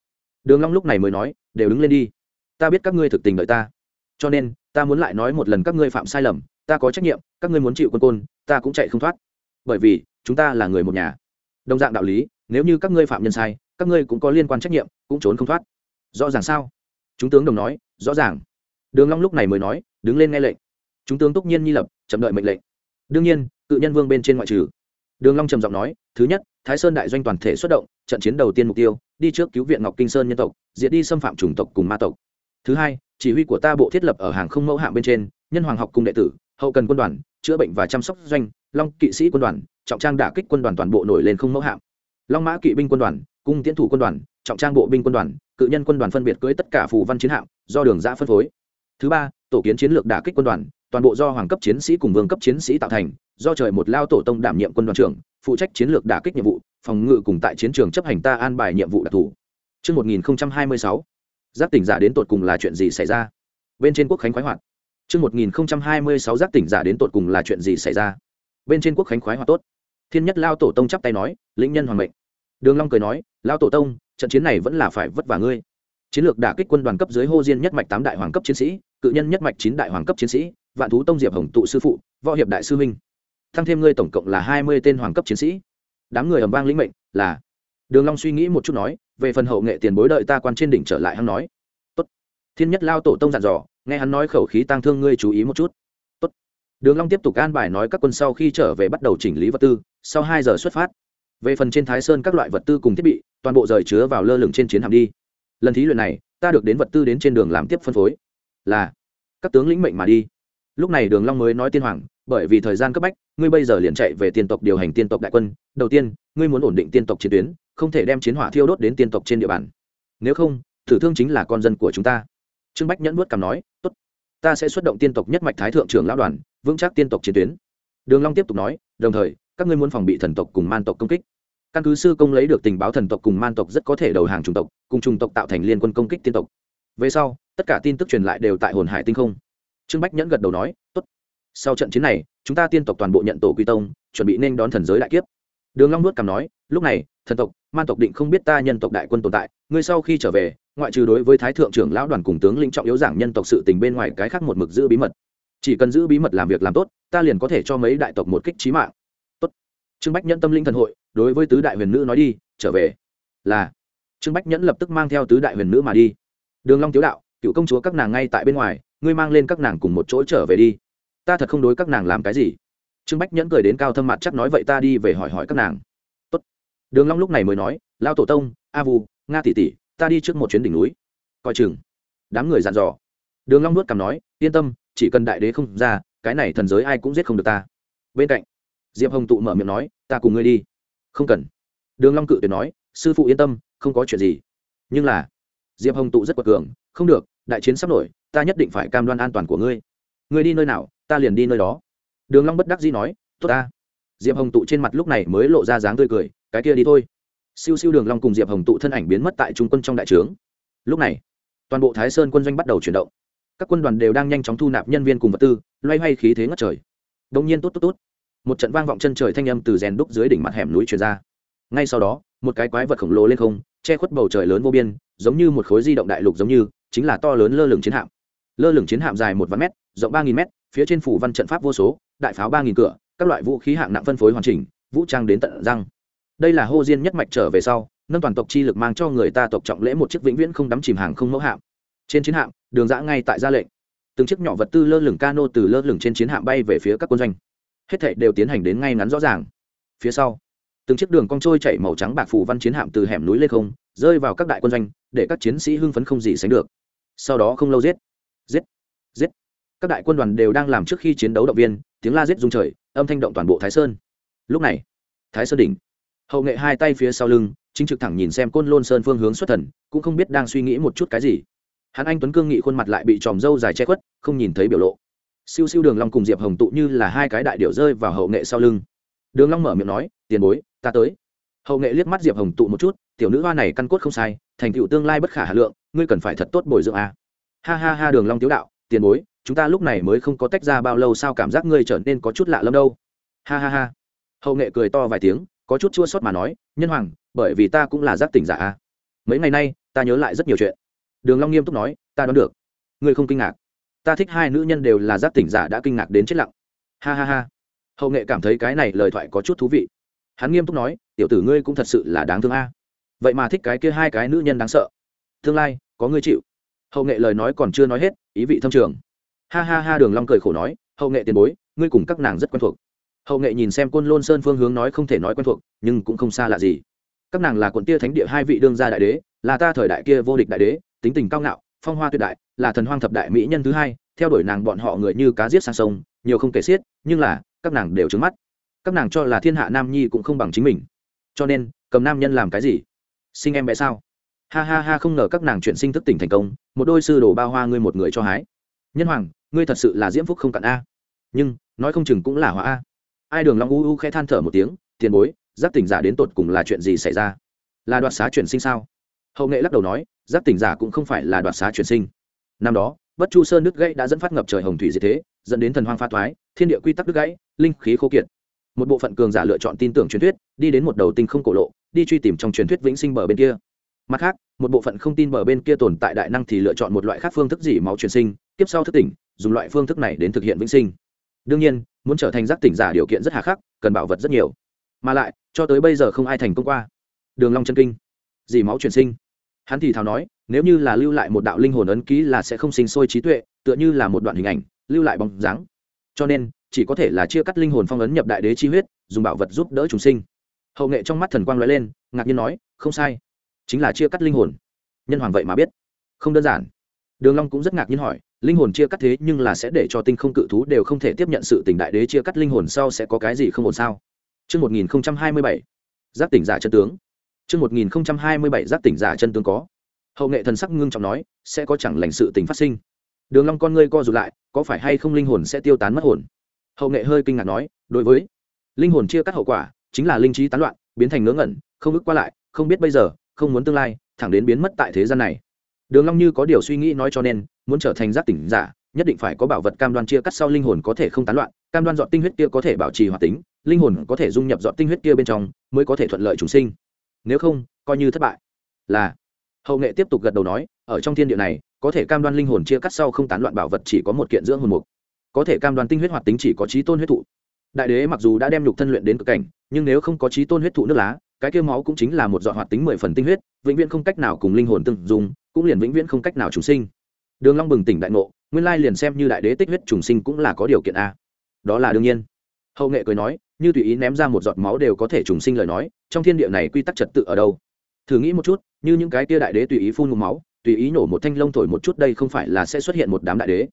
Đường long lúc này mới nói, đều đứng lên đi. Ta biết các ngươi thực tình đợi ta. Cho nên, ta muốn lại nói một lần các ngươi phạm sai lầm. Ta có trách nhiệm, các ngươi muốn chịu quân côn, ta cũng chạy không thoát. Bởi vì, chúng ta là người một nhà. Đồng dạng đạo lý, nếu như các ngươi phạm nhân sai, các ngươi cũng có liên quan trách nhiệm, cũng trốn không thoát. Rõ ràng sao? Chúng tướng đồng nói, rõ ràng đường long lúc này mới nói, đứng lên nghe lệnh. Chúng tướng túc nhiên nhi lập, chậm đợi mệnh lệnh. Đương nhiên, cự nhân vương bên trên ngoại trừ. Đường long trầm giọng nói, thứ nhất, thái sơn đại doanh toàn thể xuất động, trận chiến đầu tiên mục tiêu, đi trước cứu viện ngọc kinh sơn nhân tộc, diệt đi xâm phạm chủng tộc cùng ma tộc. Thứ hai, chỉ huy của ta bộ thiết lập ở hàng không mẫu hạng bên trên, nhân hoàng học cung đệ tử, hậu cần quân đoàn, chữa bệnh và chăm sóc doanh, long kỵ sĩ quân đoàn, trọng trang đả kích quân đoàn toàn bộ nổi lên không mẫu hạng long mã kỵ binh quân đoàn, cung tiến thủ quân đoàn, trọng trang bộ binh quân đoàn, cự nhân quân đoàn phân biệt cưới tất cả phù văn chiến hạm, do đường giã phân phối thứ ba tổ kiến chiến lược đả kích quân đoàn toàn bộ do hoàng cấp chiến sĩ cùng vương cấp chiến sĩ tạo thành do trời một lao tổ tông đảm nhiệm quân đoàn trưởng phụ trách chiến lược đả kích nhiệm vụ phòng ngự cùng tại chiến trường chấp hành ta an bài nhiệm vụ đặc thù Trước 1026, giác tỉnh giả đến tột cùng là chuyện gì xảy ra? Bên trên quốc khánh khoái hoạt. Trước 1026 giác tỉnh giả đến tột cùng là chuyện gì xảy ra? Bên trên quốc khánh khoái hoạt tốt. Thiên nhất lao tổ tông chắp tay nói, lĩnh nhân hoàng mệnh. Đường Long cười nói, lao tổ tông, trận chiến này vẫn là phải vất vả ngươi. Chiến lược đả kích quân đoàn cấp dưới hô diên nhất mạch tám đại hoàng cấp chiến sĩ, cự nhân nhất mạch chín đại hoàng cấp chiến sĩ, vạn thú tông diệp hồng tụ sư phụ, võ hiệp đại sư minh. Thăng thêm ngươi tổng cộng là hai mươi tên hoàng cấp chiến sĩ. Đám người ầm vang lĩnh mệnh, là Đường Long suy nghĩ một chút nói, về phần hậu nghệ tiền bối đợi ta quan trên đỉnh trở lại hắn nói. Tốt. Thiên nhất lao tổ tông dặn dò, nghe hắn nói khẩu khí tăng thương ngươi chú ý một chút. Tốt. Đường Long tiếp tục an bài nói các quân sau khi trở về bắt đầu chỉnh lý vật tư, sau hai giờ xuất phát. Về phần trên Thái Sơn các loại vật tư cùng thiết bị, toàn bộ rời chứa vào lơ lửng trên chiến hạm đi. Lần thí luyện này, ta được đến vật tư đến trên đường làm tiếp phân phối. Là các tướng lĩnh mệnh mà đi. Lúc này Đường Long mới nói tiên hoàng, bởi vì thời gian cấp bách, ngươi bây giờ liền chạy về tiên tộc điều hành tiên tộc đại quân, đầu tiên, ngươi muốn ổn định tiên tộc chiến tuyến, không thể đem chiến hỏa thiêu đốt đến tiên tộc trên địa bàn. Nếu không thử thương chính là con dân của chúng ta. Trương bách nhẫn nuốt cằm nói tốt ta sẽ xuất động tiên tộc nhất mạch thái thượng trưởng lão đoàn vững chắc tiên tộc chiến tuyến. Đường long tiếp tục nói đồng thời các ngươi muốn phòng bị thần tộc cùng man tộc công kích căn cứ sư công lấy được tình báo thần tộc cùng man tộc rất có thể đầu hàng chủng tộc, cùng chủng tộc tạo thành liên quân công kích tiên tộc. Về sau, tất cả tin tức truyền lại đều tại hồn hải tinh không. Trương bách nhẫn gật đầu nói, tốt. Sau trận chiến này, chúng ta tiên tộc toàn bộ nhận tổ quy tông, chuẩn bị nên đón thần giới đại kiếp. Đường long nuốt cằm nói, lúc này, thần tộc, man tộc định không biết ta nhân tộc đại quân tồn tại, ngươi sau khi trở về, ngoại trừ đối với thái thượng trưởng lão đoàn cùng tướng lĩnh trọng yếu giảng nhân tộc sự tình bên ngoài cái khác một mực giữ bí mật. Chỉ cần giữ bí mật làm việc làm tốt, ta liền có thể cho mấy đại tộc một kích trí mạng. Tốt. Trương bách nhẫn tâm linh thần hội đối với tứ đại huyền nữ nói đi, trở về. Là. Trương bách nhẫn lập tức mang theo tứ đại huyền nữ mà đi. Đường long tiếu đạo, cựu công chúa các nàng ngay tại bên ngoài, ngươi mang lên các nàng cùng một chỗ trở về đi. Ta thật không đối các nàng làm cái gì. Trương bách nhẫn cười đến cao thâm mặt chắc nói vậy ta đi về hỏi hỏi các nàng. Tốt. đường long lúc này mới nói, lao tổ tông, a vu, nga tỷ tỷ, ta đi trước một chuyến đỉnh núi. Coi chừng. Đám người dặn dò. Đường long nuốt cằm nói, yên tâm, chỉ cần đại đế không ra, cái này thần giới ai cũng giết không được ta. Bên cạnh, diệp hồng tụ mở miệng nói, ta cùng ngươi đi không cần. Đường long cự tuyệt nói, sư phụ yên tâm, không có chuyện gì. Nhưng là, diệp hồng tụ rất quật cường, không được, đại chiến sắp nổi, ta nhất định phải cam đoan an toàn của ngươi. Ngươi đi nơi nào, ta liền đi nơi đó. Đường long bất đắc dĩ nói, tốt ta. Diệp hồng tụ trên mặt lúc này mới lộ ra dáng tươi cười, cái kia đi thôi. Siêu siêu đường long cùng diệp hồng tụ thân ảnh biến mất tại trung quân trong đại trướng. Lúc này, toàn bộ thái sơn quân doanh bắt đầu chuyển động. Các quân đoàn đều đang nhanh chóng thu nạp nhân viên cùng vật tư, loay hoay khí thế ngất trời. Đông nhiên tốt tốt tốt một trận vang vọng chân trời thanh âm từ rèn đúc dưới đỉnh mặt hẻm núi truyền ra. Ngay sau đó, một cái quái vật khổng lồ lên không, che khuất bầu trời lớn vô biên, giống như một khối di động đại lục giống như, chính là to lớn lơ lửng chiến hạm. Lơ lửng chiến hạm dài một vạn mét, rộng ba nghìn mét, phía trên phủ văn trận pháp vô số, đại pháo ba nghìn cửa, các loại vũ khí hạng nặng phân phối hoàn chỉnh, vũ trang đến tận răng. Đây là hô diên nhất mạch trở về sau, nâng toàn tộc chi lực mang cho người ta tộc trọng lễ một chiếc vĩnh viễn không đắm chìm hàng không mẫu hạm. Trên chiến hạm, đường dã ngay tại gia lệnh. Từng chiếc nhỏ vật tư lơ lửng cano từ lơ lửng trên chiến hạm bay về phía các quân doanh hết thảy đều tiến hành đến ngay ngắn rõ ràng. Phía sau, từng chiếc đường cong trôi chảy màu trắng bạc phủ văn chiến hạm từ hẻm núi lên không, rơi vào các đại quân doanh, để các chiến sĩ hưng phấn không gì sánh được. Sau đó không lâu giết giết giết. Các đại quân đoàn đều đang làm trước khi chiến đấu động viên, tiếng la giết rung trời, âm thanh động toàn bộ thái sơn. Lúc này, thái sơn đỉnh, hậu nghệ hai tay phía sau lưng, chính trực thẳng nhìn xem côn lôn sơn phương hướng xuất thần, cũng không biết đang suy nghĩ một chút cái gì. Hắn anh tuấn cương nghị khuôn mặt lại bị tròm râu dài che khuất, không nhìn thấy biểu lộ siêu siêu đường long cùng diệp hồng tụ như là hai cái đại điệu rơi vào hậu nghệ sau lưng. Đường long mở miệng nói, tiền bối, ta tới. Hậu nghệ liếc mắt diệp hồng tụ một chút, tiểu nữ hoa này căn cốt không sai, thành tựu tương lai bất khả hà lượng, ngươi cần phải thật tốt bồi dưỡng a. Ha ha ha, đường long tiếu đạo, tiền bối, chúng ta lúc này mới không có tách ra bao lâu sao cảm giác ngươi trở nên có chút lạ lẫm đâu. Ha ha ha. Hậu nghệ cười to vài tiếng, có chút chua xót mà nói, nhân hoàng, bởi vì ta cũng là giác tỉnh giả a. Mấy ngày nay, ta nhớ lại rất nhiều chuyện. Đường long nghiêm túc nói, ta đoán được. Ngươi không kinh ngạc ta thích hai nữ nhân đều là giác tỉnh giả đã kinh ngạc đến chết lặng. Ha ha ha. Hậu nghệ cảm thấy cái này lời thoại có chút thú vị. Hắn nghiêm túc nói, tiểu tử ngươi cũng thật sự là đáng thương a. Vậy mà thích cái kia hai cái nữ nhân đáng sợ. Tương lai, có ngươi chịu. Hậu nghệ lời nói còn chưa nói hết, ý vị thâm trường. Ha ha ha, đường long cười khổ nói, hậu nghệ tiền bối, ngươi cùng các nàng rất quen thuộc. Hậu nghệ nhìn xem côn lôn sơn phương hướng nói không thể nói quen thuộc, nhưng cũng không xa lạ gì. Các nàng là quận tia thánh địa hai vị đương gia đại đế, là ta thời đại kia vô địch đại đế, tính tình cao ngạo phong hoa tuyệt đại, là thần hoang thập đại mỹ nhân thứ hai, theo đuổi nàng bọn họ người như cá giết sang sông, nhiều không kể xiết, nhưng là, các nàng đều trứng mắt. Các nàng cho là thiên hạ nam nhi cũng không bằng chính mình. Cho nên, cầm nam nhân làm cái gì? Sinh em bé sao? Ha ha ha, không ngờ các nàng chuyện sinh thức tỉnh thành công, một đôi sư đồ bao hoa ngươi một người cho hái. Nhân hoàng, ngươi thật sự là diễm phúc không cạn a. Nhưng, nói không chừng cũng là hóa a. Ai đường long u u khẽ than thở một tiếng, tiền bối giác tỉnh giả đến tột cùng là chuyện gì xảy ra? Là đoạt xá chuyển sinh sao? Hậu nghệ lắc đầu nói giác tỉnh giả cũng không phải là đoạt xá chuyển sinh. Năm đó, bất chu sơn nước gãy đã dẫn phát ngập trời hồng thủy diệt thế, dẫn đến thần hoang pha thoái thiên địa quy tắc đứt gãy, linh khí khô kiệt. Một bộ phận cường giả lựa chọn tin tưởng truyền thuyết, đi đến một đầu tinh không cổ lộ, đi truy tìm trong truyền thuyết vĩnh sinh bờ bên kia. Mặt khác, một bộ phận không tin bờ bên kia tồn tại đại năng thì lựa chọn một loại khác phương thức dỉ máu truyền sinh, tiếp sau thức tỉnh, dùng loại phương thức này đến thực hiện vĩnh sinh. Đương nhiên, muốn trở thành giác tỉnh giả điều kiện rất hà khắc, cần bảo vật rất nhiều. Mà lại, cho tới bây giờ không ai thành công qua. Đường long chân kinh. Dỉ máu truyền sinh hắn thì thào nói nếu như là lưu lại một đạo linh hồn ấn ký là sẽ không sinh sôi trí tuệ tựa như là một đoạn hình ảnh lưu lại bóng dáng. Cho nên chỉ có thể là chia cắt linh hồn phong ấn nhập đại đế chi huyết dùng bảo vật giúp đỡ chúng sinh. Hậu nghệ trong mắt thần quang lóe lên ngạc nhiên nói không sai. Chính là chia cắt linh hồn. Nhân hoàng vậy mà biết. Không đơn giản. Đường long cũng rất ngạc nhiên hỏi linh hồn chia cắt thế nhưng là sẽ để cho tinh không cự thú đều không thể tiếp nhận sự tình đại đế chia cắt linh hồn sau sẽ có cái gì không ổn sao? Trước 1027, giác tỉnh giả chân tướng. Trước 1027 giác tỉnh giả chân tướng có. Hậu nghệ thần sắc ngưng trọng nói, sẽ có chẳng lành sự tình phát sinh. Đường Long con ngươi co rụt lại, có phải hay không linh hồn sẽ tiêu tán mất hồn? Hậu nghệ hơi kinh ngạc nói, đối với linh hồn chia cắt hậu quả, chính là linh trí tán loạn, biến thành ngớ ngẩn, không ức qua lại, không biết bây giờ, không muốn tương lai, thẳng đến biến mất tại thế gian này. Đường Long như có điều suy nghĩ nói cho nên, muốn trở thành giác tỉnh giả, nhất định phải có bảo vật cam đoan chia cắt sau linh hồn có thể không tán loạn, cam đoan dọn tinh huyết kia có thể bảo trì hoạt tính, linh hồn có thể dung nhập dọn tinh huyết kia bên trong, mới có thể thuận lợi trùng sinh. Nếu không, coi như thất bại. Là. Hậu nghệ tiếp tục gật đầu nói, ở trong thiên địa này, có thể cam đoan linh hồn chia cắt sau không tán loạn bảo vật chỉ có một kiện dưỡng hồn mục. Có thể cam đoan tinh huyết hoạt tính chỉ có trí tôn huyết thụ. Đại đế mặc dù đã đem nhục thân luyện đến cực cảnh, nhưng nếu không có trí tôn huyết thụ nước lá, cái kia máu cũng chính là một dọn hoạt tính mười phần tinh huyết, vĩnh viễn không cách nào cùng linh hồn tương dung, cũng liền vĩnh viễn không cách nào trùng sinh. Đường Long bừng tỉnh đại ngộ, nguyên lai liền xem như đại đế tích huyết trùng sinh cũng là có điều kiện a. Đó là đương nhiên. Hậu nghệ cười nói, như tùy ý ném ra một giọt máu đều có thể trùng sinh lời nói, trong thiên địa này quy tắc trật tự ở đâu? Thử nghĩ một chút, như những cái tia đại đế tùy ý phun ngụm máu, tùy ý nổ một thanh lông thổi một chút đây không phải là sẽ xuất hiện một đám đại đế.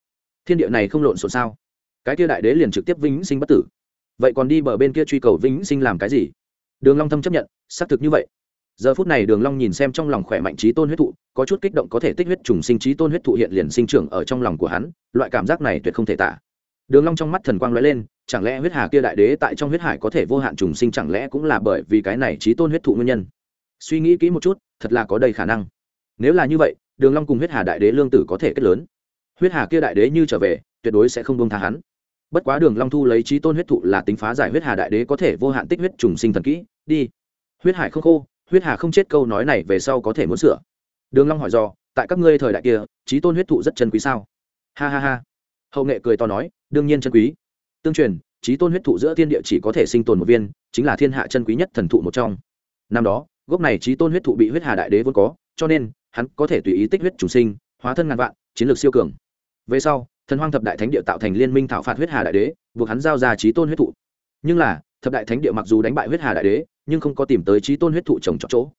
Thiên địa này không lộn xộn sao? Cái tia đại đế liền trực tiếp vĩnh sinh bất tử. Vậy còn đi bờ bên kia truy cầu vĩnh sinh làm cái gì? Đường Long thâm chấp nhận, xác thực như vậy giờ phút này đường long nhìn xem trong lòng khỏe mạnh trí tôn huyết thụ có chút kích động có thể tích huyết trùng sinh trí tôn huyết thụ hiện liền sinh trưởng ở trong lòng của hắn loại cảm giác này tuyệt không thể tả đường long trong mắt thần quang lóe lên chẳng lẽ huyết hà kia đại đế tại trong huyết hải có thể vô hạn trùng sinh chẳng lẽ cũng là bởi vì cái này trí tôn huyết thụ nguyên nhân? Suy nghĩ kỹ một chút, thật là có đầy khả năng. Nếu là như vậy, đường long cùng huyết hà đại đế lương tử có thể kết lớn. Huyết hà kia đại đế như trở về, tuyệt đối sẽ không buông tha hắn. Bất quá đường long thu lấy trí tôn huyết thụ là tính phá giải huyết hà đại đế có thể vô hạn tích huyết trùng sinh thần kỹ, đi. Huyết hải không khô, huyết hà không chết câu nói này về sau có thể muốn sửa. Đường long hỏi do tại các ngươi thời đại kia, trí tôn huyết thụ rất chân quý sao? Ha ha ha. Hậu nghệ cười to nói, đương nhiên chân quý tương truyền, trí tôn huyết thụ giữa thiên địa chỉ có thể sinh tồn một viên, chính là thiên hạ chân quý nhất thần thụ một trong. Năm đó, gốc này trí tôn huyết thụ bị huyết hà đại đế vốn có, cho nên, hắn có thể tùy ý tích huyết chủ sinh, hóa thân ngàn vạn, chiến lược siêu cường. Về sau, thần hoang thập đại thánh địa tạo thành liên minh thảo phạt huyết hà đại đế, buộc hắn giao ra trí tôn huyết thụ. Nhưng là, thập đại thánh địa mặc dù đánh bại huyết hà đại đế, nhưng không có tìm tới trí tôn huyết thụ trồng trọt chỗ.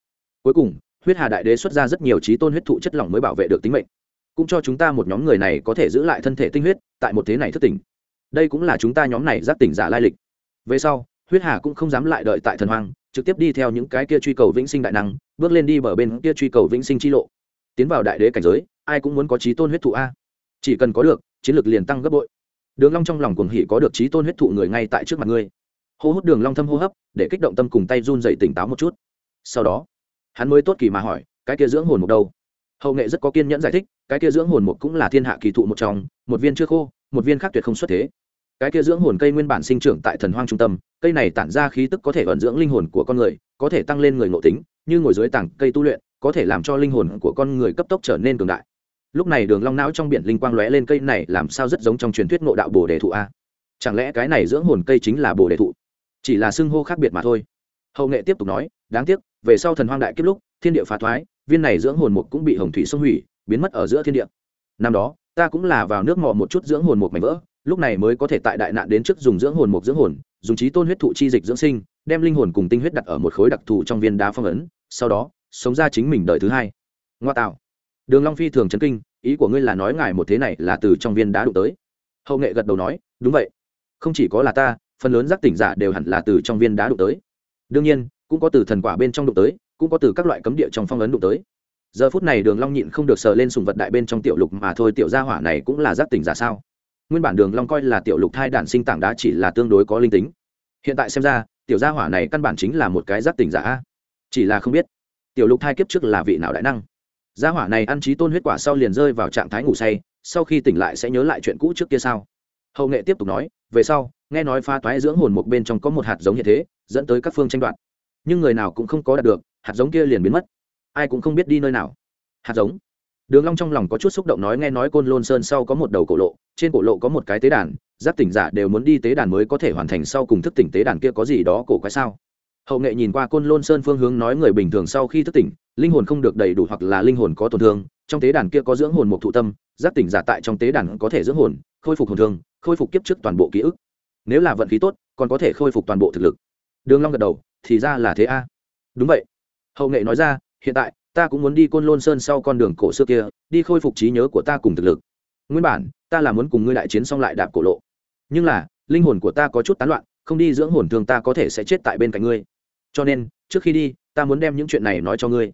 Cuối cùng, huyết hà đại đế xuất ra rất nhiều trí tôn huyết thụ chất lỏng mới bảo vệ được tính mệnh. Cũng cho chúng ta một nhóm người này có thể giữ lại thân thể tinh huyết, tại một thế này thất tình đây cũng là chúng ta nhóm này giác tỉnh giả lai lịch. Về sau, huyết hà cũng không dám lại đợi tại thần hoang, trực tiếp đi theo những cái kia truy cầu vĩnh sinh đại năng, bước lên đi bờ bên kia truy cầu vĩnh sinh chi lộ. Tiến vào đại đế cảnh giới, ai cũng muốn có trí tôn huyết thụ a. Chỉ cần có được, chiến lược liền tăng gấp bội. Đường long trong lòng cuồng hỉ có được trí tôn huyết thụ người ngay tại trước mặt ngươi. Hô hút đường long thâm hô hấp, để kích động tâm cùng tay run dậy tỉnh táo một chút. Sau đó, hắn mới tốt kỳ mà hỏi, cái kia dưỡng hồn mục đâu? Hậu nghệ rất có kiên nhẫn giải thích, cái kia dưỡng hồn mục cũng là thiên hạ kỳ thụ một trong, một viên chưa khô, một viên khác tuyệt không xuất thế cái kia dưỡng hồn cây nguyên bản sinh trưởng tại thần hoang trung tâm, cây này tản ra khí tức có thể ẩn dưỡng linh hồn của con người, có thể tăng lên người ngộ tính, như ngồi dưới tảng cây tu luyện, có thể làm cho linh hồn của con người cấp tốc trở nên cường đại. Lúc này đường long não trong biển linh quang lóe lên cây này làm sao rất giống trong truyền thuyết ngộ đạo bồ đề thụ a. Chẳng lẽ cái này dưỡng hồn cây chính là bồ đề thụ? Chỉ là xưng hô khác biệt mà thôi. Hậu nghệ tiếp tục nói, đáng tiếc, về sau thần hoang đại kiếp lúc, thiên địa phá thoái, viên này dưỡng hồn mục cũng bị hồng thủy xông hủy, biến mất ở giữa thiên địa. Năm đó, ta cũng là vào nước mò một chút dưỡng hồn mục mảnh vỡ lúc này mới có thể tại đại nạn đến trước dùng dưỡng hồn mục dưỡng hồn, dùng trí tôn huyết thụ chi dịch dưỡng sinh, đem linh hồn cùng tinh huyết đặt ở một khối đặc thù trong viên đá phong ấn, sau đó, sống ra chính mình đời thứ hai. Ngoa tạo. Đường long phi thường chấn kinh, ý của ngươi là nói ngài một thế này là từ trong viên đá đụng tới. Hậu nghệ gật đầu nói, đúng vậy. Không chỉ có là ta, phần lớn giác tỉnh giả đều hẳn là từ trong viên đá đụng tới. Đương nhiên, cũng có từ thần quả bên trong đụng tới, cũng có từ các loại cấm địa trong phong ấn đụng tới. Giờ phút này đường long nhịn không được sờ lên sùng vật đại bên trong tiểu lục mà thôi, tiểu gia hỏa này cũng là giác tỉnh giả sao? Nguyên bản đường long coi là tiểu lục thai đản sinh tảng đá chỉ là tương đối có linh tính. Hiện tại xem ra, tiểu gia hỏa này căn bản chính là một cái giác tỉnh giả chỉ là không biết, tiểu lục thai kiếp trước là vị nào đại năng. Gia hỏa này ăn trí tôn huyết quả sau liền rơi vào trạng thái ngủ say, sau khi tỉnh lại sẽ nhớ lại chuyện cũ trước kia sao? Hậu nghệ tiếp tục nói, về sau, nghe nói pha toái dưỡng hồn một bên trong có một hạt giống như thế, dẫn tới các phương tranh đoạt. Nhưng người nào cũng không có đạt được, hạt giống kia liền biến mất. Ai cũng không biết đi nơi nào. Hạt giống đường long trong lòng có chút xúc động nói nghe nói côn lôn sơn sau có một đầu cổ lộ, trên cổ lộ có một cái tế đàn, giáp tỉnh giả đều muốn đi tế đàn mới có thể hoàn thành sau cùng thức tỉnh tế đàn kia có gì đó cổ quái sao? Hậu nghệ nhìn qua côn lôn sơn phương hướng nói người bình thường sau khi thức tỉnh, linh hồn không được đầy đủ hoặc là linh hồn có tổn thương, trong tế đàn kia có dưỡng hồn một thụ tâm, giáp tỉnh giả tại trong tế đàn có thể dưỡng hồn, khôi phục hồn thương, khôi phục kiếp trước toàn bộ ký ức. Nếu là vận khí tốt, còn có thể khôi phục toàn bộ thực lực. Đường long gật đầu, thì ra là thế a. Đúng vậy. Hậu nghệ nói ra, hiện tại ta cũng muốn đi côn lôn sơn sau con đường cổ xưa kia, đi khôi phục trí nhớ của ta cùng thực lực. Nguyên bản, ta là muốn cùng ngươi đại chiến xong lại đạp cổ lộ. Nhưng là, linh hồn của ta có chút tán loạn, không đi dưỡng hồn thường ta có thể sẽ chết tại bên cạnh ngươi. Cho nên, trước khi đi, ta muốn đem những chuyện này nói cho ngươi.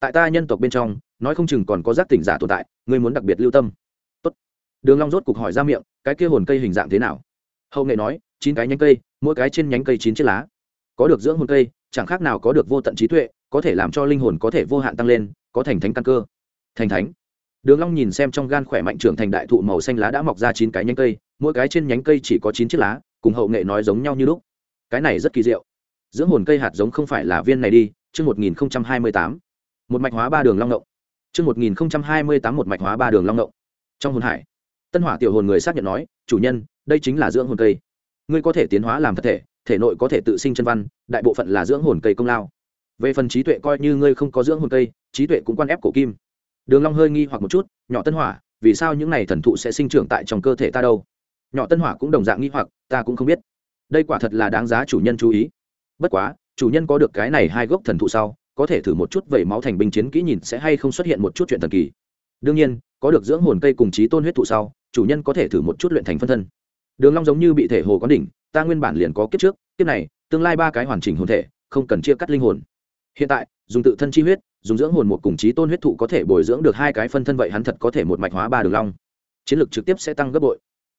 Tại ta nhân tộc bên trong, nói không chừng còn có giác tỉnh giả tồn tại, ngươi muốn đặc biệt lưu tâm. Tốt. đường long rốt cục hỏi ra miệng, cái kia hồn cây hình dạng thế nào? Hậu nghệ nói, chín cái nhánh cây, mỗi cái trên nhánh cây chín chiếc lá. Có được dưỡng hồn cây, chẳng khác nào có được vô tận trí tuệ có thể làm cho linh hồn có thể vô hạn tăng lên, có thành thánh căn cơ. Thành thánh. Đường long nhìn xem trong gan khỏe mạnh trưởng thành đại thụ màu xanh lá đã mọc ra chín cái nhánh cây, mỗi cái trên nhánh cây chỉ có chín chiếc lá, cùng hậu nghệ nói giống nhau như lúc. Cái này rất kỳ diệu. Dưỡng hồn cây hạt giống không phải là viên này đi, chương một nghìn hai mươi tám. Một mạch hóa ba đường long động chương một nghìn hai mươi tám một mạch hóa ba đường long động trong hồn hải, tân hỏa tiểu hồn người xác nhận nói, chủ nhân, đây chính là dưỡng hồn cây. Ngươi có thể tiến hóa làm thật thể thể nội có thể tự sinh chân văn, đại bộ phận là dưỡng hồn cây công lao về phần trí tuệ coi như ngươi không có dưỡng hồn cây, trí tuệ cũng quan ép cổ kim. Đường long hơi nghi hoặc một chút, nhỏ tân hỏa, vì sao những này thần thụ sẽ sinh trưởng tại trong cơ thể ta đâu? Nhỏ tân hỏa cũng đồng dạng nghi hoặc, ta cũng không biết. Đây quả thật là đáng giá chủ nhân chú ý. Bất quá, chủ nhân có được cái này hai gốc thần thụ sau, có thể thử một chút vẩy máu thành binh chiến kỹ nhìn sẽ hay không xuất hiện một chút chuyện thần kỳ. Đương nhiên, có được dưỡng hồn cây cùng trí tôn huyết thụ sau, chủ nhân có thể thử một chút luyện thành phân thân. Đường long giống như bị thể hồ có đỉnh, ta nguyên bản liền có kiếp trước, kiếp này, tương lai ba cái hoàn chỉnh hồn thể, không cần chia cắt linh hồn hiện tại, dùng tự thân chi huyết, dùng dưỡng hồn một cùng trí tôn huyết thụ có thể bồi dưỡng được hai cái phân thân vậy hắn thật có thể một mạch hóa ba đường long. Chiến lược trực tiếp sẽ tăng gấp bội.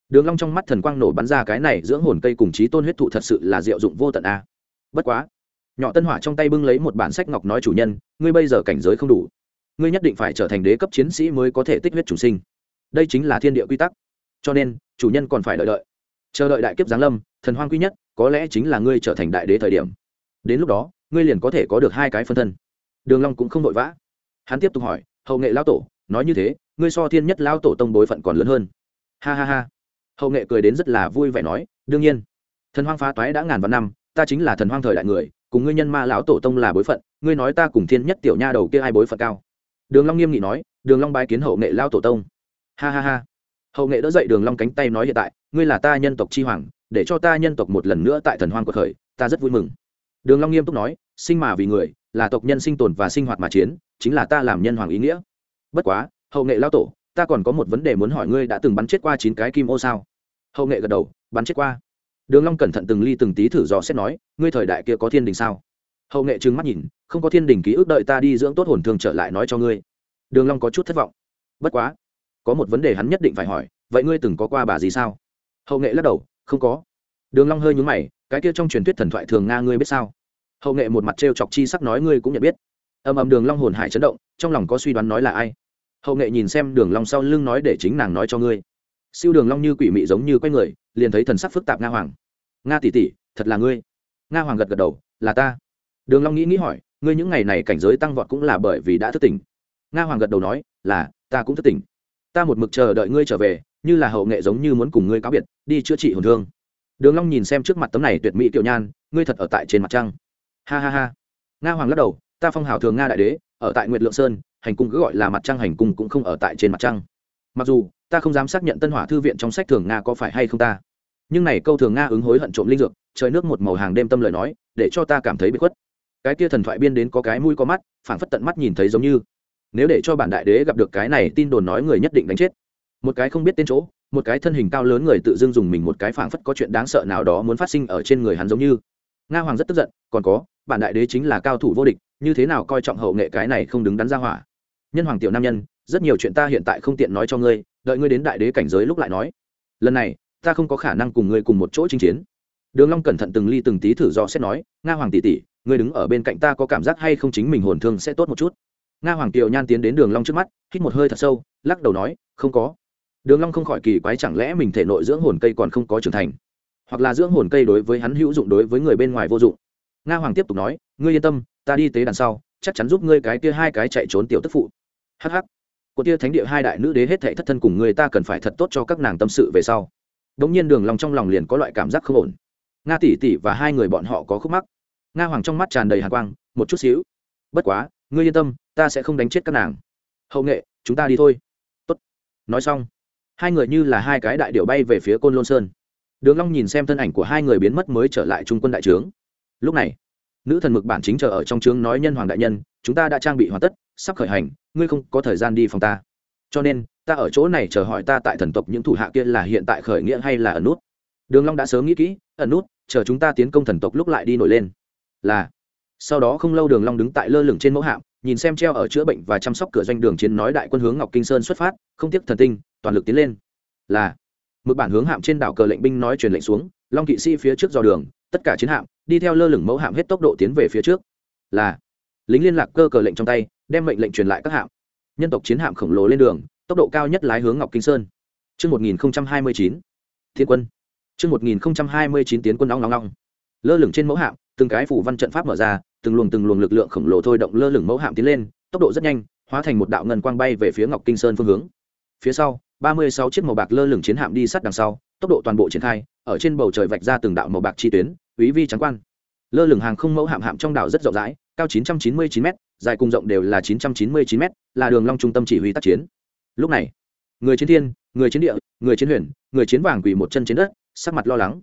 Đường long trong mắt thần quang nổ bắn ra cái này dưỡng hồn cây cùng trí tôn huyết thụ thật sự là diệu dụng vô tận a. Bất quá, nhỏ tân hỏa trong tay bưng lấy một bản sách ngọc nói chủ nhân, ngươi bây giờ cảnh giới không đủ. Ngươi nhất định phải trở thành đế cấp chiến sĩ mới có thể tích huyết chủ sinh. Đây chính là thiên địa quy tắc. Cho nên, chủ nhân còn phải đợi đợi. Chờ đợi đại kiếp giáng lâm, thần hoang quy nhất, có lẽ chính là ngươi trở thành đại đế thời điểm. Đến lúc đó ngươi liền có thể có được hai cái phân thân. Đường long cũng không vội vã. Hắn tiếp tục hỏi, hậu nghệ lão tổ, nói như thế, ngươi so thiên nhất lão tổ tông bối phận còn lớn hơn. Ha ha ha. Hậu nghệ cười đến rất là vui vẻ nói, đương nhiên. Thần hoang phá toái đã ngàn vạn năm, ta chính là thần hoang thời đại người, cùng ngươi nhân ma lão tổ tông là bối phận, ngươi nói ta cùng thiên nhất tiểu nha đầu kia ai bối phận cao? Đường long nghiêm nghị nói, đường long bái kiến hậu nghệ lão tổ tông. Ha ha ha. Hậu nghệ đỡ dậy đường long cánh tay nói hiện tại, ngươi là ta nhân tộc chi hoàng, để cho ta nhân tộc một lần nữa tại thần hoang quật khởi, ta rất vui mừng đường long nghiêm túc nói, sinh mà vì người, là tộc nhân sinh tồn và sinh hoạt mà chiến, chính là ta làm nhân hoàng ý nghĩa. Bất quá, hậu nghệ lao tổ, ta còn có một vấn đề muốn hỏi ngươi đã từng bắn chết qua chín cái kim ô sao? Hậu nghệ gật đầu, bắn chết qua. Đường long cẩn thận từng ly từng tí thử dò xét nói, ngươi thời đại kia có thiên đình sao? Hậu nghệ trừng mắt nhìn, không có thiên đình ký ức đợi ta đi dưỡng tốt hồn thương trở lại nói cho ngươi. Đường long có chút thất vọng. Bất quá, có một vấn đề hắn nhất định phải hỏi, vậy ngươi từng có qua bà gì sao? Hậu nghệ lắc đầu, không có. Đường long hơi nhướng mày cái kia trong truyền thuyết thần thoại thường nga ngươi biết sao? Hậu nghệ một mặt trêu chọc chi sắc nói ngươi cũng nhận biết. Âm ầm đường long hồn hải chấn động, trong lòng có suy đoán nói là ai? Hậu nghệ nhìn xem đường long sau lưng nói để chính nàng nói cho ngươi. Siêu đường long như quỷ mị giống như quay người, liền thấy thần sắc phức tạp nga hoàng. Nga tỷ tỷ, thật là ngươi. Nga hoàng gật gật đầu, là ta. Đường long nghĩ nghĩ hỏi, ngươi những ngày này cảnh giới tăng vọt cũng là bởi vì đã thức tỉnh. Nga hoàng gật đầu nói, là, ta cũng thức tỉnh. Ta một mực chờ đợi ngươi trở về, như là hậu nghệ giống như muốn cùng ngươi cáo biệt, đi chữa trị hồn thương đường long nhìn xem trước mặt tấm này tuyệt mỹ tiểu nhan, ngươi thật ở tại trên mặt trăng. Ha ha ha. Nga hoàng lắc đầu, ta phong hào thường nga đại đế, ở tại nguyệt lượng sơn, hành cung cứ gọi là mặt trăng hành cung cũng không ở tại trên mặt trăng. Mặc dù, ta không dám xác nhận tân hỏa thư viện trong sách thường nga có phải hay không ta. Nhưng này câu thường nga ứng hối hận trộm linh dược, trời nước một màu hàng đêm tâm lời nói, để cho ta cảm thấy bị khuất. Cái kia thần thoại biên đến có cái mũi có mắt phản phất tận mắt nhìn thấy giống như. Nếu để cho bản đại đế gặp được cái này, tin đồn nói người nhất định đánh chết. Một cái không biết tên chỗ một cái thân hình cao lớn người tự dưng dùng mình một cái phảng phất có chuyện đáng sợ nào đó muốn phát sinh ở trên người hắn giống như. Nga hoàng rất tức giận, còn có, bản đại đế chính là cao thủ vô địch, như thế nào coi trọng hậu nghệ cái này không đứng đắn ra hỏa? Nhân hoàng tiểu nam nhân, rất nhiều chuyện ta hiện tại không tiện nói cho ngươi, đợi ngươi đến đại đế cảnh giới lúc lại nói. Lần này, ta không có khả năng cùng ngươi cùng một chỗ chinh chiến. Đường long cẩn thận từng ly từng tí thử do xét nói, nga hoàng tỷ tỷ, ngươi đứng ở bên cạnh ta có cảm giác hay không chính mình hồn thương sẽ tốt một chút? Nga hoàng kiều nhan tiến đến đường long trước mắt, hít một hơi thật sâu, lắc đầu nói, không có đường long không khỏi kỳ quái chẳng lẽ mình thể nội dưỡng hồn cây còn không có trưởng thành? Hoặc là dưỡng hồn cây đối với hắn hữu dụng đối với người bên ngoài vô dụng? Nga hoàng tiếp tục nói, ngươi yên tâm, ta đi tế đàn sau, chắc chắn giúp ngươi cái kia hai cái chạy trốn tiểu tức phụ. Hắc hắc. Của tia thánh địa hai đại nữ đế hết thảy thất thân cùng người ta cần phải thật tốt cho các nàng tâm sự về sau. Đống nhiên đường long trong lòng liền có loại cảm giác không ổn. Nga tỷ tỷ và hai người bọn họ có khúc mắc. Nga hoàng trong mắt tràn đầy hàn quang, một chút xíu. Bất quá, ngươi yên tâm, ta sẽ không đánh chết các nàng. Hậu nghệ, chúng ta đi thôi. Tốt. nói xong hai người như là hai cái đại điệu bay về phía côn lôn sơn. Đường long nhìn xem thân ảnh của hai người biến mất mới trở lại trung quân đại trướng. Lúc này, nữ thần mực bản chính chờ ở trong trướng nói nhân hoàng đại nhân, chúng ta đã trang bị hoàn tất, sắp khởi hành, ngươi không có thời gian đi phòng ta. Cho nên, ta ở chỗ này chờ hỏi ta tại thần tộc những thủ hạ kia là hiện tại khởi nghĩa hay là ẩn nút. Đường long đã sớm nghĩ kỹ, ẩn nút, chờ chúng ta tiến công thần tộc lúc lại đi nổi lên. Là, sau đó không lâu đường long đứng tại lơ lửng trên mẫu hạm nhìn xem treo ở chữa bệnh và chăm sóc cửa doanh đường chiến nói đại quân hướng ngọc kinh sơn xuất phát không tiếc thần tinh toàn lực tiến lên là mực bản hướng hạm trên đảo cờ lệnh binh nói truyền lệnh xuống long kỵ sĩ phía trước dò đường tất cả chiến hạm đi theo lơ lửng mẫu hạm hết tốc độ tiến về phía trước là lính liên lạc cơ cờ lệnh trong tay đem mệnh lệnh truyền lại các hạm nhân tộc chiến hạm khổng lồ lên đường tốc độ cao nhất lái hướng ngọc kinh sơn Trước 1029, thiên quân. Trước 1029 tiến quân nóng nóng nóng. Lơ lửng trên mẫu hạm, từng cái phủ văn trận pháp mở ra, từng luồng từng luồng lực lượng khổng lồ thôi động lơ lửng mẫu hạm tiến lên, tốc độ rất nhanh, hóa thành một đạo ngân quang bay về phía Ngọc Kinh Sơn phương hướng. Phía sau, ba mươi sáu chiếc màu bạc lơ lửng chiến hạm đi sát đằng sau, tốc độ toàn bộ triển khai, ở trên bầu trời vạch ra từng đạo màu bạc chi tuyến, quý vi trắng quan. Lơ lửng hàng không mẫu hạm hạm trong đảo rất rộng rãi, cao 999 m, dài cùng rộng đều là 999 m, là đường long trung tâm chỉ huy tác chiến. Lúc này, người chiến thiên, người chiến địa, người chiến huyền, người chiến vàng quỳ một chân trên đất, sắc mặt lo lắng.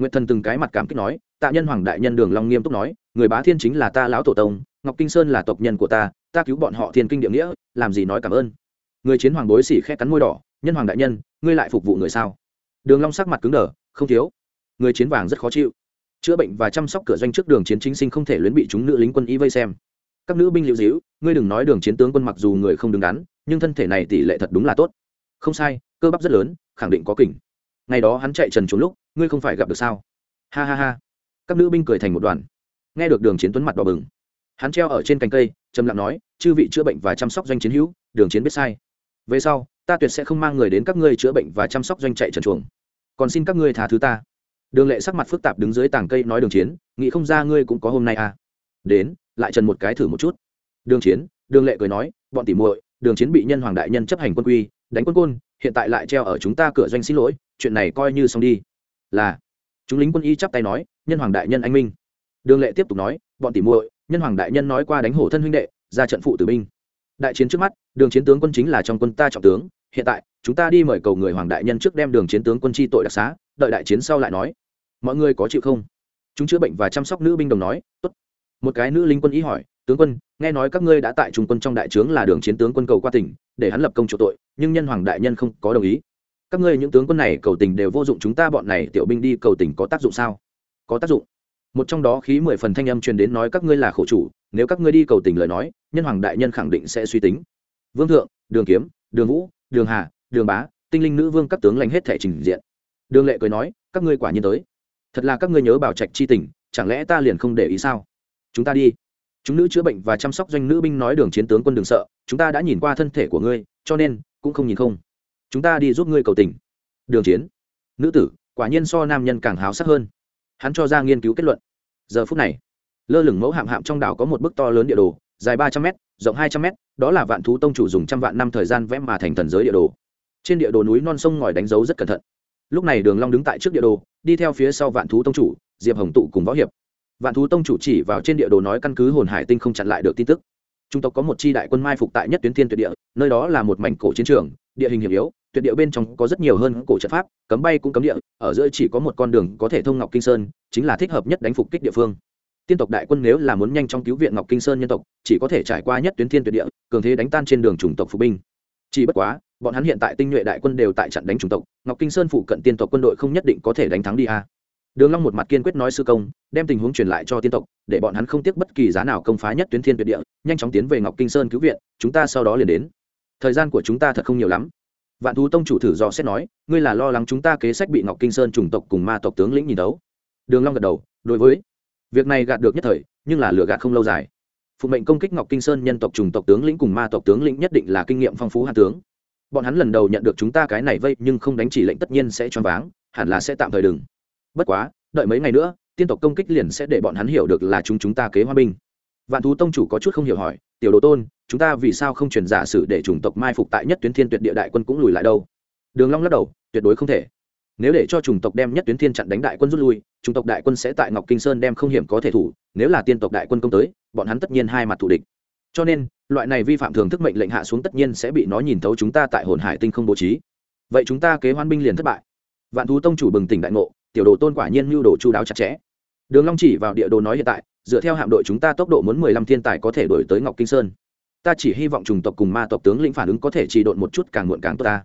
Nguyệt Thần từng cái mặt cảm kích nói, tạ nhân hoàng đại nhân đường long nghiêm túc nói, người bá thiên chính là ta lão tổ tông, Ngọc Kinh Sơn là tộc nhân của ta, ta cứu bọn họ thiên kinh địa nghĩa, làm gì nói cảm ơn. Người chiến hoàng bối sĩ khẽ cắn môi đỏ, nhân hoàng đại nhân, ngươi lại phục vụ người sao? Đường Long sắc mặt cứng đờ, không thiếu. Người chiến vàng rất khó chịu chữa bệnh và chăm sóc cửa doanh trước đường chiến chính sinh không thể luyến bị chúng nữ lính quân y vây xem các nữ binh liệu dĩu ngươi đừng nói đường chiến tướng quân mặc dù người không đứng đắn nhưng thân thể này tỷ lệ thật đúng là tốt không sai cơ bắp rất lớn khẳng định có kỉnh ngày đó hắn chạy trần trốn lúc ngươi không phải gặp được sao? Ha ha ha. Các nữ binh cười thành một đoàn. Nghe được đường chiến tuấn mặt đỏ bừng, hắn treo ở trên cành cây, trầm lặng nói, chư vị chữa bệnh và chăm sóc doanh chiến hữu, đường chiến biết sai. Về sau, ta tuyệt sẽ không mang người đến các ngươi chữa bệnh và chăm sóc doanh chạy trần chuồng. Còn xin các ngươi thả thứ ta. Đường lệ sắc mặt phức tạp đứng dưới tảng cây nói đường chiến, nghĩ không ra ngươi cũng có hôm nay à. Đến, lại trần một cái thử một chút. Đường chiến, đường lệ cười nói, bọn tỉ muội, đường chiến bị nhân hoàng đại nhân chấp hành quân quy, đánh quân côn, hiện tại lại treo ở chúng ta cửa doanh xin lỗi, chuyện này coi như xong đi là, chúng lính quân y chắp tay nói, nhân hoàng đại nhân anh minh. Đường lệ tiếp tục nói, bọn tỉ muội, nhân hoàng đại nhân nói qua đánh hổ thân huynh đệ, ra trận phụ tử binh. Đại chiến trước mắt, đường chiến tướng quân chính là trong quân ta trọng tướng. Hiện tại, chúng ta đi mời cầu người hoàng đại nhân trước đem đường chiến tướng quân chi tội đặc xá, đợi đại chiến sau lại nói. Mọi người có chịu không? Chúng chữa bệnh và chăm sóc nữ binh đồng nói, tốt. Một cái nữ linh quân ý hỏi, tướng quân, nghe nói các ngươi đã tại trung quân trong đại trướng là đường chiến tướng quân cầu qua tỉnh, để hắn lập công chủ tội, nhưng nhân hoàng đại nhân không có đồng ý các ngươi những tướng quân này cầu tình đều vô dụng, chúng ta bọn này tiểu binh đi cầu tình có tác dụng sao? Có tác dụng. Một trong đó khí mười phần thanh âm truyền đến nói các ngươi là khổ chủ, nếu các ngươi đi cầu tình lời nói, nhân hoàng đại nhân khẳng định sẽ suy tính. Vương thượng, đường kiếm, đường vũ, đường hà, đường bá, tinh linh nữ vương các tướng lãnh hết thể trình diện. Đường lệ cười nói, các ngươi quả nhiên tới. Thật là các ngươi nhớ bảo trạch chi tình, chẳng lẽ ta liền không để ý sao? Chúng ta đi. Chúng nữ chữa bệnh và chăm sóc doanh nữ binh nói đường chiến tướng quân đừng sợ, chúng ta đã nhìn qua thân thể của ngươi, cho nên cũng không nhìn không chúng ta đi giúp ngươi cầu tình. Đường chiến. Nữ tử, quả nhiên so nam nhân càng háo sắc hơn. Hắn cho ra nghiên cứu kết luận. Giờ phút này, lơ lửng mẫu hạm hạm trong đảo có một bức to lớn địa đồ, dài ba trăm m rộng hai trăm m đó là vạn thú tông chủ dùng trăm vạn năm thời gian vẽ mà thành thần giới địa đồ. Trên địa đồ núi non sông ngòi đánh dấu rất cẩn thận. Lúc này đường long đứng tại trước địa đồ, đi theo phía sau vạn thú tông chủ, diệp hồng tụ cùng võ hiệp. Vạn thú tông chủ chỉ vào trên địa đồ nói căn cứ hồn hải tinh không chặn lại được tin tức. Trung tộc có một chi đại quân mai phục tại nhất tuyến thiên tuyệt địa, nơi đó là một mảnh cổ chiến trường, địa hình hiểm yếu tuyệt địa bên trong có rất nhiều hơn cổ trận pháp, cấm bay cũng cấm địa, ở giữa chỉ có một con đường có thể thông ngọc kinh sơn, chính là thích hợp nhất đánh phục kích địa phương. Tiên tộc đại quân nếu là muốn nhanh chóng cứu viện ngọc kinh sơn nhân tộc, chỉ có thể trải qua nhất tuyến thiên tuyệt địa, cường thế đánh tan trên đường chủng tộc phục binh. Chỉ bất quá, bọn hắn hiện tại tinh nhuệ đại quân đều tại trận đánh chủng tộc, ngọc kinh sơn phụ cận tiên tộc quân đội không nhất định có thể đánh thắng đi a. Đường long một mặt kiên quyết nói sư công, đem tình huống truyền lại cho tiên tộc, để bọn hắn không tiếc bất kỳ giá nào công phá nhất tuyến thiên tuyệt địa, nhanh chóng tiến về ngọc kinh sơn cứu viện, chúng ta sau đó liền đến. Thời gian của chúng ta thật không nhiều lắm vạn thú tông chủ thử dò xét nói, ngươi là lo lắng chúng ta kế sách bị ngọc kinh sơn chủng tộc cùng ma tộc tướng lĩnh nhìn đấu. Đường long gật đầu, đối với việc này gạt được nhất thời, nhưng là lừa gạt không lâu dài. Phụ mệnh công kích ngọc kinh sơn nhân tộc chủng tộc tướng lĩnh cùng ma tộc tướng lĩnh nhất định là kinh nghiệm phong phú hạ tướng. Bọn hắn lần đầu nhận được chúng ta cái này vây nhưng không đánh chỉ lệnh tất nhiên sẽ choáng váng, hẳn là sẽ tạm thời đừng. Bất quá, đợi mấy ngày nữa, tiên tộc công kích liền sẽ để bọn hắn hiểu được là chúng chúng ta kế hoa binh. Vạn thú tông chủ có chút không hiểu hỏi, tiểu đồ tôn chúng ta vì sao không truyền giả sử để chủng tộc mai phục tại nhất tuyến thiên tuyệt địa đại quân cũng lùi lại đâu? Đường long lắc đầu, tuyệt đối không thể. Nếu để cho chủng tộc đem nhất tuyến thiên chặn đánh đại quân rút lui, chủng tộc đại quân sẽ tại ngọc kinh sơn đem không hiểm có thể thủ, nếu là tiên tộc đại quân công tới, bọn hắn tất nhiên hai mặt thủ địch. Cho nên, loại này vi phạm thường thức mệnh lệnh hạ xuống tất nhiên sẽ bị nó nhìn thấu chúng ta tại hồn hải tinh không bố trí. Vậy chúng ta kế hoan binh liền thất bại. Vạn thú tông chủ bừng tỉnh đại ngộ, tiểu đồ tôn quả nhiên mưu đồ chu đáo chặt chẽ. Đường long chỉ vào địa đồ nói hiện tại, dựa theo hạm đội chúng ta tốc độ muốn mười lăm thiên tài có thể đuổi tới ngọc kinh sơn ta chỉ hy vọng trùng tộc cùng ma tộc tướng lĩnh phản ứng có thể trì độn một chút càng muộn càng tốt ta.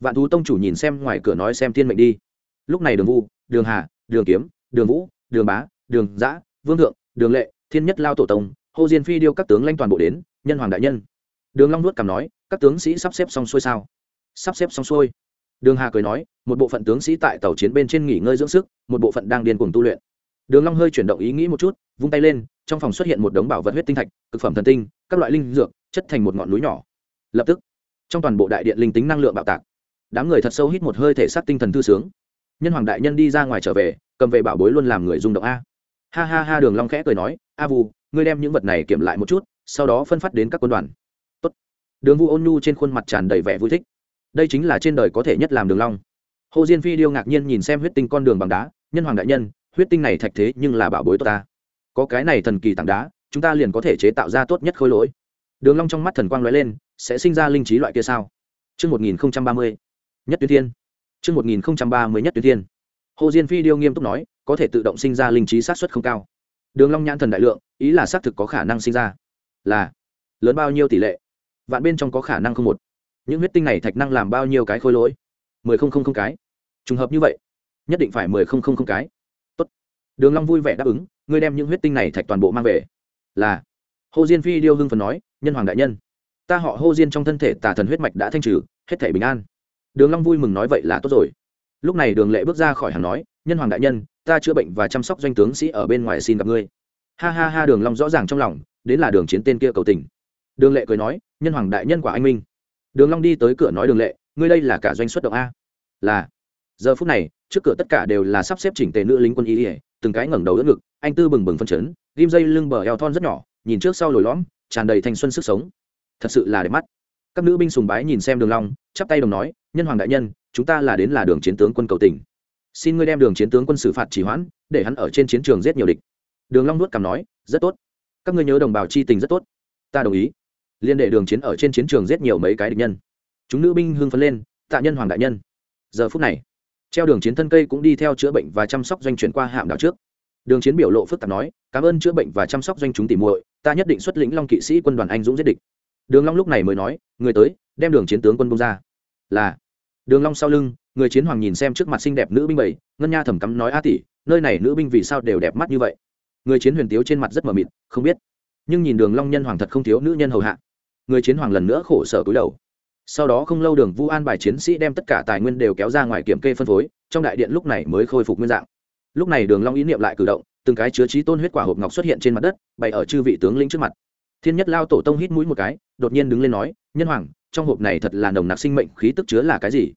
Vạn thú tông chủ nhìn xem ngoài cửa nói xem thiên mệnh đi. Lúc này đường vu, đường hà, đường kiếm, đường vũ, đường bá, đường giã, vương thượng, đường lệ, thiên nhất lao tổ tông, hồ diên phi điêu các tướng lãnh toàn bộ đến, nhân hoàng đại nhân. Đường long nuốt cảm nói, các tướng sĩ sắp xếp xong xuôi sao? Sắp xếp xong xuôi. Đường hà cười nói, một bộ phận tướng sĩ tại tàu chiến bên trên nghỉ ngơi dưỡng sức, một bộ phận đang điên cuồng tu luyện đường long hơi chuyển động ý nghĩ một chút, vung tay lên, trong phòng xuất hiện một đống bảo vật huyết tinh thạch, cực phẩm thần tinh, các loại linh dược, chất thành một ngọn núi nhỏ. Lập tức, trong toàn bộ đại điện linh tính năng lượng bạo tạc. Đám người thật sâu hít một hơi thể xác tinh thần thư sướng. Nhân hoàng đại nhân đi ra ngoài trở về, cầm về bảo bối luôn làm người rung động a. Ha ha ha, đường long khẽ cười nói, a vu, ngươi đem những vật này kiểm lại một chút, sau đó phân phát đến các quân đoàn. Tốt. đường vu ôn nhu trên khuôn mặt tràn đầy vẻ vui thích. Đây chính là trên đời có thể nhất làm đường long. Hồ diên phi điêu ngạc nhiên nhìn xem huyết tinh con đường bằng đá, nhân hoàng đại nhân huyết tinh này thạch thế nhưng là bảo bối tốt ta có cái này thần kỳ tảng đá chúng ta liền có thể chế tạo ra tốt nhất khối lỗi đường long trong mắt thần quang lóe lên sẽ sinh ra linh trí loại kia sao Trước 1030, nhất tuyến thiên. Trước 1030 nhất tuyến thiên. Hồ Diên Phi điêu nghiêm túc nói, có thể tự động sinh ra linh trí sát suất không cao. Đường Long nhãn thần đại lượng, ý là xác thực có khả năng sinh ra. Là lớn bao nhiêu tỷ lệ? Vạn bên trong có khả năng không một. Những huyết tinh này thạch năng làm bao nhiêu cái khối lỗi? Mười không không không cái. Trùng hợp như vậy, nhất định phải mười không không không cái. Đường Long vui vẻ đáp ứng, ngươi đem những huyết tinh này thạch toàn bộ mang về. Là. Hồ Diên Phi điêu hưng phần nói, nhân hoàng đại nhân, ta họ Hồ Diên trong thân thể tà thần huyết mạch đã thanh trừ, hết thảy bình an. Đường Long vui mừng nói vậy là tốt rồi. Lúc này Đường Lệ bước ra khỏi hàng nói, nhân hoàng đại nhân, ta chữa bệnh và chăm sóc doanh tướng sĩ ở bên ngoài xin gặp ngươi ha ha ha đường long rõ ràng trong lòng đến là đường chiến tên kia cầu tình đường lệ cười nói nhân hoàng đại nhân quả anh minh đường long đi tới cửa nói đường lệ ngươi đây là cả doanh xuất động a là giờ phút này trước cửa tất cả đều là sắp xếp chỉnh tề nữ lính quân y ỉa từng cái ngẩng đầu đỡ ngực, anh tư bừng bừng phân chấn, ghim dây lưng bờ eo thon rất nhỏ, nhìn trước sau lồi lõm, tràn đầy thanh xuân sức sống. Thật sự là đẹp mắt. Các nữ binh sùng bái nhìn xem đường long, chắp tay đồng nói, nhân hoàng đại nhân, chúng ta là đến là đường chiến tướng quân cầu tình. Xin ngươi đem đường chiến tướng quân xử phạt chỉ hoãn, để hắn ở trên chiến trường giết nhiều địch. Đường long nuốt cằm nói, rất tốt. Các ngươi nhớ đồng bào chi tình rất tốt. Ta đồng ý. Liên đệ đường chiến ở trên chiến trường giết nhiều mấy cái địch nhân. Chúng nữ binh hưng phấn lên, tạ nhân hoàng đại nhân. Giờ phút này treo đường chiến thân cây cũng đi theo chữa bệnh và chăm sóc doanh chuyển qua hạm đảo trước. Đường chiến biểu lộ phức tạp nói, cảm ơn chữa bệnh và chăm sóc doanh chúng tìm muội, ta nhất định xuất lĩnh long kỵ sĩ quân đoàn anh dũng giết địch. Đường long lúc này mới nói, người tới, đem đường chiến tướng quân bung ra. Là, đường long sau lưng, người chiến hoàng nhìn xem trước mặt xinh đẹp nữ binh bảy, ngân nha thầm cắm nói, a tỷ, nơi này nữ binh vì sao đều đẹp mắt như vậy? Người chiến huyền tiếu trên mặt rất mờ mịt, không biết. Nhưng nhìn đường long nhân hoàng thật không thiếu nữ nhân hầu hạ. Người chiến hoàng lần nữa khổ sở cúi đầu sau đó không lâu đường vu an bài chiến sĩ đem tất cả tài nguyên đều kéo ra ngoài kiểm kê phân phối, trong đại điện lúc này mới khôi phục nguyên dạng. Lúc này đường long ý niệm lại cử động, từng cái chứa trí tôn huyết quả hộp ngọc xuất hiện trên mặt đất, bày ở chư vị tướng lĩnh trước mặt. Thiên nhất lao tổ tông hít mũi một cái, đột nhiên đứng lên nói, nhân hoàng, trong hộp này thật là nồng nặc sinh mệnh khí tức chứa là cái gì?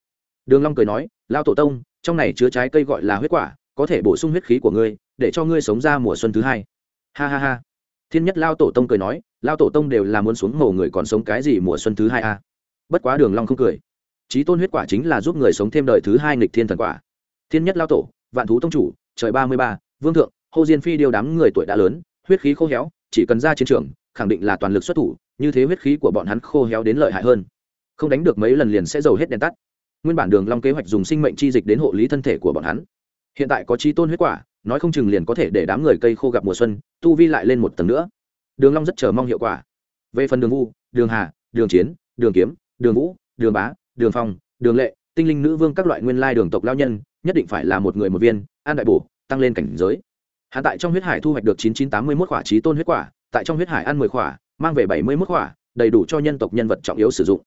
Đường long cười nói, lao tổ tông, trong này chứa trái cây gọi là huyết quả, có thể bổ sung huyết khí của ngươi, để cho ngươi sống ra mùa xuân thứ hai. Ha ha ha. Thiên nhất lao tổ tông cười nói, lao tổ tông đều là muốn xuống mồ người còn sống cái gì mùa xuân thứ hai a? à? Bất quá đường long không cười. Trí tôn huyết quả chính là giúp người sống thêm đời thứ hai nghịch thiên thần quả. Thiên nhất lao tổ, vạn thú tông chủ, trời ba mươi ba, vương thượng, hô diên phi điều đám người tuổi đã lớn, huyết khí khô héo, chỉ cần ra chiến trường, khẳng định là toàn lực xuất thủ, như thế huyết khí của bọn hắn khô héo đến lợi hại hơn. Không đánh được mấy lần liền sẽ dầu hết đèn tắt. Nguyên bản đường long kế hoạch dùng sinh mệnh chi dịch đến hộ lý thân thể của bọn hắn. Hiện tại có trí tôn huyết quả, nói không chừng liền có thể để đám người cây khô gặp mùa xuân, tu vi lại lên một tầng nữa. Đường long rất chờ mong hiệu quả. Về phần đường vu, đường hà, đường chiến, đường kiếm đường vũ, đường bá, đường phong, đường lệ, tinh linh nữ vương các loại nguyên lai đường tộc lao nhân, nhất định phải là một người một viên, an đại bổ, tăng lên cảnh giới. Hạ tại trong huyết hải thu hoạch được chín chín tám mươi một quả trí tôn huyết quả, tại trong huyết hải ăn mười quả mang về bảy mươi một quả đầy đủ cho nhân tộc nhân vật trọng yếu sử dụng.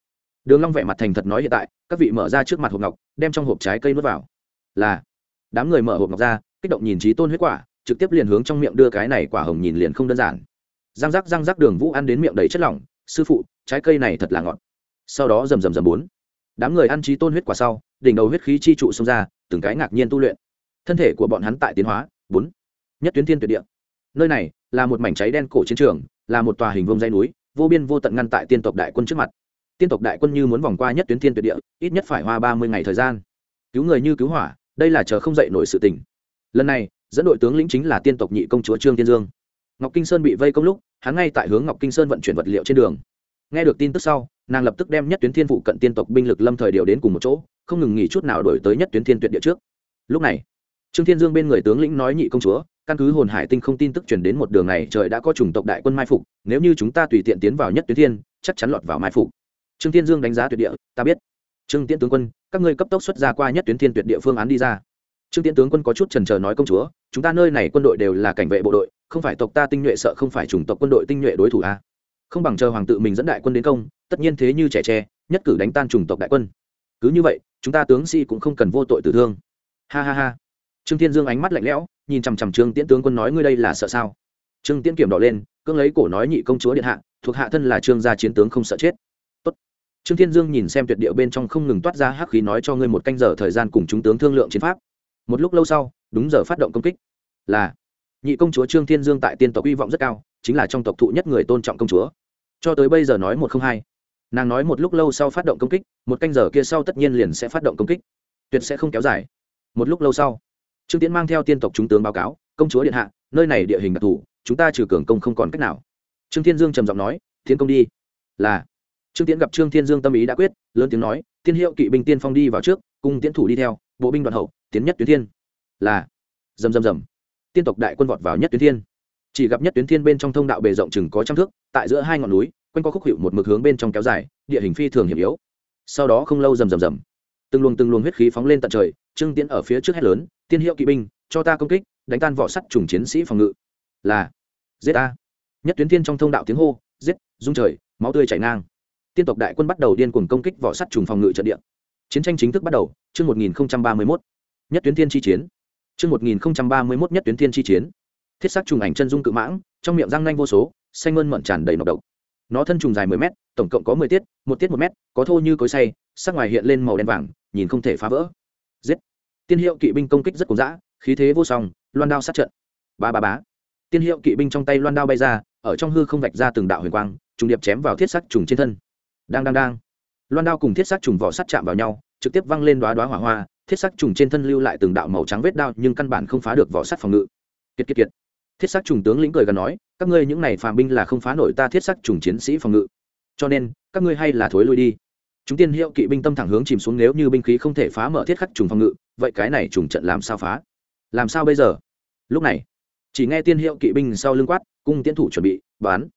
Đường long vẻ mặt thành thật nói hiện tại, các vị mở ra trước mặt hộp ngọc, đem trong hộp trái cây nuốt vào. Là, đám người mở hộp ngọc ra, kích động nhìn trí tôn huyết quả, trực tiếp liền hướng trong miệng đưa cái này quả hồng nhìn liền không đơn giản. Răng rắc răng rắc, đường vũ ăn đến miệng đầy chất lỏng. Sư phụ, trái cây này thật là ngọt sau đó rầm rầm rầm bốn. Đám người ăn trí tôn huyết quả sau, đỉnh đầu huyết khí chi trụ xông ra, từng cái ngạc nhiên tu luyện. Thân thể của bọn hắn tại tiến hóa, bốn. Nhất tuyến thiên tuyệt địa. Nơi này là một mảnh cháy đen cổ chiến trường, là một tòa hình vông dây núi, vô biên vô tận ngăn tại tiên tộc đại quân trước mặt. Tiên tộc đại quân như muốn vòng qua nhất tuyến thiên tuyệt địa, ít nhất phải hoa ba mươi ngày thời gian. Cứu người như cứu hỏa, đây là chờ không dậy nổi sự tình. Lần này, dẫn đội tướng lĩnh chính là tiên tộc nhị công chúa trương tiên dương. Ngọc kinh sơn bị vây công lúc, hắn ngay tại hướng ngọc kinh sơn vận chuyển vật liệu trên đường. Nghe được tin tức sau nàng lập tức đem nhất tuyến thiên phụ cận tiên tộc binh lực lâm thời điều đến cùng một chỗ, không ngừng nghỉ chút nào đổi tới nhất tuyến thiên tuyệt địa trước. Lúc này, trương thiên dương bên người tướng lĩnh nói nhị công chúa, căn cứ hồn hải tinh không tin tức chuyển đến một đường này, trời đã có chủng tộc đại quân mai phục, nếu như chúng ta tùy tiện tiến vào nhất tuyến thiên, chắc chắn lọt vào mai phục. Trương thiên dương đánh giá tuyệt địa, ta biết. Trương tiễn tướng quân, các ngươi cấp tốc xuất ra qua nhất tuyến thiên tuyệt địa phương án đi ra. Trương tiễn tướng quân có chút trần trờ nói công chúa, chúng ta nơi này quân đội đều là cảnh vệ bộ đội, không phải tộc ta tinh nhuệ sợ không phải chủng tộc quân đội tinh nhuệ đối thủ a à? Không bằng chờ hoàng tự mình dẫn đại quân đến công, tất nhiên thế như trẻ tre, nhất cử đánh tan chủng tộc đại quân. Cứ như vậy, chúng ta tướng sĩ cũng không cần vô tội tử thương. Ha ha ha. Trương thiên dương ánh mắt lạnh lẽo, nhìn chằm chằm trương tiễn tướng quân nói ngươi đây là sợ sao? Trương tiễn kiểm đỏ lên cương lấy cổ nói nhị công chúa điện hạ, thuộc hạ thân là trương gia chiến tướng không sợ chết. Tốt. trương thiên dương nhìn xem tuyệt địa bên trong không ngừng toát ra hắc khí nói cho ngươi một canh giờ thời gian cùng chúng tướng thương lượng chiến pháp. Một lúc lâu sau, đúng giờ phát động công kích. Là, nhị công chúa trương thiên dương tại tiên tộc hy vọng rất cao, chính là trong tộc thụ nhất người tôn trọng công chúa cho tới bây giờ nói một không hai. Nàng nói một lúc lâu sau phát động công kích, một canh giờ kia sau tất nhiên liền sẽ phát động công kích. Tuyệt sẽ không kéo dài. Một lúc lâu sau, trương tiến mang theo tiên tộc chúng tướng báo cáo, công chúa điện hạ, nơi này địa hình đặc thù, chúng ta trừ cường công không còn cách nào. Trương thiên dương trầm giọng nói tiến công đi. Là. Trương tiến gặp trương thiên dương tâm ý đã quyết, lớn tiếng nói tiên hiệu kỵ binh tiên phong đi vào trước, cùng tiến thủ đi theo, bộ binh đoàn hậu, tiến nhất tuyến thiên. Là. Dầm dầm dầm tiên tộc đại quân vọt vào nhất tuyến thiên chỉ gặp nhất tuyến thiên bên trong thông đạo bề rộng chừng có trăm thước, tại giữa hai ngọn núi, quanh co khúc hiệu một mực hướng bên trong kéo dài, địa hình phi thường hiểm yếu. Sau đó không lâu rầm rầm rầm. Từng luồng từng luồng huyết khí phóng lên tận trời, trương tiến ở phía trước hét lớn, tiên hiệu kỵ binh, cho ta công kích, đánh tan vỏ sắt trùng chiến sĩ phòng ngự. Là, giết ta. Nhất tuyến thiên trong thông đạo tiếng hô, giết dung trời, máu tươi chảy ngang. Tiên tộc đại quân bắt đầu điên cuồng công kích vỏ sắt trùng phòng ngự trận địa. Chiến tranh chính thức bắt đầu, chương một nghìn ba mươi mốt. Nhất tuyến thiên chi chiến. Chương một nghìn ba mươi mốt nhất tuyến thiên chi chiến thiết sắc trùng ảnh chân dung cự mãng, trong miệng răng nanh vô số, xanh mơn mận tràn đầy nọc độc. Nó thân trùng dài mười mét, tổng cộng có mười tiết, một tiết một mét, có thô như cối say sắc ngoài hiện lên màu đen vàng, nhìn không thể phá vỡ. Giết! Tiên hiệu kỵ binh công kích rất cùng dã, khí thế vô song, loan đao sát trận. Ba ba bá tiên hiệu kỵ binh trong tay loan đao bay ra, ở trong hư không vạch ra từng đạo huyền quang, trùng điệp chém vào thiết sắc trùng trên thân. Đang đang đang. Loan đao cùng thiết sắc trùng vỏ sắt chạm vào nhau, trực tiếp văng lên đoá đoá hỏa hoa, thiết sắc trùng trên thân lưu lại từng đạo màu trắng vết đao, nhưng căn bản không phá được vỏ sắt phòng ngự. Kiệt kiệt kiệt thiết sắc trùng tướng lĩnh cười gần nói, các ngươi những này phàm binh là không phá nổi ta thiết sắc trùng chiến sĩ phòng ngự. Cho nên, các ngươi hay là thối lui đi. Chúng tiên hiệu kỵ binh tâm thẳng hướng chìm xuống nếu như binh khí không thể phá mở thiết khắc trùng phòng ngự, vậy cái này trùng trận làm sao phá? Làm sao bây giờ? Lúc này, chỉ nghe tiên hiệu kỵ binh sau lưng quát, cung tiến thủ chuẩn bị bán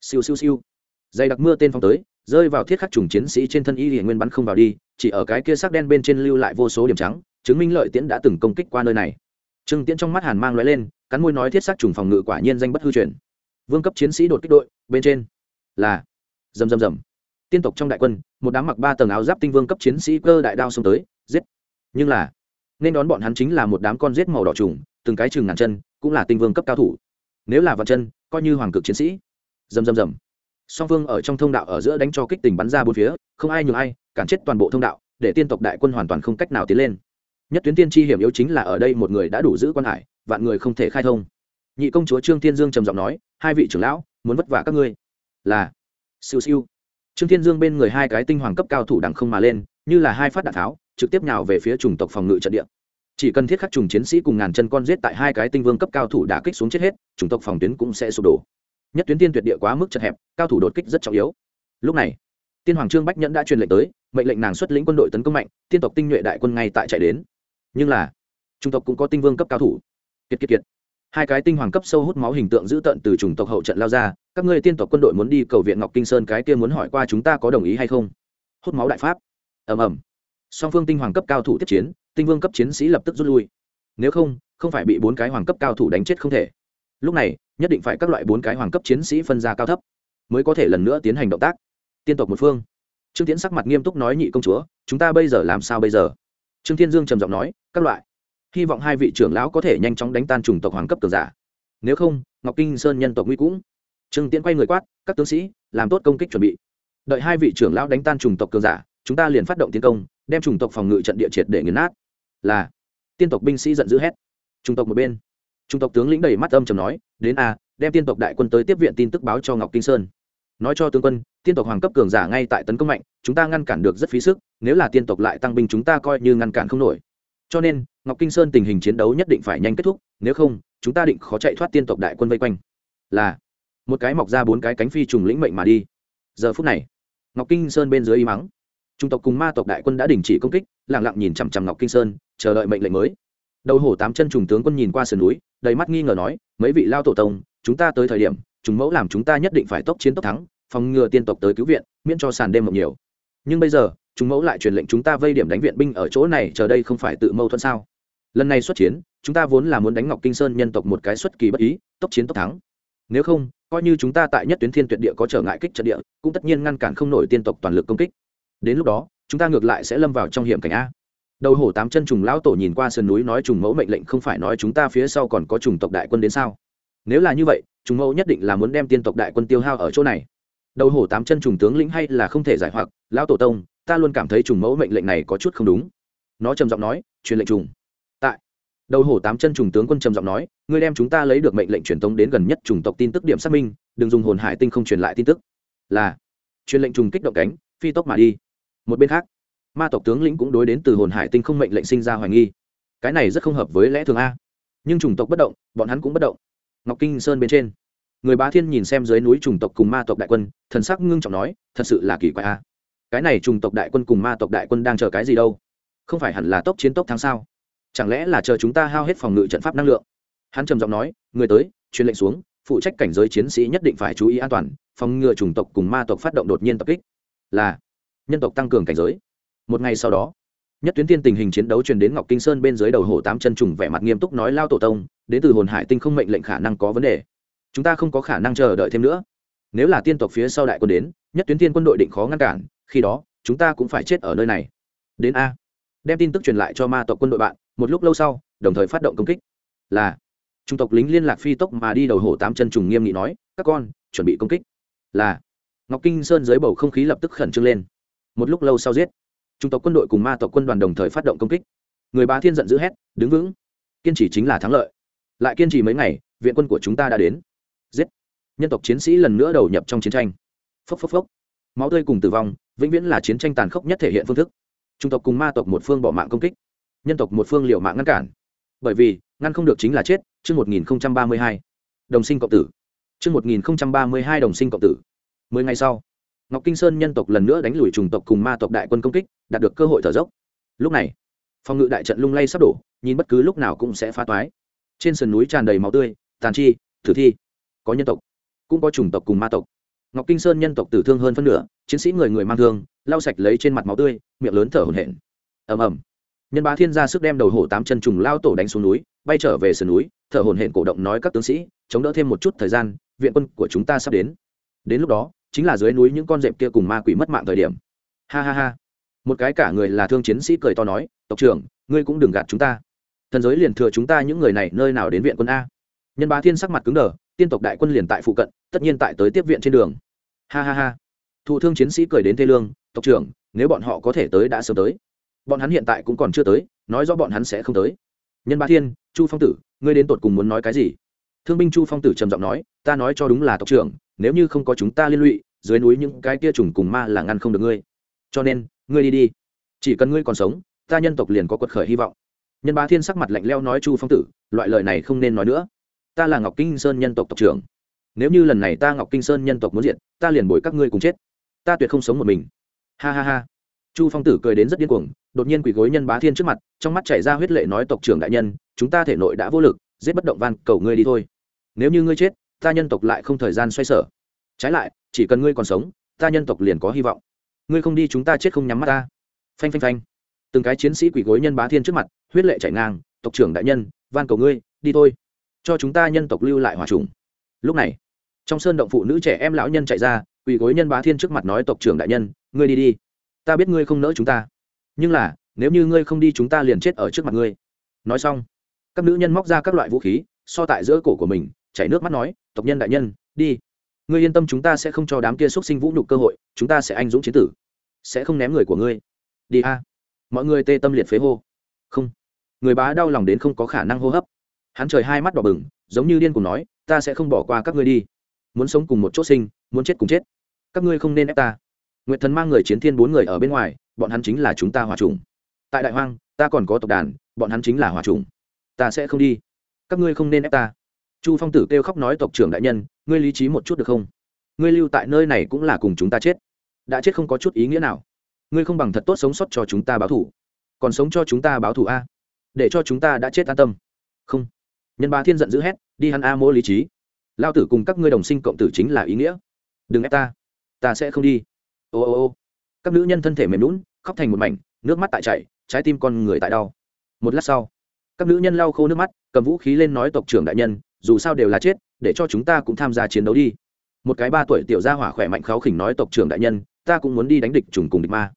siêu siêu siêu. Dày đặc mưa tên phong tới, rơi vào thiết khắc trùng chiến sĩ trên thân y hiển nguyên bắn không vào đi, chỉ ở cái kia sắc đen bên trên lưu lại vô số điểm trắng, chứng minh lợi tiễn đã từng công kích qua nơi này trương tiễn trong mắt hàn mang lóe lên, cắn môi nói thiết sắc trùng phòng ngự quả nhiên danh bất hư truyền. Vương cấp chiến sĩ đột kích đội, bên trên là rầm rầm rầm. Tiên tộc trong đại quân, một đám mặc ba tầng áo giáp tinh vương cấp chiến sĩ cơ đại đao xông tới, giết. Nhưng là, nên đón bọn hắn chính là một đám con giết màu đỏ trùng, từng cái chừng ngàn chân, cũng là tinh vương cấp cao thủ. Nếu là vật chân, coi như hoàng cực chiến sĩ. Rầm rầm rầm. Song phương ở trong thông đạo ở giữa đánh cho kích tình bắn ra bốn phía, không ai nhường ai, cản chết toàn bộ thông đạo, để tiên tộc đại quân hoàn toàn không cách nào tiến lên nhất tuyến tiên tri hiểm yếu chính là ở đây một người đã đủ giữ quan hải, vạn người không thể khai thông. Nhị công chúa trương tiên dương trầm giọng nói, hai vị trưởng lão, muốn vất vả các ngươi. Là. Siêu siêu. Trương thiên dương bên người hai cái tinh hoàng cấp cao thủ đằng không mà lên, như là hai phát đạn tháo, trực tiếp nhào về phía chủng tộc phòng ngự trận địa. Chỉ cần thiết khắc trùng chiến sĩ cùng ngàn chân con giết tại hai cái tinh vương cấp cao thủ đã kích xuống chết hết, chủng tộc phòng tuyến cũng sẽ sụp đổ. Nhất tuyến tiên tuyệt địa quá mức chật hẹp, cao thủ đột kích rất trọng yếu. Lúc này, tiên hoàng trương bách nhẫn đã truyền lệnh tới, mệnh lệnh nàng xuất lĩnh quân đội tấn công mạnh, tiên tộc tinh nhuệ đại quân ngay tại chạy đến nhưng là chủng tộc cũng có tinh vương cấp cao thủ. Kiệt kiệt kiệt. Hai cái tinh hoàng cấp sâu hút máu hình tượng giữ tận từ chủng tộc hậu trận lao ra, các ngươi tiên tộc quân đội muốn đi cầu viện ngọc kinh sơn cái kia muốn hỏi qua chúng ta có đồng ý hay không? Hút máu đại pháp. Ầm ầm. Song phương tinh hoàng cấp cao thủ tiếp chiến, tinh vương cấp chiến sĩ lập tức rút lui. Nếu không không phải bị bốn cái hoàng cấp cao thủ đánh chết không thể. Lúc này, nhất định phải các loại bốn cái hoàng cấp chiến sĩ phân ra cao thấp, mới có thể lần nữa tiến hành động tác. Tiên tộc một phương. Trương tiến sắc mặt nghiêm túc nói, nhị công chúa, chúng ta bây giờ làm sao bây giờ? Trương thiên dương trầm giọng nói, các loại, hy vọng hai vị trưởng lão có thể nhanh chóng đánh tan chủng tộc hoàng cấp cường giả. Nếu không, ngọc kinh sơn nhân tộc nguy cũng. Trương tiễn quay người quát, các tướng sĩ, làm tốt công kích chuẩn bị. Đợi hai vị trưởng lão đánh tan chủng tộc cường giả, chúng ta liền phát động tiến công, đem chủng tộc phòng ngự trận địa triệt để nghiền nát. Là, tiên tộc binh sĩ giận dữ hét. Chủng tộc một bên, chủng tộc tướng lĩnh đầy mắt âm trầm nói, đến a, đem tiên tộc đại quân tới tiếp viện tin tức báo cho ngọc kinh sơn nói cho tướng quân, tiên tộc hoàng cấp cường giả ngay tại tấn công mạnh, chúng ta ngăn cản được rất phí sức, nếu là tiên tộc lại tăng binh chúng ta coi như ngăn cản không nổi. Cho nên, ngọc kinh sơn tình hình chiến đấu nhất định phải nhanh kết thúc, nếu không, chúng ta định khó chạy thoát tiên tộc đại quân vây quanh. Là, một cái mọc ra bốn cái cánh phi trùng lĩnh mệnh mà đi. Giờ phút này, ngọc kinh sơn bên dưới y mắng. Trung tộc cùng ma tộc đại quân đã đình chỉ công kích lẳng lặng nhìn chằm chằm ngọc kinh sơn, chờ đợi mệnh lệnh mới. Đầu hổ tám chân trùng tướng quân nhìn qua sườn núi, đầy mắt nghi ngờ nói, mấy vị lao tổ tông, chúng ta tới thời điểm chúng mẫu làm chúng ta nhất định phải tốc chiến tốc thắng, phòng ngừa tiên tộc tới cứu viện, miễn cho sàn đêm mộng nhiều. Nhưng bây giờ chúng mẫu lại truyền lệnh chúng ta vây điểm đánh viện binh ở chỗ này, chờ đây không phải tự mâu thuẫn sao? Lần này xuất chiến, chúng ta vốn là muốn đánh ngọc kinh sơn nhân tộc một cái xuất kỳ bất ý, tốc chiến tốc thắng. Nếu không, coi như chúng ta tại nhất tuyến thiên tuyệt địa có trở ngại kích trận địa, cũng tất nhiên ngăn cản không nổi tiên tộc toàn lực công kích. Đến lúc đó, chúng ta ngược lại sẽ lâm vào trong hiểm cảnh a. Đầu hổ tám chân trùng lão tổ nhìn qua sườn núi nói trùng mẫu mệnh lệnh không phải nói chúng ta phía sau còn có trùng tộc đại quân đến sao? Nếu là như vậy, trùng mẫu nhất định là muốn đem tiên tộc đại quân tiêu hao ở chỗ này. Đầu hổ tám chân trùng tướng lĩnh hay là không thể giải hoặc, lão tổ tông, ta luôn cảm thấy trùng mẫu mệnh lệnh này có chút không đúng. Nó trầm giọng nói, truyền lệnh trùng. Tại, đầu hổ tám chân trùng tướng quân trầm giọng nói, ngươi đem chúng ta lấy được mệnh lệnh truyền tống đến gần nhất trùng tộc tin tức điểm xác minh, đừng dùng hồn hải tinh không truyền lại tin tức. Là, truyền lệnh trùng kích động cánh, phi tốc mà đi. Một bên khác, ma tộc tướng lĩnh cũng đối đến từ hồn hải tinh không mệnh lệnh sinh ra hoài nghi. Cái này rất không hợp với lẽ thường a. Nhưng chủng tộc bất động, bọn hắn cũng bất động ngọc kinh sơn bên trên. Người bá thiên nhìn xem dưới núi chủng tộc cùng ma tộc đại quân, thần sắc ngưng trọng nói, thật sự là kỳ quái a. Cái này chủng tộc đại quân cùng ma tộc đại quân đang chờ cái gì đâu? Không phải hẳn là tốc chiến tốc tháng sao? Chẳng lẽ là chờ chúng ta hao hết phòng ngự trận pháp năng lượng? Hắn trầm giọng nói, người tới, truyền lệnh xuống, phụ trách cảnh giới chiến sĩ nhất định phải chú ý an toàn, phòng ngừa chủng tộc cùng ma tộc phát động đột nhiên tập kích. Là, nhân tộc tăng cường cảnh giới. Một ngày sau đó, nhất tuyến tiên tình hình chiến đấu truyền đến ngọc kinh sơn bên dưới đầu hổ tám chân trùng vẻ mặt nghiêm túc nói, lao tổ tông đến từ hồn hải tinh không mệnh lệnh khả năng có vấn đề. Chúng ta không có khả năng chờ đợi thêm nữa. Nếu là tiên tộc phía sau đại quân đến, nhất tuyến tiên quân đội định khó ngăn cản, khi đó, chúng ta cũng phải chết ở nơi này. Đến a. Đem tin tức truyền lại cho ma tộc quân đội bạn, một lúc lâu sau, đồng thời phát động công kích. Là, trung tộc lính liên lạc phi tốc mà đi đầu hổ tám chân trùng nghiêm nghị nói, các con, chuẩn bị công kích. Là, ngọc kinh sơn dưới bầu không khí lập tức khẩn trương lên. Một lúc lâu sau giết, trung tộc quân đội cùng ma tộc quân đoàn đồng thời phát động công kích. Người bá thiên giận dữ hét, đứng vững! Kiên trì chính là thắng lợi lại kiên trì mấy ngày, viện quân của chúng ta đã đến. Giết. Nhân tộc chiến sĩ lần nữa đầu nhập trong chiến tranh. Phốc phốc phốc. Máu tươi cùng tử vong, vĩnh viễn là chiến tranh tàn khốc nhất thể hiện phương thức. Trung tộc cùng ma tộc một phương bỏ mạng công kích. Nhân tộc một phương liều mạng ngăn cản. Bởi vì, ngăn không được chính là chết, chương một nghìn ba mươi hai. Đồng sinh cộng tử. Chương một nghìn ba mươi hai đồng sinh cộng tử. Mười ngày sau, ngọc kinh sơn nhân tộc lần nữa đánh lùi trùng tộc cùng ma tộc đại quân công kích, đạt được cơ hội thở dốc. Lúc này, phòng ngự đại trận lung lay sắp đổ, nhìn bất cứ lúc nào cũng sẽ phá toái trên sườn núi tràn đầy máu tươi, tàn chi thử thi, có nhân tộc, cũng có chủng tộc cùng ma tộc. Ngọc kinh sơn nhân tộc tử thương hơn phân nửa, chiến sĩ người người mang thương, lau sạch lấy trên mặt máu tươi, miệng lớn thở hổn hển. Ầm ầm. Nhân bá thiên ra sức đem đầu hổ tám chân trùng lao tổ đánh xuống núi, bay trở về sườn núi, thở hổn hển cổ động nói các tướng sĩ, chống đỡ thêm một chút thời gian, viện quân của chúng ta sắp đến. Đến lúc đó, chính là dưới núi những con rệp kia cùng ma quỷ mất mạng thời điểm. Ha ha ha. Một cái cả người là thương chiến sĩ cười to nói, tộc trưởng, ngươi cũng đừng gạt chúng ta thần giới liền thừa chúng ta những người này nơi nào đến viện quân a? Nhân bá thiên sắc mặt cứng đờ, tiên tộc đại quân liền tại phụ cận, tất nhiên tại tới tiếp viện trên đường. Ha ha ha. Thụ thương chiến sĩ cười đến thê lương, tộc trưởng, nếu bọn họ có thể tới đã sớm tới. Bọn hắn hiện tại cũng còn chưa tới, nói rõ bọn hắn sẽ không tới. Nhân bá thiên, chu phong tử, ngươi đến tột cùng muốn nói cái gì? Thương binh chu phong tử trầm giọng nói, ta nói cho đúng là tộc trưởng, nếu như không có chúng ta liên lụy, dưới núi những cái kia trùng cùng ma là ngăn không được ngươi. Cho nên, ngươi đi đi. Chỉ cần ngươi còn sống, ta nhân tộc liền có quật khởi hy vọng nhân bá thiên sắc mặt lạnh leo nói, chu phong tử, loại lời này không nên nói nữa. Ta là ngọc kinh sơn nhân tộc tộc trưởng. Nếu như lần này ta ngọc kinh sơn nhân tộc muốn diện ta liền bồi các ngươi cùng chết. Ta tuyệt không sống một mình. Ha ha ha. Chu phong tử cười đến rất điên cuồng, đột nhiên quỳ gối nhân bá thiên trước mặt, trong mắt chảy ra huyết lệ nói, tộc trưởng đại nhân, chúng ta thể nội đã vô lực, giết bất động van, cầu ngươi đi thôi. Nếu như ngươi chết, ta nhân tộc lại không thời gian xoay sở. Trái lại, chỉ cần ngươi còn sống, ta nhân tộc liền có hy vọng. Ngươi không đi, chúng ta chết không nhắm mắt ta. Phanh phanh phanh. Từng cái chiến sĩ quỳ gối nhân bá thiên trước mặt huyết lệ chảy ngang, tộc trưởng đại nhân, van cầu ngươi, đi thôi. Cho chúng ta nhân tộc lưu lại hòa trùng. Lúc này, trong sơn động phụ nữ trẻ em lão nhân chạy ra, quỳ gối nhân bá thiên trước mặt nói, tộc trưởng đại nhân, ngươi đi đi. Ta biết ngươi không nỡ chúng ta. Nhưng là, nếu như ngươi không đi chúng ta liền chết ở trước mặt ngươi. Nói xong, các nữ nhân móc ra các loại vũ khí, so tại giữa cổ của mình, chảy nước mắt nói, tộc nhân đại nhân, đi. Ngươi yên tâm chúng ta sẽ không cho đám kia x sinh vũ nhục cơ hội, chúng ta sẽ anh dũng chiến tử, sẽ không ném người của ngươi. Đi a. Mọi người tê tâm liệt phế hô. Không người bá đau lòng đến không có khả năng hô hấp. Hắn trời hai mắt đỏ bừng, giống như điên cùng nói, ta sẽ không bỏ qua các ngươi đi. Muốn sống cùng một chỗ sinh, muốn chết cùng chết. Các ngươi không nên ép ta. Nguyệt thần mang người chiến thiên bốn người ở bên ngoài, bọn hắn chính là chúng ta hòa trùng tại đại hoang, ta còn có tộc đàn, bọn hắn chính là hòa trùng ta sẽ không đi. Các ngươi không nên ép ta. Chu phong tử kêu khóc nói, tộc trưởng đại nhân, ngươi lý trí một chút được không? Ngươi lưu tại nơi này cũng là cùng chúng ta chết. Đã chết không có chút ý nghĩa nào. Ngươi không bằng thật tốt sống sót cho chúng ta báo thủ còn sống cho chúng ta báo thủ a để cho chúng ta đã chết an tâm. Không. Nhân ba thiên giận dữ hét, đi hắn a mô lý trí. Lao tử cùng các ngươi đồng sinh cộng tử chính là ý nghĩa. Đừng ép ta. Ta sẽ không đi. Ô ô ô. Các nữ nhân thân thể mềm lún khóc thành một mảnh, nước mắt tại chảy, trái tim con người tại đau. Một lát sau, các nữ nhân lau khô nước mắt, cầm vũ khí lên nói tộc trưởng đại nhân, dù sao đều là chết, để cho chúng ta cũng tham gia chiến đấu đi. Một cái ba tuổi tiểu gia hỏa khỏe mạnh kháo khỉnh nói tộc trưởng đại nhân, ta cũng muốn đi đánh địch trùng cùng địch ma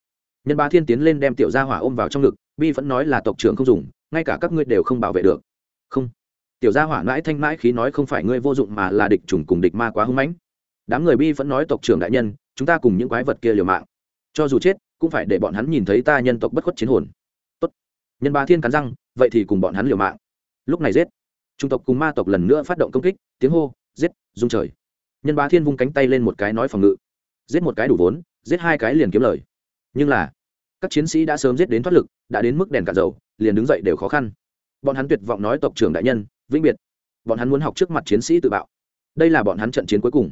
nhân ba thiên tiến lên đem tiểu gia hỏa ôm vào trong ngực, bi vẫn nói là tộc trưởng không dùng, ngay cả các ngươi đều không bảo vệ được. Không. Tiểu gia hỏa mãi thanh mãi khí nói không phải ngươi vô dụng mà là địch trùng cùng địch ma quá hưng mãnh. Đám người bi vẫn nói tộc trưởng đại nhân, chúng ta cùng những quái vật kia liều mạng. Cho dù chết, cũng phải để bọn hắn nhìn thấy ta nhân tộc bất khuất chiến hồn. Tốt. nhân ba thiên cắn răng, vậy thì cùng bọn hắn liều mạng. Lúc này giết. Trung tộc cùng ma tộc lần nữa phát động công kích, tiếng hô, giết dung trời. Nhân ba thiên vung cánh tay lên một cái nói phòng ngự. Giết một cái đủ vốn, giết hai cái liền kiếm lời. Nhưng là các chiến sĩ đã sớm giết đến thoát lực, đã đến mức đèn cả dầu, liền đứng dậy đều khó khăn. Bọn hắn tuyệt vọng nói tộc trưởng đại nhân, vĩnh biệt. Bọn hắn muốn học trước mặt chiến sĩ tự bạo. Đây là bọn hắn trận chiến cuối cùng.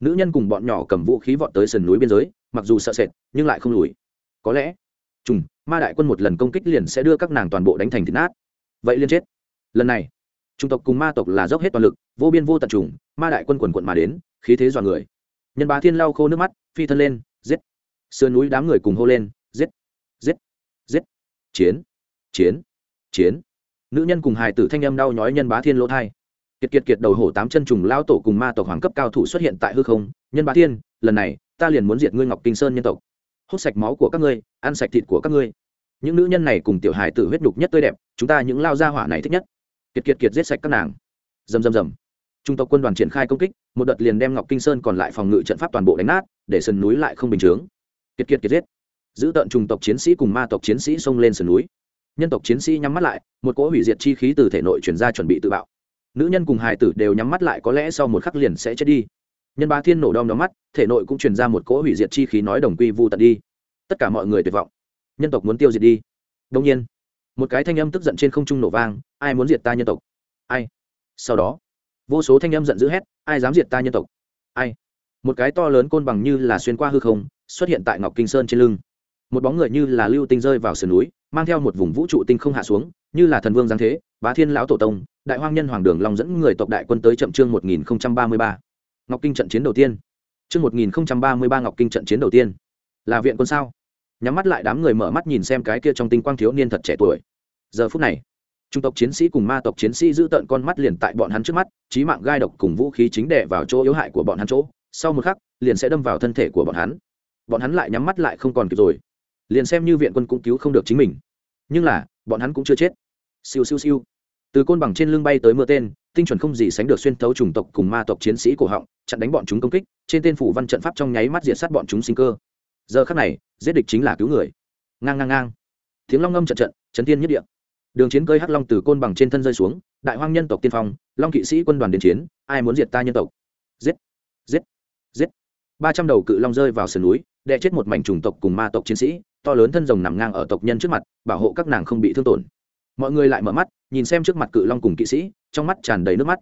Nữ nhân cùng bọn nhỏ cầm vũ khí vọt tới sườn núi biên giới, mặc dù sợ sệt, nhưng lại không lùi. Có lẽ, trùng, ma đại quân một lần công kích liền sẽ đưa các nàng toàn bộ đánh thành thịt nát. Vậy liên chết. Lần này trung tộc cùng ma tộc là dốc hết toàn lực, vô biên vô tận trùng, ma đại quân quần quận mà đến, khí thế dọa người. Nhân bá thiên lau khô nước mắt, phi thân lên, giết. Sườn núi đám người cùng hô lên, giết giết. Giết. Chiến. Chiến. Chiến. Nữ nhân cùng hài tử thanh âm đau nhói nhân bá thiên lỗ thai. Kiệt kiệt kiệt đầu hổ tám chân trùng lao tổ cùng ma tộc hoàng cấp cao thủ xuất hiện tại hư không. Nhân bá thiên, lần này, ta liền muốn diệt ngươi ngọc kinh sơn nhân tộc. Hút sạch máu của các ngươi, ăn sạch thịt của các ngươi. Những nữ nhân này cùng tiểu hài tử huyết đục nhất tươi đẹp, chúng ta những lao gia hỏa này thích nhất. Kiệt kiệt kiệt giết sạch các nàng. Dầm dầm dầm trung tộc quân đoàn triển khai công kích, một đợt liền đem ngọc kinh sơn còn lại phòng ngự trận pháp toàn bộ đánh nát, để sườn núi lại không bình chướng. Kiệt kiệt kiệt giết giữ tận trùng tộc chiến sĩ cùng ma tộc chiến sĩ xông lên sườn núi. Nhân tộc chiến sĩ nhắm mắt lại, một cỗ hủy diệt chi khí từ thể nội chuyển ra chuẩn bị tự bạo. Nữ nhân cùng hài tử đều nhắm mắt lại, có lẽ sau một khắc liền sẽ chết đi. Nhân ba thiên nổ đom đóm mắt, thể nội cũng truyền ra một cỗ hủy diệt chi khí nói đồng quy vu tận đi. Tất cả mọi người tuyệt vọng. Nhân tộc muốn tiêu diệt đi. Đông nhiên, một cái thanh âm tức giận trên không trung nổ vang, ai muốn diệt ta nhân tộc? Ai? Sau đó, vô số thanh âm giận dữ hét, ai dám diệt ta nhân tộc? Ai? Một cái to lớn côn bằng như là xuyên qua hư không, xuất hiện tại ngọc kinh sơn trên lưng một bóng người như là lưu tinh rơi vào sườn núi, mang theo một vùng vũ trụ tinh không hạ xuống, như là thần vương giáng thế, bá thiên lão tổ tông, đại hoang nhân hoàng đường long dẫn người tộc đại quân tới chậm trương một nghìn ba mươi ba. Ngọc kinh trận chiến đầu tiên. Trương một nghìn ba mươi ba ngọc kinh trận chiến đầu tiên. Là viện quân sao? Nhắm mắt lại đám người mở mắt nhìn xem cái kia trong tinh quang thiếu niên thật trẻ tuổi. Giờ phút này, trung tộc chiến sĩ cùng ma tộc chiến sĩ giữ tận con mắt liền tại bọn hắn trước mắt trí mạng gai độc cùng vũ khí chính đẻ vào chỗ yếu hại của bọn hắn chỗ. Sau một khắc, liền sẽ đâm vào thân thể của bọn hắn. Bọn hắn lại nhắm mắt lại không còn kịp rồi liền xem như viện quân cũng cứu không được chính mình. Nhưng là, bọn hắn cũng chưa chết. Siêu siêu siêu. Từ côn bằng trên lưng bay tới mưa tên, tinh chuẩn không gì sánh được xuyên thấu chủng tộc cùng ma tộc chiến sĩ cổ họng, chặn đánh bọn chúng công kích, trên tên phủ văn trận pháp trong nháy mắt diệt sát bọn chúng sinh cơ. Giờ khắc này, giết địch chính là cứu người. Ngang ngang ngang. Tiếng long ngâm trận trận, chấn tiên nhất địa. Đường chiến cơi hắc long từ côn bằng trên thân rơi xuống, đại hoang nhân tộc tiên phong, long kỵ sĩ quân đoàn đến chiến, ai muốn diệt ta nhân tộc? Giết. Giết. Giết. Ba trăm đầu cự long rơi vào sườn núi, đè chết một mảnh chủng tộc cùng ma tộc chiến sĩ to lớn thân rồng nằm ngang ở tộc nhân trước mặt, bảo hộ các nàng không bị thương tổn. Mọi người lại mở mắt, nhìn xem trước mặt cự long cùng kỵ sĩ, trong mắt tràn đầy nước mắt.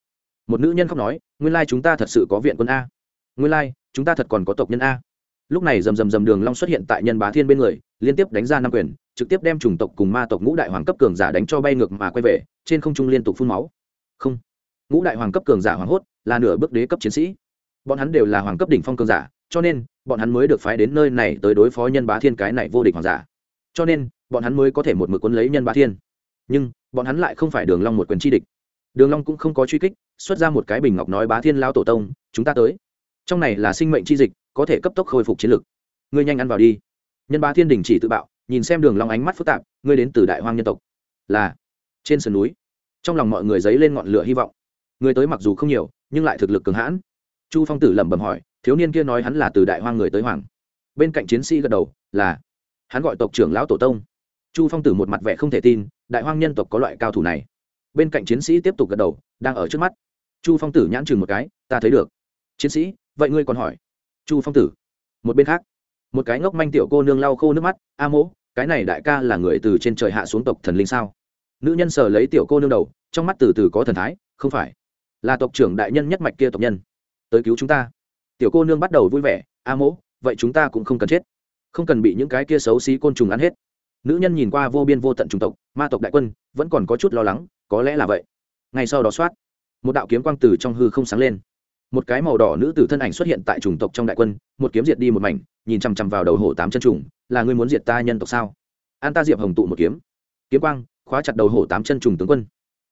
Một nữ nhân khóc nói, nguyên lai chúng ta thật sự có viện quân a. Nguyên lai, chúng ta thật còn có tộc nhân a. Lúc này rầm rầm rầm đường long xuất hiện tại nhân bá thiên bên người, liên tiếp đánh ra năm quyền, trực tiếp đem chủng tộc cùng ma tộc ngũ đại hoàng cấp cường giả đánh cho bay ngược mà quay về, trên không trung liên tục phun máu. Không, ngũ đại hoàng cấp cường giả hoàng hốt, là nửa bước đế cấp chiến sĩ. Bọn hắn đều là hoàng cấp đỉnh phong cường giả cho nên, bọn hắn mới được phái đến nơi này tới đối phó nhân bá thiên cái này vô địch hoàng giả. Cho nên, bọn hắn mới có thể một mực quân lấy nhân bá thiên. Nhưng, bọn hắn lại không phải đường long một quyền chi địch. Đường long cũng không có truy kích, xuất ra một cái bình ngọc nói bá thiên lao tổ tông, chúng ta tới. Trong này là sinh mệnh chi dịch, có thể cấp tốc khôi phục chiến lực. Ngươi nhanh ăn vào đi. Nhân bá thiên đình chỉ tự bạo, nhìn xem đường long ánh mắt phức tạp, ngươi đến từ đại hoang nhân tộc. Là. Trên sườn núi, trong lòng mọi người dấy lên ngọn lửa hy vọng. Người tới mặc dù không nhiều, nhưng lại thực lực cường hãn. Chu phong tử lẩm bẩm hỏi thiếu niên kia nói hắn là từ đại hoang người tới hoàng. Bên cạnh chiến sĩ gật đầu, là, hắn gọi tộc trưởng lão tổ tông. Chu phong tử một mặt vẻ không thể tin, đại hoang nhân tộc có loại cao thủ này. Bên cạnh chiến sĩ tiếp tục gật đầu, đang ở trước mắt. Chu phong tử nhãn chừng một cái, ta thấy được. Chiến sĩ, vậy ngươi còn hỏi. Chu phong tử, một bên khác. Một cái ngốc manh tiểu cô nương lau khô nước mắt, a mỗ, cái này đại ca là người từ trên trời hạ xuống tộc thần linh sao? Nữ nhân sờ lấy tiểu cô nương đầu, trong mắt từ từ có thần thái, không phải, là tộc trưởng đại nhân nhất mạch kia tộc nhân. Tới cứu chúng ta tiểu cô nương bắt đầu vui vẻ, a mỗ, vậy chúng ta cũng không cần chết. Không cần bị những cái kia xấu xí côn trùng ăn hết. Nữ nhân nhìn qua vô biên vô tận chủng tộc, ma tộc đại quân, vẫn còn có chút lo lắng, có lẽ là vậy. Ngay sau đó soát, một đạo kiếm quang từ trong hư không sáng lên. Một cái màu đỏ nữ tử thân ảnh xuất hiện tại chủng tộc trong đại quân, một kiếm diệt đi một mảnh, nhìn chằm chằm vào đầu hổ tám chân trùng, là ngươi muốn diệt ta nhân tộc sao? An ta diệp hồng tụ một kiếm. Kiếm quang khóa chặt đầu hổ tám chân trùng tướng quân.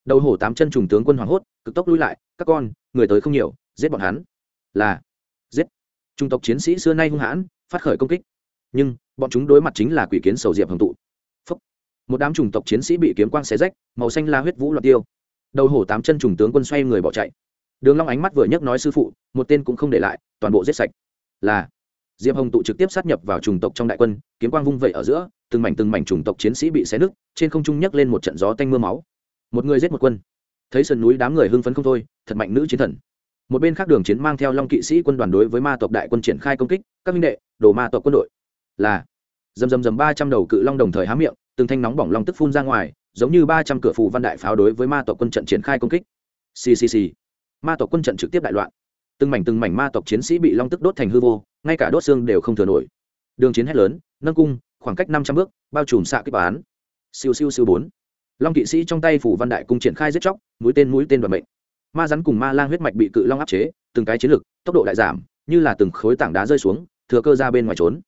Đầu hổ tám chân trùng tướng quân hoảng hốt, cực tốc lui lại, các con, người tới không nhiều, giết bọn hắn. Là trung tộc chiến sĩ xưa nay hung hãn, phát khởi công kích. Nhưng, bọn chúng đối mặt chính là quỷ kiến sầu diệp hồng tụ. Phúc. một đám chủng tộc chiến sĩ bị kiếm quang xé rách, màu xanh la huyết vũ loạt tiêu. Đầu hổ tám chân trùng tướng quân xoay người bỏ chạy. Đường long ánh mắt vừa nhấc nói sư phụ, một tên cũng không để lại, toàn bộ giết sạch. Là, diệp hồng tụ trực tiếp sát nhập vào chủng tộc trong đại quân, kiếm quang vung vẩy ở giữa, từng mảnh từng mảnh chủng tộc chiến sĩ bị xé nứt, trên không trung nhấc lên một trận gió tanh mưa máu. Một người giết một quân. Thấy sườn núi đám người hưng phấn không thôi, thật mạnh nữ chiến thần một bên khác đường chiến mang theo long kỵ sĩ quân đoàn đối với ma tộc đại quân triển khai công kích, các minh đệ, đồ ma tộc quân đội. Là, dầm dầm dầm ba trăm đầu cự long đồng thời há miệng, từng thanh nóng bỏng long tức phun ra ngoài, giống như ba trăm cửa phù văn đại pháo đối với ma tộc quân trận triển khai công kích. Ccc ma tộc quân trận trực tiếp đại loạn. Từng mảnh từng mảnh ma tộc chiến sĩ bị long tức đốt thành hư vô, ngay cả đốt xương đều không thừa nổi. Đường chiến hét lớn, nâng cung, khoảng cách năm trăm bước, bao trùm xạ kích bán. Siêu siêu siêu bốn. Long kỵ sĩ trong tay phủ văn đại cung triển khai giết chóc, mũi tên mũi tên đoạn mệnh ma rắn cùng ma lang huyết mạch bị cự long áp chế, từng cái chiến lực, tốc độ đại giảm, như là từng khối tảng đá rơi xuống, thừa cơ ra bên ngoài trốn.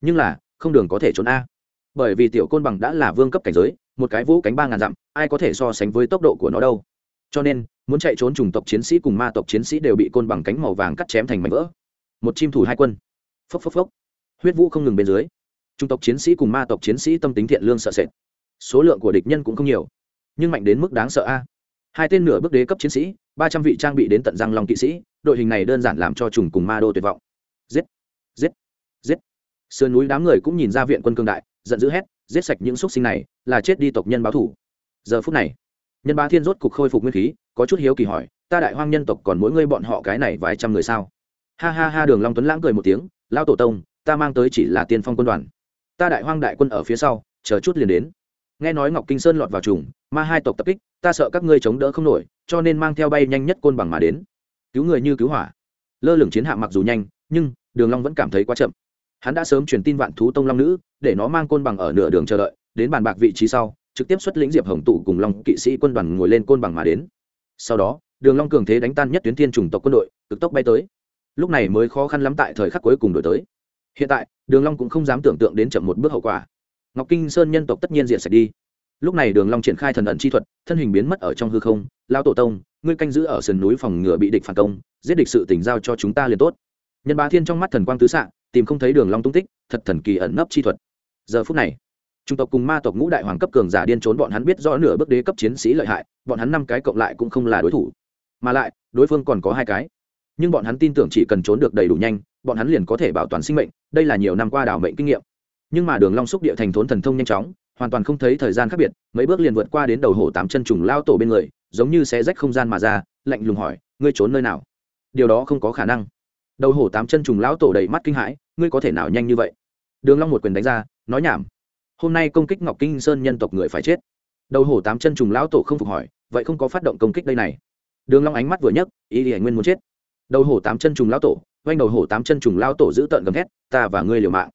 Nhưng là, không đường có thể trốn a. Bởi vì tiểu côn bằng đã là vương cấp cảnh giới, một cái vũ cánh ba ngàn dặm, ai có thể so sánh với tốc độ của nó đâu. Cho nên, muốn chạy trốn chủng tộc chiến sĩ cùng ma tộc chiến sĩ đều bị côn bằng cánh màu vàng cắt chém thành mảnh vỡ. Một chim thủ hai quân. Phốc phốc phốc. Huyết vũ không ngừng bên dưới. Chủng tộc chiến sĩ cùng ma tộc chiến sĩ tâm tính thiện lương sợ sệt. Số lượng của địch nhân cũng không nhiều, nhưng mạnh đến mức đáng sợ a hai tên nửa bước đế cấp chiến sĩ, ba trăm vị trang bị đến tận răng long kỵ sĩ, đội hình này đơn giản làm cho trùng cùng ma đô tuyệt vọng. Giết! Giết! Giết! Sườn núi đám người cũng nhìn ra viện quân cương đại, giận dữ hét, giết sạch những xúc sinh này, là chết đi tộc nhân báo thủ. Giờ phút này, nhân ba thiên rốt cục khôi phục nguyên khí, có chút hiếu kỳ hỏi, ta đại hoang nhân tộc còn mỗi ngươi bọn họ cái này vài trăm người sao? Ha ha ha, đường long tuấn lãng cười một tiếng lao tổ tông, ta mang tới chỉ là tiên phong quân đoàn. Ta đại hoang đại quân ở phía sau, chờ chút liền đến nghe nói ngọc kinh sơn lọt vào trùng, ma hai tộc tập kích, ta sợ các ngươi chống đỡ không nổi, cho nên mang theo bay nhanh nhất côn bằng mà đến. Cứu người như cứu hỏa. Lơ lửng chiến hạm mặc dù nhanh, nhưng đường long vẫn cảm thấy quá chậm. Hắn đã sớm truyền tin vạn thú tông long nữ, để nó mang côn bằng ở nửa đường chờ đợi, đến bàn bạc vị trí sau, trực tiếp xuất lĩnh diệp hồng tụ cùng long kỵ sĩ quân đoàn ngồi lên côn bằng mà đến. Sau đó, đường long cường thế đánh tan nhất tuyến thiên trùng tộc quân đội, cực tốc bay tới. Lúc này mới khó khăn lắm tại thời khắc cuối cùng đổi tới. Hiện tại, đường long cũng không dám tưởng tượng đến chậm một bước hậu quả ngọc kinh sơn nhân tộc tất nhiên diệt sạch đi. Lúc này đường long triển khai thần ẩn chi thuật, thân hình biến mất ở trong hư không. Lao tổ tông, ngươi canh giữ ở sườn núi phòng ngừa bị địch phản công, giết địch sự tình giao cho chúng ta liền tốt. Nhân bá thiên trong mắt thần quang tứ xạ, tìm không thấy đường long tung tích, thật thần kỳ ẩn nấp chi thuật. Giờ phút này, trung tộc cùng ma tộc ngũ đại hoàng cấp cường giả điên trốn, bọn hắn biết rõ nửa bước đế cấp chiến sĩ lợi hại, bọn hắn năm cái cộng lại cũng không là đối thủ. Mà lại, đối phương còn có hai cái. Nhưng bọn hắn tin tưởng chỉ cần trốn được đầy đủ nhanh, bọn hắn liền có thể bảo toàn sinh mệnh, đây là nhiều năm qua đảo mệnh kinh nghiệm nhưng mà đường long xúc địa thành thốn thần thông nhanh chóng, hoàn toàn không thấy thời gian khác biệt, mấy bước liền vượt qua đến đầu hổ tám chân trùng lao tổ bên người, giống như xé rách không gian mà ra, lạnh lùng hỏi, ngươi trốn nơi nào? Điều đó không có khả năng. Đầu hổ tám chân trùng lão tổ đầy mắt kinh hãi, ngươi có thể nào nhanh như vậy? Đường long một quyền đánh ra, nói nhảm, hôm nay công kích ngọc kinh sơn nhân tộc người phải chết. Đầu hổ tám chân trùng lão tổ không phục hỏi, vậy không có phát động công kích đây này? Đường long ánh mắt vừa nhấc, ý thì nguyên muốn chết. Đầu hổ tám chân trùng lão tổ quanh đầu hổ tám chân trùng lão tổ giữ tận gầm thét, ta và ngươi liều mạng.